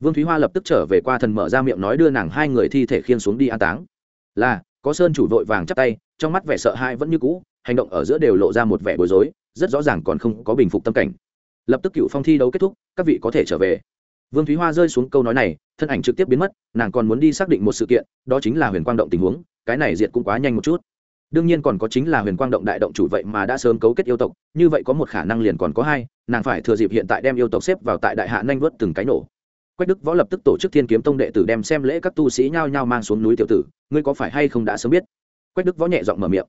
Speaker 1: Vương thúy hoa lập tức trở về qua thần mở ra miệng nói đưa nàng hai người thi thể khiên xuống đi an táng. Là có sơn chủ vội vàng chắp tay, trong mắt vẻ sợ hãi vẫn như cũ, hành động ở giữa đều lộ ra một vẻ bối rối, rất rõ ràng còn không có bình phục tâm cảnh. Lập tức cựu phong thi đấu kết thúc, các vị có thể trở về. Vương thúy hoa rơi xuống câu nói này, thân ảnh trực tiếp biến mất, nàng còn muốn đi xác định một sự kiện, đó chính là huyền quang động tình huống, cái này diệt cũng quá nhanh một chút. Đương nhiên còn có chính là huyền quang động đại động chủ vậy mà đã sớm cấu kết yêu tộc, như vậy có một khả năng liền còn có hai, nàng phải thừa dịp hiện tại đem yêu tộc xếp vào tại đại hạ nhanh vớt từng cái nổ quách đức võ lập tức tổ chức thiên kiếm tông đệ tử đem xem lễ các tu sĩ nhao nhao mang xuống núi tiểu tử, ngươi có phải hay không đã sớm biết? Quách đức võ nhẹ giọng mở miệng.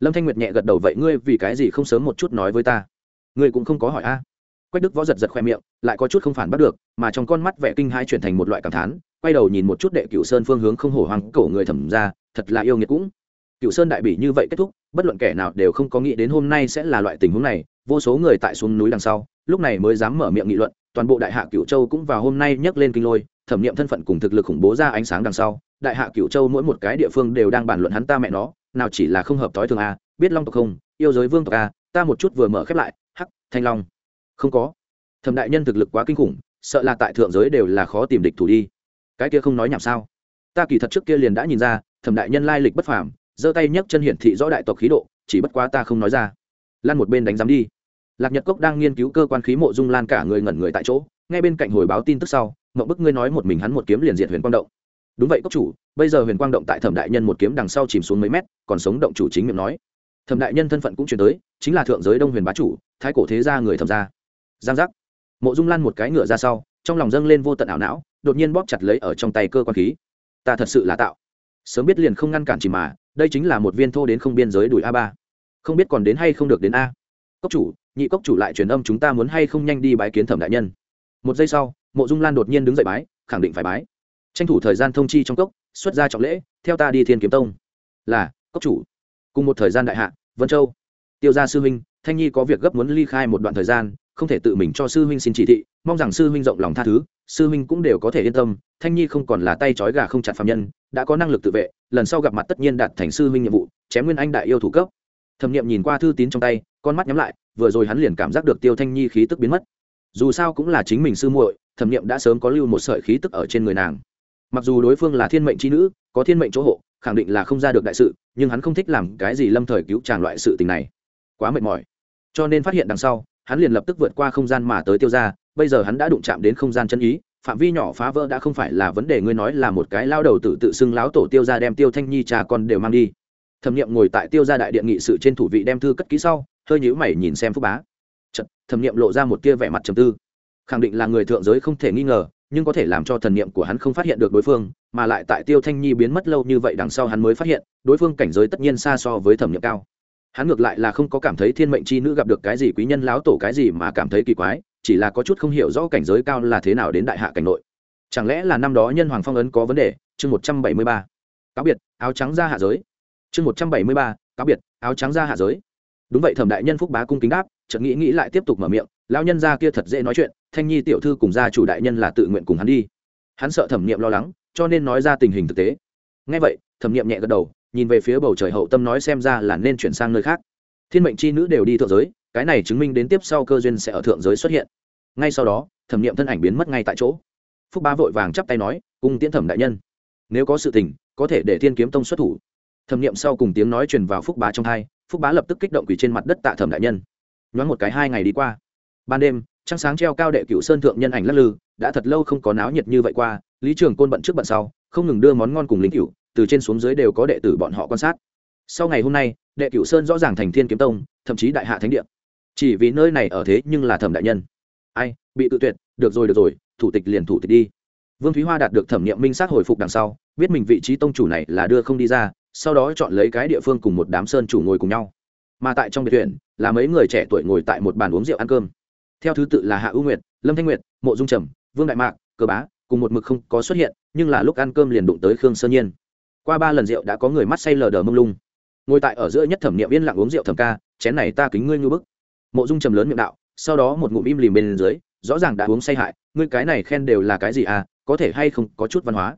Speaker 1: Lâm thanh nguyệt nhẹ gật đầu, vậy ngươi vì cái gì không sớm một chút nói với ta? Ngươi cũng không có hỏi a. Quách đức võ giật giật khoe miệng, lại có chút không phản bắt được, mà trong con mắt vẻ kinh hãi chuyển thành một loại cảm thán, quay đầu nhìn một chút đệ cửu sơn phương hướng không hổ hoàng cổ người thẩm ra thật là yêu nghiệt cũng. Cửu sơn đại bỉ như vậy kết thúc, bất luận kẻ nào đều không có nghĩ đến hôm nay sẽ là loại tình huống này, vô số người tại xuống núi đằng sau, lúc này mới dám mở miệng nghị luận toàn bộ đại hạ cửu châu cũng vào hôm nay nhấc lên kinh lôi, thẩm nghiệm thân phận cùng thực lực khủng bố ra ánh sáng đằng sau, đại hạ cửu châu mỗi một cái địa phương đều đang bàn luận hắn ta mẹ nó, nào chỉ là không hợp thói thường a, biết long tộc không, yêu giới vương tộc a, ta một chút vừa mở khép lại, hắc, thanh long. Không có. Thẩm đại nhân thực lực quá kinh khủng, sợ là tại thượng giới đều là khó tìm địch thủ đi. Cái kia không nói nhảm sao? Ta kỳ thật trước kia liền đã nhìn ra, thẩm đại nhân lai lịch bất phàm, giơ tay nhấc chân hiển thị rõ đại tộc khí độ, chỉ bất quá ta không nói ra. Lan một bên đánh giám đi lạc nhật cốc đang nghiên cứu cơ quan khí mộ dung lan cả người ngẩn người tại chỗ ngay bên cạnh hồi báo tin tức sau mậu bức ngươi nói một mình hắn một kiếm liền diệt huyền quang động. Đúng vậy, cốc chủ, bây giờ huyền quang động tại thẩm đại nhân một kiếm đằng sau chìm xuống mấy mét, còn sống động chủ chính miệng nói. Thẩm đại nhân thân phận cũng chuyển tới, chính là thượng giới đông huyền bá chủ, thái cổ thế gia người thẩm gia. Giang giác. Mộ dung lan một cái ngựa ra sau, trong lòng dâng lên vô tận ảo não, đột nhiên bóp chặt lấy ở trong tay cơ quan khí. Ta thật sự là tạo. Sớm biết liền không ngăn cản chỉ mà, đây chính là một viên thô đến không biên giới đuổi a ba. Không biết còn đến hay không được đến a cốc chủ, nhị cốc chủ lại truyền âm chúng ta muốn hay không nhanh đi bái kiến thẩm đại nhân. Một giây sau, mộ dung lan đột nhiên đứng dậy bái, khẳng định phải bái. Tranh thủ thời gian thông chi trong cốc, xuất ra trọng lễ, theo ta đi thiên kiếm tông. Là, cốc chủ. Cùng một thời gian đại hạ, vân châu. Tiêu gia sư huynh, thanh nhi có việc gấp muốn ly khai một đoạn thời gian, không thể tự mình cho sư huynh xin chỉ thị, mong rằng sư huynh rộng lòng tha thứ, sư huynh cũng đều có thể yên tâm, thanh nhi không còn là tay trói gà không chặt phạm nhân, đã có năng lực tự vệ, lần sau gặp mặt tất nhiên đạt thành sư huynh nhiệm vụ, chém nguyên anh đại yêu thủ cấp. Thẩm nghiệm nhìn qua thư tín trong tay con mắt nhắm lại, vừa rồi hắn liền cảm giác được tiêu thanh nhi khí tức biến mất. Dù sao cũng là chính mình sư muội, thẩm nghiệm đã sớm có lưu một sợi khí tức ở trên người nàng. Mặc dù đối phương là thiên mệnh c h i nữ, có thiên mệnh chỗ hộ, khẳng định là không ra được đại sự, nhưng hắn không thích làm cái gì lâm thời cứu tràn loại sự tình này. Quá mệt mỏi. Cho nên phát hiện đằng sau, hắn liền lập tức vượt qua không gian mà tới tiêu ra bây giờ hắn đã đụng chạm đến không gian chân ý, phạm vi nhỏ phá vỡ đã không phải là vấn đề ngươi nói là một cái lao đầu tự tự xưng láo tổ tiêu ra đem tiêu thanh nhi trà con đều mang đi. Thẩm nghiệm ngồi tại tiêu gia đại điện nghị sự trên thủ vị đem thư cất kỹ sau hơi nhíu mày nhìn xem phúc bá. Chật, thẩm nghiệm lộ ra một tia vẻ mặt trầm tư. Khẳng định là người thượng giới không thể nghi ngờ nhưng có thể làm cho thần niệm của hắn không phát hiện được đối phương mà lại tại tiêu thanh nhi biến mất lâu như vậy đằng sau hắn mới phát hiện đối phương cảnh giới tất nhiên xa so với thẩm niệm cao. Hắn ngược lại là không có cảm thấy thiên mệnh chi nữ gặp được cái gì quý nhân láo tổ cái gì mà cảm thấy kỳ quái chỉ là có chút không hiểu rõ cảnh giới cao là thế nào đến đại hạ cảnh nội. Chẳng lẽ là năm đó nhân hoàng phong ấn có vấn đề? Chương một trăm bảy mươi ba. Cáo biệt áo trắng ra hạ giới. Chương một trăm bảy mươi ba cáo biệt áo trắng ra hạ giới đúng vậy thẩm đại nhân phúc bá cung kính đáp, chợt nghĩ nghĩ lại tiếp tục mở miệng, lão nhân gia kia thật dễ nói chuyện, thanh nhi tiểu thư cùng gia chủ đại nhân là tự nguyện cùng hắn đi. Hắn sợ thẩm nghiệm lo lắng, cho nên nói ra tình hình thực tế. Ngay vậy, thẩm nghiệm nhẹ gật đầu, nhìn về phía bầu trời hậu tâm nói xem ra là nên chuyển sang nơi khác. Thiên mệnh chi nữ đều đi thượng giới, cái này chứng minh đến tiếp sau cơ duyên sẽ ở thượng giới xuất hiện. Ngay sau đó, thẩm nghiệm thân ảnh biến mất ngay tại chỗ. Phúc bá vội vàng chắp tay nói cùng tiễn thẩm đại nhân, nếu có sự tình, có thể để thiên kiếm tông xuất thủ. Thẩm nghiệm sau cùng tiếng nói truyền vào phúc bá trong hai phúc bá lập tức kích động quỳ trên mặt đất tạ thẩm đại nhân. Nhoáng một cái hai ngày đi qua. Ban đêm, trăng sáng treo cao đệ cựu sơn thượng nhân ảnh lắc lư, đã thật lâu không có náo nhiệt như vậy qua, lý trường côn bận trước bận sau, không ngừng đưa món ngon cùng lính cựu từ trên xuống dưới đều có đệ tử bọn họ quan sát. Sau ngày hôm nay, đệ cựu sơn rõ ràng thành thiên kiếm tông, thậm chí đại hạ thánh địa. Chỉ vì nơi này ở thế nhưng là thẩm đại nhân. Ai, bị tự tuyệt, được rồi được rồi, thủ tịch liền thủ tịch đi. Vương thúy hoa đạt được thẩm nghiệm minh sát hồi phục đằng sau, biết mình vị trí tông chủ này là đưa không đi ra sau đó chọn lấy cái địa phương cùng một đám sơn chủ ngồi cùng nhau. Mà tại trong biệt thuyền, là mấy người trẻ tuổi ngồi tại một bàn uống rượu ăn cơm. Theo thứ tự là hạ ưu nguyệt, lâm thanh nguyệt, mộ dung trầm, vương đại mạc, cơ bá, cùng một mực không có xuất hiện, nhưng là lúc ăn cơm liền đụng tới khương sơn nhiên. Qua ba lần rượu đã có người mắt say lờ đờ mông lung. Ngồi tại ở giữa nhất thẩm niệm yên lặng uống rượu thẩm ca, chén này ta kính ngươi ngư bức. Mộ dung trầm lớn miệng đạo, sau đó một ngụm im lìm bên dưới, rõ ràng đã uống say hại, ngươi cái này khen đều là cái gì à có thể hay không có chút văn hóa?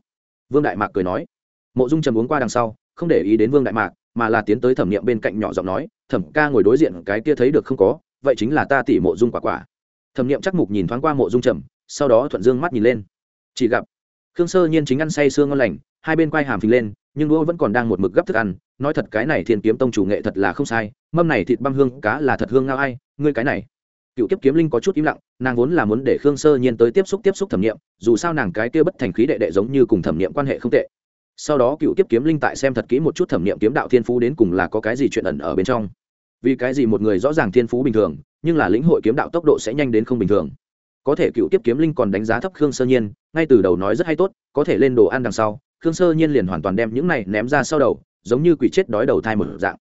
Speaker 1: Vương đại mạc cười nói. Mộ dung trầm uống qua đằng sau không để ý đến vương đại mạc, mà là tiến tới thẩm niệm bên cạnh nhỏ giọng nói, thẩm ca ngồi đối diện cái kia thấy được không có, vậy chính là ta tỉ mộ dung quả quả. Thẩm niệm chắc mục nhìn thoáng qua mộ dung trầm, sau đó thuận dương mắt nhìn lên. Chỉ gặp. Khương sơ nhiên chính ăn say sương ngon lành, hai bên quai hàm phình lên, nhưng đũa vẫn còn đang một mực gấp thức ăn, nói thật cái này thiên kiếm tông chủ nghệ thật là không sai, mâm này thịt băm hương cá là thật hương ngao ai, ngươi cái này. Cựu kiếp kiếm linh có chút im lặng, nàng vốn là muốn để khương sơ nhiên tới tiếp xúc tiếp xúc thẩm nghiệm dù sao nàng cái kia bất thành khí đệ đệ giống như cùng thẩm nghiệm quan hệ không tệ sau đó cựu tiếp kiếm linh tại xem thật kỹ một chút thẩm nghiệm kiếm đạo thiên phú đến cùng là có cái gì chuyện ẩn ở bên trong. Vì cái gì một người rõ ràng thiên phú bình thường, nhưng là lĩnh hội kiếm đạo tốc độ sẽ nhanh đến không bình thường. Có thể cựu tiếp kiếm linh còn đánh giá thấp khương sơ nhiên, ngay từ đầu nói rất hay tốt, có thể lên đồ ăn đằng sau, khương sơ nhiên liền hoàn toàn đem những này ném ra sau đầu, giống như quỷ chết đói đầu thai một dạng.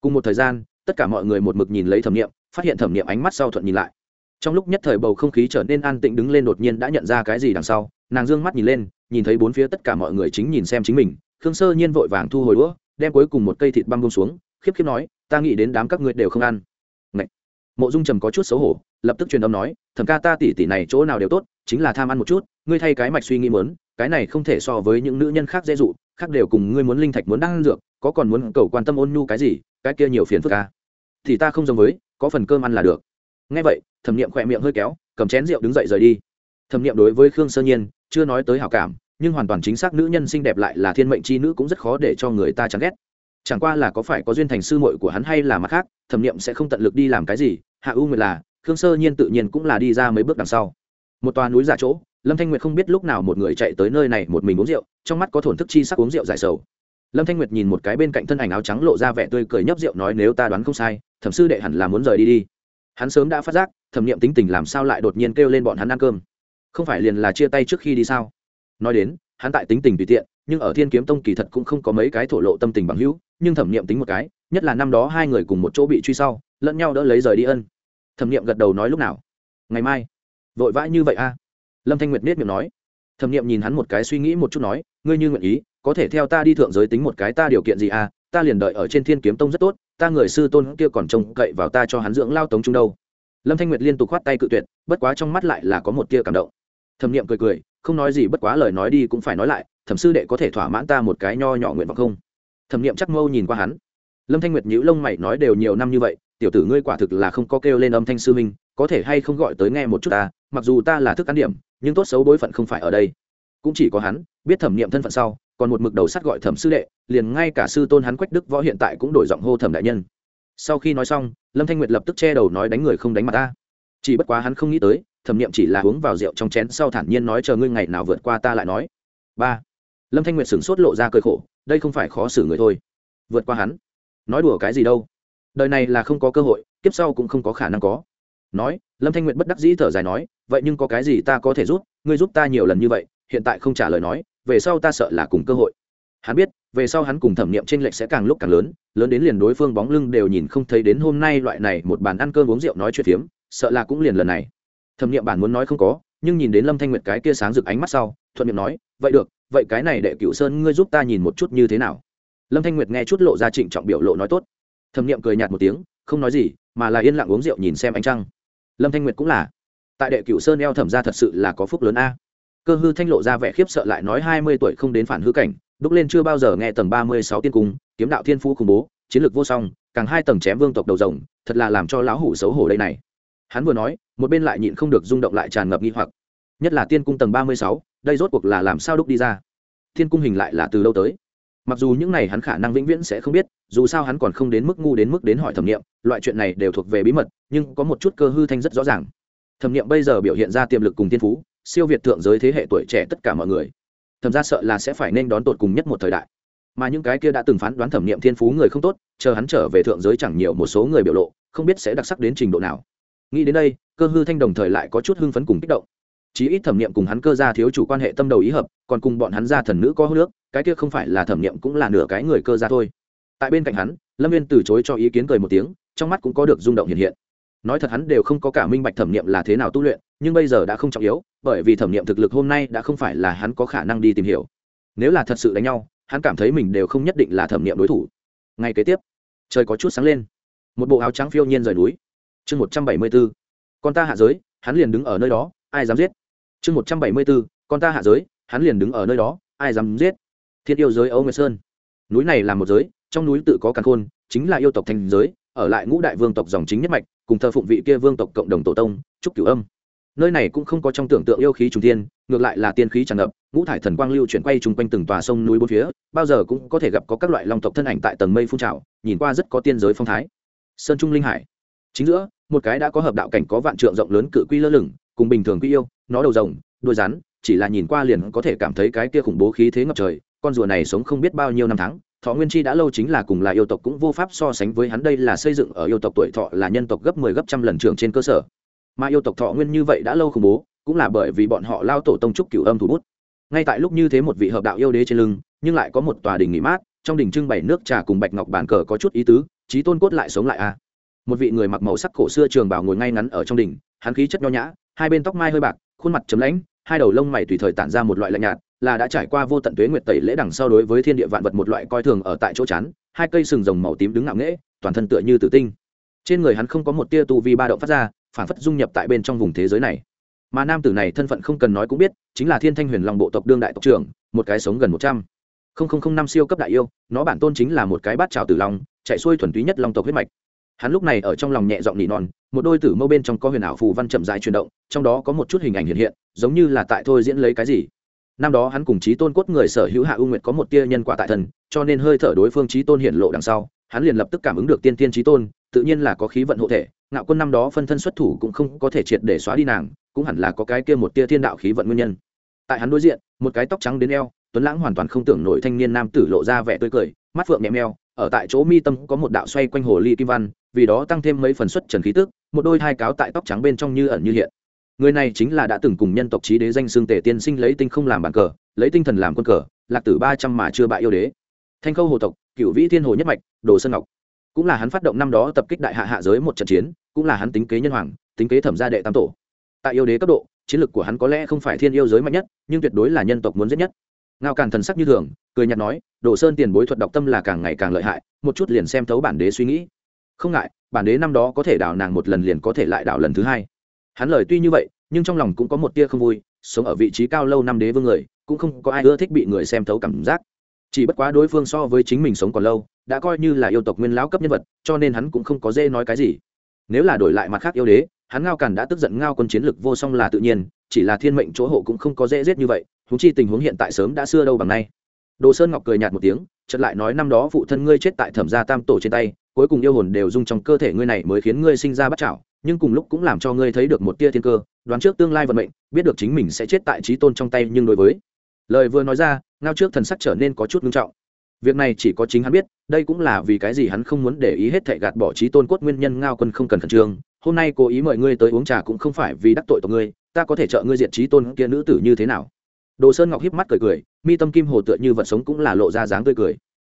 Speaker 1: Cùng một thời gian, tất cả mọi người một mực nhìn lấy thẩm nghiệm, phát hiện thẩm nghiệm ánh mắt sau thuận nhìn lại. Trong lúc nhất thời bầu không khí trở nên an tĩnh đứng lên đột nhiên đã nhận ra cái gì đằng sau, nàng d ư ơ n g mắt nhìn lên nhìn thấy bốn phía tất cả mọi người chính nhìn xem chính mình, khương sơ nhiên vội vàng thu hồi đũa, đem cuối cùng một cây thịt băm bông xuống, khiếp khiếp nói, ta nghĩ đến đám các ngươi đều không ăn. Ngậy! mộ dung trầm có chút xấu hổ, lập tức truyền âm nói, thẩm ca ta tỉ tỉ này chỗ nào đều tốt, chính là tham ăn một chút, ngươi thay cái mạch suy nghĩ mớn cái này không thể so với những nữ nhân khác dễ dụ, khác đều cùng ngươi muốn linh thạch muốn đăng dược, có còn muốn cầu quan tâm ôn nhu cái gì, cái kia nhiều phiền phức ca thì ta không giống với, có phần cơm ăn là được. Ngay vậy, thẩm niệm khỏe miệng hơi kéo, cầm chén rượu đứng dậy rời đi. Thẩm niệm đối với khương sơ nhiên, chưa nói tới hảo cảm nhưng hoàn toàn chính xác nữ nhân xinh đẹp lại là thiên mệnh chi nữ cũng rất khó để cho người ta chán ghét. Chẳng qua là có phải có duyên thành sư muội của hắn hay là mặt khác, thẩm niệm sẽ không tận lực đi làm cái gì, hạ u nguyệt là, khương sơ nhiên tự nhiên cũng là đi ra mấy bước đằng sau. Một toà núi giả chỗ, lâm thanh nguyệt không biết lúc nào một người chạy tới nơi này một mình uống rượu, trong mắt có thổn thức chi sắc uống rượu giải sầu. Lâm thanh nguyệt nhìn một cái bên cạnh thân ảnh áo trắng lộ ra vẻ tươi cười nhấp rượu nói nếu ta đoán không sai, thẩm sư đệ hẳn là muốn rời đi đi. Hắn sớm đã phát giác, thẩm niệm tính tình làm sao lại đột nhiên kêu lên bọn hắn ăn cơm. Không phải liền là chia tay trước khi đi sao? Nói đến, hắn tại tính tình tùy tiện, nhưng ở thiên kiếm tông kỳ thật cũng không có mấy cái thổ lộ tâm tình bằng hữu, nhưng thẩm nghiệm tính một cái, nhất là năm đó hai người cùng một chỗ bị truy sau, lẫn nhau đỡ lấy rời đi ân. Thẩm nghiệm gật đầu nói lúc nào? Ngày mai. Vội vã như vậy a? Lâm thanh nguyệt nết miệng nói. Thẩm nghiệm nhìn hắn một cái suy nghĩ một chút nói, ngươi như nguyện ý, có thể theo ta đi thượng giới tính một cái ta điều kiện gì à ta liền đợi ở trên thiên kiếm tông rất tốt, ta người sư tôn kia còn trông cậy vào ta cho hắn dưỡng lao tống trung đâu. Lâm thanh nguyệt liên tục khoát tay cự tuyệt, bất quá trong mắt lại là có một tia cảm động. Thẩm nghiệm cười cười không nói gì bất quá lời nói đi cũng phải nói lại, thẩm sư đệ có thể thỏa mãn ta một cái nho nhỏ nguyện vọng không? Thẩm nghiệm chắc mâu nhìn qua hắn. Lâm thanh nguyệt nhữ lông mày nói đều nhiều năm như vậy, tiểu tử ngươi quả thực là không có kêu lên âm thanh sư minh có thể hay không gọi tới nghe một chút ta, mặc dù ta là thức ăn điểm, nhưng tốt xấu bối phận không phải ở đây. Cũng chỉ có hắn, biết thẩm nghiệm thân phận sau, còn một mực đầu sắt gọi thẩm sư đệ, liền ngay cả sư tôn hắn quách đức võ hiện tại cũng đổi giọng hô thẩm đại nhân. Sau khi nói xong, lâm thanh nguyệt lập tức che đầu nói đánh người không đánh mặt ta chỉ bất quá hắn không nghĩ tới, thẩm nghiệm chỉ là uống vào rượu trong chén sau thản nhiên nói chờ ngươi ngày nào vượt qua ta lại nói. Ba. Lâm thanh nguyệt sửng sốt lộ ra cơi khổ, đây không phải khó xử người thôi. Vượt qua hắn. Nói đùa cái gì đâu. Đời này là không có cơ hội, kiếp sau cũng không có khả năng có. Nói, lâm thanh nguyệt bất đắc dĩ thở dài nói, vậy nhưng có cái gì ta có thể giúp, ngươi giúp ta nhiều lần như vậy, hiện tại không trả lời nói, về sau ta sợ là cùng cơ hội. Hắn biết, về sau hắn cùng thẩm nghiệm t r ê n lệch sẽ càng lúc càng lớn lớn đến liền đối phương bóng lưng đều nhìn không thấy đến hôm nay loại này một bàn ăn cơm uống rượu nói chuyện phiếm sợ là cũng liền lần này. Thẩm nghiệm bản muốn nói không có, nhưng nhìn đến lâm thanh nguyệt cái kia sáng rực ánh mắt sau, thuận miệng nói, vậy được, vậy cái này đệ cựu sơn ngươi giúp ta nhìn một chút như thế nào? Lâm thanh nguyệt nghe chút lộ ra trịnh trọng biểu lộ nói tốt. Thẩm nghiệm cười nhạt một tiếng, không nói gì, mà là yên lặng uống rượu nhìn xem ánh trăng. Lâm thanh nguyệt cũng là. Tại đệ cựu sơn eo thẩm ra thật sự là có phúc lớn a. Cơ hư thanh lộ ra vẻ khiếp sợ lại nói hai mươi tuổi không đến phản hư cảnh, đúc lên chưa bao giờ nghe tầng ba mươi sáu tiên cung, kiếm đạo thiên phú khủng bố, chiến lược vô song, càng hai tầng chém vương tộc đầu rồng, thật là làm cho lão hủ xấu hổ đây này hắn vừa nói, một bên lại nhịn không được rung động lại tràn ngập nghi hoặc. Nhất là tiên cung tầng ba mươi sáu, đây rốt cuộc là làm sao đúc đi ra? Thiên cung hình lại là từ lâu tới? Mặc dù những này hắn khả năng vĩnh viễn sẽ không biết, dù sao hắn còn không đến mức ngu đến mức đến hỏi thẩm nghiệm, loại chuyện này đều thuộc về bí mật, nhưng có một chút cơ hư thanh rất rõ ràng. Thẩm nghiệm bây giờ biểu hiện ra tiềm lực cùng tiên phú, siêu việt thượng giới thế hệ tuổi trẻ tất cả mọi người. Thẩm ra sợ là sẽ phải nên đón tột cùng nhất một thời đại. Mà những cái kia đã từng phán đoán thẩm nghiệm thiên phú người không tốt, chờ hắn trở về thượng giới chẳng nhiều một số người biểu lộ, không biết sẽ đặc sắc đến trình độ nào nghĩ đến đây, cơ hư thanh đồng thời lại có chút hưng phấn cùng kích động. Chí ít thẩm nghiệm cùng hắn cơ gia thiếu chủ quan hệ tâm đầu ý hợp, còn cùng bọn hắn gia thần nữ có hô nước, cái kia không phải là thẩm nghiệm cũng là nửa cái người cơ gia thôi. Tại bên cạnh hắn, lâm viên từ chối cho ý kiến cười một tiếng, trong mắt cũng có được rung động hiện hiện. Nói thật hắn đều không có cả minh bạch thẩm nghiệm là thế nào tu luyện, nhưng bây giờ đã không trọng yếu, bởi vì thẩm nghiệm thực lực hôm nay đã không phải là hắn có khả năng đi tìm hiểu. Nếu là thật sự đánh nhau, hắn cảm thấy mình đều không nhất định là thẩm nghiệm đối thủ. Ngay kế tiếp, trời có chút sáng lên. Một bộ áo trắng phiêu nhiên rời núi chương một trăm bảy mươi b ố con ta hạ giới, hắn liền đứng ở nơi đó, ai dám giết? Chương một trăm bảy mươi b ố con ta hạ giới, hắn liền đứng ở nơi đó, ai dám giết? Thiên yêu giới âu nguyệt sơn. Núi này là một giới, trong núi tự có càn khôn, chính là yêu tộc thành giới, ở lại ngũ đại vương tộc dòng chính nhất mạch, cùng thờ phụng vị kia vương tộc cộng đồng tổ tông trúc cửu âm. Nơi này cũng không có trong tưởng tượng yêu khí trùng tiên ngược lại là tiên khí tràn ngập, ngũ thải thần quang lưu chuyển quay chung quanh từng tòa sông núi bốn phía, bao giờ cũng có thể gặp có các loại long tộc thân ảnh tại tầng mây phun trào, nhìn qua rất có tiên giới phong thái. Sơn trung linh hải chính giữa, một cái đã có hợp đạo cảnh có vạn trượng rộng lớn cự quy lơ lửng, cùng bình thường quy yêu, nó đầu rồng, đuôi rắn, chỉ là nhìn qua liền có thể cảm thấy cái kia khủng bố khí thế ngập trời, con rùa này sống không biết bao nhiêu năm tháng, thọ nguyên chi đã lâu chính là cùng là yêu tộc cũng vô pháp so sánh với hắn đây là xây dựng ở yêu tộc tuổi thọ là nhân tộc gấp mười 10 gấp trăm lần trưởng trên cơ sở. Mà yêu tộc thọ nguyên như vậy đã lâu khủng bố, cũng là bởi vì bọn họ lao tổ tông trúc cửu âm thủ bút. Ngay tại lúc như thế một vị hợp đạo yêu đế trên lưng, nhưng lại có một tòa đình nghỉ mát, trong đình trưng bày nước trà cùng bạch ngọc bàn cờ có chút ý tứ trí tôn cốt lại sống lại a một vị người mặc màu sắc cổ xưa trường bảo ngồi ngay ngắn ở trong đỉnh, hắn khí chất nho nhã hai bên tóc mai hơi bạc khuôn mặt chấm lãnh hai đầu lông mày tùy thời tản ra một loại lạnh nhạt là đã trải qua vô tận tuế nguyệt tẩy lễ đằng sau đối với thiên địa vạn vật một loại coi thường ở tại chỗ chán, hai cây sừng rồng màu tím đứng ngạo nghễ toàn thân tựa như tử tinh. Trên người hắn không có một tia tu vi ba động phát ra phản phất dung nhập tại bên trong vùng thế giới này. Mà nam tử này thân phận không cần nói cũng biết chính là thiên thanh huyền long bộ tộc đương đại tộc trưởng một cái sống gần một trăm. Linh năm siêu cấp đại yêu nó bản tôn chính là một cái bát trào tử long chạy xuôi thuần túy nhất long tộc huyết mạch hắn lúc này ở trong lòng nhẹ giọng nỉ non, một đôi tử mâu bên trong có huyền ảo phù văn chậm dài chuyển động, trong đó có một chút hình ảnh hiện hiện, giống như là tại thôi diễn lấy cái gì. Năm đó hắn cùng chí tôn cốt người sở hữu hạ ưu nguyệt có một tia nhân quả tại thần, cho nên hơi thở đối phương chí tôn hiện lộ đằng sau, hắn liền lập tức cảm ứng được tiên tiên chí tôn, tự nhiên là có khí vận hộ thể, ngạo quân năm đó phân thân xuất thủ cũng không có thể triệt để xóa đi nàng, cũng hẳn là có cái kia một tia thiên đạo khí vận nguyên nhân. Tại hắn đối diện, một cái tóc trắng đến eo, tuấn lãng hoàn toàn không tưởng nổi thanh niên nam tử lộ ra vẻ tươi cười, mắt phượng nhẹ meo ở tại chỗ mi tâm có một đạo xoay quanh hồ ly kim văn, vì đó tăng thêm mấy phần xuất trần khí tức, một đôi hai cáo tại tóc trắng bên trong như ẩn như hiện. Người này chính là đã từng cùng nhân tộc trí đế danh xương tề tiên sinh lấy tinh không làm bàn cờ, lấy tinh thần làm quân cờ, lạc tử ba trăm mà chưa bại yêu đế. Thanh khâu hồ tộc, cựu vĩ thiên hồ nhất mạch, đồ sơn ngọc. Cũng là hắn phát động năm đó tập kích đại hạ hạ giới một trận chiến, cũng là hắn tính kế nhân hoàng, tính kế thẩm gia đệ tam tổ. Tại yêu đế cấp độ, chiến lược của hắn có lẽ không phải thiên yêu giới mạnh nhất, nhưng tuyệt đối là nhân tộc muốn giết nhất ngao càn thần sắc như thường, cười nhạt nói, đồ sơn tiền bối thuật đọc tâm là càng ngày càng lợi hại, một chút liền xem thấu bản đế suy nghĩ. Không ngại, bản đế năm đó có thể đảo nàng một lần liền có thể lại đảo lần thứ hai. Hắn lời tuy như vậy, nhưng trong lòng cũng có một tia không vui, sống ở vị trí cao lâu năm đế vương người, cũng không có ai ưa thích bị người xem thấu cảm giác. Chỉ bất quá đối phương so với chính mình sống còn lâu, đã coi như là yêu tộc nguyên lão cấp nhân vật, cho nên hắn cũng không có dễ nói cái gì. Nếu là đổi lại mặt khác yêu đế, hắn ngao càn đã tức giận ngao quân chiến lực vô song là tự nhiên, chỉ là thiên mệnh chỗ hộ cũng không có dễ giết như vậy huống chi tình huống hiện tại sớm đã xưa đâu bằng nay. Đồ sơn ngọc cười nhạt một tiếng, chợt lại nói năm đó phụ thân ngươi chết tại thẩm gia tam tổ trên tay, cuối cùng yêu hồn đều dung trong cơ thể ngươi này mới khiến ngươi sinh ra bắt chảo, nhưng cùng lúc cũng làm cho ngươi thấy được một tia thiên cơ, đoán trước tương lai vận mệnh, biết được chính mình sẽ chết tại trí tôn trong tay nhưng đối với. Lời vừa nói ra, ngao trước thần sắc trở nên có chút nghiêm trọng. Việc này chỉ có chính hắn biết, đây cũng là vì cái gì hắn không muốn để ý hết thệ gạt bỏ trí tôn cốt nguyên nhân ngao quân không cần khẩn trương. Hôm nay cố ý mời ngươi tới uống trà cũng không phải vì đắc tội tộc ngươi, ta có thể trợ ngươi diện trí tôn kia nữ tử như thế nào? Đồ sơn ngọc híp mắt cười cười, mi tâm kim hồ tựa như vật sống cũng là lộ ra dáng tươi cười.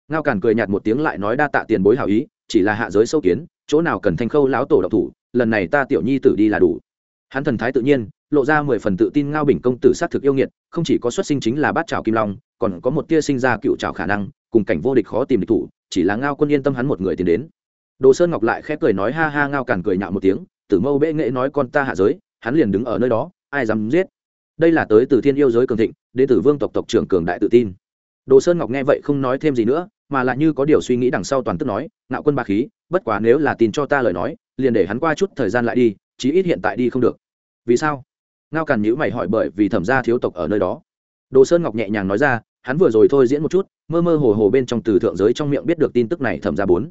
Speaker 1: Ngao càn cười nhạt một tiếng lại nói đa tạ tiền bối hảo ý, chỉ là hạ giới sâu kiến, chỗ nào cần thanh khâu lão tổ độc thủ, lần này ta tiểu nhi tử đi là đủ. Hắn thần thái tự nhiên, lộ ra mười phần tự tin ngao bình công tử sát thực yêu nghiệt, không chỉ có xuất sinh chính là bát trào kim long, còn có một tia sinh ra cựu trào khả năng, cùng cảnh vô địch khó tìm địch thủ, chỉ là ngao quân yên tâm hắn một người tiến đến. Đồ sơn ngọc lại khẽ cười nói ha ha ngao càn cười nhạo một tiếng, tử mâu bệ nghệ nói con ta hạ giới, hắn liền đứng ở nơi đó, ai dám giết? Đây là tới từ thiên yêu giới cường thịnh, đến từ vương tộc tộc trưởng cường đại tự tin. Đồ sơn ngọc nghe vậy không nói thêm gì nữa, mà lại như có điều suy nghĩ đằng sau toàn tức nói, ngạo quân ba khí, bất quá nếu là tin cho ta lời nói, liền để hắn qua chút thời gian lại đi, chí ít hiện tại đi không được. Vì sao? Ngao càn nhữ mày hỏi, bởi vì thẩm gia thiếu tộc ở nơi đó. Đồ sơn ngọc nhẹ nhàng nói ra, hắn vừa rồi thôi diễn một chút, mơ mơ hồ hồ bên trong từ thượng giới trong miệng biết được tin tức này thẩm gia bốn.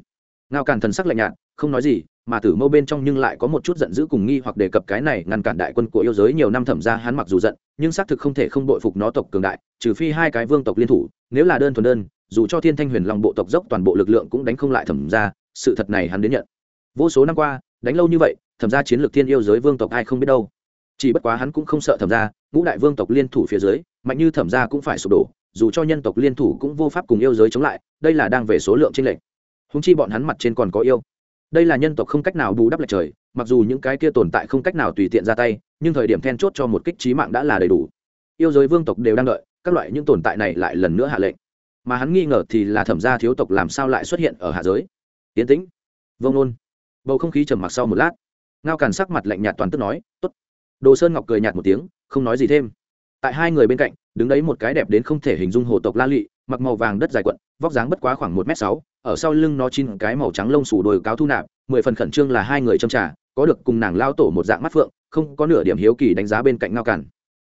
Speaker 1: Ngao càn thần sắc lạnh nhạt, không nói gì mà tử mâu bên trong nhưng lại có một chút giận dữ cùng nghi hoặc đề cập cái này ngăn cản đại quân của yêu giới nhiều năm thẩm ra hắn mặc dù giận, nhưng xác thực không thể không đội phục nó tộc cường đại, trừ phi hai cái vương tộc liên thủ, nếu là đơn thuần đơn, dù cho thiên thanh huyền lòng bộ tộc dốc toàn bộ lực lượng cũng đánh không lại thẩm ra, sự thật này hắn đến nhận. Vô số năm qua, đánh lâu như vậy, thẩm ra chiến lược thiên yêu giới vương tộc ai không biết đâu. Chỉ bất quá hắn cũng không sợ thẩm ra, ngũ đại vương tộc liên thủ phía dưới, mạnh như thẩm ra cũng phải sụp đổ, dù cho nhân tộc liên thủ cũng vô pháp cùng yêu giới chống lại, đây là đang về số lượng tranh lệch. Húng chi bọn hắn mặt trên còn có yêu đây là nhân tộc không cách nào bù đắp lại trời, mặc dù những cái kia tồn tại không cách nào tùy tiện ra tay, nhưng thời điểm then chốt cho một kích trí mạng đã là đầy đủ. Yêu giới vương tộc đều đang đợi, các loại những tồn tại này lại lần nữa hạ lệnh. Mà hắn nghi ngờ thì là thẩm gia thiếu tộc làm sao lại xuất hiện ở hạ giới. Tiến tĩnh, vông nôn. Bầu không khí trầm mặc sau một lát. Ngao càn sắc mặt lạnh nhạt toàn tức nói t ố t đồ sơn ngọc cười nhạt một tiếng, không nói gì thêm. Tại hai người bên cạnh, đứng đấy một cái đẹp đến không thể hình dung hồ tộc la lị, mặc màu vàng đất dài quận, vóc dáng bất quá khoảng một m sáu ở sau lưng nó chín cái màu trắng lông sủ đồi cáo thu nạp, mười phần khẩn trương là hai người châm trà, có được cùng nàng lao tổ một dạng mắt phượng, không có nửa điểm hiếu kỳ đánh giá bên cạnh ngao cản.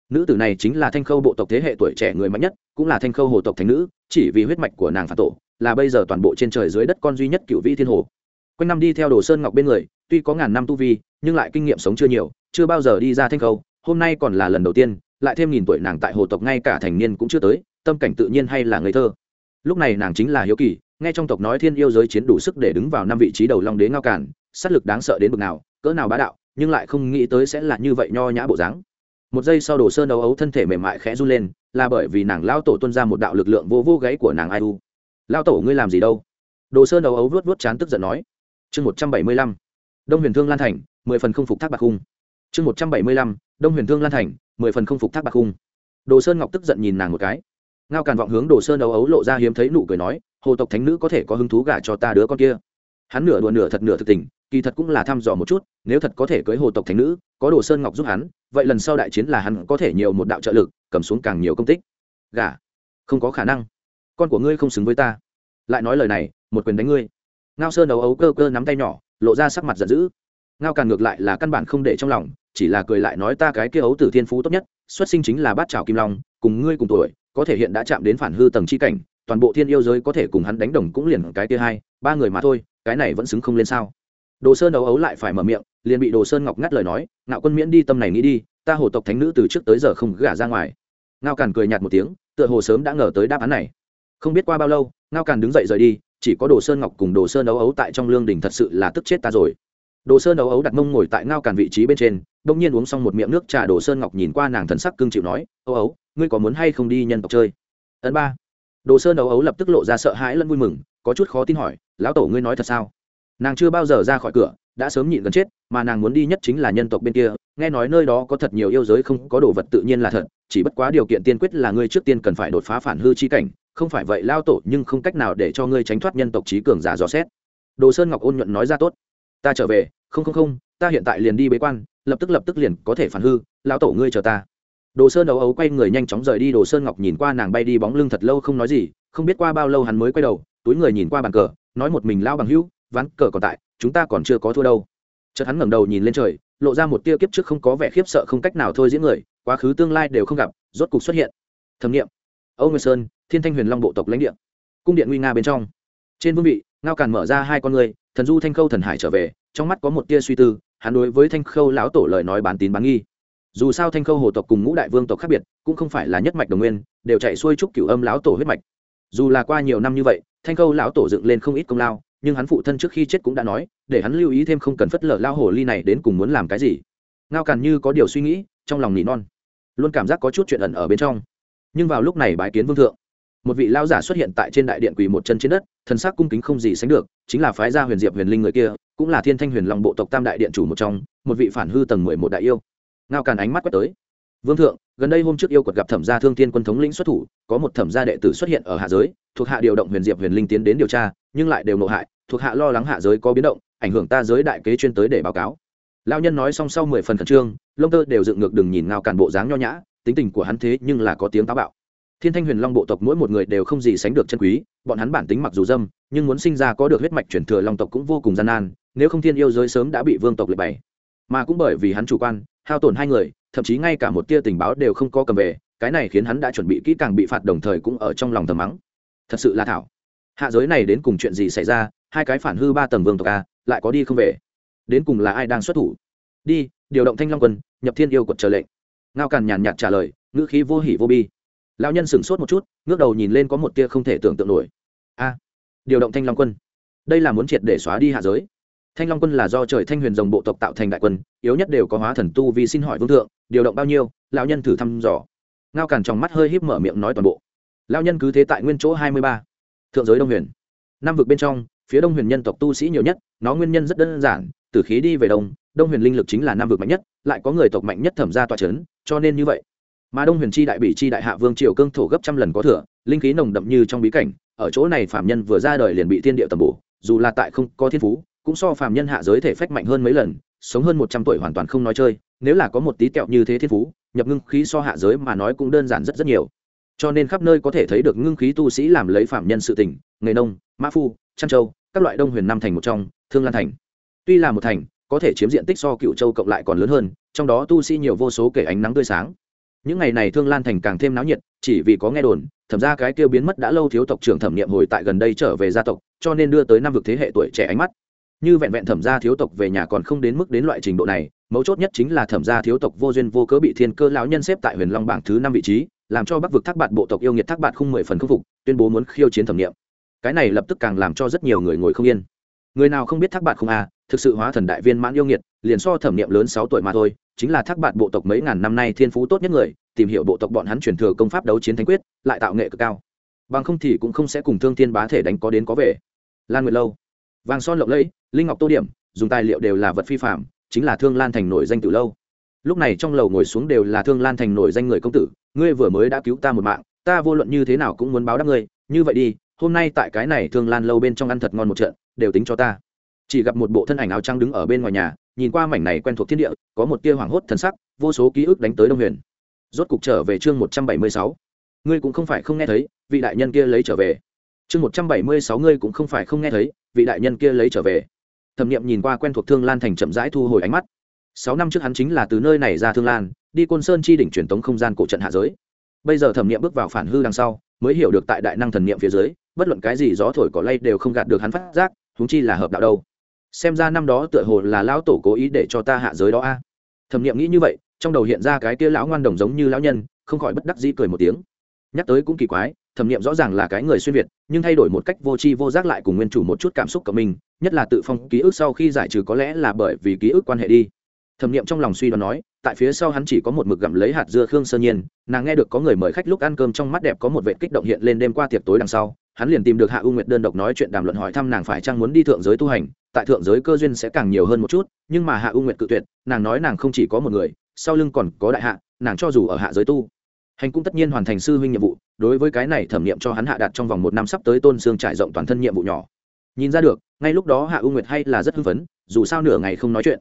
Speaker 1: Nữ tử này chính là thanh khâu bộ tộc thế hệ tuổi trẻ người mạnh nhất, cũng là thanh khâu hồ tộc thành nữ, chỉ vì huyết mạch của nàng phản tổ, là bây giờ toàn bộ trên trời dưới đất con duy nhất cựu vĩ thiên hồ. Quanh năm đi theo đồ sơn ngọc bên người, tuy có ngàn năm tu vi, nhưng lại kinh nghiệm sống chưa nhiều, chưa bao giờ đi ra thanh khâu, hôm nay còn là lần đầu tiên, lại thêm nghìn tuổi nàng tại hồ tộc ngay cả thành niên cũng chưa tới, tâm cảnh tự nhiên hay là ngây thơ. Lúc này nàng chính là hiếu kỳ nghe trong tộc nói thiên yêu giới chiến đủ sức để đứng vào năm vị trí đầu long đế ngao cản sát lực đáng sợ đến bực nào, cỡ nào bá đạo, nhưng lại không nghĩ tới sẽ là như vậy nho nhã bộ dáng. Một giây sau đồ sơn đấu ấu thân thể mềm mại khẽ run lên, là bởi vì nàng lao tổ tuân ra một đạo lực lượng vô vô gáy của nàng ai u. Lao tổ, ngươi làm gì đâu? Đồ sơn đấu ấu vuốt vuốt chán tức giận nói. Chương một trăm bảy mươi lăm. Đông huyền thương lan thành, mười phần không phục thác bạc khung chương một trăm bảy mươi lăm. Đông huyền thương lan thành, mười phần không phục thác bạc khung đồ sơn ngọc tức giận nhìn nàng một cái. Ngao càn vọng hướng đồ sơn đấu ấu lộ ra hiếm thấy nụ cười nói hồ tộc thánh nữ có thể có hứng thú gả cho ta đứa con kia. Hắn nửa đùa nửa thật nửa thực tình, kỳ thật cũng là thăm dò một chút, nếu thật có thể cưới hồ tộc thánh nữ, có đồ sơn ngọc giúp hắn, vậy lần sau đại chiến là hắn có thể nhiều một đạo trợ lực, cầm xuống càng nhiều công tích. Gả? Không có khả năng. Con của ngươi không xứng với ta. Lại nói lời này, một quyền đánh ngươi. Ngao sơn đấu ấu cơ cơ nắm tay nhỏ, lộ ra sắc mặt giận dữ. Ngao càn ngược lại là căn bản không để trong lòng, chỉ là cười lại nói ta cái kia ấu tử thiên phú tốt nhất, xuất sinh chính là bát trào kim long, cùng ngươi cùng tuổi, có thể hiện đã chạm đến phản hư tầng chi cảnh toàn bộ thiên yêu giới có thể cùng hắn đánh đồng cũng liền cái kia hai, ba người mà thôi, cái này vẫn xứng không lên sao? Đồ sơn đấu ấu lại phải mở miệng, liền bị đồ sơn ngọc ngắt lời nói, ngạo quân miễn đi tâm này nghĩ đi, ta hồ tộc thánh nữ từ trước tới giờ không gả ra ngoài. Ngao càn cười nhạt một tiếng, tựa hồ sớm đã ngờ tới đáp án này. Không biết qua bao lâu, ngao càn đứng dậy rời đi, chỉ có đồ sơn ngọc cùng đồ sơn đấu ấu tại trong lương đình thật sự là tức chết ta rồi. Đồ sơn đấu ấu đặt mông ngồi tại ngao càn vị trí bên trên, bỗng nhiên uống xong một miệng nước trà, đồ sơn ngọc nhìn qua nàng thần sắc cưng chịu nói, ấu ấu, ngươi có muốn hay không đi nhân tộc chơi? Ấn ba đồ sơn đấu ấu lập tức lộ ra sợ hãi lẫn vui mừng, có chút khó tin hỏi, lão tổ ngươi nói thật sao? Nàng chưa bao giờ ra khỏi cửa, đã sớm nhịn gần chết, mà nàng muốn đi nhất chính là nhân tộc bên kia, nghe nói nơi đó có thật nhiều yêu giới không có đồ vật tự nhiên là thật, chỉ bất quá điều kiện tiên quyết là ngươi trước tiên cần phải đột phá phản hư chi cảnh, không phải vậy lao tổ nhưng không cách nào để cho ngươi tránh thoát nhân tộc trí cường giả dò xét. Đồ sơn ngọc ôn nhuận nói ra tốt. Ta trở về, không không không, ta hiện tại liền đi bế quan, lập tức lập tức liền có thể phản hư, lão tổ ngươi chờ ta đồ sơn ấu ấu quay người nhanh chóng rời đi, đồ sơn ngọc nhìn qua nàng bay đi bóng lưng thật lâu không nói gì, không biết qua bao lâu hắn mới quay đầu, túi người nhìn qua bàn cờ, nói một mình lao bằng hữu, ván cờ còn tại, chúng ta còn chưa có thua đâu. Chợt hắn ngẩng đầu nhìn lên trời, lộ ra một tia kiếp trước không có vẻ khiếp sợ không cách nào thôi diễn người, quá khứ tương lai đều không gặp, rốt cục xuất hiện. Thẩm nghiệm. Âu nguyên sơn, thiên thanh huyền long bộ tộc lãnh địa. Cung điện nguy nga bên trong. Trên vương vị, ngao càn mở ra hai con người, thần du thanh khâu thần hải trở về, trong mắt có một tia suy tư, hắn đối với thanh khâu lão tổ lời nói bán tín bán nghi dù sao thanh khâu hồ tộc cùng ngũ đại vương tộc khác biệt, cũng không phải là nhất mạch đồng nguyên, đều chạy xuôi trúc cửu âm lão tổ huyết mạch. Dù là qua nhiều năm như vậy, thanh khâu lão tổ dựng lên không ít công lao, nhưng hắn phụ thân trước khi chết cũng đã nói, để hắn lưu ý thêm không cần phất lờ lao hồ ly này đến cùng muốn làm cái gì. Ngao càn như có điều suy nghĩ, trong lòng nỉ non, luôn cảm giác có chút chuyện ẩn ở bên trong. Nhưng vào lúc này bái kiến vương thượng, một vị lao giả xuất hiện tại trên đại điện quỳ một chân trên đất, thần sắc cung kính không gì sánh được, chính là phái gia huyền diệp huyền linh người kia, cũng là thiên thanh huyền long bộ tộc tam đại điện chủ một trong, một vị phản hư tầng mười một đại yêu ngao càn ánh mắt quét tới. Vương thượng, gần đây hôm trước yêu quật gặp thẩm gia thương thiên quân thống lĩnh xuất thủ, có một thẩm gia đệ tử xuất hiện ở hạ giới, thuộc hạ điều động huyền diệp huyền linh tiến đến điều tra, nhưng lại đều nộ hại, thuộc hạ lo lắng hạ giới có biến động, ảnh hưởng ta giới đại kế chuyên tới để báo cáo. Lao nhân nói xong sau mười phần khẩn trương, lông tơ đều dựng ngược đừng nhìn ngao càn bộ dáng nho nhã, tính tình của hắn thế nhưng là có tiếng táo bạo. Thiên thanh huyền long bộ tộc mỗi một người đều không gì sánh được chân quý, bọn hắn bản tính mặc dù dâm, nhưng muốn sinh ra có được huyết mạch chuyển thừa long tộc cũng vô cùng gian nan, nếu không thiên yêu giới sớm đã bị vương tộc lệ bày. Mà cũng bởi vì hắn chủ quan hao tổn hai người, thậm chí ngay cả một tia tình báo đều không có cầm về, cái này khiến hắn đã chuẩn bị kỹ càng bị phạt đồng thời cũng ở trong lòng thầm mắng. Thật sự là thảo. Hạ giới này đến cùng chuyện gì xảy ra, hai cái phản hư ba tầng vương tộc a, lại có đi không về? Đến cùng là ai đang xuất thủ? Đi, điều động thanh long quân, nhập thiên yêu quật trở lệnh. Ngao càn nhàn nhạt trả lời, ngữ khí vô hỉ vô bi. Lão nhân sửng sốt một chút, ngước đầu nhìn lên có một tia không thể tưởng tượng nổi. A, điều động thanh long quân. Đây là muốn triệt để xóa đi hạ giới thanh long quân là do trời thanh huyền rồng bộ tộc tạo thành đại quân, yếu nhất đều có hóa thần tu vì xin hỏi vương thượng, điều động bao nhiêu, lão nhân thử thăm dò. Ngao càn trong mắt hơi híp mở miệng nói toàn bộ. Lão nhân cứ thế tại nguyên chỗ hai mươi ba. Thượng giới đông huyền. Năm vực bên trong, phía đông huyền nhân tộc tu sĩ nhiều nhất, nó nguyên nhân rất đơn giản, từ khí đi về đông đông huyền linh lực chính là năm vực mạnh nhất, lại có người tộc mạnh nhất thẩm ra tòa c h ấ n cho nên như vậy. Mà đông huyền chi đại bị chi đại hạ vương triều cương thổ gấp trăm lần có thừa, linh khí nồng đậm như trong bí cảnh, ở chỗ này phạm nhân vừa ra đời liền bị thiên địa tầm bổ, dù là tại không có thiên phú cũng so phạm nhân hạ giới thể phách mạnh hơn mấy lần, sống hơn một trăm tuổi hoàn toàn không nói chơi, nếu là có một tí kẹo như thế thiên phú, nhập ngưng khí so hạ giới mà nói cũng đơn giản rất rất nhiều. Cho nên khắp nơi có thể thấy được ngưng khí tu sĩ làm lấy phạm nhân sự tỉnh nghề nông, mã phu trăn châu các loại đông huyền năm thành một trong, thương lan thành. Tuy là một thành, có thể chiếm diện tích so cựu châu cộng lại còn lớn hơn, trong đó tu sĩ nhiều vô số kể ánh nắng tươi sáng. Những ngày này thương lan thành càng thêm náo nhiệt, chỉ vì có nghe đồn thẩm ra cái kêu biến mất đã lâu thiếu tộc trưởng thẩm nghiệm hồi tại gần đây trở về gia tộc, cho nên đưa tới năm vực thế hệ tuổi trẻ ánh mắt như vẹn vẹn thẩm gia thiếu tộc về nhà còn không đến mức đến loại trình độ này, mấu chốt nhất chính là thẩm gia thiếu tộc vô duyên vô cớ bị thiên cơ lão nhân xếp tại huyền long bảng thứ năm vị trí, làm cho bắc vực thác bạt bộ tộc yêu nghiệt thác bạt không mười phần khâm phục, tuyên bố muốn khiêu chiến thẩm nghiệm. Cái này lập tức càng làm cho rất nhiều người ngồi không yên. Người nào không biết thác bạt không a thực sự hóa thần đại viên mãn yêu nghiệt, liền so thẩm nghiệm lớn sáu tuổi mà thôi, chính là thác bạt bộ tộc mấy ngàn năm nay thiên phú tốt nhất người, tìm hiểu bộ tộc bọn hắn truyền thừa công pháp đấu chiến thánh quyết, lại tạo nghệ cực cao. Bằng không thì cũng không sẽ cùng thương thiên bá thể đánh có đến có về. Lan nguyệt lâu vàng son lộng lẫy, linh ngọc tô điểm, dùng tài liệu đều là vật phi phạm, chính là thương lan thành nổi danh từ lâu. Lúc này trong lầu ngồi xuống đều là thương lan thành nổi danh người công tử, ngươi vừa mới đã cứu ta một mạng, ta vô luận như thế nào cũng muốn báo đáp ngươi, như vậy đi, hôm nay tại cái này thương lan lâu bên trong ăn thật ngon một trận, đều tính cho ta. Chỉ gặp một bộ thân ảnh áo trắng đứng ở bên ngoài nhà, nhìn qua mảnh này quen thuộc thiên địa, có một tia hoảng hốt thần sắc, vô số ký ức đánh tới đông huyền. Rốt cục trở về chương một trăm bảy mươi sáu. Ngươi cũng không phải không nghe thấy, vị đại nhân kia lấy trở về chương một trăm bảy mươi sáu ngươi cũng không phải không nghe thấy, vị đại nhân kia lấy trở về. Thẩm nghiệm nhìn qua quen thuộc thương lan thành chậm rãi thu hồi ánh mắt. Sáu năm trước hắn chính là từ nơi này ra thương lan, đi côn sơn chi đỉnh truyền tống không gian cổ trận hạ giới. Bây giờ thẩm nghiệm bước vào phản hư đằng sau, mới hiểu được tại đại năng thần nghiệm phía dưới, bất luận cái gì gió thổi cỏ lay đều không gạt được hắn phát giác húng chi là hợp đạo đâu. Xem ra năm đó tựa hồ là lão tổ cố ý để cho ta hạ giới đó a. Thẩm nghiệm nghĩ như vậy, trong đầu hiện ra cái kia lão ngoan đồng giống như lão nhân, không khỏi bất đắc dĩ cười một tiếng. Nhắc tới cũng kỳ quái thẩm nghiệm rõ ràng là cái người xuyên việt, nhưng thay đổi một cách vô tri vô giác lại cùng nguyên chủ một chút cảm xúc của mình, nhất là tự phong ký ức sau khi giải trừ có lẽ là bởi vì ký ức quan hệ đi. Thẩm nghiệm trong lòng suy đoán nói, tại phía sau hắn chỉ có một mực gặm lấy hạt dưa khương sơ nhiên, nàng nghe được có người mời khách lúc ăn cơm trong mắt đẹp có một vệ kích động hiện lên đêm qua tiệc tối đằng sau, hắn liền tìm được hạ u nguyệt đơn độc nói chuyện đàm luận hỏi thăm nàng phải chăng muốn đi thượng giới tu hành, tại thượng giới cơ duyên sẽ càng nhiều hơn một chút, nhưng mà hạ u nguyệt cự tuyệt, nàng nói nàng không chỉ có một người, sau lưng còn có đại hạ, nàng cho dù ở hạ giới tu hành cũng tất nhiên hoàn thành sư huynh nhiệm vụ, đối với cái này thẩm nghiệm cho hắn hạ đạt trong vòng một năm sắp tới tôn xương trải rộng toàn thân nhiệm vụ nhỏ. Nhìn ra được, ngay lúc đó hạ u nguyệt hay là rất hưng phấn, dù sao nửa ngày không nói chuyện.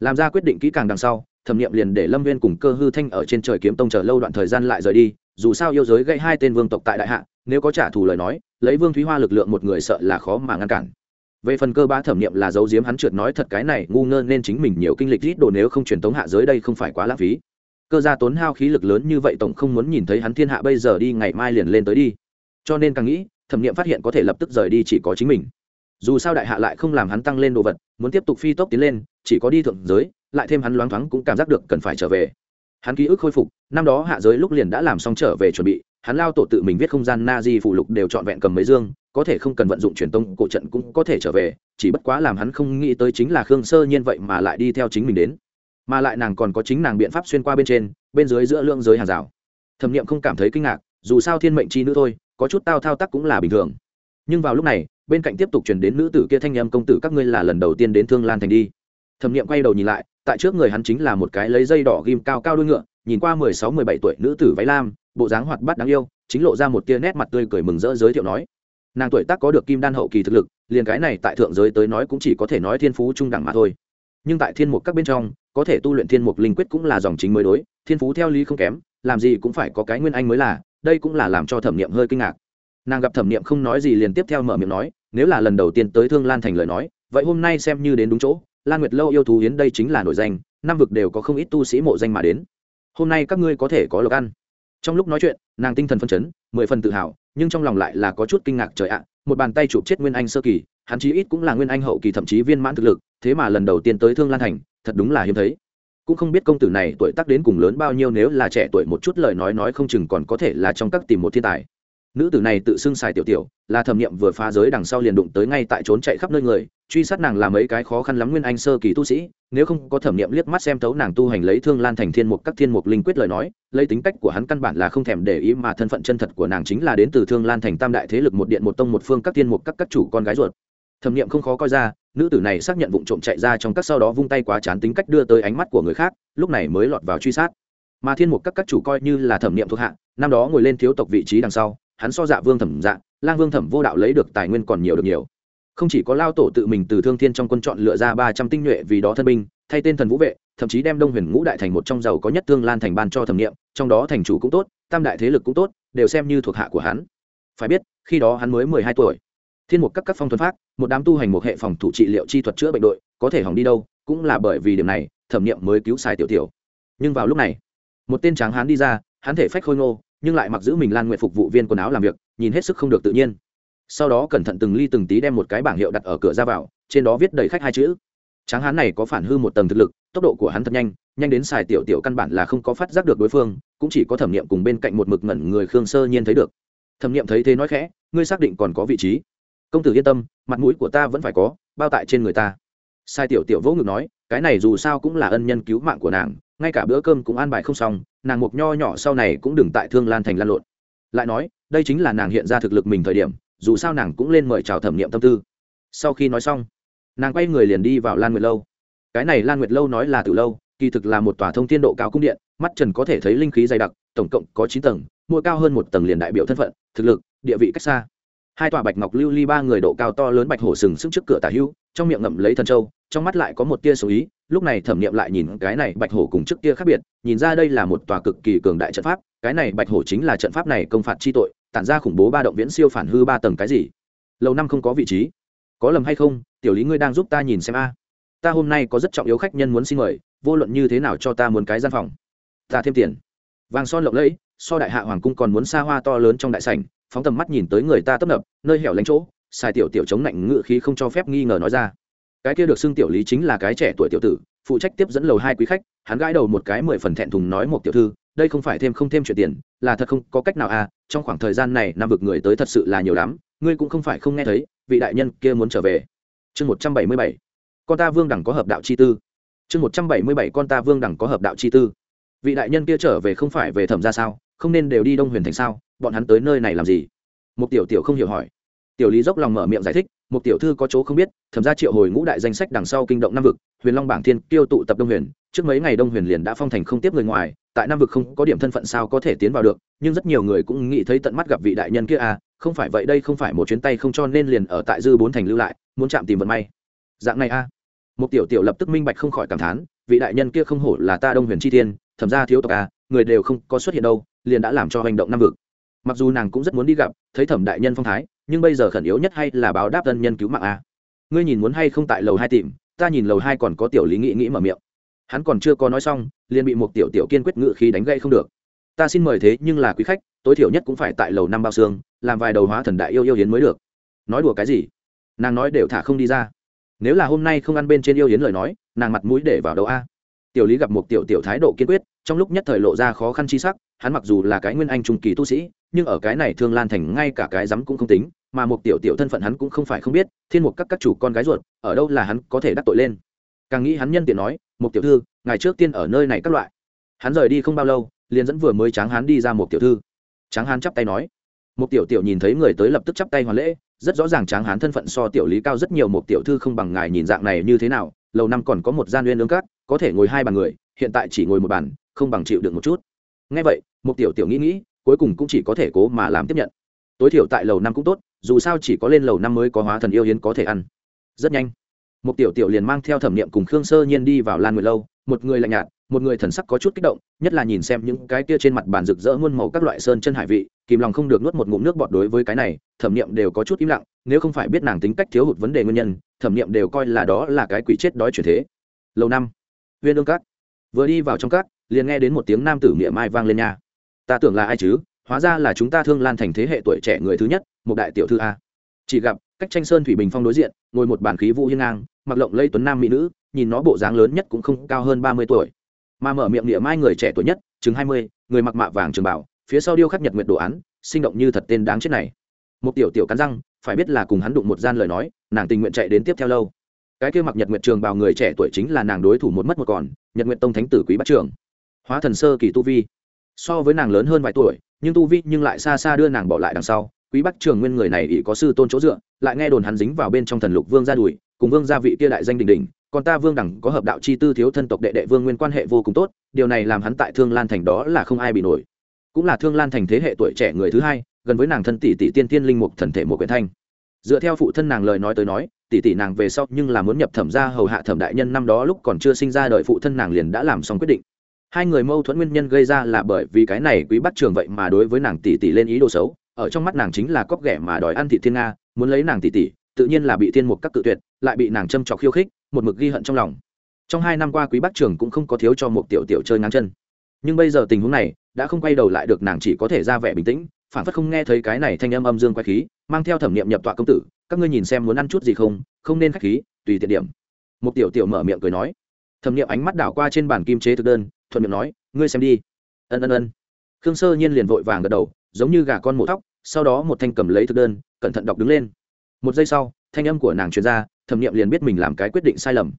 Speaker 1: Làm ra quyết định kỹ càng đằng sau, thẩm nghiệm liền để lâm viên cùng cơ hư thanh ở trên trời kiếm tông chờ lâu đoạn thời gian lại rời đi, dù sao yêu giới gây hai tên vương tộc tại đại hạ, nếu có trả thù lời nói, lấy vương thúy hoa lực lượng một người sợ là khó mà ngăn cản. Về phần cơ ba thẩm nghiệm là giấu giếm hắn trượt nói thật cái này ngu ngơ nên chính mình nhiều kinh lịch ít đồ nếu không truyền tống hạ giới đây không phải quá lãng phí cơ gia tốn hao khí lực lớn như vậy tổng không muốn nhìn thấy hắn thiên hạ bây giờ đi ngày mai liền lên tới đi. Cho nên càng nghĩ, thẩm nghiệm phát hiện có thể lập tức rời đi chỉ có chính mình. Dù sao đại hạ lại không làm hắn tăng lên đồ vật, muốn tiếp tục phi tốc tiến lên, chỉ có đi thượng giới, lại thêm hắn loáng thoáng cũng cảm giác được cần phải trở về. Hắn ký ức khôi phục, năm đó hạ giới lúc liền đã làm xong trở về chuẩn bị, hắn lao tổ tự mình viết không gian na di phụ lục đều trọn vẹn cầm mấy dương, có thể không cần vận dụng truyền tông, cổ trận cũng có thể trở về, chỉ bất quá làm hắn không nghĩ tới chính là khương sơ nhiên vậy mà lại đi theo chính mình đến mà lại nàng còn có chính nàng biện pháp xuyên qua bên trên, bên dưới giữa lượng giới hàng rào. Thẩm nghiệm không cảm thấy kinh ngạc, dù sao thiên mệnh chi nữ thôi, có chút tao thao tác cũng là bình thường. Nhưng vào lúc này, bên cạnh tiếp tục chuyển đến nữ tử kia thanh em công tử, các ngươi là lần đầu tiên đến thương lan thành đi. Thẩm nghiệm quay đầu nhìn lại, tại trước người hắn chính là một cái lấy dây đỏ ghim cao cao đuôi ngựa, nhìn qua mười sáu, mười bảy tuổi nữ tử váy lam, bộ dáng hoạt bát đáng yêu, chính lộ ra một tia nét mặt tươi cười mừng rỡ giới thiệu nói, nàng tuổi tác có được kim đan hậu kỳ thực lực, liền cái này tại thượng giới tới nói cũng chỉ có thể nói thiên phú trung đẳng mà thôi. Nhưng tại thiên mục các bên trong có thể tu luyện thiên mục linh quyết cũng là dòng chính mới đối, thiên phú theo lý không kém, làm gì cũng phải có cái nguyên anh mới là, đây cũng là làm cho thẩm niệm hơi kinh ngạc. Nàng gặp thẩm niệm không nói gì liền tiếp theo mở miệng nói, nếu là lần đầu tiên tới thương lan thành lời nói, vậy hôm nay xem như đến đúng chỗ, lan nguyệt lâu yêu thú hiến đây chính là nổi danh, năm vực đều có không ít tu sĩ mộ danh mà đến. Hôm nay các ngươi có thể có lộc ăn. Trong lúc nói chuyện, nàng tinh thần phân chấn, mười phần tự hào, nhưng trong lòng lại là có chút kinh ngạc trời ạ, một bàn tay chụp chết nguyên anh sơ kỳ, hắn chí ít cũng là nguyên anh hậu kỳ thậm chí viên mãn thực lực, thế mà lần đầu tiên tới thương lan thành thật đúng là hiếm thấy. Cũng không biết công tử này tuổi tác đến cùng lớn bao nhiêu nếu là trẻ tuổi một chút lời nói nói không chừng còn có thể là trong các tìm một thiên tài. Nữ tử này tự xưng xài tiểu tiểu, là thẩm nghiệm vừa phá giới đằng sau liền đụng tới ngay tại trốn chạy khắp nơi người, truy sát nàng làm mấy cái khó khăn lắm nguyên anh sơ kỳ tu sĩ, nếu không có thẩm nghiệm liếc mắt xem tấu nàng tu hành lấy thương lan thành thiên mục các thiên mục linh quyết lời nói, lấy tính cách của hắn căn bản là không thèm để ý mà thân phận chân thật của nàng chính là đến từ thương lan thành tam đại thế lực một điện một tông một phương các thiên mục các các chủ con gái ruột. Thẩm nghiệm không khó coi ra nữ tử này xác nhận vụ trộm chạy ra trong các sau đó vung tay quá chán tính cách đưa tới ánh mắt của người khác, lúc này mới lọt vào truy sát. Mà thiên mục các các chủ coi như là thẩm niệm thuộc hạ, năm đó ngồi lên thiếu tộc vị trí đằng sau, hắn so dạ vương thẩm dạ lang vương thẩm vô đạo lấy được tài nguyên còn nhiều được nhiều. Không chỉ có lao tổ tự mình từ thương thiên trong quân chọn lựa ra ba trăm tinh nhuệ vì đó thân binh, thay tên thần vũ vệ, thậm chí đem đông huyền ngũ đại thành một trong giàu có nhất thương lan thành ban cho thẩm nghiệm trong đó thành chủ cũng tốt, tam đại thế lực cũng tốt, đều xem như thuộc hạ của hắn. Phải biết, khi đó hắn mới mười hai tuổi thiên mục các các phong thuần pháp, một đám tu hành một hệ phòng thủ trị liệu chi thuật chữa bệnh đội có thể hỏng đi đâu cũng là bởi vì điểm này thẩm nghiệm mới cứu xài tiểu tiểu. Nhưng vào lúc này một tên tráng hán đi ra hắn thể phách khôi ngô nhưng lại mặc giữ mình lan nguyện phục vụ viên quần áo làm việc nhìn hết sức không được tự nhiên. Sau đó cẩn thận từng ly từng tí đem một cái bảng hiệu đặt ở cửa ra vào trên đó viết đầy khách hai chữ. Tráng hán này có phản hư một tầng thực lực tốc độ của hắn thật nhanh nhanh đến xài tiểu tiểu căn bản là không có phát giác được đối phương cũng chỉ có thẩm nghiệm cùng bên cạnh một mực ngẩn người khương sơ nhiên thấy được. Thẩm nghiệm thấy thế nói khẽ ngươi xác định còn có vị trí công tử yên tâm, mặt mũi của ta vẫn phải có, bao tại trên người ta. Sai tiểu tiểu vỗ ngực nói, cái này dù sao cũng là ân nhân cứu mạng của nàng, ngay cả bữa cơm cũng an bài không xong, nàng mục nho nhỏ sau này cũng đừng tại thương lan thành lan lộn. Lại nói, đây chính là nàng hiện ra thực lực mình thời điểm, dù sao nàng cũng lên mời chào thẩm nghiệm tâm tư. Sau khi nói xong, nàng quay người liền đi vào lan nguyệt lâu. Cái này lan nguyệt lâu nói là từ lâu, kỳ thực là một tòa thông tiên độ cao cung điện, mắt trần có thể thấy linh khí dày đặc, tổng cộng có chín tầng, mỗi cao hơn một tầng liền đại biểu thân phận, thực lực, địa vị cách xa hai tòa bạch ngọc lưu ly ba người độ cao to lớn bạch hổ sừng sững trước cửa tả hưu, trong miệng ngậm lấy thần châu, trong mắt lại có một tia số ý, lúc này thẩm nghiệm lại nhìn cái này bạch hổ cùng trước kia khác biệt, nhìn ra đây là một tòa cực kỳ cường đại trận pháp, cái này bạch hổ chính là trận pháp này công phạt chi tội, tản ra khủng bố ba động viễn siêu phản hư ba tầng cái gì? Lâu năm không có vị trí. Có lầm hay không? Tiểu lý ngươi đang giúp ta nhìn xem a. Ta hôm nay có rất trọng yếu khách nhân muốn xin mời, vô luận như thế nào cho ta muốn cái gian phòng. Ta thêm tiền. Vàng son lộng lẫy so đại hạ hoàng cung còn muốn xa hoa to lớn trong đại sảnh, phóng tầm mắt nhìn tới người ta tấp nập, nơi hẻo lánh chỗ, xài tiểu tiểu chống lạnh ngự khí không cho phép nghi ngờ nói ra. Cái kia được xưng tiểu lý chính là cái trẻ tuổi tiểu tử, phụ trách tiếp dẫn lầu hai quý khách, hắn gãi đầu một cái mười phần thẹn thùng nói một tiểu thư, đây không phải thêm không thêm chuyện tiền, là thật không, có cách nào à trong khoảng thời gian này năm vực người tới thật sự là nhiều lắm, ngươi cũng không phải không nghe thấy, vị đại nhân kia muốn trở về. Chương một trăm bảy mươi bảy, con ta vương đẳng có hợp đạo chi tư. Chương một trăm bảy mươi bảy, con ta vương đẳng có hợp đạo chi tư. Vị đại nhân kia trở về không phải về thẩm ra sao? Không nên đều đi đông huyền thành sao? Bọn hắn tới nơi này làm gì? Một tiểu tiểu không hiểu hỏi. Tiểu lý dốc lòng mở miệng giải thích một tiểu thư có chỗ không biết thẩm ra triệu hồi ngũ đại danh sách đằng sau kinh động Nam vực huyền long bảng thiên tiêu tụ tập đông huyền trước mấy ngày đông huyền liền đã phong thành không tiếp người ngoài tại nam vực không có điểm thân phận sao có thể tiến vào được nhưng rất nhiều người cũng nghĩ thấy tận mắt gặp vị đại nhân kia à không phải vậy đây không phải một chuyến tay không cho nên liền ở tại dư bốn thành lưu lại muốn chạm tìm vận may. Dạng này a à. một tiểu tiểu lập tức minh bạch không khỏi cảm thán vị đại nhân kia không hổ là ta đông huyền chi thiên thẩm ra thiếu tộc a à, người đều không có xuất hiện đâu, liền đã làm cho hành động năm vực. Mặc dù nàng cũng rất muốn đi gặp, thấy thẩm đại nhân phong thái, nhưng bây giờ khẩn yếu nhất hay là báo đáp thân nhân cứu mạng a. Ngươi nhìn muốn hay không tại lầu hai tìm, ta nhìn lầu hai còn có tiểu lý nghĩ nghĩ mở miệng. Hắn còn chưa có nói xong, liền bị một tiểu tiểu kiên quyết ngự khí đánh gậy không được. Ta xin mời thế nhưng là quý khách, tối thiểu nhất cũng phải tại lầu năm bao xương, làm vài đầu hóa thần đại yêu yêu hiến mới được. Nói đùa cái gì? Nàng nói đều thả không đi ra. Nếu là hôm nay không ăn bên trên yêu hiến lời nói, nàng mặt mũi để vào đầu a? Tiểu lý gặp một tiểu tiểu thái độ kiên quyết, trong lúc nhất thời lộ ra khó khăn chi sắc, hắn mặc dù là cái nguyên anh trung kỳ tu sĩ, nhưng ở cái này thương lan thành ngay cả cái rắm cũng không tính, mà một tiểu tiểu thân phận hắn cũng không phải không biết, thiên mục các các chủ con gái ruột, ở đâu là hắn có thể đắc tội lên. Càng nghĩ hắn nhân tiện nói một tiểu thư ngày trước tiên ở nơi này các loại. Hắn rời đi không bao lâu, liền dẫn vừa mới tráng hắn đi ra một tiểu thư. Tráng hắn chắp tay nói. Một tiểu tiểu nhìn thấy người tới lập tức chắp tay hoàn lễ, rất rõ ràng tráng hắn thân phận so tiểu lý cao rất nhiều một tiểu thư không bằng ngài nhìn dạng này như thế nào lầu năm còn có một gian nguyên lương cát có thể ngồi hai bàn người, hiện tại chỉ ngồi một bàn, không bằng chịu được một chút. Ngay vậy một tiểu tiểu nghĩ nghĩ, cuối cùng cũng chỉ có thể cố mà làm tiếp nhận. Tối thiểu tại lầu năm cũng tốt, dù sao chỉ có lên lầu năm mới có hóa thần yêu hiến có thể ăn. Rất nhanh một tiểu tiểu liền mang theo thẩm niệm cùng khương sơ nhiên đi vào lan nguyệt lâu, một người lạnh nhạt một người thần sắc có chút kích động, nhất là nhìn xem những cái kia trên mặt bàn rực rỡ muôn màu các loại sơn chân hải vị, kìm lòng không được nuốt một ngụm nước bọt đối với cái này, thẩm niệm đều có chút im lặng, nếu không phải biết nàng tính cách thiếu hụt vấn đề nguyên nhân, thẩm niệm đều coi là đó là cái quỷ chết đói chuyển thế. Lâu năm, viên đương cát vừa đi vào trong cát liền nghe đến một tiếng nam tử miệng mai vang lên nhà ta tưởng là ai chứ? Hóa ra là chúng ta thương lan thành thế hệ tuổi trẻ người thứ nhất, một đại tiểu thư a. Chỉ gặp, cách tranh sơn thủy bình phong đối diện, ngồi một bản khí vũ hiên ngang, mặc lộng lây tuấn nam mỹ nữ, nhìn nó bộ dáng lớn nhất cũng không cao hơn ba mươi tuổi mà mở miệng địa mai người trẻ tuổi nhất, chừng hai mươi, người mặc mạ vàng trường bảo phía sau điêu khắc nhật nguyện đồ án, sinh động như thật tên đáng chết này. Một tiểu tiểu cắn răng, phải biết là cùng hắn đụng một gian lời nói, nàng tình nguyện chạy đến tiếp theo lâu. Cái kia mặc nhật nguyện trường bào người trẻ tuổi chính là nàng đối thủ một mất một còn, nhật nguyện tông thánh tử quý bát trường hóa thần sơ kỳ tu vi. So với nàng lớn hơn vài tuổi, nhưng tu vi nhưng lại xa xa đưa nàng bỏ lại đằng sau. Quý bắc trường nguyên người này ỷ có sư tôn chỗ dựa, lại nghe đồn hắn dính vào bên trong thần lục vương gia đùi, cùng vương gia vị kia đại danh đình đình còn ta vương đẳng có hợp đạo chi tư thiếu thân tộc đệ đệ vương nguyên quan hệ vô cùng tốt, điều này làm hắn tại thương lan thành đó là không ai bị nổi. Cũng là thương lan thành thế hệ tuổi trẻ người thứ hai, gần với nàng thân tỷ tỷ tiên tiên linh mục thần thể một quyển thanh. Dựa theo phụ thân nàng lời nói tới nói, tỷ tỷ nàng về sau nhưng là muốn nhập thẩm ra hầu hạ thẩm đại nhân năm đó lúc còn chưa sinh ra đời phụ thân nàng liền đã làm xong quyết định. Hai người mâu thuẫn nguyên nhân gây ra là bởi vì cái này quý bắt trường vậy mà đối với nàng tỷ tỷ lên ý đồ xấu, ở trong mắt nàng chính là cóc ghẻ mà đòi ăn thị thiên nga, muốn lấy nàng tỷ tỷ, tự nhiên là bị thiên mục các cự tuyệt, lại bị nàng châm trọc khiêu khích một mực ghi hận trong lòng. Trong hai năm qua quý bắc trường cũng không có thiếu cho một tiểu tiểu chơi ngang chân. Nhưng bây giờ tình huống này đã không quay đầu lại được, nàng chỉ có thể ra vẻ bình tĩnh phản phất không nghe thấy cái này thanh âm âm dương quay khí, mang theo thẩm niệm nhập tọa công tử, các ngươi nhìn xem muốn ăn chút gì không không nên khách khí, tùy tiện điểm. Một tiểu tiểu mở miệng cười nói. Thẩm niệm ánh mắt đảo qua trên bàn kim chế thực đơn, thuận miệng nói, ngươi xem đi. Ân ân ân. Khương sơ nhiên liền vội vàng gật đầu, giống như gà con mổ tóc. sau đó một thanh cầm lấy thực đơn, cẩn thận đọc đứng lên. Một giây sau, thanh âm của nàng truyền ra thẩm nghiệm liền biết mình làm cái quyết định sai lầm.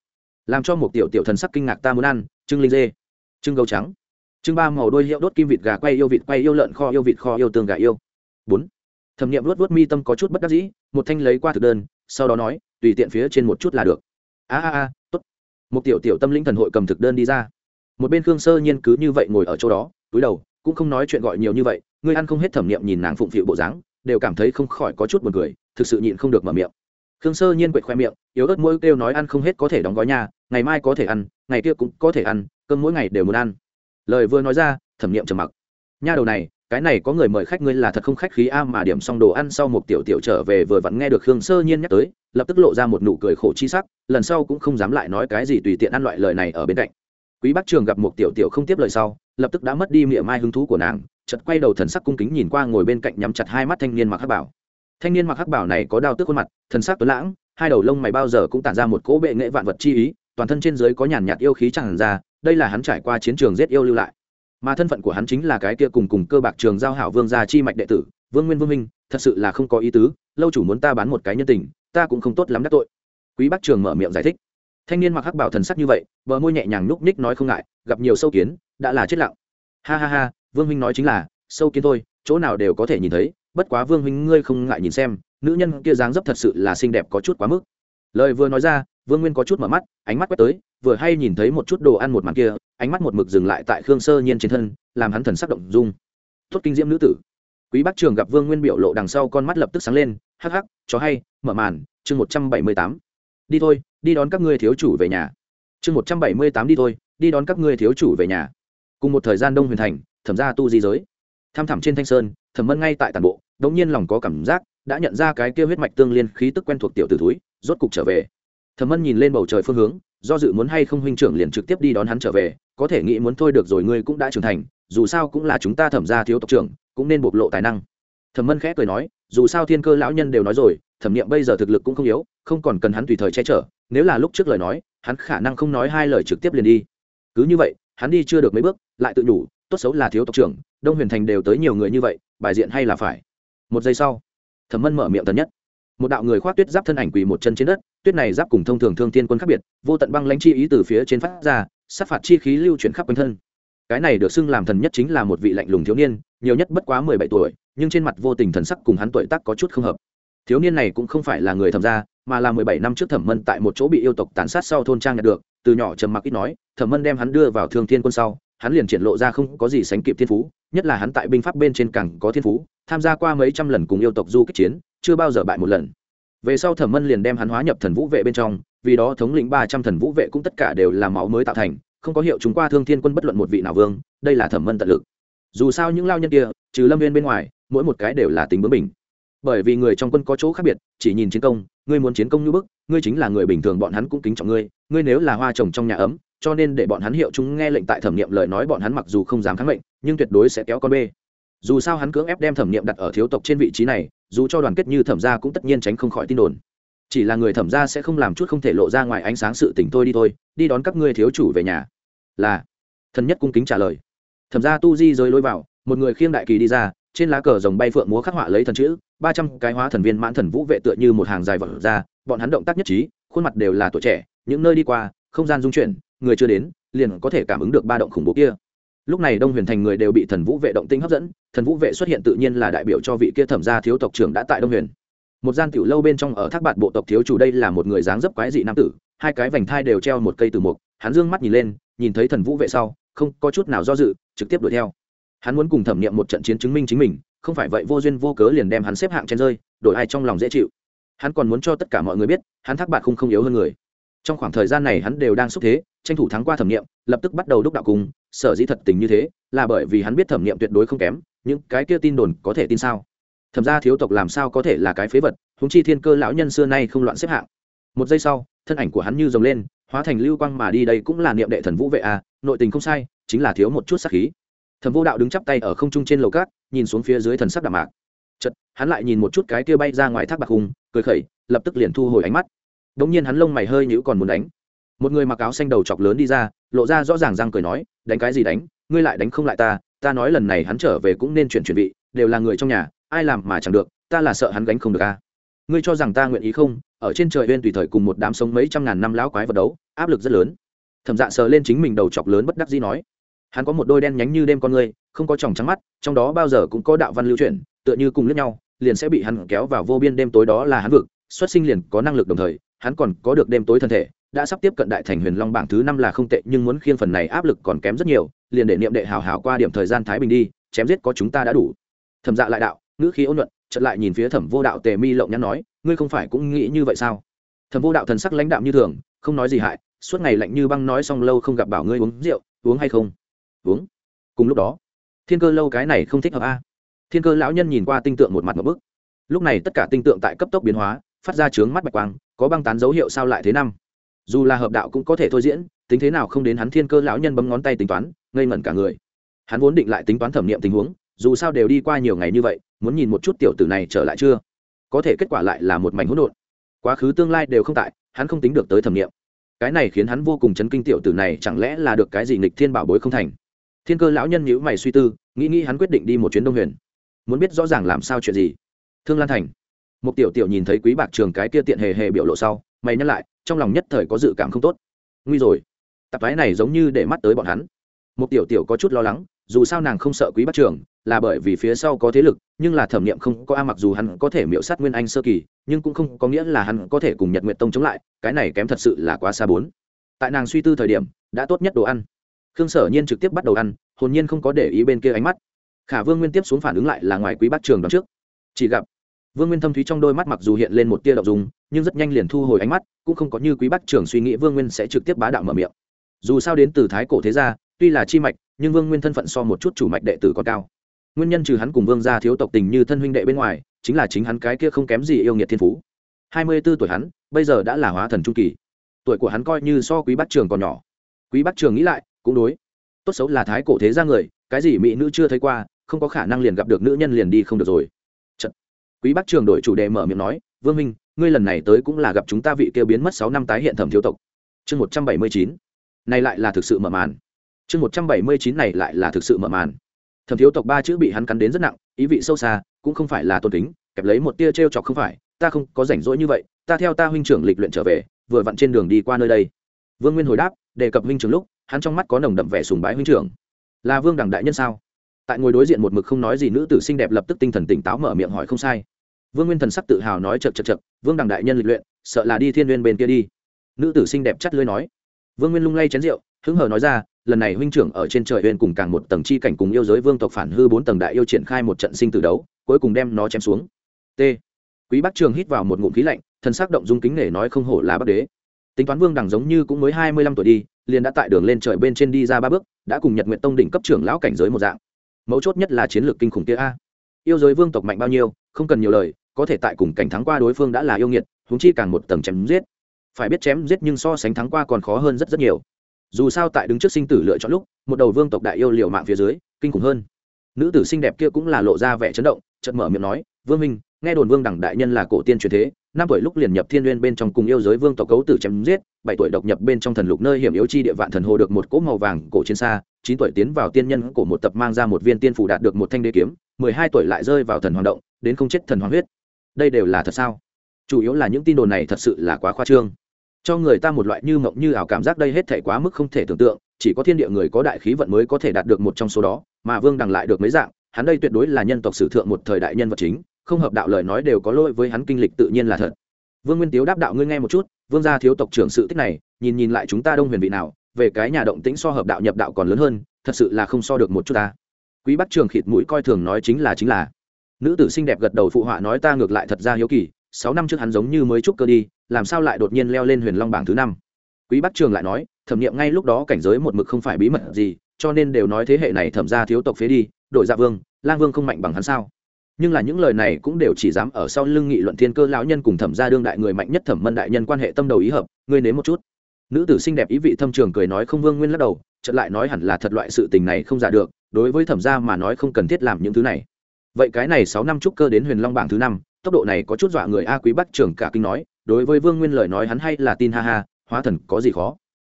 Speaker 1: Làm cho một tiểu tiểu thần sắc kinh ngạc ta muốn ăn, trưng linh dê, trưng gấu trắng. Trưng ba màu đôi hiệu đốt kim vịt gà quay yêu vịt, quay yêu lợn, kho yêu vịt, kho yêu tương gà yêu. Bốn. Thẩm nghiệm luốt luốt mi tâm có chút bất đắc dĩ, một thanh lấy qua thực đơn, sau đó nói, tùy tiện phía trên một chút là được. A a a, tốt. Một tiểu tiểu tâm linh thần hội cầm thực đơn đi ra. Một bên khương sơ nhiên cứ như vậy ngồi ở chỗ đó, túi đầu, cũng không nói chuyện gọi nhiều như vậy ngươi ăn không hết thẩm nghiệm nhìn nàng phụng phịu bộ dáng, đều cảm thấy không khỏi có chút buồn cười, thực sự nhịn không được mở miệng khương sơ nhiên quệt khoe miệng, yếu ớt mỗi kêu nói ăn không hết có thể đóng gói nhà ngày mai có thể ăn, ngày kia cũng có thể ăn, cơm mỗi ngày đều muốn ăn. Lời vừa nói ra, thẩm nghiệm trầm mặc. Nha đầu này, cái này có người mời khách ngươi là thật không khách khí a, mà điểm xong đồ ăn sau một tiểu tiểu trở về vừa vặn nghe được khương sơ nhiên nhắc tới, lập tức lộ ra một nụ cười khổ chi sắc, lần sau cũng không dám lại nói cái gì tùy tiện ăn loại lời này ở bên cạnh. Quý bác trường gặp một tiểu tiểu không tiếp lời sau, lập tức đã mất đi miệng mai hứng thú của nàng chật quay đầu thần sắc cung kính nhìn qua ngồi bên cạnh nhắm chặt hai mắt thanh niên mặc hát bảo thanh niên mặc hắc bảo này có đao tức khuôn mặt, thần sắc tuấn lãng, hai đầu lông mày bao giờ cũng tản ra một cỗ bệ nghệ vạn vật chi ý, toàn thân trên dưới có nhàn nhạt yêu khí chẳng ra, đây là hắn trải qua chiến trường giết yêu lưu lại. Mà thân phận của hắn chính là cái kia cùng cùng cơ bạc trường giao hảo vương gia chi mạch đệ tử, vương nguyên vương minh, thật sự là không có ý tứ, lâu chủ muốn ta bán một cái nhân tình, ta cũng không tốt lắm đắc tội. Quý bắc trường mở miệng giải thích. Thanh niên mặc hắc bảo thần sắc như vậy, bờ môi nhẹ nhàng núp ních nói không ngại, gặp nhiều sâu kiến, đã là chết lặng. Ha ha ha, vương minh nói chính là, sâu kiến thôi, chỗ nào đều có thể nhìn thấy bất quá vương huynh ngươi không ngại nhìn xem, nữ nhân kia dáng dấp thật sự là xinh đẹp có chút quá mức. Lời vừa nói ra, vương nguyên có chút mở mắt, ánh mắt quét tới, vừa hay nhìn thấy một chút đồ ăn một màn kia, ánh mắt một mực dừng lại tại khương sơ nhiên trên thân, làm hắn thần sắc động dung. Tốt kinh diễm nữ tử. Quý bắc trường gặp vương nguyên biểu lộ đằng sau con mắt lập tức sáng lên, hắc hắc, chó hay, mở màn, chương một trăm bảy mươi tám. Đi thôi, đi đón các ngươi thiếu chủ về nhà. Chương một trăm bảy mươi tám đi thôi, đi đón các ngươi thiếu chủ về nhà. Cùng một thời gian đông huyền thành, thẩm ra tu di giới. Tham thẳm trên thanh sơn, thẩm mân ngay tại tàn bộ đ nhiên lòng có cảm giác, đã nhận ra cái kia huyết mạch tương liên khí tức quen thuộc tiểu tử thúi, rốt cục trở về. Thẩm mân nhìn lên bầu trời phương hướng, do dự muốn hay không huynh trưởng liền trực tiếp đi đón hắn trở về, có thể nghĩ muốn thôi được rồi ngươi cũng đã trưởng thành, dù sao cũng là chúng ta thẩm ra thiếu tộc trưởng, cũng nên bộc lộ tài năng. Thẩm mân khẽ cười nói, dù sao thiên cơ lão nhân đều nói rồi, thẩm nghiệm bây giờ thực lực cũng không yếu, không còn cần hắn tùy thời che chở, nếu là lúc trước lời nói, hắn khả năng không nói hai lời trực tiếp liền đi. Cứ như vậy, hắn đi chưa được mấy bước, lại tự nhủ, tốt xấu là thiếu tộc trưởng, đông huyền thành đều tới nhiều người như vậy, bài diện hay là phải một giây sau, thẩm mân mở miệng tần nhất. Một đạo người khoác tuyết giáp thân ảnh quỳ một chân trên đất, tuyết này giáp cùng thông thường thương thiên quân khác biệt, vô tận băng lãnh chi ý từ phía trên phát ra, sát phạt chi khí lưu chuyển khắp quanh thân. Cái này được xưng làm thần nhất chính là một vị lạnh lùng thiếu niên, nhiều nhất bất quá mười bảy tuổi, nhưng trên mặt vô tình thần sắc cùng hắn tuổi tác có chút không hợp. Thiếu niên này cũng không phải là người thẩm gia, mà là mười bảy năm trước thẩm mân tại một chỗ bị yêu tộc tàn sát sau thôn trang nhận được, từ nhỏ trầm mặc ít nói, thẩm mân đem hắn đưa vào thương thiên quân sau hắn liền triển lộ ra không có gì sánh kịp thiên phú, nhất là hắn tại binh pháp bên trên càng có thiên phú, tham gia qua mấy trăm lần cùng yêu tộc du kích chiến, chưa bao giờ bại một lần. Về sau thẩm mân liền đem hắn hóa nhập thần vũ vệ bên trong, vì đó thống lĩnh ba trăm thần vũ vệ cũng tất cả đều là máu mới tạo thành, không có hiệu chúng qua thương thiên quân bất luận một vị nào vương, đây là thẩm mân tận lực. Dù sao những lao nhân kia, trừ lâm viên bên ngoài, mỗi một cái đều là tính bướng bình bởi vì người trong quân có chỗ khác biệt, chỉ nhìn chiến công, ngươi muốn chiến công như bức, ngươi chính là người bình thường, bọn hắn cũng kính trọng ngươi ngươi nếu là hoa trồng trong nhà ấm cho nên để bọn hắn hiệu chúng nghe lệnh tại thẩm nghiệm lời nói bọn hắn mặc dù không dám kháng mệnh, nhưng tuyệt đối sẽ kéo con bê. Dù sao hắn cưỡng ép đem thẩm nghiệm đặt ở thiếu tộc trên vị trí này, dù cho đoàn kết như thẩm gia cũng tất nhiên tránh không khỏi tin đồn. Chỉ là người thẩm gia sẽ không làm chút không thể lộ ra ngoài ánh sáng sự tình tôi đi thôi, đi đón các ngươi thiếu chủ về nhà. Là. Thần nhất cung kính trả lời. Thẩm gia tu di rơi lối vào, một người khiêng đại kỳ đi ra, trên lá cờ rồng bay phượng múa khắc họa lấy thần chữ, ba trăm cái hóa thần viên mãn thần vũ vệ tựa như một hàng dài vật ra, bọn hắn động tác nhất trí, khuôn mặt đều là tuổi trẻ, những nơi đi qua, không gian dung chuyển người chưa đến, liền có thể cảm ứng được ba động khủng bố kia. Lúc này đông huyền thành người đều bị thần vũ vệ động tinh hấp dẫn, thần vũ vệ xuất hiện tự nhiên là đại biểu cho vị kia thẩm gia thiếu tộc trưởng đã tại đông huyền. Một gian tiểu lâu bên trong ở thác bạt bộ tộc thiếu chủ đây là một người dáng dấp quái dị nam tử, hai cái vành thai đều treo một cây từ mục, hắn dương mắt nhìn lên, nhìn thấy thần vũ vệ sau, không có chút nào do dự, trực tiếp đuổi theo. Hắn muốn cùng thẩm nghiệm một trận chiến chứng minh chính mình, không phải vậy vô duyên vô cớ liền đem hắn xếp hạng trên rơi, đổi ai trong lòng dễ chịu. Hắn còn muốn cho tất cả mọi người biết, hắn thác bạt không không yếu hơn người. Trong khoảng thời gian này hắn đều đang xúc thế tranh thủ thắng qua thẩm nghiệm, lập tức bắt đầu đúc đạo cùng, sở dĩ thật tình như thế, là bởi vì hắn biết thẩm nghiệm tuyệt đối không kém, những cái kia tin đồn có thể tin sao? Thẩm ra thiếu tộc làm sao có thể là cái phế vật húng chi thiên cơ lão nhân xưa nay không loạn xếp hạng. Một giây sau, thân ảnh của hắn như rồng lên, hóa thành lưu quang mà đi đây cũng là niệm đệ thần vũ vệ à nội tình không sai, chính là thiếu một chút sắc khí. Thẩm vô đạo đứng chắp tay ở không trung trên lầu cát nhìn xuống phía dưới thần sắc đạm mạc. Chật hắn lại nhìn một chút cái kia bay ra ngoài thác bạc hùng, cười khẩy, lập tức liền thu hồi ánh mắt. Đ ỗ n g nhiên hắn lông mày hơi nhữ còn muốn đánh một người mặc áo xanh đầu chọc lớn đi ra, lộ ra rõ ràng răng cười nói, đánh cái gì đánh? Ngươi lại đánh không lại ta ta nói lần này hắn trở về cũng nên chuyển chuyển vị, đều là người trong nhà, ai làm mà chẳng được, ta là sợ hắn gánh không được a. Ngươi cho rằng ta nguyện ý không? Ở trên trời bên tùy thời cùng một đám sống mấy trăm ngàn năm lão quái vật đấu, áp lực rất lớn. Thẩm dạ sờ lên chính mình đầu chọc lớn bất đắc dĩ nói, hắn có một đôi đen nhánh như đêm con ngươi, không có tròng trắng mắt, trong đó bao giờ cũng có đạo văn lưu chuyển tựa như cùng lướt nhau, liền sẽ bị hắn kéo vào vô biên đêm tối đó là hắn vực, xuất sinh liền có năng lực đồng thời, hắn còn có được đêm tối thân thể đã sắp tiếp cận đại thành huyền long bảng thứ năm là không tệ, nhưng muốn khiên phần này áp lực còn kém rất nhiều, liền để niệm đệ hào hào qua điểm thời gian thái bình đi, chém giết có chúng ta đã đủ. Thẩm dạ lại đạo, ngữ khí ôn nhuận, chợt lại nhìn phía thẩm vô đạo tề mi lộng nhắn nói, ngươi không phải cũng nghĩ như vậy sao? Thẩm vô đạo thần sắc lãnh đạm như thường, không nói gì hại, suốt ngày lạnh như băng nói xong lâu không gặp bảo ngươi uống rượu, uống hay không? Uống. Cùng lúc đó, thiên cơ lâu cái này không thích hợp a. Thiên cơ lão nhân nhìn qua tinh tượng một mặt một bức. Lúc này tất cả tinh tượng tại cấp tốc biến hóa, phát ra trướng mắt bạch quang, có băng tán dấu hiệu sao lại thế năm? Dù là hợp đạo cũng có thể thôi diễn, tính thế nào không đến hắn thiên cơ lão nhân bấm ngón tay tính toán, ngây ngẩn cả người. Hắn vốn định lại tính toán thẩm nghiệm tình huống, dù sao đều đi qua nhiều ngày như vậy, muốn nhìn một chút tiểu tử này trở lại chưa? Có thể kết quả lại là một mảnh hỗn độn. Quá khứ tương lai đều không tại, hắn không tính được tới thẩm nghiệm. Cái này khiến hắn vô cùng chấn kinh tiểu tử này chẳng lẽ là được cái gì nghịch thiên bảo bối không thành? Thiên cơ lão nhân nhữ mày suy tư, nghĩ nghĩ hắn quyết định đi một chuyến đông huyền. Muốn biết rõ ràng làm sao chuyện gì. Thương lan thành. Một tiểu tiểu nhìn thấy quý bạc trường cái kia tiện hề hề biểu lộ sau, mày nhắc lại trong lòng nhất thời có dự cảm không tốt. Nguy rồi. Tập thái này giống như để mắt tới bọn hắn. Một tiểu tiểu có chút lo lắng, dù sao nàng không sợ quý bắt trường là bởi vì phía sau có thế lực, nhưng là thẩm nghiệm không có a, mặc dù hắn có thể miễu sát nguyên anh sơ kỳ, nhưng cũng không có nghĩa là hắn có thể cùng nhật nguyện tông chống lại, cái này kém thật sự là quá xa bốn. Tại nàng suy tư thời điểm, đã tốt nhất đồ ăn. Khương sở nhiên trực tiếp bắt đầu ăn, hồn nhiên không có để ý bên kia ánh mắt. Khả vương nguyên tiếp xuống phản ứng lại là ngoài quý bắt trường đón trước. Chỉ gặp vương nguyên thâm thúy trong đôi mắt mặc dù hiện lên một tia đậu dùng nhưng rất nhanh liền thu hồi ánh mắt, cũng không có như quý Bắc trường suy nghĩ vương nguyên sẽ trực tiếp bá đạo mở miệng. Dù sao đến từ thái cổ thế gia, tuy là chi mạch, nhưng vương nguyên thân phận so một chút chủ mạch đệ tử còn cao. Nguyên nhân trừ hắn cùng vương gia thiếu tộc tình như thân huynh đệ bên ngoài, chính là chính hắn cái kia không kém gì yêu nghiệt thiên phú. Hai mươi b ố tuổi hắn, bây giờ đã là hóa thần trung kỳ. Tuổi của hắn coi như so quý bắc trường còn nhỏ. Quý bắc trường nghĩ lại, cũng đối. Tốt xấu là thái cổ thế ra người, cái gì mỹ nữ chưa thấy qua, không có khả năng liền gặp được nữ nhân liền đi không được rồi quý bắc trường đổi chủ đề mở miệng nói, vương minh ngươi lần này tới cũng là gặp chúng ta vị kêu biến mất sáu năm tái hiện thẩm thiếu tộc. Chương một trăm bảy mươi chín, này lại là thực sự mở màn. Chương một trăm bảy mươi chín, này lại là thực sự mở màn. Thẩm thiếu tộc ba chữ bị hắn cắn đến rất nặng, ý vị sâu xa, cũng không phải là tôn kính, kẹp lấy một tia t r e o chọc không phải, ta không có rảnh rỗi như vậy, ta theo ta huynh trưởng lịch luyện trở về, vừa vặn trên đường đi qua nơi đây. Vương nguyên hồi đáp, đề cập huynh trưởng lúc, hắn trong mắt có nồng đậm vẻ sùng bái huynh trưởng. Là vương đẳng đại nhân sao? Tại ngồi đối diện một mực không nói gì nữ tử xinh đẹp lập tức tinh thần tỉnh táo mở miệng hỏi không sai. Vương nguyên thần sắc tự hào nói chật chật chật vương đẳng đại nhân lịch luyện, sợ là đi thiên n bên kia đi. Nữ tử xinh đẹp chắt lưới nói. Vương nguyên lung lay chén rượu, hứng hờ nói ra, lần này huynh trưởng ở trên trời huyền cùng càng một tầng chi cảnh cùng yêu giới vương tộc phản hư bốn tầng đại yêu triển khai một trận sinh tử đấu, cuối cùng đem nó chém xuống. T. Quý bắc trường hít vào một ngụm khí lạnh, thần sắc động dung kính nể nói không hổ là bắc đế. Tính toán vương đẳng giống như cũng mới hai mươi lăm tuổi đi, liền đã tại đường lên trời bên trên đi ra ba bước, đã cùng nhật nguyện tông đỉnh cấp trưởng lão cảnh giới một dạng mấu chốt nhất là chiến lược kinh khủng kia a. Yêu giới vương tộc mạnh bao nhiêu, không cần nhiều lời, có thể tại cùng cảnh thắng qua đối phương đã là yêu nghiệt húng chi càng một tầng chém giết. Phải biết chém giết nhưng so sánh thắng qua còn khó hơn rất rất nhiều. Dù sao tại đứng trước sinh tử lựa chọn lúc, một đầu vương tộc đại yêu liều mạng phía dưới, kinh khủng hơn. Nữ tử xinh đẹp kia cũng là lộ ra vẻ chấn động, chợt mở miệng nói, vương minh, nghe đồn vương đẳng đại nhân là cổ tiên truyền thế năm tuổi lúc liền nhập thiên nguyên bên trong cùng yêu giới vương tộc cấu tử chém giết, bảy tuổi độc nhập bên trong thần lục nơi hiểm yếu chi địa vạn thần hồ được một cỗ màu vàng cổ trên xa, chín tuổi tiến vào tiên nhân của một tập mang ra một viên tiên phủ đạt được một thanh đế kiếm, mười hai tuổi lại rơi vào thần hoàng động, đến không chết thần hoàng huyết. Đây đều là thật sao? Chủ yếu là những tin đồn này thật sự là quá khoa trương. Cho người ta một loại như mộng như ảo cảm giác đây hết thể quá mức không thể tưởng tượng, chỉ có thiên địa người có đại khí vận mới có thể đạt được một trong số đó, mà vương đằng lại được mấy dạng, hắn đây tuyệt đối là nhân tộc sử thượng một thời đại nhân vật chính không hợp đạo lời nói đều có lỗi với hắn kinh lịch tự nhiên là thật. Vương nguyên tiếu đáp đạo, ngươi nghe một chút, vương gia thiếu tộc trưởng sự tích này, nhìn nhìn lại chúng ta đông huyền vị nào, về cái nhà động tĩnh so hợp đạo nhập đạo còn lớn hơn, thật sự là không so được một chút ta. Quý bắc trường khịt mũi coi thường nói chính là chính là. Nữ tử xinh đẹp gật đầu phụ họa nói, ta ngược lại thật ra hiếu kỳ, sáu năm trước hắn giống như mới trúc cơ đi, làm sao lại đột nhiên leo lên huyền long bảng thứ năm? Quý bắc trường lại nói, thẩm nghiệm ngay lúc đó cảnh giới một mực không phải bí mật gì, cho nên đều nói thế hệ này thẩm ra thiếu tộc phế đi đội dạ vương, lang vương không mạnh bằng hắn sao? Nhưng là những lời này cũng đều chỉ dám ở sau lưng nghị luận thiên cơ lão nhân cùng thẩm gia đương đại người mạnh nhất thẩm mân đại nhân quan hệ tâm đầu ý hợp, ngươi nếm một chút. Nữ tử xinh đẹp ý vị thâm trường cười nói không vương nguyên lắc đầu, chợt lại nói hẳn là thật loại sự tình này không giả được, đối với thẩm gia mà nói không cần thiết làm những thứ này. Vậy cái này sáu năm trúc cơ đến huyền long bảng thứ năm, tốc độ này có chút dọa người a quý bắc trưởng cả kinh nói, đối với vương nguyên lời nói hắn hay là tin ha ha, hóa thần có gì khó.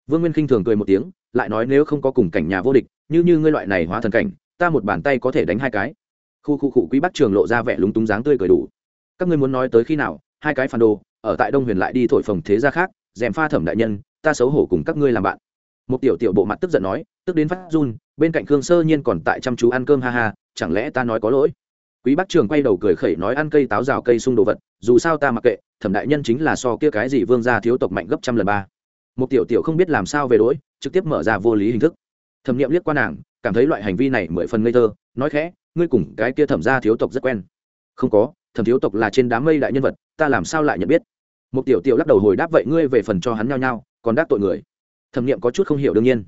Speaker 1: Vương nguyên khinh thường cười một tiếng, lại nói nếu không có cùng cảnh nhà vô địch, như như ngươi loại này hóa thần cảnh, ta một bàn tay có thể đánh hai cái khu khu cụ quý bắc trường lộ ra vẻ lúng túng dáng tươi cười đủ. Các ngươi muốn nói tới khi nào, hai cái phản đồ, ở tại đông huyền lại đi thổi phồng thế gia khác dèm pha thẩm đại nhân, ta xấu hổ cùng các ngươi làm bạn. Một tiểu tiểu bộ mặt tức giận nói, tức đến phát run, bên cạnh khương sơ nhiên còn tại chăm chú ăn cơm ha ha, chẳng lẽ ta nói có lỗi? Quý bắc trường quay đầu cười khẩy nói ăn cây táo rào cây sung đồ vật, dù sao ta mặc kệ, thẩm đại nhân chính là so kia cái gì vương gia thiếu tộc mạnh gấp trăm lần ba. Một tiểu tiểu không biết làm sao về đỗi trực tiếp mở ra vô lý hình thức thẩm nghiệm liếc qua nàng, cảm thấy loại hành vi này mười phần ngây thơ, nói khẽ, ngươi cùng cái kia thẩm gia thiếu tộc rất quen. Không có, thẩm thiếu tộc là trên đám mây đại nhân vật, ta làm sao lại nhận biết? Một tiểu tiểu lắc đầu hồi đáp, vậy ngươi về phần cho hắn nhao nhao, còn đáp tội người. Thẩm nghiệm có chút không hiểu đương nhiên.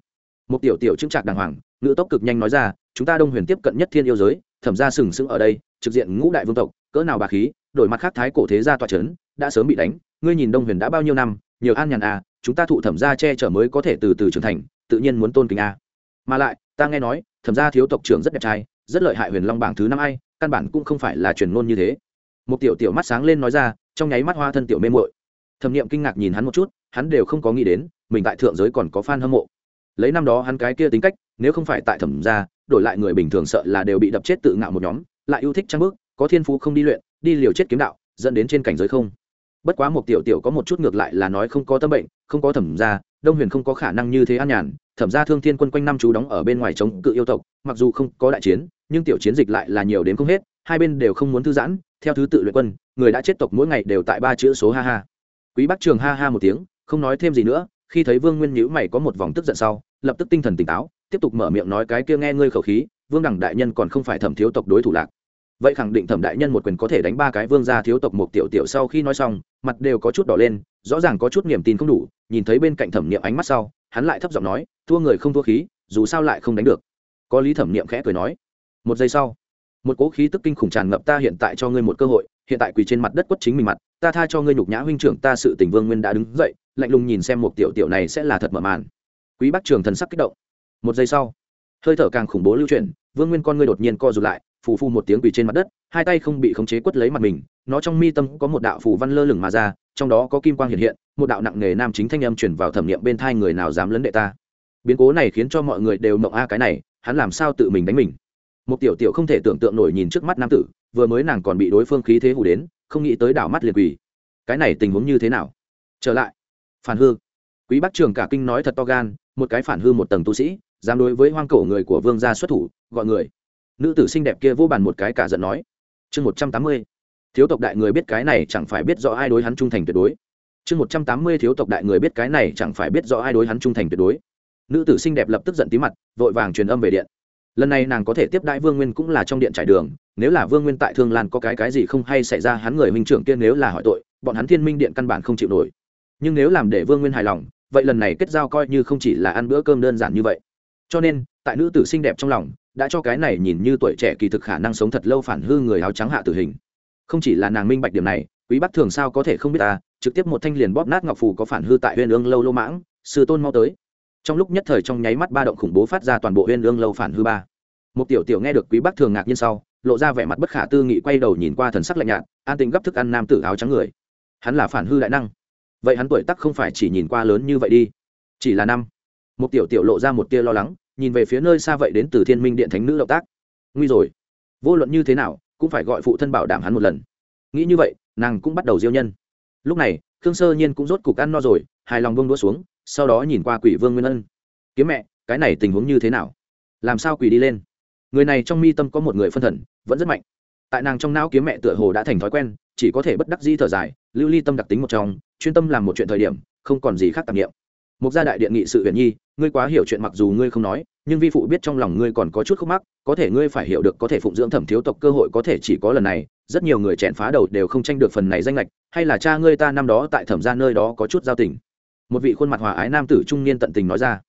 Speaker 1: Một tiểu tiểu chứng chạc đàng hoàng ngữ tốc cực nhanh nói ra, chúng ta đông huyền tiếp cận nhất thiên yêu giới, thẩm gia sừng sững ở đây, trực diện ngũ đại vương tộc, cỡ nào bà khí, đổi mặt khác thái cổ thế gia tọa n đã sớm bị đánh, ngươi nhìn đông huyền đã bao nhiêu năm, nhiều an nhàn à chúng ta thụ thẩm gia che chở mới có thể từ từ trưởng thành, tự nhiên muốn tôn kính a mà lại, ta nghe nói, thẩm gia thiếu tộc trưởng rất đẹp trai, rất lợi hại huyền long bảng thứ năm ai, căn bản cũng không phải là truyền ngôn như thế. Một tiểu tiểu mắt sáng lên nói ra, trong nháy mắt hoa thân tiểu mê muội. Thẩm niệm kinh ngạc nhìn hắn một chút, hắn đều không có nghĩ đến, mình tại thượng giới còn có fan hâm mộ. Lấy năm đó hắn cái kia tính cách, nếu không phải tại thẩm gia, đổi lại người bình thường sợ là đều bị đập chết tự ngạo một nhóm, lại yêu thích trang bước có thiên phú không đi luyện, đi liều chết kiếm đạo, dẫn đến trên cảnh giới không bất quá một tiểu tiểu có một chút ngược lại là nói không có tâm bệnh, không có thẩm gia, đông huyền không có khả năng như thế an nhàn. Thẩm gia thương thiên quân quanh năm chú đóng ở bên ngoài chống cự yêu tộc, mặc dù không có đại chiến, nhưng tiểu chiến dịch lại là nhiều đến không hết, hai bên đều không muốn thư giãn. Theo thứ tự luyện quân, người đã chết tộc mỗi ngày đều tại ba chữ số ha ha. Quý bắc trường ha ha một tiếng, không nói thêm gì nữa, khi thấy vương nguyên nhữ mày có một vòng tức giận sau, lập tức tinh thần tỉnh táo, tiếp tục mở miệng nói cái kia nghe ngươi khẩu khí, vương đẳng đại nhân còn không phải thẩm thiếu tộc đối thủ lạc vậy khẳng định thẩm đại nhân một quyền có thể đánh ba cái vương gia thiếu tộc một tiểu tiểu sau khi nói xong, mặt đều có chút đỏ lên, rõ ràng có chút niềm tin không đủ, nhìn thấy bên cạnh thẩm niệm ánh mắt sau, hắn lại thấp giọng nói, thua người không thua khí, dù sao lại không đánh được. Có lý thẩm niệm khẽ cười nói, một giây sau, một cố khí tức kinh khủng tràn ngập ta hiện tại cho ngươi một cơ hội, hiện tại quỳ trên mặt đất quất chính mình mặt, ta tha cho ngươi nhục nhã huynh trưởng ta sự tình vương nguyên đã đứng dậy, lạnh lùng nhìn xem một tiểu tiểu này sẽ là thật mở màn. Quý bác trường thần sắc kích động. Một giây sau, hơi thở càng khủng bố lưu truyền vương nguyên con ngươi đột nhiên co rụt lại phù phu một tiếng quỳ trên mặt đất, hai tay không bị khống chế quất lấy mặt mình, nó trong mi tâm có một đạo phù văn lơ lửng mà ra, trong đó có kim quang hiện hiện, một đạo nặng nghề nam chính thanh âm chuyển vào thẩm nghiệm bên thai người nào dám lấn đệ ta. Biến cố này khiến cho mọi người đều mộng a, cái này, hắn làm sao tự mình đánh mình? Một tiểu tiểu không thể tưởng tượng nổi nhìn trước mắt nam tử, vừa mới nàng còn bị đối phương khí thế hủ đến, không nghĩ tới đảo mắt liền quỳ. Cái này tình huống như thế nào? Trở lại. Phản hư. Quý bắc trường cả kinh nói thật to gan, một cái phản hư một tầng tu sĩ, dám đối với hoang cổ người của vương gia xuất thủ, gọi người nữ tử xinh đẹp kia vô bàn một cái cả giận nói. Chương một trăm tám mươi, thiếu tộc đại người biết cái này chẳng phải biết rõ ai đối hắn trung thành tuyệt đối. Chương một trăm tám mươi, thiếu tộc đại người biết cái này chẳng phải biết rõ ai đối hắn trung thành tuyệt đối. Nữ tử xinh đẹp lập tức giận tí mặt, vội vàng truyền âm về điện. Lần này nàng có thể tiếp đãi vương nguyên cũng là trong điện trải đường, nếu là vương nguyên tại thương lan có cái cái gì không hay xảy ra hắn người minh trưởng kia nếu là hỏi tội, bọn hắn thiên minh điện căn bản không chịu nổi. Nhưng nếu làm để vương nguyên hài lòng, vậy lần này kết giao coi như không chỉ là ăn bữa cơm đơn giản như vậy. Cho nên, tại nữ tử xinh đẹp trong lòng đã cho cái này nhìn như tuổi trẻ kỳ thực khả năng sống thật lâu phản hư người áo trắng hạ tử hình. Không chỉ là nàng minh bạch điểm này, quý bắc thường sao có thể không biết ta trực tiếp một thanh liền bóp nát ngọc phù có phản hư tại huyên ương lâu lô mãng, sư tôn mau tới. Trong lúc nhất thời trong nháy mắt ba động khủng bố phát ra toàn bộ huyên ương lâu phản hư ba. Một tiểu tiểu nghe được quý bắc thường ngạc nhiên sau, lộ ra vẻ mặt bất khả tư nghị quay đầu nhìn qua thần sắc lạnh nhạt, an tình gấp thức ăn nam tử áo trắng người. Hắn là phản hư đại năng. Vậy hắn tuổi tắc không phải chỉ nhìn qua lớn như vậy đi. Chỉ là năm. Một tiểu tiểu lộ ra một tia lo lắng nhìn về phía nơi xa vậy đến từ thiên minh điện thánh nữ động tác. Nguy rồi. Vô luận như thế nào, cũng phải gọi phụ thân bảo đảm hắn một lần. Nghĩ như vậy, nàng cũng bắt đầu diêu nhân. Lúc này, khương sơ nhiên cũng rốt cục ăn no rồi, hài lòng bông đũa xuống, sau đó nhìn qua quỷ vương nguyên ân. Kiếm mẹ, cái này tình huống như thế nào? Làm sao quỷ đi lên? Người này trong mi tâm có một người phân thần, vẫn rất mạnh. Tại nàng trong não kiếm mẹ tựa hồ đã thành thói quen, chỉ có thể bất đắc di thở dài, lưu ly tâm đặc tính một trong, chuyên tâm làm một chuyện thời điểm, không còn gì khác tạp nghiệm một gia đại điện nghị sự huyền nhi, ngươi quá hiểu chuyện mặc dù ngươi không nói, nhưng vi phụ biết trong lòng ngươi còn có chút khúc mắc, có thể ngươi phải hiểu được có thể phụng dưỡng thẩm thiếu tộc cơ hội có thể chỉ có lần này, rất nhiều người chèn phá đầu đều không tranh được phần này danh lệch, hay là cha ngươi ta năm đó tại thẩm gia nơi đó có chút giao tình. Một vị khuôn mặt hòa ái nam tử trung niên tận tình nói ra.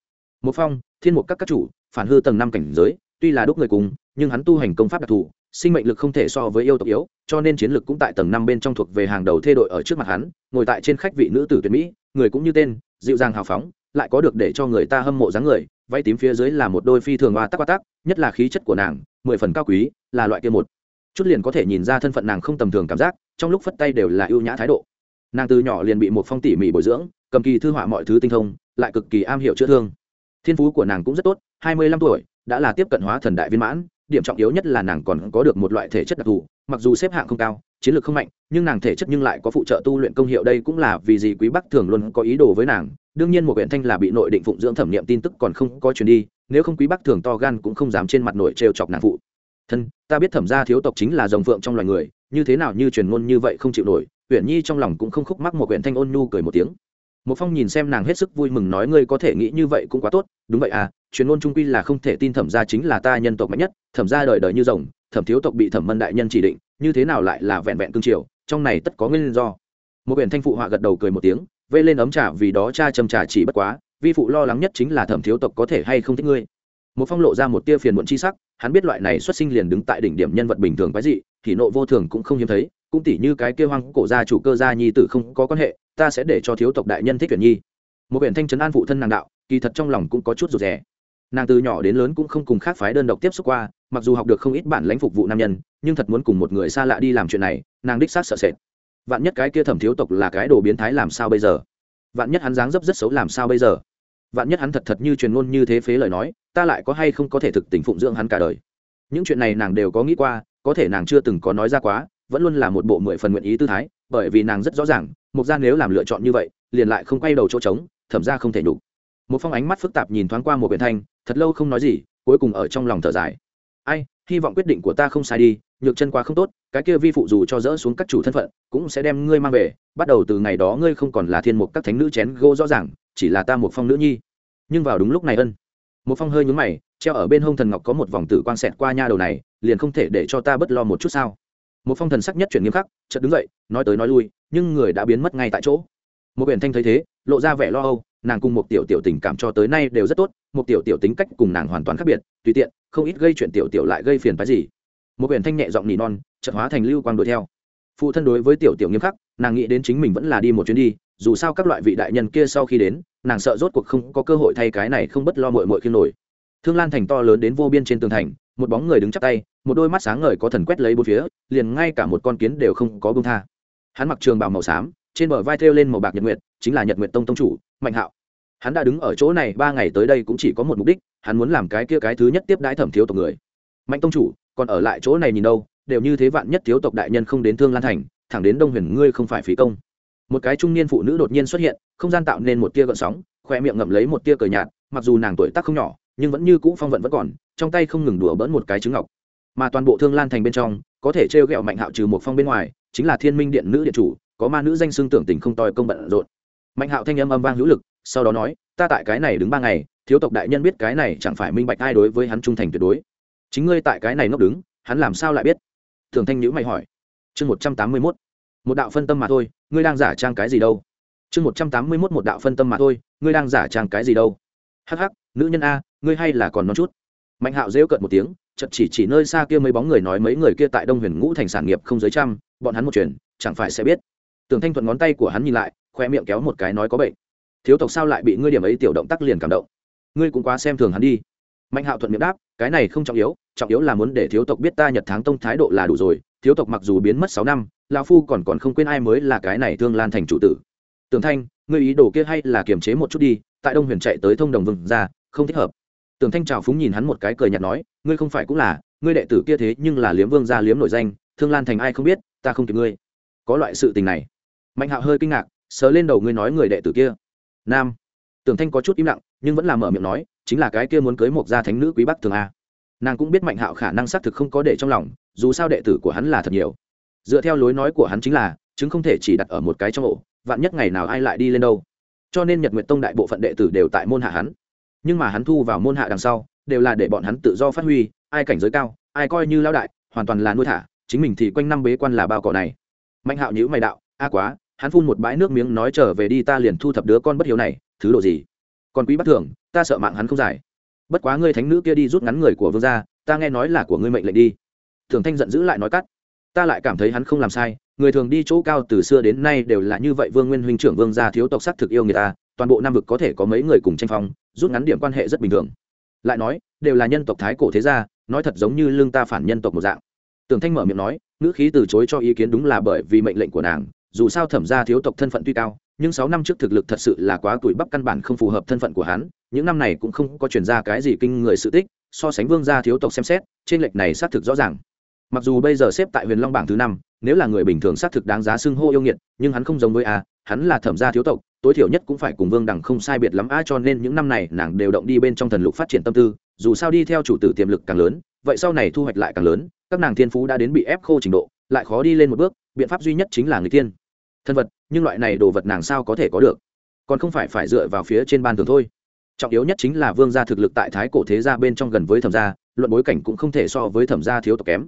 Speaker 1: Một phong, thiên mục các các chủ, phản hư tầng năm cảnh giới, tuy là đúc người cùng, nhưng hắn tu hành công pháp đặc thù, sinh mệnh lực không thể so với yêu tộc yếu, cho nên chiến lực cũng tại tầng năm bên trong thuộc về hàng đầu thê đội ở trước mặt hắn, ngồi tại trên khách vị nữ tử tuyệt mỹ người cũng như tên, dịu dàng hào phóng, lại có được để cho người ta hâm mộ dáng người vay tím phía dưới là một đôi phi thường hoa tắc hoa tắc, nhất là khí chất của nàng, mười phần cao quý, là loại kia một. Chút liền có thể nhìn ra thân phận nàng không tầm thường cảm giác, trong lúc phất tay đều là ưu nhã thái độ. Nàng từ nhỏ liền bị một phong tỉ mỉ bồi dưỡng, cầm kỳ thư họa mọi thứ tinh thông, lại cực kỳ am hiểu chữa thương. Thiên phú của nàng cũng rất tốt, hai mươi lăm tuổi, đã là tiếp cận hóa thần đại viên mãn, điểm trọng yếu nhất là nàng còn có được một loại thể chất đặc thù mặc dù xếp hạng không cao, chiến lược không mạnh, nhưng nàng thể chất nhưng lại có phụ trợ tu luyện công hiệu đây cũng là vì gì quý bắc thường luôn có ý đồ với nàng. Đương nhiên một huyện thanh là bị nội định phụng dưỡng thẩm nghiệm tin tức còn không có chuyển đi, nếu không quý bắc thường to gan cũng không dám trên mặt nội trêu chọc nàng phụ. Thân, ta biết thẩm gia thiếu tộc chính là dòng phượng trong loài người, như thế nào như truyền ngôn như vậy không chịu nổi huyện nhi trong lòng cũng không khúc mắc một huyện thanh ôn nhu cười một tiếng. Một phong nhìn xem nàng hết sức vui mừng nói ngươi có thể nghĩ như vậy cũng quá tốt, đúng vậy à truyền ngôn trung quy là không thể tin thẩm gia chính là ta nhân tộc mạnh nhất, thẩm gia đời đời như rồng thẩm thiếu tộc bị thẩm mân đại nhân chỉ định, như thế nào lại là vẹn vẹn cương triều, trong này tất có nguyên do. Một biển thanh phụ họa gật đầu cười một tiếng vây lên ấm trà vì đó cha châm trà chỉ bất quá, vi phụ lo lắng nhất chính là thẩm thiếu tộc có thể hay không thích ngươi. Một phong lộ ra một tia phiền muộn chi sắc, hắn biết loại này xuất sinh liền đứng tại đỉnh điểm nhân vật bình thường quái dị, thì nộ vô thường cũng không hiếm thấy, cũng tỉ như cái kia hoang cổ gia chủ cơ gia nhi tử không có quan hệ, ta sẽ để cho thiếu tộc đại nhân thích tuyển nhi. Một biển thanh trấn an phụ thân nàng đạo, kỳ thật trong lòng cũng có chút rụt rè nàng từ nhỏ đến lớn cũng không cùng khác phái đơn độc tiếp xúc qua, mặc dù học được không ít bản lãnh phục vụ nam nhân, nhưng thật muốn cùng một người xa lạ đi làm chuyện này, nàng đích xác sợ sệt. Vạn nhất cái kia thẩm thiếu tộc là cái đồ biến thái làm sao bây giờ? Vạn nhất hắn dáng dấp rất xấu làm sao bây giờ? Vạn nhất hắn thật thật như truyền ngôn như thế phế lời nói, ta lại có hay không có thể thực tình phụng dưỡng hắn cả đời? Những chuyện này nàng đều có nghĩ qua, có thể nàng chưa từng có nói ra quá, vẫn luôn là một bộ mười phần nguyện ý tư thái, bởi vì nàng rất rõ ràng mục gia nếu làm lựa chọn như vậy, liền lại không quay đầu chỗ trống, thẩm ra không thể nhục một phong ánh mắt phức tạp nhìn thoáng qua một quyển thanh, thật lâu không nói gì, cuối cùng ở trong lòng thở dài. Ai, hy vọng quyết định của ta không sai đi, nhược chân quá không tốt, cái kia vi phụ dù cho dỡ xuống các chủ thân phận, cũng sẽ đem ngươi mang về, bắt đầu từ ngày đó ngươi không còn là thiên mục các thánh nữ chén gô rõ ràng, chỉ là ta một phong nữ nhi. Nhưng vào đúng lúc này ân. Một phong hơi nhúng mày, treo ở bên hông thần ngọc có một vòng tử quang xẹt qua nha đầu này, liền không thể để cho ta bất lo một chút sao? Một phong thần sắc nhất chuyển nghiêm khắc, chợt đứng dậy, nói tới nói lui, nhưng người đã biến mất ngay tại chỗ. Một biển thanh thấy thế, lộ ra vẻ lo âu nàng cùng một tiểu tiểu tình cảm cho tới nay đều rất tốt, một tiểu tiểu tính cách cùng nàng hoàn toàn khác biệt, tùy tiện, không ít gây chuyện tiểu tiểu lại gây phiền phái gì. Một biển thanh nhẹ giọng nỉ non, chợt hóa thành lưu quang đuổi theo. Phụ thân đối với tiểu tiểu nghiêm khắc, nàng nghĩ đến chính mình vẫn là đi một chuyến đi, dù sao các loại vị đại nhân kia sau khi đến, nàng sợ rốt cuộc không có cơ hội thay cái này không bất lo mội mội khi nổi. Thương lan thành to lớn đến vô biên trên tường thành, một bóng người đứng chắp tay, một đôi mắt sáng ngời có thần quét lấy bốn phía, liền ngay cả một con kiến đều không có bông tha. Hắn mặc trường bào màu xám, trên bờ vai thêu lên màu bạc nhật nguyệt chính là nhật nguyện tông tông chủ, mạnh hạo. Hắn đã đứng ở chỗ này ba ngày tới đây cũng chỉ có một mục đích, hắn muốn làm cái kia cái thứ nhất tiếp đãi thẩm thiếu tộc người. Mạnh tông chủ, còn ở lại chỗ này nhìn đâu, đều như thế vạn nhất thiếu tộc đại nhân không đến thương lan thành, thẳng đến đông huyền ngươi không phải phí công. Một cái trung niên phụ nữ đột nhiên xuất hiện, không gian tạo nên một tia gợn sóng khoe miệng ngậm lấy một tia cờ nhạt, mặc dù nàng tuổi tác không nhỏ, nhưng vẫn như cũ phong vận vẫn còn, trong tay không ngừng đùa bỡn một cái trứng ngọc. Mà toàn bộ thương lan thành bên trong, có thể trêu ghẹo mạnh hạo trừ một phong bên ngoài, chính là thiên minh điện nữ điện chủ, có ma nữ danh xương tưởng tình không tòi công bận rộn mạnh hạo thanh âm âm vang hữu lực, sau đó nói, ta tại cái này đứng ba ngày, thiếu tộc đại nhân biết cái này chẳng phải minh bạch ai đối với hắn trung thành tuyệt đối. Chính ngươi tại cái này ngốc đứng, hắn làm sao lại biết? Thường thanh nhữ mày hỏi. Chương một trăm tám mươi mốt. Một đạo phân tâm mà thôi, ngươi đang giả trang cái gì đâu? Chương một trăm tám mươi mốt một đạo phân tâm mà thôi, ngươi đang giả trang cái gì đâu? Hắc hắc, nữ nhân a, ngươi hay là còn non chút. Mạnh hạo rêu cợt một tiếng chật chỉ chỉ nơi xa kia mấy bóng người nói mấy người kia tại đông huyền ngũ thành sản nghiệp không giới trăm, bọn hắn một chuyện, chẳng phải sẽ biết. Tưởng thanh thuận ngón tay của hắn nhìn lại khoe miệng kéo một cái nói có bệnh. Thiếu tộc sao lại bị ngươi điểm ấy tiểu động tác liền cảm động? Ngươi cũng quá xem thường hắn đi. Mạnh hạo thuận miệng đáp, cái này không trọng yếu trọng yếu là muốn để thiếu tộc biết ta nhật tháng tông thái độ là đủ rồi, thiếu tộc mặc dù biến mất sáu năm, lão phu còn còn không quên ai mới là cái này thương lan thành chủ tử. Tường thanh, ngươi ý đồ kia hay là kiềm chế một chút đi, tại đông huyền chạy tới thông đồng vừng ra, không thích hợp. Tường thanh trào phúng nhìn hắn một cái cười nhạt nói, ngươi không phải cũng là, ngươi đệ tử kia thế nhưng là liếm vương gia liếm nổi danh, thương lan thành ai không biết, ta không kịp ngươi. Có loại sự tình này. Mạnh hạo hơi kinh ngạc sờ lên đầu ngươi nói người đệ tử kia. Nam. Tưởng thanh có chút im lặng, nhưng vẫn là mở miệng nói, chính là cái kia muốn cưới một gia thánh nữ quý bắc thường a. Nàng cũng biết mạnh hạo khả năng xác thực không có để trong lòng, dù sao đệ tử của hắn là thật nhiều. Dựa theo lối nói của hắn chính là, chứng không thể chỉ đặt ở một cái trong ổ, vạn nhất ngày nào ai lại đi lên đâu. Cho nên nhật nguyện tông đại bộ phận đệ tử đều tại môn hạ hắn. Nhưng mà hắn thu vào môn hạ đằng sau, đều là để bọn hắn tự do phát huy, ai cảnh giới cao, ai coi như lao đại, hoàn toàn là nuôi thả, chính mình thì quanh năm bế quan là bao cỏ này. Mạnh hạo nhữ mày đạo, a quá hắn phun một bãi nước miếng nói trở về đi, ta liền thu thập đứa con bất hiếu này, thứ độ gì? Còn quý bất thường ta sợ mạng hắn không giải. Bất quá ngươi thánh nữ kia đi rút ngắn người của vương gia, ta nghe nói là của ngươi mệnh lệnh đi. Thường thanh giận dữ lại nói cắt. Ta lại cảm thấy hắn không làm sai, người thường đi chỗ cao từ xưa đến nay đều là như vậy, vương nguyên huynh trưởng vương gia thiếu tộc sắc thực yêu người ta, toàn bộ nam vực có thể có mấy người cùng tranh phong, rút ngắn điểm quan hệ rất bình thường. Lại nói, đều là nhân tộc thái cổ thế gia, nói thật giống như lương ta phản nhân tộc một dạng. Tường thanh mở miệng nói, ngữ khí từ chối cho ý kiến đúng là bởi vì mệnh lệnh của nàng dù sao thẩm gia thiếu tộc thân phận tuy cao, nhưng sáu năm trước thực lực thật sự là quá tuổi bắp căn bản không phù hợp thân phận của hắn, những năm này cũng không có chuyển ra cái gì kinh người sự tích, so sánh vương gia thiếu tộc xem xét, trên lệch này xác thực rõ ràng. Mặc dù bây giờ xếp tại huyền long bảng thứ năm, nếu là người bình thường xác thực đáng giá xưng hô yêu nghiệt, nhưng hắn không giống với a, hắn là thẩm gia thiếu tộc, tối thiểu nhất cũng phải cùng vương đẳng không sai biệt lắm a cho nên những năm này nàng đều động đi bên trong thần lục phát triển tâm tư, dù sao đi theo chủ tử tiềm lực càng lớn, vậy sau này thu hoạch lại càng lớn, các nàng thiên phú đã đến bị ép khô trình độ, lại khó đi lên một bước, biện pháp duy nhất chính là người tiên thân vật, nhưng loại này đồ vật nàng sao có thể có được? Còn không phải phải dựa vào phía trên ban thường thôi. Trọng yếu nhất chính là vương gia thực lực tại thái cổ thế gia bên trong gần với thẩm gia, luận bối cảnh cũng không thể so với thẩm gia thiếu tộc kém.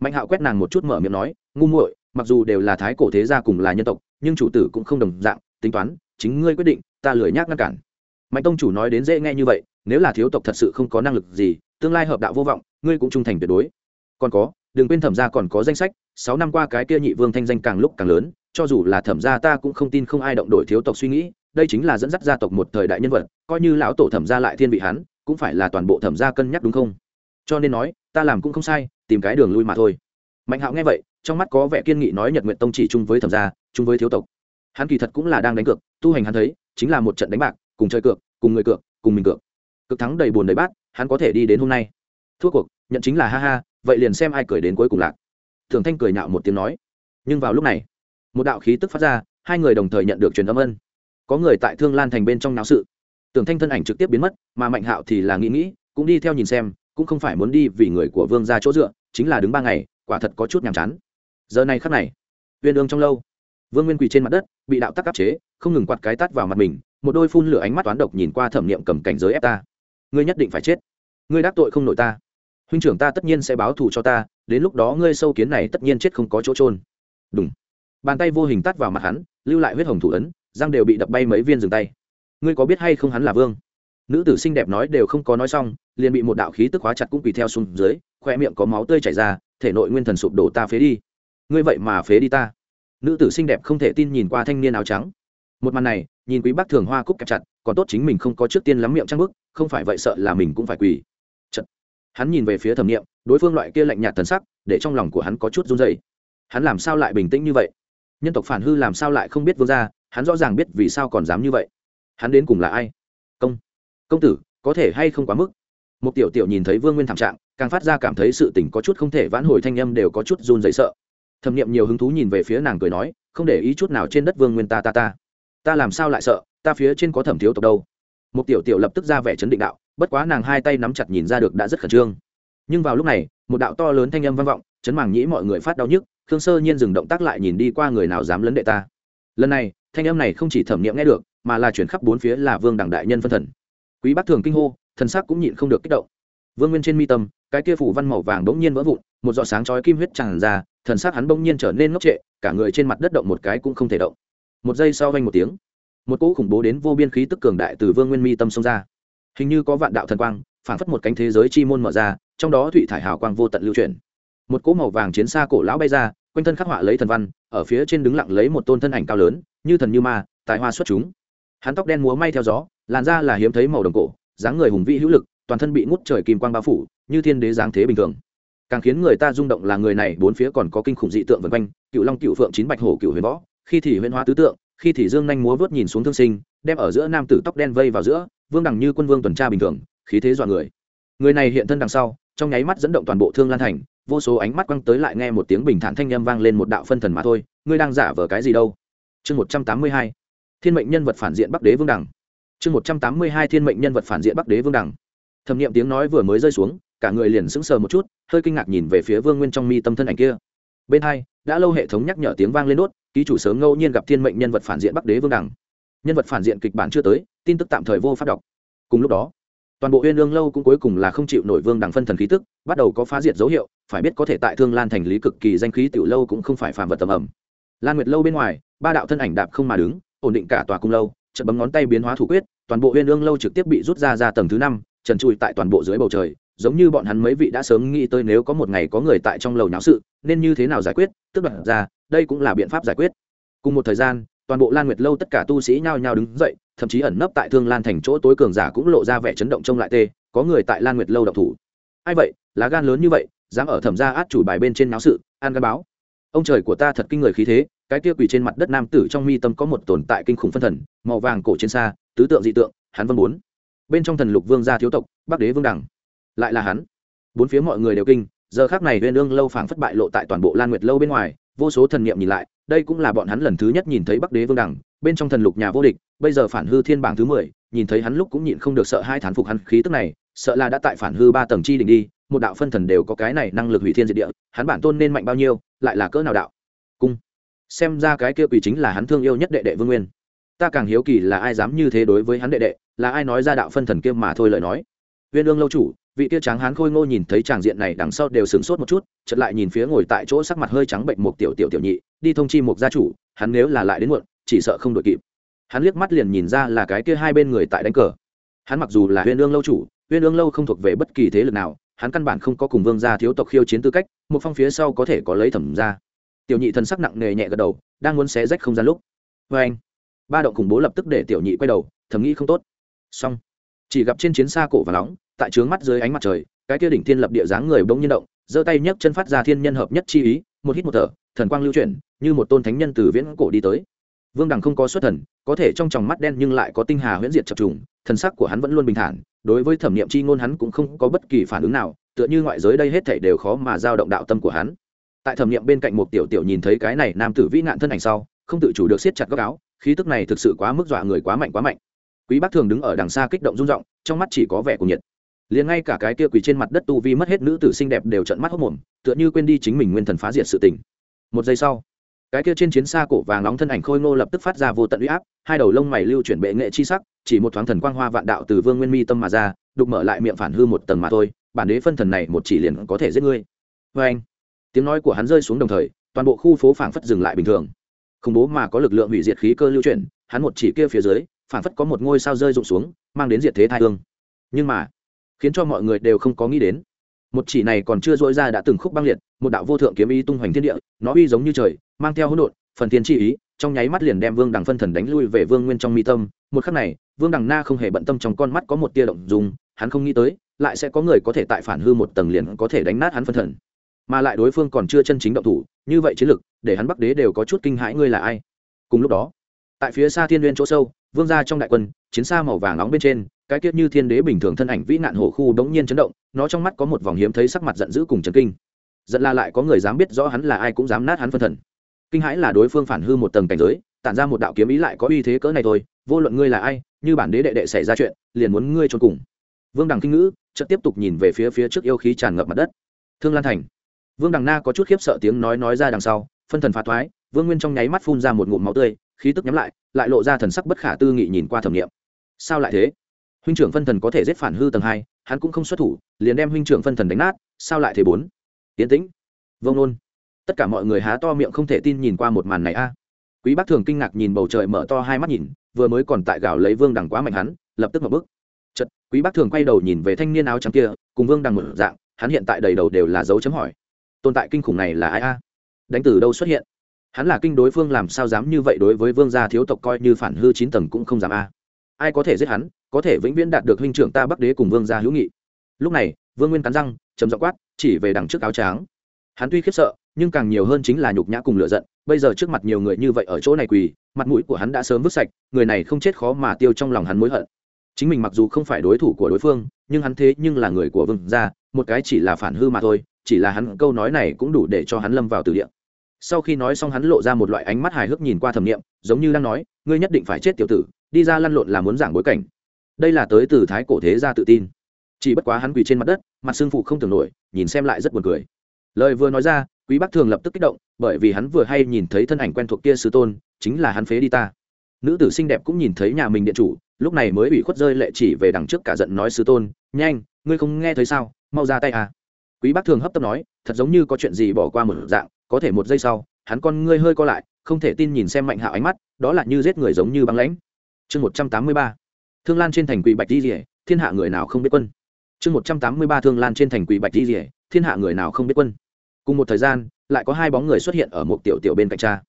Speaker 1: Mạnh hạo quét nàng một chút mở miệng nói, ngu muội, mặc dù đều là thái cổ thế gia cùng là nhân tộc, nhưng chủ tử cũng không đồng dạng, tính toán, chính ngươi quyết định, ta lười nhác ngăn cản. Mạnh tông chủ nói đến dễ nghe như vậy, nếu là thiếu tộc thật sự không có năng lực gì, tương lai hợp đạo vô vọng, ngươi cũng trung thành tuyệt đối. Còn có, đừng quên thẩm gia còn có danh sách, sáu năm qua cái kia nhị vương thanh danh càng lúc càng lớn cho dù là thẩm gia ta cũng không tin không ai động đổi thiếu tộc suy nghĩ, đây chính là dẫn dắt gia tộc một thời đại nhân vật, coi như lão tổ thẩm gia lại thiên vị hắn, cũng phải là toàn bộ thẩm gia cân nhắc đúng không? Cho nên nói, ta làm cũng không sai, tìm cái đường lui mà thôi. Mạnh hạo nghe vậy, trong mắt có vẻ kiên nghị nói nhật nguyện tông chỉ chung với thẩm gia, chung với thiếu tộc. Hắn kỳ thật cũng là đang đánh cược, tu hành hắn thấy, chính là một trận đánh bạc, cùng chơi cược, cùng người cược, cùng mình cược. Cực thắng đầy buồn đầy bát, hắn có thể đi đến hôm nay. Thua cuộc, nhận chính là ha ha, vậy liền xem ai cười đến cuối cùng lạc. Thường thanh cười nhạo một tiếng nói. Nhưng vào lúc này một đạo khí tức phát ra, hai người đồng thời nhận được truyền âm ân. Có người tại thương lan thành bên trong náo sự. Tưởng thanh thân ảnh trực tiếp biến mất, mà mạnh hạo thì là nghĩ nghĩ, cũng đi theo nhìn xem, cũng không phải muốn đi vì người của vương ra chỗ dựa, chính là đứng ba ngày, quả thật có chút nhàm chán. Giờ này khắc này, uyên ương trong lâu, vương nguyên quỳ trên mặt đất, bị đạo tắc áp chế, không ngừng quạt cái tắt vào mặt mình, một đôi phun lửa ánh mắt toán độc nhìn qua thẩm niệm cầm cảnh giới ép ta. Ngươi nhất định phải chết. Ngươi đắc tội không nổi ta. Huynh trưởng ta tất nhiên sẽ báo thù cho ta, đến lúc đó ngươi sâu kiến này tất nhiên chết không có chỗ trôn đúng bàn tay vô hình tắt vào mặt hắn, lưu lại huyết hồng thủ ấn, răng đều bị đập bay mấy viên dừng tay. Ngươi có biết hay không hắn là vương? Nữ tử xinh đẹp nói đều không có nói xong, liền bị một đạo khí tức hóa chặt cũng quỳ theo xuống dưới, khoe miệng có máu tươi chảy ra, thể nội nguyên thần sụp đổ ta phế đi. Ngươi vậy mà phế đi ta. Nữ tử xinh đẹp không thể tin nhìn qua thanh niên áo trắng. Một màn này, nhìn quý bác thường hoa cúc kẹp chặt, còn tốt chính mình không có trước tiên lắm miệng trăng bức, không phải vậy sợ là mình cũng phải quỳ. Chật. hắn nhìn về phía thẩm nghiệm, đối phương loại kia lạnh nhạt thần sắc, để trong lòng của hắn có chút run dày hắn làm sao lại bình tĩnh như vậy? Nhân tộc phản hư làm sao lại không biết vương gia, hắn rõ ràng biết vì sao còn dám như vậy. Hắn đến cùng là ai? Công công tử, có thể hay không quá mức? Một tiểu tiểu nhìn thấy vương nguyên thảm trạng, càng phát ra cảm thấy sự tình có chút không thể vãn hồi, thanh âm đều có chút run dậy sợ. Thẩm nghiệm nhiều hứng thú nhìn về phía nàng cười nói, không để ý chút nào trên đất vương nguyên ta ta ta. Ta làm sao lại sợ, ta phía trên có thẩm thiếu tộc đâu? Một tiểu tiểu lập tức ra vẻ chấn định đạo, bất quá nàng hai tay nắm chặt nhìn ra được đã rất khẩn trương. Nhưng vào lúc này, một đạo to lớn thanh âm vang vọng, chấn màng nhĩ mọi người phát đau nhức khương sơ nhiên dừng động tác lại nhìn đi qua người nào dám lấn đệ ta. Lần này, thanh âm này không chỉ thẩm nghiệm nghe được, mà là chuyển khắp bốn phía là vương đẳng đại nhân phân thần. Quý bác thường kinh hô, thần sắc cũng nhịn không được kích động. Vương nguyên trên mi tâm, cái kia phủ văn màu vàng bỗng nhiên vỡ vụn, một giọt sáng chói kim huyết tràn ra, thần sắc hắn bỗng nhiên trở nên ngốc trệ, cả người trên mặt đất động một cái cũng không thể động. Một giây sau vanh một tiếng, một cỗ khủng bố đến vô biên khí tức cường đại từ vương nguyên mi tâm xông ra. Hình như có vạn đạo thần quang phản phất một cánh thế giới chi môn mở ra, trong đó thụy thải hào quang vô tận lưu truyền một cỗ màu vàng chiến xa cổ lão bay ra, quanh thân khắc họa lấy thần văn, ở phía trên đứng lặng lấy một tôn thân ảnh cao lớn, như thần như ma, tài hoa xuất chúng. Hắn tóc đen múa may theo gió, làn da là hiếm thấy màu đồng cổ, dáng người hùng vĩ hữu lực, toàn thân bị ngút trời kim quang bao phủ, như thiên đế dáng thế bình thường. Càng khiến người ta rung động là người này, bốn phía còn có kinh khủng dị tượng vân quanh, cựu long, cựu phượng, chín bạch hổ, cựu huyền võ, khi thì huyền hóa tứ tượng, khi thì dương nhanh múa vớt nhìn xuống thương sinh, đem ở giữa nam tử tóc đen vây vào giữa, vương đẳng như quân vương tuần tra bình thường, khí thế dọa người. Người này hiện thân đằng sau, trong nháy mắt dẫn động toàn bộ thương lan thành vô số ánh mắt quăng tới lại nghe một tiếng bình thản thanh â m vang lên một đạo phân thần mà thôi, ngươi đang giả vờ cái gì đâu? Chương một trăm tám mươi hai, thiên mệnh nhân vật phản diện bắc đế vương đẳng chương một trăm tám mươi hai, thiên mệnh nhân vật phản diện bắc đế vương đẳng thẩm nghiệm tiếng nói vừa mới rơi xuống, cả người liền sững sờ một chút, hơi kinh ngạc nhìn về phía vương nguyên trong mi tâm thân ảnh kia. Bên hai, đã lâu hệ thống nhắc nhở tiếng vang lên đốt, ký chủ sớm ngẫu nhiên gặp thiên mệnh nhân vật phản diện bắc đế vương đẳng nhân vật phản diện kịch bản chưa tới, tin tức tạm thời vô pháp đọc. Cùng lúc đó toàn bộ uyên lương lâu cũng cuối cùng là không chịu nổi vương đằng phân thần khí tức, bắt đầu có phá diệt dấu hiệu, phải biết có thể tại thương lan thành lý cực kỳ danh khí tiểu lâu cũng không phải phàm vật tầm ẩm. Lan nguyệt lâu bên ngoài, ba đạo thân ảnh đạp không mà đứng, ổn định cả tòa cung lâu, chợt bấm ngón tay biến hóa thủ quyết, toàn bộ uyên lương lâu trực tiếp bị rút ra ra tầng thứ năm, trần trụi tại toàn bộ dưới bầu trời, giống như bọn hắn mấy vị đã sớm nghĩ tới nếu có một ngày có người tại trong lầu nháo sự, nên như thế nào giải quyết, tức đoạt ra, đây cũng là biện pháp giải quyết. Cùng một thời gian, toàn bộ lan nguyệt lâu tất cả tu sĩ nhao nhao đứng dậy thậm chí ẩn nấp tại thương lan thành chỗ tối cường giả cũng lộ ra vẻ chấn động trông lại tê, có người tại lan nguyệt lâu độc thủ. Ai vậy? Lá gan lớn như vậy, dám ở thẩm gia át chủ bài bên trên náo sự, an gan báo. Ông trời của ta thật kinh người khí thế, cái kia quỳ trên mặt đất nam tử trong mi tâm có một tồn tại kinh khủng phân thần, màu vàng cổ trên xa, tứ tượng dị tượng, hắn vân bốn. Bên trong thần lục vương gia thiếu tộc, bắc đế vương đẳng lại là hắn. Bốn phía mọi người đều kinh, giờ khác này huyên ương lâu phảng phất bại lộ tại toàn bộ lan nguyệt lâu bên ngoài vô số thần niệm nhìn lại, đây cũng là bọn hắn lần thứ nhất nhìn thấy bắc đế vương đẳng bên trong thần lục nhà vô địch, bây giờ phản hư thiên bảng thứ mười, nhìn thấy hắn lúc cũng nhịn không được sợ hai thán phục hắn khí tức này, sợ là đã tại phản hư ba tầng chi đỉnh đi, một đạo phân thần đều có cái này năng lực hủy thiên diệt địa, hắn bản tôn nên mạnh bao nhiêu, lại là cỡ nào đạo? Cung. Xem ra cái kia quỷ chính là hắn thương yêu nhất đệ đệ vương nguyên. Ta càng hiếu kỳ là ai dám như thế đối với hắn đệ đệ, là ai nói ra đạo phân thần kia mà thôi lời nói. Viên ương lâu chủ vị kia tráng hán khôi ngô nhìn thấy tràng diện này đằng sau đều sửng sốt một chút chật lại nhìn phía ngồi tại chỗ sắc mặt hơi trắng bệnh một tiểu tiểu tiểu nhị, đi thông chi một gia chủ, hắn nếu là lại đến muộn, chỉ sợ không đội kịp. Hắn liếc mắt liền nhìn ra là cái kia hai bên người tại đánh cờ. Hắn mặc dù là huyên ương lâu chủ, huyên ương lâu không thuộc về bất kỳ thế lực nào, hắn căn bản không có cùng vương gia thiếu tộc khiêu chiến tư cách, một phong phía sau có thể có lấy thẩm ra. Tiểu nhị thần sắc nặng nề nhẹ gật đầu, đang muốn xé rách không gian lúc. Vê anh, ba động khủng bố lập tức để tiểu nhị quay đầu, thầm nghĩ không tốt. Xong, chỉ gặp trên chiến xa cổ và nóng tại trướng mắt dưới ánh mặt trời, cái kia đỉnh thiên lập địa dáng người bỗng nhiên động, giơ tay nhấc chân phát ra thiên nhân hợp nhất chi ý, một hít một thở, thần quang lưu chuyển, như một tôn thánh nhân từ viễn cổ đi tới. Vương đằng không có xuất thần, có thể trong tròng mắt đen nhưng lại có tinh hà huyễn diệt chập trùng, thần sắc của hắn vẫn luôn bình thản, đối với thẩm nghiệm chi ngôn hắn cũng không có bất kỳ phản ứng nào, tựa như ngoại giới đây hết thảy đều khó mà giao động đạo tâm của hắn. Tại thẩm nghiệm bên cạnh một tiểu tiểu nhìn thấy cái này nam tử vĩ nạn thân ảnh sau, không tự chủ được siết chặt góc áo, khí tức này thực sự quá mức dọa người quá mạnh quá mạnh. Quý bác thường đứng ở đằng xa kích động rung động trong mắt chỉ có vẻ của nhiệt liền ngay cả cái kia quỳ trên mặt đất tu vi mất hết nữ tử xinh đẹp đều trận mắt hốc mồm, tựa như quên đi chính mình nguyên thần phá diệt sự tình. Một giây sau, cái kia trên chiến xa cổ vàng nóng thân ảnh khôi ngô lập tức phát ra vô tận uy áp, hai đầu lông mày lưu chuyển bệ nghệ chi sắc, chỉ một thoáng thần quang hoa vạn đạo từ vương nguyên mi tâm mà ra, đục mở lại miệng phản hư một tầng mà thôi, bản đế phân thần này một chỉ liền có thể giết ngươi. Vê anh, tiếng nói của hắn rơi xuống đồng thời, toàn bộ khu phố phảng phất dừng lại bình thường. Khủng bố mà có lực lượng hủy diệt khí cơ lưu chuyển, hắn một chỉ kia phía dưới, phảng phất có một ngôi sao rơi rụng xuống, mang đến diệt thế thai hương. Nhưng mà khiến cho mọi người đều không có nghĩ đến. Một chỉ này còn chưa dỗi ra đã từng khúc băng liệt, một đạo vô thượng kiếm ý tung hoành thiên địa, nó uy giống như trời, mang theo hỗn độn, phần thiên chi ý, trong nháy mắt liền đem vương đằng phân thần đánh lui về vương nguyên trong mi tâm. Một khắc này, vương đằng na không hề bận tâm trong con mắt có một tia động dùng hắn không nghĩ tới, lại sẽ có người có thể tại phản hư một tầng liền có thể đánh nát hắn phân thần. Mà lại đối phương còn chưa chân chính động thủ, như vậy chiến lực, để hắn bắc đế đều có chút kinh hãi ngươi là ai. Cùng lúc đó, tại phía xa thiên n chỗ sâu, vương gia trong đại quân, chiến xa màu vàng nóng bên trên cái kiết như thiên đế bình thường thân ảnh vĩ nạn hổ khu đống nhiên chấn động, nó trong mắt có một vòng hiếm thấy sắc mặt giận dữ cùng chấn kinh. Giận la lại có người dám biết rõ hắn là ai cũng dám nát hắn phân thần. Kinh hãi là đối phương phản hư một tầng cảnh giới, tản ra một đạo kiếm ý lại có uy thế cỡ này thôi, vô luận ngươi là ai, như bản đế đệ đệ xảy ra chuyện, liền muốn ngươi trốn cùng. Vương đằng kinh ngữ, chợt tiếp tục nhìn về phía phía trước yêu khí tràn ngập mặt đất. Thương lan thành. Vương đằng na có chút khiếp sợ tiếng nói nói ra đằng sau, phân thần phá thoái, vương nguyên trong nháy mắt phun ra một ngụm máu tươi, khí tức nhắm lại lại lộ ra thần sắc bất khả tư nghị nhìn qua thẩm nghiệm. Sao lại thế? Huynh trưởng phân thần có thể giết phản hư tầng hai, hắn cũng không xuất thủ, liền đem huynh trưởng phân thần đánh nát, sao lại thế bốn? Tiến tĩnh, vông nôn. Tất cả mọi người há to miệng không thể tin nhìn qua một màn này a. Quý bác thường kinh ngạc nhìn bầu trời mở to hai mắt nhìn, vừa mới còn tại gạo lấy vương đằng quá mạnh hắn, lập tức một bước. Chật quý bác thường quay đầu nhìn về thanh niên áo trắng kia, cùng vương đằng một dạng, hắn hiện tại đầy đầu đều là dấu chấm hỏi. Tồn tại kinh khủng này là ai a? Đánh từ đâu xuất hiện? Hắn là kinh đối phương làm sao dám như vậy đối với vương gia thiếu tộc coi như phản hư chín tầng cũng không dám a. Ai có thể giết hắn? Có thể vĩnh viễn đạt được huynh trưởng ta bắc đế cùng vương gia hữu nghị. Lúc này, vương nguyên cắn răng chấm dọ quát, chỉ về đằng trước áo trắng hắn tuy khiếp sợ, nhưng càng nhiều hơn chính là nhục nhã cùng lựa giận, bây giờ trước mặt nhiều người như vậy ở chỗ này quỳ, mặt mũi của hắn đã sớm vứt sạch, người này không chết khó mà tiêu trong lòng hắn mối hận. Chính mình mặc dù không phải đối thủ của đối phương, nhưng hắn thế nhưng là người của vương gia, một cái chỉ là phản hư mà thôi, chỉ là hắn câu nói này cũng đủ để cho hắn lâm vào từ địa. Sau khi nói xong hắn lộ ra một loại ánh mắt hài hước nhìn qua thẩm nghiệm, giống như đang nói, ngươi nhất định phải chết, tiểu tử, đi ra lăn lộn là muốn giảng bối cảnh đây là tới từ thái cổ thế gia tự tin. Chỉ bất quá hắn quỳ trên mặt đất, mặt xương phụ không tưởng nổi, nhìn xem lại rất buồn cười. Lời vừa nói ra, quý bắc thường lập tức kích động, bởi vì hắn vừa hay nhìn thấy thân ảnh quen thuộc kia sư tôn, chính là hắn phế đi ta. Nữ tử xinh đẹp cũng nhìn thấy nhà mình điện chủ, lúc này mới bị khuất rơi lệ chỉ về đằng trước cả giận nói sư tôn, nhanh, ngươi không nghe thấy sao? Mau ra tay à. Quý Bắc thường hấp tấp nói, thật giống như có chuyện gì bỏ qua một dạng, có thể một giây sau, hắn con ngươi hơi co lại, không thể tin nhìn xem mạnh hạo ánh mắt, đó là như giết người giống như băng lãnh. Chương một trăm tám mươi ba thương lan trên thành quỷ bạch di rỉa thiên hạ người nào không biết quân? Chương một trăm tám mươi ba thương lan trên thành quỷ bạch di rỉa thiên hạ người nào không biết quân? Cùng một thời gian, lại có hai bóng người xuất hiện ở một tiểu tiểu bên cạnh cha.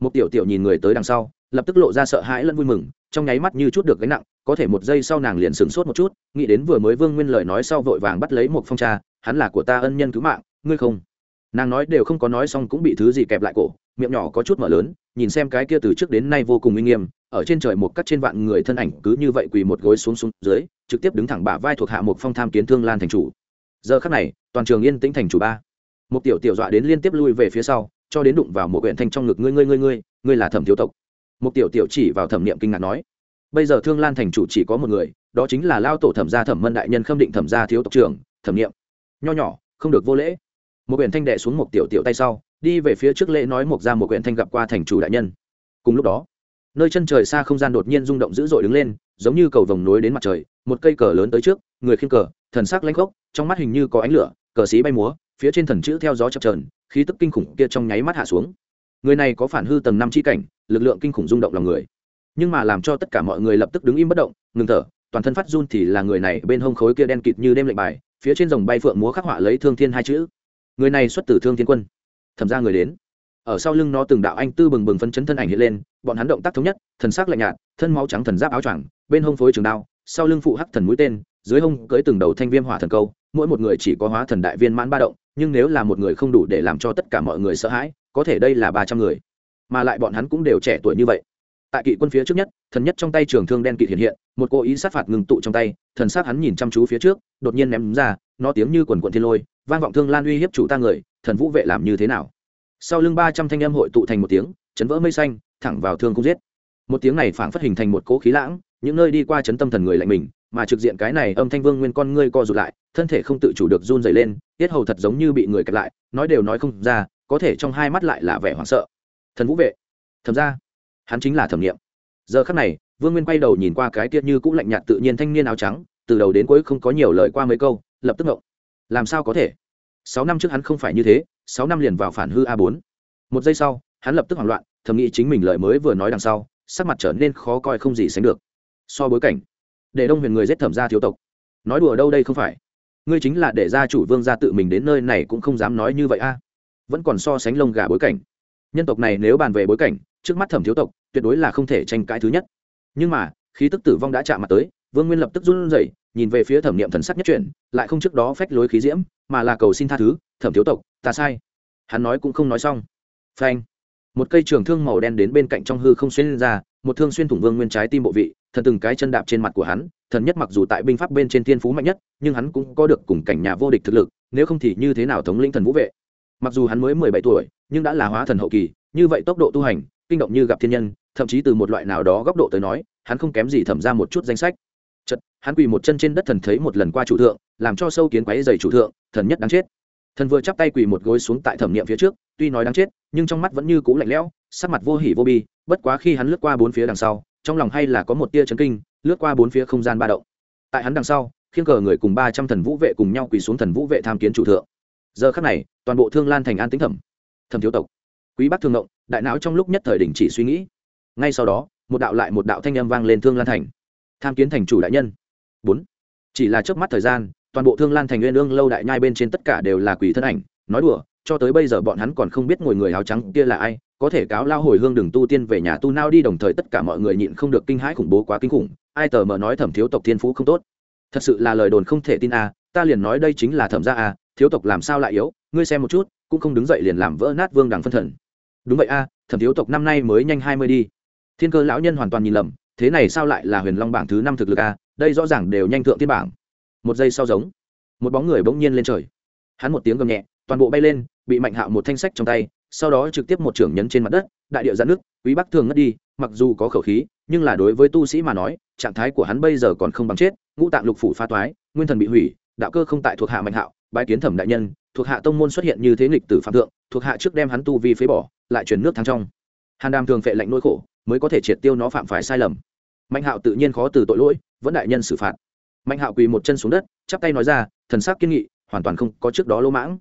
Speaker 1: Một tiểu tiểu nhìn người tới đằng sau, lập tức lộ ra sợ hãi lẫn vui mừng, trong nháy mắt như chút được gánh nặng, có thể một giây sau nàng liền sửng sốt một chút, nghĩ đến vừa mới vương nguyên lời nói sau vội vàng bắt lấy một phong cha, hắn là của ta ân nhân cứu mạng, ngươi không? Nàng nói đều không có nói xong cũng bị thứ gì kẹp lại cổ, miệng nhỏ có chút mở lớn nhìn xem cái kia từ trước đến nay vô cùng uy nghiêm, ở trên trời một cắt trên vạn người thân ảnh cứ như vậy quỳ một gối xuống xuống dưới, trực tiếp đứng thẳng bả vai thuộc hạ một phong tham kiến thương lan thành chủ. Giờ khắc này, toàn trường yên tĩnh thành chủ ba. Một tiểu tiểu dọa đến liên tiếp lui về phía sau, cho đến đụng vào một quyển thanh trong ngực, ngươi ngươi ngươi ngươi ngươi là thẩm thiếu tộc. Một tiểu tiểu chỉ vào thẩm niệm kinh ngạc nói, bây giờ thương lan thành chủ chỉ có một người, đó chính là lao tổ thẩm gia thẩm mân đại nhân khâm định thẩm gia thiếu tộc trưởng, thẩm niệm. Nho nhỏ, không được vô lễ. Một quyển thanh đệ xuống một tiểu tiểu tay sau đi về phía trước lễ nói một ra một quyển thanh gặp qua thành chủ đại nhân. Cùng lúc đó, nơi chân trời xa không gian đột nhiên rung động dữ dội đứng lên, giống như cầu vồng nối đến mặt trời, một cây cờ lớn tới trước, người khiên cờ, thần sắc lanh khốc, trong mắt hình như có ánh lửa, cờ xí bay múa, phía trên thần chữ theo gió chập trờn khí tức kinh khủng kia trong nháy mắt hạ xuống. Người này có phản hư tầng năm chi cảnh, lực lượng kinh khủng rung động lòng người. Nhưng mà làm cho tất cả mọi người lập tức đứng im bất động, ngừng thở, toàn thân phát run thì là người này bên hông khối kia đen kịt như đêm lệnh bài, phía trên dòng bay phượng múa khắc họa lấy thương thiên hai chữ. Người này xuất từ thương thiên quân thẩm ra người đến. Ở sau lưng nó từng đạo anh tư bừng bừng phấn chấn thân ảnh hiện lên, bọn hắn động tác thống nhất, thần sắc lạnh nhạt, thân máu trắng thần giáp áo choàng, bên hông phối trường đao, sau lưng phụ hắc thần mũi tên, dưới hông cưới từng đầu thanh viêm hỏa thần câu, mỗi một người chỉ có hóa thần đại viên mãn ba động, nhưng nếu là một người không đủ để làm cho tất cả mọi người sợ hãi, có thể đây là ba trăm người. Mà lại bọn hắn cũng đều trẻ tuổi như vậy. Tại kỵ quân phía trước nhất, thần nhất trong tay trường thương đen kỵ hiện hiện, một cố ý sát phạt ngừng tụ trong tay, thần s á hắn nhìn chăm chú phía trước, đột nhiên ném ra, nó tiếng như quần quận thiên lôi, vang vọng thương lan uy hiếp chủ ta người thần vũ vệ làm như thế nào? Sau lưng ba trăm thanh âm hội tụ thành một tiếng, chấn vỡ mây xanh, thẳng vào thương cung giết. Một tiếng này phảng phất hình thành một cỗ khí lãng, những nơi đi qua chấn tâm thần người lạnh mình, mà trực diện cái này âm thanh vương nguyên con ngươi co rụt lại, thân thể không tự chủ được run dày lên, tiết hầu thật giống như bị người kẹt lại, nói đều nói không ra, có thể trong hai mắt lại là vẻ hoảng sợ. Thần vũ vệ, thầm ra, hắn chính là thẩm nghiệm. Giờ khắc này, vương nguyên quay đầu nhìn qua cái tiết như cũng lạnh nhạt tự nhiên thanh niên áo trắng, từ đầu đến cuối không có nhiều lời qua mấy câu, lập tức ngộng. Làm sao có thể? Sáu năm trước hắn không phải như thế, sáu năm liền vào phản hư a bốn. Một giây sau, hắn lập tức hoảng loạn, thầm nghĩ chính mình lời mới vừa nói đằng sau, sắc mặt trở nên khó coi không gì sánh được. So bối cảnh, để đông huyền người giết thẩm gia thiếu tộc. Nói đùa đâu đây không phải? Ngươi chính là để gia chủ vương gia tự mình đến nơi này cũng không dám nói như vậy a. Vẫn còn so sánh lông gà bối cảnh. Nhân tộc này nếu bàn về bối cảnh, trước mắt thẩm thiếu tộc, tuyệt đối là không thể tranh cãi thứ nhất. Nhưng mà, khí tức tử vong đã chạm mặt tới, vương nguyên lập tức run rẩy nhìn về phía thẩm niệm thần sắc nhất chuyển, lại không trước đó phách lối khí diễm, mà là cầu xin tha thứ, thẩm thiếu tộc, ta sai. Hắn nói cũng không nói xong. Phanh. Một cây trường thương màu đen đến bên cạnh trong hư không xuyên ra, một thương xuyên thủng vương nguyên trái tim bộ vị, thần từng cái chân đạp trên mặt của hắn, thần nhất mặc dù tại binh pháp bên trên thiên phú mạnh nhất, nhưng hắn cũng có được cùng cảnh nhà vô địch thực lực, nếu không thì như thế nào thống lĩnh thần vũ vệ? Mặc dù hắn mới mười bảy tuổi, nhưng đã là hóa thần hậu kỳ, như vậy tốc độ tu hành, kinh động như gặp thiên nhân, thậm chí từ một loại nào đó góc độ tới nói, hắn không kém gì thẩm ra một chút danh sách hắn quỳ một chân trên đất thần thấy một lần qua chủ thượng, làm cho sâu kiến quáy dày chủ thượng, thần nhất đáng chết. Thần vừa chắp tay quỳ một gối xuống tại thẩm niệm phía trước, tuy nói đáng chết, nhưng trong mắt vẫn như cũ lạnh lẽo, sắc mặt vô hỉ vô bi, bất quá khi hắn lướt qua bốn phía đằng sau, trong lòng hay là có một tia chấn kinh, lướt qua bốn phía không gian ba động. Tại hắn đằng sau, khiêng cờ người cùng ba trăm thần vũ vệ cùng nhau quỳ xuống thần vũ vệ tham kiến chủ thượng. Giờ khắc này, toàn bộ thương lan thành an tính thẩm thẩm thiếu tộc, quý bắc thương động đại não trong lúc nhất thời đình chỉ suy nghĩ. Ngay sau đó, một đạo lại một đạo thanh âm vang lên thương lan thành. Tham kiến thành chủ đại nhân bốn. Chỉ là trước mắt thời gian toàn bộ thương lan thành nguyên ương lâu đại nhai bên trên tất cả đều là quỷ thân ảnh. Nói đùa cho tới bây giờ bọn hắn còn không biết ngồi người áo trắng kia là ai có thể cáo lao hồi hương đừng tu tiên về nhà tu nao đi đồng thời tất cả mọi người nhịn không được kinh hãi khủng bố quá kinh khủng. Ai tờ mờ nói thẩm thiếu tộc thiên phú không tốt? Thật sự là lời đồn không thể tin a à, ta liền nói đây chính là thẩm gia a à, thiếu tộc làm sao lại yếu? Ngươi xem một chút cũng không đứng dậy liền làm vỡ nát vương đằng phân thần. Đúng vậy a à, thẩm thiếu tộc năm nay mới nhanh hai mươi đi. Thiên cơ lão nhân hoàn toàn nhìn lầm thế này sao lại là huyền long bảng thứ năm thực lực a? Đây rõ ràng đều nhanh thượng tiên bảng. Một giây sau giống, một bóng người bỗng nhiên lên trời. Hắn một tiếng gầm nhẹ, toàn bộ bay lên, bị mạnh hạo một thanh sách trong tay, sau đó trực tiếp một trưởng nhấn trên mặt đất, đại điệu giãn nước quý bắc thường ngất đi, mặc dù có khẩu khí, nhưng là đối với tu sĩ mà nói, trạng thái của hắn bây giờ còn không bằng chết, ngũ tạng lục phủ pha toái, nguyên thần bị hủy, đạo cơ không tại thuộc hạ mạnh hạo, bái kiến thẩm đại nhân, thuộc hạ tông môn xuất hiện như thế nghịch tử phạm thượng, thuộc hạ trước đem hắn tu vi phế bỏ, lại chuyển nước thắng trong. Hàn đàm thường phệ lạnh nỗi khổ, mới có thể triệt tiêu nó phạm phải sai lầm. Mạnh hạo tự nhiên khó từ tội lỗi vẫn đại nhân xử phạt. Mạnh hạo quỳ một chân xuống đất, chắp tay nói ra, thần sắc kiên nghị, hoàn toàn không có trước đó lỗ mãng.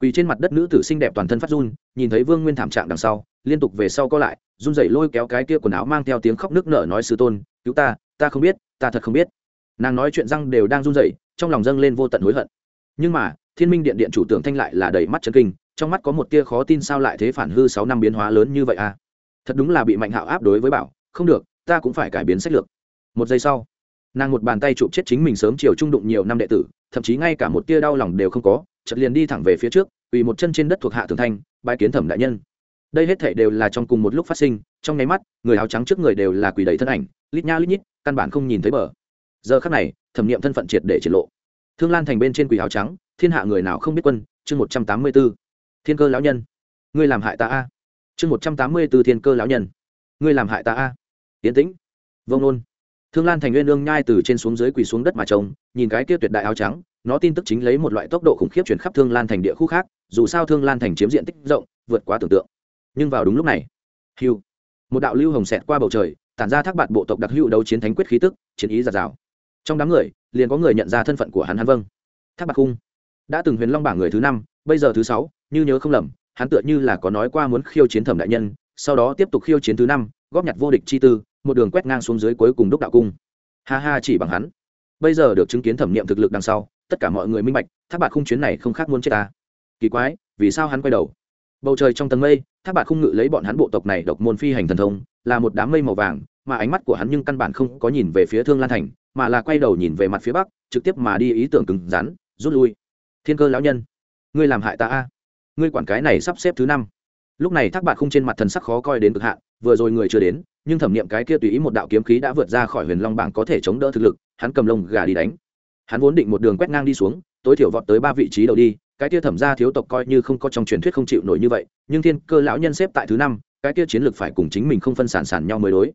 Speaker 1: Quỳ trên mặt đất nữ tử xinh đẹp toàn thân phát run, nhìn thấy vương nguyên thảm trạng đằng sau, liên tục về sau co lại, run rẩy lôi kéo cái kia quần áo mang theo tiếng khóc nước nở nói sư tôn, cứu ta ta không biết, ta thật không biết. Nàng nói chuyện răng đều đang run rẩy, trong lòng dâng lên vô tận hối hận. Nhưng mà, thiên minh điện điện chủ tưởng thanh lại là đầy mắt chân kinh, trong mắt có một tia khó tin sao lại thế phản hư sáu năm biến hóa lớn như vậy à? Thật đúng là bị mạnh hạo áp đối với bảo, không được, ta cũng phải cải biến sách lược. Một giây sau nàng một bàn tay chụp chết chính mình sớm chiều trung đụng nhiều năm đệ tử, thậm chí ngay cả một tia đau lòng đều không có chật liền đi thẳng về phía trước, quỳ một chân trên đất thuộc hạ tường thanh bãi kiến thẩm đại nhân. Đây hết thể đều là trong cùng một lúc phát sinh, trong nháy mắt, người áo trắng trước người đều là quỳ đầy thân ảnh, lít nha lít nhít, căn bản không nhìn thấy bờ. Giờ khắc này, thẩm nghiệm thân phận triệt để triệt lộ. Thương lan thành bên trên quỳ áo trắng, thiên hạ người nào không biết quân, chương một trăm tám mươi b ố thiên cơ lão nhân. Ngươi làm hại ta a. Chương một trăm tám mươi b ố thiên cơ lão nhân. Ngươi làm hại ta a. Tiến tĩnh. Vông nôn thương lan thành nguyên ương nhai từ trên xuống dưới quỳ xuống đất mà trông, nhìn cái kia tuyệt đại áo trắng, nó tin tức chính lấy một loại tốc độ khủng khiếp chuyển khắp thương lan thành địa khu khác, dù sao thương lan thành chiếm diện tích rộng, vượt quá tưởng tượng. Nhưng vào đúng lúc này hiu một đạo lưu hồng xẹt qua bầu trời, tản ra thác bạt bộ tộc đặc hữu đấu chiến thánh quyết khí tức, chiến ý giạt rào. Trong đám người, liền có người nhận ra thân phận của hắn hắn vâng. Thác bạc khung đã từng huyền long bảng người thứ năm, bây giờ thứ sáu, như nhớ không lầm, hắn tựa như là có nói qua muốn khiêu chiến thẩm đại nhân, sau đó tiếp tục khiêu chiến thứ năm, góp nhặt vô địch chi tư một đường quét ngang xuống dưới cuối cùng đúc đạo cung. Ha ha, chỉ bằng hắn. Bây giờ được chứng kiến thẩm nghiệm thực lực đằng sau, tất cả mọi người minh bạch tháp bạc khung chuyến này không khác muốn chết ta. Kỳ quái, vì sao hắn quay đầu? Bầu trời trong tầng mây tháp bạc khung ngự lấy bọn hắn bộ tộc này độc môn phi hành thần thông, là một đám mây màu vàng, mà ánh mắt của hắn nhưng căn bản không có nhìn về phía thương lan thành, mà là quay đầu nhìn về mặt phía bắc, trực tiếp mà đi ý tưởng cứng rắn, rút lui. Thiên cơ lão nhân, ngươi làm hại ta a. Ngươi quản cái này sắp xếp thứ năm. Lúc này thác bạc khung trên mặt thần sắc khó coi đến cực hạn, vừa rồi người chưa đến nhưng thẩm nghiệm cái kia tùy ý một đạo kiếm khí đã vượt ra khỏi huyền long bảng có thể chống đỡ thực lực, hắn cầm lông gà đi đánh. Hắn vốn định một đường quét ngang đi xuống, tối thiểu vọt tới ba vị trí đầu đi, cái kia thẩm ra thiếu tộc coi như không có trong truyền thuyết không chịu nổi như vậy, nhưng thiên cơ lão nhân xếp tại thứ năm, cái kia chiến lược phải cùng chính mình không phân sản sản nhau mới đối.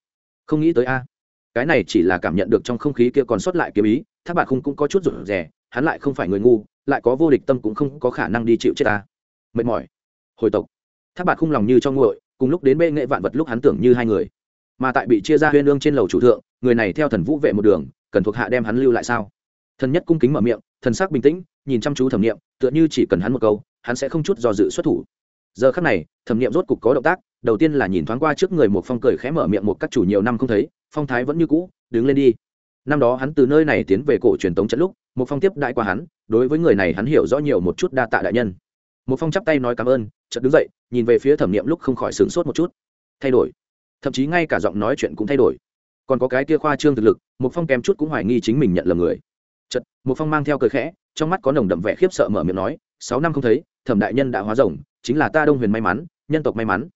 Speaker 1: Không nghĩ tới a, cái này chỉ là cảm nhận được trong không khí kia còn sót lại kiếm ý thác bạc không cũng có chút rủ rẻ hắn lại không phải người ngu, lại có vô địch tâm cũng không có khả năng đi chịu chết ta mệt mỏi. Hồi tộc. Thác bạc không lòng như cho nguội, cùng lúc đến bê nghệ vạn vật lúc hắn tưởng như hai người mà tại bị chia ra huyên ương trên lầu chủ thượng, người này theo thần vũ vệ một đường, cần thuộc hạ đem hắn lưu lại sao? Thần nhất cung kính mở miệng, thần sắc bình tĩnh, nhìn chăm chú thẩm nghiệm tựa như chỉ cần hắn một câu, hắn sẽ không chút do dự xuất thủ. Giờ khắc này, thẩm nghiệm rốt cục có động tác, đầu tiên là nhìn thoáng qua trước người một phong cười khẽ mở miệng một các chủ nhiều năm không thấy, phong thái vẫn như cũ, đứng lên đi. Năm đó hắn từ nơi này tiến về cổ truyền tống trận lúc, một phong tiếp đại qua hắn, đối với người này hắn hiểu rõ nhiều một chút đa tạ đại nhân. Một phong chắp tay nói cảm ơn, chợt đứng dậy, nhìn về phía thẩm nghiệm lúc không khỏi sửng sốt một chút. Thay đổi thậm chí ngay cả giọng nói chuyện cũng thay đổi. Còn có cái kia khoa trương thực lực một phong kém chút cũng hoài nghi chính mình nhận lầm người. Chật một phong mang theo cười khẽ, trong mắt có nồng đậm vẻ khiếp sợ mở miệng nói, sáu năm không thấy, thẩm đại nhân đã hóa rồng, chính là ta đông huyền may mắn, nhân tộc may mắn.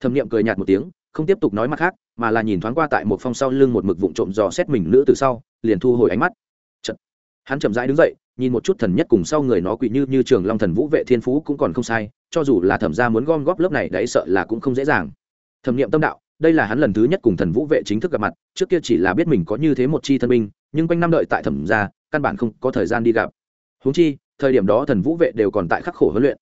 Speaker 1: Thẩm niệm cười nhạt một tiếng, không tiếp tục nói mặt khác, mà là nhìn thoáng qua tại một phong sau lưng một mực vụn trộm dò xét mình nữ từ sau, liền thu hồi ánh mắt. Chật. hắn chậm rãi đứng dậy, nhìn một chút thần nhất cùng sau người nó quỷ như như trường long thần vũ vệ thiên phú cũng còn không sai, cho dù là thẩm gia muốn gom góp lớp này, đấy sợ là cũng không dễ dàng. Thẩm niệm tâm đạo đây là hắn lần thứ nhất cùng thần vũ vệ chính thức gặp mặt, trước kia chỉ là biết mình có như thế một chi thân binh, nhưng quanh năm đợi tại thẩm gia, căn bản không có thời gian đi gặp. Huống chi, thời điểm đó thần vũ vệ đều còn tại khắc khổ huấn luyện.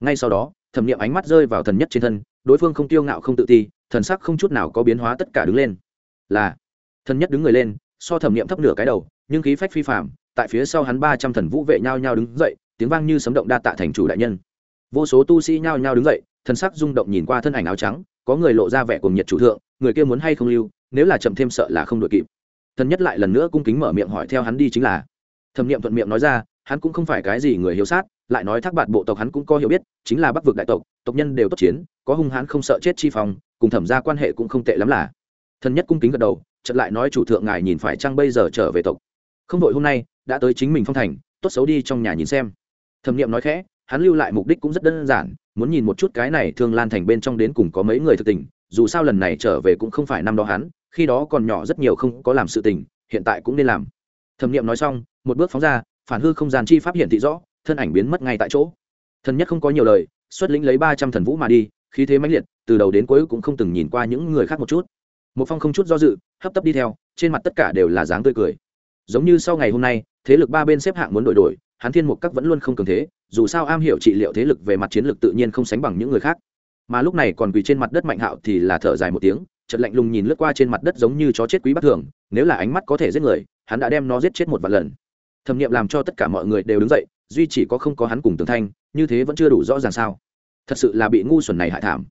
Speaker 1: Ngay sau đó, thẩm nghiệm ánh mắt rơi vào thần nhất trên thân, đối phương không tiêu ngạo không tự ti, thần sắc không chút nào có biến hóa tất cả đứng lên. Là, thần nhất đứng người lên, so thẩm nghiệm thấp nửa cái đầu, nhưng khí phách phi phạm tại phía sau hắn ba trăm thần vũ vệ nhao nhao đứng dậy, tiếng vang như sấm động đa tạ thành chủ đại nhân. Vô số tu sĩ nhao nhao đứng dậy, thần sắc rung động nhìn qua thân ảnh áo trắng có người lộ ra vẻ cùng nhiệt chủ thượng, người kia muốn hay không lưu, nếu là chậm thêm sợ là không đội kịp. Thần nhất lại lần nữa cung kính mở miệng hỏi theo hắn đi chính là. Thẩm niệm thuận miệng nói ra, hắn cũng không phải cái gì người hiếu sát, lại nói thác bạt bộ tộc hắn cũng có hiểu biết, chính là bắc vực đại tộc tộc nhân đều tốt chiến, có hung hãn không sợ chết chi phòng cùng thẩm ra quan hệ cũng không tệ lắm là. Thần nhất cung kính gật đầu, chợt lại nói chủ thượng ngài nhìn phải chăng bây giờ trở về tộc. Không đội hôm nay, đã tới chính mình phong thành, tốt xấu đi trong nhà nhìn xem. Thẩm niệm nói khẽ hắn lưu lại mục đích cũng rất đơn giản, muốn nhìn một chút cái này thương lan thành bên trong đến cùng có mấy người thực tình, dù sao lần này trở về cũng không phải năm đó hắn, khi đó còn nhỏ rất nhiều không có làm sự tình, hiện tại cũng nên làm. Thẩm nghiệm nói xong, một bước phóng ra, phản hư không gian chi pháp hiện thị rõ, thân ảnh biến mất ngay tại chỗ. Thần nhất không có nhiều lời, xuất lĩnh lấy ba trăm thần vũ mà đi, khí thế mãnh liệt, từ đầu đến cuối cũng không từng nhìn qua những người khác một chút. Một phong không chút do dự, hấp tấp đi theo, trên mặt tất cả đều là dáng tươi cười. Giống như sau ngày hôm nay, thế lực ba bên xếp hạng muốn đổi đổi, hắn thiên mục các vẫn luôn không cường thế dù sao am hiểu trị liệu thế lực về mặt chiến lược tự nhiên không sánh bằng những người khác. Mà lúc này còn quỳ trên mặt đất mạnh hạo thì là thở dài một tiếng chật lạnh lùng nhìn lướt qua trên mặt đất giống như chó chết quý bất thường, nếu là ánh mắt có thể giết người, hắn đã đem nó giết chết một vài lần. Thẩm nghiệm làm cho tất cả mọi người đều đứng dậy, duy chỉ có không có hắn cùng tường thanh, như thế vẫn chưa đủ rõ ràng sao. Thật sự là bị ngu xuẩn này hại thảm.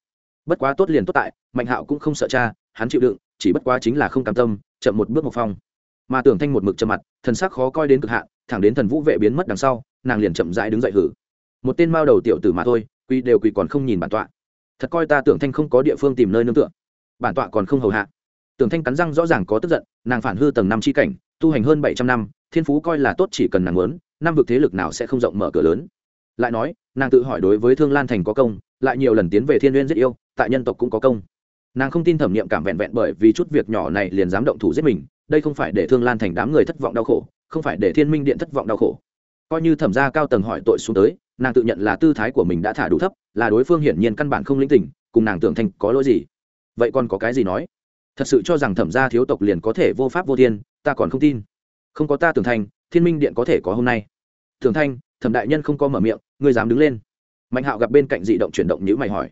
Speaker 1: Bất quá tốt liền tốt tại, mạnh hạo cũng không sợ cha, hắn chịu đựng, chỉ bất quá chính là không cam tâm, chậm một bước một phong. Mà tưởng thanh một mực chậm mặt, thần sắc khó coi đến cực hạn thẳng đến thần vũ vệ biến mất đằng sau, nàng liền chậm rãi đứng dậy hử. Một tên mao đầu tiểu tử mà thôi quy đều quỳ còn không nhìn bản tọa. Thật coi ta tưởng thanh không có địa phương tìm nơi nương tựa. Bản tọa còn không hầu hạ. Tưởng thanh cắn răng rõ ràng có tức giận, nàng phản hư tầng năm chi cảnh, tu hành hơn bảy trăm năm, thiên phú coi là tốt chỉ cần nàng muốn, năm vực thế lực nào sẽ không rộng mở cửa lớn. Lại nói, nàng tự hỏi đối với thương lan thành có công, lại nhiều lần tiến về thiên n g u y ê n giết yêu, tại nhân tộc cũng có công. Nàng không tin thẩm nghiệm cảm vẹn vẹn bởi vì chút việc nhỏ này liền dám động thủ giết mình, đây không phải để thương lan thành đám người thất vọng đau khổ không phải để thiên minh điện thất vọng đau khổ. Coi như thẩm gia cao tầng hỏi tội xuống tới, nàng tự nhận là tư thái của mình đã thả đủ thấp, là đối phương hiển nhiên căn bản không linh tình, cùng nàng tưởng thành có lỗi gì. Vậy còn có cái gì nói? Thật sự cho rằng thẩm gia thiếu tộc liền có thể vô pháp vô thiên, ta còn không tin. Không có ta tưởng thành, thiên minh điện có thể có hôm nay. Tưởng thanh thẩm đại nhân không có mở miệng, ngươi dám đứng lên. Mạnh hạo gặp bên cạnh dị động chuyển động nhữ mày hỏi.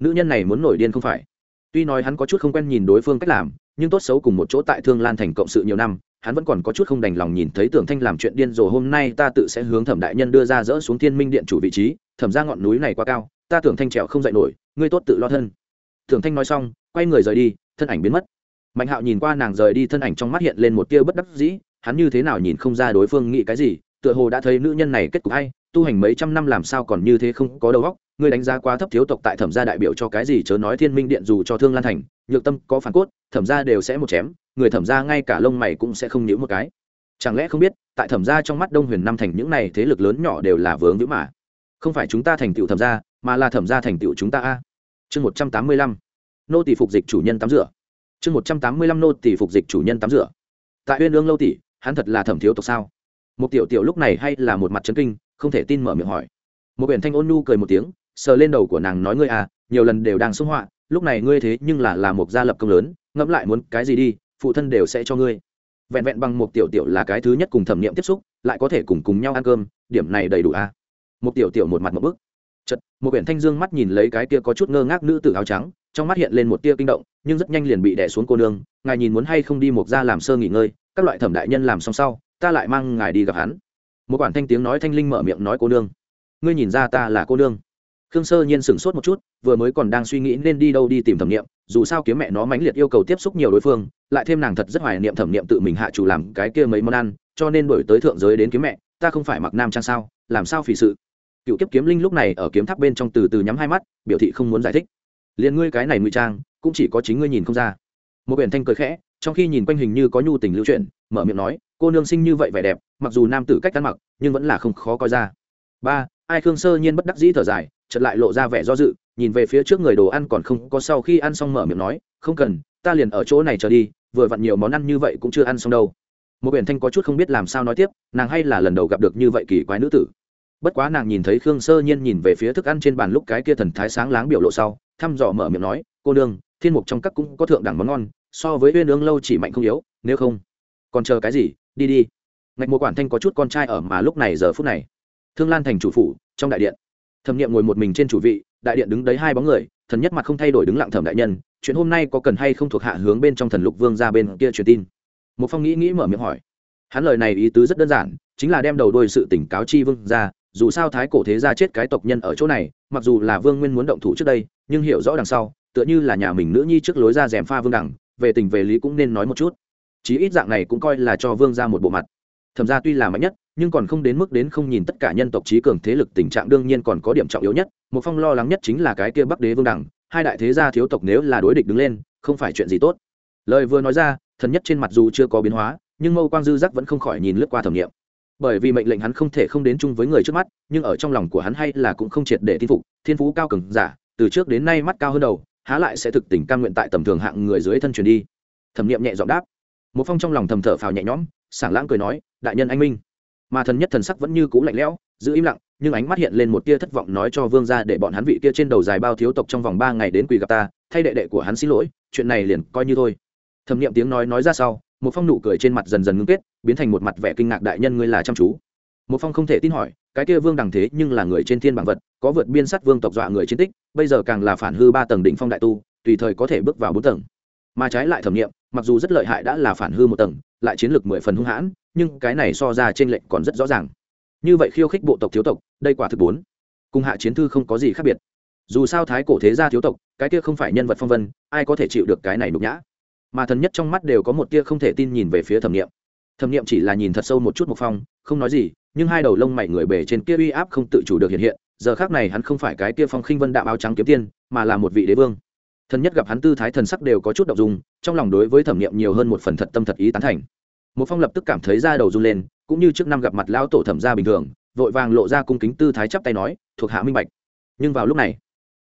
Speaker 1: Nữ nhân này muốn nổi điên không phải? Tuy nói hắn có chút không quen nhìn đối phương cách làm, nhưng tốt xấu cùng một chỗ tại thương lan thành cộng sự nhiều năm hắn vẫn còn có chút không đành lòng nhìn thấy tưởng thanh làm chuyện điên rồ, hôm nay ta tự sẽ hướng thẩm đại nhân đưa ra dỡ xuống thiên minh điện chủ vị trí, thẩm ra ngọn núi này quá cao, ta tưởng thanh trèo không dậy nổi, ngươi tốt tự lo thân. Tưởng thanh nói xong, quay người rời đi, thân ảnh biến mất. Mạnh hạo nhìn qua nàng rời đi, thân ảnh trong mắt hiện lên một tia bất đắc dĩ, hắn như thế nào nhìn không ra đối phương nghĩ cái gì, tựa hồ đã thấy nữ nhân này kết cục hay, tu hành mấy trăm năm làm sao còn như thế không có đầu óc, ngươi đánh giá quá thấp thiếu tộc tại thẩm gia đại biểu cho cái gì, chớ nói thiên minh điện dù cho thương lan thành, nhược tâm có phản cốt, thẩm gia đều sẽ một chém người thẩm gia ngay cả lông mày cũng sẽ không nhíu một cái. Chẳng lẽ không biết, tại thẩm gia trong mắt đông huyền năm thành những này thế lực lớn nhỏ đều là vướng nhữ mà? Không phải chúng ta thành tựu thẩm gia, mà là thẩm gia thành tựu chúng ta a. Chương một trăm tám mươi lăm. Nô tỷ phục dịch chủ nhân tắm rửa. Chương một trăm tám mươi lăm nô tỷ phục dịch chủ nhân tắm rửa. Tại uyên ương lâu tỷ, hắn thật là thẩm thiếu tộc sao? Một tiểu tiểu lúc này hay là một mặt chấn kinh, không thể tin mở miệng hỏi. Một biển thanh ôn nu cười một tiếng, sờ lên đầu của nàng nói ngươi à nhiều lần đều đang xung họa, lúc này ngươi thế nhưng là là một gia lập công lớn, ngẫm lại muốn cái gì đi phụ thân đều sẽ cho ngươi. Vẹn vẹn bằng một tiểu tiểu là cái thứ nhất cùng thẩm nghiệm tiếp xúc, lại có thể cùng cùng nhau ăn cơm, điểm này đầy đủ à? Một tiểu tiểu một mặt một bức. Chật một quyển thanh dương mắt nhìn lấy cái kia có chút ngơ ngác nữ tử áo trắng, trong mắt hiện lên một tia kinh động, nhưng rất nhanh liền bị đè xuống cô nương, ngài nhìn muốn hay không đi một ra làm sơ nghỉ ngơi, các loại thẩm đại nhân làm xong sau, ta lại mang ngài đi gặp hắn. Một quản thanh tiếng nói thanh linh mở miệng nói cô nương, ngươi nhìn ra ta là cô nương. Khương sơ nhiên sửng sốt một chút, vừa mới còn đang suy nghĩ nên đi đâu đi tìm thẩm nghiệm dù sao kiếm mẹ nó mãnh liệt yêu cầu tiếp xúc nhiều đối phương lại thêm nàng thật rất hoài niệm thẩm niệm tự mình hạ chủ làm cái kia mấy món ăn, cho nên đổi tới thượng giới đến kiếm mẹ, ta không phải mặc nam trang sao, làm sao phì sự? Cựu kiếp kiếm linh lúc này ở kiếm tháp bên trong từ từ nhắm hai mắt, biểu thị không muốn giải thích. Liền ngươi cái này ngụy trang, cũng chỉ có chính ngươi nhìn không ra. Một biển thanh cười khẽ, trong khi nhìn quanh hình như có nhu tình lưu chuyển, mở miệng nói, cô nương sinh như vậy vẻ đẹp, mặc dù nam tử cách ăn mặc, nhưng vẫn là không khó coi ra. Ba, ai khương sơ nhiên bất đắc dĩ thở dài, chợt lại lộ ra vẻ do dự, nhìn về phía trước người đồ ăn còn không có sau khi ăn xong mở miệng nói, không cần, ta liền ở chỗ này chờ đi vừa vặn nhiều món ăn như vậy cũng chưa ăn xong đâu. Một biển thanh có chút không biết làm sao nói tiếp nàng hay là lần đầu gặp được như vậy kỳ quái nữ tử. Bất quá nàng nhìn thấy khương sơ nhiên nhìn về phía thức ăn trên bàn lúc cái kia thần thái sáng láng biểu lộ sau thăm dò mở miệng nói cô đương, thiên mục trong các cũng có thượng đẳng món ngon so với uyên ương lâu chỉ mạnh không yếu nếu không còn chờ cái gì đi đi. Ngạch một quản thanh có chút con trai ở mà lúc này giờ phút này. Thương lan thành chủ phủ trong đại điện. Thẩm nghiệm ngồi một mình trên chủ vị đại điện đứng đấy hai bóng người thần nhất mặt không thay đổi đứng lặng thẩm đại nhân, chuyện hôm nay có cần hay không thuộc hạ hướng bên trong thần lục vương ra bên kia truyền tin? Một phong nghĩ nghĩ mở miệng hỏi. Hắn lời này ý tứ rất đơn giản, chính là đem đầu đôi sự tỉnh cáo chi vương ra, dù sao thái cổ thế ra chết cái tộc nhân ở chỗ này, mặc dù là vương nguyên muốn động thủ trước đây, nhưng hiểu rõ đằng sau, tựa như là nhà mình nữ nhi trước lối ra rèm pha vương đẳng, về tình về lý cũng nên nói một chút. Chí ít dạng này cũng coi là cho vương ra một bộ mặt. Thẩm ra tuy là mạnh nhất nhưng còn không đến mức đến không nhìn tất cả nhân tộc trí cường thế lực tình trạng đương nhiên còn có điểm trọng yếu nhất, một phong lo lắng nhất chính là cái kia bắc đế vương đẳng, hai đại thế gia thiếu tộc nếu là đối địch đứng lên, không phải chuyện gì tốt. Lời vừa nói ra, thần nhất trên mặt dù chưa có biến hóa, nhưng mâu quang dư giác vẫn không khỏi nhìn lướt qua thẩm nghiệm. Bởi vì mệnh lệnh hắn không thể không đến chung với người trước mắt, nhưng ở trong lòng của hắn hay là cũng không triệt để tin phục, thiên phú cao cường giả, từ trước đến nay mắt cao hơn đầu, há lại sẽ thực tình cam nguyện tại tầm thường hạng người dưới thân truyền đi. Thẩm nghiệm nhẹ giọng đáp. Một phong trong lòng thầm thở phào nhẹ nhõm, sảng lãng cười nói, đại nhân anh minh mà thần nhất thần sắc vẫn như cũ lạnh lẽo, giữ im lặng, nhưng ánh mắt hiện lên một tia thất vọng nói cho vương ra để bọn hắn vị kia trên đầu dài bao thiếu tộc trong vòng ba ngày đến quỳ gặp ta, thay đệ đệ của hắn xin lỗi, chuyện này liền coi như thôi. Thẩm nghiệm tiếng nói nói ra sau, một phong nụ cười trên mặt dần dần ngưng kết, biến thành một mặt vẻ kinh ngạc đại nhân ngươi là chăm chú. Một phong không thể tin hỏi, cái kia vương đằng thế nhưng là người trên thiên bảng vật, có vượt biên sắt vương tộc dọa người chiến tích, bây giờ càng là phản hư ba tầng đỉnh phong đại tu, tùy thời có thể bước vào bốn tầng. Mà trái lại thẩm nghiệm mặc dù rất lợi hại đã là phản hư một tầng lại chiến lược mười phần hung hãn, nhưng cái này so ra trên lệnh còn rất rõ ràng. Như vậy khiêu khích bộ tộc thiếu tộc, đây quả thực bốn. Cùng hạ chiến thư không có gì khác biệt. Dù sao thái cổ thế gia thiếu tộc, cái kia không phải nhân vật phong vân, ai có thể chịu được cái này nhục nhã? Mà thần nhất trong mắt đều có một tia không thể tin nhìn về phía thẩm nghiệm thẩm nghiệm chỉ là nhìn thật sâu một chút một phong, không nói gì, nhưng hai đầu lông mày người bể trên kia uy áp không tự chủ được hiện hiện, giờ khác này hắn không phải cái kia phong khinh vân đạo áo trắng kiếm tiên, mà là một vị đế vương thần nhất gặp hắn tư thái thần sắc đều có chút đ ộ n g dùng trong lòng đối với thẩm nghiệm nhiều hơn một phần thật tâm thật ý tán thành. Một phong lập tức cảm thấy da đầu run lên, cũng như trước năm gặp mặt lão tổ thẩm gia bình thường, vội vàng lộ ra cung kính tư thái chắp tay nói, thuộc hạ minh bạch. Nhưng vào lúc này,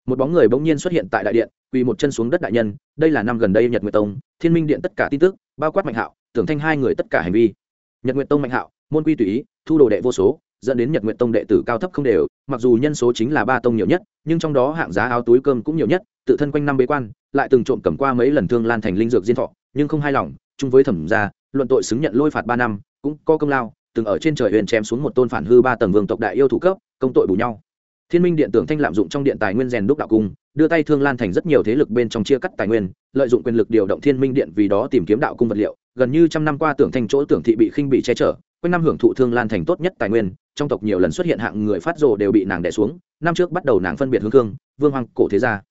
Speaker 1: một bóng người bỗng nhiên xuất hiện tại đại điện, quỳ một chân xuống đất đại nhân, đây là năm gần đây nhật nguyệt tông, thiên minh điện tất cả tin tức, bao quát mạnh hạo, tưởng thanh hai người tất cả hành vi. Nhật nguyệt tông mạnh hạo, môn quy tùy ý, thu đồ đệ vô số dẫn đến nhật nguyệt tông đệ tử cao thấp không đều, mặc dù nhân số chính là ba tông nhiều nhất, nhưng trong đó hạng giá áo túi cơm cũng nhiều nhất, tự thân quanh năm bế quan, lại từng trộm cầm qua mấy lần thương lan thành linh dược diên thọ, nhưng không hài lòng, chung với thẩm gia, luận tội xứng nhận lôi phạt ba năm, cũng có công lao, từng ở trên trời huyền chém xuống một tôn phản hư ba tầng vương tộc đại yêu thủ cấp, công tội bù nhau. Thiên minh điện tưởng thanh lạm dụng trong điện tài nguyên rèn đúc đạo cung, đưa tay thương lan thành rất nhiều thế lực bên trong chia cắt tài nguyên, lợi dụng quyền lực điều động thiên minh điện vì đó tìm kiếm đạo cung vật liệu, gần như trăm năm qua tưởng thanh chỗ tưởng thị bị khinh bị che chở, quanh năm hưởng thụ thương lan thành tốt nhất tài nguyên trong tộc nhiều lần xuất hiện hạng người phát rồ đều bị nàng đẻ xuống, năm trước bắt đầu nàng phân biệt hướng thương vương hoàng cổ thế gia.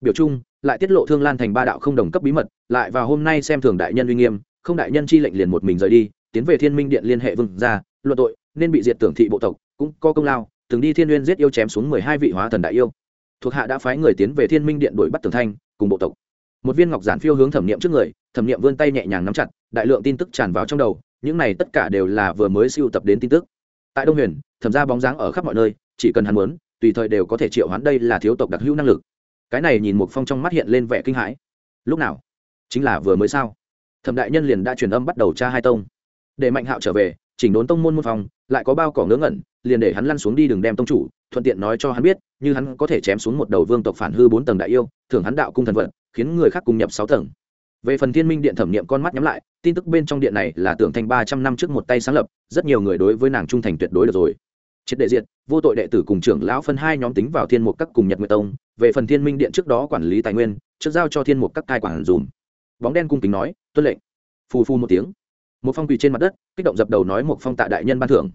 Speaker 1: Biểu trung lại tiết lộ thương lan thành ba đạo không đồng cấp bí mật, lại vào hôm nay xem thường đại nhân uy nghiêm, không đại nhân chi lệnh liền một mình rời đi, tiến về thiên minh điện liên hệ vương gia, luận tội, nên bị diệt tưởng thị bộ tộc, cũng có công lao, từng đi thiên nguyên giết yêu chém xuống mười hai vị hóa thần đại yêu. Thuộc hạ đã phái người tiến về thiên minh điện đuổi bắt tường thanh, cùng bộ tộc. Một viên ngọc giản phiêu hướng thẩm nghiệm trước người, thẩm nghiệm vươn tay nhẹ nhàng nắm chặt, đại lượng tin tức tràn vào trong đầu, những này tất cả đều là vừa mới siêu tập đến tin tức tại đông huyền, thẩm ra bóng dáng ở khắp mọi nơi, chỉ cần hắn muốn, tùy thời đều có thể triệu hắn đây là thiếu tộc đặc hữu năng lực. Cái này nhìn một phong trong mắt hiện lên vẻ kinh hãi. Lúc nào? Chính là vừa mới sao? Thẩm đại nhân liền đã truyền âm bắt đầu tra hai tông. Để mạnh hạo trở về, chỉnh đốn tông môn môn phòng, lại có bao cỏ ngớ ngẩn, liền để hắn lăn xuống đi đừng đem tông chủ, thuận tiện nói cho hắn biết, như hắn có thể chém xuống một đầu vương tộc phản hư bốn tầng đại yêu, thưởng hắn đạo cung thần vận, khiến người khác cùng nhập sáu tầng về phần thiên minh điện thẩm nghiệm con mắt nhắm lại, tin tức bên trong điện này là tưởng thành ba trăm năm trước một tay sáng lập, rất nhiều người đối với nàng trung thành tuyệt đối được rồi. Triệt đệ diệt, vô tội đệ tử cùng trưởng lão phân hai nhóm tính vào thiên mục các cùng nhật nguyệt tông, về phần thiên minh điện trước đó quản lý tài nguyên, trước giao cho thiên mục các cai quản dùm. Bóng đen cung kính nói, tuân lệnh. Phù phu một tiếng. Một phong quỳ trên mặt đất, kích động dập đầu nói một phong tạ đại nhân ban thưởng.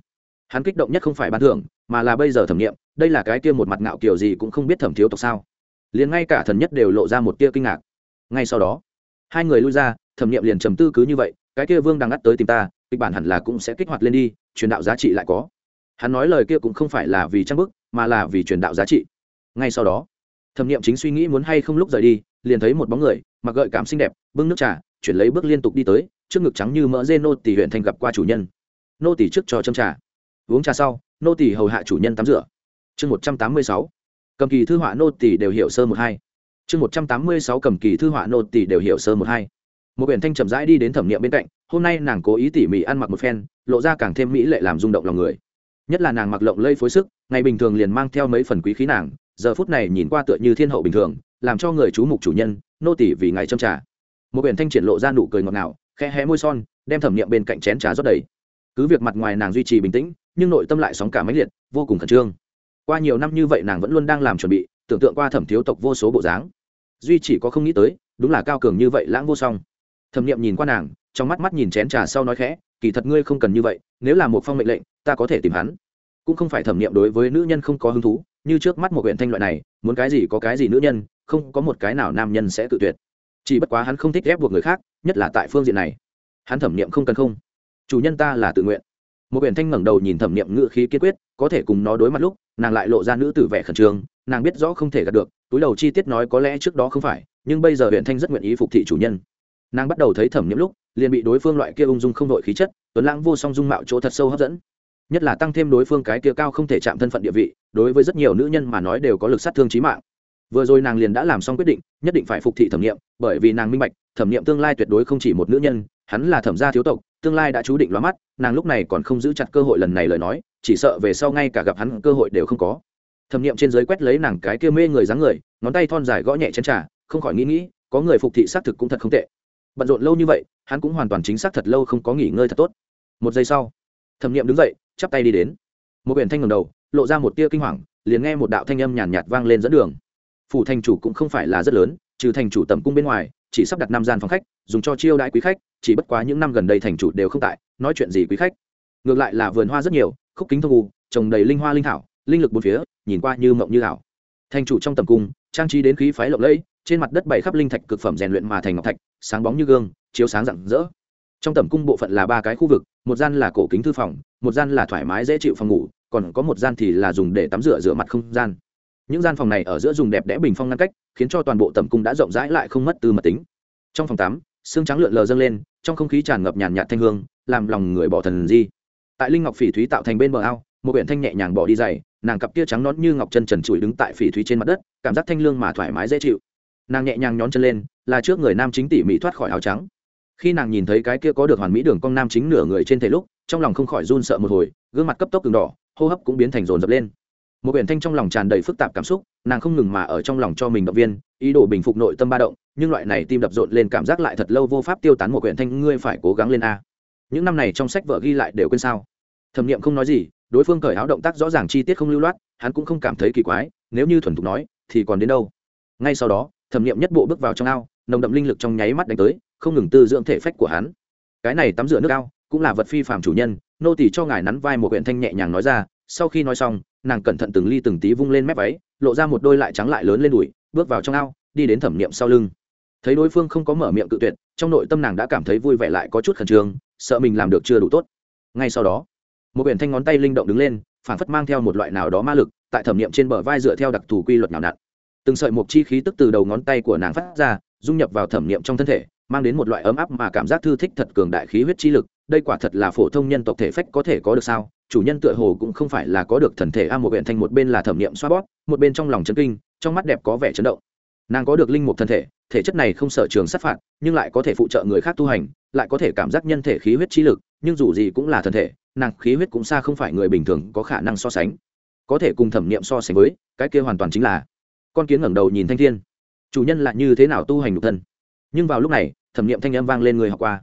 Speaker 1: Hắn kích động nhất không phải ban thưởng, mà là bây giờ thẩm nghiệm, đây là cái kia một mặt ngạo kiểu gì cũng không biết thẩm thiếu tộc sao. Liền ngay cả thần nhất đều lộ ra một tia kinh ngạc. Ngay sau đó hai người lui ra, thẩm nghiệm liền trầm tư cứ như vậy, cái kia vương đang ngắt tới tìm ta, kịch bản hẳn là cũng sẽ kích hoạt lên đi, truyền đạo giá trị lại có. Hắn nói lời kia cũng không phải là vì trang bức, mà là vì truyền đạo giá trị. Ngay sau đó, thẩm nghiệm chính suy nghĩ muốn hay không lúc rời đi, liền thấy một bóng người, mặc gợi cảm xinh đẹp, bưng nước trà, chuyển lấy bước liên tục đi tới, trước ngực trắng như mỡ dê nô tỷ huyện thành gặp qua chủ nhân. Nô tỷ trước cho châm trà. Uống trà sau, nô tỷ hầu hạ chủ nhân tắm rửa. Chương một trăm tám mươi sáu. Cầm kỳ thư họa nô tỷ đều hiểu sơ một hai chương một trăm tám mươi sáu cầm kỳ thư họa nô tỷ đều hiểu sơ một hai. Một quyển thanh chậm rãi đi đến thẩm nghiệm bên cạnh, hôm nay nàng cố ý tỉ mỉ ăn mặc một phen, lộ ra càng thêm mỹ lệ làm rung động lòng người. Nhất là nàng mặc lộng lây phối sức, ngày bình thường liền mang theo mấy phần quý khí nàng, giờ phút này nhìn qua tựa như thiên hậu bình thường, làm cho người chú mục chủ nhân, nô tỷ vì ngày châm trà. Một quyển thanh triển lộ ra nụ cười ngọt ngào, khẽ hé môi son, đem thẩm nghiệm bên cạnh chén trà rót đầy. Cứ việc mặt ngoài nàng duy trì bình tĩnh, nhưng nội tâm lại sóng cả máy liệt, vô cùng khẩn trương. Qua nhiều năm như vậy nàng vẫn luôn đang làm chuẩn bị, tưởng tượng qua thẩm thiếu tộc vô số bộ dáng duy chỉ có không nghĩ tới, đúng là cao cường như vậy lãng vô song. Thẩm nghiệm nhìn qua nàng, trong mắt mắt nhìn chén trà sau nói khẽ, kỳ thật ngươi không cần như vậy, nếu là một phong mệnh lệnh, ta có thể tìm hắn. Cũng không phải thẩm nghiệm đối với nữ nhân không có hứng thú, như trước mắt một huyện thanh loại này, muốn cái gì có cái gì nữ nhân, không có một cái nào nam nhân sẽ tự tuyệt. Chỉ bất quá hắn không thích ép buộc người khác, nhất là tại phương diện này. Hắn thẩm nghiệm không cần không. Chủ nhân ta là tự nguyện. Một huyện thanh ngẩng đầu nhìn thẩm nghiệm ngự khí kiên quyết, có thể cùng nó đối mặt lúc, nàng lại lộ ra nữ tử vẻ khẩn trương, nàng biết rõ không thể gạt được túi đầu chi tiết nói có lẽ trước đó không phải, nhưng bây giờ huyện thanh rất nguyện ý phục thị chủ nhân. Nàng bắt đầu thấy thẩm nhiễm lúc, liền bị đối phương loại kia ung dung không đội khí chất, tuấn lãng vô song dung mạo chỗ thật sâu hấp dẫn. Nhất là tăng thêm đối phương cái kia cao không thể chạm thân phận địa vị, đối với rất nhiều nữ nhân mà nói đều có lực sát thương trí mạng. Vừa rồi nàng liền đã làm xong quyết định, nhất định phải phục thị thẩm nghiệm, bởi vì nàng minh bạch, thẩm nghiệm tương lai tuyệt đối không chỉ một nữ nhân, hắn là thẩm gia thiếu tộc, tương lai đã chú định lóa mắt, nàng lúc này còn không giữ chặt cơ hội lần này lời nói, chỉ sợ về sau ngay cả gặp hắn cơ hội đều không có thẩm nghiệm trên giới quét lấy nàng cái kia mê người dáng người ngón tay thon dài gõ nhẹ chén trà không khỏi nghĩ nghĩ có người phục thị xác thực cũng thật không tệ. Bận rộn lâu như vậy hắn cũng hoàn toàn chính xác thật lâu không có nghỉ ngơi thật tốt. Một giây sau thẩm nghiệm đứng dậy chắp tay đi đến. Một biển thanh ngầm đầu lộ ra một tia kinh hoàng liền nghe một đạo thanh âm nhàn nhạt, nhạt vang lên dẫn đường. Phủ thành chủ cũng không phải là rất lớn trừ thành chủ tầm cung bên ngoài chỉ sắp đặt năm gian phòng khách dùng cho chiêu đãi quý khách chỉ bất quá những năm gần đây thành chủ đều không tại nói chuyện gì quý khách. Ngược lại là vườn hoa rất nhiều khúc kính thông u trồng đầy linh hoa linh thảo linh lực bốn phía, nhìn qua như mộng như ảo. Thành chủ trong tầm cung, trang trí đến khí phái lộng lẫy, trên mặt đất bày khắp linh thạch cực phẩm rèn luyện mà thành ngọc thạch, sáng bóng như gương, chiếu sáng rạng rỡ. Trong tầm cung bộ phận là ba cái khu vực, một gian là cổ kính thư phòng, một gian là thoải mái dễ chịu phòng ngủ, còn có một gian thì là dùng để tắm rửa rửa mặt không gian. Những gian phòng này ở giữa dùng đẹp đẽ bình phong ngăn cách, khiến cho toàn bộ tầm cung đã rộng rãi lại không mất tư mật tính. Trong phòng tắm, xương trắng lượn lờ dâng lên, trong không khí tràn ngập nhàn nhạt thanh hương, làm lòng người bỏ thần di. Tại linh ngọc phỉ thúy tạo thành bên bờ ao, một biển thanh nhẹ nhàng bỏ đi dày nàng cặp kia trắng nón như ngọc chân trần trụi đứng tại phỉ thúy trên mặt đất, cảm giác thanh lương mà thoải mái dễ chịu. Nàng nhẹ nhàng nhón chân lên, là trước người nam chính tỉ mỉ thoát khỏi áo trắng. Khi nàng nhìn thấy cái kia có được hoàn mỹ đường cong nam chính nửa người trên thể lúc, trong lòng không khỏi run sợ một hồi, gương mặt cấp tốc từng đỏ, hô hấp cũng biến thành rồn rập lên. Một biển thanh trong lòng tràn đầy phức tạp cảm xúc, nàng không ngừng mà ở trong lòng cho mình động viên, ý đồ bình phục nội tâm ba động, nhưng loại này tim đập rộn lên cảm giác lại thật lâu vô pháp tiêu tán một quyển thanh ngươi phải cố gắng lên a. Những năm này trong sách vợ ghi lại đều quên sao? Thẩm nghiệm không nói gì đối phương cởi áo động tác rõ ràng chi tiết không lưu loát, hắn cũng không cảm thấy kỳ quái, nếu như thuần thục nói, thì còn đến đâu? Ngay sau đó, thẩm nghiệm nhất bộ bước vào trong ao, nồng đậm linh lực trong nháy mắt đánh tới, không ngừng tư dưỡng thể phách của hắn. Cái này tắm rửa nước ao, cũng là vật phi phạm chủ nhân, nô tỳ cho ngài nắn vai một huyện thanh nhẹ nhàng nói ra, sau khi nói xong, nàng cẩn thận từng ly từng tí vung lên mép váy, lộ ra một đôi lại trắng lại lớn lên đùi, bước vào trong ao, đi đến thẩm niệm sau lưng. Thấy đối phương không có mở miệng cự tuyệt, trong nội tâm nàng đã cảm thấy vui vẻ lại có chút khẩn trương, sợ mình làm được chưa đủ tốt. Ngay sau đó một biển thanh ngón tay linh động đứng lên phản phất mang theo một loại nào đó ma lực, tại thẩm niệm trên bờ vai dựa theo đặc thù quy luật nào nặn. Từng sợi mộc chi khí tức từ đầu ngón tay của nàng phát ra, dung nhập vào thẩm niệm trong thân thể, mang đến một loại ấm áp mà cảm giác thư thích thật cường đại khí huyết chi lực. Đây quả thật là phổ thông nhân tộc thể phách có thể có được sao? Chủ nhân tựa hồ cũng không phải là có được thần thể a, một huyện thanh một bên là thẩm niệm xoa bóp, một bên trong lòng chấn kinh, trong mắt đẹp có vẻ chấn động. Nàng có được linh mục thân thể thể chất này không sợ trường sát phạt, nhưng lại có thể phụ trợ người khác tu hành, lại có thể cảm giác nhân thể khí huyết chi lực, nhưng dù gì cũng là thân thể nàng khí huyết cũng xa không phải người bình thường có khả năng so sánh. Có thể cùng thẩm niệm so sánh với, cái kia hoàn toàn chính là con kiến ngẩng đầu nhìn thanh thiên. Chủ nhân lại như thế nào tu hành nhục thân? Nhưng vào lúc này, thẩm niệm thanh âm vang lên người học qua.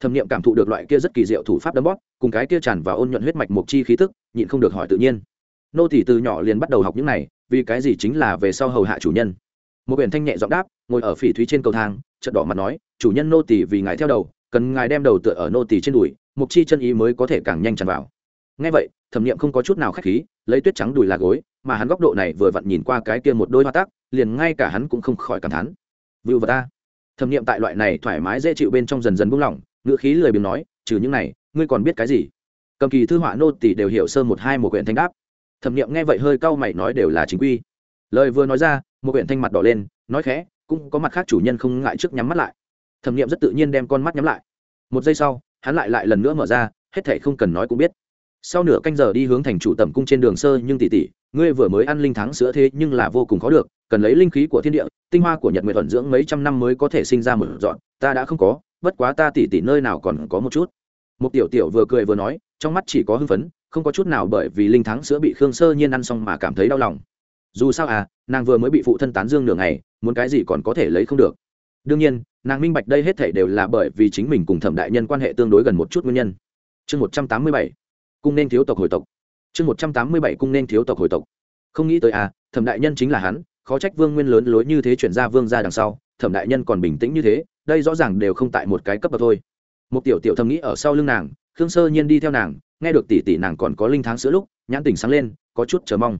Speaker 1: Thẩm niệm cảm thụ được loại kia rất kỳ diệu thủ pháp đấm bóp, cùng cái kia tràn và ôn nhuận huyết mạch mộc chi khí tức, nhịn không được hỏi tự nhiên. Nô tỷ từ nhỏ liền bắt đầu học những này, vì cái gì chính là về sau hầu hạ chủ nhân? Một biển thanh nhẹ giọng đáp, ngồi ở phỉ thúy trên cầu thang, chợt đỏ mặt nói, chủ nhân nô tỷ vì ngài theo đầu, cần ngài đem đầu tựa ở nô tỷ trên đùi Mục chi chân ý mới có thể càng nhanh tràn vào. Ngay vậy, thẩm niệm không có chút nào khách khí, lấy tuyết trắng đùi là gối, mà hắn góc độ này vừa vặn nhìn qua cái kia một đôi hoa tác liền ngay cả hắn cũng không khỏi cảm thán. Vựu vật ta. Thẩm niệm tại loại này thoải mái dễ chịu bên trong dần dần buông lỏng ngựa khí lười biếng nói, trừ những này, ngươi còn biết cái gì? Cầm kỳ thư họa nô tỷ đều hiểu sơ một hai một quyển thanh đáp. Thẩm niệm nghe vậy hơi cau mày nói đều là chính quy. Lời vừa nói ra, một quyển thanh mặt đỏ lên, nói khẽ, cũng có mặt khác chủ nhân không ngại trước nhắm mắt lại. Thẩm niệm rất tự nhiên đem con mắt nhắm lại. Một giây sau hắn lại lại lần nữa mở ra, hết thảy không cần nói cũng biết. Sau nửa canh giờ đi hướng thành chủ tẩm cung trên đường sơ, nhưng tỷ tỷ, ngươi vừa mới ăn linh thắng sữa thế nhưng là vô cùng khó được, cần lấy linh khí của thiên địa, tinh hoa của nhật nguyệt thuận dưỡng mấy trăm năm mới có thể sinh ra một dọn, ta đã không có, bất quá ta tỷ tỷ nơi nào còn có một chút. Một tiểu tiểu vừa cười vừa nói, trong mắt chỉ có hưng phấn, không có chút nào bởi vì linh thắng sữa bị khương sơ nhiên ăn xong mà cảm thấy đau lòng. Dù sao à nàng vừa mới bị phụ thân tán dương nửa ngày, muốn cái gì còn có thể lấy không được. Đương nhiên nàng minh bạch đây hết thể đều là bởi vì chính mình cùng thẩm đại nhân quan hệ tương đối gần một chút nguyên nhân. Chương một trăm tám mươi bảy. Cung nên thiếu tộc hồi tộc. Chương một trăm tám mươi bảy. Cung nên thiếu tộc hồi tộc. Không nghĩ tới à thẩm đại nhân chính là hắn, khó trách vương nguyên lớn lối như thế chuyển ra vương ra đằng sau, thẩm đại nhân còn bình tĩnh như thế, đây rõ ràng đều không tại một cái cấp bậc thôi. Một tiểu tiểu thầm nghĩ ở sau lưng nàng, khương sơ nhiên đi theo nàng, nghe được tỷ tỷ nàng còn có linh tháng sữa lúc, nhãn tình sáng lên, có chút chờ mong.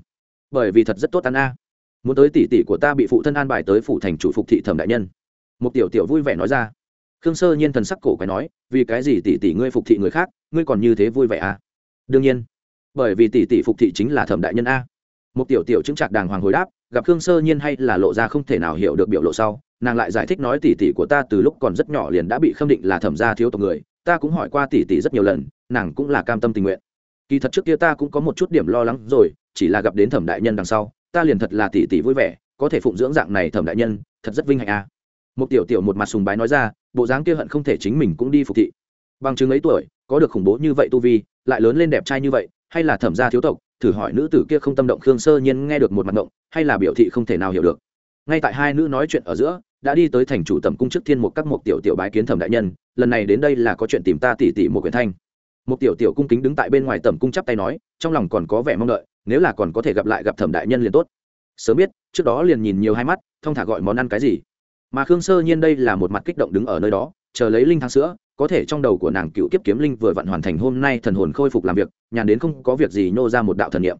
Speaker 1: Bởi vì thật rất tốt ăn a. Muốn tới tỷ tỷ của ta bị phụ thân an bài tới phủ thành chủ phục thị thẩm đại nhân một tiểu tiểu vui vẻ nói ra. Khương sơ nhiên thần sắc cổ quái nói, vì cái gì tỷ tỷ ngươi phục thị người khác, ngươi còn như thế vui vẻ à? đương nhiên, bởi vì tỷ tỷ phục thị chính là thẩm đại nhân a. Một tiểu tiểu chứng trạc đàng hoàng hồi đáp, gặp khương sơ nhiên hay là lộ ra không thể nào hiểu được biểu lộ sau, nàng lại giải thích nói tỷ tỷ của ta từ lúc còn rất nhỏ liền đã bị khâm định là thẩm gia thiếu tộc người, ta cũng hỏi qua tỷ tỷ rất nhiều lần, nàng cũng là cam tâm tình nguyện. Kỳ thật trước kia ta cũng có một chút điểm lo lắng rồi, chỉ là gặp đến thẩm đại nhân đằng sau, ta liền thật là tỷ tỷ vui vẻ, có thể phụng dưỡng dạng này thẩm đại nhân, thật rất vinh hạnh a một tiểu tiểu một mặt sùng bái nói ra, bộ dáng kia hận không thể chính mình cũng đi phục thị. Bằng chứng ấy tuổi, có được khủng bố như vậy tu vi, lại lớn lên đẹp trai như vậy, hay là thẩm gia thiếu tộc, thử hỏi nữ tử kia không tâm động khương sơ nhiên nghe được một mặt động hay là biểu thị không thể nào hiểu được. Ngay tại hai nữ nói chuyện ở giữa, đã đi tới thành chủ tầm cung trước thiên một các một tiểu tiểu bái kiến thẩm đại nhân, lần này đến đây là có chuyện tìm ta tỉ tỉ một quyển thanh. Một tiểu tiểu cung kính đứng tại bên ngoài tầm cung chắp tay nói, trong lòng còn có vẻ mong đợi, nếu là còn có thể gặp lại gặp thẩm đại nhân liền tốt. Sớm biết, trước đó liền nhìn nhiều hai mắt thông thả gọi món ăn cái gì mà khương sơ nhiên đây là một mặt kích động đứng ở nơi đó, chờ lấy linh tháng sữa, có thể trong đầu của nàng cựu kiếp kiếm linh vừa vặn hoàn thành hôm nay thần hồn khôi phục làm việc, nhàn đến không có việc gì nhô ra một đạo thần niệm.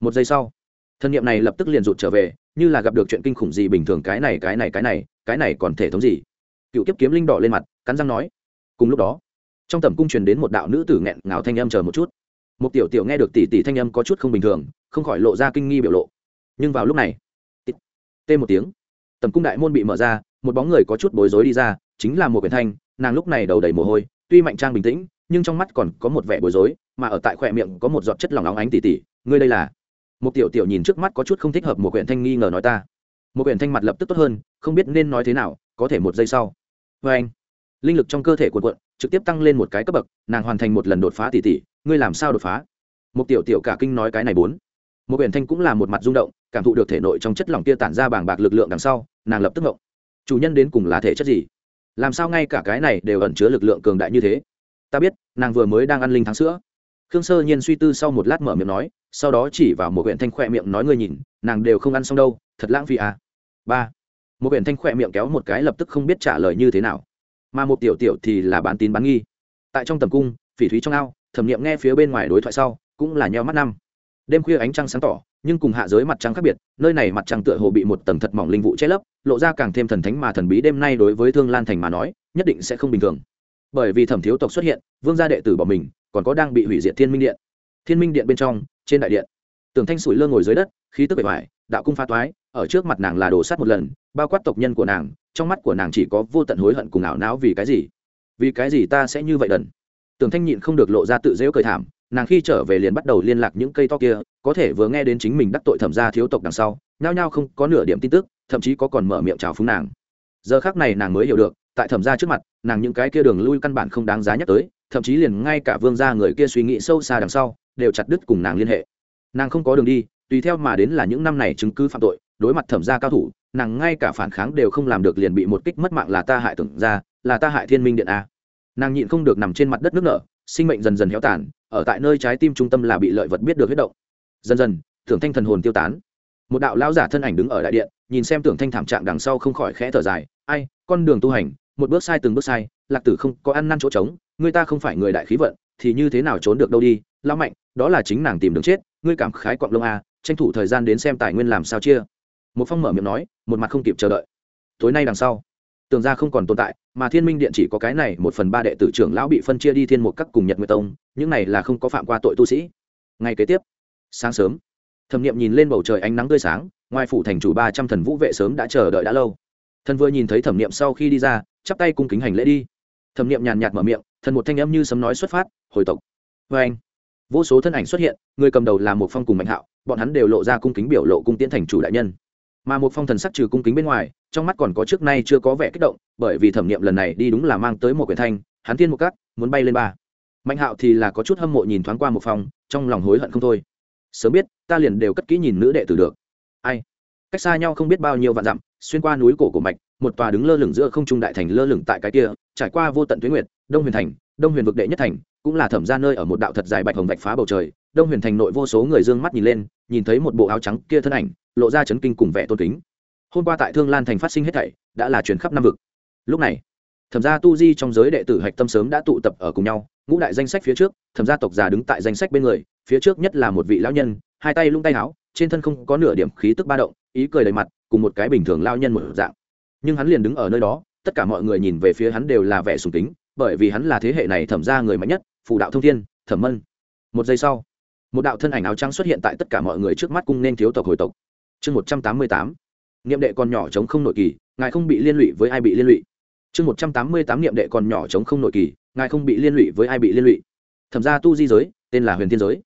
Speaker 1: Một giây sau, thần niệm này lập tức liền rụt trở về, như là gặp được chuyện kinh khủng gì bình thường, cái này cái này cái này cái này còn thể thống gì? Cựu kiếp kiếm linh đỏ lên mặt, cắn răng nói. Cùng lúc đó, trong tầm cung truyền đến một đạo nữ tử nghẹn ngào thanh âm chờ một chút. Một tiểu tiểu nghe được tỷ tỷ thanh âm có chút không bình thường, không khỏi lộ ra kinh nghi biểu lộ. Nhưng vào lúc này tê một tiếng tầm cung đại môn bị mở ra một bóng người có chút bối rối đi ra chính là một quyển thanh. Nàng lúc này đầu đầy mồ hôi tuy mạnh trang bình tĩnh nhưng trong mắt còn có một vẻ bối rối mà ở tại khỏe miệng có một giọt chất lỏng óng ánh tỉ tỉ. Ngươi đây là? Một tiểu tiểu nhìn trước mắt có chút không thích hợp một quyển thanh nghi ngờ nói ta. Một quyển thanh mặt lập tức tốt hơn không biết nên nói thế nào có thể một giây sau. Vê anh linh lực trong cơ thể cuộn cuộn trực tiếp tăng lên một cái cấp bậc nàng hoàn thành một lần đột phá tỉ tỉ, ngươi làm sao đột phá? Một tiểu tiểu cả kinh nói cái này bốn. Một quyển thanh cũng là một mặt rung động cảm thụ được thể nội trong chất lỏng kia tản ra bảng bạc lực lượng đằng sau, nàng lập tức ngộng. Chủ nhân đến cùng là thể chất gì? Làm sao ngay cả cái này đều ẩn chứa lực lượng cường đại như thế? Ta biết, nàng vừa mới đang ăn linh tháng sữa. Khương sơ nhiên suy tư sau một lát mở miệng nói, sau đó chỉ vào một huyện thanh khỏe miệng nói ngươi nhìn, nàng đều không ăn xong đâu, thật lãng phí à. ba. Một huyện thanh khỏe miệng kéo một cái lập tức không biết trả lời như thế nào. Mà một tiểu tiểu thì là bán tín bán nghi. Tại trong tầm cung, phỉ thúy trong ao, thẩm nghiệm nghe phía bên ngoài đối thoại sau, cũng là nheo mắt năm đêm khuya ánh trăng sáng tỏ, nhưng cùng hạ giới mặt trăng khác biệt, nơi này mặt trăng tựa hồ bị một tầng thật mỏng linh vụ che lấp, lộ ra càng thêm thần thánh mà thần bí đêm nay đối với thương lan thành mà nói, nhất định sẽ không bình thường. Bởi vì thẩm thiếu tộc xuất hiện, vương gia đệ tử bỏ mình, còn có đang bị hủy diệt thiên minh điện. Thiên minh điện bên trong, trên đại điện, tường thanh sủi lơ ngồi dưới đất, khí tức bề ngoài, đạo cung pha toái, ở trước mặt nàng là đồ sát một lần, bao quát tộc nhân của nàng, trong mắt của nàng chỉ có vô tận hối hận cùng ảo não vì cái gì? Vì cái gì ta sẽ như vậy đần? Tường thanh nhịn không được lộ ra tự dễu cười thảm nàng khi trở về liền bắt đầu liên lạc những cây to kia, có thể vừa nghe đến chính mình đắc tội thẩm gia thiếu tộc đằng sau, nhao nhao không có nửa điểm tin tức, thậm chí có còn mở miệng chào phúng nàng. Giờ khác này nàng mới hiểu được, tại thẩm gia trước mặt, nàng những cái kia đường lui căn bản không đáng giá nhắc tới, thậm chí liền ngay cả vương gia người kia suy nghĩ sâu xa đằng sau, đều chặt đứt cùng nàng liên hệ. Nàng không có đường đi, tùy theo mà đến là những năm này chứng cứ phạm tội, đối mặt thẩm gia cao thủ, nàng ngay cả phản kháng đều không làm được liền bị một kích mất mạng là ta hại tưởng ra là ta hại thiên minh điện a. Nàng nhịn không được nằm trên mặt đất nước nở, sinh mệnh dần dần héo tàn ở tại nơi trái tim trung tâm là bị lợi vật biết được huyết động. Dần dần, tưởng thanh thần hồn tiêu tán. Một đạo lão giả thân ảnh đứng ở đại điện, nhìn xem tưởng thanh thảm trạng đằng sau không khỏi khẽ thở dài. Ai, con đường tu hành, một bước sai từng bước sai, lạc tử không có ăn năn chỗ trống, người ta không phải người đại khí vận, thì như thế nào trốn được đâu đi? Lão mạnh, đó là chính nàng tìm đường chết, ngươi cảm khái quặng lông a tranh thủ thời gian đến xem tài nguyên làm sao chia. Một phong mở miệng nói, một mặt không kịp chờ đợi. Tối nay đằng sau tường ra không còn tồn tại, mà thiên minh điện chỉ có cái này một phần ba đệ tử trưởng lão bị phân chia đi thiên một các cùng nhật nguyệt tông, những này là không có phạm qua tội tu sĩ. Ngay kế tiếp, sáng sớm, thẩm nghiệm nhìn lên bầu trời ánh nắng tươi sáng, ngoài phủ thành chủ ba trăm thần vũ vệ sớm đã chờ đợi đã lâu. Thần vừa nhìn thấy thẩm nghiệm sau khi đi ra, chắp tay cung kính hành lễ đi. Thẩm nghiệm nhàn nhạt mở miệng, thần một thanh âm như sấm nói xuất phát, hồi tộc. Vê anh, vô số thân ảnh xuất hiện, người cầm đầu là một phong cùng mạnh hạo, bọn hắn đều lộ ra cung kính biểu lộ cung tiễn thành chủ đại nhân mà một phong thần sắc trừ cung kính bên ngoài, trong mắt còn có trước nay chưa có vẻ kích động, bởi vì thẩm nghiệm lần này đi đúng là mang tới một quyển thanh hắn thiên một cát muốn bay lên ba. Mạnh hạo thì là có chút hâm mộ nhìn thoáng qua một phong, trong lòng hối hận không thôi. Sớm biết, ta liền đều cất kỹ nhìn nữ đệ tử được. Ai? Cách xa nhau không biết bao nhiêu vạn dặm, xuyên qua núi cổ của mạch, một tòa đứng lơ lửng giữa không trung đại thành lơ lửng tại cái kia, trải qua vô tận tuyến nguyệt, đông huyền thành, đông huyền vực đệ nhất thành, cũng là thẩm ra nơi ở một đạo thật dài bạch hồng vạch phá bầu trời đông huyền thành nội vô số người d ư ơ n g mắt nhìn lên, nhìn thấy một bộ áo trắng kia thân ảnh, lộ ra chấn kinh cùng vẻ tôn kính. Hôm qua tại thương lan thành phát sinh hết thảy, đã là chuyển khắp năm vực. Lúc này, thẩm gia tu di trong giới đệ tử hạch tâm sớm đã tụ tập ở cùng nhau, ngũ đại danh sách phía trước, thẩm gia tộc già đứng tại danh sách bên người, phía trước nhất là một vị lão nhân, hai tay lung tay áo, trên thân không có nửa điểm khí tức ba động, ý cười đầy mặt, cùng một cái bình thường lao nhân một dạng. Nhưng hắn liền đứng ở nơi đó, tất cả mọi người nhìn về phía hắn đều là vẻ sùng kính, bởi vì hắn là thế hệ này thẩm ra người mạnh nhất, phù đạo thông thiên, thẩm mân. Một giây sau một đạo thân ảnh áo trắng xuất hiện tại tất cả mọi người trước mắt cung nên thiếu tộc hồi tộc. Chương một trăm tám mươi tám. Niệm đệ còn nhỏ chống không nội kỳ, ngài không bị liên lụy với ai bị liên lụy? Chương một trăm tám mươi tám niệm đệ còn nhỏ chống không nội kỳ, ngài không bị liên lụy với ai bị liên lụy? Thẩm gia tu di giới, tên là huyền thiên giới.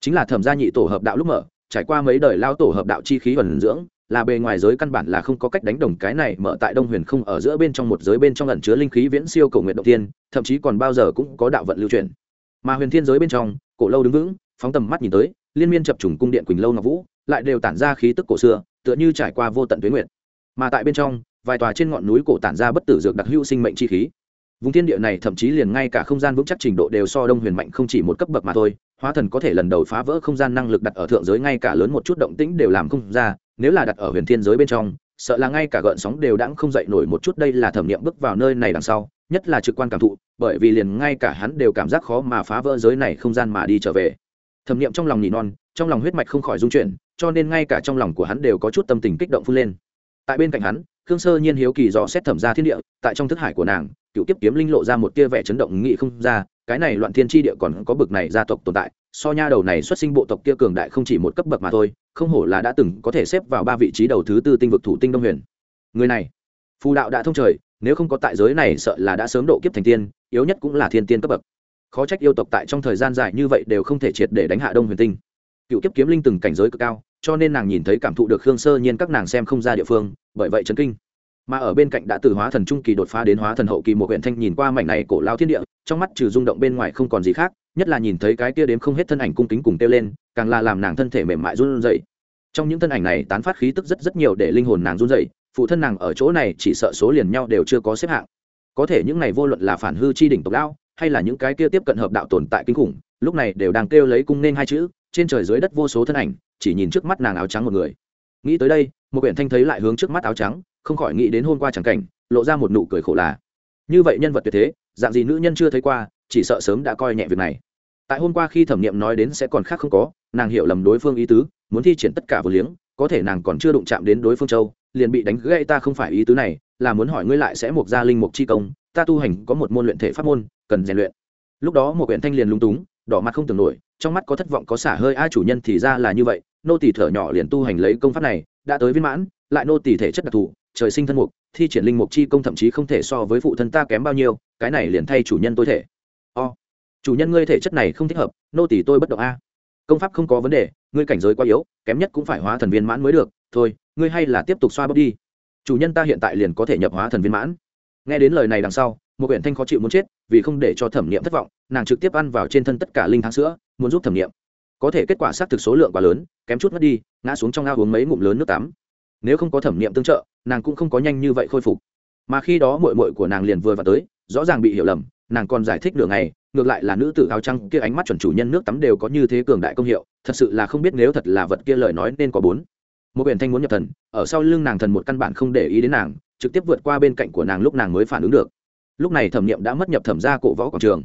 Speaker 1: Chính là thẩm gia nhị tổ hợp đạo lúc mở, trải qua mấy đời lao tổ hợp đạo chi khí ẩn dưỡng, là bề ngoài giới căn bản là không có cách đánh đồng cái này mở tại đông huyền không ở giữa bên trong một giới bên trong ẩn chứa linh khí viễn siêu cầu nguyện động tiên thậm chí còn bao giờ cũng có đạo vận lưu truyền. Mà huyền thiên giới bên trong, cổ lâu đứng vững phóng tầm mắt nhìn tới, liên miên chập trùng cung điện quỳnh lâu ngọc vũ lại đều tản ra khí tức cổ xưa, tựa như trải qua vô tận tuyến nguyện mà tại bên trong, vài tòa trên ngọn núi cổ tản ra bất tử dược đặc hữu sinh mệnh chi khí. Vùng thiên địa này thậm chí liền ngay cả không gian vững chắc trình độ đều so đông huyền mạnh không chỉ một cấp bậc mà thôi, hóa thần có thể lần đầu phá vỡ không gian năng lực đặt ở thượng giới ngay cả lớn một chút động tĩnh đều làm không ra, nếu là đặt ở huyền thiên giới bên trong, sợ là ngay cả gợn sóng đều đãng không dậy nổi một chút đây là thẩm nghiệm bước vào nơi này đằng sau, nhất là trực quan cảm thụ, bởi vì liền ngay cả hắn đều cảm giác khó mà phá vỡ giới này không gian mà đi trở về thẩm nghiệm trong lòng nỉ non, trong lòng huyết mạch không khỏi dung chuyển, cho nên ngay cả trong lòng của hắn đều có chút tâm tình kích động phun lên. Tại bên cạnh hắn, khương sơ nhiên hiếu kỳ dò xét thẩm ra thiên địa, tại trong thức hải của nàng, cựu kiếp kiếm linh lộ ra một tia vẻ chấn động nghị không ra, cái này loạn thiên tri địa còn có bực này gia tộc tồn tại, so nha đầu này xuất sinh bộ tộc kia cường đại không chỉ một cấp bậc mà thôi, không hổ là đã từng có thể xếp vào ba vị trí đầu thứ tư tinh vực thủ tinh đông huyền. Người này, phù đạo đã thông trời, nếu không có tại giới này sợ là đã sớm độ kiếp thành tiên, yếu nhất cũng là thiên tiên cấp bậc khó trách yêu tộc tại trong thời gian dài như vậy đều không thể triệt để đánh hạ đông huyền tinh. Cựu kiếp kiếm linh từng cảnh giới cực cao, cho nên nàng nhìn thấy cảm thụ được khương sơ nhiên các nàng xem không ra địa phương, bởi vậy chấn kinh. Mà ở bên cạnh đã từ hóa thần trung kỳ đột phá đến hóa thần hậu kỳ một huyện thanh nhìn qua mảnh này cổ lao thiên địa, trong mắt trừ rung động bên ngoài không còn gì khác, nhất là nhìn thấy cái kia đếm không hết thân ảnh cung kính cùng kêu lên, càng là làm nàng thân thể mềm mại run rẩy. Trong những thân ảnh này tán phát khí tức rất rất nhiều để linh hồn nàng run rẩy, phụ thân nàng ở chỗ này chỉ sợ số liền nhau đều chưa có xếp hạng. Có thể những này vô luận là phản hư chi đỉnh tộc lão hay là những cái kia tiếp cận hợp đạo tồn tại kinh khủng, lúc này đều đang kêu lấy cung nên hai chữ, trên trời dưới đất vô số thân ảnh, chỉ nhìn trước mắt nàng áo trắng một người. Nghĩ tới đây, một quyển thanh thấy lại hướng trước mắt áo trắng, không khỏi nghĩ đến hôm qua chẳng cảnh, lộ ra một nụ cười khổ là. Như vậy nhân vật tuyệt thế, dạng gì nữ nhân chưa thấy qua, chỉ sợ sớm đã coi nhẹ việc này. Tại hôm qua khi thẩm nghiệm nói đến sẽ còn khác không có, nàng hiểu lầm đối phương ý tứ, muốn thi triển tất cả vừa liếng, có thể nàng còn chưa đụng chạm đến đối phương châu, liền bị đánh gãy ta không phải ý tứ này, là muốn hỏi ngươi lại sẽ mục gia linh mục chi công ta tu hành có một môn luyện thể pháp môn, cần rèn luyện. Lúc đó một quyển thanh liền lung túng, đỏ mặt không tưởng nổi, trong mắt có thất vọng có xả hơi ai chủ nhân thì ra là như vậy, nô tỳ thở nhỏ liền tu hành lấy công pháp này, đã tới viên mãn, lại nô tỳ thể chất đặc thù, trời sinh thân mục, thi triển linh mục chi công thậm chí không thể so với phụ thân ta kém bao nhiêu, cái này liền thay chủ nhân tôi thể. O, chủ nhân ngươi thể chất này không thích hợp, nô tỳ tôi bất động a. Công pháp không có vấn đề, ngươi cảnh giới quá yếu, kém nhất cũng phải hóa thần viên mãn mới được, thôi, ngươi hay là tiếp tục xoa bóp đi. Chủ nhân ta hiện tại liền có thể nhập hóa thần viên mãn nghe đến lời này đằng sau, một quyển thanh khó chịu muốn chết, vì không để cho thẩm nghiệm thất vọng, nàng trực tiếp ăn vào trên thân tất cả linh tháng sữa, muốn giúp thẩm nghiệm có thể kết quả xác thực số lượng quá lớn, kém chút mất đi, ngã xuống trong ao uống mấy ngụm lớn nước tắm. Nếu không có thẩm nghiệm tương trợ, nàng cũng không có nhanh như vậy khôi phục. Mà khi đó mội mội của nàng liền vừa vào tới, rõ ràng bị hiểu lầm, nàng còn giải thích nửa ngày, ngược lại là nữ tử áo trăng kia ánh mắt chuẩn chủ nhân nước tắm đều có như thế cường đại công hiệu, thật sự là không biết nếu thật là vật kia lời nói nên có bốn một biển thanh muốn nhập thần, ở sau lưng nàng thần một căn bản không để ý đến nàng, trực tiếp vượt qua bên cạnh của nàng lúc nàng mới phản ứng được. Lúc này thẩm nghiệm đã mất nhập thẩm ra cổ võ quảng trường.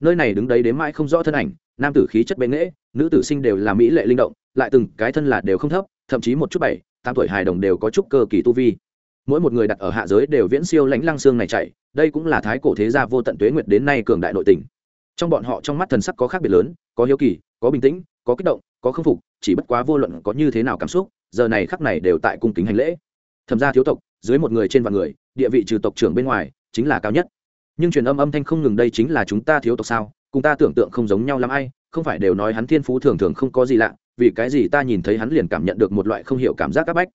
Speaker 1: Nơi này đứng đấy đến mãi không rõ thân ảnh, nam tử khí chất bệ nghễ, nữ tử sinh đều là mỹ lệ linh động, lại từng cái thân là đều không thấp, thậm chí một chút bảy, tám tuổi hài đồng đều có chút cơ kỳ tu vi. Mỗi một người đặt ở hạ giới đều viễn siêu lãnh lăng xương này chạy, đây cũng là thái cổ thế gia vô tận tuế nguyệt đến nay cường đại nội tình. Trong bọn họ trong mắt thần sắc có khác biệt lớn, có hiếu kỳ, có bình tĩnh, có kích động, có khâm phục chỉ bất quá vô luận có như thế nào cảm xúc, giờ này khắc này đều tại cung kính hành lễ. Thẩm gia thiếu tộc, dưới một người trên vạn người, địa vị trừ tộc trưởng bên ngoài, chính là cao nhất. Nhưng truyền âm âm thanh không ngừng đây chính là chúng ta thiếu tộc sao? Cùng ta tưởng tượng không giống nhau lắm ai, không phải đều nói hắn thiên phú thường thường không có gì lạ, vì cái gì ta nhìn thấy hắn liền cảm nhận được một loại không hiểu cảm giác áp bách.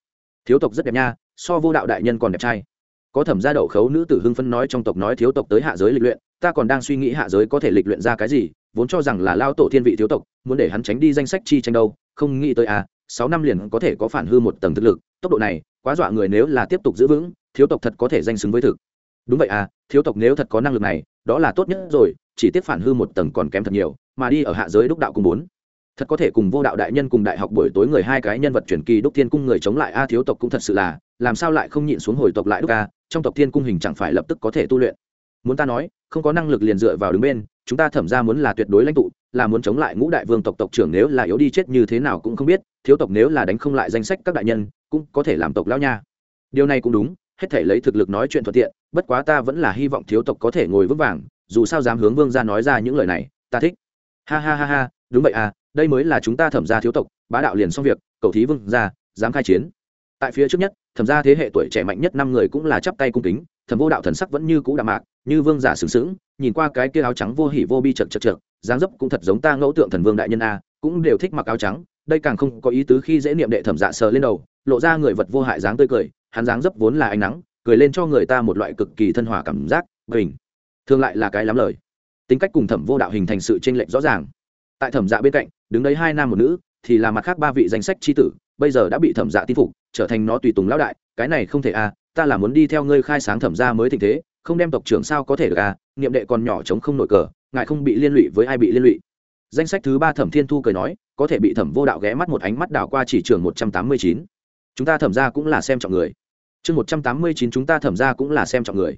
Speaker 1: Thiếu tộc rất đẹp nha, so vô đạo đại nhân còn đẹp trai. Có thẩm gia đậu khấu nữ tử hưng phân nói trong tộc nói thiếu tộc tới hạ giới lịch luyện, ta còn đang suy nghĩ hạ giới có thể lịch luyện ra cái gì vốn cho rằng là lao tổ thiên vị thiếu tộc, muốn để hắn tránh đi danh sách chi tranh đâu, không nghĩ tới à sáu năm liền có thể có phản hư một tầng thực lực, tốc độ này, quá dọa người nếu là tiếp tục giữ vững, thiếu tộc thật có thể danh xứng với thực. Đúng vậy à thiếu tộc nếu thật có năng lực này, đó là tốt nhất rồi, chỉ tiếp phản hư một tầng còn kém thật nhiều, mà đi ở hạ giới đúc đạo cùng bốn. Thật có thể cùng vô đạo đại nhân cùng đại học buổi tối người hai cái nhân vật truyền kỳ đúc thiên cung người chống lại a, thiếu tộc cũng thật sự là, làm sao lại không nhịn xuống hồi tộc lại đúc a, trong tộc thiên cung hình chẳng phải lập tức có thể tu luyện. Muốn ta nói không có năng lực liền dựa vào đứng bên, chúng ta thẩm ra muốn là tuyệt đối lãnh tụ, là muốn chống lại ngũ đại vương tộc tộc trưởng nếu là yếu đi chết như thế nào cũng không biết, thiếu tộc nếu là đánh không lại danh sách các đại nhân, cũng có thể làm tộc lão nha. Điều này cũng đúng, hết thể lấy thực lực nói chuyện thuận tiện, bất quá ta vẫn là hy vọng thiếu tộc có thể ngồi vững vàng, dù sao dám hướng vương ra nói ra những lời này, ta thích. Ha ha ha ha, đúng vậy à đây mới là chúng ta thẩm gia thiếu tộc, bá đạo liền xong việc, cầu thí vương ra dám khai chiến. Tại phía trước nhất, thẩm gia thế hệ tuổi trẻ mạnh nhất năm người cũng là chắp tay cung kính thẩm vô đạo thần sắc vẫn như cũ đạm mạc, như vương giả sừng sững, nhìn qua cái kia áo trắng vô hỉ vô bi chật chật chật, dáng dấp cũng thật giống ta ngẫu tượng thần vương đại nhân a, cũng đều thích mặc áo trắng, đây càng không có ý tứ khi dễ niệm đệ thẩm dạ sờ lên đầu, lộ ra người vật vô hại dáng tươi cười, hắn dáng dấp vốn là ánh nắng, cười lên cho người ta một loại cực kỳ thân hòa cảm giác, bình. Thường lại là cái lắm lời. Tính cách cùng thẩm vô đạo hình thành sự tranh lệch rõ ràng. Tại thẩm dạ bên cạnh, đứng đấy hai nam một nữ, thì là mặt khác ba vị danh sách tri tử, bây giờ đã bị thẩm dạ tin phục, trở thành nó tùy tùng lão đại, cái này không thể à ta là muốn đi theo ngươi khai sáng thẩm gia mới tình thế, không đem tộc trưởng sao có thể được à niệm đệ còn nhỏ chống không nổi cờ, ngài không bị liên lụy với ai bị liên lụy. Danh sách thứ ba thẩm thiên thu cười nói, có thể bị thẩm vô đạo ghé mắt một ánh mắt đảo qua chỉ trường một trăm tám mươi chín. Chúng ta thẩm ra cũng là xem trọng người. Chương một trăm tám mươi chín chúng ta thẩm ra cũng là xem trọng người.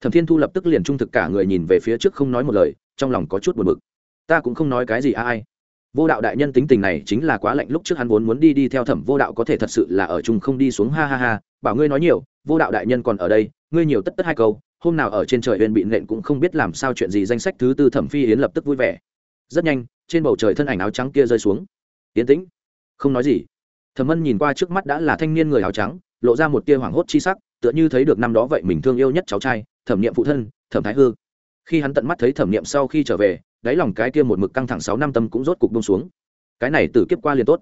Speaker 1: Thẩm thiên thu lập tức liền trung thực cả người nhìn về phía trước không nói một lời, trong lòng có chút buồn bực. Ta cũng không nói cái gì ai vô đạo đại nhân tính tình này chính là quá lạnh lúc trước hắn vốn muốn đi đi theo thẩm vô đạo có thể thật sự là ở chung không đi xuống, ha ha ha, bảo ngươi nói nhiều, vô đạo đại nhân còn ở đây, ngươi nhiều tất tất hai câu, hôm nào ở trên trời huyền bị nện cũng không biết làm sao chuyện gì, danh sách thứ tư thẩm phi yến lập tức vui vẻ. Rất nhanh, trên bầu trời thân ảnh áo trắng kia rơi xuống. Yến tĩnh, không nói gì. Thẩm ân nhìn qua trước mắt đã là thanh niên người áo trắng, lộ ra một tia hoảng hốt chi sắc, tựa như thấy được năm đó vậy mình thương yêu nhất cháu trai, thẩm niệm phụ thân, thẩm thái hư. Khi hắn tận mắt thấy thẩm niệm sau khi trở về đáy lòng cái kia một mực căng thẳng sáu năm tâm cũng rốt cục bông xuống. Cái này tử kiếp qua liền tốt.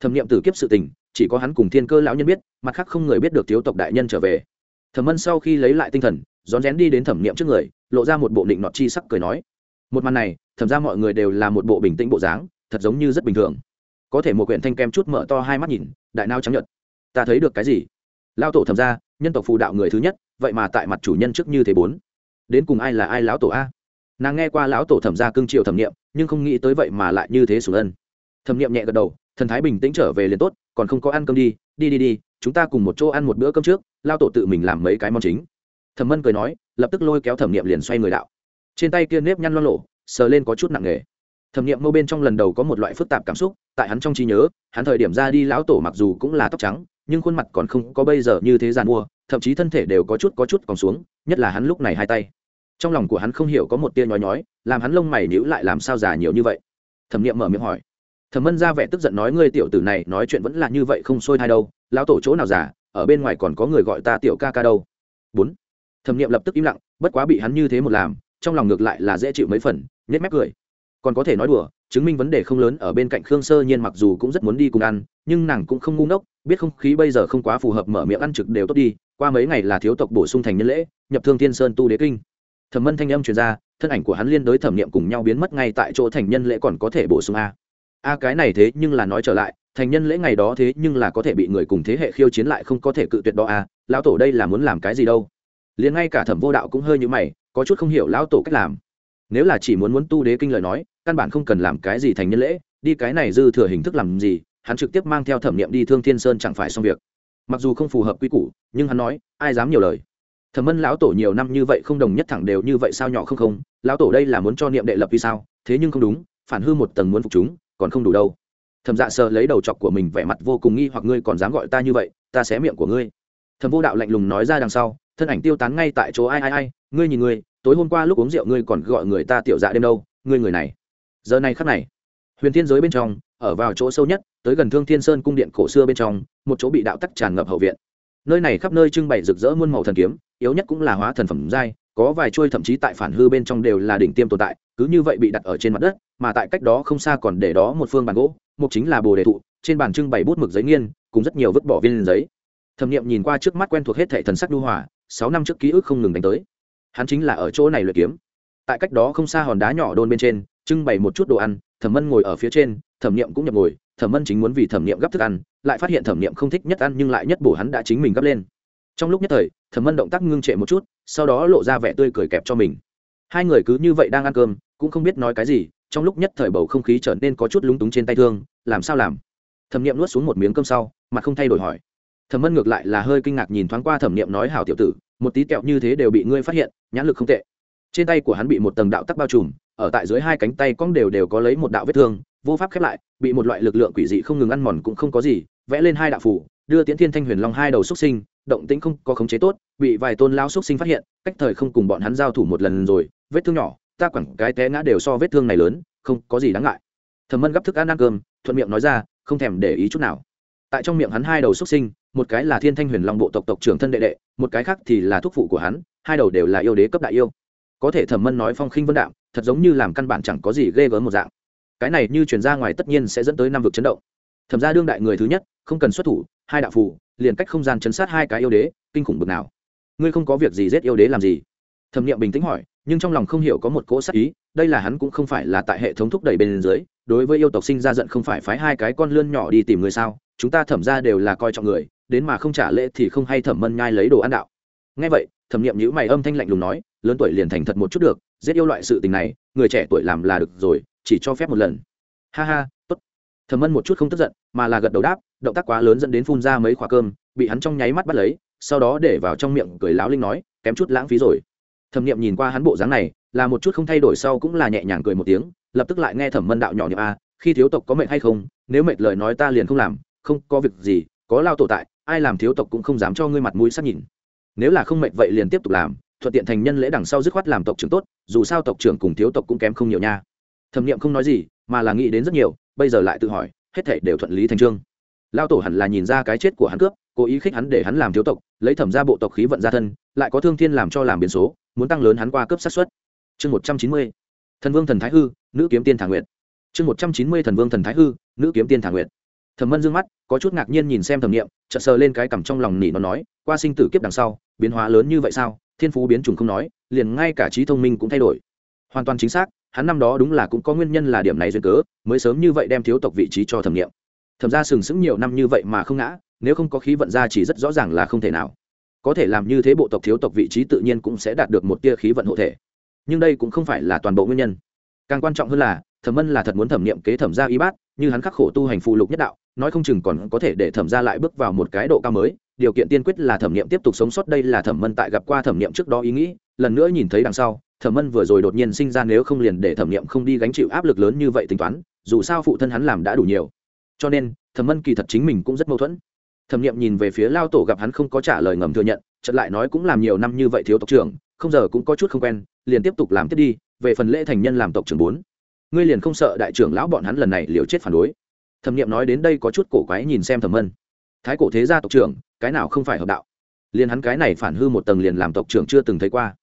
Speaker 1: Thẩm nghiệm tử kiếp sự tình, chỉ có hắn cùng thiên cơ lão nhân biết, mặt khác không người biết được thiếu tộc đại nhân trở về. Thẩm mân sau khi lấy lại tinh thần, rón rén đi đến thẩm nghiệm trước người, lộ ra một bộ định nọt chi sắc cười nói. Một màn này, thẩm ra mọi người đều là một bộ bình tĩnh bộ dáng, thật giống như rất bình thường. Có thể một quyển thanh kem chút mở to hai mắt nhìn, đại nao trắng nhật ta thấy được cái gì? Lao tổ thẩm ra, nhân tộc phù đạo người thứ nhất, vậy mà tại mặt chủ nhân trước như thế bốn. Đến cùng ai là ai lão tổ a? Nàng nghe qua lão tổ thẩm ra cương triều thẩm nghiệm nhưng không nghĩ tới vậy mà lại như thế sùng ân. Thẩm nghiệm nhẹ gật đầu, thần thái bình tĩnh trở về liền tốt, còn không có ăn cơm đi đi đi đi, chúng ta cùng một chỗ ăn một bữa cơm trước lao tổ tự mình làm mấy cái món chính. Thẩm mân cười nói, lập tức lôi kéo thẩm nghiệm liền xoay người đạo. Trên tay kia nếp nhăn lo lộ sờ lên có chút nặng nề. Thẩm nghiệm mâu bên trong lần đầu có một loại phức tạp cảm xúc, tại hắn trong trí nhớ, hắn thời điểm ra đi lão tổ mặc dù cũng là tóc trắng, nhưng khuôn mặt còn không có bây giờ như thế giàn mua, thậm chí thân thể đều có chút có chút còn xuống, nhất là hắn lúc này hai tay trong lòng của hắn không hiểu có một tia nhói nhói, làm hắn lông mày nhíu lại làm sao già nhiều như vậy. Thẩm nghiệm mở miệng hỏi. Thẩm mân ra vẻ tức giận nói, ngươi tiểu tử này nói chuyện vẫn là như vậy không sôi thai đâu, lão tổ chỗ nào giả ở bên ngoài còn có người gọi ta tiểu ca ca đâu. Bốn. Thẩm nghiệm lập tức im lặng, bất quá bị hắn như thế một làm, trong lòng ngược lại là dễ chịu mấy phần nhét mép cười. Còn có thể nói đùa, chứng minh vấn đề không lớn, ở bên cạnh khương sơ nhiên mặc dù cũng rất muốn đi cùng ăn, nhưng nàng cũng không ngu ngốc, biết không khí bây giờ không quá phù hợp mở miệng ăn trực đều tốt đi, qua mấy ngày là thiếu tộc bổ sung thành nhân lễ, nhập thương thiên sơn tu đế kinh thẩm mân thanh âm truyền ra, thân ảnh của hắn liên đối thẩm nghiệm cùng nhau biến mất ngay tại chỗ thành nhân lễ còn có thể bổ sung a. A cái này thế nhưng là nói trở lại, thành nhân lễ ngày đó thế nhưng là có thể bị người cùng thế hệ khiêu chiến lại không có thể cự tuyệt đó a, lão tổ đây là muốn làm cái gì đâu? Liền ngay cả thẩm vô đạo cũng hơi như mày, có chút không hiểu lão tổ cách làm. Nếu là chỉ muốn muốn tu đế kinh lời nói, căn bản không cần làm cái gì thành nhân lễ, đi cái này dư thừa hình thức làm gì, hắn trực tiếp mang theo thẩm nghiệm đi thương thiên sơn chẳng phải xong việc. Mặc dù không phù hợp quy củ, nhưng hắn nói, ai dám nhiều lời thẩm mân lão tổ nhiều năm như vậy không đồng nhất thẳng đều như vậy sao nhỏ không không, lão tổ đây là muốn cho niệm đệ lập vì sao? Thế nhưng không đúng, phản hư một tầng muốn phục chúng, còn không đủ đâu. Thẩm dạ sờ lấy đầu chọc của mình vẻ mặt vô cùng nghi hoặc, ngươi còn dám gọi ta như vậy, ta xé miệng của ngươi. Thẩm vô đạo lạnh lùng nói ra đằng sau, thân ảnh tiêu tán ngay tại chỗ, ai ai ai, ngươi nhìn ngươi, tối hôm qua lúc uống rượu ngươi còn gọi người ta tiểu dạ đêm đâu, ngươi người này. Giờ này khắc này, huyền thiên giới bên trong, ở vào chỗ sâu nhất, tới gần thương thiên sơn cung điện cổ xưa bên trong, một chỗ bị đạo tắc tràn ngập hậu viện nơi này khắp nơi trưng bày rực rỡ muôn màu thần kiếm, yếu nhất cũng là hóa thần phẩm giai, có vài chuôi thậm chí tại phản hư bên trong đều là đỉnh tiêm tồn tại, cứ như vậy bị đặt ở trên mặt đất, mà tại cách đó không xa còn để đó một phương bàn gỗ mục chính là bồ đề thụ, trên bàn trưng bày bút mực giấy nghiên, cùng rất nhiều vứt bỏ viên giấy. Thẩm nghiệm nhìn qua trước mắt quen thuộc hết thệ thần sắc đu hòa, sáu năm trước ký ức không ngừng đánh tới. Hắn chính là ở chỗ này luyện kiếm. Tại cách đó không xa hòn đá nhỏ đôn bên trên, trưng bày một chút đồ ăn, thẩm mân ngồi ở phía trên, thẩm nghiệm cũng nhập ngồi thẩm mân chính muốn vì thẩm nghiệm gấp thức ăn, lại phát hiện thẩm nghiệm không thích nhất ăn nhưng lại nhất bổ hắn đã chính mình gấp lên. Trong lúc nhất thời, thẩm mân động tác ngưng trệ một chút, sau đó lộ ra vẻ tươi cười kẹp cho mình. Hai người cứ như vậy đang ăn cơm, cũng không biết nói cái gì, trong lúc nhất thời bầu không khí trở nên có chút lúng túng trên tay thương, làm sao làm? Thẩm nghiệm nuốt xuống một miếng cơm sau mà không thay đổi hỏi. Thẩm mân ngược lại là hơi kinh ngạc nhìn thoáng qua thẩm nghiệm nói hảo tiểu tử, một tí kẹo như thế đều bị ngươi phát hiện, nhãn lực không tệ. Trên tay của hắn bị một tầng đạo tắc bao trùm ở tại dưới hai cánh tay cong đều đều có lấy một đạo vết thương, vô pháp khép lại, bị một loại lực lượng quỷ dị không ngừng ăn mòn cũng không có gì, vẽ lên hai đạo phủ, đưa tiễn thiên thanh huyền long hai đầu xuất sinh, động tĩnh không có khống chế tốt, bị vài tôn lao xuất sinh phát hiện, cách thời không cùng bọn hắn giao thủ một lần rồi, vết thương nhỏ, ta quẳng cái té ngã đều so vết thương này lớn, không có gì đáng ngại. Thẩm mân gấp thức ăn ăn cơm, thuận miệng nói ra, không thèm để ý chút nào. Tại trong miệng hắn hai đầu xuất sinh, một cái là thiên thanh huyền long bộ tộc tộc trưởng thân đệ đệ, một cái khác thì là thúc phụ của hắn, hai đầu đều là yêu đế cấp đại yêu. Có thể thẩm mân nói phong khinh vân đạm thật giống như làm căn bản chẳng có gì ghê gớm một dạng. Cái này như chuyển ra ngoài tất nhiên sẽ dẫn tới năm vực chấn động. Thẩm ra đương đại người thứ nhất, không cần xuất thủ, hai đạo phù, liền cách không gian chấn sát hai cái yêu đế, kinh khủng bực nào. Ngươi không có việc gì giết yêu đế làm gì? Thẩm nghiệm bình tĩnh hỏi, nhưng trong lòng không hiểu có một cỗ sát ý, đây là hắn cũng không phải là tại hệ thống thúc đẩy bên dưới, đối với yêu tộc sinh ra giận không phải phái hai cái con lươn nhỏ đi tìm người sao? Chúng ta thẩm ra đều là coi trọng người, đến mà không trả lễ thì không hay thẩm mân nhai lấy đồ ăn đạo. Ngay vậy, thẩm nghiệm nhữ mày âm thanh lạnh lùng nói, lớn tuổi liền thành thật một chút được giết yêu loại sự tình này, người trẻ tuổi làm là được rồi, chỉ cho phép một lần. Ha ha, tốt. Thẩm mân một chút không tức giận, mà là gật đầu đáp, động tác quá lớn dẫn đến phun ra mấy khoả cơm, bị hắn trong nháy mắt bắt lấy, sau đó để vào trong miệng cười láo linh nói, kém chút lãng phí rồi. Thẩm nghiệm nhìn qua hắn bộ dáng này, là một chút không thay đổi sau cũng là nhẹ nhàng cười một tiếng, lập tức lại nghe thẩm mân đạo nhỏ nhậm a, khi thiếu tộc có mệnh hay không, nếu mệnh lời nói ta liền không làm, không có việc gì, có lao tổ tại, ai làm thiếu tộc cũng không dám cho ngươi mặt mũi sắc nhìn. Nếu là không mệnh vậy liền tiếp tục làm thuận tiện thành nhân lễ đằng sau dứt khoát làm tộc trưởng tốt, dù sao tộc trưởng cùng thiếu tộc cũng kém không nhiều nha. Thẩm nghiệm không nói gì, mà là nghĩ đến rất nhiều, bây giờ lại tự hỏi, hết thể đều thuận lý thành trương lao tổ hẳn là nhìn ra cái chết của hắn cướp, cố ý khích hắn để hắn làm thiếu tộc, lấy thẩm ra bộ tộc khí vận ra thân, lại có thương thiên làm cho làm biến số, muốn tăng lớn hắn qua cướp sát xuất chương một trăm chín mươi, thần vương thần thái hư, nữ kiếm tiên thả nguyện chương một trăm chín mươi, thần vương thần thái hư, nữ kiếm tiên thả nguyện thẩm mân d ư ơ n g mắt, có chút ngạc nhiên nhìn xem thẩm nghiệm chợt sờ lên cái cằm trong lòng nỉ nó nói, qua sinh tử kiếp đằng sau, biến hóa lớn như vậy sao? Thiên phú biến chủng không nói, liền ngay cả trí thông minh cũng thay đổi. Hoàn toàn chính xác, hắn năm đó đúng là cũng có nguyên nhân là điểm này duyên cớ, mới sớm như vậy đem thiếu tộc vị trí cho thẩm nghiệm thẩm ra sừng sững nhiều năm như vậy mà không ngã, nếu không có khí vận ra chỉ rất rõ ràng là không thể nào. Có thể làm như thế bộ tộc thiếu tộc vị trí tự nhiên cũng sẽ đạt được một tia khí vận hộ thể. Nhưng đây cũng không phải là toàn bộ nguyên nhân. Càng quan trọng hơn là, thẩm mân là thật muốn thẩm nghiệm kế thẩm gia y bát như hắn khắc khổ tu hành phụ lục nhất đạo, nói không chừng còn có thể để thẩm gia lại bước vào một cái độ cao mới, điều kiện tiên quyết là thẩm nghiệm tiếp tục sống sót đây là thẩm mân tại gặp qua thẩm nghiệm trước đó ý nghĩ, lần nữa nhìn thấy đằng sau, thẩm mân vừa rồi đột nhiên sinh ra nếu không liền để thẩm nghiệm không đi gánh chịu áp lực lớn như vậy tính toán, dù sao phụ thân hắn làm đã đủ nhiều. Cho nên, thẩm mân kỳ thật chính mình cũng rất mâu thuẫn. Thẩm nghiệm nhìn về phía lao tổ gặp hắn không có trả lời ngầm thừa nhận, chợt lại nói cũng làm nhiều năm như vậy thiếu tộc trưởng, không giờ cũng có chút không quen, liền tiếp tục làm tiếp đi, về phần lễ thành nhân làm tộc trưởng bốn ngươi liền không sợ đại trưởng lão bọn hắn lần này liều chết phản đối? Thẩm nghiệm nói đến đây có chút cổ quái nhìn xem thẩm mân. Thái cổ thế gia tộc trưởng, cái nào không phải hợp đạo? Liền hắn cái này phản hư một tầng liền làm tộc trưởng chưa từng thấy qua.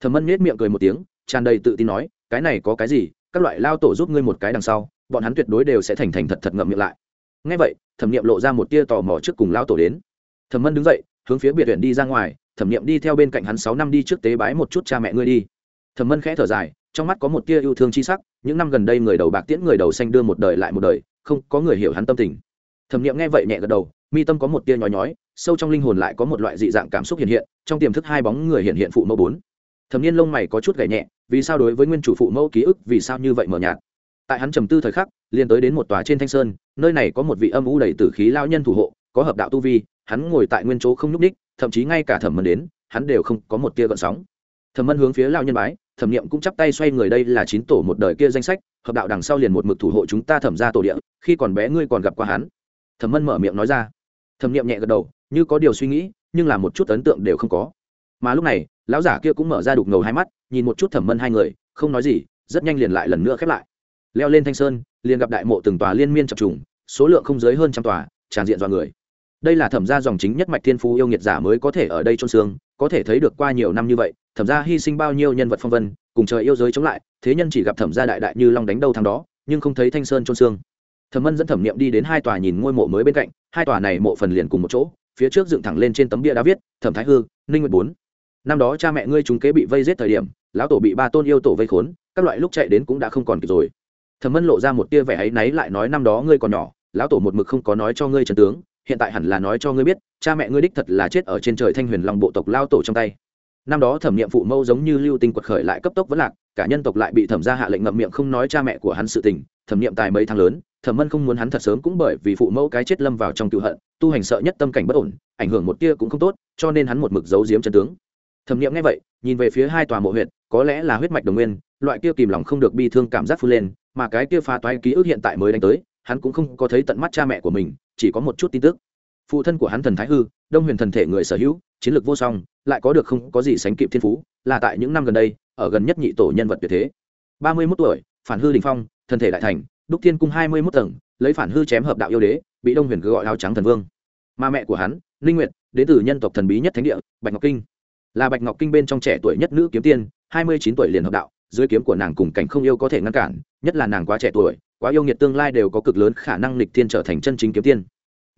Speaker 1: Thẩm mân nhét miệng cười một tiếng, tràn đầy tự tin nói, cái này có cái gì? Các loại lao tổ giúp ngươi một cái đằng sau, bọn hắn tuyệt đối đều sẽ thành thành thật thật ngậm miệng lại. Ngay vậy, thẩm nghiệm lộ ra một tia tò mò trước cùng lao tổ đến. Thẩm mân đứng dậy, hướng phía biệt viện đi ra ngoài, thẩm nghiệm đi theo bên cạnh hắn sáu năm đi trước tế bái một chút cha mẹ ngươi đi. Thẩm mân khẽ thở dài trong mắt có một tia yêu thương chi sắc, những năm gần đây người đầu bạc tiễn người đầu xanh đưa một đời lại một đời, không có người hiểu hắn tâm tình. Thẩm nghiệm nghe vậy nhẹ gật đầu, mi tâm có một tia nhói nhói, sâu trong linh hồn lại có một loại dị dạng cảm xúc hiện hiện, trong tiềm thức hai bóng người hiện hiện phụ mẫu bốn. Thẩm Niên lông mày có chút gảy nhẹ, vì sao đối với nguyên chủ phụ mẫu ký ức, vì sao như vậy mờ nhạt? Tại hắn trầm tư thời khắc, liền tới đến một tòa trên thanh sơn, nơi này có một vị âm u đầy tử khí lao nhân thủ hộ, có hợp đạo tu vi, hắn ngồi tại nguyên chỗ không nhúc ních thậm chí ngay cả thẩm mân đến, hắn đều không có một tia gợn sóng. Thẩm mân hướng phía lao nhân bái thẩm nghiệm cũng chắp tay xoay người, đây là chín tổ một đời kia danh sách, hợp đạo đằng sau liền một mực thủ hộ chúng ta thẩm ra tổ địa, khi còn bé ngươi còn gặp qua hắn. Thẩm mân mở miệng nói ra. Thẩm nghiệm nhẹ gật đầu, như có điều suy nghĩ, nhưng là một chút ấn tượng đều không có. Mà lúc này, lão giả kia cũng mở ra đục ngầu hai mắt, nhìn một chút thẩm mân hai người, không nói gì, rất nhanh liền lại lần nữa khép lại. Leo lên thanh sơn, liền gặp đại mộ từng tòa liên miên chập trùng, số lượng không dưới hơn trăm tòa, tràn diện dọa người. Đây là thẩm gia dòng chính nhất mạch thiên phú yêu nghiệt giả mới có thể ở đây trôn xương, có thể thấy được qua nhiều năm như vậy thẩm gia hy sinh bao nhiêu nhân vật phong vân, cùng trời yêu giới chống lại, thế nhân chỉ gặp thẩm gia đại đại như long đánh đâu thằng đó, nhưng không thấy thanh sơn trôn xương. Thẩm mân dẫn thẩm niệm đi đến hai tòa nhìn ngôi mộ mới bên cạnh, hai tòa này mộ phần liền cùng một chỗ, phía trước dựng thẳng lên trên tấm bia đã viết, thẩm thái hư, ninh nguyệt bốn. Năm đó cha mẹ ngươi chúng kế bị vây giết thời điểm, lão tổ bị ba tôn yêu tổ vây khốn, các loại lúc chạy đến cũng đã không còn kịp rồi. Thẩm mân lộ ra một tia vẻ áy náy lại nói, năm đó ngươi còn nhỏ, lão tổ một mực không có nói cho ngươi trần tướng, hiện tại hẳn là nói cho ngươi biết, cha mẹ ngươi đích thật là chết ở trên trời thanh huyền long bộ tộc lao tổ trong tay năm đó thẩm nghiệm phụ mâu giống như lưu tinh quật khởi lại cấp tốc vẫn lạc, cả nhân tộc lại bị thẩm gia hạ lệnh ngậm miệng không nói cha mẹ của hắn sự tình, thẩm nghiệm tài mấy tháng lớn, thẩm mân không muốn hắn thật sớm cũng bởi vì phụ mẫu cái chết lâm vào trong cựu hận, tu hành sợ nhất tâm cảnh bất ổn, ảnh hưởng một tia cũng không tốt, cho nên hắn một mực giấu giếm chân tướng. Thẩm nghiệm nghe vậy, nhìn về phía hai tòa mộ huyện có lẽ là huyết mạch đồng nguyên, loại kia kìm lòng không được bi thương cảm giác phun lên, mà cái kia phá toái ký ức hiện tại mới đánh tới, hắn cũng không có thấy tận mắt cha mẹ của mình, chỉ có một chút tin tức phụ thân của hắn thần thái hư, đông huyền thần thể người sở hữu, chiến lược vô song, lại có được không có gì sánh kịp thiên phú, là tại những năm gần đây, ở gần nhất nhị tổ nhân vật tuyệt thế. Ba mươi mốt tuổi, phản hư đình phong, thần thể đại thành, đúc thiên cung hai mươi mốt tầng, lấy phản hư chém hợp đạo yêu đế, bị đông huyền cứ gọi áo trắng thần vương. Mà mẹ của hắn linh nguyệt, đến từ nhân tộc thần bí nhất thánh địa, bạch ngọc kinh. Là bạch ngọc kinh bên trong trẻ tuổi nhất nữ kiếm tiên, hai mươi chín tuổi liền hợp đạo, dưới kiếm của nàng cùng cảnh không yêu có thể ngăn cản, nhất là nàng quá trẻ tuổi, quá yêu nghiệt tương lai đều có cực lớn khả năng lịch thiên trở thành chân chính kiếm tiên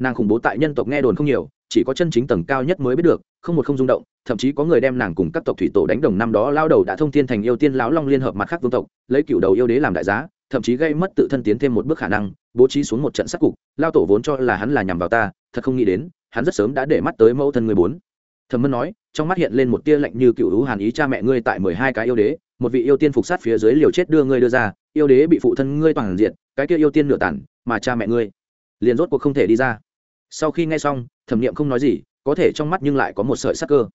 Speaker 1: nàng khủng bố tại nhân tộc nghe đồn không nhiều, chỉ có chân chính tầng cao nhất mới biết được, không một không rung động, thậm chí có người đem nàng cùng các tộc thủy tổ đánh đồng năm đó lao đầu đã thông thiên thành yêu tiên lão long liên hợp mặt khác vương tộc, lấy cựu đầu yêu đế làm đại giá, thậm chí gây mất tự thân tiến thêm một bước khả năng, bố trí xuống một trận sát cục, lao tổ vốn cho là hắn là nhằm vào ta, thật không nghĩ đến, hắn rất sớm đã để mắt tới mẫu thân người bốn. Thẩm mân nói, trong mắt hiện lên một tia lạnh như cựu hữu hàn ý cha mẹ ngươi tại mười hai cái yêu đế, một vị yêu tiên phục sát phía dưới liều chết đưa ngươi đưa ra, yêu đế bị phụ thân ngươi toàn diện, cái kia yêu tiên nửa tản mà cha mẹ ngươi liền rốt cuộc không thể đi ra sau khi nghe xong, thẩm nghiệm không nói gì, có thể trong mắt nhưng lại có một sợi sắc cơ.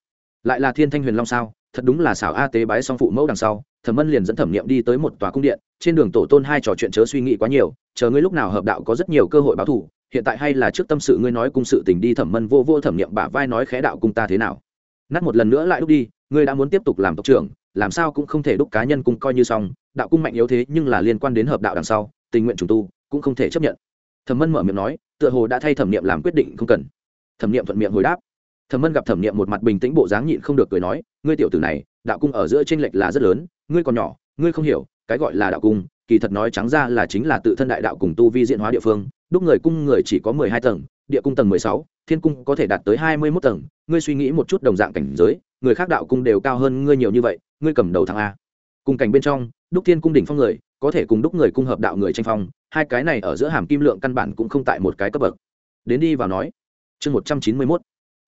Speaker 1: Lại là thiên thanh huyền long sao? Thật đúng là xảo a tế bái song phụ mẫu đằng sau. Thẩm mân liền dẫn thẩm nghiệm đi tới một tòa cung điện, trên đường tổ tôn hai trò chuyện chớ suy nghĩ quá nhiều, chờ ngươi lúc nào hợp đạo có rất nhiều cơ hội báo thù, hiện tại hay là trước tâm sự ngươi nói cung sự tình đi, thẩm mân vô vô thẩm nghiệm bả vai nói khẽ đạo cung ta thế nào? Nát một lần nữa lại đúc đi, ngươi đã muốn tiếp tục làm tộc trưởng, làm sao cũng không thể đúc cá nhân cung coi như xong, đạo cung mạnh yếu thế nhưng là liên quan đến hợp đạo đằng sau, tình nguyện trùng tu, cũng không thể chấp nhận. Thẩm mân mở miệng nói tựa hồ đã thay thẩm nghiệm làm quyết định không cần. Thẩm nghiệm thuận miệng hồi đáp. Thẩm mân gặp thẩm nghiệm một mặt bình tĩnh bộ dáng nhịn không được cười nói, ngươi tiểu tử này, đạo cung ở giữa tranh lệch là rất lớn, ngươi còn nhỏ, ngươi không hiểu, cái gọi là đạo cung, kỳ thật nói trắng ra là chính là tự thân đại đạo cùng tu vi diện hóa địa phương, đúc người cung người chỉ có mười hai tầng, địa cung tầng mười sáu, thiên cung có thể đạt tới hai mươi mốt tầng, ngươi suy nghĩ một chút đồng dạng cảnh giới, người khác đạo cung đều cao hơn ngươi nhiều như vậy, ngươi cầm đầu thằng a. Cùng cảnh bên trong, đúc thiên cung đỉnh phong người có thể cùng đúc người cung hợp đạo người tranh phong, hai cái này ở giữa hàm kim lượng căn bản cũng không tại một cái cấp bậc. Đến đi vào nói. Chương một trăm chín mươi mốt.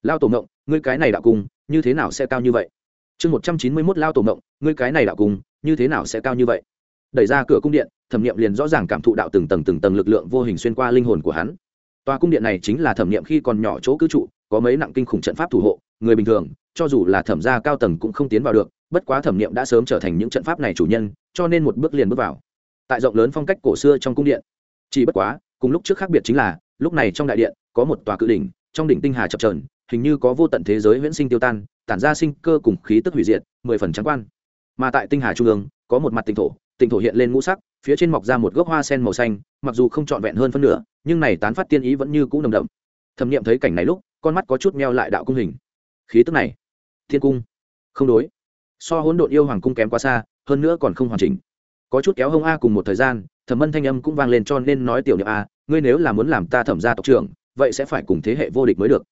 Speaker 1: Lao tổ mộng, ngươi cái này đạo cung, như thế nào sẽ cao như vậy? Chương một trăm chín mươi mốt lao tổ mộng, ngươi cái này đạo cung, như thế nào sẽ cao như vậy? Đẩy ra cửa cung điện, thẩm nghiệm liền rõ ràng cảm thụ đạo từng tầng từng tầng lực lượng vô hình xuyên qua linh hồn của hắn. Tòa cung điện này chính là thẩm nghiệm khi còn nhỏ chỗ cư trụ, có mấy nặng kinh khủng trận pháp thủ hộ, người bình thường, cho dù là thẩm gia cao tầng cũng không tiến vào được bất quá thẩm nghiệm đã sớm trở thành những trận pháp này chủ nhân, cho nên một bước liền bước vào. Tại rộng lớn phong cách cổ xưa trong cung điện. Chỉ bất quá, cùng lúc trước khác biệt chính là, lúc này trong đại điện, có một tòa cự đỉnh, trong đỉnh tinh hà chập trờn hình như có vô tận thế giới huyễn sinh tiêu tan, tản ra sinh cơ cùng khí tức hủy diệt, mười phần trắng quan. Mà tại tinh hà trung ương, có một mặt tinh thổ tinh thổ hiện lên ngũ sắc, phía trên mọc ra một gốc hoa sen màu xanh, mặc dù không trọn vẹn hơn phân nửa, nhưng này tán phát tiên ý vẫn như cũ nồng đậm. Thẩm nghiệm thấy cảnh này lúc, con mắt có chút meo lại đạo cung hình. Khí tức này, thiên cung. Không đối so hỗn độn yêu hoàng cung kém quá xa, hơn nữa còn không hoàn chỉnh. Có chút kéo hông a cùng một thời gian, thẩm mân thanh âm cũng vang lên cho nên nói tiểu niệm a, ngươi nếu là muốn làm ta thẩm gia tộc trưởng, vậy sẽ phải cùng thế hệ vô địch mới được.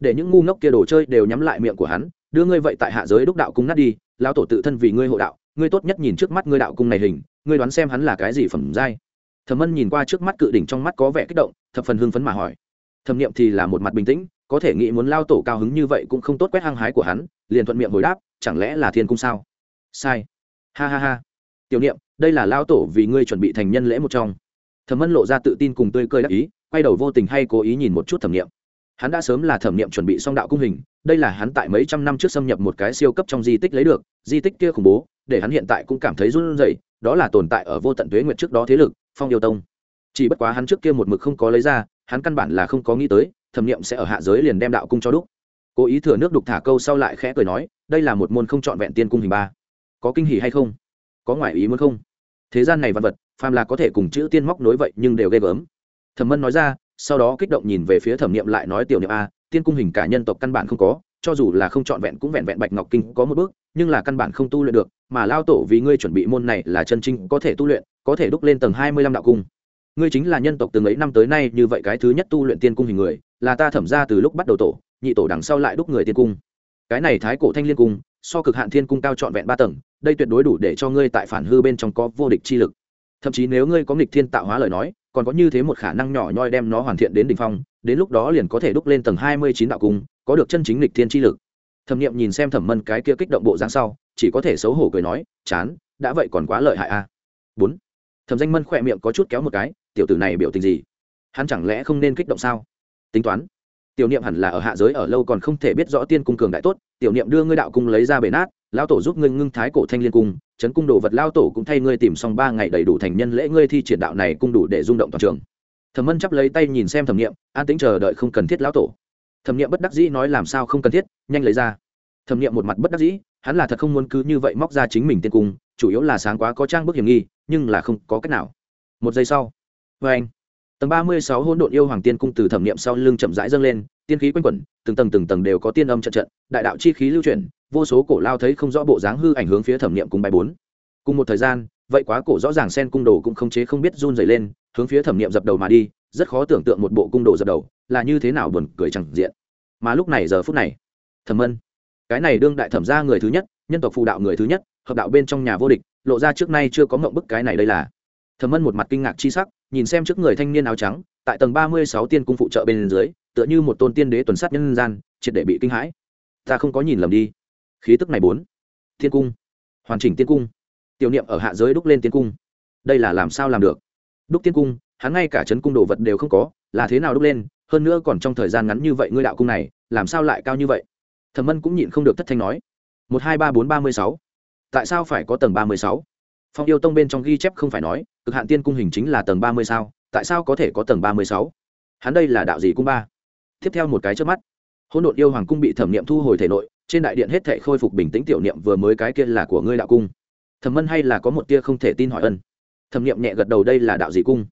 Speaker 1: Để những ngu ngốc kia đồ chơi đều nhắm lại miệng của hắn, đưa ngươi vậy tại hạ giới đúc đạo cung nát đi, lão tổ tự thân vì ngươi hộ đạo, ngươi tốt nhất nhìn trước mắt ngươi đạo cung này hình, ngươi đoán xem hắn là cái gì phẩm giai. Thẩm mân nhìn qua trước mắt cự đỉnh trong mắt có vẻ kích động, thập phần hưng phấn mà hỏi. Thẩm niệm thì là một mặt bình tĩnh, có thể nghĩ muốn lao tổ cao hứng như vậy cũng không tốt quét hăng hái của hắn, liền thuận miệng hồi đáp chẳng lẽ là thiên cung sao? Sai. Ha ha ha. Tiểu niệm, đây là lao tổ vì ngươi chuẩn bị thành nhân lễ một trong. Thẩm mân lộ ra tự tin cùng tươi cười đắc ý, quay đầu vô tình hay cố ý nhìn một chút thẩm niệm. Hắn đã sớm là thẩm niệm chuẩn bị xong đạo cung hình, đây là hắn tại mấy trăm năm trước xâm nhập một cái siêu cấp trong di tích lấy được, di tích kia khủng bố, để hắn hiện tại cũng cảm thấy run rẩy, đó là tồn tại ở vô tận tuế nguyệt trước đó thế lực, phong yêu tông. Chỉ bất quá hắn trước kia một mực không có lấy ra, hắn căn bản là không có nghĩ tới, thẩm niệm sẽ ở hạ giới liền đem đạo cung cho đúc cố ý thừa nước đục thả câu sau lại khẽ cười nói, đây là một môn không trọn vẹn tiên cung hình ba. Có kinh hỉ hay không? Có ngoại ý muốn không? Thế gian này vật vật, phàm là có thể cùng chữ tiên móc nối vậy nhưng đều ghê gớm. Thẩm mân nói ra, sau đó kích động nhìn về phía thẩm niệm lại nói, tiểu niệm a, tiên cung hình cả nhân tộc căn bản không có, cho dù là không trọn vẹn cũng vẹn vẹn bạch ngọc kinh có một bước, nhưng là căn bản không tu luyện được, mà lao tổ vì ngươi chuẩn bị môn này là chân trinh có thể tu luyện, có thể đúc lên tầng hai mươi lăm đạo cung. Ngươi chính là nhân tộc từng ấy năm tới nay như vậy cái thứ nhất tu luyện tiên cung hình người, là ta thẩm ra từ lúc bắt đầu tổ nhị tổ đằng sau lại đúc người tiên cung. Cái này thái cổ thanh liên cung, so cực hạn thiên cung cao trọn vẹn ba tầng, đây tuyệt đối đủ để cho ngươi tại phản hư bên trong có vô địch chi lực. Thậm chí nếu ngươi có nghịch thiên tạo hóa lời nói, còn có như thế một khả năng nhỏ nhoi đem nó hoàn thiện đến đ ỉ n h phong, đến lúc đó liền có thể đúc lên tầng hai mươi chín đạo cung, có được chân chính nghịch thiên chi lực. Thẩm nghiệm nhìn xem thẩm mân cái kia kích động bộ dáng sau, chỉ có thể xấu hổ cười nói, chán, đã vậy còn quá lợi hại a bốn. Thẩm danh mân khỏe miệng có chút kéo một cái, tiểu tử này biểu tình gì? Hắn chẳng lẽ không nên kích động sao? Tính toán tiểu niệm hẳn là ở hạ giới ở lâu còn không thể biết rõ tiên cung cường đại tốt, tiểu niệm đưa ngươi đạo cung lấy ra bể nát, lão tổ giúp ngươi ngưng thái cổ thanh liên cung, chấn cung đồ vật lao tổ cũng thay ngươi tìm xong ba ngày đầy đủ thành nhân lễ ngươi thi triển đạo này cung đủ để rung động toàn trường. Thẩm mân chắp lấy tay nhìn xem thẩm nghiệm an tĩnh chờ đợi không cần thiết lão tổ. Thẩm nghiệm bất đắc dĩ nói làm sao không cần thiết, nhanh lấy ra. Thẩm nghiệm một mặt bất đắc dĩ, hắn là thật không muốn cứ như vậy móc ra chính mình tiên cung, chủ yếu là sáng quá có trang bức hiểm nghi, nhưng là không có cách nào. Một giây sau. Vê anh tầng ba mươi sáu hôn độn yêu hoàng tiên cung từ thẩm nghiệm sau lưng chậm rãi dâng lên, tiên khí quanh quẩn, từng tầng từng tầng đều có tiên âm trận trận, đại đạo chi khí lưu chuyển, vô số cổ lao thấy không rõ bộ dáng hư ảnh hướng phía thẩm niệm cùng bài bốn. Cùng một thời gian, vậy quá cổ rõ ràng sen cung đồ cũng không chế không biết run dày lên, hướng phía thẩm niệm dập đầu mà đi, rất khó tưởng tượng một bộ cung đồ dập đầu là như thế nào buồn cười chẳng diện. Mà lúc này giờ phút này, thẩm ân cái này đương đại thẩm ra người thứ nhất, nhân tộc phụ đạo người thứ nhất, hợp đạo bên trong nhà vô địch, lộ ra trước nay chưa có mộng bức cái này đây là thẩm ân một mặt kinh ngạc chi sắc, nhìn xem trước người thanh niên áo trắng, tại tầng ba mươi sáu tiên cung phụ trợ bên dưới, tựa như một tôn tiên đế tuần sát nhân gian, triệt để bị kinh hãi. Ta không có nhìn lầm đi. Khí tức này bốn. Thiên cung. Hoàn chỉnh tiên cung. Tiểu niệm ở hạ giới đúc lên tiên cung. Đây là làm sao làm được? Đúc tiên cung, hắn ngay cả chấn cung đồ vật đều không có, là thế nào đúc lên? Hơn nữa còn trong thời gian ngắn như vậy ngươi đạo cung này, làm sao lại cao như vậy? Thẩm mân cũng nhịn không được thất thanh nói. Một, hai, ba, bốn, ba mươi sáu. Tại sao phải có tầng ba mươi sáu? Phong yêu tông bên trong ghi chép không phải nói, cực hạn tiên cung hình chính là tầng ba mươi sao, tại sao có thể có tầng ba mươi sáu? Hắn đây là đạo gì cung ba? Tiếp theo một cái trước mắt. Hỗn độn yêu hoàng cung bị thẩm niệm thu hồi thể nội, trên đại điện hết thệ khôi phục bình tĩnh tiểu niệm vừa mới cái kia là của ngươi đạo cung. Thẩm mân hay là có một tia không thể tin hỏi ân. Thẩm niệm nhẹ gật đầu đây là đạo gì cung?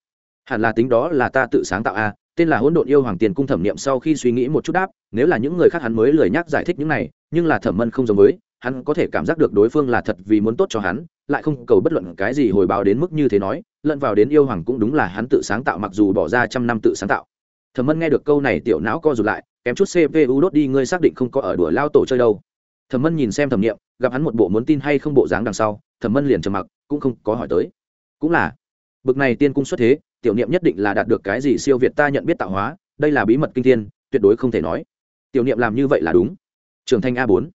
Speaker 1: Hẳn là tính đó là ta tự sáng tạo a, tên là hỗn độn yêu hoàng tiền cung thẩm niệm sau khi suy nghĩ một chút đáp, nếu là những người khác hắn mới lười nhắc giải thích những này, nhưng là thẩm mân không giống với, hắn có thể cảm giác được đối phương là thật vì muốn tốt cho hắn lại không cầu bất luận cái gì hồi báo đến mức như thế nói, lẫn vào đến yêu hoàng cũng đúng là hắn tự sáng tạo mặc dù bỏ ra trăm năm tự sáng tạo. Thẩm mân nghe được câu này tiểu não co rụt lại, kém chút cpu đốt đi, ngươi xác định không có ở đùa lao tổ chơi đâu. Thẩm mân nhìn xem thẩm nghiệm gặp hắn một bộ muốn tin hay không bộ dáng đằng sau, thẩm mân liền trầm mặc, cũng không có hỏi tới. Cũng là, bực này tiên cung xuất thế, tiểu niệm nhất định là đạt được cái gì siêu việt ta nhận biết tạo hóa, đây là bí mật kinh thiên, tuyệt đối không thể nói. Tiểu niệm làm như vậy là đúng. Trưởng thành a bốn.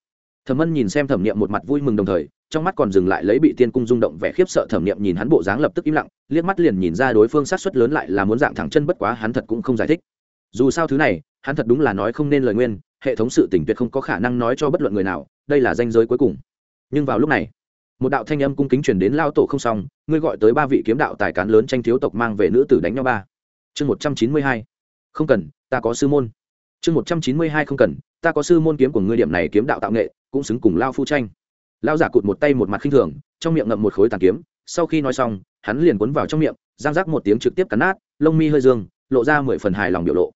Speaker 1: Thẩm mân nhìn xem thẩm niệm một mặt vui mừng đồng thời trong mắt còn dừng lại lấy bị tiên cung rung động vẻ khiếp sợ thẩm niệm nhìn hắn bộ dáng lập tức im lặng, liếc mắt liền nhìn ra đối phương sát xuất lớn lại là muốn dạng thẳng chân bất quá hắn thật cũng không giải thích. Dù sao thứ này, hắn thật đúng là nói không nên lời nguyên, hệ thống sự tỉnh tuyệt không có khả năng nói cho bất luận người nào, đây là danh giới cuối cùng. Nhưng vào lúc này, một đạo thanh âm cung kính truyền đến lao tổ không xong, ngươi gọi tới ba vị kiếm đạo tài cán lớn tranh thiếu tộc mang về nữ tử đánh nhau ba. Chương một trăm chín mươi hai, không cần, ta có sư môn. Chương một trăm chín mươi hai, không cần, ta có sư môn kiếm của ngươi điểm này kiếm đạo tạo nghệ, cũng xứng cùng lao phu tranh lao giả cụt một tay một mặt khinh thường, trong miệng ngậm một khối tàn kiếm, sau khi nói xong, hắn liền cuốn vào trong miệng, giang rác một tiếng trực tiếp cắn nát, lông mi hơi dương, lộ ra mười phần hài lòng biểu lộ.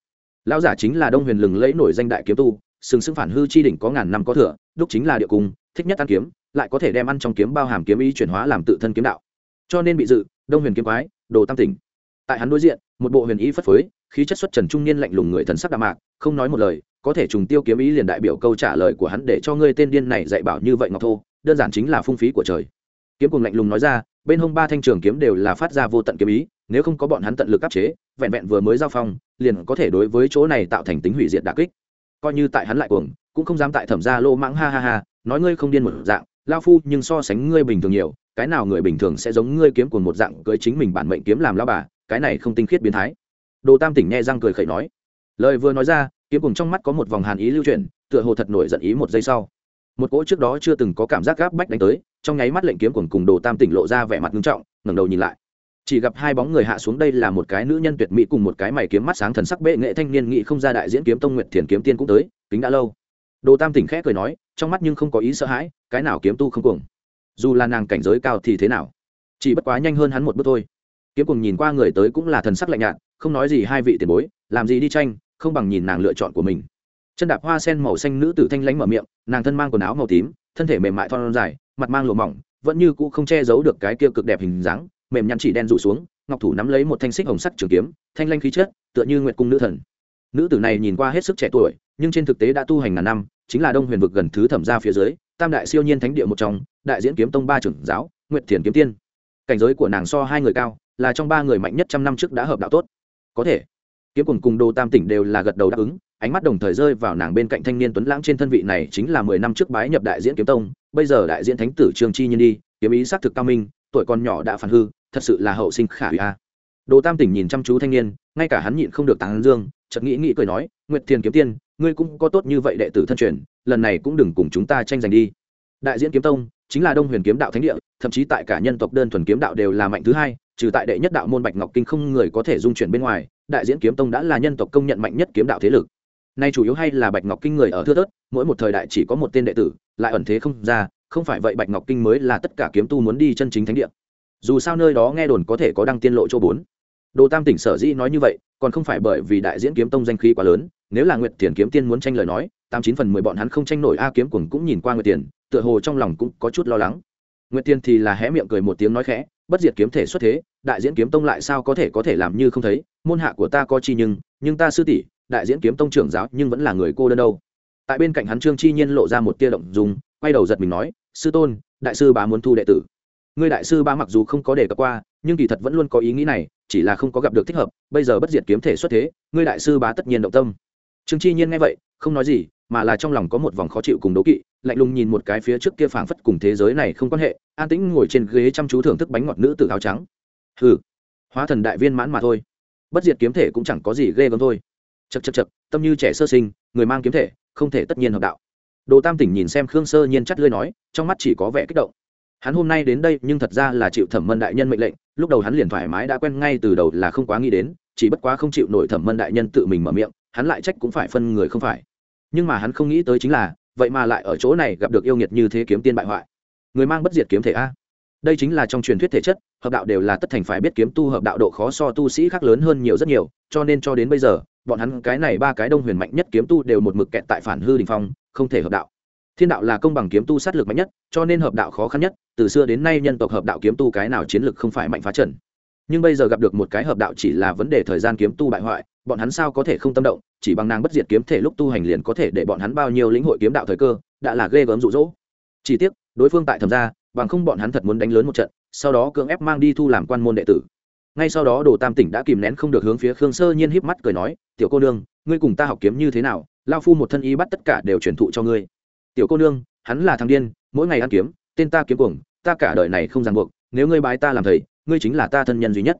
Speaker 1: Lao giả chính là đông huyền lừng lẫy nổi danh đại kiếm tu, sừng sững phản hư chi đỉnh có ngàn năm có thừa, đúc chính là địa cung, thích nhất ăn kiếm, lại có thể đem ăn trong kiếm bao hàm kiếm ý chuyển hóa làm tự thân kiếm đạo. Cho nên bị dự, đông huyền kiếm quái, đồ tam tỉnh. Tại hắn đối diện, một bộ huyền ý phất phới, khí chất xuất trần trung niên lạnh lùng người thần sắc đạm mạc, không nói một lời, có thể trùng tiêu kiếm ý liền đại biểu câu trả lời của hắn để cho ngươi tên điên này dạy bảo như vậy ngọc thô đơn giản chính là phung phí của trời. Kiếm cùng lạnh lùng nói ra, bên hông ba thanh trường kiếm đều là phát ra vô tận kiếm ý, nếu không có bọn hắn tận lực áp chế, vẹn vẹn vừa mới giao phong, liền có thể đối với chỗ này tạo thành tính hủy diệt đà kích. Coi như tại hắn lại cuồng, cũng không dám tại thẩm gia lô mãng ha ha ha, nói ngươi không điên một dạng, lao phu nhưng so sánh ngươi bình thường nhiều, cái nào người bình thường sẽ giống ngươi kiếm cùng một dạng cưới chính mình bản mệnh kiếm làm lao bà, cái này không tinh khiết biến thái. Đồ tam tỉnh nghe răng cười khẩy nói. Lời vừa nói ra, kiếm cùng trong mắt có một vòng hàn ý lưu chuyển, tựa hồ thật nổi giận ý một giây sau một cỗ trước đó chưa từng có cảm giác gáp bách đánh tới, trong nháy mắt lệnh kiếm cuồng cùng đồ tam tỉnh lộ ra vẻ mặt nghiêm trọng, ngẩng đầu nhìn lại. Chỉ gặp hai bóng người hạ xuống đây là một cái nữ nhân tuyệt mỹ cùng một cái mày kiếm mắt sáng thần sắc bệ nghệ thanh niên nghị không ra đại diễn kiếm tông nguyệt thiền kiếm tiên cũng tới, kính đã lâu. Đồ tam tỉnh khẽ cười nói, trong mắt nhưng không có ý sợ hãi, cái nào kiếm tu không cuồng. Dù là nàng cảnh giới cao thì thế nào? Chỉ bất quá nhanh hơn hắn một bước thôi. Kiếm cùng nhìn qua người tới cũng là thần sắc lạnh nhạt, không nói gì hai vị tiền bối, làm gì đi tranh, không bằng nhìn nàng lựa chọn của mình chân đạp hoa sen màu xanh nữ tử thanh lãnh mở miệng, nàng thân mang quần áo màu tím, thân thể mềm mại thon dài, mặt mang lụa mỏng, vẫn như cũ không che giấu được cái kia cực đẹp hình dáng, mềm nhăn chỉ đen rủ xuống, ngọc thủ nắm lấy một thanh xích hồng sắc trường kiếm, thanh lanh khí chất, tựa như nguyệt cung nữ thần. Nữ tử này nhìn qua hết sức trẻ tuổi, nhưng trên thực tế đã tu hành ngàn năm, chính là đông huyền vực gần thứ thẩm ra phía dưới, tam đại siêu nhiên thánh địa một trong, đại diễn kiếm tông ba trưởng giáo, nguyệt thiền kiếm tiên. Cảnh giới của nàng so hai người cao, là trong ba người mạnh nhất trăm năm trước đã hợp đạo tốt. Có thể, kiếm cùng cùng đồ tam tỉnh đều là gật đầu đáp ứng ánh mắt đồng thời rơi vào nàng bên cạnh thanh niên tuấn lãng trên thân vị này chính là mười năm trước bái nhập đại diễn kiếm tông, bây giờ đại diễn thánh tử trương chi nhiên đi, kiếm ý xác thực cao minh, tuổi còn nhỏ đã phản hư, thật sự là hậu sinh khả hủy a. Đồ tam tỉnh nhìn chăm chú thanh niên, ngay cả hắn nhịn không được tán dương, chợt nghĩ nghĩ cười nói, nguyệt thiền kiếm tiên, ngươi cũng có tốt như vậy đệ tử thân truyền, lần này cũng đừng cùng chúng ta tranh giành đi. Đại diễn kiếm tông chính là đông huyền kiếm đạo thánh địa, thậm chí tại cả nhân tộc đơn thuần kiếm đạo đều là mạnh thứ hai, trừ tại đệ nhất đạo môn bạch ngọc kinh không người có thể dung chuyển bên ngoài, đại diễn kiếm tông đã là nhân tộc công nhận mạnh nhất kiếm đạo thế lực nay chủ yếu hay là bạch ngọc kinh người ở thưa thớt, mỗi một thời đại chỉ có một tên đệ tử, lại ẩn thế không ra, không phải vậy bạch ngọc kinh mới là tất cả kiếm tu muốn đi chân chính thánh địa. Dù sao nơi đó nghe đồn có thể có đăng tiên lộ chỗ bốn. Đồ tam tỉnh sở dĩ nói như vậy, còn không phải bởi vì đại diễn kiếm tông danh khí quá lớn, nếu là nguyệt tiền kiếm tiên muốn tranh lời nói, tám chín phần mười bọn hắn không tranh nổi a kiếm cuồng cũng nhìn qua nguyệt tiền tựa hồ trong lòng cũng có chút lo lắng. Nguyệt tiền thì là hé miệng cười một tiếng nói khẽ, bất diệt kiếm thể xuất thế, đại diễn kiếm tông lại sao có thể có thể làm như không thấy, môn hạ của ta có chi nhưng nhưng ta sư tỷ đại diễn kiếm tông trưởng giáo nhưng vẫn là người cô đơn đâu. Tại bên cạnh hắn trương chi nhiên lộ ra một tia động dùng quay đầu giật mình nói, sư tôn, đại sư bá muốn thu đệ tử. Ngươi đại sư bá mặc dù không có đề cập qua, nhưng kỳ thật vẫn luôn có ý nghĩ này, chỉ là không có gặp được thích hợp, bây giờ bất diệt kiếm thể xuất thế ngươi đại sư bá tất nhiên động tâm. Trương chi nhiên nghe vậy, không nói gì, mà là trong lòng có một vòng khó chịu cùng đố kỵ, lạnh lùng nhìn một cái phía trước kia phảng phất cùng thế giới này không quan hệ, an tĩnh ngồi trên ghế chăm chú thưởng thức bánh ngọt nữ tử áo trắng. Hừ, hóa thần đại viên mãn mà thôi, bất diệt kiếm thể cũng chẳng có gì ghê gớm thôi chật chật chật, tâm như trẻ sơ sinh, người mang kiếm thể, không thể tất nhiên hợp đạo. Đồ tam tỉnh nhìn xem khương sơ nhiên chắt lưới nói, trong mắt chỉ có vẻ kích động. Hắn hôm nay đến đây, nhưng thật ra là chịu thẩm mân đại nhân mệnh lệnh, lúc đầu hắn liền thoải mái đã quen ngay từ đầu là không quá nghĩ đến, chỉ bất quá không chịu nổi thẩm mân đại nhân tự mình mở miệng, hắn lại trách cũng phải phân người không phải. Nhưng mà hắn không nghĩ tới chính là, vậy mà lại ở chỗ này gặp được yêu nghiệt như thế kiếm tiên bại hoại. Người mang bất diệt kiếm thể a? Đây chính là trong truyền thuyết thể chất, hợp đạo đều là tất thành phải biết kiếm tu hợp đạo độ khó so tu sĩ khác lớn hơn nhiều rất nhiều, cho nên cho đến bây giờ bọn hắn cái này ba cái đông huyền mạnh nhất kiếm tu đều một mực kẹt tại phản hư đình phong, không thể hợp đạo. Thiên đạo là công bằng kiếm tu sát lực mạnh nhất, cho nên hợp đạo khó khăn nhất, từ xưa đến nay nhân tộc hợp đạo kiếm tu cái nào chiến lực không phải mạnh phá trần. Nhưng bây giờ gặp được một cái hợp đạo chỉ là vấn đề thời gian kiếm tu bại hoại, bọn hắn sao có thể không tâm động, chỉ bằng nàng bất diệt kiếm thể lúc tu hành liền có thể để bọn hắn bao nhiêu lĩnh hội kiếm đạo thời cơ, đã là ghê gớm rụ rỗ chỉ tiếc, đối phương tại thẩm gia, bằng không bọn hắn thật muốn đánh lớn một trận, sau đó cưỡng ép mang đi thu làm quan môn đệ tử ngay sau đó đồ tam tỉnh đã kìm nén không được hướng phía khương sơ nhiên híp mắt cười nói, tiểu cô nương, ngươi cùng ta học kiếm như thế nào? Lao phu một thân y bắt tất cả đều truyền thụ cho ngươi. Tiểu cô nương, hắn là thằng điên, mỗi ngày ăn kiếm, tên ta kiếm cuồng, ta cả đời này không ràng buộc, nếu ngươi bái ta làm thầy, ngươi chính là ta thân nhân duy nhất.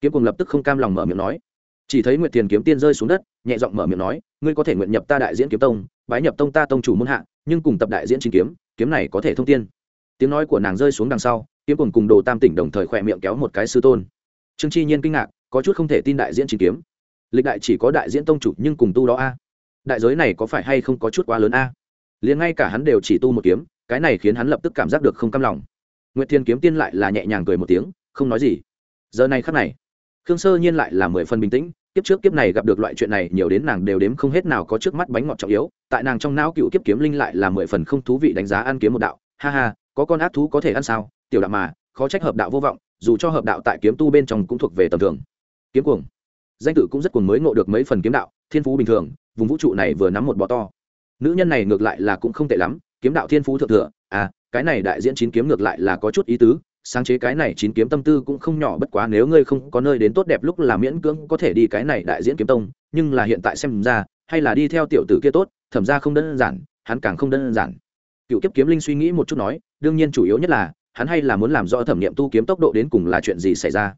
Speaker 1: Kiếm cuồng lập tức không cam lòng mở miệng nói. Chỉ thấy nguyệt tiền kiếm tiên rơi xuống đất, nhẹ giọng mở miệng nói, ngươi có thể nguyện nhập ta đại diễn kiếm tông, bái nhập tông ta tông chủ môn hạ, nhưng cùng tập đại diễn chính kiếm kiếm này có thể thông tiên. Tiếng nói của nàng rơi xuống đằng sau, kiếm cuồng cùng đồ tam tỉnh đồng thời khỏe miệng kéo một cái sư tôn trương chi nhiên kinh ngạc, có chút không thể tin đại diễn chính kiếm. Lịch đại chỉ có đại diễn tông chủ nhưng cùng tu đó a. À? Đại giới này có phải hay không có chút quá lớn a? À? Liền ngay cả hắn đều chỉ tu một kiếm, cái này khiến hắn lập tức cảm giác được không cam lòng. Nguyệt thiên kiếm tiên lại là nhẹ nhàng cười một tiếng, không nói gì. Giờ này khắc này, khương sơ nhiên lại là mười phần bình tĩnh, kiếp trước kiếp này gặp được loại chuyện này, nhiều đến nàng đều đếm không hết nào có trước mắt bánh ngọt trọng yếu, tại nàng trong não cựu kiếp kiếm linh lại là mười phần không thú vị đánh giá ăn kiếm một đạo. Ha ha, có con ác thú có thể ăn sao? Tiểu đạo mà, khó trách hợp đạo vô vọng dù cho hợp đạo tại kiếm tu bên trong cũng thuộc về tầm thường. Kiếm cuồng. Danh tự cũng rất cuồng mới ngộ được mấy phần kiếm đạo, thiên phú bình thường, vùng vũ trụ này vừa nắm một bọ to. Nữ nhân này ngược lại là cũng không tệ lắm, kiếm đạo thiên phú thượng thừa à cái này đại diễn chín kiếm ngược lại là có chút ý tứ, sáng chế cái này chín kiếm tâm tư cũng không nhỏ bất quá nếu ngươi không có nơi đến tốt đẹp lúc là miễn cưỡng có thể đi cái này đại diễn kiếm tông, nhưng là hiện tại xem ra, hay là đi theo tiểu tử kia tốt, thẩm ra không đơn giản, hắn càng không đơn giản. Cựu kiếp kiếm linh suy nghĩ một chút nói, đương nhiên chủ yếu nhất là hắn hay là muốn làm rõ thẩm nghiệm tu kiếm tốc độ đến cùng là chuyện gì xảy ra?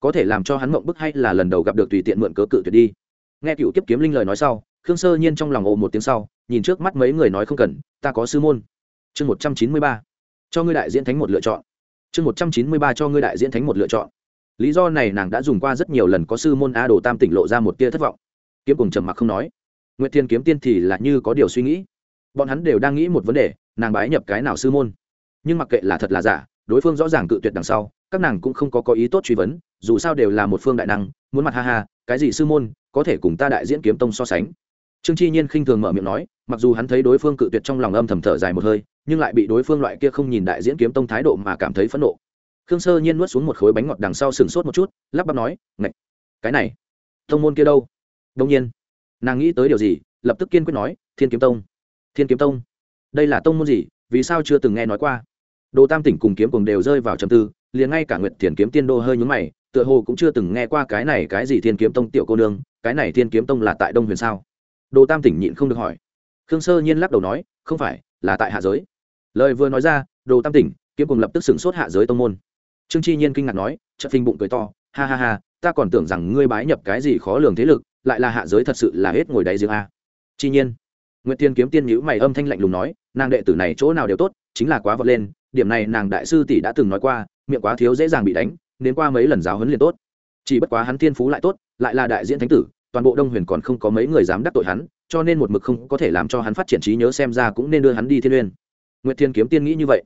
Speaker 1: Có thể làm cho hắn mộng bức hay là lần đầu gặp được tùy tiện mượn cớ cự tuyệt đi? Nghe cựu kiếp kiếm linh lời nói sau, khương sơ nhiên trong lòng ồ một tiếng sau, nhìn trước mắt mấy người nói không cần, ta có sư môn. Chương một trăm chín mươi ba. Cho ngươi đại diễn thánh một lựa chọn. Chương một trăm chín mươi ba cho ngươi đại diễn thánh một lựa chọn. Lý do này nàng đã dùng qua rất nhiều lần có sư môn a đồ tam tỉnh lộ ra một tia thất vọng. Kiếm cùng trầm mặc không nói. Nguyệt thiên kiếm tiên thì là như có điều suy nghĩ. Bọn hắn đều đang nghĩ một vấn đề, nàng bái nhập cái nào sư môn? Nhưng mặc kệ là thật là giả, đối phương rõ ràng cự tuyệt đằng sau, các nàng cũng không có có ý tốt truy vấn, dù sao đều là một phương đại năng, muốn mặt ha ha, cái gì sư môn, có thể cùng ta đại diễn kiếm tông so sánh. Trương chi nhiên khinh thường mở miệng nói, mặc dù hắn thấy đối phương cự tuyệt trong lòng âm thầm thở dài một hơi, nhưng lại bị đối phương loại kia không nhìn đại diễn kiếm tông thái độ mà cảm thấy phẫn nộ. Khương sơ nhiên nuốt xuống một khối bánh ngọt đằng sau sừng sốt một chút, lắp bắp nói, ngạch, cái này, tông môn kia đâu? Đông nhiên, nàng nghĩ tới điều gì, lập tức kiên quyết nói, thiên kiếm tông, thiên kiếm tông, đây là tông môn gì, vì sao chưa từng nghe nói qua? Đồ tam tỉnh cùng kiếm cùng đều rơi vào trầm tư, liền ngay cả nguyệt thiền kiếm tiên đô hơi nhúng mày, tựa hồ cũng chưa từng nghe qua cái này cái gì thiên kiếm tông tiểu cô nương, cái này thiên kiếm tông là tại đông huyền sao? Đồ tam tỉnh nhịn không được hỏi. Khương sơ nhiên lắc đầu nói, không phải, là tại hạ giới. Lời vừa nói ra, đồ tam tỉnh, kiếm cùng lập tức sửng sốt hạ giới tông môn. Trương chi nhiên kinh ngạc nói, chợt phình bụng cười to, ha ha ha, ta còn tưởng rằng ngươi bái nhập cái gì khó lường thế lực, lại là hạ giới thật sự là hết ngồi đáy giếng a. Chi nhiên. Nguyệt tiên kiếm tiên nhíu mày âm thanh lạnh lùng nói, nàng đệ tử này chỗ nào đều tốt, chính là quá vọt lên điểm này nàng đại sư tỷ đã từng nói qua, miệng quá thiếu dễ dàng bị đánh đến qua mấy lần giáo huấn liền tốt. Chỉ bất quá hắn thiên phú lại tốt, lại là đại diễn thánh tử, toàn bộ đông huyền còn không có mấy người dám đắc tội hắn, cho nên một mực không có thể làm cho hắn phát triển trí nhớ xem ra cũng nên đưa hắn đi thiên uyên nguyệt thiên kiếm tiên nghĩ như vậy.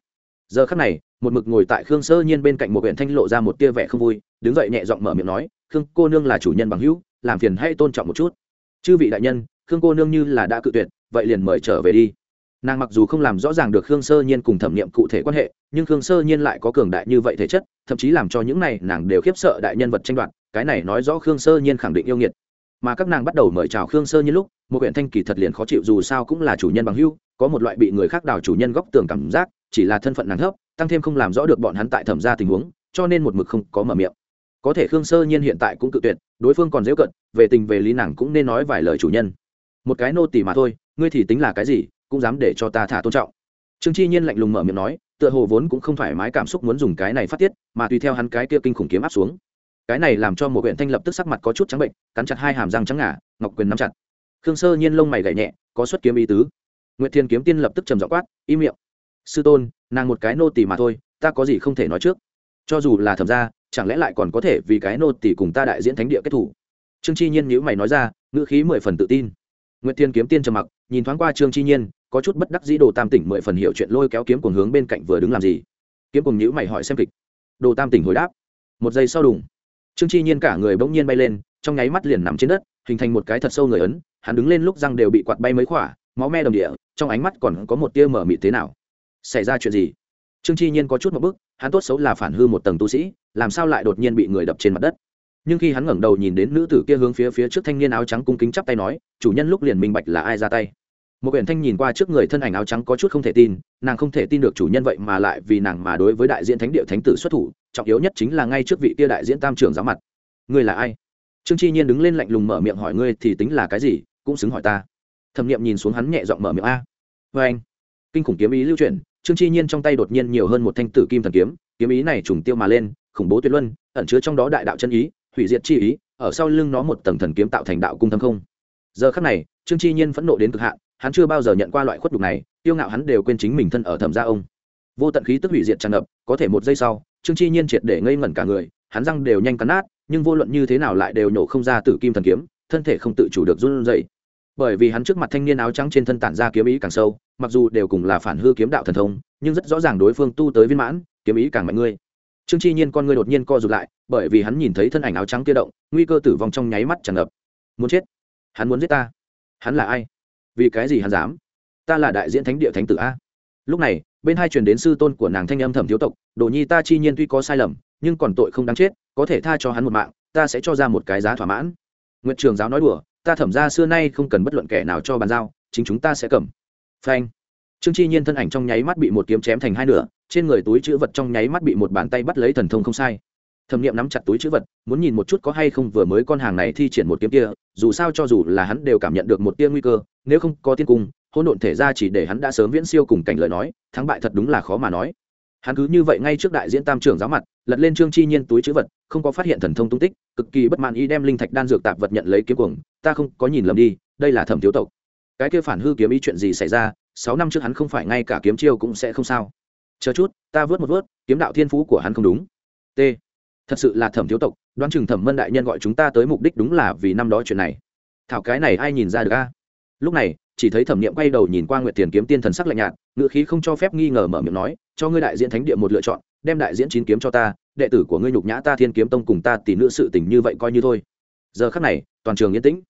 Speaker 1: Giờ khắc này, một mực ngồi tại khương sơ nhiên bên cạnh một huyện thanh lộ ra một tia vẻ không vui, đứng dậy nhẹ giọng mở miệng nói, khương cô nương là chủ nhân bằng hữu, làm phiền hay tôn trọng một chút. Chư vị đại nhân, khương cô nương như là đã cự tuyệt, vậy liền mời trở về đi nàng mặc dù không làm rõ ràng được khương sơ nhiên cùng thẩm nghiệm cụ thể quan hệ, nhưng khương sơ nhiên lại có cường đại như vậy thể chất, thậm chí làm cho những này nàng đều khiếp sợ đại nhân vật tranh đoạt, cái này nói rõ khương sơ nhiên khẳng định yêu nghiệt. Mà các nàng bắt đầu mời chào khương sơ nhiên lúc, một huyện thanh kỳ thật liền khó chịu dù sao cũng là chủ nhân bằng hưu có một loại bị người khác đào chủ nhân góc tường cảm giác, chỉ là thân phận nàng thấp, tăng thêm không làm rõ được bọn hắn tại thẩm ra tình huống, cho nên một mực không có mở miệng. Có thể khương sơ nhiên hiện tại cũng cự tuyệt, đối phương còn dễ cận, về tình về lý nàng cũng nên nói vài lời chủ nhân. Một cái nô tỳ mà thôi, ngươi thì tính là cái gì? Cũng dám để cho ta thả tôn trọng. Trương chi nhiên lạnh lùng mở miệng nói, tựa hồ vốn cũng không thoải mái cảm xúc muốn dùng cái này phát tiết, mà tùy theo hắn cái kia kinh khủng kiếm áp xuống. Cái này làm cho một huyện thanh lập tức sắc mặt có chút trắng bệnh, cắn chặt hai hàm răng trắng ngà, ngọc quyền nắm chặt. Khương sơ nhiên lông mày gảy nhẹ, có xuất kiếm ý tứ. Nguyệt thiên kiếm tiên lập tức trầm dọ quát im miệng. Sư tôn, nàng một cái nô tỳ mà thôi, ta có gì không thể nói trước? Cho dù là thẩm ra chẳng lẽ lại còn có thể vì cái nô tỳ cùng ta đại diễn thánh địa kết thủ? Trương chi nhiên nhữ mày nói ra, ngữ khí mười phần tự tin. Nguyệt thiên kiếm tiên trầm mặc nhìn thoáng qua trương chi nhiên, có chút bất đắc dĩ đồ tam tỉnh mười phần hiểu chuyện lôi kéo kiếm cùng hướng bên cạnh vừa đứng làm gì. Kiếm cùng nhữ mày hỏi xem kịch. Đồ tam tỉnh hồi đáp. Một giây sau đùng, trương chi nhiên cả người bỗng nhiên bay lên, trong nháy mắt liền nằm trên đất, hình thành một cái thật sâu người ấn, hắn đứng lên lúc răng đều bị quạt bay mấy khỏa, máu me đồng địa, trong ánh mắt còn có một tia mở mịt thế nào. Xảy ra chuyện gì? Trương chi nhiên có chút một bức hắn tốt xấu là phản hư một tầng tu sĩ, làm sao lại đột nhiên bị người đập trên mặt đất? Nhưng khi hắn ngẩng đầu nhìn đến nữ tử kia hướng phía phía trước thanh niên áo trắng cung kính chắp tay nói, chủ nhân lúc liền minh bạch là ai ra tay. Một quyển thanh nhìn qua trước người thân ảnh áo trắng có chút không thể tin, nàng không thể tin được chủ nhân vậy mà lại vì nàng mà đối với đại diện thánh địa thánh tử xuất thủ, trọng yếu nhất chính là ngay trước vị kia đại diễn tam trưởng giáo mặt. Ngươi là ai? Trương chi nhiên đứng lên lạnh lùng mở miệng hỏi, ngươi thì tính là cái gì? Cũng xứng hỏi ta. Thẩm nghiệm nhìn xuống hắn nhẹ giọng mở miệng, a vê anh. Kinh khủng kiếm ý lưu chuyển, trương chi nhiên trong tay đột nhiên nhiều hơn một thanh tử kim thần kiếm kiếm ý này trùng tiêu mà lên, khủng bố tuyệt luân, ẩn chứa trong đó đại đạo chân ý hủy diệt chi ý, ở sau lưng nó một tầng thần kiếm tạo thành đạo cung thâm không. Giờ khắc này, trương chi nhiên phẫn nộ đến cực hạn, hắn chưa bao giờ nhận qua loại khuất đục này tiêu ngạo hắn đều quên chính mình thân ở thẩm gia ông. Vô tận khí tức hủy diệt tràn ngập, có thể một giây sau, trương chi nhiên triệt để ngây ngẩn cả người, hắn răng đều nhanh cắn nát, nhưng vô luận như thế nào lại đều nổ không ra tử kim thần kiếm, thân thể không tự chủ được run rẩy. Bởi vì hắn trước mặt thanh niên áo trắng trên thân tản ra kiếm ý càng sâu, mặc dù đều cùng là phản hư kiếm đạo thần thông, nhưng rất rõ ràng đối phương tu tới viên mãn, kiếm ý càng mạnh ngươi trương chi nhiên con ngươi đột nhiên co rụt lại, bởi vì hắn nhìn thấy thân ảnh áo trắng kia động, nguy cơ tử vong trong nháy mắt tràn ngập. Muốn chết? Hắn muốn giết ta? Hắn là ai? Vì cái gì hắn dám? Ta là đại diễn thánh địa thánh tử a. Lúc này, bên hai truyền đến sư tôn của nàng thanh âm thẩm thiếu tộc, đồ nhi ta chi nhiên tuy có sai lầm, nhưng còn tội không đáng chết, có thể tha cho hắn một mạng, ta sẽ cho ra một cái giá thỏa mãn. Nguyện trường giáo nói đùa, ta thẩm ra xưa nay không cần bất luận kẻ nào cho bàn giao, chính chúng ta sẽ cầm. Phanh. Trương chi nhiên thân ảnh trong nháy mắt bị một kiếm chém thành hai nửa trên người túi chữ vật trong nháy mắt bị một bàn tay bắt lấy thần thông không sai. Thẩm nghiệm nắm chặt túi chữ vật, muốn nhìn một chút có hay không vừa mới con hàng này thi triển một kiếm kia, dù sao cho dù là hắn đều cảm nhận được một tia nguy cơ, nếu không có tiên cung, hỗn độn thể ra chỉ để hắn đã sớm viễn siêu cùng cảnh lời nói, thắng bại thật đúng là khó mà nói. Hắn cứ như vậy ngay trước đại diễn tam trưởng giáo mặt, lật lên trương chi nhiên túi chữ vật, không có phát hiện thần thông tung tích, cực kỳ bất mãn ý đem linh thạch đan dược tạp vật nhận lấy kiếm cuồng, ta không có nhìn lầm đi, đây là thẩm thiếu tộc. Cái kia phản hư kiếm ý chuyện gì xảy ra, sáu năm trước hắn không phải ngay cả kiếm chiêu cũng sẽ không sao chờ chút, ta vớt một vớt, kiếm đạo thiên phú của hắn không đúng. T. Thật sự là thẩm thiếu tộc, đoán chừng thẩm mân đại nhân gọi chúng ta tới mục đích đúng là vì năm đó chuyện này. Thảo cái này ai nhìn ra được a? Lúc này, chỉ thấy thẩm niệm quay đầu nhìn qua nguyệt tiền kiếm tiên thần sắc lạnh nhạt ngự khí không cho phép nghi ngờ mở miệng nói, cho ngươi đại diễn thánh địa một lựa chọn, đem đại diễn chín kiếm cho ta, đệ tử của ngươi nhục nhã ta thiên kiếm tông cùng ta tỷ nữ sự tình như vậy coi như thôi. Giờ khắc này, toàn trường yên tĩnh.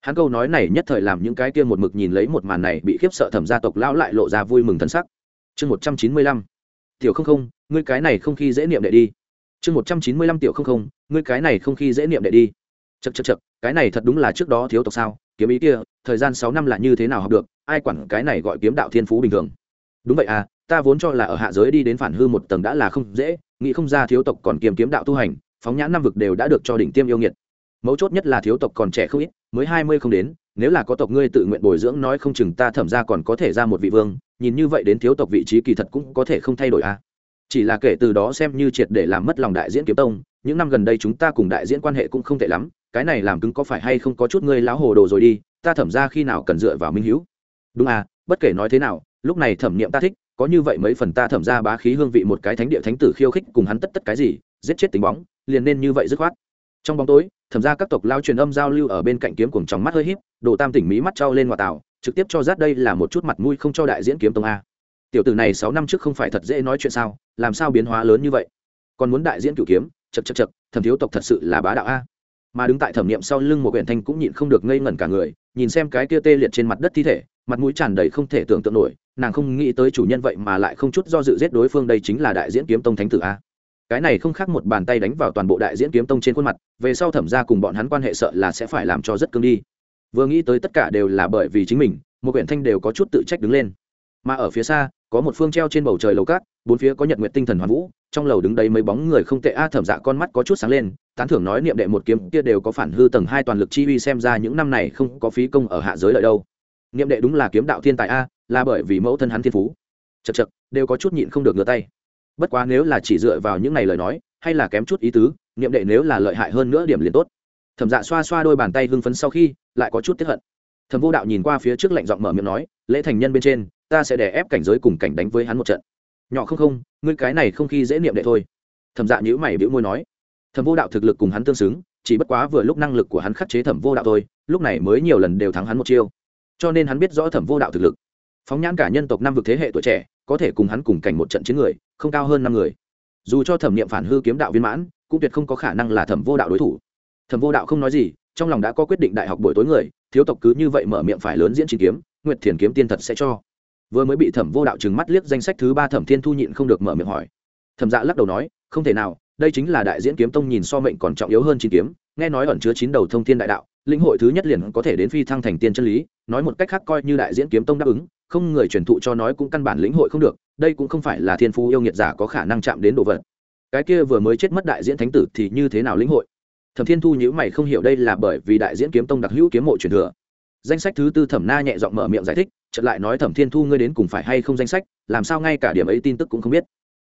Speaker 1: Hắn câu nói này nhất thời làm những cái kia một mực nhìn lấy một màn này bị khiếp sợ thẩm gia tộc lão lại lộ ra vui mừng thân sắc. Chương một trăm chín mươi lăm tiểu không không, ngươi cái này không khi dễ niệm đệ đi. Chương một trăm chín mươi lăm tiểu không không, ngươi cái này không khi dễ niệm đệ đi. Chật chật chật cái này thật đúng là trước đó thiếu tộc sao? Kiếm ý kia, thời gian sáu năm là như thế nào học được? Ai quản cái này gọi kiếm đạo thiên phú bình thường? Đúng vậy à ta vốn cho là ở hạ giới đi đến phản hư một tầng đã là không dễ, nghĩ không ra thiếu tộc còn kiềm kiếm đạo tu hành, phóng nhãn năm vực đều đã được cho đỉnh tiêm yêu nghiệt. Mấu chốt nhất là thiếu tộc còn trẻ không ít, mới hai mươi không đến, nếu là có tộc ngươi tự nguyện bồi dưỡng nói không chừng ta thẩm ra còn có thể ra một vị vương nhìn như vậy đến thiếu tộc vị trí kỳ thật cũng có thể không thay đổi à. Chỉ là kể từ đó xem như triệt để làm mất lòng đại diễn kiếm tông, những năm gần đây chúng ta cùng đại diễn quan hệ cũng không tệ lắm, cái này làm cứng có phải hay không có chút ngươi láo hồ đồ rồi đi, ta thẩm ra khi nào cần dựa vào minh hữu đúng à bất kể nói thế nào, lúc này thẩm niệm ta thích, có như vậy mấy phần ta thẩm ra bá khí hương vị một cái thánh địa thánh tử khiêu khích cùng hắn tất tất cái gì, giết chết tính bóng, liền nên như vậy dứt khoát. Trong bóng tối, thẩm ra các tộc lao truyền âm giao lưu ở bên cạnh kiếm cùng trong mắt hơi híp, đồ tam tỉnh mỹ mắt trao lên ngoại tảo trực tiếp cho rát đây là một chút mặt mũi không cho đại diễn kiếm tông a. Tiểu tử này sáu năm trước không phải thật dễ nói chuyện sao, làm sao biến hóa lớn như vậy? Còn muốn đại diễn cửu kiếm chật chật chật thẩm thiếu tộc thật sự là bá đạo a. Mà đứng tại thẩm nghiệm sau lưng một huyện thanh cũng nhịn không được ngây ngẩn cả người, nhìn xem cái kia tê liệt trên mặt đất thi thể, mặt mũi tràn đầy không thể tưởng tượng nổi, nàng không nghĩ tới chủ nhân vậy mà lại không chút do dự giết đối phương đây chính là đại diễn kiếm tông thánh tử a. Cái này không khác một bàn tay đánh vào toàn bộ đại diễn kiếm tông trên khuôn mặt, về sau thẩm ra cùng bọn hắn quan hệ sợ là sẽ phải làm cho rất cứng đi vừa nghĩ tới tất cả đều là bởi vì chính mình, một huyện thanh đều có chút tự trách đứng lên. Mà ở phía xa, có một phương treo trên bầu trời lầu cát, bốn phía có nhật nguyện tinh thần hoàn vũ, trong lầu đứng đây mấy bóng người không tệ, a, thẩm dạ con mắt có chút sáng lên, tán thưởng nói niệm đệ một kiếm kia đều có phản hư tầng hai toàn lực chi uy xem ra những năm này không có phí công ở hạ giới lợi đâu. Niệm đệ đúng là kiếm đạo thiên tài, a, là bởi vì mẫu thân hắn thiên phú. Chật chật đều có chút nhịn không được ngửa tay. Bất quá nếu là chỉ dựa vào những này lời nói, hay là kém chút ý tứ, niệm đệ nếu là lợi hại hơn nữa điểm liền tốt thẩm dạ xoa xoa đôi bàn tay hưng phấn sau khi, lại có chút tiếp hận. Thẩm vô đạo nhìn qua phía trước lạnh giọng mở miệng nói, lễ thành nhân bên trên, ta sẽ đè ép cảnh giới cùng cảnh đánh với hắn một trận. Nhỏ không không, ngươi cái này không khi dễ niệm đệ thôi. Thẩm dạ nhữ mày bĩu môi nói. Thẩm vô đạo thực lực cùng hắn tương xứng, chỉ bất quá vừa lúc năng lực của hắn khắc chế thẩm vô đạo thôi, lúc này mới nhiều lần đều thắng hắn một chiêu. Cho nên hắn biết rõ thẩm vô đạo thực lực. Phóng nhãn cả nhân tộc năm vực thế hệ tuổi trẻ, có thể cùng hắn cùng cảnh một trận chiến người, không cao hơn năm người. Dù cho thẩm Niệm phản hư kiếm đạo viên mãn, cũng tuyệt không có khả năng là thẩm vô đạo đối thủ thẩm vô đạo không nói gì, trong lòng đã có quyết định đại học buổi tối người, thiếu tộc cứ như vậy mở miệng phải lớn diễn trình kiếm, nguyệt thiền kiếm tiên thật sẽ cho. Vừa mới bị thẩm vô đạo trừng mắt liếc danh sách thứ ba thẩm thiên thu nhịn không được mở miệng hỏi. Thẩm dạ lắc đầu nói, không thể nào, đây chính là đại diễn kiếm tông nhìn so mệnh còn trọng yếu hơn chín kiếm, nghe nói ẩn chứa chín đầu thông thiên đại đạo lĩnh hội thứ nhất liền có thể đến phi thăng thành tiên chân lý, nói một cách khác coi như đại diễn kiếm tông đáp ứng, không người truyền thụ cho nói cũng căn bản lĩnh hội không được, đây cũng không phải là thiên phú yêu nghiệt giả có khả năng chạm đến đồ vật. Cái kia vừa mới chết mất đại diễn thánh tử thì như thế nào lĩnh hội? Thẩm thiên thu nhữ mày không hiểu đây là bởi vì đại diễn kiếm tông đặc hữu kiếm mộ truyền thừa. Danh sách thứ tư thẩm na nhẹ giọng mở miệng giải thích, chợt lại nói thẩm thiên thu ngươi đến cùng phải hay không danh sách, làm sao ngay cả điểm ấy tin tức cũng không biết.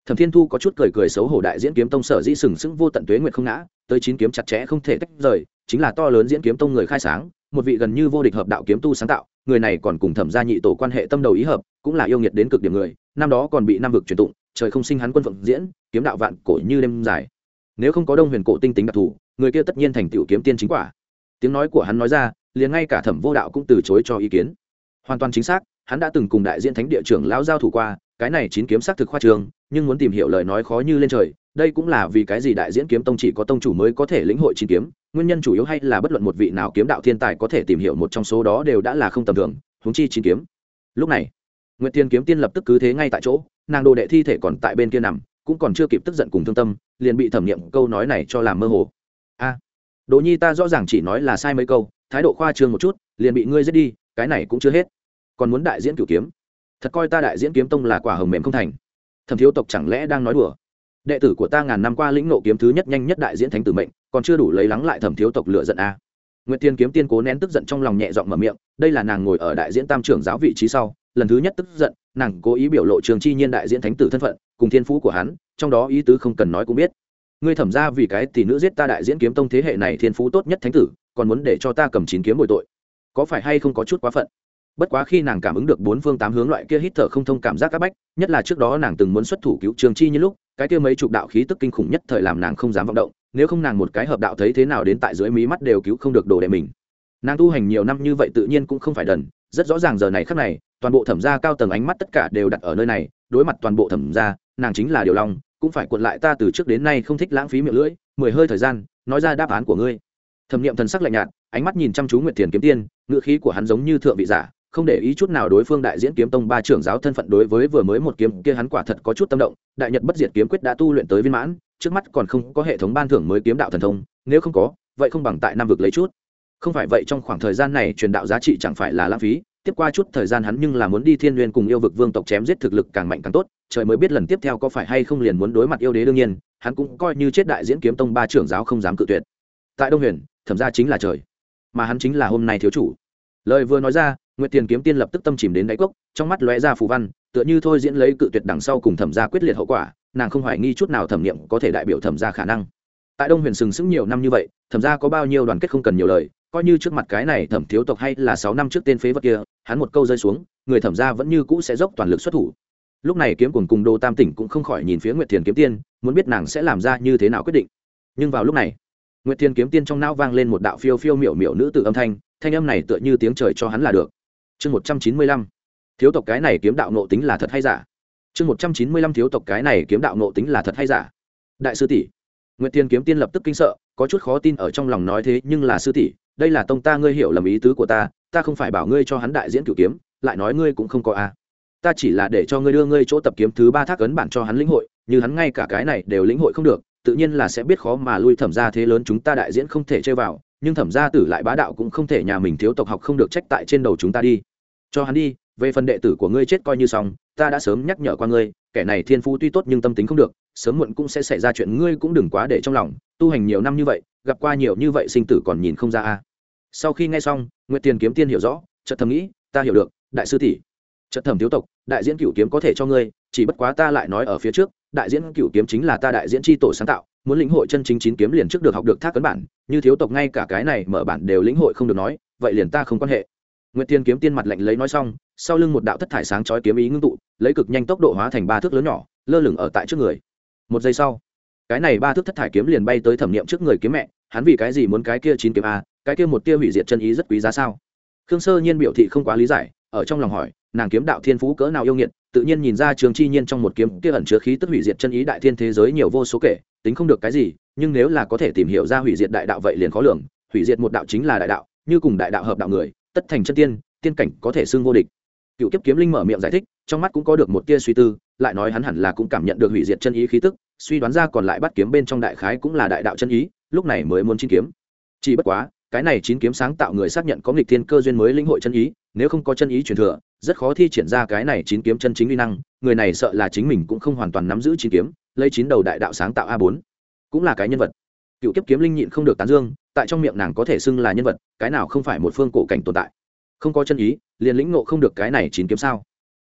Speaker 1: Thẩm thiên thu có chút cười cười xấu hổ đại diễn kiếm tông sở dĩ sừng sững vô tận tuế nguyệt không ngã, tới chín kiếm chặt chẽ không thể tách rời, chính là to lớn diễn kiếm tông người khai sáng, một vị gần như vô địch hợp đạo kiếm tu sáng tạo, người này còn cùng thẩm gia nhị tổ quan hệ tâm đầu ý hợp, cũng là yêu nghiệt đến cực điểm người, năm đó còn bị Nam vực truyền tụng, trời không sinh hắn quân phận diễn, kiếm đạo vạn cổ như đêm dài. Nếu không có đông huyền cổ tinh tính đặc thù người kia tất nhiên thành tựu kiếm tiên chính quả. Tiếng nói của hắn nói ra, liền ngay cả thẩm vô đạo cũng từ chối cho ý kiến. Hoàn toàn chính xác, hắn đã từng cùng đại diện thánh địa trưởng lão giao thủ qua, cái này chín kiếm xác thực khoa trường, nhưng muốn tìm hiểu lời nói khó như lên trời, đây cũng là vì cái gì đại diễn kiếm tông chỉ có tông chủ mới có thể lĩnh hội chín kiếm, nguyên nhân chủ yếu hay là bất luận một vị nào kiếm đạo thiên tài có thể tìm hiểu một trong số đó đều đã là không tầm thường, Huống chi chín kiếm. Lúc này, nguyệt tiên kiếm tiên lập tức cứ thế ngay tại chỗ, nàng đồ đệ thi thể còn tại bên kia nằm, cũng còn chưa kịp tức giận cùng thương tâm, liền bị thẩm nghiệm câu nói này cho làm mơ hồ a à, đỗ nhi ta rõ ràng chỉ nói là sai mấy câu thái độ khoa trương một chút liền bị ngươi giết đi cái này cũng chưa hết. Còn muốn đại diễn cửu kiếm? Thật coi ta đại diễn kiếm tông là quả hồng mềm không thành. Thẩm thiếu tộc chẳng lẽ đang nói đùa? Đệ tử của ta ngàn năm qua lĩnh nộ kiếm thứ nhất nhanh nhất đại diễn thánh tử mệnh còn chưa đủ lấy lắng lại thẩm thiếu tộc lựa giận à? a nguyễn tiên kiếm tiên cố nén tức giận trong lòng nhẹ giọng mở miệng đây là nàng ngồi ở đại diễn tam trưởng giáo vị trí sau lần thứ nhất tức giận nàng cố ý biểu lộ trường chi nhiên đại diễn thánh tử thân phận cùng thiên phú của hắn trong đó ý tứ không cần nói cũng biết ngươi thẩm ra vì cái thì nữ giết ta đại diễn kiếm tông thế hệ này thiên phú tốt nhất thánh tử, còn muốn để cho ta cầm chín kiếm bồi tội. Có phải hay không có chút quá phận? Bất quá khi nàng cảm ứng được bốn phương tám hướng loại kia hít thở không thông cảm giác áp bách, nhất là trước đó nàng từng muốn xuất thủ cứu trường chi như lúc, cái kia mấy chục đạo khí tức kinh khủng nhất thời làm nàng không dám vọng động, nếu không nàng một cái hợp đạo thấy thế nào đến tại dưới mí mắt đều cứu không được đồ đệ mình. Nàng tu hành nhiều năm như vậy tự nhiên cũng không phải đần, rất rõ ràng giờ này khắc này, toàn bộ thẩm gia cao tầng ánh mắt tất cả đều đặt ở nơi này, đối mặt toàn bộ thẩm gia, nàng chính là điều long cũng phải cuộn lại ta từ trước đến nay không thích lãng phí miệng lưỡi, mười hơi thời gian, nói ra đáp án của ngươi. Thẩm nghiệm thần sắc lạnh nhạt, ánh mắt nhìn chăm chú nguyệt thiền kiếm tiên ngựa khí của hắn giống như thượng vị giả, không để ý chút nào đối phương đại diễn kiếm tông ba trưởng giáo thân phận đối với vừa mới một kiếm kia hắn quả thật có chút tâm động, đại nhật bất diệt kiếm quyết đã tu luyện tới viên mãn, trước mắt còn không có hệ thống ban thưởng mới kiếm đạo thần thông, nếu không có, vậy không bằng tại nam vực lấy chút. Không phải vậy trong khoảng thời gian này truyền đạo giá trị chẳng phải là lãng phí tiếp qua chút thời gian hắn nhưng là muốn đi thiên n cùng yêu vực vương tộc chém giết thực lực càng mạnh càng tốt, trời mới biết lần tiếp theo có phải hay không liền muốn đối mặt yêu đế đương nhiên, hắn cũng coi như chết đại diễn kiếm tông ba trưởng giáo không dám cự tuyệt. Tại đông huyền, thẩm ra chính là trời, mà hắn chính là hôm nay thiếu chủ. Lời vừa nói ra, nguyệt tiền kiếm tiên lập tức tâm chìm đến đáy cốc, trong mắt lóe ra phù văn, tựa như thôi diễn lấy cự tuyệt đằng sau cùng thẩm ra quyết liệt hậu quả, nàng không hoài nghi chút nào thẩm nghiệm có thể đại biểu thẩm ra khả năng. Tại đông huyền sừng sững nhiều năm như vậy, thẩm ra có bao nhiêu đoàn kết không cần nhiều lời, coi như trước mặt cái này thẩm thiếu tộc hay là sáu năm trước tên phế vật kia hắn một câu rơi xuống, người thẩm ra vẫn như cũ sẽ dốc toàn lực xuất thủ. Lúc này kiếm cùng cùng đô tam tỉnh cũng không khỏi nhìn phía nguyệt thiền kiếm tiên, muốn biết nàng sẽ làm ra như thế nào quyết định. Nhưng vào lúc này, nguyệt thiền kiếm tiên trong não vang lên một đạo phiêu phiêu miểu miểu nữ tử âm thanh thanh âm này tựa như tiếng trời cho hắn là được. Chương một trăm chín mươi lăm, thiếu tộc cái này kiếm đạo nộ tính là thật hay giả? Chương một trăm chín mươi lăm, thiếu tộc cái này kiếm đạo nộ tính là thật hay giả? Đại sư tỷ, nguyệt thiền kiếm tiên lập tức kinh sợ có chút khó tin ở trong lòng nói thế, nhưng là sư tỷ, đây là tông ta, ngươi hiểu lầm ý tứ của ta ta không phải bảo ngươi cho hắn đại diễn cửu kiếm, lại nói ngươi cũng không có a. Ta chỉ là để cho ngươi đưa ngươi chỗ tập kiếm thứ ba thác ấn bản cho hắn lĩnh hội, như hắn ngay cả cái này đều lĩnh hội không được, tự nhiên là sẽ biết khó mà lui thẩm ra thế lớn chúng ta đại diễn không thể chơi vào, nhưng thẩm gia tử lại bá đạo cũng không thể nhà mình thiếu tộc học không được trách tại trên đầu chúng ta đi. Cho hắn đi, về phần đệ tử của ngươi chết coi như xong, ta đã sớm nhắc nhở qua ngươi, kẻ này thiên phú tuy tốt nhưng tâm tính không được, sớm muộn cũng sẽ xảy ra chuyện, ngươi cũng đừng quá để trong lòng tu hành nhiều năm như vậy, gặp qua nhiều như vậy sinh tử còn nhìn không ra a. Sau khi nghe xong, nguyệt tiền kiếm tiên hiểu rõ, chợt thầm nghĩ, ta hiểu được, đại sư tỷ. Chợt thầm thiếu tộc, đại diễn cửu kiếm có thể cho ngươi, chỉ bất quá ta lại nói ở phía trước, đại diễn cửu kiếm chính là ta đại diễn tri tổ sáng tạo, muốn lĩnh hội chân chính chín kiếm liền trước được học được thác cấn bản, như thiếu tộc ngay cả cái này mở bản đều lĩnh hội không được nói, vậy liền ta không quan hệ. Nguyệt tiên kiếm tiên mặt lạnh lấy nói xong, sau lưng một đạo thất thải sáng chói kiếm ý ngưng tụ, lấy cực nhanh tốc độ hóa thành ba thước lớn nhỏ, lơ lửng ở tại trước người. Một giây sau cái này ba thước thất thải kiếm liền bay tới thẩm nghiệm trước người kiếm mẹ, hắn vì cái gì muốn cái kia chín kiếm a, cái kia một tia hủy diệt chân ý rất quý giá sao? Khương sơ nhiên biểu thị không quá lý giải, ở trong lòng hỏi, nàng kiếm đạo thiên phú cỡ nào yêu nghiệt, tự nhiên nhìn ra trường chi nhiên trong một kiếm kia ẩn chứa khí tức hủy diệt chân ý đại thiên thế giới nhiều vô số kể, tính không được cái gì, nhưng nếu là có thể tìm hiểu ra hủy diệt đại đạo vậy liền khó lường, hủy diệt một đạo chính là đại đạo, như cùng đại đạo hợp đạo người, tất thành chân tiên tiên cảnh có thể xưng vô địch. Cựu kiếp kiếm linh mở miệng giải thích, trong mắt cũng có được một tia suy tư, lại nói hắn hẳn là cũng cảm nhận được hủy diệt chân ý khí tức suy đoán ra còn lại bắt kiếm bên trong đại khái cũng là đại đạo chân ý, lúc này mới muốn chín kiếm. Chỉ bất quá, cái này chín kiếm sáng tạo người xác nhận có nghịch thiên cơ duyên mới lĩnh hội chân ý, nếu không có chân ý truyền thừa, rất khó thi triển ra cái này chín kiếm chân chính uy năng, người này sợ là chính mình cũng không hoàn toàn nắm giữ chín kiếm, lấy chín đầu đại đạo sáng tạo a bốn. Cũng là cái nhân vật. Cựu kiếp kiếm linh nhịn không được tán dương, tại trong miệng nàng có thể xưng là nhân vật, cái nào không phải một phương cổ cảnh tồn tại. Không có chân ý, liền lĩnh ngộ không được cái này chín kiếm sao?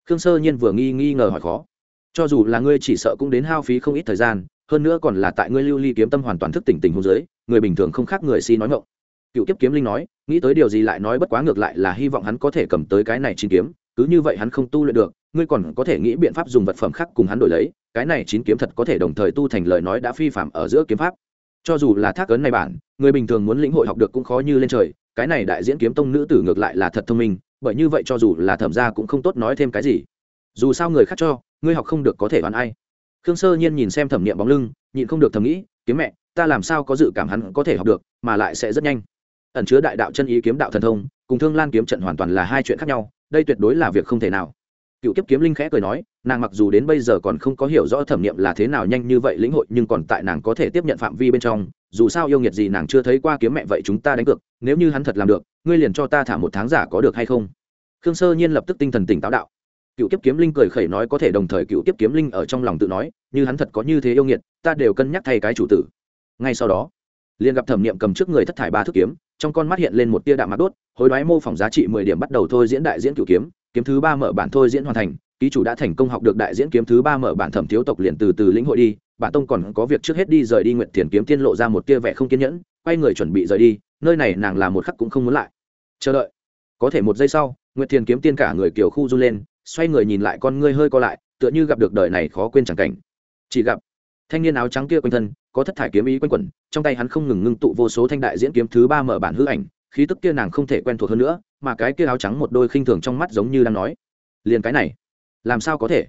Speaker 1: Khương sơ nhiên vừa nghi nghi ngờ hỏi khó cho dù là ngươi chỉ sợ cũng đến hao phí không ít thời gian, hơn nữa còn là tại ngươi lưu ly kiếm tâm hoàn toàn thức tỉnh tình hôn giới người bình thường không khác người si nói ngộng cựu kiếp kiếm linh nói, nghĩ tới điều gì lại nói bất quá ngược lại là hy vọng hắn có thể cầm tới cái này chín kiếm, cứ như vậy hắn không tu luyện được, ngươi còn có thể nghĩ biện pháp dùng vật phẩm khác cùng hắn đổi lấy, cái này chín kiếm thật có thể đồng thời tu thành lời nói đã phi phạm ở giữa kiếm pháp. Cho dù là thác ấn này bản, người bình thường muốn lĩnh hội học được cũng khó như lên trời, cái này đại diễn kiếm tông nữ tử ngược lại là thật thông minh, bởi như vậy cho dù là thẩm ra cũng không tốt nói thêm cái gì. Dù sao người khác cho ngươi học không được có thể đoán ai. Khương sơ nhiên nhìn xem thẩm nghiệm bóng lưng, nhịn không được thầm nghĩ, kiếm mẹ, ta làm sao có dự cảm hắn có thể học được, mà lại sẽ rất nhanh. Ẩn chứa đại đạo chân ý kiếm đạo thần thông, cùng thương lan kiếm trận hoàn toàn là hai chuyện khác nhau, đây tuyệt đối là việc không thể nào. Cựu kiếp kiếm linh khẽ cười nói, nàng mặc dù đến bây giờ còn không có hiểu rõ thẩm nghiệm là thế nào nhanh như vậy lĩnh hội, nhưng còn tại nàng có thể tiếp nhận phạm vi bên trong, dù sao yêu nghiệt gì nàng chưa thấy qua kiếm mẹ vậy chúng ta đánh cược, nếu như hắn thật làm được, ngươi liền cho ta thả một tháng giả có được hay không? Khương sơ nhiên lập tức tinh thần tỉnh táo đạo cựu kiếp kiếm linh cười khẩy nói có thể đồng thời cựu kiếp kiếm linh ở trong lòng tự nói, như hắn thật có như thế yêu nghiệt, ta đều cân nhắc thay cái chủ tử. Ngay sau đó, liền gặp thẩm niệm cầm trước người thất thải ba thức kiếm, trong con mắt hiện lên một tia đạm mạc đốt, hối đoái mô phỏng giá trị mười điểm bắt đầu thôi diễn đại diễn cựu kiếm kiếm thứ ba mở bản thôi diễn hoàn thành, ký chủ đã thành công học được đại diễn kiếm thứ ba mở bản thẩm thiếu tộc liền từ từ lĩnh hội đi, bản tông còn có việc trước hết đi rời đi nguyện thiền kiếm tiên lộ ra một tia vẻ không kiên nhẫn, quay người chuẩn bị rời đi, nơi này nàng làm một khắc cũng không muốn lại. Chờ đợi, có thể một giây sau nguyện thiền kiếm tiên cả người kiều khu run lên xoay người nhìn lại con ngươi hơi co lại, tựa như gặp được đời này khó quên chẳng cảnh. Chỉ gặp, thanh niên áo trắng kia quanh thân, có thất thải kiếm ý quanh quẩn, trong tay hắn không ngừng ngưng tụ vô số thanh đại diễn kiếm thứ ba mở bản hư ảnh, khí tức kia nàng không thể quen thuộc hơn nữa, mà cái kia áo trắng một đôi khinh thường trong mắt giống như đang nói, liền cái này, làm sao có thể?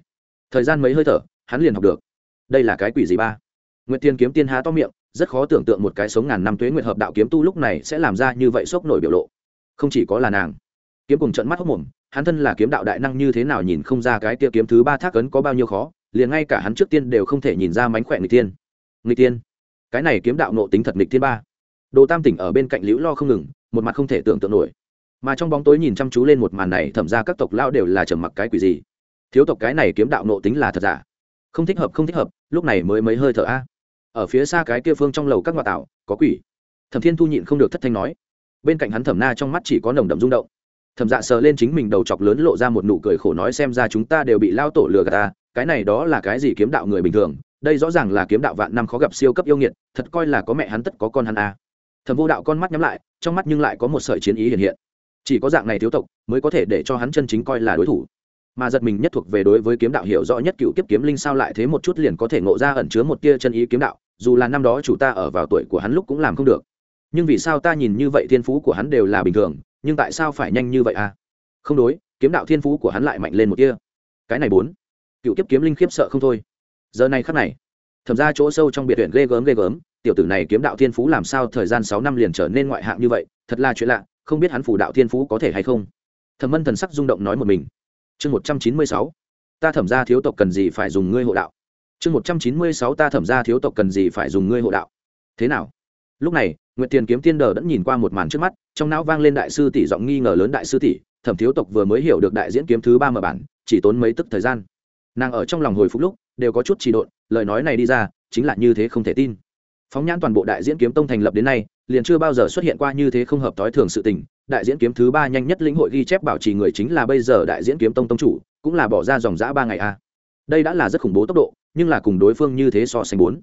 Speaker 1: Thời gian mấy hơi thở, hắn liền học được. Đây là cái quỷ gì ba? Nguyệt tiên kiếm tiên há to miệng, rất khó tưởng tượng một cái sống ngàn năm tuế nguyệt hợp đạo kiếm tu lúc này sẽ làm ra như vậy sốc nổi biểu lộ. Không chỉ có là nàng. Kiếm cùng trận mắt hốc mồm hắn thân là kiếm đạo đại năng như thế nào nhìn không ra cái kia kiếm thứ ba thác ấn có bao nhiêu khó, liền ngay cả hắn trước tiên đều không thể nhìn ra mánh khỏe người tiên người tiên cái này kiếm đạo nộ tính thật nghịch thiên ba. Đồ tam tỉnh ở bên cạnh liễu lo không ngừng, một mặt không thể tưởng tượng nổi. Mà trong bóng tối nhìn chăm chú lên một màn này, thẩm ra các tộc lao đều là trầm mặc cái quỷ gì. Thiếu tộc cái này kiếm đạo nộ tính là thật giả? Không thích hợp, không thích hợp, lúc này mới mấy hơi thở a. Ở phía xa cái kia phương trong lầu các ngoại tạo, có quỷ. Thẩm thiên thu nhịn không được thất thanh nói. Bên cạnh hắn thẩm na trong mắt chỉ có nồng đậm rung động thẩm dạ sờ lên chính mình đầu chọc lớn lộ ra một nụ cười khổ nói xem ra chúng ta đều bị lao tổ lừa gạt ta, cái này đó là cái gì kiếm đạo người bình thường, đây rõ ràng là kiếm đạo vạn năm khó gặp siêu cấp yêu nghiệt, thật coi là có mẹ hắn tất có con hắn a. Thẩm vô đạo con mắt nhắm lại, trong mắt nhưng lại có một sợi chiến ý hiện hiện. Chỉ có dạng này thiếu tộc mới có thể để cho hắn chân chính coi là đối thủ. Mà giật mình nhất thuộc về đối với kiếm đạo hiểu rõ nhất cựu kiếp kiếm linh sao lại thế một chút liền có thể ngộ ra ẩn chứa một tia chân ý kiếm đạo, dù là năm đó chủ ta ở vào tuổi của hắn lúc cũng làm không được. Nhưng vì sao ta nhìn như vậy thiên phú của hắn đều là bình thường nhưng tại sao phải nhanh như vậy à? Không đối, kiếm đạo thiên phú của hắn lại mạnh lên một tia. Cái này bốn. Cựu kiếp kiếm linh khiếp sợ không thôi. Giờ này khắc này, thầm ra chỗ sâu trong biệt huyện ghê gớm ghê gớm, tiểu tử này kiếm đạo thiên phú làm sao thời gian sáu năm liền trở nên ngoại hạng như vậy, thật là chuyện lạ, không biết hắn phủ đạo thiên phú có thể hay không. Thẩm mân thần sắc rung động nói một mình. Chương một trăm chín mươi sáu, ta thẩm ra thiếu tộc cần gì phải dùng ngươi hộ đạo? Chương một trăm chín mươi sáu, ta thẩm ra thiếu tộc cần gì phải dùng ngươi hộ đạo? Thế nào? Lúc này, nguyệt tiền kiếm tiên đờ đã nhìn qua một màn trước mắt, trong não vang lên đại sư tỷ giọng nghi ngờ lớn đại sư tỷ, thẩm thiếu tộc vừa mới hiểu được đại diễn kiếm thứ ba mở bản, chỉ tốn mấy tức thời gian. Nàng ở trong lòng hồi phục lúc, đều có chút trì độn, lời nói này đi ra, chính là như thế không thể tin. Phóng nhãn toàn bộ đại diễn kiếm tông thành lập đến nay, liền chưa bao giờ xuất hiện qua như thế không hợp tối thường sự tình. Đại diễn kiếm thứ ba nhanh nhất lĩnh hội ghi chép bảo trì người chính là bây giờ đại diễn kiếm tông tông chủ, cũng là bỏ ra dòng giã ba ngày a. Đây đã là rất khủng bố tốc độ, nhưng là cùng đối phương như thế so sánh bốn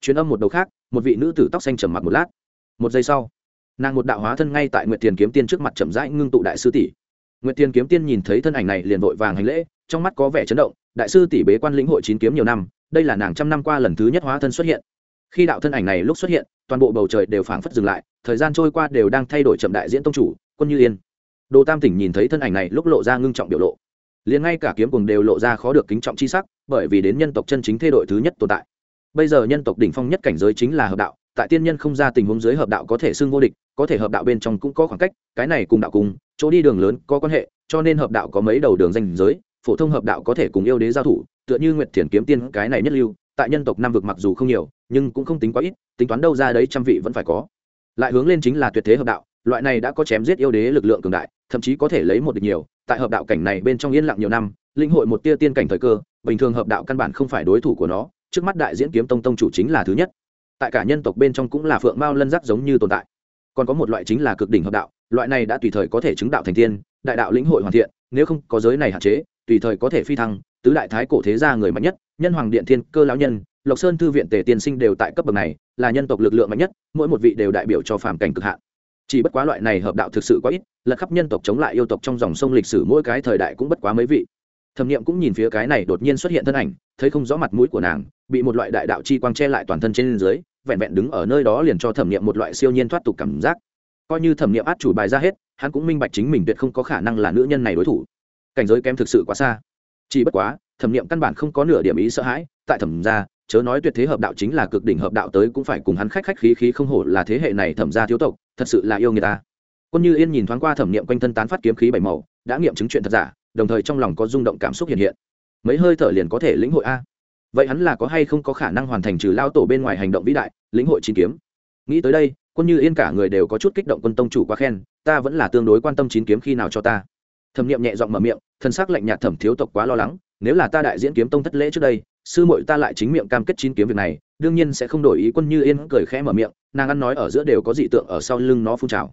Speaker 1: chuyến âm một đầu khác, một vị nữ tử tóc xanh trầm mặc một lát. Một giây sau, nàng một đạo hóa thân ngay tại nguyệt tiền kiếm tiên trước mặt chậm rãi ngưng tụ đại sư tỷ. Nguyệt tiền kiếm tiên nhìn thấy thân ảnh này liền vội vàng hành lễ, trong mắt có vẻ chấn động, đại sư tỷ bế quan lĩnh hội chín kiếm nhiều năm, đây là nàng trăm năm qua lần thứ nhất hóa thân xuất hiện. Khi đạo thân ảnh này lúc xuất hiện, toàn bộ bầu trời đều phảng phất dừng lại, thời gian trôi qua đều đang thay đổi chậm đại diễn tông chủ, quân như yên. Đồ tam tỉnh nhìn thấy thân ảnh này lúc lộ ra ngưng trọng biểu lộ. Liền ngay cả kiếm cùng đều lộ ra khó được kính trọng chi sắc, bởi vì đến nhân tộc chân chính thay đổi thứ nhất tồn tại bây giờ nhân tộc đỉnh phong nhất cảnh giới chính là hợp đạo, tại tiên nhân không ra tình huống dưới hợp đạo có thể xưng vô địch, có thể hợp đạo bên trong cũng có khoảng cách, cái này cùng đạo cùng, chỗ đi đường lớn có quan hệ, cho nên hợp đạo có mấy đầu đường danh giới, phổ thông hợp đạo có thể cùng yêu đế giao thủ, tựa như nguyệt thiền kiếm tiên cái này nhất lưu, tại nhân tộc nam vực mặc dù không nhiều, nhưng cũng không tính quá ít, tính toán đâu ra đấy trăm vị vẫn phải có. Lại hướng lên chính là tuyệt thế hợp đạo, loại này đã có chém giết yêu đế lực lượng cường đại, thậm chí có thể lấy một địch nhiều, tại hợp đạo cảnh này bên trong yên lặng nhiều năm, linh hội một tia tiên cảnh thời cơ, bình thường hợp đạo căn bản không phải đối thủ của nó trước mắt đại diễn kiếm tông tông chủ chính là thứ nhất. Tại cả nhân tộc bên trong cũng là phượng mao lân giác giống như tồn tại. Còn có một loại chính là cực đỉnh hợp đạo, loại này đã tùy thời có thể chứng đạo thành tiên, đại đạo lĩnh hội hoàn thiện, nếu không có giới này hạn chế, tùy thời có thể phi thăng, tứ đại thái cổ thế gia người mạnh nhất, nhân hoàng điện thiên cơ lão nhân, lộc sơn thư viện tề tiên sinh đều tại cấp bậc này, là nhân tộc lực lượng mạnh nhất, mỗi một vị đều đại biểu cho phàm cảnh cực hạn. Chỉ bất quá loại này hợp đạo thực sự quá ít, lật khắp nhân tộc chống lại yêu tộc trong dòng sông lịch sử mỗi cái thời đại cũng bất quá mấy vị. Thẩm niệm cũng nhìn phía cái này đột nhiên xuất hiện thân ảnh, thấy không rõ mặt mũi của nàng bị một loại đại đạo chi quang che lại toàn thân trên dưới, vẹn vẹn đứng ở nơi đó liền cho thẩm nghiệm một loại siêu nhiên thoát tục cảm giác. Coi như thẩm nghiệm át chủ bài ra hết, hắn cũng minh bạch chính mình tuyệt không có khả năng là nữ nhân này đối thủ. Cảnh giới kém thực sự quá xa. Chỉ bất quá, thẩm nghiệm căn bản không có nửa điểm ý sợ hãi, tại thẩm gia, chớ nói tuyệt thế hợp đạo chính là cực đỉnh hợp đạo tới cũng phải cùng hắn khách khách khí khí không hổ là thế hệ này thẩm gia thiếu tộc, thật sự là yêu người ta. Quân như yên nhìn thoáng qua thẩm nghiệm quanh thân tán phát kiếm khí bảy màu, đã nghiệm chứng chuyện thật giả, đồng thời trong lòng có rung động cảm xúc hiện hiện. Mấy hơi thở liền có thể lĩnh hội a vậy hắn là có hay không có khả năng hoàn thành trừ lao tổ bên ngoài hành động vĩ đại, lĩnh hội chín kiếm? Nghĩ tới đây, quân như yên cả người đều có chút kích động quân tông chủ quá khen, ta vẫn là tương đối quan tâm chín kiếm khi nào cho ta. Thẩm nghiệm nhẹ giọng mở miệng, thân xác lạnh nhạt thẩm thiếu tộc quá lo lắng, nếu là ta đại diễn kiếm tông thất lễ trước đây, sư muội ta lại chính miệng cam kết chín kiếm việc này, đương nhiên sẽ không đổi ý quân như yên cười khẽ mở miệng, nàng ăn nói ở giữa đều có dị tượng ở sau lưng nó phun trào.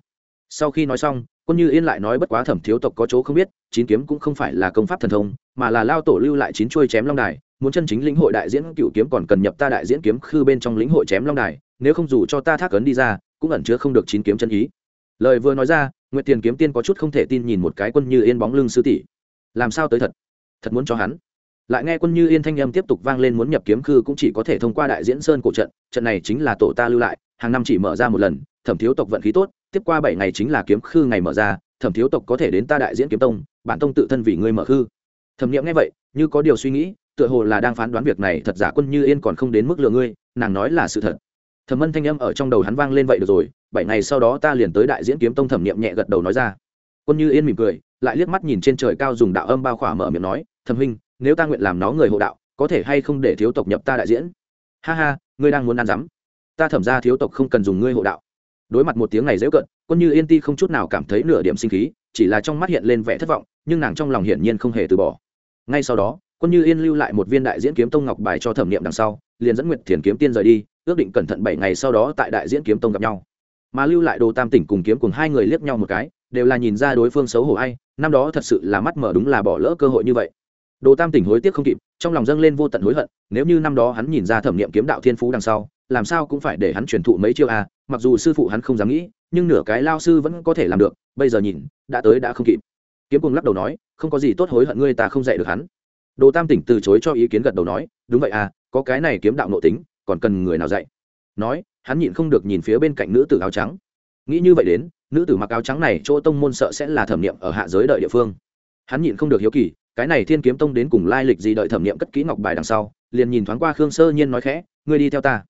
Speaker 1: Sau khi nói xong, quân như yên lại nói bất quá thẩm thiếu tộc có chỗ không biết, chín kiếm cũng không phải là công pháp thần thông, mà là lao tổ lưu lại chín chuôi chém long đài muốn chân chính lĩnh hội đại diễn cựu kiếm còn cần nhập ta đại diễn kiếm khư bên trong lĩnh hội chém long đài, nếu không dù cho ta thác ấn đi ra, cũng ẩn chứa không được chín kiếm chân ý. Lời vừa nói ra, nguyệt tiền kiếm tiên có chút không thể tin nhìn một cái quân như yên bóng lưng sư tỷ. Làm sao tới thật? Thật muốn cho hắn? Lại nghe quân như yên thanh âm tiếp tục vang lên muốn nhập kiếm khư cũng chỉ có thể thông qua đại diễn sơn cổ trận trận này chính là tổ ta lưu lại, hàng năm chỉ mở ra một lần, thẩm thiếu tộc vận khí tốt, tiếp qua bảy ngày chính là kiếm khư ngày mở ra, thẩm thiếu tộc có thể đến ta đại diễn kiếm tông bản tông tự thân vì ngươi mở khư. Thẩm nghiệm nghe vậy, như có điều suy nghĩ tựa hồ là đang phán đoán việc này thật giả quân như yên còn không đến mức lừa ngươi, nàng nói là sự thật. Thẩm mân thanh âm ở trong đầu hắn vang lên vậy được rồi, bảy ngày sau đó ta liền tới đại diễn kiếm tông thẩm nghiệm nhẹ gật đầu nói ra. Quân như yên mỉm cười, lại liếc mắt nhìn trên trời cao dùng đạo âm bao khỏa mở miệng nói, thẩm huynh, nếu ta nguyện làm nó người hộ đạo, có thể hay không để thiếu tộc nhập ta đại diễn? Ha ha, ngươi đang muốn ăn dám ta thẩm ra thiếu tộc không cần dùng ngươi hộ đạo. Đối mặt một tiếng này dễ cận, quân như yên ti không chút nào cảm thấy nửa điểm sinh khí, chỉ là trong mắt hiện lên vẻ thất vọng, nhưng nàng trong lòng hiển nhiên không hề từ bỏ. Ngay sau đó quân như yên lưu lại một viên đại diễn kiếm tông ngọc bài cho thẩm nghiệm đằng sau, liền dẫn nguyệt thiền kiếm tiên rời đi, ước định cẩn thận bảy ngày sau đó tại đại diễn kiếm tông gặp nhau. Mà lưu lại đồ tam tỉnh cùng kiếm cùng hai người liếc nhau một cái, đều là nhìn ra đối phương xấu hổ ai, năm đó thật sự là mắt mở đúng là bỏ lỡ cơ hội như vậy. Đồ tam tỉnh hối tiếc không kịp, trong lòng dâng lên vô tận hối hận, nếu như năm đó hắn nhìn ra thẩm nghiệm kiếm đạo thiên phú đằng sau, làm sao cũng phải để hắn truyền thụ mấy chiêu a, mặc dù sư phụ hắn không dám nghĩ, nhưng nửa cái lao sư vẫn có thể làm được, bây giờ nhìn, đã tới đã không kịp. Kiếm cùng lắc đầu nói, không có gì tốt hối hận ngươi ta không dạy được hắn đồ tam tỉnh từ chối cho ý kiến gật đầu nói, đúng vậy à có cái này kiếm đạo nội tính, còn cần người nào dạy? Nói, hắn nhịn không được nhìn phía bên cạnh nữ tử áo trắng. Nghĩ như vậy đến, nữ tử mặc áo trắng này chỗ tông môn sợ sẽ là thẩm nghiệm ở hạ giới đợi địa phương. Hắn nhịn không được hiếu kỳ, cái này thiên kiếm tông đến cùng lai lịch gì đợi thẩm nghiệm cất kỹ ngọc bài đằng sau, liền nhìn thoáng qua khương sơ nhiên nói khẽ, ngươi đi theo ta.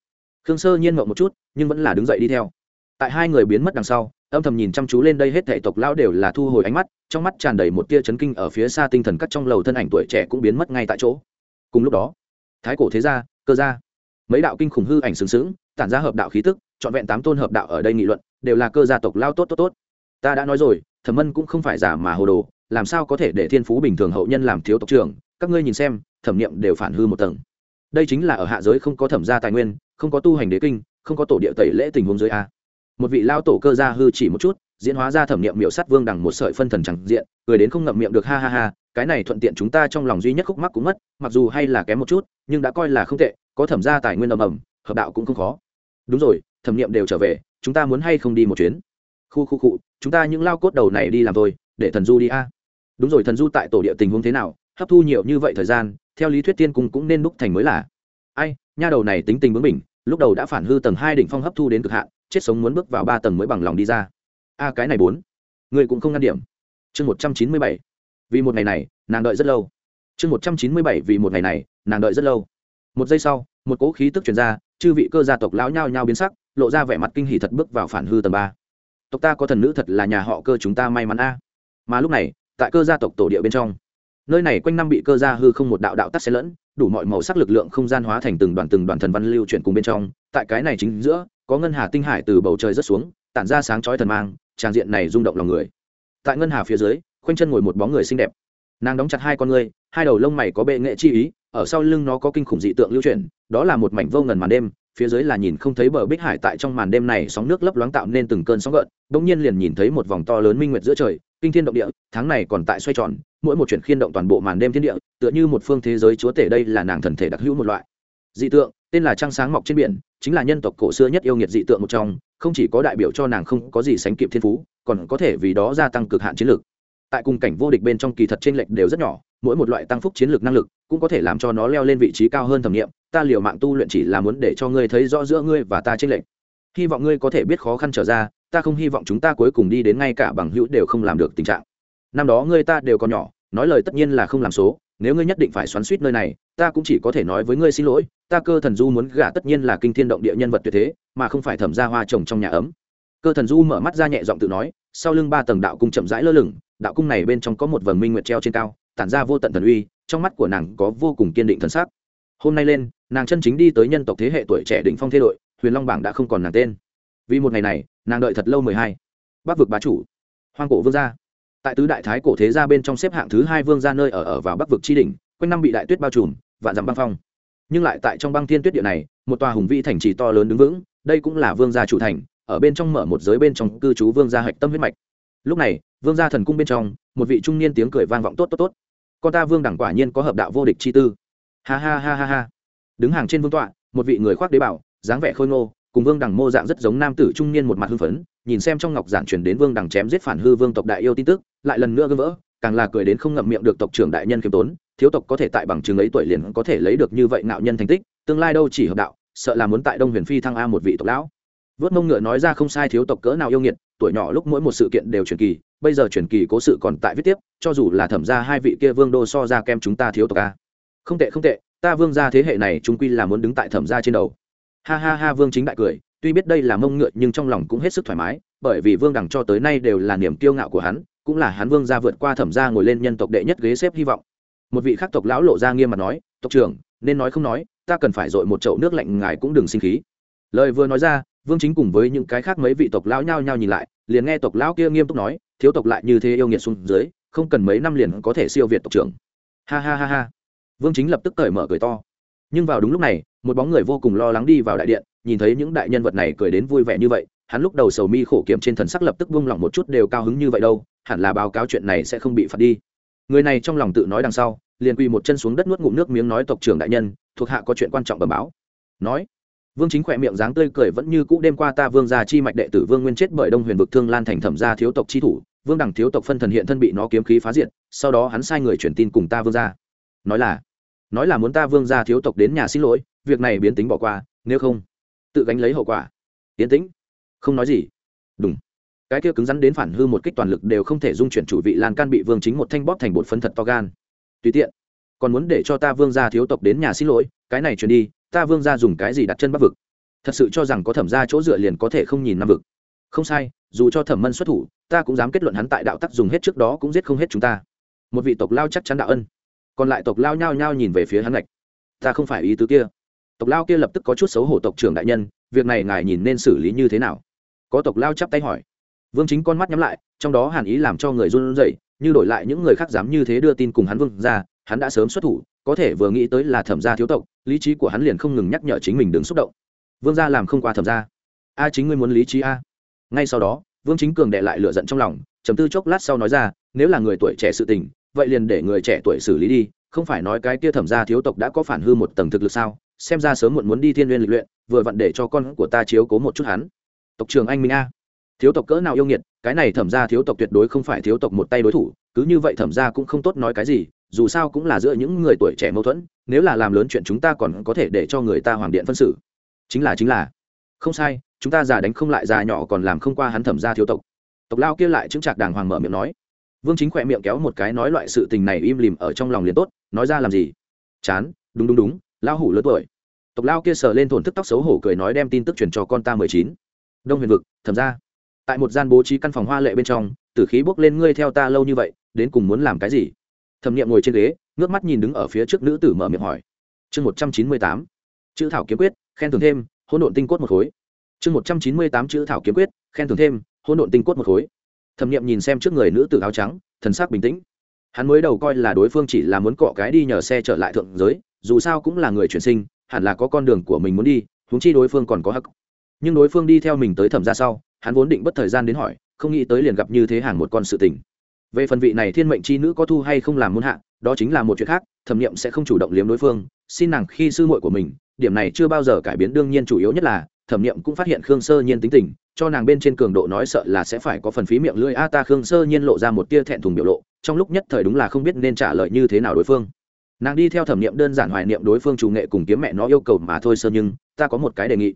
Speaker 1: Khương sơ nhiên ngậm một chút, nhưng vẫn là đứng dậy đi theo. Tại hai người biến mất đằng sau âm thầm nhìn chăm chú lên đây hết thể tộc lão đều là thu hồi ánh mắt, trong mắt tràn đầy một tia chấn kinh ở phía xa tinh thần cắt trong lầu thân ảnh tuổi trẻ cũng biến mất ngay tại chỗ. Cùng lúc đó, thái cổ thế gia, cơ gia, mấy đạo kinh khủng hư ảnh sừng sững, tản ra hợp đạo khí tức, trọn vẹn tám tôn hợp đạo ở đây nghị luận, đều là cơ gia tộc lao tốt tốt tốt. Ta đã nói rồi, thẩm mân cũng không phải giả mà hồ đồ, làm sao có thể để thiên phú bình thường hậu nhân làm thiếu tộc trưởng? Các ngươi nhìn xem, thẩm nghiệm đều phản hư một tầng. Đây chính là ở hạ giới không có thẩm gia tài nguyên, không có tu hành đế kinh, không có tổ địa tẩy lễ tình huống dưới a một vị lao tổ cơ gia hư chỉ một chút diễn hóa ra thẩm nghiệm miệu sát vương đằng một sợi phân thần chẳng diện cười đến không ngậm miệng được ha ha ha cái này thuận tiện chúng ta trong lòng duy nhất khúc mắc cũng mất mặc dù hay là kém một chút nhưng đã coi là không tệ có thẩm gia tài nguyên ầm ầm hợp đạo cũng không khó. Đúng rồi thẩm nghiệm đều trở về chúng ta muốn hay không đi một chuyến? Khu khu khu, chúng ta những lao cốt đầu này đi làm thôi để thần du đi a. Đúng rồi thần du tại tổ địa tình huống thế nào hấp thu nhiều như vậy thời gian theo lý thuyết tiên cung cũng nên đúc thành mới là. Ai nha đầu này tính tình bướng mình lúc đầu đã phản hư tầng hai đỉnh phong hấp thu đến cực hạn chết sống muốn bước vào ba tầng mới bằng lòng đi ra. A, cái này bốn. Người cũng không ngăn điểm. Chương một trăm chín mươi bảy. Vì một ngày này, nàng đợi rất lâu. Chương một trăm chín mươi bảy, vì một ngày này, nàng đợi rất lâu. Một giây sau, một cỗ khí tức chuyển ra, chư vị cơ gia tộc lão nhao nhao biến sắc, lộ ra vẻ mặt kinh hỉ thật bước vào phản hư tầng ba. Tộc ta có thần nữ thật là nhà họ cơ chúng ta may mắn a. Mà lúc này, tại cơ gia tộc tổ địa bên trong, nơi này quanh năm bị cơ gia hư không một đạo đạo tắt xen lẫn, đủ mọi màu sắc lực lượng không gian hóa thành từng đoàn từng đoàn thần văn lưu chuyển cùng bên trong, tại cái này chính giữa có ngân hà tinh hải từ bầu trời rất xuống, tản ra sáng chói thần mang tràng diện này rung động lòng người. Tại ngân hà phía dưới, khoanh chân ngồi một bóng người xinh đẹp. Nàng đóng chặt hai con ngươi, hai đầu lông mày có bệ nghệ chi ý, ở sau lưng nó có kinh khủng dị tượng lưu chuyển, đó là một mảnh vô ngần màn đêm, phía dưới là nhìn không thấy bờ bích hải tại trong màn đêm này sóng nước lấp loáng tạo nên từng cơn sóng gợn, bỗng nhiên liền nhìn thấy một vòng to lớn minh nguyệt giữa trời, kinh thiên động địa, tháng này còn tại xoay tròn, mỗi một chuyện khiên động toàn bộ màn đêm thiên địa, tựa như một phương thế giới chúa tể đây là nàng thần thể đặc hữu một loại. Dị tượng, tên là trăng sáng mọc trên biển chính là nhân tộc cổ xưa nhất yêu nghiệt dị tượng một trong, không chỉ có đại biểu cho nàng không có gì sánh kịp thiên phú, còn có thể vì đó gia tăng cực hạn chiến lược tại cùng cảnh vô địch bên trong kỳ thật trên lệch đều rất nhỏ, mỗi một loại tăng phúc chiến lược năng lực cũng có thể làm cho nó leo lên vị trí cao hơn thẩm nghiệm, ta liều mạng tu luyện chỉ là muốn để cho ngươi thấy rõ giữa ngươi và ta trên lệch. Hy vọng ngươi có thể biết khó khăn trở ra, ta không hy vọng chúng ta cuối cùng đi đến ngay cả bằng hữu đều không làm được tình trạng. Năm đó ngươi ta đều còn nhỏ, nói lời tất nhiên là không làm số nếu ngươi nhất định phải xoắn suýt nơi này, ta cũng chỉ có thể nói với ngươi xin lỗi, ta cơ thần du muốn gả tất nhiên là kinh thiên động địa nhân vật tuyệt thế, mà không phải thẩm ra hoa trồng trong nhà ấm. Cơ thần du mở mắt ra nhẹ giọng tự nói, sau lưng ba tầng đạo cung chậm rãi lơ lửng, đạo cung này bên trong có một vầng minh nguyệt treo trên cao, tản ra vô tận thần uy, trong mắt của nàng có vô cùng kiên định thần sắc. Hôm nay lên, nàng chân chính đi tới nhân tộc thế hệ tuổi trẻ đỉnh phong thế đội, huyền long bảng đã không còn nàng tên. Vì một ngày này, nàng đợi thật lâu mười hai. Bắc vực bá chủ, hoang cổ vương gia tại tứ đại thái cổ thế gia bên trong xếp hạng thứ hai vương gia nơi ở ở vào bắc vực tri đỉnh, quanh năm bị đại tuyết bao trùm và dằm băng phong. Nhưng lại tại trong băng thiên tuyết địa này, một tòa hùng vĩ thành trì to lớn đứng vững, đây cũng là vương gia chủ thành, ở bên trong mở một giới bên trong cư trú vương gia hạch tâm huyết mạch. Lúc này, vương gia thần cung bên trong, một vị trung niên tiếng cười vang vọng tốt tốt tốt. Con ta vương đẳng quả nhiên có hợp đạo vô địch chi tư. Ha ha ha ha ha. Đứng hàng trên vương tọa, một vị người khoác đế bảo, dáng vẻ khôi ngô, cùng vương đẳng mô dạng rất giống nam tử trung niên một mặt hưng phấn nhìn xem trong ngọc giản truyền đến vương đẳng chém giết phản hư vương tộc đại yêu tin tức, lại lần nữa gỡ vỡ, càng là cười đến không ngậm miệng được tộc trưởng đại nhân khiêm tốn, thiếu tộc có thể tại bằng chứng ấy tuổi liền có thể lấy được như vậy ngạo nhân thành tích, tương lai đâu chỉ hợp đạo, sợ là muốn tại đông huyền phi thăng a một vị tộc lão. Vớt mông ngựa nói ra không sai thiếu tộc cỡ nào yêu nghiệt, tuổi nhỏ lúc mỗi một sự kiện đều truyền kỳ, bây giờ truyền kỳ cố sự còn tại viết tiếp, cho dù là thẩm ra hai vị kia vương đô so ra kem chúng ta thiếu tộc a. Không tệ không tệ, ta vương gia thế hệ này chúng quy là muốn đứng tại thẩm gia trên đầu. Ha ha ha, vương chính đại cười tuy biết đây là mông ngựa nhưng trong lòng cũng hết sức thoải mái, bởi vì vương đẳng cho tới nay đều là niềm kiêu ngạo của hắn, cũng là hắn vương gia vượt qua thẩm gia ngồi lên nhân tộc đệ nhất ghế xếp hy vọng. Một vị khắc tộc lão lộ ra nghiêm mặt nói, tộc trưởng, nên nói không nói, ta cần phải dội một chậu nước lạnh, ngài cũng đừng sinh khí. Lời vừa nói ra, vương chính cùng với những cái khác mấy vị tộc lão nhao nhao nhìn lại, liền nghe tộc lão kia nghiêm túc nói, thiếu tộc lại như thế yêu nghiệt xuống dưới, không cần mấy năm liền có thể siêu việt tộc trưởng. Ha ha ha ha. Vương chính lập tức cởi mở cười to. Nhưng vào đúng lúc này, một bóng người vô cùng lo lắng đi vào đại điện nhìn thấy những đại nhân vật này cười đến vui vẻ như vậy, hắn lúc đầu sầu mi khổ kiểm trên thần sắc lập tức buông lỏng một chút đều cao hứng như vậy đâu, hẳn là báo cáo chuyện này sẽ không bị phạt đi. Người này trong lòng tự nói đằng sau, liền quỳ một chân xuống đất nuốt ngụm nước miếng nói tộc trưởng đại nhân, thuộc hạ có chuyện quan trọng bẩm báo. Nói, vương chính khỏe miệng dáng tươi cười vẫn như cũ đêm qua ta vương gia chi mạch đệ tử vương nguyên chết bởi đông huyền vực thương lan thành thẩm gia thiếu tộc chi thủ, vương đẳng thiếu tộc phân thần hiện thân bị nó kiếm khí phá diện sau đó hắn sai người truyền tin cùng ta vương gia. Nói là nói là muốn ta vương gia thiếu tộc đến nhà xin lỗi, việc này biến tính bỏ qua, nếu không tự gánh lấy hậu quả. Tiến tĩnh, không nói gì. Đúng cái kia cứng rắn đến phản hư một kích toàn lực đều không thể dung chuyển chủ vị lan can bị vương chính một thanh bóp thành bột phân thật to gan. Tùy tiện. Còn muốn để cho ta vương gia thiếu tộc đến nhà xin lỗi, cái này truyền đi, ta vương gia dùng cái gì đặt chân bắc vực? Thật sự cho rằng có thẩm ra chỗ dựa liền có thể không nhìn năm vực. Không sai, dù cho thẩm mân xuất thủ, ta cũng dám kết luận hắn tại đạo tắc dùng hết trước đó cũng giết không hết chúng ta. Một vị tộc lao chắc chắn đạo ân. Còn lại tộc lao nhao nhao nhìn về phía hắn lạch ta không phải ý tứ kia tộc lao kia lập tức có chút xấu hổ tộc trưởng đại nhân, việc này ngài nhìn nên xử lý như thế nào? Có tộc lao chắp tay hỏi. Vương chính con mắt nhắm lại, trong đó hàn ý làm cho người run rẩy, như đổi lại những người khác dám như thế đưa tin cùng hắn vương ra, hắn đã sớm xuất thủ, có thể vừa nghĩ tới là thẩm gia thiếu tộc, lý trí của hắn liền không ngừng nhắc nhở chính mình đừng xúc động. Vương gia làm không qua thẩm gia. A chính ngươi muốn lý trí a? Ngay sau đó, vương chính cường đệ lại lựa giận trong lòng chấm tư chốc lát sau nói ra, nếu là người tuổi trẻ sự tình, vậy liền để người trẻ tuổi xử lý đi, không phải nói cái kia thẩm gia thiếu tộc đã có phản hư một tầng thực lực sao? Xem ra sớm muộn muốn đi thiên n lịch luyện, vừa vặn để cho con của ta chiếu cố một chút hắn. Tộc trường anh minh a. Thiếu tộc cỡ nào yêu nghiệt, cái này thẩm gia thiếu tộc tuyệt đối không phải thiếu tộc một tay đối thủ, cứ như vậy thẩm gia cũng không tốt nói cái gì, dù sao cũng là giữa những người tuổi trẻ mâu thuẫn, nếu là làm lớn chuyện chúng ta còn có thể để cho người ta hoàng điện phân xử. Chính là chính là. Không sai, chúng ta già đánh không lại, già nhỏ còn làm không qua hắn thẩm gia thiếu tộc. Tộc lao kia lại chứng trạc đàng hoàng mở miệng nói. Vương chính khỏe miệng kéo một cái nói loại sự tình này im lìm ở trong lòng liền tốt, nói ra làm gì? Chán, đúng đúng đúng lão hủ lớn tuổi. Tộc lao kia sờ lên thổn thức tóc xấu hổ cười nói đem tin tức truyền cho con ta mười chín. Đông huyền vực, thẩm ra tại một gian bố trí căn phòng hoa lệ bên trong, tử khí bốc lên ngươi theo ta lâu như vậy, đến cùng muốn làm cái gì? Thẩm nghiệm ngồi trên ghế, ngước mắt nhìn đứng ở phía trước nữ tử mở miệng hỏi. Chương một trăm chín mươi tám. Chữ thảo kiếm quyết, khen thưởng thêm, hỗn độn tinh cốt một khối. Chương một trăm chín mươi tám chữ thảo kiếm quyết, khen thưởng thêm, hỗn độn tinh cốt một khối. Thẩm nghiệm nhìn xem trước người nữ tử áo trắng, thần sắc bình tĩnh. Hắn mới đầu coi là đối phương chỉ là muốn cọ cái đi nhờ xe trở lại thượng giới dù sao cũng là người chuyển sinh, hẳn là có con đường của mình muốn đi húng chi đối phương còn có hắc. Nhưng đối phương đi theo mình tới thẩm ra sau, hắn vốn định bất thời gian đến hỏi, không nghĩ tới liền gặp như thế hàng một con sự tình. Về phần vị này thiên mệnh c h i nữ có thu hay không làm muôn hạ, đó chính là một chuyện khác, thẩm nghiệm sẽ không chủ động liếm đối phương, xin nàng khi sư muội của mình, điểm này chưa bao giờ cải biến, đương nhiên chủ yếu nhất là, thẩm nghiệm cũng phát hiện khương sơ nhiên tính tình, cho nàng bên trên cường độ nói sợ là sẽ phải có phần phí miệng lưỡi. A ta khương sơ nhiên lộ ra một tia thẹn thùng biểu lộ, trong lúc nhất thời đúng là không biết nên trả lời như thế nào đối phương nàng đi theo thẩm nghiệm đơn giản hoài niệm đối phương chủ nghệ cùng kiếm mẹ nó yêu cầu mà thôi sơ nhưng, ta có một cái đề nghị.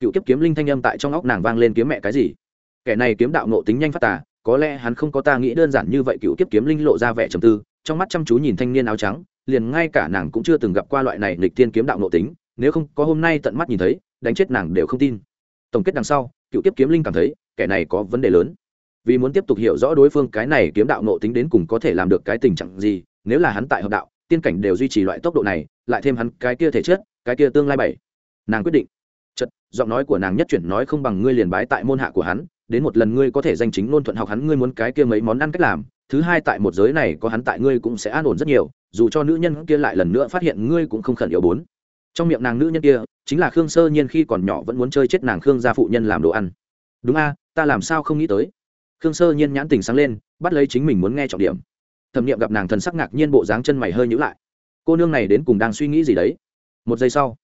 Speaker 1: Cựu kiếp kiếm linh thanh âm tại trong óc nàng vang lên kiếm mẹ cái gì? Kẻ này kiếm đạo nộ tính nhanh phát tà, có lẽ hắn không có ta nghĩ đơn giản như vậy, cựu kiếp kiếm linh lộ ra vẻ trầm tư, trong mắt chăm chú nhìn thanh niên áo trắng, liền ngay cả nàng cũng chưa từng gặp qua loại này lịch tiên kiếm đạo nộ tính, nếu không, có hôm nay tận mắt nhìn thấy, đánh chết nàng đều không tin. Tổng kết đằng sau, cựu kiếp kiếm linh cảm thấy, kẻ này có vấn đề lớn. Vì muốn tiếp tục hiểu rõ đối phương cái này kiếm đạo nộ tính đến cùng có thể làm được cái tình trạng gì, nếu là hắn tại hợp đạo tiên cảnh đều duy trì loại tốc độ này, lại thêm hắn cái kia thể chất, cái kia tương lai bảy. Nàng quyết định. Chật giọng nói của nàng nhất chuyển nói không bằng ngươi liền bái tại môn hạ của hắn, đến một lần ngươi có thể danh chính ngôn thuận học hắn, ngươi muốn cái kia mấy món ăn cách làm, thứ hai tại một giới này có hắn tại ngươi cũng sẽ an ổn rất nhiều, dù cho nữ nhân kia lại lần nữa phát hiện ngươi cũng không khẩn yếu bốn. Trong miệng nàng nữ nhân kia, chính là khương sơ nhiên khi còn nhỏ vẫn muốn chơi chết nàng khương gia phụ nhân làm đồ ăn. Đúng a, ta làm sao không nghĩ tới? Khương sơ nhiên nhãn tình sáng lên, bắt lấy chính mình muốn nghe trọng điểm thẩm nghiệm gặp nàng thần sắc ngạc nhiên bộ dáng chân mày hơi nhữ lại. Cô nương này đến cùng đang suy nghĩ gì đấy? Một giây sau,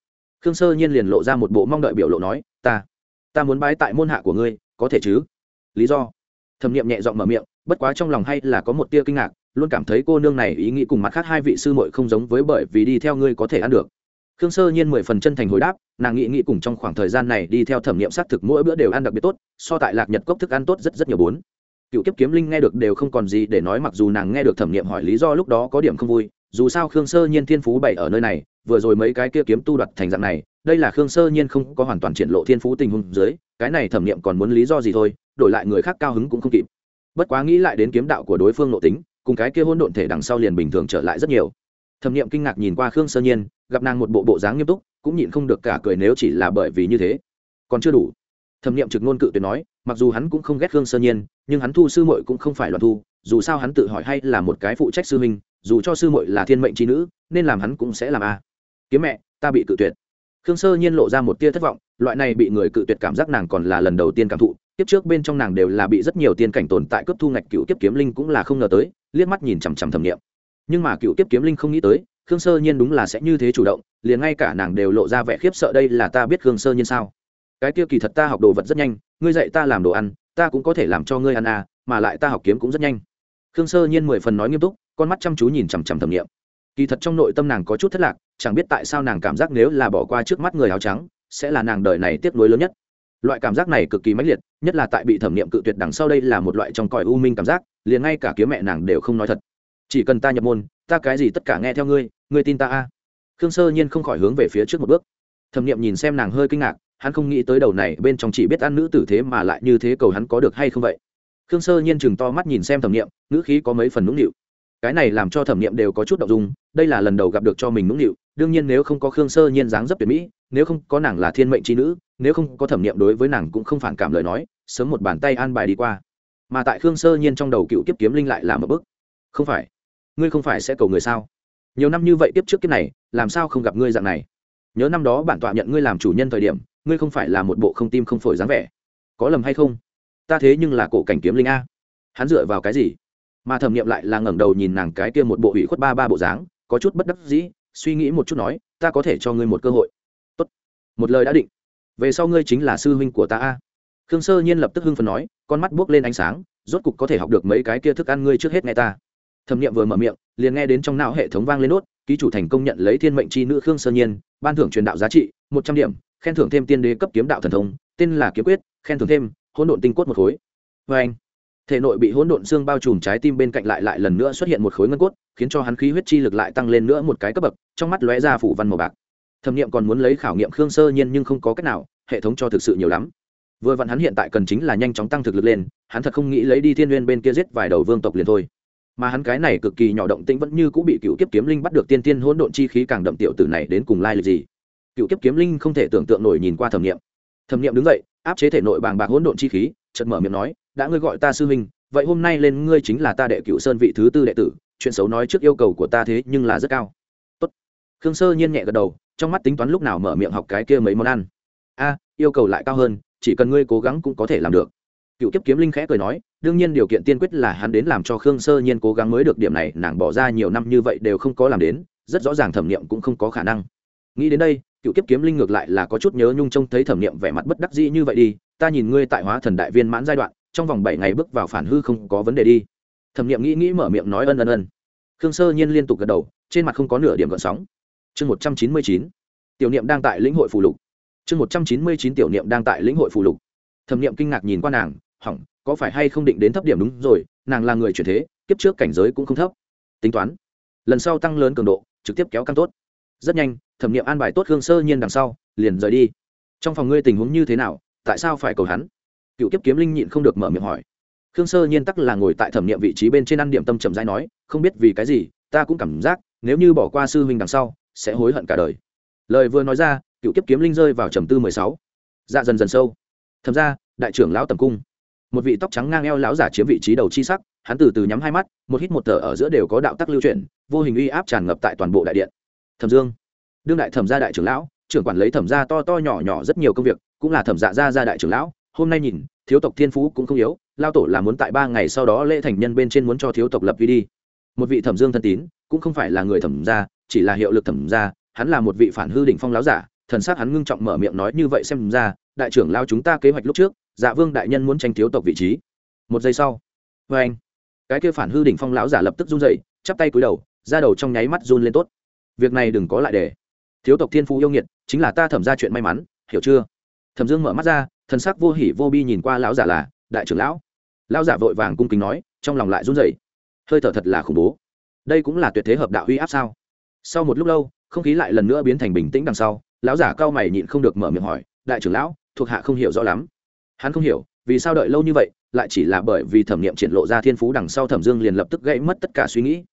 Speaker 1: khương sơ nhiên liền lộ ra một bộ mong đợi biểu lộ nói, ta ta muốn bái tại môn hạ của ngươi, có thể chứ? Lý do, thẩm nghiệm nhẹ giọng mở miệng, bất quá trong lòng hay là có một tia kinh ngạc, luôn cảm thấy cô nương này ý nghĩ cùng mặt khác hai vị sư muội không giống với bởi vì đi theo ngươi có thể ăn được. Khương sơ nhiên mười phần chân thành hồi đáp, nàng nghĩ nghĩ cùng trong khoảng thời gian này đi theo thẩm nghiệm xác thực mỗi bữa đều ăn đặc biệt tốt, so tại lạc nhật cốc thức ăn tốt rất rất nhiều bốn cựu kiếp kiếm linh nghe được đều không còn gì để nói mặc dù nàng nghe được thẩm nghiệm hỏi lý do lúc đó có điểm không vui, dù sao khương sơ nhiên thiên phú bảy ở nơi này, vừa rồi mấy cái kia kiếm tu đoạt thành dạng này, đây là khương sơ nhiên không có hoàn toàn triển lộ thiên phú tình huống dưới, cái này thẩm nghiệm còn muốn lý do gì thôi, đổi lại người khác cao hứng cũng không kịp. Bất quá nghĩ lại đến kiếm đạo của đối phương nội tính, cùng cái kia hôn độn thể đằng sau liền bình thường trở lại rất nhiều. Thẩm nghiệm kinh ngạc nhìn qua khương sơ nhiên, gặp nàng một bộ bộ dáng nghiêm túc, cũng nhịn không được cả cười nếu chỉ là bởi vì như thế. Còn chưa đủ thẩm nghiệm trực ngôn cự tuyệt nói, mặc dù hắn cũng không ghét khương sơ nhiên, nhưng hắn thu sư muội cũng không phải loạn thu, dù sao hắn tự hỏi hay là một cái phụ trách sư minh dù cho sư muội là thiên mệnh trí nữ, nên làm hắn cũng sẽ làm a. Kiếm mẹ, ta bị cự tuyệt. Khương sơ nhiên lộ ra một tia thất vọng, loại này bị người cự tuyệt cảm giác nàng còn là lần đầu tiên cảm thụ, tiếp trước bên trong nàng đều là bị rất nhiều tiên cảnh tồn tại cướp thu ngạch cựu kiếp kiếm linh cũng là không ngờ tới, liếc mắt nhìn chằm chằm thẩm nghiệm nhưng mà cựu kiếp kiếm linh không nghĩ tới, khương sơ nhiên đúng là sẽ như thế chủ động, liền ngay cả nàng đều lộ ra vẻ khiếp sợ đây là ta biết khương sơ nhiên sao? Cái kia kỳ thật ta học đồ vật rất nhanh, ngươi dạy ta làm đồ ăn, ta cũng có thể làm cho ngươi ăn à mà lại ta học kiếm cũng rất nhanh. Khương sơ nhiên mười phần nói nghiêm túc, con mắt chăm chú nhìn chằm chằm thẩm nghiệm. Kỳ thật trong nội tâm nàng có chút thất lạc, chẳng biết tại sao nàng cảm giác nếu là bỏ qua trước mắt người áo trắng, sẽ là nàng đời này tiếc nuối lớn nhất. Loại cảm giác này cực kỳ mãnh liệt, nhất là tại bị thẩm nghiệm cự tuyệt đằng sau đây là một loại trong cõi u minh cảm giác, liền ngay cả kiếm mẹ nàng đều không nói thật. Chỉ cần ta nhập môn, ta cái gì tất cả nghe theo ngươi ngươi tin ta a khương sơ nhiên không khỏi hướng về phía trước một bước. Thẩm nghiệm nhìn xem nàng hơi kinh ngạc hắn không nghĩ tới đầu này bên trong chỉ biết ăn nữ tử thế mà lại như thế cầu hắn có được hay không vậy? Khương sơ nhiên chừng to mắt nhìn xem thẩm nghiệm nữ khí có mấy phần nũng nịu. Cái này làm cho thẩm nghiệm đều có chút đ ộ n g dung, đây là lần đầu gặp được cho mình nũng nịu, đương nhiên nếu không có khương sơ nhiên dáng dấp tuyệt mỹ, nếu không có nàng là thiên mệnh trí nữ, nếu không có thẩm nghiệm đối với nàng cũng không phản cảm lời nói, sớm một bàn tay an bài đi qua. Mà tại khương sơ nhiên trong đầu cựu kiếp kiếm linh lại là một bức không phải, ngươi không phải sẽ cầu người sao? Nhiều năm như vậy tiếp trước kiếp này, làm sao không gặp ngươi dạng này? Nhớ năm đó bản tọa nhận ngươi làm chủ nhân thời điểm ngươi không phải là một bộ không tim không phổi dáng vẻ. Có lầm hay không? Ta thế nhưng là cổ cảnh kiếm linh a. Hắn dựa vào cái gì? Mà thẩm nghiệm lại là ngẩng đầu nhìn nàng cái kia một bộ ủy khuất ba ba bộ dáng, có chút bất đắc dĩ, suy nghĩ một chút nói, ta có thể cho ngươi một cơ hội. Tốt. một lời đã định. Về sau ngươi chính là sư huynh của ta a. Khương sơ nhiên lập tức hưng phần nói, con mắt buốc lên ánh sáng, rốt cục có thể học được mấy cái kia thức ăn ngươi trước hết nghe ta. Thẩm nghiệm vừa mở miệng, liền nghe đến trong não hệ thống vang lên nốt ký chủ thành công nhận lấy thiên mệnh c h i nữ khương sơ nhiên, ban thưởng truyền đạo giá trị, một trăm điểm khen thưởng thêm tiên đế cấp kiếm đạo thần thông, tên là kiếm quyết, khen thưởng thêm, hỗn độn tinh cốt một khối. Vê anh, thể nội bị hỗn độn xương bao trùm trái tim bên cạnh lại lại lần nữa xuất hiện một khối ngân cốt, khiến cho hắn khí huyết chi lực lại tăng lên nữa một cái cấp bậc, trong mắt lóe ra phủ văn màu bạc. Thẩm nghiệm còn muốn lấy khảo nghiệm khương sơ nhiên nhưng không có cách nào, hệ thống cho thực sự nhiều lắm. Vừa vặn hắn hiện tại cần chính là nhanh chóng tăng thực lực lên, hắn thật không nghĩ lấy đi thiên n g u y ê n bên kia giết vài đầu vương tộc liền thôi. Mà hắn cái này cực kỳ nhỏ động tĩnh vẫn như cũng bị cựu kiếp kiếm linh bắt được tiên tiên hỗn độn chi khí càng đậm tiểu tử này đến cùng lai lịch gì cựu kiếp kiếm linh không thể tưởng tượng nổi nhìn qua thẩm nghiệm thẩm nghiệm đứng dậy, áp chế thể nội bàng bạc hỗn độn chi khí, chợt mở miệng nói, đã ngươi gọi ta sư huynh, vậy hôm nay lên ngươi chính là ta đệ cựu sơn vị thứ tư đệ tử, chuyện xấu nói trước yêu cầu của ta thế nhưng là rất cao. Tốt. khương sơ nhiên nhẹ gật đầu, trong mắt tính toán lúc nào mở miệng học cái kia mấy món ăn. A, yêu cầu lại cao hơn, chỉ cần ngươi cố gắng cũng có thể làm được. Cựu kiếp kiếm linh khẽ cười nói, đương nhiên điều kiện tiên quyết là hắn đến làm cho khương sơ nhiên cố gắng mới được điểm này, nàng bỏ ra nhiều năm như vậy đều không có làm đến, rất rõ ràng thẩm nghiệm cũng không có khả năng. Nghĩ đến đây cựu kiếp kiếm linh ngược lại là có chút nhớ nhung trông thấy thẩm nghiệm vẻ mặt bất đắc dĩ như vậy đi, ta nhìn ngươi tại hóa thần đại viên mãn giai đoạn, trong vòng bảy ngày bước vào phản hư không có vấn đề đi. Thẩm nghiệm nghĩ nghĩ mở miệng nói ân ân ân. Khương sơ nhiên liên tục gật đầu, trên mặt không có nửa điểm gợn sóng. Chương một trăm chín mươi chín, tiểu niệm đang tại lĩnh hội phù lục. Chương một trăm chín mươi chín, tiểu niệm đang tại lĩnh hội phù lục. Thẩm niệm kinh ngạc nhìn qua nàng, hỏng, có phải hay không định đến thấp điểm đúng rồi, nàng là người chuyển thế, kiếp trước cảnh giới cũng không thấp. Tính toán, lần sau tăng lớn cường độ, trực tiếp kéo căng tốt. Rất nhanh thẩm niệm an bài tốt hương sơ nhiên đằng sau, liền rời đi. Trong phòng ngươi tình huống như thế nào? Tại sao phải cầu hắn? Cựu kiếp kiếm linh nhịn không được mở miệng hỏi. Khương sơ nhiên tắc là ngồi tại thẩm niệm vị trí bên trên ăn điểm tâm trầm dai nói, không biết vì cái gì, ta cũng cảm giác, nếu như bỏ qua sư huynh đằng sau, sẽ hối hận cả đời. Lời vừa nói ra, cựu kiếp kiếm linh rơi vào trầm tư mười sáu. Dạ dần dần sâu. Thầm ra, đại trưởng lão tầm cung. Một vị tóc trắng ngang eo lão giả chiếm vị trí đầu chi sắc, hắn từ từ nhắm hai mắt, một hít một thở ở giữa đều có đạo tắc lưu chuyển, vô hình uy áp tràn ngập tại toàn bộ đại điện. Thẩm dương đương đại thẩm gia đại trưởng lão, trưởng quản lấy thẩm gia to to nhỏ nhỏ rất nhiều công việc, cũng là thẩm dạ gia gia đại trưởng lão. Hôm nay nhìn, thiếu tộc thiên phú cũng không yếu, lao tổ là muốn tại ba ngày sau đó lễ thành nhân bên trên muốn cho thiếu tộc lập vi đi. Một vị thẩm dương thân tín, cũng không phải là người thẩm gia, chỉ là hiệu lực thẩm gia, hắn là một vị phản hư đỉnh phong láo giả, thần sắc hắn ngưng trọng mở miệng nói như vậy xem ra, đại trưởng lao chúng ta kế hoạch lúc trước dạ vương đại nhân muốn tranh thiếu tộc vị trí. Một giây sau vê anh, cái kia phản hư đỉnh phong lão giả lập tức run dậy chắp tay cúi đầu ra đầu trong nháy mắt run lên tốt. Việc này đừng có lại để thiếu tộc thiên phú yêu nghiệt, chính là ta thẩm ra chuyện may mắn, hiểu chưa? Thẩm dương mở mắt ra, thần sắc vô hỉ vô bi nhìn qua lão giả là, đại trưởng lão. Lão giả vội vàng cung kính nói, trong lòng lại run dậy hơi thở thật là khủng bố. Đây cũng là tuyệt thế hợp đạo uy áp sao? Sau một lúc lâu, không khí lại lần nữa biến thành bình tĩnh đằng sau, lão giả cao mày nhịn không được mở miệng hỏi, đại trưởng lão, thuộc hạ không hiểu rõ lắm. Hắn không hiểu, vì sao đợi lâu như vậy, lại chỉ là bởi vì thẩm nghiệm triển lộ ra thiên phú đằng sau thẩm dương liền lập tức gãy mất tất cả suy nghĩ.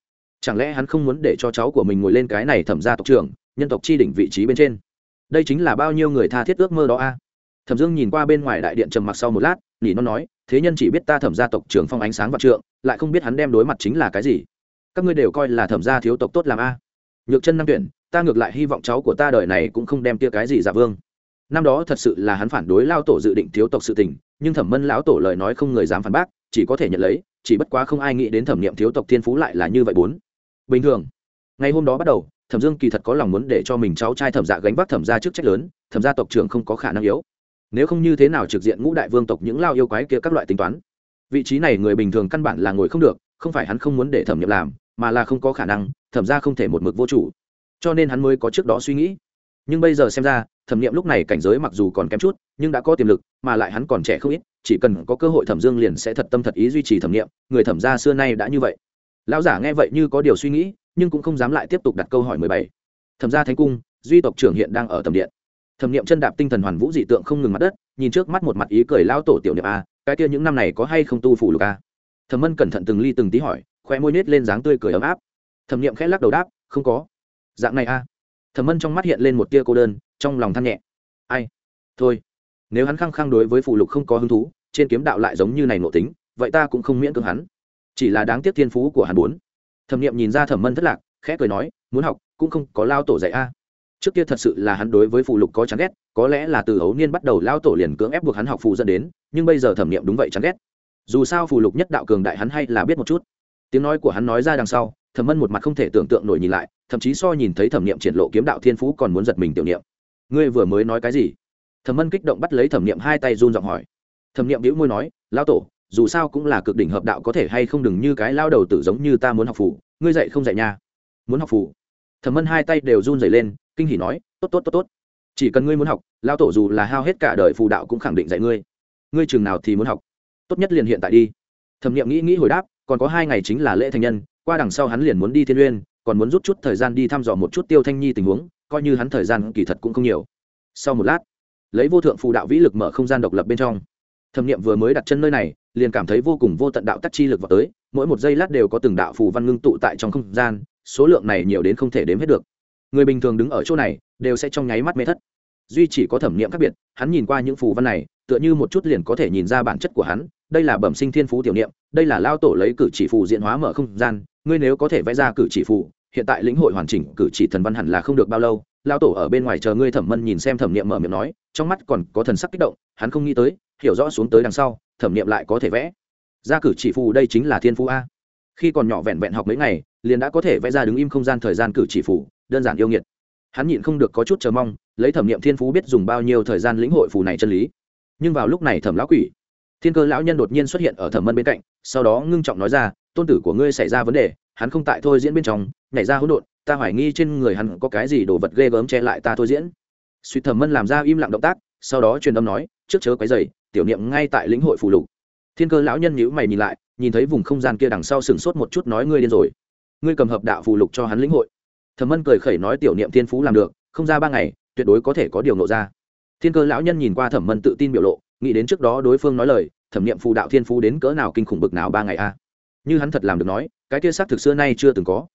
Speaker 1: Chẳng lẽ hắn không muốn để cho cháu của mình ngồi lên cái này thẩm gia tộc trưởng nhân tộc chi đỉnh vị trí bên trên. Đây chính là bao nhiêu người tha thiết ước mơ đó a? Thẩm dương nhìn qua bên ngoài đại điện trầm mặc sau một lát, nỉ nó nói, thế nhân chỉ biết ta thẩm gia tộc trưởng phong ánh sáng và trượng, lại không biết hắn đem đối mặt chính là cái gì. Các ngươi đều coi là thẩm gia thiếu tộc tốt làm a. Nhược chân năm tuyển, ta ngược lại hy vọng cháu của ta đời này cũng không đem tia cái gì giả vương. Năm đó thật sự là hắn phản đối lao tổ dự định thiếu tộc sự tình, nhưng thẩm mân lão tổ lời nói không người dám phản bác, chỉ có thể nhận lấy, chỉ bất quá không ai nghĩ đến thẩm niệm thiếu tộc thiên phú lại là như vậy bốn. Bình thường, ngày hôm đó bắt đầu thẩm dương kỳ thật có lòng muốn để cho mình cháu trai thẩm dạ gánh vác thẩm ra chức trách lớn, thẩm gia tộc trưởng không có khả năng yếu. Nếu không như thế nào trực diện ngũ đại vương tộc những lao yêu quái kia các loại tính toán, vị trí này người bình thường căn bản là ngồi không được, không phải hắn không muốn để thẩm nghiệm làm, mà là không có khả năng, thẩm ra không thể một mực vô chủ. Cho nên hắn mới có trước đó suy nghĩ. Nhưng bây giờ xem ra, thẩm nghiệm lúc này cảnh giới mặc dù còn kém chút, nhưng đã có tiềm lực, mà lại hắn còn trẻ không ít, chỉ cần có cơ hội thẩm dương liền sẽ thật tâm thật ý duy trì thẩm nghiệm người thẩm gia xưa nay đã như vậy lão giả nghe vậy như có điều suy nghĩ, nhưng cũng không dám lại tiếp tục đặt câu hỏi mười bảy. Thẩm gia thánh cung, duy tộc trưởng hiện đang ở tầm điện. Thẩm nghiệm chân đạp tinh thần hoàn vũ dị tượng không ngừng mặt đất, nhìn trước mắt một mặt ý cười lao tổ tiểu niệm a, cái kia những năm này có hay không tu phủ lục a? Thẩm mân cẩn thận từng ly từng tí hỏi khoe môi nết lên dáng tươi cười ấm áp. Thẩm nghiệm khẽ lắc đầu đáp, không có. Dạng này a. Thẩm mân trong mắt hiện lên một tia cô đơn, trong lòng than nhẹ. Ai? Thôi. Nếu hắn khăng khăng đối với phụ lục không có hứng thú, trên kiếm đạo lại giống như này nộ tính, vậy ta cũng không miễn cưỡng hắn chỉ là đáng tiếc thiên phú của hắn bốn. Thẩm nghiệm nhìn ra thẩm mân thất lạc, khẽ cười nói, muốn học, cũng không có lao tổ dạy a. Trước kia thật sự là hắn đối với phụ lục có chán ghét, có lẽ là từ ấu niên bắt đầu lao tổ liền cưỡng ép buộc hắn học phụ dẫn đến, nhưng bây giờ thẩm nghiệm đúng vậy chán ghét. Dù sao phụ lục nhất đạo cường đại hắn hay là biết một chút. Tiếng nói của hắn nói ra đằng sau, thẩm mân một mặt không thể tưởng tượng nổi nhìn lại, thậm chí so nhìn thấy thẩm niệm triển lộ kiếm đạo thiên phú còn muốn giật mình tiểu niệm. Ngươi vừa mới nói cái gì? Thẩm mân kích động bắt lấy thẩm niệm hai tay run giọng hỏi. Thẩm niệm đĩu môi nói, lao tổ dù sao cũng là cực đỉnh hợp đạo có thể hay không đừng như cái lao đầu tử giống như ta muốn học phủ ngươi dạy không dạy nha. Muốn học phủ thẩm mân hai tay đều run dày lên, kinh hỉ nói, tốt tốt tốt tốt. Chỉ cần ngươi muốn học, lao tổ dù là hao hết cả đời phù đạo cũng khẳng định dạy ngươi. Ngươi chừng nào thì muốn học. Tốt nhất liền hiện tại đi. Thẩm niệm nghĩ nghĩ hồi đáp, còn có hai ngày chính là lễ thành nhân, qua đằng sau hắn liền muốn đi thiên uyên, còn muốn rút chút thời gian đi thăm dò một chút tiêu thanh nhi tình huống, coi như hắn thời gian kỳ thật cũng không nhiều. Sau một lát, lấy vô thượng phù đạo vĩ lực mở không gian độc lập bên trong. Thẩm nghiệm vừa mới đặt chân nơi này liền cảm thấy vô cùng vô tận đạo tắc chi lực vào tới, mỗi một giây lát đều có từng đạo phù văn ngưng tụ tại trong không gian, số lượng này nhiều đến không thể đếm hết được. Người bình thường đứng ở chỗ này, đều sẽ trong nháy mắt mê thất. Duy chỉ có thẩm nghiệm khác biệt, hắn nhìn qua những phù văn này, tựa như một chút liền có thể nhìn ra bản chất của hắn, đây là bẩm sinh thiên phú tiểu niệm, đây là lao tổ lấy cử chỉ phù diện hóa mở không gian, ngươi nếu có thể vẽ ra cử chỉ phù, hiện tại lĩnh hội hoàn chỉnh cử chỉ thần văn hẳn là không được bao lâu, lao tổ ở bên ngoài chờ ngươi thẩm mân nhìn xem thẩm niệm mở miệng nói, trong mắt còn có thần sắc kích động, hắn không nghĩ tới, hiểu rõ xuống tới đằng sau thẩm niệm lại có thể vẽ. Gia cử chỉ phù đây chính là thiên phú a. Khi còn nhỏ vẹn vẹn học mấy ngày, liền đã có thể vẽ ra đứng im không gian thời gian cử chỉ phù, đơn giản yêu nghiệt. Hắn nhịn không được có chút chờ mong, lấy thẩm niệm thiên phú biết dùng bao nhiêu thời gian lĩnh hội phù này chân lý. Nhưng vào lúc này thẩm lão quỷ, thiên cơ lão nhân đột nhiên xuất hiện ở thẩm mân bên cạnh, sau đó ngưng trọng nói ra, tôn tử của ngươi xảy ra vấn đề, hắn không tại thôi diễn bên trong, nhảy ra hỗn độn, ta hoài nghi trên người hắn có cái gì đồ vật ghê gớm che lại ta thôi diễn. Suy thẩm mân làm ra im lặng động tác, sau đó truyền âm nói, trước chớ cái giày tiểu niệm ngay tại lĩnh hội phù lục. Thiên cơ lão nhân nhíu mày nhìn lại, nhìn thấy vùng không gian kia đằng sau sừng sốt một chút nói ngươi điên rồi. Ngươi cầm hợp đạo phù lục cho hắn lĩnh hội. Thẩm mân cười khẩy nói tiểu niệm thiên phú làm được, không ra ba ngày, tuyệt đối có thể có điều nộ ra. Thiên cơ lão nhân nhìn qua thẩm mân tự tin biểu lộ, nghĩ đến trước đó đối phương nói lời, thẩm niệm phù đạo thiên phú đến cỡ nào kinh khủng bực nào ba ngày a. Như hắn thật làm được nói, cái kia xác thực xưa nay chưa từng có.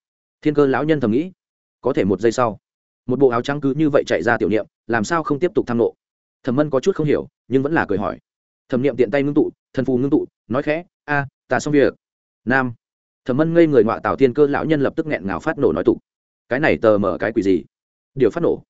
Speaker 1: Thiên cơ lão nhân thầm nghĩ, có thể một giây sau, một bộ áo trắng cứ như vậy chạy ra tiểu niệm, làm sao không tiếp tục tham nộ? Thẩm mân có chút không hiểu, nhưng vẫn là cười hỏi thẩm niệm tiện tay ngưng tụ, thần phù ngưng tụ, nói khẽ, a, ta xong việc. Nam. Thẩm mân ngây người ngoại tào thiên cơ lão nhân lập tức nghẹn ngào phát nổ nói tụ, cái này tờ mở cái quỷ gì? Điều phát nổ.